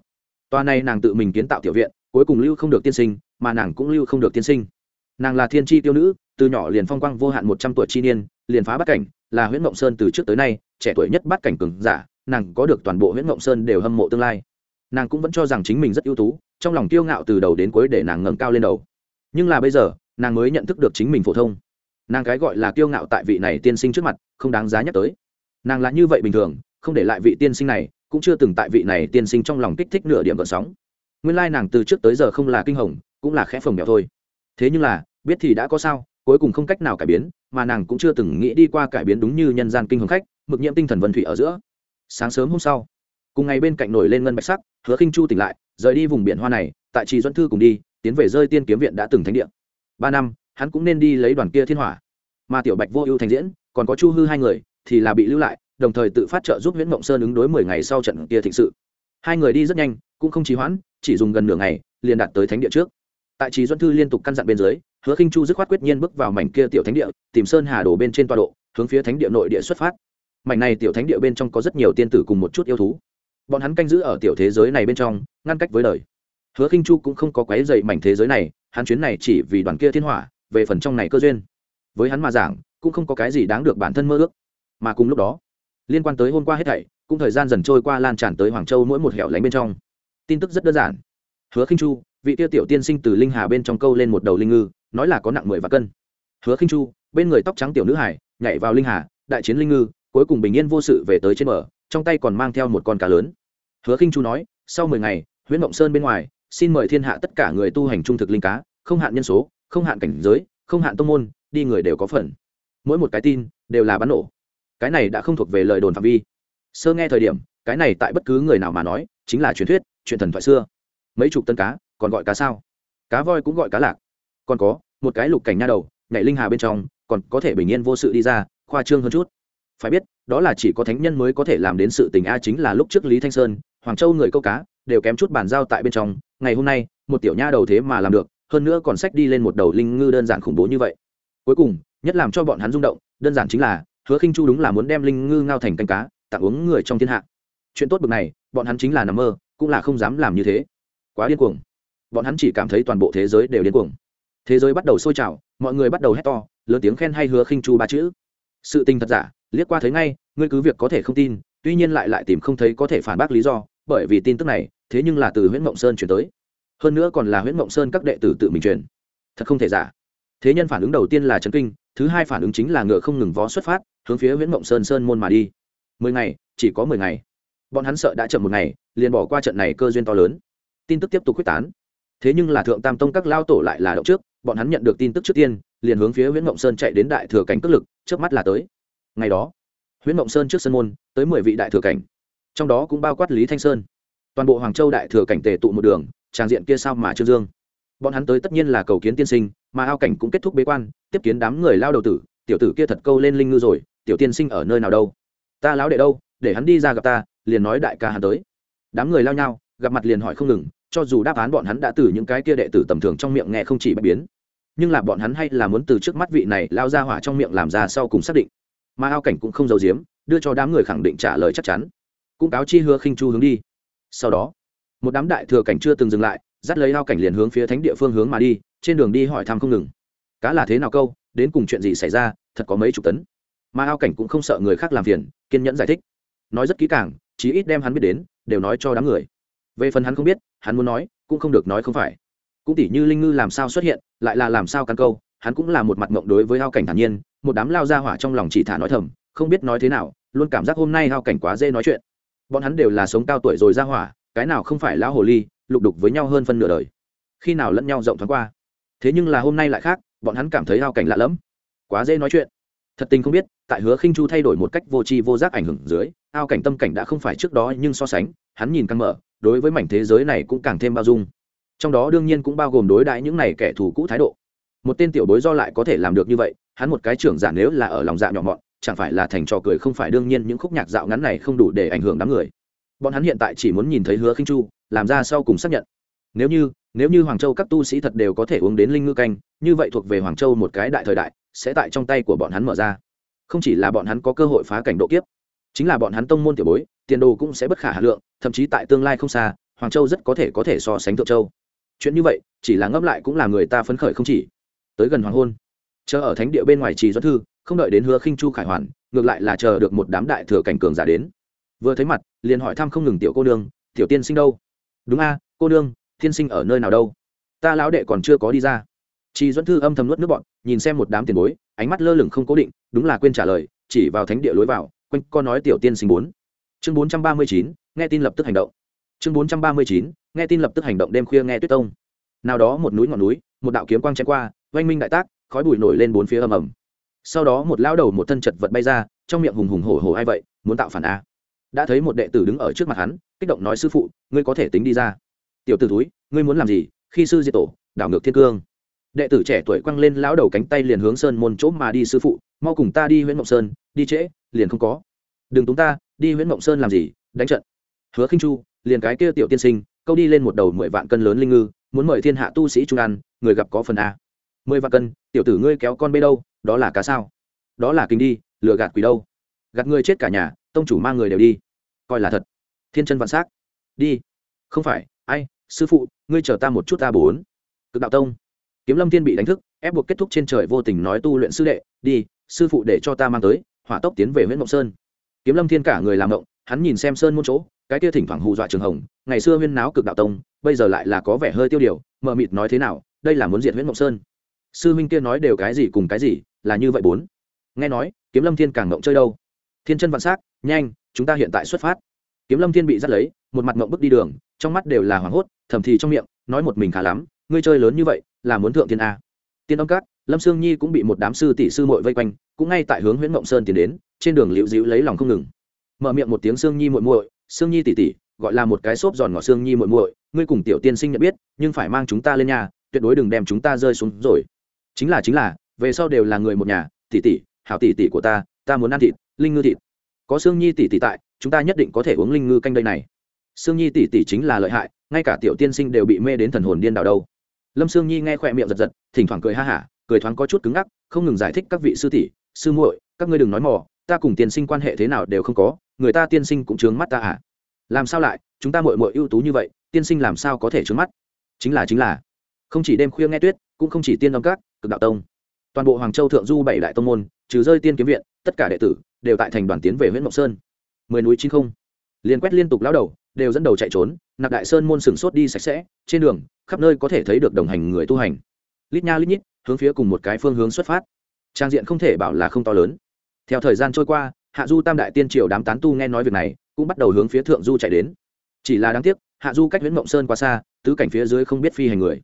S1: Toa này nàng tự mình kiến tạo tiểu viện, cuối cùng lưu không được tiên sinh, mà nàng cũng lưu không được tiên sinh. Nàng là thiên tri tiêu nữ, từ nhỏ liền phong quang vô hạn một trăm tuổi chi niên, liền phá bắt cảnh, là huyễn mộng sơn từ trước tới nay, trẻ tuổi nhất bắt cảnh cường giả, nàng có được toàn bộ huyễn mộng sơn đều hâm mộ tương lai. Nàng cũng vẫn cho rằng chính mình rất ưu tú, trong lòng kiêu ngạo từ đầu đến cuối để nàng ngẩng cao lên đầu. Nhưng là bây giờ, nàng mới nhận thức được chính mình phổ thông nàng cái gọi là kiêu ngạo tại vị này tiên sinh trước mặt, không đáng giá nhắc tới. Nàng là như vậy bình thường, không để lại vị tiên sinh này, cũng chưa từng tại vị này tiên sinh trong lòng kích thích nửa điểm gợn sóng. Nguyên lai nàng từ trước tới giờ không là kinh hồng, cũng là khẽ phồng mèo thôi. Thế nhưng là, biết thì đã có sao, cuối cùng không cách nào cải biến, mà nàng cũng chưa từng nghĩ đi qua cải biến đúng như nhân gian kinh hồng khách, mực nhiễm tinh thần vân thủy ở giữa. Sáng sớm hôm sau, cùng ngày bên cạnh nổi lên ngân bạch sắc, hứa khinh chu tỉnh lại, rời đi vùng biển hoa này, tại trì duẫn thư cùng đi, tiến về rơi tiên kiếm viện đã từng thánh địa. Ba năm, hắn cũng nên đi lấy đoàn kia thiên hỏa mà tiểu bạch vô ưu thành diễn, còn có chu hư hai người, thì là bị lưu lại, đồng thời tự phát trợ giúp nguyễn mộng sơn ứng đối mười ngày sau trận kia thịnh sự. Hai người đi rất nhanh, cũng không trì hoãn, chỉ dùng gần nửa ngày, liền đạt tới thánh địa trước. Tại trí duẫn thư liên tục căn dặn bên dưới, hứa khinh chu dứt khoát quyết nhiên bước vào mảnh kia tiểu thánh địa, tìm sơn hà đổ bên trên toa độ, hướng phía thánh địa nội địa xuất phát. Mảnh này tiểu thánh địa bên trong có rất nhiều tiên tử cùng một chút yêu thú. Bọn hắn canh giữ ở tiểu thế giới này bên trong, ngăn cách với đời. Hứa khinh chu cũng không có quấy dậy mảnh thế giới này, hắn chuyến này chỉ vì đoàn kia thiên hỏa, về phần trong này cơ duyên với hắn mà giảng, cũng không có cái gì đáng được bản thân mơ ước. Mà cùng lúc đó, liên quan tới hôm qua hết thảy, cũng thời gian dần trôi qua lan tràn tới hoàng châu mỗi một hẻo lánh bên trong. Tin tức rất đơn giản. Hứa khinh chu, vị tiêu tiểu tiên sinh từ linh hà bên trong câu lên một đầu linh ngư, nói là có nặng mười và cân. Hứa khinh chu, bên người tóc trắng tiểu nữ hải nhảy vào linh hà, đại chiến linh ngư, cuối cùng bình yên vô sự về tới trên bờ, trong tay còn mang theo một con cá lớn. Hứa khinh chu nói, sau mười ngày huyện mộng sơn bên ngoài, xin mời thiên hạ tất cả người tu hành trung thực linh cá, không hạn nhân số, không hạn cảnh giới, không hạn tông môn đi người đều có phần. Mỗi một cái tin đều là bắn nổ. Cái này đã không thuộc về lời đồn phạm vi. Sơ nghe thời điểm, cái này tại bất cứ người nào mà nói, chính là truyền thuyết, chuyện thần thoại xưa. Mấy chục tân cá, còn gọi cá sao? Cá voi cũng gọi cá lạc. Còn có, một cái lục cảnh nha đầu, nhảy linh hà bên trong, còn có thể bình yên vô sự đi ra, khoa trương hơn chút. Phải biết, đó là chỉ có thánh nhân mới có thể làm đến sự tình a chính là lúc trước lý thanh sơn, hoàng châu người câu cá, đều kém chút bàn giao tại bên trong. Ngày hôm nay, một tiểu nha đầu thế mà làm được, hơn nữa còn sách đi lên một đầu linh ngư đơn giản khủng bố như vậy cuối cùng, nhất làm cho bọn hắn rung động, đơn giản chính là, hứa khinh chu đúng là muốn đem linh ngư ngao thành canh cá, tặng uống người trong thiên hạ. Chuyện tốt bực này, bọn hắn chính là nằm mơ, cũng là không dám làm như thế. Quá điên cuồng. Bọn hắn chỉ cảm thấy toàn bộ thế giới đều điên cuồng. Thế giới bắt đầu sôi trào, mọi người bắt đầu hét to, lớn tiếng khen hay hứa khinh chu ba chữ. Sự tình thật giả, liếc qua thấy ngay, ngươi cứ việc có thể không tin, tuy nhiên lại lại tìm không thấy có thể phản bác lý do, bởi vì tin tức này, thế nhưng là từ huyện mộng sơn chuyển tới. Hơn nữa còn là huyện mộng sơn các đệ tử tự mình truyền. Thật không thể giả thế nhân phản ứng đầu tiên là trấn kinh, thứ hai phản ứng chính là ngựa không ngừng vó xuất phát, hướng phía huyện mộng sơn sơn môn mà đi. Mười ngày, chỉ có mười ngày. Bọn hắn sợ đã chậm một ngày, liền bỏ qua trận này cơ duyên to lớn. Tin tức tiếp tục quyết tán. Thế nhưng là thượng tam tông các lao tổ lại là động trước, bọn hắn nhận được tin tức trước tiên, liền hướng phía nguyễn mộng sơn chạy đến đại thừa cảnh cước lực, trước mắt là tới. Ngày đó nguyễn mộng sơn trước sân môn, tới mười vị đại thừa cảnh. Trong đó cũng bao quát lý thanh sơn. Toàn bộ hoàng châu đại thừa cảnh tề tụ một đường, tràng diện kia sao mà trương dương? Bọn hắn tới tất nhiên là cầu kiến tiên sinh, mà ao cảnh cũng kết thúc bế quan, tiếp kiến đám người lao đầu tử, tiểu tử kia thật câu lên linh ngư rồi, tiểu tiên sinh ở nơi nào đâu? Ta lão đệ đâu, để hắn đi ra gặp ta, liền nói đại ca hắn tới. Đám người lao nhau, gặp mặt liền hỏi không ngừng, cho dù đáp án bọn hắn đã từ những cái kia đệ tử tầm thường trong miệng nghe không chỉ bất biến, nhưng là bọn hắn hay là muốn từ trước mắt vị này lao ra hỏa trong miệng làm ra sau cùng xác định. Mà ao cảnh cũng không giấu giếm, đưa cho đám người khẳng định trả lời chắc chắn. Cũng cáo chi hứa khinh chu hướng đi. Sau đó, một đám đại thừa cảnh chưa từng dừng lại dắt lấy ao cảnh liền hướng phía thánh địa phương hướng mà đi, trên đường đi hỏi thăm không ngừng. Cá là thế nào câu, đến cùng chuyện gì xảy ra, thật có mấy chục tấn. Mà ao cảnh cũng không sợ người khác làm phiền, kiên nhẫn giải thích. Nói rất kỹ càng, chí ít đem hắn biết đến, đều nói cho đám người. Về phần hắn không biết, hắn muốn nói, cũng không được nói không phải. Cũng tỉ như linh ngư làm sao xuất hiện, lại là làm sao căn câu, hắn cũng là một mặt mộng đối với hao cảnh thản nhiên, một đám lao ra hỏa trong lòng chỉ thả nói thầm, không biết nói thế nào, luôn cảm giác hôm nay hao cảnh quá dễ nói chuyện. Bọn hắn đều là sống cao tuổi rồi ra hỏa, cái nào không phải lão hồ ly lục đục với nhau hơn phân nửa đời. Khi nào lẫn nhau rộng thoáng qua. Thế nhưng là hôm nay lại khác, bọn hắn cảm thấy hao cảnh lạ lẫm. Quá dễ nói chuyện. Thật tình không biết, tại hứa khinh chu thay đổi một cách vô tri vô giác ảnh hưởng dưới ao cảnh tâm cảnh đã không phải trước đó nhưng so sánh, hắn nhìn căng mở, đối với mảnh thế giới này cũng càng thêm bao dung. Trong đó đương nhiên cũng bao gồm đối đãi những này kẻ thù cũ thái độ. Một tên tiểu bối do lại có thể làm được như vậy, hắn một cái trưởng giả nếu là ở lòng dạ nhỏ mọn, chẳng phải là thành trò cười không phải đương nhiên những khúc nhạc dạo ngắn này không đủ để ảnh hưởng đám người. Bọn hắn hiện tại chỉ muốn nhìn thấy hứa khinh chu làm ra sau cùng xác nhận. Nếu như nếu như hoàng châu các tu sĩ thật đều có thể uống đến linh ngư canh, như vậy thuộc về hoàng châu một cái đại thời đại, sẽ tại trong tay của bọn hắn mở ra. Không chỉ là bọn hắn có cơ hội phá cảnh độ kiếp, chính là bọn hắn tông môn tiểu bối, tiền đồ cũng sẽ bất khả hà lượng, thậm chí tại tương lai không xa, hoàng châu rất có thể có thể so sánh thượng châu. Chuyện như vậy, chỉ là ngấp lại cũng là người ta phấn khởi không chỉ. Tới gần hoàng hôn, chờ ở thánh địa bên ngoài trì doãn thư, không đợi đến hứa khinh chu khải hoàn, ngược lại là chờ được một đám đại thừa cảnh cường giả đến. Vừa thấy mặt, liền hỏi thăm không ngừng tiểu cô nương, tiểu tiên sinh đâu? Đúng a cô nương thiên sinh ở nơi nào đâu ta lão đệ còn chưa có đi ra chị Duẫn Thư âm thầm nuốt nước bọn, nhìn xem một đám tiền bối, ánh mắt lơ lửng không cố định, đúng là quên trả lời, chỉ vào thánh địa lối vào, quanh co nói tiểu tiên sinh bốn. Chương bốn trăm ba mươi chín, nghe tin lập tức hành động. Chương bốn trăm ba mươi chín, nghe tin lập tức hành động đêm khuya nghe Tuyết Tông. Nào đó một núi ngọn núi, một đạo kiếm quang chen qua, oanh minh đại tác, khói bụi nổi lên bốn phía ầm ầm. Sau đó một lão đầu một thân chật vật bay ra, trong miệng hùng hùng hổ hổ ai vậy, muốn tạo phản a. Đã thấy một đệ tử đứng ở trước mặt hắn, kích động nói sư phụ, ngươi có thể tính đi ra. Tiểu tử túi, ngươi muốn làm gì? Khi sư diệt tổ, đảo ngược thiên cương. Đệ tử trẻ tuổi quăng lên lão đầu cánh tay liền hướng sơn môn chỗ mà đi sư phụ mau cùng ta đi huyện mộng sơn đi trễ liền không có. Đừng túng ta đi huyện mộng sơn làm gì? Đánh trận. Hứa khinh chu liền cái kia tiểu tiên sinh câu đi lên một đầu mười vạn cân lớn linh ngư muốn mời thiên hạ tu sĩ trung ăn người gặp có phần a. Mười vạn cân tiểu tử ngươi kéo con bê đâu đó là cá sao? Đó là kinh đi lừa gạt quỷ đâu. Gạt ngươi chết cả nhà tông chủ mang người đều đi. Coi là thật thiên chân vạn s á c đi. Không phải. Ai? Sư phụ, ngươi chờ ta một chút ta bốn. Cực đạo tông. Kiếm lâm thiên bị đánh thức, ép buộc kết thúc trên trời vô tình nói tu luyện sư đệ. Đi, sư phụ để cho ta mang tới, hỏa tốc tiến về huyện mộng sơn. Kiếm lâm thiên cả người làm động, hắn nhìn xem sơn môn chỗ, cái kia thỉnh thoảng hù dọa trường hồng, ngày xưa huyên náo cực đạo tông, bây giờ lại là có vẻ hơi tiêu điều, mờ mịt nói thế nào, đây là muốn diệt huyện mộng sơn. Sư minh kia nói đều cái gì cùng cái gì, là như vậy bốn. Nghe nói, kiếm lâm thiên càng mộng chơi đâu. Thiên chân vạn s á c nhanh, chúng ta hiện tại xuất phát kiếm lâm thiên bị dắt lấy, một mặt mộng bước đi đường, trong mắt đều là hoảng hốt, thầm thì trong miệng, nói một mình khá lắm, ngươi chơi lớn như vậy, là muốn thượng thiên a. Tiên Đông cát lâm sương nhi cũng bị một đám sư tỷ sư mội vây quanh, cũng ngay tại hướng nguyễn mộng sơn tiến đến, trên đường liễu dĩu lấy lòng không ngừng. Mở miệng một tiếng sương nhi muội muội, sương nhi tỷ tỷ, gọi là một cái xốp giòn ngọt sương nhi muội muội, ngươi cùng tiểu tiên sinh nhận biết, nhưng phải mang chúng ta lên nhà, tuyệt đối đừng đem chúng ta rơi xuống rồi. Chính là chính là, về sau đều là người một nhà, tỷ tỷ, hảo tỷ tỷ của ta ta muốn ăn thịt, linh ngư thịt. Có sương nhi tỷ tỷ tại chúng ta nhất định có thể uống linh ngư canh đây này. Sương nhi tỷ tỷ chính là lợi hại, ngay cả tiểu tiên sinh đều bị mê đến thần hồn điên đảo đâu. Lâm sương nhi nghe khoe miệng giật giật, thỉnh thoảng cười ha hả, cười thoáng có chút cứng ngắc, không ngừng giải thích các vị sư tỷ, sư muội, các ngươi đừng nói mò, ta cùng tiên sinh quan hệ thế nào đều không có, người ta tiên sinh cũng chướng mắt ta à. Làm sao lại, chúng ta mội mội ưu tú như vậy, tiên sinh làm sao có thể trướng mắt? Chính là chính là. Không chỉ đêm khuya nghe tuyết, cũng không chỉ tiên âm các, cực đạo tông. Toàn bộ hoàng châu thượng du bảy đại tông môn, trừ rơi tiên kiếm viện, tất cả đệ tử, đều tại thành đoàn tiến về huyện mộc sơn mười núi chín không. Liền quét liên tục lao đầu, đều dẫn đầu chạy trốn, nạp đại sơn môn sừng sốt đi sạch sẽ, trên đường, khắp nơi có thể thấy được đồng hành người tu hành. Lít nha lít nhít, hướng phía cùng một cái phương hướng xuất phát. Trang diện không thể bảo là không to lớn. Theo thời gian trôi qua, hạ du tam đại tiên triều đám tán tu nghe nói việc này, cũng bắt đầu hướng phía thượng du chạy đến. Chỉ là đáng tiếc, hạ du cách huyện mộng sơn quá xa, tứ cảnh phía dưới không biết phi hành người.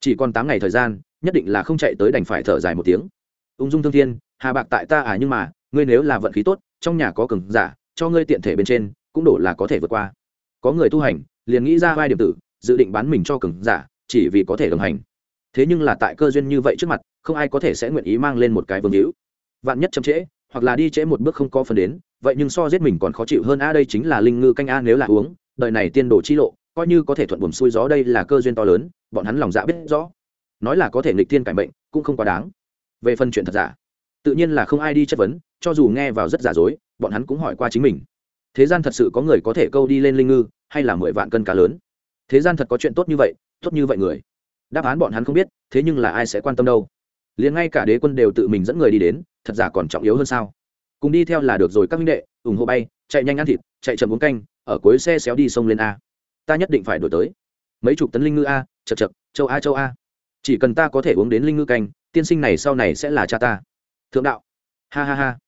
S1: Chỉ còn tám ngày thời gian, nhất định là không chạy tới đành phải thở dài một tiếng. Ung dung thương thiên, hà bạc tại ta à nhưng mà, ngươi nếu là vận khí tốt, trong nhà có cường giả cho ngươi tiện thể bên trên, cũng đổ là có thể vượt qua. Có người tu hành, liền nghĩ ra vai điểm tử, dự định bán mình cho cường giả, chỉ vì có thể đồng hành. Thế nhưng là tại cơ duyên như vậy trước mặt, không ai có thể sẽ nguyện ý mang lên một cái vương hữu. Vạn nhất chậm trễ, hoặc là đi trễ một bước không có phần đến, vậy nhưng so giết mình còn khó chịu hơn a, đây chính là linh ngư canh a, nếu là uống, đời này tiên đồ chi lộ, coi như có thể thuận buồm xuôi gió đây là cơ duyên to lớn, bọn hắn lòng dạ biết rõ. Nói là có thể nghịch tiên cải bệnh cũng không quá đáng. Về phần chuyện thật giả, tự nhiên là không ai đi chất vấn, cho dù nghe vào rất giả dối bọn hắn cũng hỏi qua chính mình. Thế gian thật sự có người có thể câu đi lên linh ngư, hay là mười vạn cân cá lớn? Thế gian thật có chuyện tốt như vậy, tốt như vậy người. Đáp án bọn hắn không biết, thế nhưng là ai sẽ quan tâm đâu. Liền ngay cả đế quân đều tự mình dẫn người đi đến, thật giả còn trọng yếu hơn sao? Cùng đi theo là được rồi các minh đệ, ủng hộ bay, chạy nhanh ăn thịt, chạy chậm uống canh, ở cuối xe xéo đi sông lên a. Ta nhất định phải đổi tới. Mấy chục tấn linh ngư a chật chật châu a châu a. Chỉ cần ta có thể uống đến linh ngư canh, tiên sinh này sau này sẽ là cha ta. Thượng đạo. Ha ha ha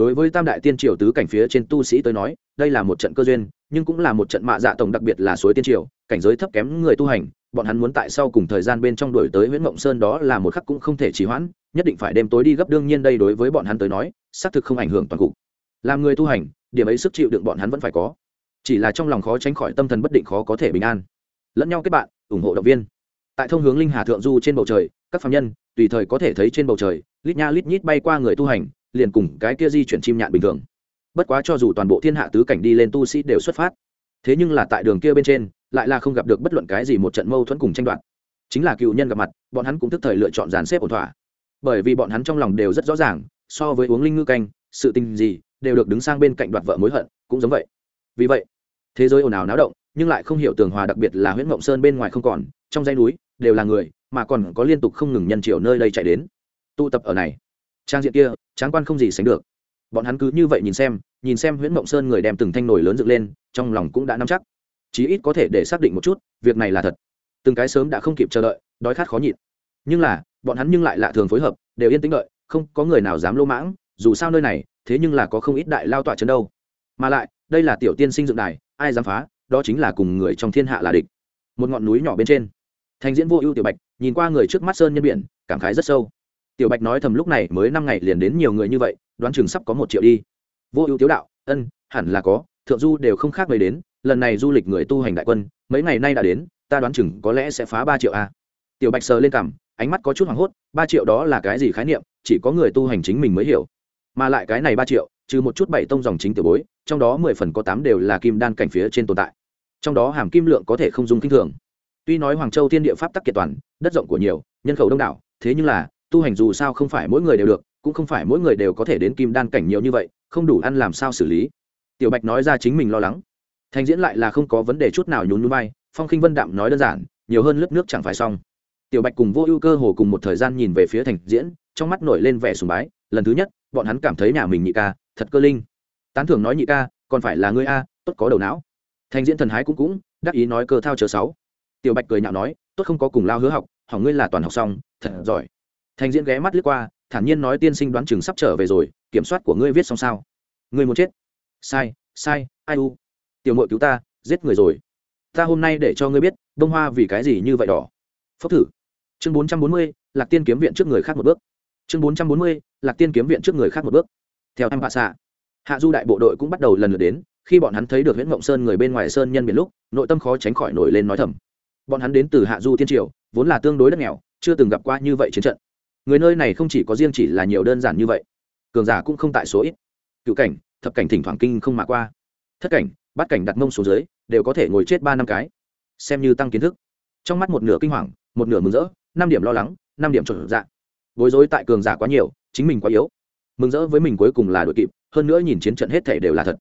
S1: đối với tam đại tiên triều tứ cảnh phía trên tu sĩ tới nói, đây là một trận cơ duyên, nhưng cũng là một trận mạ dạ tổng đặc biệt là suối tiên triều, cảnh giới thấp kém người tu hành, bọn hắn muốn tại sau cùng thời gian bên trong đổi tới nguyễn mộng sơn đó là một khắc cũng không thể trì hoãn, nhất định phải đêm tối đi gấp đương nhiên đây đối với bọn hắn tới nói, xác thực không ảnh hưởng toàn cục. Làm người tu hành, điểm ấy sức chịu đựng bọn hắn vẫn phải có. Chỉ là trong lòng khó tránh khỏi tâm thần bất định khó có thể bình an. Lẫn nhau kết bạn, ủng hộ động viên. Tại thông hướng linh hà thượng du trên bầu trời, các phạm nhân, tùy thời có thể thấy trên bầu trời, lít nha lít nhít bay qua người tu hành liền cùng cái kia di chuyển chim nhạn bình thường. Bất quá cho dù toàn bộ thiên hạ tứ cảnh đi lên tu sĩ đều xuất phát, thế nhưng là tại đường kia bên trên, lại là không gặp được bất luận cái gì một trận mâu thuẫn cùng tranh đoạt. Chính là cựu nhân gặp mặt, bọn hắn cũng tức thời lựa chọn dàn xếp ổn thỏa. Bởi vì bọn hắn trong lòng đều rất rõ ràng, so với uống linh ngư canh, sự tình gì đều được đứng sang bên cạnh đoạt vợ mối hận, cũng giống vậy. Vì vậy, thế giới ồn ào náo động, nhưng lại không hiểu tường hòa đặc biệt là huyện ngộng sơn bên ngoài không còn, trong dãy núi đều là người, mà còn có liên tục không ngừng nhân triệu nơi đây chạy đến. Tụ tập ở này trang diện kia, tráng quan không gì sánh được. Bọn hắn cứ như vậy nhìn xem nhìn xem nguyễn mộng sơn người đem từng thanh nổi lớn dựng lên, trong lòng cũng đã nắm chắc. Chí ít có thể để xác định một chút, việc này là thật. Từng cái sớm đã không kịp chờ đợi, đói khát khó nhịn. Nhưng là, bọn hắn nhưng lại lạ thường phối hợp, đều yên tĩnh đợi, không có người nào dám lô mãng, dù sao nơi này, thế nhưng là có không ít đại lao tọa chấn đâu. Mà lại, đây là tiểu tiên sinh dựng đài, ai dám phá, đó chính là cùng người trong thiên hạ là địch. Một ngọn núi nhỏ bên trên. Thành diễn vô ưu tiểu bạch, nhìn qua người trước mắt sơn nhân biển, cảm khái rất sâu tiểu bạch nói thầm lúc này mới năm ngày liền đến nhiều người như vậy, đoán chừng sắp có một triệu đi. Vô ưu tiếu đạo, ân, hẳn là có, thượng du đều không khác mấy đến, lần này du lịch người tu hành đại quân, mấy ngày nay đã đến, ta đoán chừng có lẽ sẽ phá ba triệu a. Tiểu bạch sờ lên cằm, ánh mắt có chút hoảng hốt, ba triệu đó là cái gì khái niệm, chỉ có người tu hành chính mình mới hiểu. Mà lại cái này ba triệu, trừ một chút bảy tông dòng chính tiểu bối, trong đó mười phần có tám đều là kim đan cảnh phía trên tồn tại. Trong đó hàm kim lượng có thể không dùng kinh thường. Tuy nói hoàng châu thiên địa pháp tắc kiệt toàn, đất rộng của nhiều, nhân khẩu đông đảo, thế nhưng là tu hành dù sao không phải mỗi người đều được, cũng không phải mỗi người đều có thể đến kim đan cảnh nhiều như vậy, không đủ ăn làm sao xử lý. Tiểu bạch nói ra chính mình lo lắng. Thành diễn lại là không có vấn đề chút nào nhún núi bay phong khinh vân đạm nói đơn giản, nhiều hơn lớp nước chẳng phải xong. Tiểu bạch cùng vô ưu cơ hồ cùng một thời gian nhìn về phía thành diễn, trong mắt nổi lên vẻ sùng bái, lần thứ nhất, bọn hắn cảm thấy nhà mình nhị ca, thật cơ linh. Tán thưởng nói nhị ca, còn phải là ngươi a, tốt có đầu não. Thành diễn thần hái cũng cũng, đắc ý nói cơ thao chờ sáu. Tiểu bạch cười nhạo nói, tốt không có cùng lao hứa học, hỏng ngươi là toàn học xong, thật giỏi thành diễn ghé mắt lướt qua, thản nhiên nói tiên sinh đoán chừng sắp trở về rồi, kiểm soát của ngươi viết xong sao? Ngươi muốn chết? Sai sai, ai u? Tiểu mội cứu ta, giết người rồi. Ta hôm nay để cho ngươi biết bông hoa vì cái gì như vậy đỏ. Phốc thử. Chương bốn trăm bốn mươi, lạc tiên kiếm viện trước người khác một bước. Chương bốn trăm bốn mươi, lạc tiên kiếm viện trước người khác một bước. Theo em hạ xạ hạ du đại bộ đội cũng bắt đầu lần lượt đến, khi bọn hắn thấy được nguyễn mộng sơn người bên ngoài sơn nhân biển lúc, nội tâm khó tránh khỏi nổi lên nói thầm. Bọn hắn đến từ hạ du tiên triều, vốn là tương đối đất nghèo, chưa từng gặp qua như vậy chiến trận người nơi này không chỉ có riêng chỉ là nhiều đơn giản như vậy, cường giả cũng không tại số ít. Cựu cảnh, thập cảnh thỉnh thoảng kinh không mà qua. Thất cảnh bắt cảnh đặt mông xuống dưới, đều có thể ngồi chết ba năm cái. Xem như tăng kiến thức. Trong mắt một nửa kinh hoàng, một nửa mừng rỡ, năm điểm lo lắng, năm điểm chuẩn dạ. Bối rối tại cường giả quá nhiều, chính mình quá yếu. Mừng rỡ với mình cuối cùng là đội kịp, hơn nữa nhìn chiến trận hết thể đều là thật.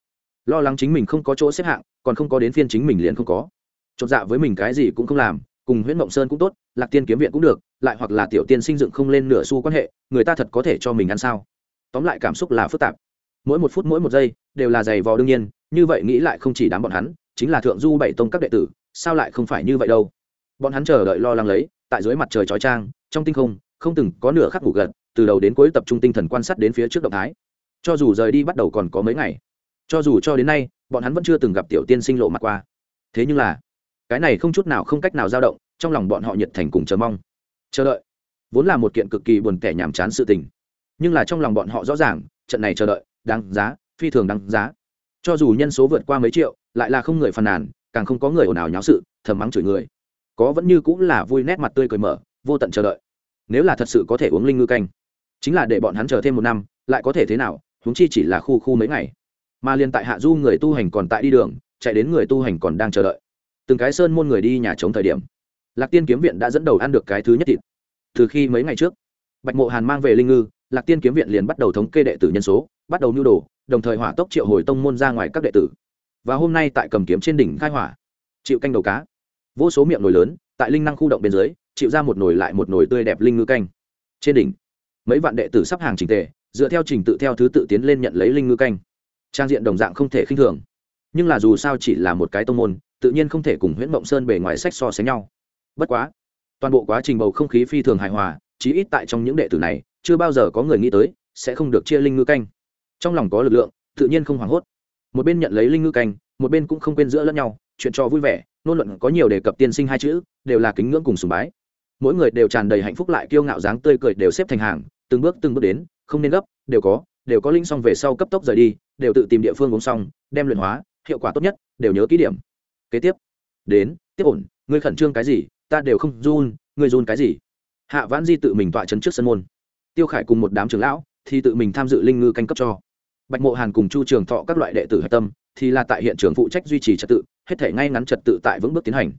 S1: Lo lắng chính mình không có chỗ xếp hạng, còn không có đến phiên chính mình liền không có. Chột dạ với mình cái gì cũng không làm, cùng huyễn mộng sơn cũng tốt, lạc tiên kiếm viện cũng được lại hoặc là tiểu tiên sinh dựng không lên nửa xu quan hệ, người ta thật có thể cho mình ăn sao? Tóm lại cảm xúc là phức tạp. Mỗi một phút mỗi một giây đều là giày vò đương nhiên, như vậy nghĩ lại không chỉ đám bọn hắn, chính là thượng du bảy tông các đệ tử, sao lại không phải như vậy đâu? Bọn hắn chờ đợi lo lắng lấy, tại dưới mặt trời chói trang trong tinh không không từng có nửa khắc ngủ gật, từ đầu đến cuối tập trung tinh thần quan sát đến phía trước động thái. Cho dù rời đi bắt đầu còn có mấy ngày, cho dù cho đến nay, bọn hắn vẫn chưa từng gặp tiểu tiên sinh lộ mặt qua. Thế nhưng là, cái này không chút nào không cách nào dao động, trong lòng bọn họ nhiệt thành cùng chờ mong chờ đợi. Vốn là một kiện cực kỳ buồn tẻ nhàm chán sự tình. Nhưng là trong lòng bọn họ rõ ràng, trận này chờ đợi, đáng giá, phi thường đáng giá. Cho dù nhân số vượt qua mấy triệu, lại là không người phàn nàn, càng không có người ồn ào nháo sự, thầm mắng chửi người. Có vẫn như cũng là vui nét mặt tươi cười mở, vô tận chờ đợi. Nếu là thật sự có thể uống linh ngư canh, chính là để bọn hắn chờ thêm một năm, lại có thể thế nào, huống chi chỉ là khu khu mấy ngày. Mà liền tại hạ du người tu hành còn tại đi đường, chạy đến người tu hành còn đang chờ đợi. Từng cái sơn môn người đi nhà chống thời điểm lạc tiên kiếm viện đã dẫn đầu ăn được cái thứ nhất thịt. Từ khi mấy ngày trước, bạch mộ hàn mang về linh ngư, lạc tiên kiếm viện liền bắt đầu thống kê đệ tử nhân số, bắt đầu nhu đồ, đồng thời hỏa tốc triệu hồi tông môn ra ngoài các đệ tử. Và hôm nay tại cầm kiếm trên đỉnh khai hỏa, chịu canh đầu cá. Vô số miệng nồi lớn, tại linh năng khu động bên dưới, chịu ra một nồi lại một nồi tươi đẹp linh ngư canh. Trên đỉnh, mấy vạn đệ tử sắp hàng trình tề, dựa theo trình tự theo thứ tự tiến lên nhận lấy linh ngư canh. Trang diện đồng dạng không thể khinh thường. Nhưng là dù sao chỉ là một cái tông môn, tự nhiên không thể cùng Huyễn mộng sơn bề ngoài sách so sánh nhau bất quá, toàn bộ quá trình bầu không khí phi thường hài hòa, chí ít tại trong những đệ tử này, chưa bao giờ có người nghĩ tới sẽ không được chia linh ngư canh. Trong lòng có lực lượng, tự nhiên không hoảng hốt. Một bên nhận lấy linh ngư canh, một bên cũng không quên giữa lẫn nhau, chuyện cho vui vẻ, nôn luận có nhiều đề cập tiên sinh hai chữ, đều là kính ngưỡng cùng sùng bái. Mỗi người đều tràn đầy hạnh phúc lại kiêu ngạo dáng tươi cười đều xếp thành hàng, từng bước từng bước đến, không nên gấp, đều có đều có linh xong về sau cấp tốc rời đi, đều tự tìm địa phương uống xong, đem luyện hóa, hiệu quả tốt nhất, đều nhớ kỹ điểm. Kế tiếp. Đến, tiếp ổn, ngươi khẩn trương cái gì? Ta đều không run, ngươi run cái gì? Hạ vãn di tự mình tọa chấn trước sân môn. Tiêu khải cùng một đám trưởng lão thì tự mình tham dự linh ngư canh cấp cho. Bạch mộ hàn cùng chu trường thọ các loại đệ tử hạch tâm thì là tại hiện trường phụ trách duy trì trật tự, hết thể ngay ngắn trật tự tại vững bước tiến hành.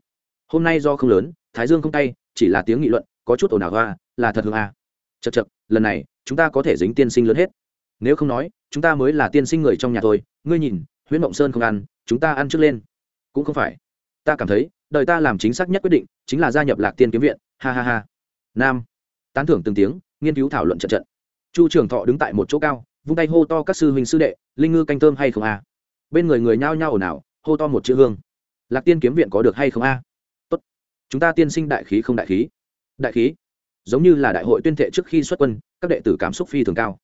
S1: Hôm nay do không lớn, thái dương không tay, chỉ là tiếng nghị luận, có chút ồn ào hoa, là thật hương a. À. chật chật lần này, chúng ta có thể dính tiên sinh lớn hết. Nếu không nói, chúng ta mới là tiên sinh người trong nhà thôi. Ngươi nhìn, huyễn mộng sơn không ăn, chúng ta ăn trước lên. Cũng không phải. Ta cảm thấy đời ta làm chính xác nhất quyết định, chính là gia nhập lạc tiên kiếm viện, ha ha ha. Nam, tán thưởng từng tiếng, nghiên cứu thảo luận trận trận. Chu trường thọ đứng tại một chỗ cao, vung tay hô to các sư huynh sư đệ, linh ngư canh thơm hay không a? Bên người người nhao nhao ồn ào, hô to một chữ hương. Lạc tiên kiếm viện có được hay không a? Tốt, chúng ta tiên sinh đại khí không đại khí. Đại khí? Giống như là đại hội tuyên thệ trước khi xuất quân, các đệ tử cảm xúc phi thường cao.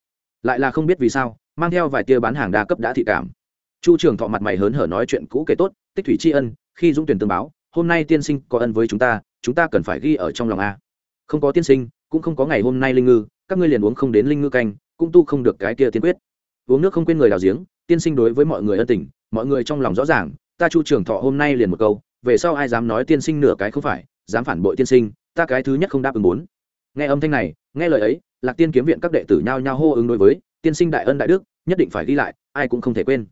S1: Lại là không biết vì sao, mang theo vài tia bán hàng đa cấp đã thị cảm. Chu trường thọ mặt mày hớn hở nói chuyện cũ kể tốt, tích thủy tri ân, khi dũng tuyển tương báo hôm nay tiên sinh có ân với chúng ta chúng ta cần phải ghi ở trong lòng a. Không có tiên sinh, cũng không có ngày hôm nay linh ngư, các ngươi liền uống không đến linh ngư canh, cũng tu không được cái kia tiên quyết. Uống nước không quên người đào giếng, tiên sinh đối với mọi người ân tình, mọi người trong lòng rõ ràng, ta chu trường thọ hôm nay liền một câu, về sau ai dám nói tiên sinh nửa cái không phải, dám phản bội tiên sinh, ta cái thứ nhất không đáp ứng bốn nghe âm thanh này, nghe lời ấy, lạc tiên kiếm viện các đệ tử nhao nhao hô ứng đối với, tiên sinh đại ân đại đức, nhất định phải ghi lại, ai cũng không thể quên.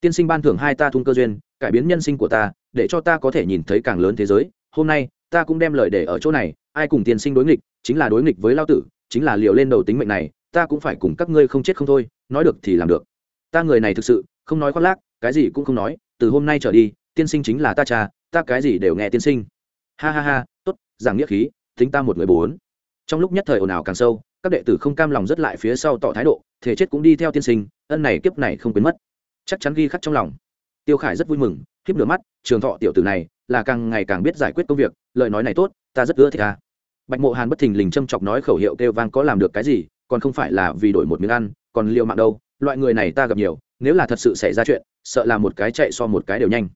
S1: Tiên sinh ban thưởng hai ta thung cơ duyên, cải biến nhân sinh của ta để cho ta có thể nhìn thấy càng lớn thế giới, hôm nay, ta cũng đem lời để ở chỗ này, ai cùng tiên sinh đối nghịch, chính là đối nghịch với lao tử, chính là liều lên đầu tính mệnh này, ta cũng phải cùng các ngươi không chết không thôi, nói được thì làm được. Ta người này thực sự, không nói khoác lác, cái gì cũng không nói, từ hôm nay trở đi, tiên sinh chính là ta cha, ta cái gì đều nghe tiên sinh. Ha ha ha, tốt, giảng nghĩa khí, tính ta một người bốn. Trong lúc nhất thời ồn ào càng sâu, các đệ tử không cam lòng rất lại phía sau tỏ thái độ, thể chết cũng đi theo tiên sinh, ân này kiếp này không quên mất. Chắc chắn ghi khắc trong lòng. Tiêu khải rất vui mừng khiếp lửa mắt, trường thọ tiểu tử này là càng ngày càng biết giải quyết công việc, lời nói này tốt, ta rất ưa thích ta bạch mộ hàn bất thình lình châm chọc nói khẩu hiệu kêu vang có làm được cái gì, còn không phải là vì đổi một miếng ăn, còn liệu mạng đâu, loại người này ta gặp nhiều, nếu là thật sự xảy ra chuyện, sợ là một cái chạy so một cái đều nhanh.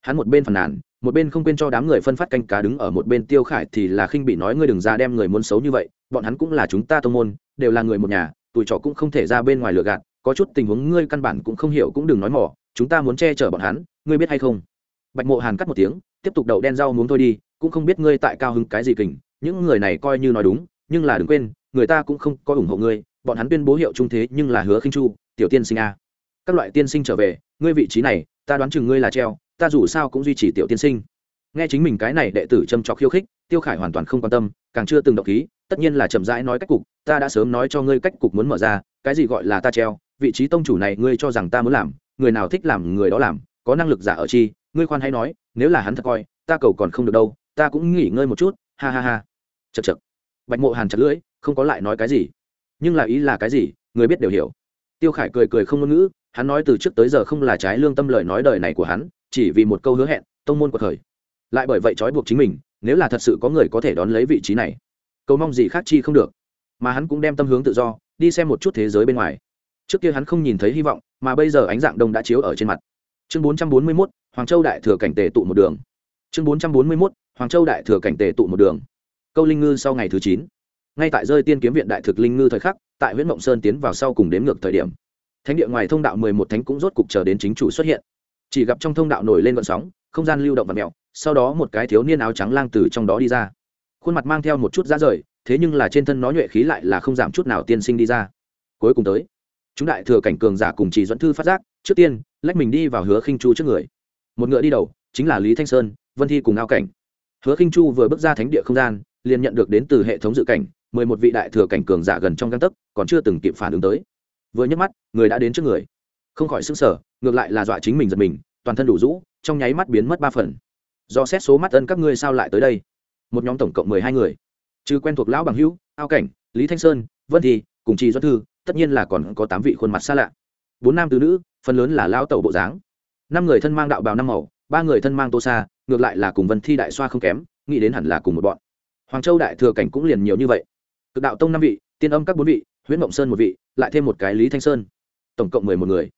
S1: Hắn một bên phàn nàn, một bên không quên cho đám người phân phát canh cá đứng ở một bên tiêu khải thì là khinh bị nói, ngươi đừng ra đem người muốn xấu như vậy, bọn hắn cũng là chúng ta tô môn, đều là người một nhà, tuổi trọ cũng không thể ra bên ngoài lừa gạt, có chút tình huống ngươi căn bản cũng không hiểu cũng đừng nói mỏ chúng ta muốn che chở bọn hắn, ngươi biết hay không? Bạch mộ hàn cắt một tiếng, tiếp tục đậu đen rau muốn thôi đi, cũng không biết ngươi tại cao hứng cái gì kình, những người này coi như nói đúng, nhưng là đừng quên, người ta cũng không có ủng hộ ngươi, bọn hắn tuyên bố hiệu trung thế nhưng là hứa khinh chu, tiểu tiên sinh a. Các loại tiên sinh trở về, ngươi vị trí này, ta đoán chừng ngươi là treo, ta dù sao cũng duy trì tiểu tiên sinh. Nghe chính mình cái này đệ tử châm trọc khiêu khích, tiêu khải hoàn toàn không quan tâm, càng chưa từng động khí, tất nhiên là chậm rãi nói cách cục, ta đã sớm nói cho ngươi cách cục muốn mở ra, cái gì gọi là ta treo, vị trí tông chủ này ngươi cho rằng ta muốn làm người nào thích làm người đó làm, có năng lực giả ở chi, ngươi khoan hay nói, nếu là hắn thật coi, ta cầu còn không được đâu, ta cũng nghỉ ngơi một chút, ha ha ha. Chật chật bạch mộ hàn chặt lưỡi, không có lại nói cái gì. Nhưng là ý là cái gì, người biết đều hiểu. Tiêu khải cười cười không ngôn ngữ, hắn nói từ trước tới giờ không là trái lương tâm lời nói đời này của hắn, chỉ vì một câu hứa hẹn, tông môn của thời lại bởi vậy trói buộc chính mình, nếu là thật sự có người có thể đón lấy vị trí này, cầu mong gì khác chi không được. Mà hắn cũng đem tâm hướng tự do, đi xem một chút thế giới bên ngoài trước kia hắn không nhìn thấy hy vọng mà bây giờ ánh dạng đông đã chiếu ở trên mặt. Chương 441, hoàng châu đại thừa cảnh tề tụ một đường. Chương 441, hoàng châu đại thừa cảnh tề tụ một đường. Câu linh ngư sau ngày thứ chín. Ngay tại rơi tiên kiếm viện đại thực linh ngư thời khắc tại huyện mộng sơn tiến vào sau cùng đếm ngược thời điểm thánh địa ngoài thông đạo mười một thánh cũng rốt cục chờ đến chính chủ xuất hiện. Chỉ gặp trong thông đạo nổi lên vận sóng không gian lưu động và mèo sau đó một cái thiếu niên áo trắng lang từ trong đó đi ra. Khuôn mặt mang theo một chút giá rời thế nhưng là trên thân nó nhuệ khí lại là không giảm chút nào tiên sinh đi ra. Cuối cùng tới chúng đại thừa cảnh cường giả cùng chỉ dẫn thư phát giác, trước tiên, lách mình đi vào hứa khinh chu trước người. Một ngựa đi đầu, chính là lý thanh sơn, vân thi cùng ao cảnh. Hứa khinh chu vừa bước ra thánh địa không gian, liền nhận được đến từ hệ thống dự cảnh, mười một vị đại thừa cảnh cường giả gần trong găng tấc, còn chưa từng kịp phản ứng tới. Vừa nhấc mắt, người đã đến trước người. Không khỏi sức sở ngược lại là dọa chính mình giật mình, toàn thân đủ rũ, trong nháy mắt biến mất ba phần. Do xét số mắt ân các ngươi sao lại tới đây? Một nhóm tổng cộng mười hai người. Chứ quen thuộc lão bằng hữu ao cảnh, lý thanh sơn, vân thi, cùng trì doãn thư tất nhiên là còn có tám vị khuôn mặt xa lạ. Bốn nam tứ nữ, phần lớn là lao tẩu bộ dáng. Năm người thân mang đạo bào năm màu, ba người thân mang tô xa ngược lại là cùng vân thi đại xoa không kém, nghĩ đến hẳn là cùng một bọn. Hoàng châu đại thừa cảnh cũng liền nhiều như vậy. Cực đạo tông năm vị, tiên âm các bốn vị, huyễn mộng sơn một vị, lại thêm một cái lý thanh sơn. Tổng cộng mười một người.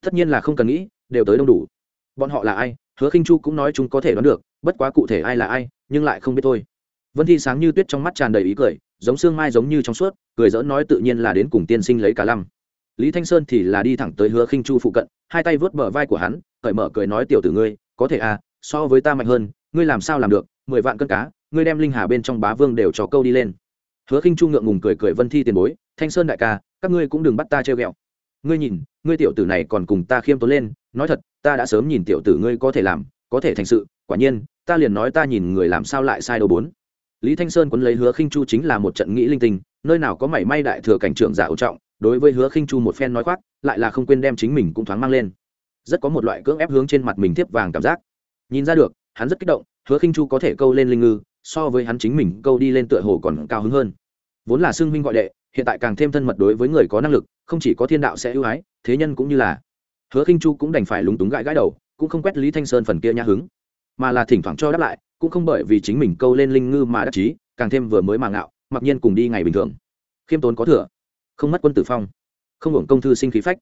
S1: Tất nhiên là không cần nghĩ, đều tới đông đủ. Bọn họ là ai? Hứa khinh chu cũng nói chúng có thể đoán được, bất quá cụ thể ai là ai, nhưng lại không biết thôi vân thi sáng như tuyết trong mắt tràn đầy ý cười, giống xương mai giống như trong suốt, cười dỡ nói tự nhiên là đến cùng tiên sinh lấy cả lăm. Lý thanh sơn thì là đi thẳng tới hứa khinh chu phụ cận, hai tay vớt bờ vai của hắn, cởi mở cười nói, tiểu tử ngươi, có thể à so với ta mạnh hơn, ngươi làm sao làm được, mười vạn cân cá, ngươi đem linh hà bên trong bá vương đều cho câu đi lên. Hứa khinh chu ngượng ngùng cười cười, vân thi tiền bối, thanh sơn đại ca, các ngươi cũng đừng bắt ta chơi ghẹo. Ngươi nhìn, ngươi tiểu tử này còn cùng ta khiêm tốn lên, nói thật, ta đã sớm nhìn tiểu tử ngươi có thể làm, có thể thành sự, quả nhiên, ta liền nói ta nhìn người làm sao lại sai đâu bốn lý thanh sơn quấn lấy hứa khinh chu chính là một trận nghĩ linh tinh, nơi nào có mảy may đại thừa cảnh trưởng giả ưu trọng, đối với hứa khinh chu một phen nói khoác, lại là không quên đem chính mình cũng thoáng mang lên. Rất có một loại cưỡng ép hướng trên mặt mình tiếp vàng cảm giác. Nhìn ra được, hắn rất kích động, hứa khinh chu có thể câu lên linh ngư, so với hắn chính mình câu đi lên tựa hồ còn cao hứng hơn. Vốn là xưng huynh gọi đệ, hiện tại càng thêm thân mật đối với người có năng lực, không chỉ có thiên đạo sẽ ưu ái, thế nhân cũng như là. Hứa khinh chu cũng đành phải lúng túng gãi gãi đầu, cũng không quét lý thanh sơn phần kia nhã hứng, mà là thỉnh thoảng cho đáp lại cũng không bởi vì chính mình câu lên linh ngư mà đắc chí, càng thêm vừa mới mà ngạo, mặc nhiên cùng đi ngày bình thường. Khiêm tốn có thừa, không mất quân tử phong, không hưởng công thư sinh khí phách.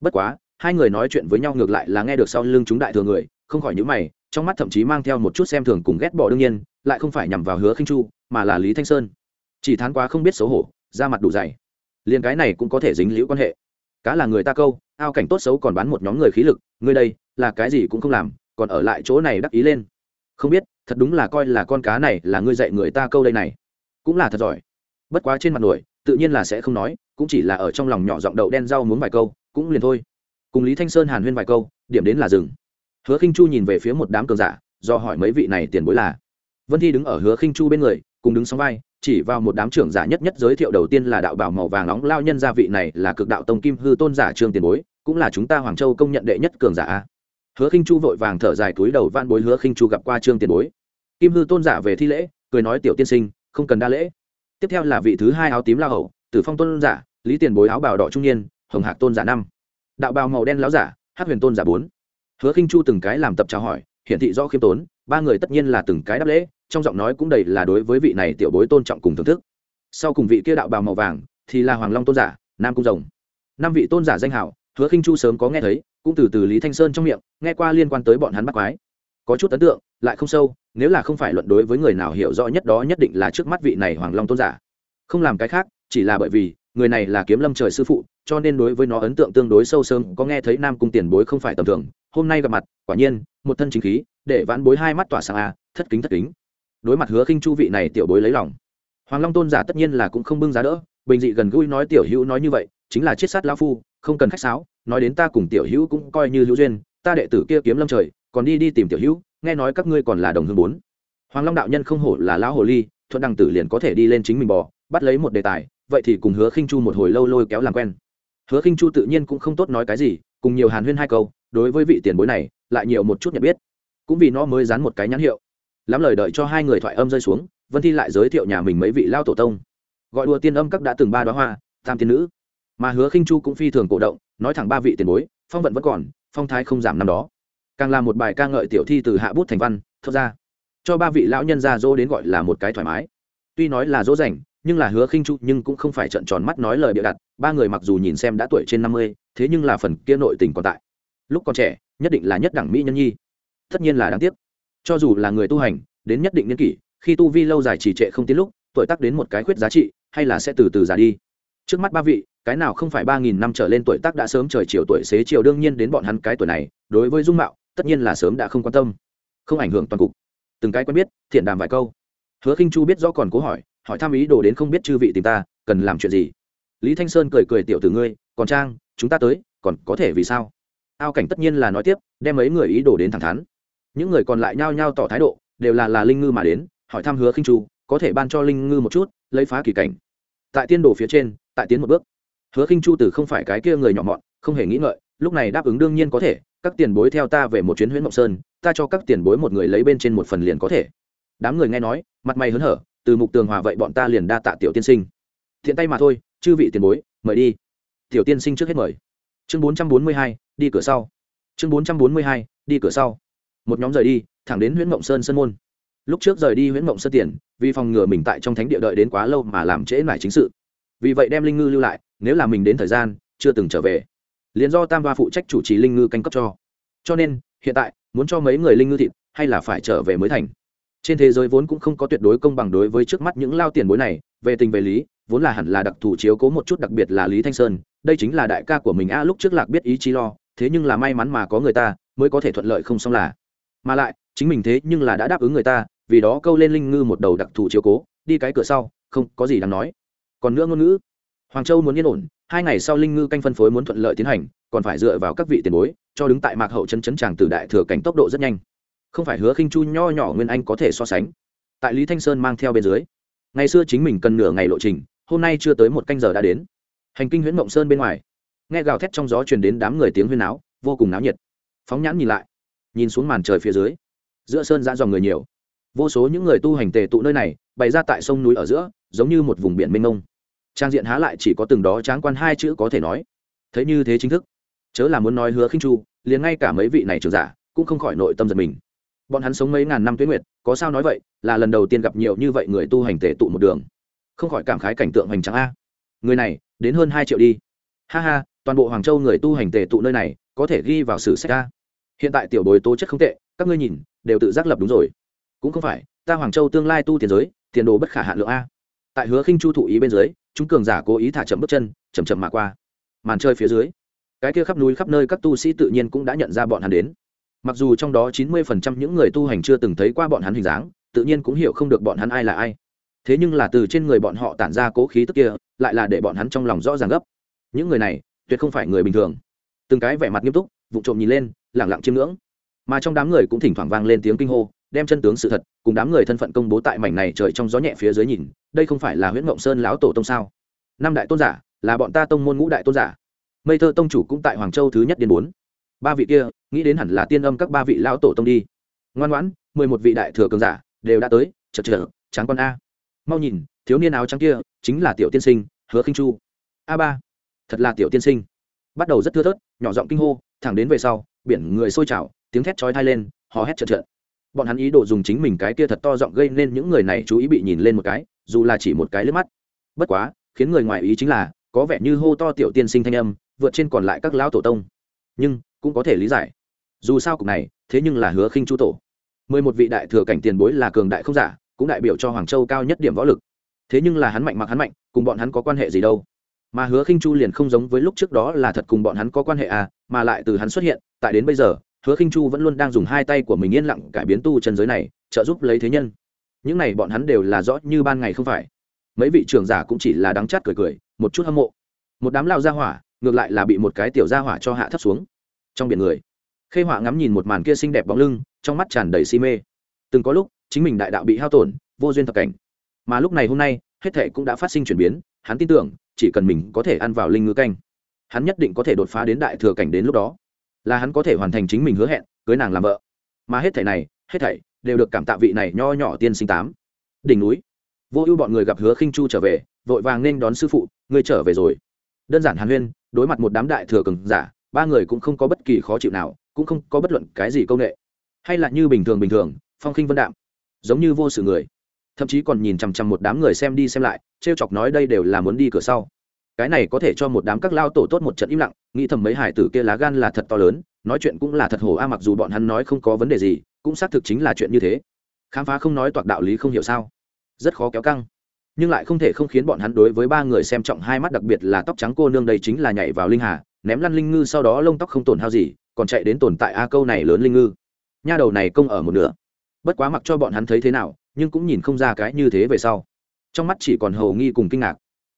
S1: Bất quá, hai người nói chuyện với nhau ngược lại là nghe được sau lưng chúng đại thừa người, không khỏi những mày, trong mắt thậm chí mang theo một chút xem thường cùng ghét bỏ đương nhiên, lại không phải nhằm vào hứa khinh chu, mà là lý thanh sơn. Chỉ thán quá không biết xấu hổ ra mặt đủ dày. Liền cái này cũng có thể dính liễu quan hệ. Cá là người ta câu, ao cảnh tốt xấu còn bán một nhóm người khí lực, ngươi đây, là cái gì cũng không làm, còn ở lại chỗ này đắc ý lên. Không biết thật đúng là coi là con cá này là ngươi dạy người ta câu đây này. Cũng là thật giỏi. Bất quá trên mặt nổi, tự nhiên là sẽ không nói, cũng chỉ là ở trong lòng nhỏ giọng đậu đen rau muốn vài câu, cũng liền thôi. Cùng lý thanh sơn hàn huyên vài câu, điểm đến là rừng hứa khinh chu nhìn về phía một đám cường giả, do hỏi mấy vị này tiền bối là. Vân thi đứng ở hứa khinh chu bên người, cùng đứng sóng vai, chỉ vào một đám trưởng giả nhất nhất giới thiệu đầu tiên là đạo bảo màu vàng nóng lao nhân gia vị này là cực đạo tông kim hư tôn giả trương tiền bối, cũng là chúng ta hoàng châu công nhận đệ nhất cường giả hứa khinh chu vội vàng thở dài túi đầu van bối hứa khinh chu gặp qua trương tiền bối. Kim hư tôn giả về thi lễ, cười nói tiểu tiên sinh, không cần đa lễ. Tiếp theo là vị thứ hai áo tím la hậu tử phong tôn giả, lý tiền bối áo bào đỏ trung niên, hồng hạc tôn giả năm. Đạo bào màu đen lão giả hát huyền tôn giả bốn. Hứa khinh chu từng cái làm tập chào hỏi, hiển thị do khiêm tốn, ba người tất nhiên là từng cái đáp lễ, trong giọng nói cũng đầy là đối với vị này tiểu bối tôn trọng cùng thưởng thức. Sau cùng vị kia đạo bào màu vàng thì là hoàng long tôn giả, nam cung rồng. Năm vị tôn giả danh hảo hứa khinh chu sớm có nghe thấy, cũng từ từ lý thanh sơn trong miệng, nghe qua liên quan tới bọn hắn bắt quái. Có chút ấn tượng, lại không sâu, nếu là không phải luận đối với người nào hiểu rõ nhất đó nhất định là trước mắt vị này hoàng long tôn giả. Không làm cái khác, chỉ là bởi vì, người này là kiếm lâm trời sư phụ, cho nên đối với nó ấn tượng tương đối sâu sớm, có nghe thấy nam cung tiền bối không phải tầm thường. Hôm nay gặp mặt, quả nhiên, một thân chính khí, để vãn bối hai mắt tỏa sáng a, thất kính thất kính. Đối mặt hứa khinh chu vị này tiểu bối lấy lòng, hoàng long tôn giả tất nhiên là cũng không bưng giá đỡ, bình dị gần gũi nói tiểu hữu nói như vậy, chính là chiết sát lão phu không cần khách sáo, nói đến ta cùng tiểu hữu cũng coi như hữu duyên, ta đệ tử kia kiếm lâm trời, còn đi đi tìm tiểu hữu, nghe nói các ngươi còn là đồng hương bốn. Hoàng long đạo nhân không hổ là lão hồ ly, thuận đăng tử liền có thể đi lên chính mình bò, bắt lấy một đề tài, vậy thì cùng hứa khinh chu một hồi lâu lôi kéo làm quen. Hứa khinh chu tự nhiên cũng không tốt nói cái gì, cùng nhiều hàn huyên hai câu, đối với vị tiền bối này, lại nhiều một chút nhận biết. Cũng vì nó mới dán một cái nhãn hiệu. Lắm lời đợi cho hai người thoại âm rơi xuống, vân thi lại giới thiệu nhà mình mấy vị lao tổ tông. Gọi đùa tiên âm các đã từng ba đoá hoa, tam tiên nữ mà hứa khinh chu cũng phi thường cổ động, nói thẳng ba vị tiền bối, phong vận vẫn còn, phong thái không giảm năm đó. Càng là một bài ca ngợi tiểu thi từ hạ bút thành văn thật ra. Cho ba vị lão nhân ra dỗ đến gọi là một cái thoải mái. Tuy nói là dỗ dành, nhưng là hứa khinh chu nhưng cũng không phải trận tròn mắt nói lời bịa đặt, ba người mặc dù nhìn xem đã tuổi trên năm mươi, thế nhưng là phần kia nội tình còn tại. Lúc còn trẻ, nhất định là nhất đẳng mỹ nhân nhi. Tất nhiên là đáng tiếc. Cho dù là người tu hành, đến nhất định niên kỷ, khi tu vi lâu dài trì trệ không tiến lúc, tuổi tác đến một cái khuyết giá trị, hay là sẽ từ từ già đi. Trước mắt ba vị cái nào không phải ba nghìn năm trở lên tuổi tác đã sớm trời chiều tuổi xế chiều đương nhiên đến bọn hắn cái tuổi này, đối với dung mạo, tất nhiên là sớm đã không quan tâm. Không ảnh hưởng toàn cục. Từng cái quen biết, thiện đàm vài câu. Hứa khinh chu biết rõ còn cố hỏi hỏi thăm ý đồ đến không biết chư vị tìm ta, cần làm chuyện gì? Lý thanh sơn cười cười tiểu từ ngươi, còn trang, chúng ta tới, còn có thể vì sao? Ao cảnh tất nhiên là nói tiếp, đem mấy người ý đồ đến thẳng thắn. Những người còn lại nhao nhao tỏ thái độ, đều là là linh ngư mà đến, hỏi thăm hứa khinh chu, có thể ban cho linh ngư một chút, lấy phá kỳ cảnh. Tại tiên đồ phía trên, tại tiến một bước hứa khinh chu từ không phải cái kia người nhỏ mọn, không hề nghĩ ngợi, lúc này đáp ứng đương nhiên có thể, các tiền bối theo ta về một chuyến huyện mộng sơn, ta cho các tiền bối một người lấy bên trên một phần liền có thể. Đám người nghe nói, mặt mày hớn hở, từ mục tường hòa vậy bọn ta liền đa tạ tiểu tiên sinh. Thiện tay mà thôi, chư vị tiền bối, mời đi. Tiểu tiên sinh trước hết mời. Chương bốn trăm bốn mươi hai, đi cửa sau. Chương bốn trăm bốn mươi hai, đi cửa sau. Một nhóm rời đi, thẳng đến huyện mộng sơn sơn môn. Lúc trước rời đi huyện mộng sơn tiền, vì phòng ngừa mình tại trong thánh địa đợi đến quá lâu mà làm trễ nải chính sự. Vì vậy đem linh ngư lưu lại nếu là mình đến thời gian, chưa từng trở về. Liền do tam va phụ trách chủ trì linh ngư canh cấp cho. Cho nên, hiện tại, muốn cho mấy người linh ngư thịt, hay là phải trở về mới thành. Trên thế giới vốn cũng không có tuyệt đối công bằng đối với trước mắt những lao tiền bối này, về tình về lý, vốn là hẳn là đặc thù chiếu cố một chút đặc biệt là lý thanh sơn, đây chính là đại ca của mình a, lúc trước lạc biết ý chí lo, thế nhưng là may mắn mà có người ta, mới có thể thuận lợi không xong là. Mà lại, chính mình thế nhưng là đã đáp ứng người ta, vì đó câu lên linh ngư một đầu đặc thù chiếu cố, đi cái cửa sau, không có gì đáng nói. Còn nữa ngôn ngữ hoàng châu muốn yên ổn, hai ngày sau linh ngư canh phân phối muốn thuận lợi tiến hành, còn phải dựa vào các vị tiền bối, cho đứng tại mạc hậu chân chấn tràng từ đại thừa cảnh tốc độ rất nhanh. Không phải hứa khinh chu nho nhỏ nguyên anh có thể so sánh. Tại lý thanh sơn mang theo bên dưới, ngày xưa chính mình cần nửa ngày lộ trình, hôm nay chưa tới một canh giờ đã đến. Hành kinh huyễn mộng sơn bên ngoài, nghe gào thét trong gió truyền đến đám người tiếng huyên áo vô cùng náo nhiệt. Phóng nhãn nhìn lại, nhìn xuống màn trời phía dưới, giữa sơn ra dòng người nhiều. Vô số những người tu hành tề tụ nơi này, bày ra tại sông núi ở giữa, giống như một vùng biển mênh mông trang diện há lại chỉ có từng đó tráng quan hai chữ có thể nói. Thấy như thế chính thức, chớ là muốn nói hứa khinh chu, liền ngay cả mấy vị này trường giả cũng không khỏi nội tâm giật mình. Bọn hắn sống mấy ngàn năm tuyến nguyệt, có sao nói vậy, là lần đầu tiên gặp nhiều như vậy người tu hành tề tụ một đường. Không khỏi cảm khái cảnh tượng hoành tráng a. Người này, đến hơn hai triệu đi. Ha ha, toàn bộ hoàng châu người tu hành tề tụ nơi này, có thể ghi vào sử sách a. Hiện tại tiểu bối tố chất không tệ, các ngươi nhìn, đều tự giác lập đúng rồi. Cũng không phải, ta hoàng châu tương lai tu tiền giới, tiền đồ bất khả hạn lượng a. Tại hứa khinh chu thụ ý bên dưới chúng cường giả cố ý thả chậm bước chân chầm chậm mà qua. Màn chơi phía dưới, cái kia khắp núi khắp nơi các tu sĩ tự nhiên cũng đã nhận ra bọn hắn đến. Mặc dù trong đó chín mươi phần trăm những người tu hành chưa từng thấy qua bọn hắn hình dáng, tự nhiên cũng hiểu không được bọn hắn ai là ai. Thế nhưng là từ trên người bọn họ tản ra cố khí tức kia, lại là để bọn hắn trong lòng rõ ràng gấp. Những người này, tuyệt không phải người bình thường. Từng cái vẻ mặt nghiêm túc, vụ trộm nhìn lên lẳng lặng chiêm ngưỡng. Mà trong đám người cũng thỉnh thoảng vang lên tiếng kinh hô đem chân tướng sự thật cùng đám người thân phận công bố tại mảnh này trời trong gió nhẹ phía dưới nhìn, đây không phải là huyễn mộng sơn lão tổ tông sao? Năm đại tôn giả, là bọn ta tông môn ngũ đại tôn giả. Mây thơ tông chủ cũng tại hoàng châu thứ nhất điên bốn. Ba vị kia, nghĩ đến hẳn là tiên âm các ba vị lão tổ tông đi. Ngoan ngoãn, mười một vị đại thừa cường giả đều đã tới, chật chật tráng con a. Mau nhìn, thiếu niên áo trắng kia, chính là tiểu tiên sinh, hứa khinh chu. A ba, thật là tiểu tiên sinh. Bắt đầu rất thưa thớt, nhỏ giọng kinh hô, thẳng đến về sau, biển người sôi trào, tiếng thét chói thai lên, hò hét chật chật bọn hắn ý đồ dùng chính mình cái kia thật to giọng gây nên những người này chú ý bị nhìn lên một cái, dù là chỉ một cái lướt mắt. Bất quá, khiến người ngoài ý chính là, có vẻ như hô to tiểu tiên sinh thanh âm, vượt trên còn lại các lão tổ tông. Nhưng, cũng có thể lý giải. Dù sao cục này, thế nhưng là hứa khinh chu tổ. Mười một vị đại thừa cảnh tiền bối là cường đại không giả, cũng đại biểu cho hoàng châu cao nhất điểm võ lực. Thế nhưng là hắn mạnh mặc hắn mạnh, cùng bọn hắn có quan hệ gì đâu? Mà hứa khinh chu liền không giống với lúc trước đó là thật cùng bọn hắn có quan hệ à mà lại từ hắn xuất hiện, tại đến bây giờ hứa khinh chu vẫn luôn đang dùng hai tay của mình yên lặng cải biến tu chân giới này, trợ giúp lấy thế nhân. Những này bọn hắn đều là rõ như ban ngày không phải. Mấy vị trưởng giả cũng chỉ là đắng chát cười cười, một chút hâm mộ. Một đám lao ra hỏa, ngược lại là bị một cái tiểu ra hỏa cho hạ thấp xuống. Trong biển người, khê họa ngắm nhìn một màn kia xinh đẹp bóng lưng, trong mắt tràn đầy si mê. Từng có lúc, chính mình đại đạo bị hao tổn, vô duyên thập cảnh. Mà lúc này hôm nay, hết thệ cũng đã phát sinh chuyển biến, hắn tin tưởng, chỉ cần mình có thể ăn vào linh ngư canh, hắn nhất định có thể đột phá đến đại thừa cảnh đến lúc đó là hắn có thể hoàn thành chính mình hứa hẹn, cưới nàng làm vợ. Mà hết thảy này, hết thảy đều được cảm tạ vị này nho nhỏ tiên sinh tám. Đỉnh núi. Vô ưu bọn người gặp hứa khinh chu trở về, vội vàng nên đón sư phụ, ngươi trở về rồi. Đơn giản hàn huyên, đối mặt một đám đại thừa cường giả, ba người cũng không có bất kỳ khó chịu nào, cũng không có bất luận cái gì công nghệ hay là như bình thường bình thường, phong khinh vân đạm, giống như vô sự người. Thậm chí còn nhìn chằm chằm một đám người xem đi xem lại, trêu chọc nói đây đều là muốn đi cửa sau cái này có thể cho một đám các lao tổ tốt một trận im lặng, nghĩ thầm mấy hải tử kia lá gan là thật to lớn, nói chuyện cũng là thật hổ a, mặc dù bọn hắn nói không có vấn đề gì, cũng xác thực chính là chuyện như thế. Khám phá không nói toạc đạo lý không hiểu sao? Rất khó kéo căng. Nhưng lại không thể không khiến bọn hắn đối với ba người xem trọng hai mắt, đặc biệt là tóc trắng cô nương đây chính là nhảy vào linh hà, ném lăn linh ngư sau đó lông tóc không tổn hao gì, còn chạy đến tồn tại a câu này lớn linh ngư. Nha đầu này công ở một nửa. Bất quá mặc cho bọn hắn thấy thế nào, nhưng cũng nhìn không ra cái như thế về sau. Trong mắt chỉ còn hầu nghi cùng kinh ngạc.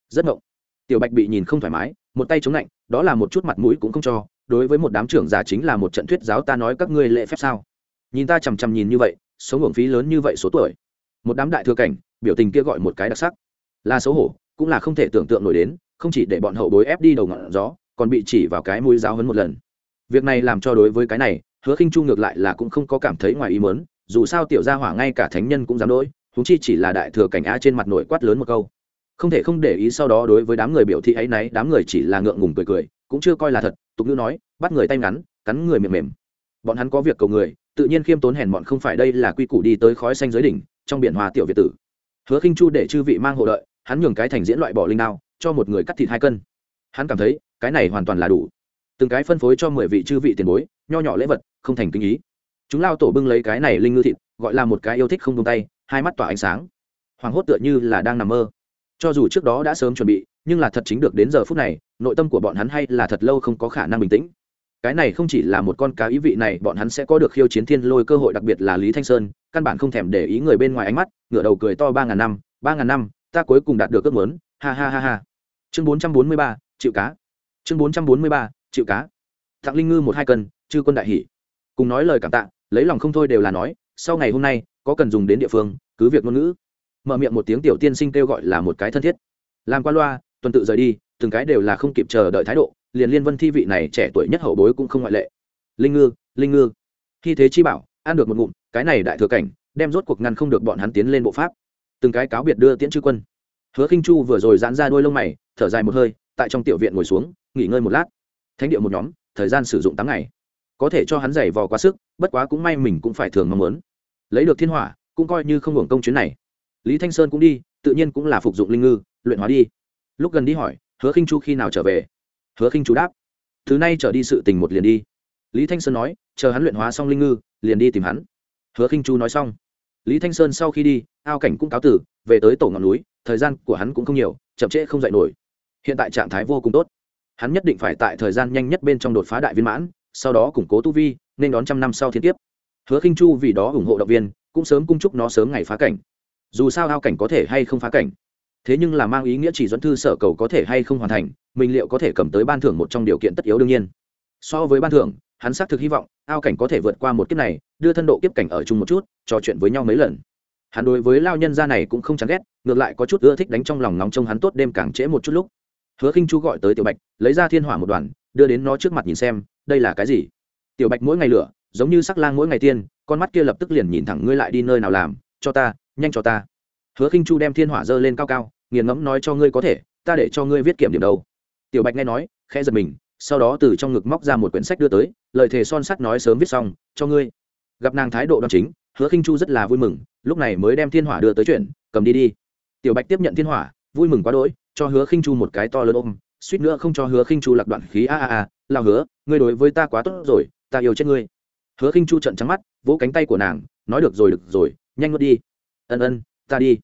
S1: Rất ngộng tiểu bạch bị nhìn không thoải mái, một tay chống lạnh, đó là một chút mặt mũi cũng không cho, đối với một đám trưởng già chính là một trận thuyết giáo ta nói các ngươi lệ phép sao? Nhìn ta chằm chằm nhìn như vậy sống hưởng phí lớn như vậy số tuổi. Một đám đại thừa cảnh, biểu tình kia gọi một cái đặc sắc. Là xấu hổ, cũng là không thể tưởng tượng nổi đến, không chỉ để bọn hậu bối ép đi đầu ngọn gió, còn bị chỉ vào cái mũi giáo hấn một lần. Việc này làm cho đối với cái này, hứa khinh chu ngược lại là cũng không có cảm thấy ngoài ý mớn dù sao tiểu gia hỏa ngay cả thánh nhân cũng dám đỗi húng chi chỉ là đại thừa cảnh á trên mặt nổi quát lớn một câu không thể không để ý sau đó đối với đám người biểu thị ấy nấy, đám người chỉ là ngượng ngùng cười cười, cũng chưa coi là thật, tục ngữ nói, bắt người tay ngắn, cắn người mềm mềm. Bọn hắn có việc cầu người, tự nhiên khiêm tốn hèn bọn không phải đây là quy củ đi tới khói xanh giới đỉnh, trong biển hòa tiểu việt tử. Hứa khinh chu để chư vị mang hộ đợi, hắn nhường cái thành diễn loại bỏ linh đao, cho một người cắt thịt hai cân. Hắn cảm thấy, cái này hoàn toàn là đủ. Từng cái phân phối cho mười vị chư vị tiền bối, nho nhỏ lễ vật, không thành kinh ý. Chúng lao tổ bưng lấy cái này linh ngư thịt, gọi là một cái yêu thích không tung tay, hai mắt tỏa ánh sáng. Hoàng hốt tựa như là đang nằm mơ cho dù trước đó đã sớm chuẩn bị, nhưng là thật chính được đến giờ phút này, nội tâm của bọn hắn hay là thật lâu không có khả năng bình tĩnh. Cái này không chỉ là một con cá ý vị này, bọn hắn sẽ có được khiêu chiến thiên lôi cơ hội đặc biệt là lý thanh sơn, căn bản không thèm để ý người bên ngoài ánh mắt, ngửa đầu cười to ba ngàn năm, ba ngàn năm, ta cuối cùng đạt được ước muốn, ha ha ha ha. Chương bốn trăm bốn mươi ba, chịu cá. Chương bốn trăm bốn mươi ba, chịu cá. Thặng linh ngư một hai cân, chư quân đại hỷ cùng nói lời cảm tạ, lấy lòng không thôi đều là nói, sau ngày hôm nay, có cần dùng đến địa phương, cứ việc ngôn ngữ mở miệng một tiếng tiểu tiên sinh kêu gọi là một cái thân thiết. Làm qua loa, tuần tự rời đi, từng cái đều là không kịp chờ đợi thái độ, liền liên vân thi vị này trẻ tuổi nhất hậu bối cũng không ngoại lệ. Linh ngư linh ngư. Khi thế chi bảo, ăn được một ngụm, cái này đại thừa cảnh, đem rốt cuộc ngăn không được bọn hắn tiến lên bộ pháp. Từng cái cáo biệt đưa tiễn chư quân. Hứa khinh chu vừa rồi giãn ra đôi lông mày, thở dài một hơi, tại trong tiểu viện ngồi xuống, nghỉ ngơi một lát. Thánh điệu một nhóm, thời gian sử dụng tám ngày. Có thể cho hắn giày vò quá sức, bất quá cũng may mình cũng phải thường mong muốn. Lấy được thiên hỏa, cũng coi như không hưởng công chuyến này lý thanh sơn cũng đi, tự nhiên cũng là phục dụng linh ngư, luyện hóa đi. Lúc gần đi hỏi, hứa khinh chu khi nào trở về? Hứa khinh chu đáp, thứ nay trở đi sự tình một liền đi. Lý thanh sơn nói, chờ hắn luyện hóa xong linh ngư, liền đi tìm hắn. Hứa khinh chu nói xong. Lý thanh sơn sau khi đi, ao cảnh cũng cáo tử, về tới tổ ngọn núi, thời gian của hắn cũng không nhiều, chậm trễ không dậy nổi. Hiện tại trạng thái vô cùng tốt. Hắn nhất định phải tại thời gian nhanh nhất bên trong đột phá đại viên mãn, sau đó củng cố tu vi, nên đón trăm năm sau thiên tiếp hứa khinh chu vì đó ủng hộ động viên, cũng sớm cung chúc nó sớm ngày phá cảnh dù sao ao cảnh có thể hay không phá cảnh. Thế nhưng là mang ý nghĩa chỉ dẫn thư sở cầu có thể hay không hoàn thành, mình liệu có thể cầm tới ban thưởng một trong điều kiện tất yếu đương nhiên. So với ban thưởng, hắn xác thực hy vọng ao cảnh có thể vượt qua một kiếp này, đưa thân độ kiếp cảnh ở chung một chút, trò chuyện với nhau mấy lần. Hắn đối với lao nhân gia này cũng không chán ghét, ngược lại có chút ưa thích đánh trong lòng nóng trông hắn tốt đêm càng trễ một chút lúc. Hứa khinh chu gọi tới tiểu bạch, lấy ra thiên hỏa một đoàn, đưa đến nó trước mặt nhìn xem, đây là cái gì? Tiểu bạch mỗi ngày lửa, giống như sắc lang mỗi ngày tiên, con mắt kia lập tức liền nhìn thẳng ngươi lại đi nơi nào làm, cho ta nhanh cho ta. Hứa khinh chu đem thiên hỏa dơ lên cao cao, nghiền ngẫm nói cho ngươi có thể, ta để cho ngươi viết kiểm điểm đâu. Tiểu bạch nghe nói, khẽ giật mình, sau đó từ trong ngực móc ra một quyển sách đưa tới, lời thề son sắt nói sớm viết xong, cho ngươi. Gặp nàng thái độ đoan chính, hứa khinh chu rất là vui mừng, lúc này mới đem thiên hỏa đưa tới chuyện, cầm đi đi. Tiểu bạch tiếp nhận thiên hỏa, vui mừng quá đỗi, cho hứa khinh chu một cái to lớn ôm, suýt nữa không cho hứa khinh chu lạc đoạn khí, a a a lao hứa, ngươi đối với ta quá tốt rồi, ta yêu chết ngươi. Hứa khinh chu trận trắng mắt, vỗ cánh tay của nàng, nói được rồi được rồi, nhanh nuốt đi ân ân, ta đi.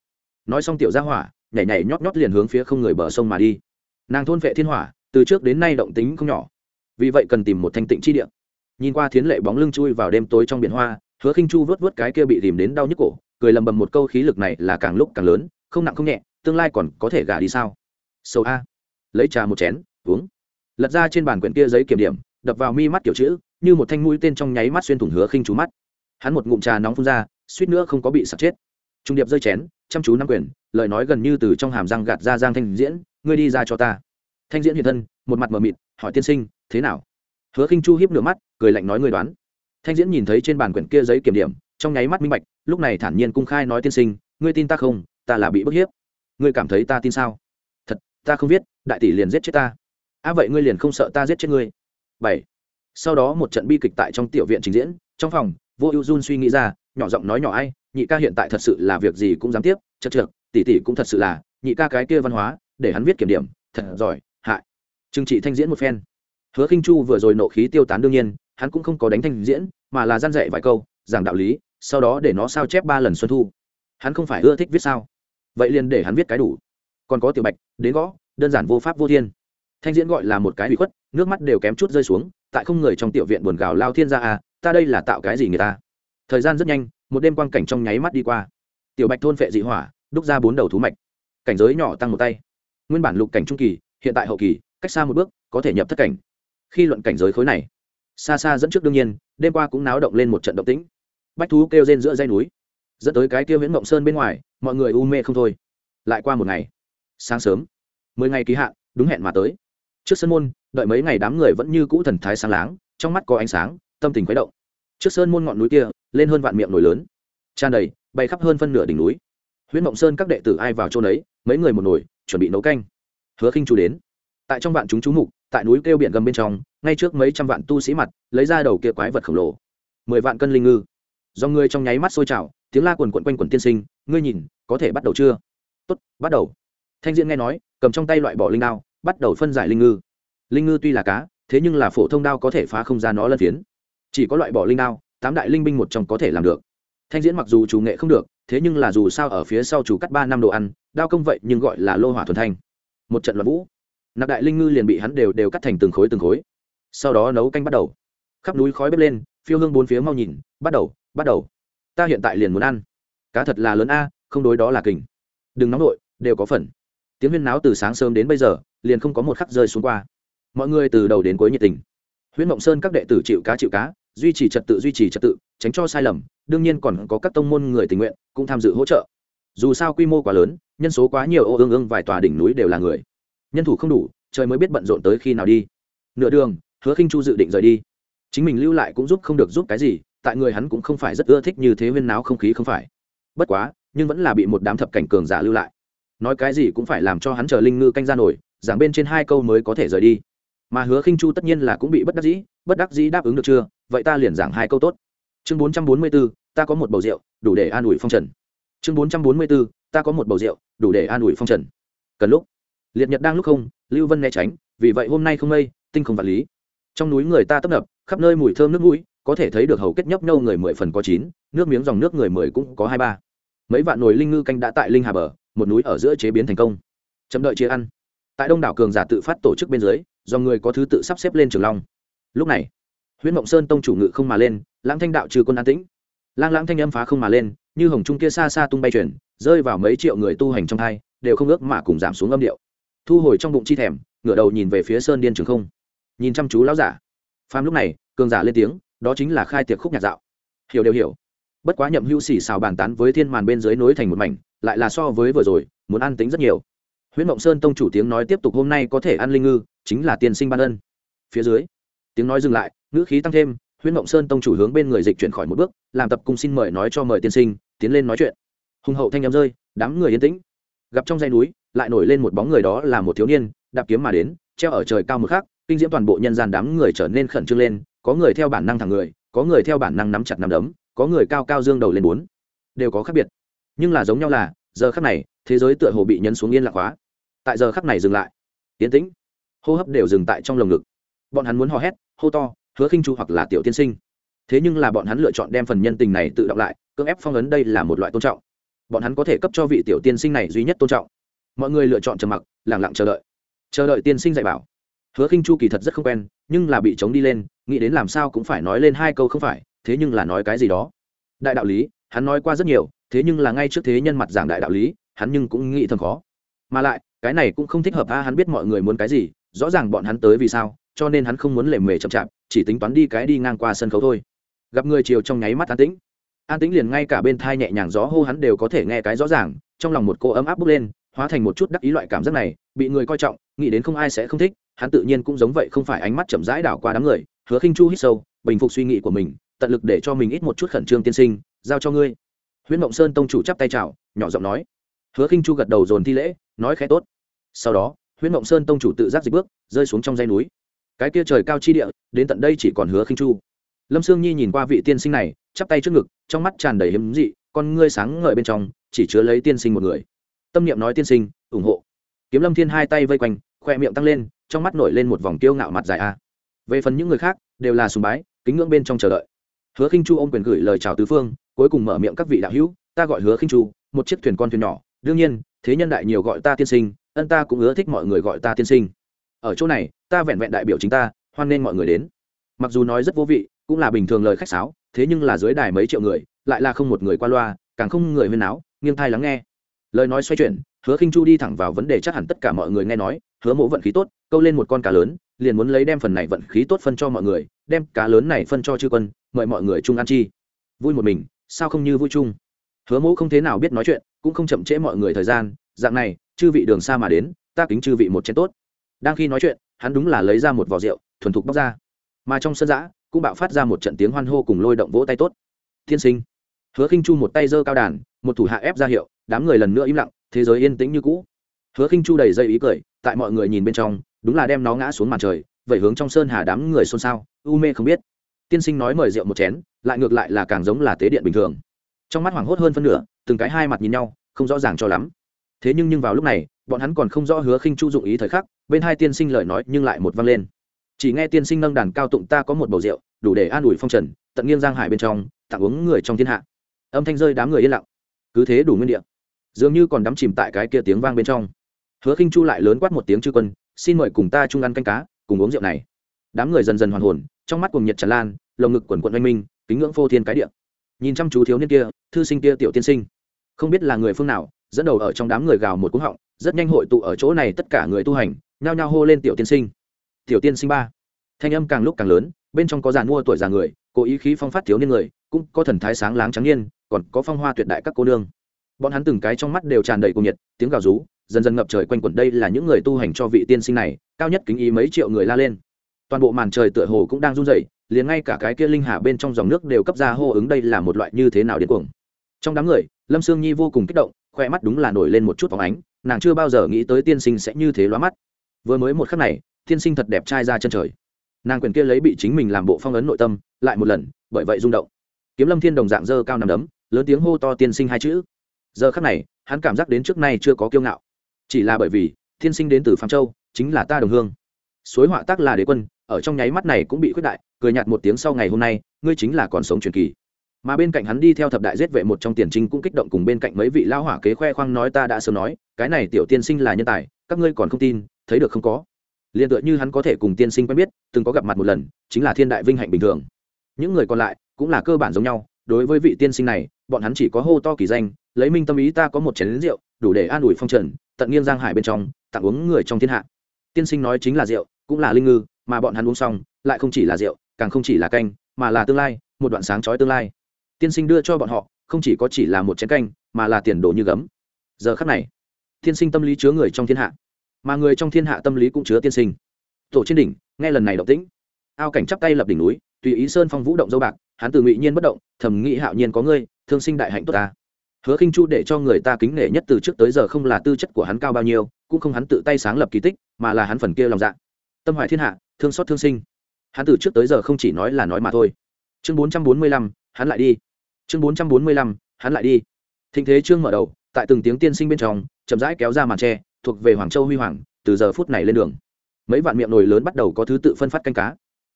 S1: Nói xong tiểu gia hỏa, nhảy nhảy nhót nhót liền hướng phía không người bờ sông mà đi. Nàng thôn vệ thiên hỏa, từ trước đến nay động tính không nhỏ. Vì vậy cần tìm một thanh tịnh chi địa. Nhìn qua thiến lệ bóng lưng chui vào đêm tối trong biển hoa, hứa khinh chu vớt vớt cái kia bị tìm đến đau nhức cổ, cười lầm bầm một câu khí lực này là càng lúc càng lớn, không nặng không nhẹ, tương lai còn có thể gả đi sao? Sâu a. Lấy trà một chén, uống. Lật ra trên bàn quyển kia giấy kiểm điểm, đập vào mi mắt kiểu chữ, như một thanh mũi tên trong nháy mắt xuyên thủng hứa khinh chú mắt. Hắn một ngụm trà nóng phun ra, suýt nữa không có bị sặc chết trung điệp rơi chén, chăm chú nắm quyền, lời nói gần như từ trong hàm răng gạt ra giang thanh diễn, ngươi đi ra cho ta. Thanh diễn hiện thân, một mặt mờ mịt, hỏi tiên sinh, thế nào? Hứa khinh chu hiếp nửa mắt, cười lạnh nói ngươi đoán. Thanh diễn nhìn thấy trên bàn quyển kia giấy kiểm điểm, trong nháy mắt minh bạch, lúc này thản nhiên cung khai nói tiên sinh, ngươi tin ta không? Ta là bị bức hiếp. Ngươi cảm thấy ta tin sao? Thật, ta không biết, đại tỷ liền giết chết ta. Á à vậy ngươi liền không sợ ta giết chết ngươi? Bảy. Sau đó một trận bi kịch tại trong tiểu viện trình diễn, trong phòng, vô ưu jun suy nghĩ ra, nhỏ giọng nói nhỏ ai nhị ca hiện tại thật sự là việc gì cũng dám tiếp, chật trượt tỷ tỷ cũng thật sự là, nhị ca cái kia văn hóa, để hắn viết kiểm điểm, thật giỏi, hại. Trừng trị thanh diễn một phen. Hứa khinh chu vừa rồi nộ khí tiêu tán đương nhiên, hắn cũng không có đánh thanh diễn, mà là gian dạy vài câu, giảng đạo lý, sau đó để nó sao chép ba lần xuân thu. Hắn không phải ưa thích viết sao? Vậy liền để hắn viết cái đủ. Còn có tiểu bạch đến gõ đơn giản vô pháp vô thiên. Thanh diễn gọi là một cái bị khuất, nước mắt đều kém chút rơi xuống, tại không người trong tiểu viện buồn gào lao thiên ra à ta đây là tạo cái gì người ta? Thời gian rất nhanh một đêm quang cảnh trong nháy mắt đi qua. Tiểu bạch thôn phệ dị hỏa, đúc ra bốn đầu thú mạch. Cảnh giới nhỏ tăng một tay. Nguyên bản lục cảnh trung kỳ, hiện tại hậu kỳ, cách xa một bước, có thể nhập thất cảnh. Khi luận cảnh giới khối này, xa xa dẫn trước đương nhiên, đêm qua cũng náo động lên một trận động tĩnh. Bách thú kêu rên giữa dây núi, dẫn tới cái tiêu viễn mộng sơn bên ngoài, mọi người u mê không thôi. Lại qua một ngày, sáng sớm, mười ngày ký hạn, đúng hẹn mà tới. Trước sân môn, đợi mấy ngày đám người vẫn như cũ thần thái sáng láng, trong mắt có ánh sáng, tâm tình khuấy động trước sơn môn ngọn núi kia, lên hơn vạn miệng nổi lớn. Tràn đầy, bay khắp hơn phân nửa đỉnh núi. Huyễn mộng sơn các đệ tử ai vào chỗ đấy mấy người một nồi, chuẩn bị nấu canh. Hứa khinh chú đến. Tại trong vạn chúng chú mục, tại núi kêu biển gầm bên trong, ngay trước mấy trăm vạn tu sĩ mặt, lấy ra đầu kia quái vật khổng lồ. Mười vạn cân linh ngư. Do ngươi trong nháy mắt sôi trào, tiếng la quần quận quanh quần tiên sinh, ngươi nhìn, có thể bắt đầu chưa? Tốt, bắt đầu. Thanh diễn nghe nói, cầm trong tay loại bỏ linh đao, bắt đầu phân giải linh ngư. Linh ngư tuy là cá, thế nhưng là phổ thông đao có thể phá không ra nó lân phiến chỉ có loại bỏ linh đao, tám đại linh binh một trong có thể làm được. Thanh diễn mặc dù chủ nghệ không được, thế nhưng là dù sao ở phía sau chủ cắt ba năm đồ ăn, đao công vậy nhưng gọi là lô hỏa thuần thanh. Một trận loạn vũ, nạp đại linh ngư liền bị hắn đều đều cắt thành từng khối từng khối. Sau đó nấu canh bắt đầu. Khắp núi khói bếp lên, phiêu hương bốn phía mau nhìn, bắt đầu bắt đầu. Ta hiện tại liền muốn ăn. Cá thật là lớn a, không đối đó là kình. Đừng nóng nội, đều có phần. Tiếng huyên náo từ sáng sớm đến bây giờ, liền không có một khắc rơi xuống qua. Mọi người từ đầu đến cuối nhiệt tình. Huyễn mộng sơn các đệ tử chịu cá chịu cá, duy trì trật tự duy trì trật tự, tránh cho sai lầm, đương nhiên còn có các tông môn người tình nguyện cũng tham dự hỗ trợ. Dù sao quy mô quá lớn, nhân số quá nhiều ô ương ương vài tòa đỉnh núi đều là người. Nhân thủ không đủ, trời mới biết bận rộn tới khi nào đi. Nửa đường, hứa khinh chu dự định rời đi. Chính mình lưu lại cũng giúp không được giúp cái gì, tại người hắn cũng không phải rất ưa thích như thế huyên náo không khí không phải. Bất quá, nhưng vẫn là bị một đám thập cảnh cường giả lưu lại. Nói cái gì cũng phải làm cho hắn chờ linh ngư canh ra nổi, giảng bên trên hai câu mới có thể rời đi mà hứa khinh chu tất nhiên là cũng bị bất đắc dĩ bất đắc dĩ đáp ứng được chưa? Vậy ta liền giảng hai câu tốt. Chương bốn trăm bốn mươi 444, ta có một bầu rượu đủ để an ủi phong trần. Chương bốn trăm bốn mươi 444, ta có một bầu rượu đủ để an ủi phong trần. Cần lúc. Liệt nhật đang lúc không lưu vân né tránh vì vậy hôm nay không mây tinh không vật lý. Trong núi người ta tấp nập khắp nơi mùi thơm nước mũi có thể thấy được hầu kết nhấp nhâu người mười phần có chín nước miếng dòng nước người mười cũng có hai ba. Mấy vạn nồi linh ngư canh đã tại linh hà bờ một núi ở giữa chế biến thành công. Chậm đợi chia ăn. Tại đông đảo cường giả tự phát tổ chức bên dưới do người có thứ tự sắp xếp lên trường long. Lúc này, huyễn mộng sơn tông chủ ngự không mà lên, lãng thanh đạo trừ quân an tĩnh. Lang lãng thanh âm phá không mà lên, như hồng trung kia xa xa tung bay chuyển, rơi vào mấy triệu người tu hành trong thai đều không ước mà cùng giảm xuống âm điệu. Thu hồi trong bụng chi thèm, ngửa đầu nhìn về phía sơn điên trường không. Nhìn chăm chú lão giả. Phàm lúc này, cường giả lên tiếng, đó chính là khai tiệc khúc nhạc dạo. Hiểu đều hiểu. Bất quá nhậm hữu xỉ xào bàn tán với thiên màn bên dưới nối thành một mảnh, lại là so với vừa rồi, muốn ăn tính rất nhiều. Huyễn mộng sơn tông chủ tiếng nói tiếp tục hôm nay có thể ăn linh ngư chính là tiền sinh ban ân. Phía dưới, tiếng nói dừng lại, ngữ khí tăng thêm, huyễn mộng sơn tông chủ hướng bên người dịch chuyển khỏi một bước, làm tập cung xin mời nói cho mời tiên sinh, tiến lên nói chuyện. Hùng hậu thanh â rơi, đám người yên tĩnh. Gặp trong dây núi, lại nổi lên một bóng người đó là một thiếu niên, đạp kiếm mà đến, treo ở trời cao một khắc, kinh diễm toàn bộ nhân gian đám người trở nên khẩn trương lên, có người theo bản năng thẳng người, có người theo bản năng nắm chặt nắm đấm, có người cao cao dương đầu lên bốn. Đều có khác biệt. Nhưng là giống nhau là, giờ khắc này, thế giới tựa hồ bị nhấn xuống yên lạc hóa. Tại giờ khắc này dừng lại. Tiến tĩnh hô hấp đều dừng tại trong lồng ngực. Bọn hắn muốn hò hét, hô to, hứa khinh chu hoặc là tiểu tiên sinh. Thế nhưng là bọn hắn lựa chọn đem phần nhân tình này tự động lại, cưỡng ép phong ấn đây là một loại tôn trọng. Bọn hắn có thể cấp cho vị tiểu tiên sinh này duy nhất tôn trọng. Mọi người lựa chọn trầm mặc lẳng lặng chờ đợi. Chờ đợi tiên sinh dạy bảo. Hứa khinh chu kỳ thật rất không quen, nhưng là bị chống đi lên, nghĩ đến làm sao cũng phải nói lên hai câu không phải, thế nhưng là nói cái gì đó. Đại đạo lý, hắn nói qua rất nhiều, thế nhưng là ngay trước thế nhân mặt giảng đại đạo lý, hắn nhưng cũng nghĩ thầm khó. Mà lại, cái này cũng không thích hợp a, hắn biết mọi người muốn cái gì rõ ràng bọn hắn tới vì sao, cho nên hắn không muốn lề mề chậm chạp, chỉ tính toán đi cái đi ngang qua sân khấu thôi. Gặp người chiều trong nháy mắt an tĩnh. An tĩnh liền ngay cả bên thai nhẹ nhàng gió hô hắn đều có thể nghe cái rõ ràng, trong lòng một cô ấm áp bốc lên, hóa thành một chút đắc ý loại cảm giác này, bị người coi trọng, nghĩ đến không ai sẽ không thích, hắn tự nhiên cũng giống vậy không phải ánh mắt chậm rãi đảo qua đám người, hứa khinh chu hít sâu, bình phục suy nghĩ của mình, tận lực để cho mình ít một chút khẩn trương tiên sinh, giao cho ngươi. Huyễn mộng sơn tông chủ chắp tay chào, nhỏ giọng nói. Hứa khinh chu gật đầu dồn thi lễ, nói khẽ tốt. Sau đó huyễn mộng sơn tông chủ tự giác dịch bước, rơi xuống trong dây núi. Cái kia trời cao chi địa, đến tận đây chỉ còn hứa khinh chu. Lâm sương nhi nhìn qua vị tiên sinh này, chắp tay trước ngực, trong mắt tràn đầy hiếm dị, con ngươi sáng ngời bên trong, chỉ chứa lấy tiên sinh một người. Tâm niệm nói tiên sinh, ủng hộ. Kiếm lâm thiên hai tay vây quanh, khoe miệng tăng lên, trong mắt nổi lên một vòng kiêu ngạo mặt dài a. Về phần những người khác, đều là sùng bái, kính ngưỡng bên trong chờ đợi. Hứa khinh chu ôm quyền gửi lời chào tứ phương, cuối cùng mở miệng các vị đạo hữu, ta gọi hứa khinh chu, một chiếc thuyền con thuyền nhỏ. Đương nhiên, thế nhân đại nhiều gọi ta tiên sinh ân ta cũng ưa thích mọi người gọi ta tiên sinh. Ở chỗ này, ta vẹn vẹn đại biểu chính ta, hoan nên mọi người đến. Mặc dù nói rất vô vị, cũng là bình thường lời khách sáo, thế nhưng là dưới đài mấy triệu người, lại là không một người qua loa, càng không người huyên náo, nghiêng thai lắng nghe. Lời nói xoay chuyển, hứa khinh chu đi thẳng vào vấn đề chắc hẳn tất cả mọi người nghe nói, hứa mộ vận khí tốt, câu lên một con cá lớn, liền muốn lấy đem phần này vận khí tốt phân cho mọi người, đem cá lớn này phân cho chư quân, mời mọi người chung ăn chi. Vui một mình, sao không như vui chung? Hứa mộ không thế nào biết nói chuyện, cũng không chậm trễ mọi người thời gian dạng này, chư vị đường xa mà đến, ta kính chư vị một chén tốt. Đang khi nói chuyện, hắn đúng là lấy ra một vỏ rượu, thuần thục bóc ra. Mà trong sân giã, cũng bạo phát ra một trận tiếng hoan hô cùng lôi động vỗ tay tốt. Tiên sinh. Hứa khinh chu một tay giơ cao đàn, một thủ hạ ép ra hiệu, đám người lần nữa im lặng, thế giới yên tĩnh như cũ. Hứa khinh chu đầy dây ý cười, tại mọi người nhìn bên trong, đúng là đem nó ngã xuống màn trời vậy hướng trong sơn hà đám người xôn xao, u mê không biết. Tiên sinh nói mời rượu một chén, lại ngược lại là càng giống là tế điện bình thường. Trong mắt hoảng hốt hơn phân nửa, từng cái hai mặt nhìn nhau, không rõ ràng cho lắm thế nhưng nhưng vào lúc này, bọn hắn còn không rõ hứa khinh chu dụng ý thời khắc, bên hai tiên sinh lời nói nhưng lại một vang lên. Chỉ nghe tiên sinh nâng đàn cao tụng, ta có một bầu rượu, đủ để an ủi phong trần, tận nghiêng giang hải bên trong, tặng uống người trong thiên hạ. Âm thanh rơi đám người yên lặng. Cứ thế đủ nguyên địa. Dường như còn đắm chìm tại cái kia tiếng vang bên trong. Hứa khinh chu lại lớn quát một tiếng chư quân, xin mời cùng ta chung ăn canh cá, cùng uống rượu này. Đám người dần dần hoàn hồn, trong mắt cùng nhiệt tràn lan, lồng ngực quần quận oanh minh, kính ngưỡng phô thiên cái địa. Nhìn chăm chú thiếu niên kia, thư sinh kia tiểu tiên sinh. Không biết là người phương nào dẫn đầu ở trong đám người gào một cúng họng, rất nhanh hội tụ ở chỗ này tất cả người tu hành, nhao nhao hô lên tiểu tiên sinh. Tiểu tiên sinh ba. Thanh âm càng lúc càng lớn, bên trong có giàn mua tuổi già người, cố ý khí phong phát thiếu niên người, cũng có thần thái sáng láng trắng niên, còn có phong hoa tuyệt đại các cô nương. Bọn hắn từng cái trong mắt đều tràn đầy cuồng nhiệt, tiếng gào rú, dần dần ngập trời quanh quẩn đây là những người tu hành cho vị tiên sinh này, cao nhất kính ý mấy triệu người la lên. Toàn bộ màn trời tựa hồ cũng đang run rẩy, liền ngay cả cái kia linh hà bên trong dòng nước đều cấp ra hô ứng đây là một loại như thế nào điên cuồng. Trong đám người, lâm sương nhi vô cùng kích động khoe mắt đúng là nổi lên một chút phóng ánh, nàng chưa bao giờ nghĩ tới tiên sinh sẽ như thế lóa mắt. Vừa mới một khắc này, tiên sinh thật đẹp trai ra chân trời. Nàng quyền kia lấy bị chính mình làm bộ phong ấn nội tâm, lại một lần, bởi vậy rung động. Kiếm lâm thiên đồng dạng dơ cao nằm đấm, lớn tiếng hô to tiên sinh hai chữ. Giờ khắc này, hắn cảm giác đến trước nay chưa có kiêu ngạo. Chỉ là bởi vì, tiên sinh đến từ phạm châu, chính là ta đồng hương. Suối họa tác là đế quân, ở trong nháy mắt này cũng bị khuyết đại, cười nhạt một tiếng sau ngày hôm nay, ngươi chính là còn sống truyền kỳ mà bên cạnh hắn đi theo thập đại giết vệ một trong tiền trinh cũng kích động cùng bên cạnh mấy vị lao hỏa kế khoe khoang nói ta đã sớm nói, cái này tiểu tiên sinh là nhân tài, các ngươi còn không tin, thấy được không có. Liền tựa như hắn có thể cùng tiên sinh quen biết, từng có gặp mặt một lần, chính là thiên đại vinh hạnh bình thường. Những người còn lại cũng là cơ bản giống nhau, đối với vị tiên sinh này, bọn hắn chỉ có hô to kỳ danh, lấy minh tâm ý ta có một chén lính rượu, đủ để an ủi phong trần, tận nghiêng giang hải bên trong, tặng uống người trong thiên hạ. Tiên sinh nói chính là rượu, cũng là linh ngư, mà bọn hắn uống xong, lại không chỉ là rượu, càng không chỉ là canh, mà là tương lai, một đoạn sáng chói tương lai tiên sinh đưa cho bọn họ, không chỉ có chỉ là một chén canh, mà là tiền đồ như gấm. Giờ khắc này, tiên sinh tâm lý chứa người trong thiên hạ, mà người trong thiên hạ tâm lý cũng chứa tiên sinh. Tổ trên đỉnh, nghe lần này động tĩnh. Ao cảnh chắp tay lập đỉnh núi, tùy ý sơn phong vũ động dâu bạc, hắn từ ngụy nhiên bất động, thầm nghĩ hạo nhiên có ngươi, thương sinh đại hạnh tốt ta. Hứa khinh chu để cho người ta kính nể nhất từ trước tới giờ không là tư chất của hắn cao bao nhiêu, cũng không hắn tự tay sáng lập kỳ tích, mà là hắn phần kia lòng dạ. Tâm hoài thiên hạ, thương xót thương sinh. Hắn từ trước tới giờ không chỉ nói là nói mà thôi. Chương bốn trăm bốn mươi lăm, hắn lại đi chương bốn trăm bốn mươi lăm, hắn lại đi. Thịnh thế chương mở đầu, tại từng tiếng tiên sinh bên trong, chậm rãi kéo ra màn tre, thuộc về hoàng châu huy hoàng, từ giờ phút này lên đường. Mấy vạn miệng nồi lớn bắt đầu có thứ tự phân phát canh cá.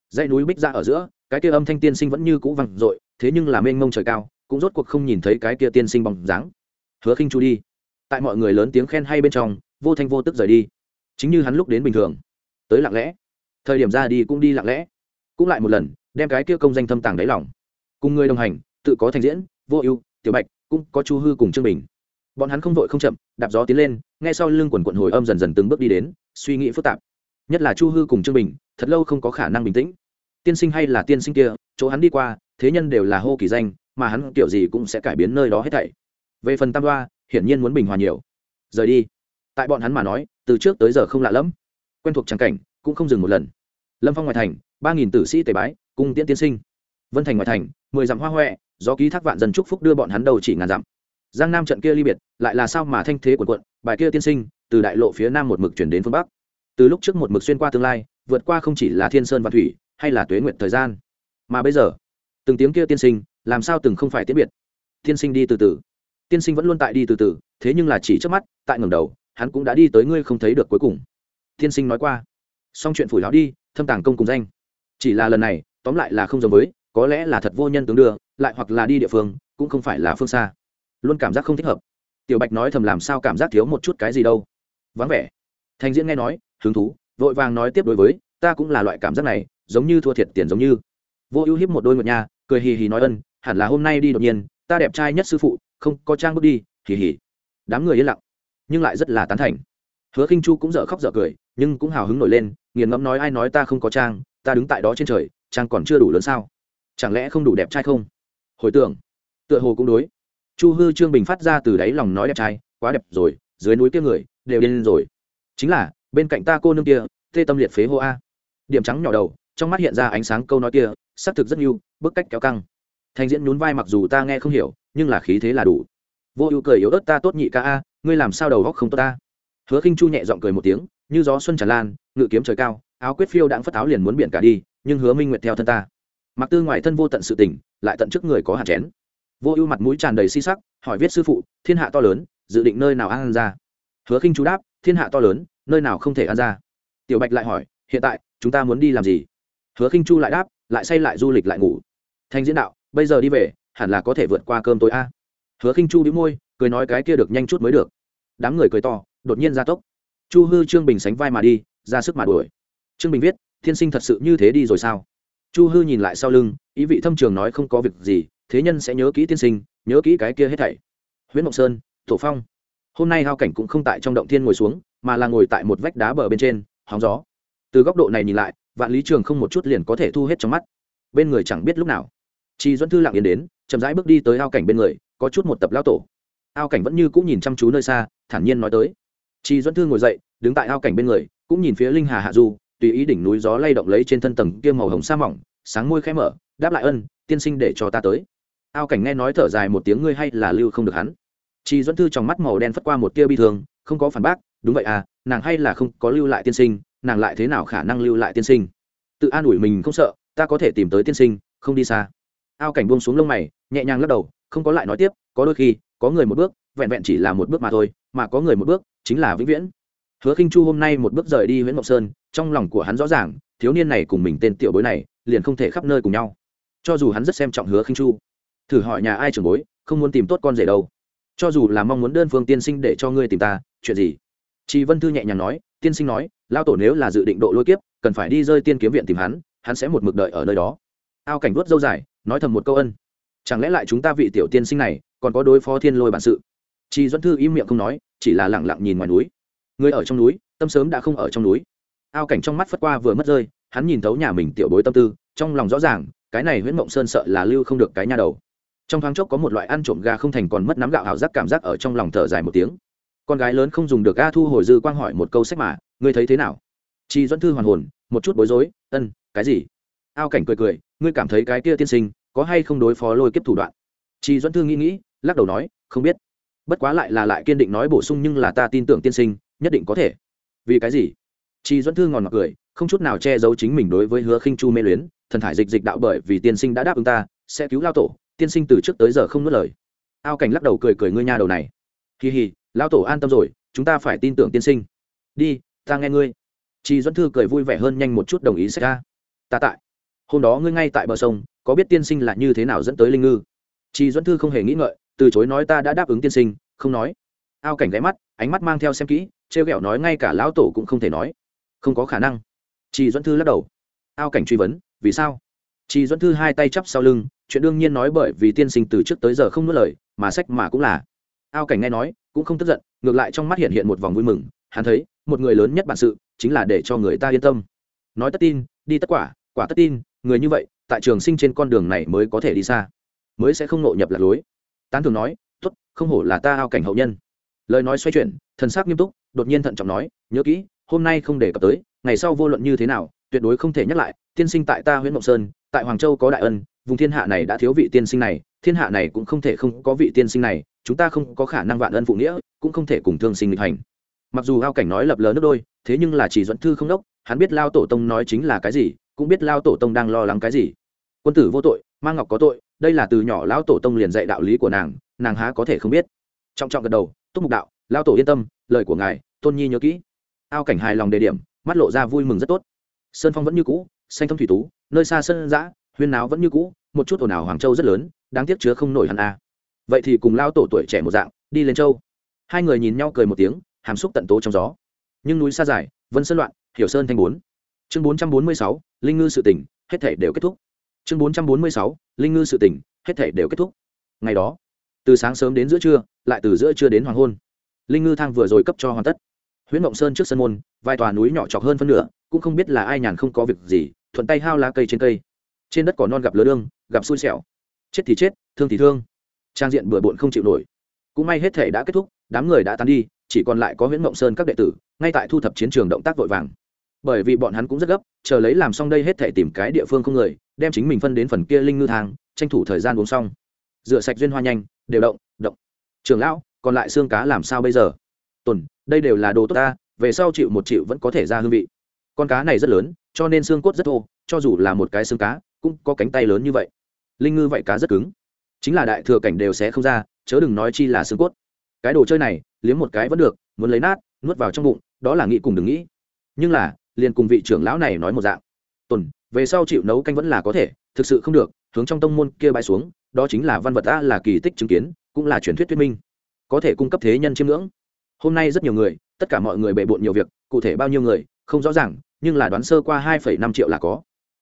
S1: Dãy núi bích ra ở giữa, cái kia âm thanh tiên sinh vẫn như cũ vang dội, thế nhưng là mênh mông trời cao, cũng rốt cuộc không nhìn thấy cái kia tiên sinh bóng dáng. Hứa khinh chu đi. Tại mọi người lớn tiếng khen hay bên trong, vô thanh vô tức rời đi. Chính như hắn lúc đến bình thường. Tới lặng lẽ. Thời điểm ra đi cũng đi lặng lẽ. Cũng lại một lần, đem cái kia công danh thâm tàng đáy lòng. Cùng người đồng hành tự có thành diễn, vô ưu, tiểu bạch, cũng có chu hư cùng trương bình. Bọn hắn không vội không chậm, đạp gió tiến lên, nghe sau lưng quần quận hồi âm dần dần từng bước đi đến, suy nghĩ phức tạp. Nhất là chu hư cùng trương bình, thật lâu không có khả năng bình tĩnh. Tiên sinh hay là tiên sinh kia, chỗ hắn đi qua, thế nhân đều là hô kỳ danh, mà hắn kiểu gì cũng sẽ cải biến nơi đó hết thảy. Về phần tam đoa, hiển nhiên muốn bình hòa nhiều. Rời đi. Tại bọn hắn mà nói, từ trước tới giờ không lạ lẫm. Quen thuộc trắng cảnh, cũng không dừng một lần. Lâm phong ngoài thành, ba nghìn tử sĩ tề bái, cung tiễn tiên sinh vân thành ngoại thành, mười dặm hoa huệ do ký thác vạn dân chúc phúc đưa bọn hắn đầu chỉ ngàn dặm. Giang nam trận kia ly biệt, lại là sao mà thanh thế quần quận bài kia tiên sinh, từ đại lộ phía nam một mực chuyển đến phương bắc. Từ lúc trước một mực xuyên qua tương lai, vượt qua không chỉ là thiên sơn và thủy, hay là tuế nguyện thời gian. Mà bây giờ, từng tiếng kia tiên sinh, làm sao từng không phải tiễn biệt? Tiên sinh đi từ từ. Tiên sinh vẫn luôn tại đi từ từ, thế nhưng là chỉ trước mắt, tại ngầm đầu, hắn cũng đã đi tới ngươi không thấy được cuối cùng. Tiên sinh nói qua. Xong chuyện phủi láo đi, thâm tàng công cùng danh. Chỉ là lần này, tóm lại là không giống với có lẽ là thật vô nhân tướng đưa, lại hoặc là đi địa phương, cũng không phải là phương xa. Luôn cảm giác không thích hợp. Tiểu bạch nói thầm làm sao cảm giác thiếu một chút cái gì đâu. Vắng vẻ. Thành diễn nghe nói, hứng thú, vội vàng nói tiếp đối với, ta cũng là loại cảm giác này, giống như thua thiệt tiền giống như. Vô ưu hiếp một đôi ngựa nhà cười hì hì nói ân, hẳn là hôm nay đi đột nhiên, ta đẹp trai nhất sư phụ, không có trang bước đi, hì hì. Đám người yên lặng, nhưng lại rất là tán thành. Hứa khinh chu cũng dở khóc dở cười, nhưng cũng hào hứng nổi lên, nghiền ngẫm nói ai nói ta không có trang, ta đứng tại đó trên trời, trang còn chưa đủ lớn sao? Chẳng lẽ không đủ đẹp trai không? Hồi tưởng, tựa hồ cũng đối. Chu hư trương bình phát ra từ đáy lòng nói đẹp trai, quá đẹp rồi, dưới núi kia người, đều điên rồi. Chính là, bên cạnh ta cô nương kia tê tâm liệt phế hô a. Điểm trắng nhỏ đầu, trong mắt hiện ra ánh sáng câu nói kia xác thực rất nhiều bức cách kéo căng. Thành diễn nhún vai mặc dù ta nghe không hiểu, nhưng là khí thế là đủ. Vô ưu cười yếu ớt ta tốt nhị ca a, ngươi làm sao đầu góc không tốt ta? Hứa khinh chu nhẹ giọng cười một tiếng, như gió xuân tràn lan, ngự kiếm trời cao, áo quyết phiêu đãng phất áo liền muốn biển cả đi, nhưng hứa minh nguyệt theo thân ta mặc tư ngoài thân vô tận sự tình, lại tận trước người có hạt chén. Vô ưu mặt mũi tràn đầy si sắc, hỏi viết sư phụ, thiên hạ to lớn, dự định nơi nào ăn ra? Hứa khinh chú đáp, thiên hạ to lớn, nơi nào không thể ăn ra? Tiểu bạch lại hỏi, hiện tại, chúng ta muốn đi làm gì? Hứa khinh chu lại đáp, lại say lại du lịch lại ngủ. Thanh diễn đạo, bây giờ đi về, hẳn là có thể vượt qua cơm tối a. Hứa khinh chu đĩu môi, cười nói cái kia được nhanh chút mới được. Đám người cười to, đột nhiên ra tốc. Chu hư trương bình sánh vai mà đi, ra sức mà đuổi. Trương bình viết, thiên sinh thật sự như thế đi rồi sao? Chu hư nhìn lại sau lưng, ý vị thâm trường nói không có việc gì, thế nhân sẽ nhớ kỹ tiên sinh, nhớ kỹ cái kia hết thảy. Huyễn mộng sơn thổ phong. Hôm nay hao cảnh cũng không tại trong động thiên ngồi xuống, mà là ngồi tại một vách đá bờ bên trên, hóng gió. Từ góc độ này nhìn lại, vạn lý trường không một chút liền có thể thu hết trong mắt. Bên người chẳng biết lúc nào. Chị dẫn thư lặng yên đến, chậm rãi bước đi tới ao cảnh bên người, có chút một tập lao tổ. Ao cảnh vẫn như cũng nhìn chăm chú nơi xa, thản nhiên nói tới. Chị dẫn thư ngồi dậy, đứng tại ao cảnh bên người, cũng nhìn phía linh hà hạ du tùy ý đỉnh núi gió lay động lấy trên thân tầng kia màu hồng sa mỏng, sáng môi khẽ mở, đáp lại ân, tiên sinh để cho ta tới. Ao cảnh nghe nói thở dài một tiếng ngươi hay là lưu không được hắn. Chi dẫn thư trong mắt màu đen phất qua một tia bi thương, không có phản bác, đúng vậy à nàng hay là không có lưu lại tiên sinh, nàng lại thế nào khả năng lưu lại tiên sinh? Tự an ủi mình không sợ, ta có thể tìm tới tiên sinh, không đi xa. Ao cảnh buông xuống lông mày, nhẹ nhàng lắc đầu, không có lại nói tiếp, có đôi khi, có người một bước, vẹn vẹn chỉ là một bước mà thôi, mà có người một bước, chính là vĩnh viễn hứa khinh chu hôm nay một bước rời đi nguyễn mộc sơn, trong lòng của hắn rõ ràng, thiếu niên này cùng mình tên tiểu bối này, liền không thể khắp nơi cùng nhau. Cho dù hắn rất xem trọng hứa khinh chu, thử hỏi nhà ai trưởng bối, không muốn tìm tốt con rể đâu. Cho dù là mong muốn đơn phương tiên sinh để cho ngươi tìm ta, chuyện gì? Chị vân thư nhẹ nhàng nói, tiên sinh nói lao tổ nếu là dự định độ lôi kiếp, cần phải đi rơi tiên kiếm viện tìm hắn hắn sẽ một mực đợi ở nơi đó. Ao cảnh vuốt dâu dài, nói thầm một câu ân. Chẳng lẽ lại chúng ta vị tiểu tiên sinh này, còn có đối phó thiên lôi bản sự? Chị duẫn thư im miệng không nói, chỉ là lẳng lặng nhìn ngoài núi người ở trong núi, tâm sớm đã không ở trong núi. Ao cảnh trong mắt phất qua vừa mất rơi, hắn nhìn thấu nhà mình tiểu bối tâm tư, trong lòng rõ ràng, cái này nguyễn mộng sơn sợ là lưu không được cái nhà đầu. Trong thoáng chốc có một loại ăn trộm gà không thành còn mất nắm gạo ảo giác cảm giác ở trong lòng thở dài một tiếng. Con gái lớn không dùng được a thu hồi dư quang hỏi một câu sách mà, ngươi thấy thế nào? Chi dẫn thư hoàn hồn, một chút bối rối, ân, cái gì? Ao cảnh cười cười, ngươi cảm thấy cái kia tiên sinh có hay không đối phó lôi kiếp thủ đoạn? Chi dẫn thư nghĩ nghĩ, lắc đầu nói, không biết. Bất quá lại là lại kiên định nói bổ sung nhưng là ta tin tưởng tiên sinh nhất định có thể. Vì cái gì? Chi dẫn thư ngòn ngọt cười, không chút nào che giấu chính mình đối với hứa khinh chu mê luyến, thần thải dịch dịch đạo bởi vì tiên sinh đã đáp ứng ta, sẽ cứu lao tổ, tiên sinh từ trước tới giờ không nuốt lời. Ao cảnh lắc đầu cười cười ngươi nhà đầu này. Kỳ hì lao tổ an tâm rồi, chúng ta phải tin tưởng tiên sinh. Đi, ta nghe ngươi. Chị duẫn thư cười vui vẻ hơn nhanh một chút đồng ý sẽ ra. Ta tại. Hôm đó ngươi ngay tại bờ sông, có biết tiên sinh là như thế nào dẫn tới linh ngư? Chị duẫn thư không hề nghĩ ngợi, từ chối nói ta đã đáp ứng tiên sinh, không nói. Ao cảnh ghé mắt, ánh mắt mang theo xem kỹ trêu ghẹo nói ngay cả lão tổ cũng không thể nói. Không có khả năng. Chị duẫn thư lắc đầu. Ao cảnh truy vấn, vì sao? Chị duẫn thư hai tay chắp sau lưng, chuyện đương nhiên nói bởi vì tiên sinh từ trước tới giờ không nuốt lời, mà sách mà cũng là. Ao cảnh nghe nói, cũng không tức giận, ngược lại trong mắt hiện hiện một vòng vui mừng. Hắn thấy, một người lớn nhất bản sự, chính là để cho người ta yên tâm. Nói tất tin, đi tất quả quả tất tin, người như vậy, tại trường sinh trên con đường này mới có thể đi xa. Mới sẽ không nộ nhập lạc lối. Tán thường nói t ố t không hổ là ta ao cảnh hậu nhân. Lời nói xoay chuyển, thần s ắ c nghiêm túc đột nhiên thận trọng nói, nhớ kỹ, hôm nay không để cập tới, ngày sau vô luận như thế nào, tuyệt đối không thể nhắc lại, tiên sinh tại ta huyện mộng sơn, tại hoàng châu có đại ân, vùng thiên hạ này đã thiếu vị tiên sinh này, thiên hạ này cũng không thể không có vị tiên sinh này, chúng ta không có khả năng vạn ân phụ nghĩa, cũng không thể cùng thương sinh nghịch hành. Mặc dù ao cảnh nói lập lờ nước đôi, thế nhưng là chỉ dẫn thư không đốc, hắn biết lao tổ tông nói chính là cái gì, cũng biết lao tổ tông đang lo lắng cái gì. Quân tử vô tội mang ngọc có tội, đây là từ nhỏ lão tổ tông liền dạy đạo lý của nàng nàng há có thể không biết. Trọng trọng gật đầu, túc mục đạo lão tổ yên tâm, lời của ngài, tôn nhi nhớ kỹ. Ao cảnh hài lòng đề điểm, mắt lộ ra vui mừng rất tốt. Sơn phong vẫn như cũ, xanh thâm thủy tú, nơi xa sơn giã huyên náo vẫn như cũ, một chút ồn ào hoàng châu rất lớn, đáng tiếc chứa không nổi hẳn a. Vậy thì cùng lao tổ tuổi trẻ một dạng, đi lên châu. Hai người nhìn nhau cười một tiếng, hàm xúc tận tố trong gió. Nhưng núi xa dài vân sơn loạn, hiểu sơn thanh bốn. Chương bốn trăm bốn mươi sáu, linh ngư sự tỉnh hết thể đều kết thúc. Chương bốn trăm bốn mươi sáu, linh ngư sự tỉnh hết thể đều kết thúc. Ngày đó, từ sáng sớm đến giữa trưa, lại từ giữa trưa đến hoàng hôn linh ngư thang vừa rồi cấp cho hoàn tất. Huyễn mộng sơn trước sân môn, vài tòa núi nhỏ chọc hơn phân nửa, cũng không biết là ai nhàn không có việc gì, thuận tay hao lá cây trên cây. Trên đất cỏ non gặp lứa đương, gặp xui xẻo. Chết thì chết, thương thì thương. Trang diện bừa bộn không chịu nổi. Cũng may hết thể đã kết thúc, đám người đã tan đi, chỉ còn lại có Huyễn mộng sơn các đệ tử, ngay tại thu thập chiến trường động tác vội vàng. Bởi vì bọn hắn cũng rất gấp, chờ lấy làm xong đây hết thể tìm cái địa phương không người, đem chính mình phân đến phần kia linh ngư thang, tranh thủ thời gian uống xong. Rửa sạch duyên hoa nhanh, đều động động. Trường lão còn lại xương cá làm sao bây giờ? Tuần đây đều là đồ tốt ta, về sau chịu một triệu vẫn có thể ra hương vị. Con cá này rất lớn, cho nên xương cốt rất thô, cho dù là một cái xương cá, cũng có cánh tay lớn như vậy. Linh ngư vậy cá rất cứng. Chính là đại thừa cảnh đều sẽ không ra, chớ đừng nói chi là xương cốt. Cái đồ chơi này, liếm một cái vẫn được, muốn lấy nát, nuốt vào trong bụng, đó là nghĩ cùng đừng nghĩ. Nhưng là, liền cùng vị trưởng lão này nói một dạng. Tuần về sau chịu nấu canh vẫn là có thể, thực sự không được, hướng trong tông môn kia bay xuống, đó chính là văn vật ta là kỳ tích chứng kiến, cũng là truyền thuyết thuyết minh có thể cung cấp thế nhân chiêm ngưỡng. Hôm nay rất nhiều người, tất cả mọi người bề bộn nhiều việc, cụ thể bao nhiêu người, không rõ ràng, nhưng là đoán sơ qua hai năm triệu là có.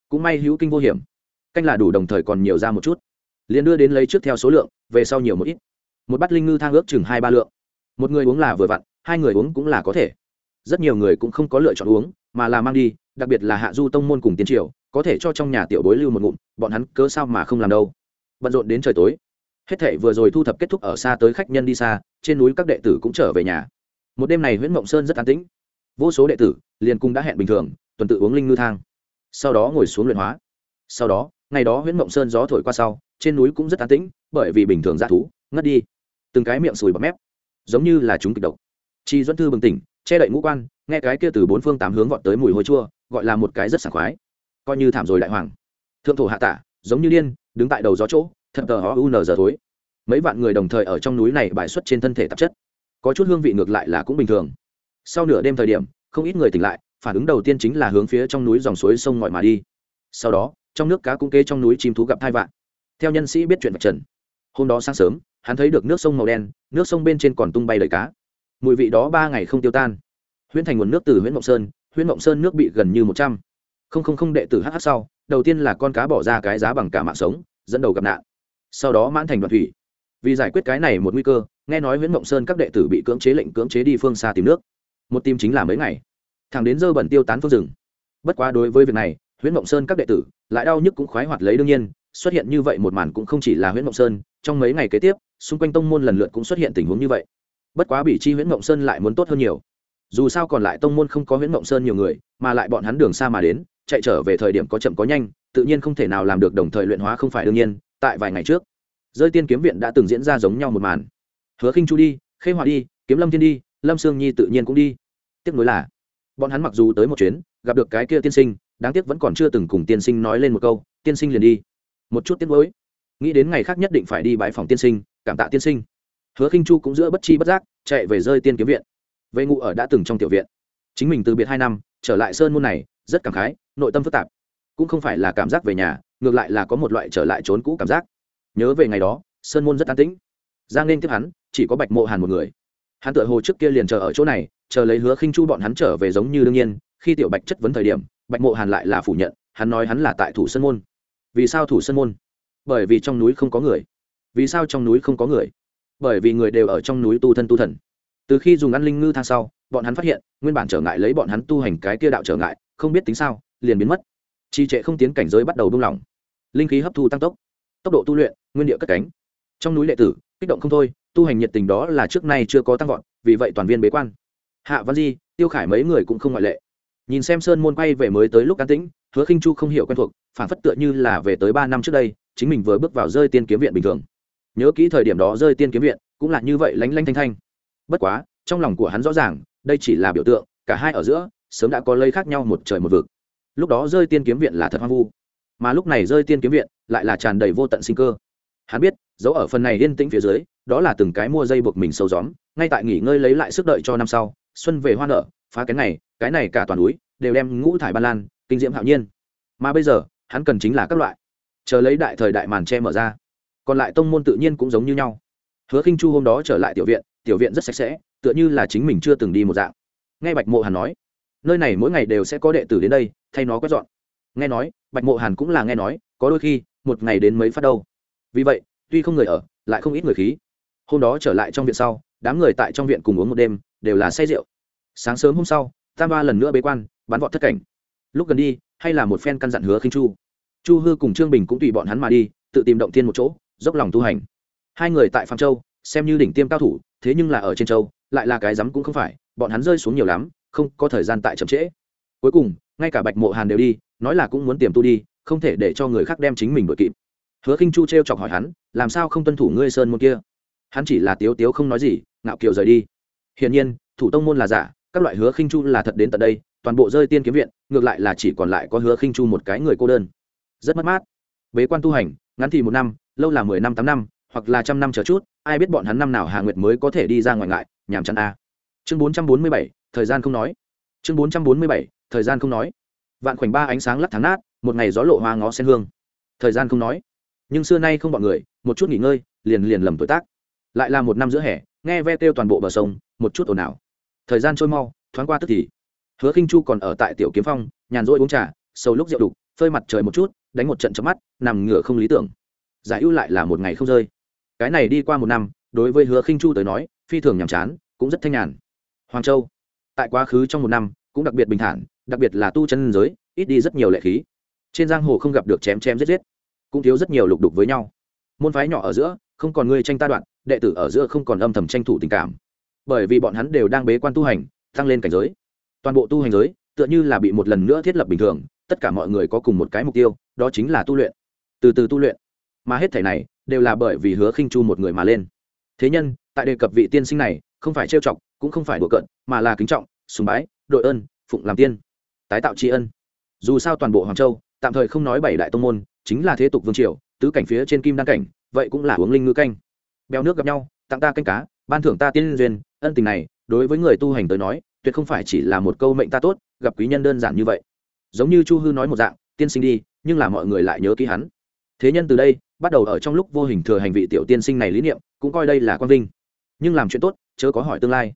S1: Cũng may hữu kinh vô hiểm. Canh là đủ đồng thời còn nhiều ra một chút. Liền đưa đến lấy trước theo số lượng, về sau nhiều một ít. Một bát linh ngư thang ước chừng hai ba lượng. Một người uống là vừa vặn, hai người uống cũng là có thể. Rất nhiều người cũng không có lựa chọn uống, mà là mang đi, đặc biệt là hạ du tông môn cùng tiên triều, có thể cho trong nhà tiểu bối lưu một ngụm, bọn hắn cớ sao mà không làm đâu. Bận rộn đến trời tối hết thể vừa rồi thu thập kết thúc ở xa tới khách nhân đi xa, trên núi các đệ tử cũng trở về nhà. Một đêm này nguyễn mộng sơn rất an tĩnh. Vô số đệ tử liền cung đã hẹn bình thường, tuần tự uống linh ngư thang. Sau đó ngồi xuống luyện hóa. Sau đó, ngày đó nguyễn mộng sơn gió thổi qua sau, trên núi cũng rất an tĩnh, bởi vì bình thường ra thú, ngất đi. Từng cái miệng sùi bọt mép, giống như là chúng kịch độc. Chi duẫn thư bừng tỉnh, che đậy ngũ quan, nghe cái kia từ bốn phương tám hướng vọt tới mùi hôi chua, gọi là một cái rất sảng khoái. Coi như thảm rồi đại hoàng. Thượng thổ hạ tả, giống như điên, đứng tại đầu gió chỗ thật tờ ho u n giờ thối. Mấy vạn người đồng thời ở trong núi này bài xuất trên thân thể tạp chất. Có chút hương vị ngược lại là cũng bình thường. Sau nửa đêm thời điểm, không ít người tỉnh lại, phản ứng đầu tiên chính là hướng phía trong núi dòng suối sông ngọi mà đi. Sau đó, trong nước cá cũng kê trong núi chim thú gặp thai vạn. Theo nhân sĩ biết chuyện vạch trần. Hôm đó sáng sớm, hắn thấy được nước sông màu đen, nước sông bên trên còn tung bay đầy cá. Mùi vị đó ba ngày không tiêu tan. Huyễn thành nguồn nước từ huyễn mộng sơn, huyễn mộng sơn nước bị gần như một trăm. Không không không đệ tử hh sau, đầu tiên là con cá bỏ ra cái giá bằng cả mạng sống, dẫn đầu gặp nạn sau đó mãn thành đoạn thủy. Vì giải quyết cái này một nguy cơ, nghe nói nguyễn mộng sơn các đệ tử bị cưỡng chế lệnh cưỡng chế đi phương xa tìm nước. Một tim chính là mấy ngày. Thằng đến dơ bẩn tiêu tán phương rừng. Bất quá đối với việc này, nguyễn mộng sơn các đệ tử lại đau nhức cũng khoái hoạt lấy đương nhiên, xuất hiện như vậy một màn cũng không chỉ là nguyễn mộng sơn, trong mấy ngày kế tiếp, xung quanh tông môn lần lượt cũng xuất hiện tình huống như vậy. Bất quá bị chi nguyễn mộng sơn lại muốn tốt hơn nhiều. Dù sao còn lại tông môn không có nguyễn mộng sơn nhiều người, mà lại bọn hắn đường xa mà đến, chạy trở về thời điểm có chậm có nhanh, tự nhiên không thể nào làm được đồng thời luyện hóa không phải đương nhiên tại vài ngày trước, rơi tiên kiếm viện đã từng diễn ra giống nhau một màn. Hứa khinh chu đi, khê hòa đi, kiếm lâm thiên đi, lâm sương nhi tự nhiên cũng đi. Tiếc nuối là, bọn hắn mặc dù tới một chuyến, gặp được cái kia tiên sinh, đáng tiếc vẫn còn chưa từng cùng tiên sinh nói lên một câu, tiên sinh liền đi. Một chút tiếc nuối. Nghĩ đến ngày khác nhất định phải đi bãi phòng tiên sinh, cảm tạ tiên sinh. Hứa khinh chu cũng giữa bất chi bất giác chạy về rơi tiên kiếm viện. Về ngụ ở đã từng trong tiểu viện. Chính mình từ biệt hai năm, trở lại sơn môn này, rất cảm khái, nội tâm phức tạp. Cũng không phải là cảm giác về nhà ngược lại là có một loại trở lại trốn cũ cảm giác. Nhớ về ngày đó, sơn môn rất an tĩnh. Giang nên tiếp hắn, chỉ có bạch mộ hàn một người. Hắn tựa hồ trước kia liền chờ ở chỗ này, chờ lấy hứa khinh chu bọn hắn trở về giống như đương nhiên, khi tiểu bạch chất vấn thời điểm, bạch mộ hàn lại là phủ nhận, hắn nói hắn là tại thủ sơn môn. Vì sao thủ sơn môn? Bởi vì trong núi không có người. Vì sao trong núi không có người? Bởi vì người đều ở trong núi tu thân tu thần. Từ khi dùng ăn linh ngư thang sau, bọn hắn phát hiện, nguyên bản trở ngại lấy bọn hắn tu hành cái kia đạo trở ngại, không biết tính sao, liền biến mất. Trì trệ không tiến cảnh giới bắt đầu buông lỏng linh khí hấp thu tăng tốc tốc độ tu luyện, nguyên địa cất cánh. Trong núi đệ tử, kích động không thôi, tu hành nhiệt tình đó là trước nay chưa có tăng vọt, vì vậy toàn viên bế quan. Hạ văn di, tiêu khải mấy người cũng không ngoại lệ. Nhìn xem sơn môn quay về mới tới lúc an tĩnh, hứa khinh chu không hiểu quen thuộc, phản phất tựa như là về tới ba năm trước đây, chính mình vừa bước vào rơi tiên kiếm viện bình thường. Nhớ kỹ thời điểm đó rơi tiên kiếm viện, cũng là như vậy lánh lanh thanh thanh. Bất quá, trong lòng của hắn rõ ràng, đây chỉ là biểu tượng, cả hai ở giữa, sớm đã có lây khác nhau một trời một vực. Lúc đó rơi tiên kiếm viện là thật hoang vu mà lúc này rơi tiên kiếm viện lại là tràn đầy vô tận sinh cơ. Hắn biết, dấu ở phần này yên tĩnh phía dưới, đó là từng cái mua dây buộc mình sâu gióm, ngay tại nghỉ ngơi lấy lại sức đợi cho năm sau, xuân về hoa nở, phá cái này cái này cả toàn núi đều đem ngũ thải ban lan, kinh diễm hạo nhiên. Mà bây giờ, hắn cần chính là các loại. Chờ lấy đại thời đại màn tre mở ra, còn lại tông môn tự nhiên cũng giống như nhau. Hứa khinh chu hôm đó trở lại tiểu viện tiểu viện rất sạch sẽ, tựa như là chính mình chưa từng đi một dạng. Nghe bạch mộ hàn nói, nơi này mỗi ngày đều sẽ có đệ tử đến đây, thay nó quét dọn. Nghe nói bạch mộ hàn cũng là nghe nói, có đôi khi, một ngày đến mấy phát đâu. Vì vậy, tuy không người ở, lại không ít người khí. Hôm đó trở lại trong viện sau, đám người tại trong viện cùng uống một đêm, đều là say rượu. Sáng sớm hôm sau, tam ba lần nữa bế quan, bắn vọt thất cảnh. Lúc gần đi, hay là một phen căn dặn hứa khinh chu. Chu hư cùng trương bình cũng tùy bọn hắn mà đi, tự tìm động tiên một chỗ, dốc lòng tu hành. Hai người tại phạm châu, xem như đỉnh tiêm cao thủ, thế nhưng là ở trên châu, lại là cái rắm cũng không phải, bọn hắn rơi xuống nhiều lắm, không có thời gian tại chậm trễ. Cuối cùng, ngay cả bạch mộ hàn đều đi nói là cũng muốn tiềm tu đi, không thể để cho người khác đem chính mình đội kịp. Hứa khinh chu t r e o chọc hỏi hắn, làm sao không tuân thủ ngươi sơn môn kia? Hắn chỉ là tiếu tiếu không nói gì, ngạo kiều rời đi. Hiển nhiên, thủ tông môn là giả, các loại hứa khinh chu là thật đến tận đây, toàn bộ rơi tiên kiếm viện, ngược lại là chỉ còn lại có hứa khinh chu một cái người cô đơn. Rất mất mát. Bế quan tu hành, ngắn thì một năm, lâu là mười năm tám năm, hoặc là trăm năm chờ chút, ai biết bọn hắn năm nào hà nguyệt mới có thể đi ra ngoài ngại, nhàm chán a. Chương bốn trăm bốn mươi bảy, thời gian không nói. Chương bốn trăm bốn mươi bảy, thời gian không nói vạn khoảnh ba ánh sáng lắc tháng nát, một ngày gió lộ hoa ngó sen hương. Thời gian không nói, nhưng xưa nay không bọn người, một chút nghỉ ngơi, liền liền lầm tuổi tác. Lại là một năm giữa hè, nghe ve kêu toàn bộ bờ sông, một chút ồn ào. Thời gian trôi mau, thoáng qua tức thì. Hứa khinh chu còn ở tại tiểu kiếm phong, nhàn rỗi uống trà sâu lúc rượu đục, phơi mặt trời một chút, đánh một trận chớp mắt, nằm ngửa không lý tưởng. Giải ưu lại là một ngày không rơi. Cái này đi qua một năm, đối với hứa khinh chu tới nói, phi thường nhàm chán, cũng rất thanh nhàn. Hoàng châu, tại quá khứ trong một năm, cũng đặc biệt bình thản đặc biệt là tu chân giới, ít đi rất nhiều lệ khí. Trên giang hồ không gặp được chém chém giết giết, cũng thiếu rất nhiều lục đục với nhau. Môn phái nhỏ ở giữa, không còn người tranh ta đoạn, đệ tử ở giữa không còn âm thầm tranh thủ tình cảm. Bởi vì bọn hắn đều đang bế quan tu hành, tăng lên cảnh giới. Toàn bộ tu hành giới, tựa như là bị một lần nữa thiết lập bình thường, tất cả mọi người có cùng một cái mục tiêu, đó chính là tu luyện. Từ từ tu luyện. Mà hết thể này, đều là bởi vì hứa khinh chu một người mà lên. Thế nhân, tại đề cập vị tiên sinh này, không phải trêu chọc, cũng không phải đùa cận mà là kính trọng, sùng bái, đội ơn, phụng làm tiên tái tạo tri ân. Dù sao toàn bộ hoàng châu, tạm thời không nói bảy đại tông môn, chính là thế tục vương triều, tứ cảnh phía trên kim đăng cảnh, vậy cũng là uống linh ngư canh. Bèo nước gặp nhau, tặng ta canh cá, ban thưởng ta tiên duyên, ân tình này, đối với người tu hành tới nói, tuyệt không phải chỉ là một câu mệnh ta tốt, gặp quý nhân đơn giản như vậy. Giống như chu hư nói một dạng, tiên sinh đi, nhưng là mọi người lại nhớ ký hắn. Thế nhân từ đây, bắt đầu ở trong lúc vô hình thừa hành vị tiểu tiên sinh này lý niệm, cũng coi đây là quang vinh. Nhưng làm chuyện tốt, chớ có hỏi tương lai.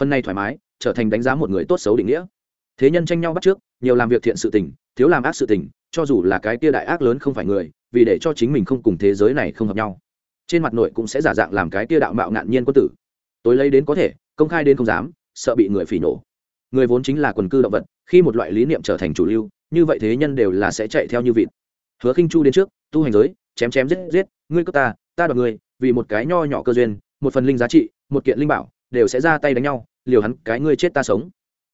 S1: Phần này thoải mái, trở thành đánh giá một người tốt xấu định nghĩa thế nhân tranh nhau bắt trước, nhiều làm việc thiện sự tình, thiếu làm ác sự tình, cho dù là cái tia đại ác lớn không phải người, vì để cho chính mình không cùng thế giới này không hợp nhau. Trên mặt nội cũng sẽ giả dạng làm cái tia đạo mạo ngạn nhiên quân tử. Tối lấy đến có thể, công khai đến không dám, sợ bị người phỉ nổ người vốn chính là quần cư động vật, khi một loại lý niệm trở thành chủ lưu, như vậy thế nhân đều là sẽ chạy theo như vịt. Hứa khinh chu đến trước, tu hành giới, chém chém giết giết, ngươi cướp ta ta đoạt người vì một cái nho nhỏ cơ duyên, một phần linh giá trị, một kiện linh bảo, đều sẽ ra tay đánh nhau, liều hắn cái ngươi chết ta sống.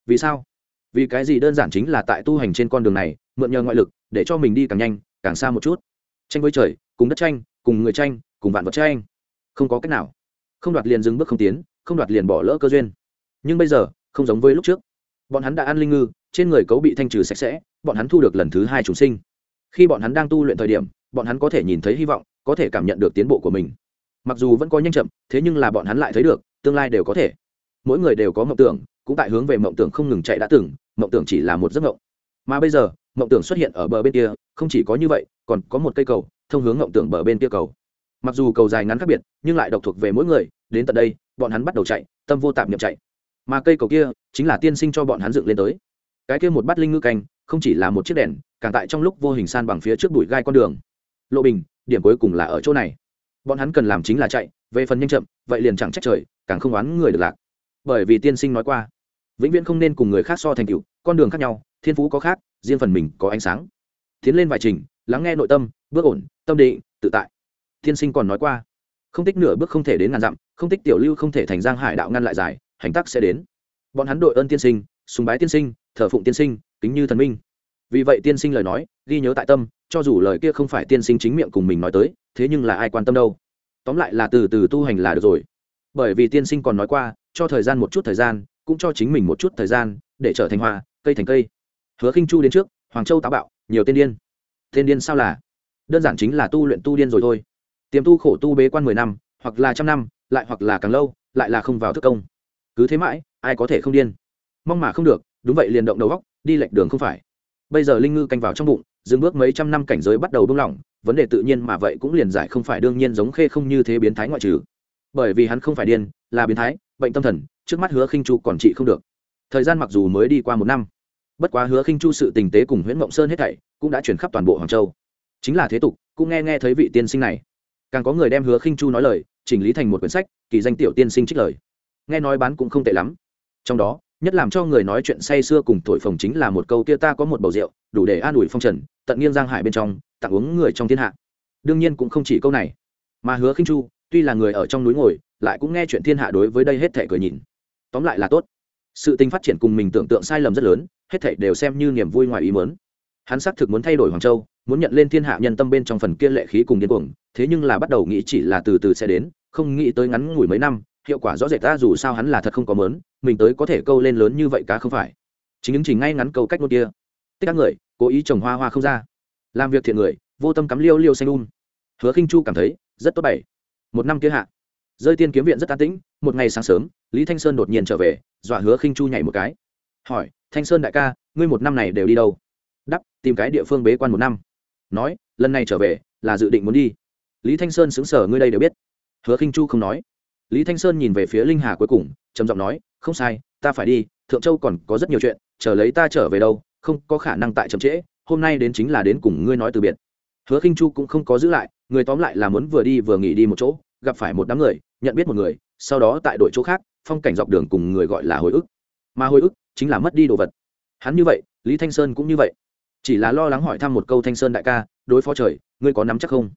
S1: Vì sao? Vì cái gì đơn giản chính là tại tu hành trên con đường này, mượn nhờ ngoại lực, để cho mình đi càng nhanh, càng xa một chút. Tranh với trời, cùng đất tranh, cùng người tranh, cùng vạn vật tranh. Không có cách nào. Không đoạt liền dừng bước không tiến, không đoạt liền bỏ lỡ cơ duyên. Nhưng bây giờ, không giống với lúc trước. Bọn hắn đã ăn linh ngư, trên người cấu bị thanh trừ sạch sẽ, bọn hắn thu được lần thứ hai chúng sinh. Khi bọn hắn đang tu luyện thời điểm, bọn hắn có thể nhìn thấy hy vọng, có thể cảm nhận được tiến bộ của mình. Mặc dù vẫn có nhanh chậm, thế nhưng là bọn hắn lại thấy được, tương lai đều có thể. Mỗi người đều có mộng tưởng cũng tại hướng về mộng tưởng không ngừng chạy đã từng, mộng tưởng chỉ là một giấc mộng. Mà bây giờ, mộng tưởng xuất hiện ở bờ bên kia, không chỉ có như vậy, còn có một cây cầu thông hướng mộng tưởng bờ bên kia cầu. Mặc dù cầu dài ngắn khác biệt, nhưng lại độc thuộc về mỗi người, đến tận đây, bọn hắn bắt đầu chạy, tâm vô tạm nhập chạy. Mà cây cầu kia chính là tiên sinh cho bọn hắn dựng lên tới. Cái kia một bát linh ngư canh, không chỉ là một chiếc đèn, càng tại trong lúc vô hình san bằng phía trước đùi gai con đường. Lộ bình, điểm cuối cùng là ở chỗ này. Bọn hắn cần làm chính là chạy, về phần nhanh chậm, vậy liền chẳng trách trời, càng không oán người được lạc. Bởi vì tiên sinh nói qua vĩnh viễn không nên cùng người khác so thành tựu, con đường khác nhau, thiên phú có khác, riêng phần mình có ánh sáng. Tiến lên vài trình, lắng nghe nội tâm, bước ổn, tâm định, tự tại. Tiên sinh còn nói qua, không tích nửa bước không thể đến ngàn dặm, không tích tiểu lưu không thể thành giang hải đạo ngăn lại giải hành tắc sẽ đến. Bọn hắn đội ơn tiên sinh, sùng bái tiên sinh, thờ phụng tiên sinh, kính như thần minh. Vì vậy tiên sinh lời nói, ghi nhớ tại tâm, cho dù lời kia không phải tiên sinh chính miệng cùng mình nói tới, thế nhưng là ai quan tâm đâu. Tóm lại là từ từ tu hành là được rồi. Bởi vì tiên sinh còn nói qua, cho thời gian một chút thời gian cũng cho chính mình một chút thời gian để trở thành hoa, cây thành cây. Hứa khinh chu đến trước, hoàng châu táo bạo, nhiều tên điên. Tên điên sao là? Đơn giản chính là tu luyện tu điên rồi thôi. Tiềm tu khổ tu bế quan mười năm, hoặc là trăm năm, lại hoặc là càng lâu, lại là không vào thức công. Cứ thế mãi, ai có thể không điên? Mong mà không được, đúng vậy liền động đầu góc, đi lệch đường không phải. Bây giờ linh ngư canh vào trong bụng, dừng bước mấy trăm năm cảnh giới bắt đầu buông lỏng, vấn đề tự nhiên mà vậy cũng liền giải không phải đương nhiên giống khê không như thế biến thái ngoại trừ. Bởi vì hắn không phải điên, là biến thái, bệnh tâm thần trước mắt hứa khinh chu còn trị không được. Thời gian mặc dù mới đi qua một năm, bất quá hứa khinh chu sự tình tế cùng nguyễn mộng sơn hết thảy cũng đã chuyển khắp toàn bộ hoàng châu. Chính là thế tục, cũng nghe nghe thấy vị tiên sinh này. Càng có người đem hứa khinh chu nói lời, chỉnh lý thành một quyển sách, kỳ danh tiểu tiên sinh trích lời. Nghe nói bán cũng không tệ lắm. Trong đó, nhất làm cho người nói chuyện say xưa cùng thổi phồng chính là một câu kia ta có một bầu rượu, đủ để an ủi phong trần, tận nghiêng giang hải bên trong, tặng uống người trong thiên hạ. Đương nhiên cũng không chỉ câu này. Mà hứa khinh chu, tuy là người ở trong núi ngồi, lại cũng nghe chuyện thiên hạ đối với đây hết thể cười nhìn tóm lại là tốt. Sự tình phát triển cùng mình tưởng tượng sai lầm rất lớn, hết thảy đều xem như niềm vui ngoài ý muốn. Hắn xác thực muốn thay đổi hoàng châu, muốn nhận lên thiên hạ nhân tâm bên trong phần kia lệ khí cùng điên cuồng, thế nhưng là bắt đầu nghĩ chỉ là từ từ sẽ đến, không nghĩ tới ngắn ngủi mấy năm, hiệu quả rõ rệt ta dù sao hắn là thật không có mớn mình tới có thể câu lên lớn như vậy cá không phải. Chính những chỉ ngay ngắn câu cách một kia. Tất các người, cố ý trồng hoa hoa không ra. Làm việc thiện người, vô tâm cắm liêu liêu xanh un hứa khinh chu cảm thấy, rất tốt bảy. Một năm kia hạ rơi tiên kiếm viện rất an tĩnh, một ngày sáng sớm, lý thanh sơn đột nhiên trở về, dọa hứa khinh chu nhảy một cái. Hỏi, thanh sơn đại ca, ngươi một năm này đều đi đâu? Đắp tìm cái địa phương bế quan một năm. Nói, lần này trở về, là dự định muốn đi. Lý thanh sơn xứng sở ngươi đây đều biết. Hứa khinh chu không nói. Lý thanh sơn nhìn về phía linh hà cuối cùng, trầm giọng nói, không sai, ta phải đi, thượng châu còn có rất nhiều chuyện, chờ lấy ta trở về đâu, không có khả năng tại chậm trễ, hôm nay đến chính là đến cùng ngươi nói từ biệt. Hứa khinh chu cũng không có giữ lại, người tóm lại là muốn vừa đi vừa nghỉ đi một chỗ gặp phải một đám người, nhận biết một người, sau đó tại đội chỗ khác, phong cảnh dọc đường cùng người gọi là hồi ức. Mà hồi ức chính là mất đi đồ vật. Hắn như vậy, lý thanh sơn cũng như vậy. Chỉ là lo lắng hỏi thăm một câu thanh sơn đại ca, đối phó trời, ngươi có nắm chắc không?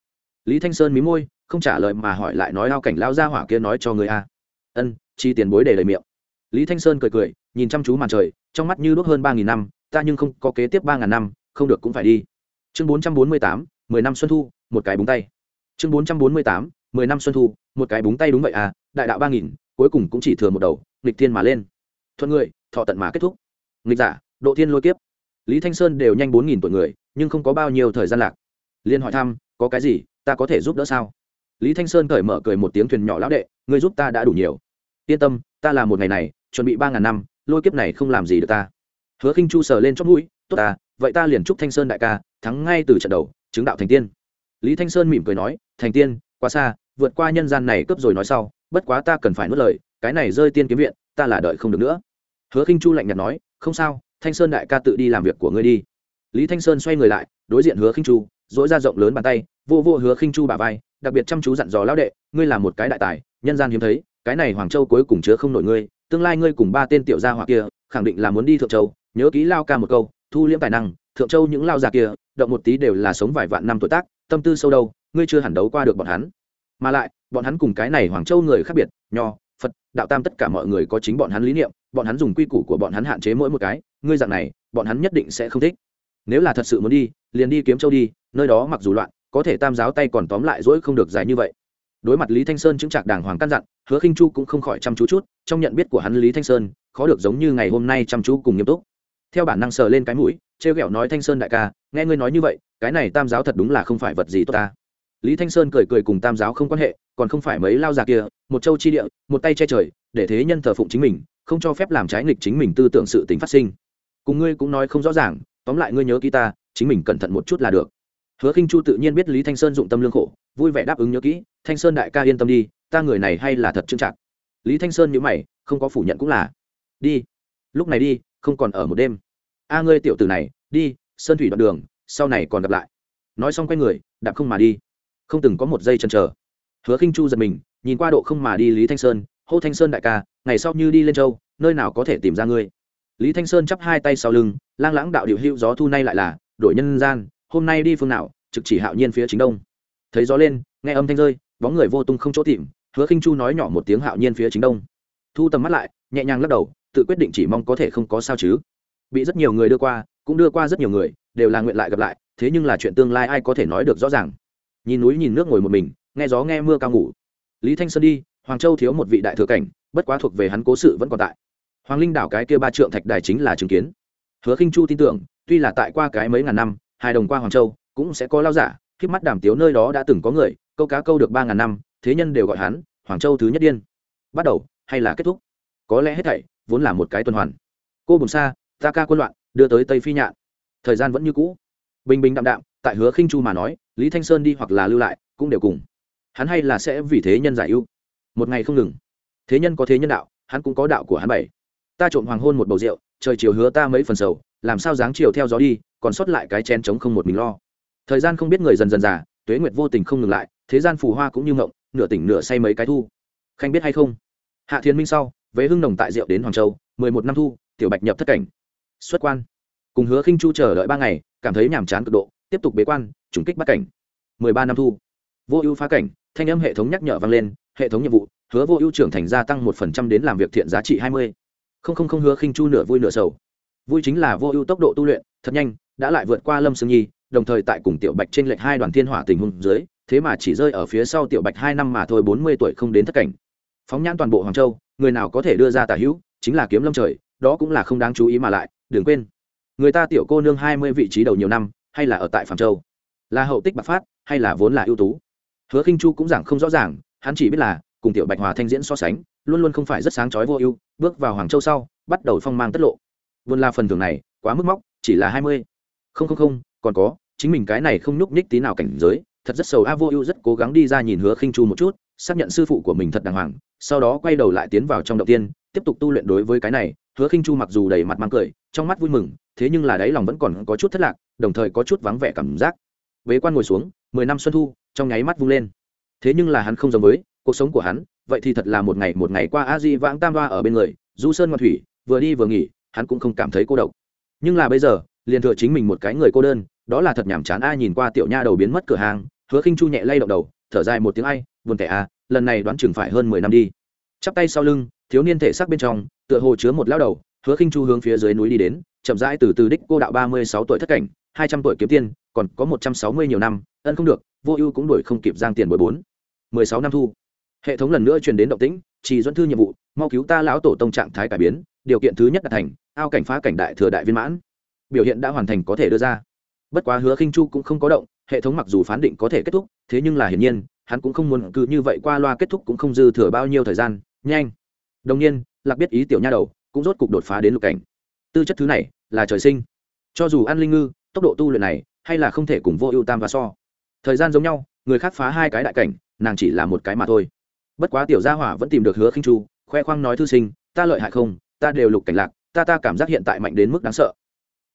S1: Lý thanh sơn mí môi, không trả lời mà hỏi lại nói lao cảnh lao ra hỏa kia nói cho người a. Ân, chi tiền bối để lời miệng. Lý thanh sơn cười cười, nhìn chăm chú màn trời, trong mắt như đốt hơn ba nghìn năm, ta nhưng không có kế tiếp ba ngàn năm, không được cũng phải đi. Chương bốn trăm bốn mươi tám, mười năm xuân thu, một cái búng tay. Chương bốn trăm bốn mươi tám mười năm xuân thu, một cái búng tay đúng vậy à đại đạo ba nghìn, cuối cùng cũng chỉ thừa một đầu, nghịch thiên mà lên. Thuận người, thọ tận mà kết thúc. Nghịch giả, độ thiên lôi kiếp. Lý thanh sơn đều nhanh bốn nghìn tuổi người, nhưng không có bao nhiêu thời gian lạc. Liên hỏi thăm, có cái gì, ta có thể giúp đỡ sao? Lý thanh sơn cởi mở cười một tiếng thuyền nhỏ lão đệ người giúp ta đã đủ nhiều. Yên tâm, ta làm một ngày này, chuẩn bị ba ngàn năm, lôi kiếp này không làm gì được ta. Hứa khinh chu sờ lên chót mũi, tốt ta vậy ta liền chúc thanh sơn đại ca, thắng ngay từ trận đầu, chứng đạo thành tiên. Lý thanh sơn mỉm cười nói, thành tiên, quá xa vượt qua nhân gian này cướp rồi nói sau, bất quá ta cần phải nuốt lời, cái này rơi tiên kiếm viện, ta là đợi không được nữa. Hứa khinh chu lạnh nhạt nói, không sao, thanh sơn đại ca tự đi làm việc của ngươi đi. Lý thanh sơn xoay người lại, đối diện hứa khinh chu dỗi ra rộng lớn bàn tay, vô vô hứa khinh chu bà vai, đặc biệt chăm chú dặn dò lão đệ, ngươi là một cái đại tài, nhân gian hiếm thấy, cái này hoàng châu cuối cùng chứa không nổi ngươi, tương lai ngươi cùng ba tên tiểu gia hỏa kia, khẳng định là muốn đi thượng châu, nhớ kỹ lao ca một câu, thu liễm tài năng, thượng châu những lao già kia, động một tí đều là sống vài vạn năm tuổi tác, tâm tư sâu đâu, ngươi chưa hẳn đấu qua được bọn hắn mà lại, bọn hắn cùng cái này hoàng châu người khác biệt, nho, phật, đạo tam tất cả mọi người có chính bọn hắn lý niệm, bọn hắn dùng quy củ của bọn hắn hạn chế mỗi một cái, ngươi dạng này, bọn hắn nhất định sẽ không thích. Nếu là thật sự muốn đi, liền đi kiếm châu đi, nơi đó mặc dù loạn, có thể tam giáo tay còn tóm lại dỗi không được dài như vậy. Đối mặt lý thanh sơn chứng trạc đàng hoàng căn dặn, hứa khinh chu cũng không khỏi chăm chú chút, trong nhận biết của hắn lý thanh sơn, khó được giống như ngày hôm nay chăm chú cùng nghiêm túc. Theo bản năng sờ lên cái mũi, trêu ghẹo nói thanh sơn đại ca, nghe ngươi nói như vậy, cái này tam giáo thật đúng là không phải vật gì tốt ta lý thanh sơn cười cười cùng tam giáo không quan hệ, còn không phải mấy lao già kia, một châu chi địa, một tay che trời, để thế nhân thờ phụng chính mình, không cho phép làm trái nghịch chính mình tư tưởng sự tính phát sinh. Cùng ngươi cũng nói không rõ ràng, tóm lại ngươi nhớ kỹ ta, chính mình cẩn thận một chút là được. Hứa khinh chu tự nhiên biết lý thanh sơn dụng tâm lương khổ, vui vẻ đáp ứng nhớ kỹ, thanh sơn đại ca yên tâm đi, ta người này hay là thật trưng trạc lý thanh sơn nhữ mày, không có phủ nhận cũng là, đi, lúc này đi, không còn ở một đêm. A ngươi tiểu tử này, đi, sơn thủy đoạn đường, sau này còn gặp lại. Nói xong quay người, đạp không mà đi không từng có một giây chần chờ. Hứa khinh chu giật mình, nhìn qua độ không mà đi lý thanh sơn, hô thanh sơn đại ca, ngày sau như đi lên châu, nơi nào có thể tìm ra ngươi? Lý thanh sơn chắp hai tay sau lưng, lang lãng đạo điệu hữu gió thu nay lại là, đổi nhân gian, hôm nay đi phương nào, trực chỉ hạo nhiên phía chính đông. Thấy gió lên, nghe âm thanh rơi, bóng người vô tung không chỗ tìm, hứa khinh chu nói nhỏ một tiếng hạo nhiên phía chính đông. Thu tầm mắt lại, nhẹ nhàng lắc đầu, tự quyết định chỉ mong có thể không có sao chứ. Bị rất nhiều người đưa qua, cũng đưa qua rất nhiều người, đều là nguyện lại gặp lại, thế nhưng là chuyện tương lai ai có thể nói được rõ ràng? Nhìn núi nhìn nước ngồi một mình, nghe gió nghe mưa cao ngủ. Lý thanh sơn đi, hoàng châu thiếu một vị đại thừa cảnh, bất quá thuộc về hắn cố sự vẫn còn tại. Hoàng linh đảo cái kia ba trượng thạch đài chính là chứng kiến. Hứa khinh chu tin tưởng, tuy là tại qua cái mấy ngàn năm hai đồng qua hoàng châu, cũng sẽ có lao giả khi mắt đàm tiếu nơi đó đã từng có người, câu cá câu được ba ngàn năm, thế nhân đều gọi hắn, hoàng châu thứ nhất điên. Bắt đầu, hay là kết thúc? Có lẽ hết thảy, vốn là một cái tuần hoàn. Cô bùng xa, ta ca quân loạn, đưa tới tây phi nhạn. Thời gian vẫn như cũ. Bình bình đạm đạm, tại hứa khinh chu mà nói lý thanh sơn đi hoặc là lưu lại, cũng đều cùng. Hắn hay là sẽ vì thế nhân giải ưu. Một ngày không ngừng. Thế nhân có thế nhân đạo, hắn cũng có đạo của hắn bảy. Ta trộm hoàng hôn một bầu rượu, trời chiều hứa ta mấy phần sầu, làm sao dáng chiều theo gió đi, còn sót lại cái chen trống không một mình lo. Thời gian không biết người dần dần già, tuế nguyệt vô tình không ngừng lại, thế gian phù hoa cũng như ngộng nửa tỉnh nửa say mấy cái thu. Khanh biết hay không? Hạ thiên minh sau, vế hưng nồng tại rượu đến hoàng châu, mười một năm thu, tiểu bạch nhập thất cảnh. Xuất quan. Cùng hứa khinh chu chờ đợi ba ngày, cảm thấy nhàm chán cực độ, tiếp tục bế quan trùng kích bắt cảnh. Mười ba năm thu. Vô ưu phá cảnh, thanh âm hệ thống nhắc nhở vang lên, hệ thống nhiệm vụ, hứa vô ưu trưởng thành gia tăng một phần trăm đến làm việc thiện giá trị hai mươi. Không không không hứa khinh chu nửa vui nửa sầu. Vui chính là vô ưu tốc độ tu luyện, thật nhanh, đã lại vượt qua lâm sương nhi, đồng thời tại cùng tiểu bạch trên lệch hai đoàn thiên hỏa tình huống dưới, thế mà chỉ rơi ở phía sau tiểu bạch hai năm mà thôi, bốn mươi tuổi không đến thất cảnh. Phóng nhãn toàn bộ hoàng châu, người nào có thể đưa ra tả hữu, chính là kiếm lâm trời, đó cũng là không đáng chú ý mà lại, đừng quên. Người ta tiểu cô nương hai mươi vị trí đầu nhiều năm, hay là ở tại phạm châu là hậu tích bạc phát, hay là vốn là ưu tú? Hứa khinh chu cũng giảng không rõ ràng, hắn chỉ biết là, cùng tiểu bạch hòa thanh diễn so sánh, luôn luôn không phải rất sáng chói vô ưu, bước vào hoàng châu sau, bắt đầu phong mang tất lộ. Vốn là phần thưởng này, quá mức móc, chỉ là hai mươi. Không không không, còn có, chính mình cái này không nhúc nhích tí nào cảnh giới, thật rất sầu a vô ưu rất cố gắng đi ra nhìn hứa khinh chu một chút, xác nhận sư phụ của mình thật đàng hoàng, sau đó quay đầu lại tiến vào trong động tiên, tiếp tục tu luyện đối với cái này. Hứa khinh chu mặc dù đầy mặt mang cười, trong mắt vui mừng, thế nhưng là đáy lòng vẫn còn có chút thất lạc, đồng thời có chút vắng vẻ cảm giác vế quan ngồi xuống, mười năm xuân thu, trong nháy mắt vung lên. Thế nhưng là hắn không giống với, cuộc sống của hắn, vậy thì thật là một ngày một ngày qua a di vãng tam hoa ở bên người, du sơn ngoan thủy, vừa đi vừa nghỉ, hắn cũng không cảm thấy cô độc. Nhưng là bây giờ, liền thừa chính mình một cái người cô đơn, đó là thật nhàm chán a nhìn qua tiểu nha đầu biến mất cửa hàng, hứa khinh chu nhẹ lay động đầu, thở dài một tiếng ai, buồn tẻ a lần này đoán chừng phải hơn mười năm đi. Chắp tay sau lưng, thiếu niên thể xác bên trong, tựa hồ chứa một lao đầu, hứa khinh chu hướng phía dưới núi đi đến, chậm rãi từ từ đích cô đạo ba mươi sáu tuổi thất cảnh, hai trăm tuổi kiếm tiên còn có một trăm sáu mươi nhiều năm, ân không được, vô ưu cũng đổi không kịp giang tiền bồi bốn. Mười sáu năm thu. Hệ thống lần nữa truyền đến động tĩnh, chỉ dẫn thư nhiệm vụ, mau cứu ta lão tổ tông trạng thái cải biến, điều kiện thứ nhất đạt thành, ao cảnh phá cảnh đại thừa đại viên mãn. Biểu hiện đã hoàn thành có thể đưa ra. Bất quá hứa khinh chu cũng không có động, hệ thống mặc dù phán định có thể kết thúc, thế nhưng là hiển nhiên, hắn cũng không muốn cứ như vậy qua loa kết thúc cũng không dư thừa bao nhiêu thời gian. Nhanh. Đồng nhiên, lạc biết ý tiểu nha đầu, cũng rốt cục đột phá đến lục cảnh. Tư chất thứ này là trời sinh. Cho dù ăn linh ngư, tốc độ tu luyện này hay là không thể cùng vô ưu tam và so. Thời gian giống nhau, người khác phá hai cái đại cảnh, nàng chỉ là một cái mà thôi. Bất quá tiểu gia hỏa vẫn tìm được hứa khinh chu, khoe khoang nói thư sinh, ta lợi hại không? Ta đều lục cảnh lạc, ta ta cảm giác hiện tại mạnh đến mức đáng sợ.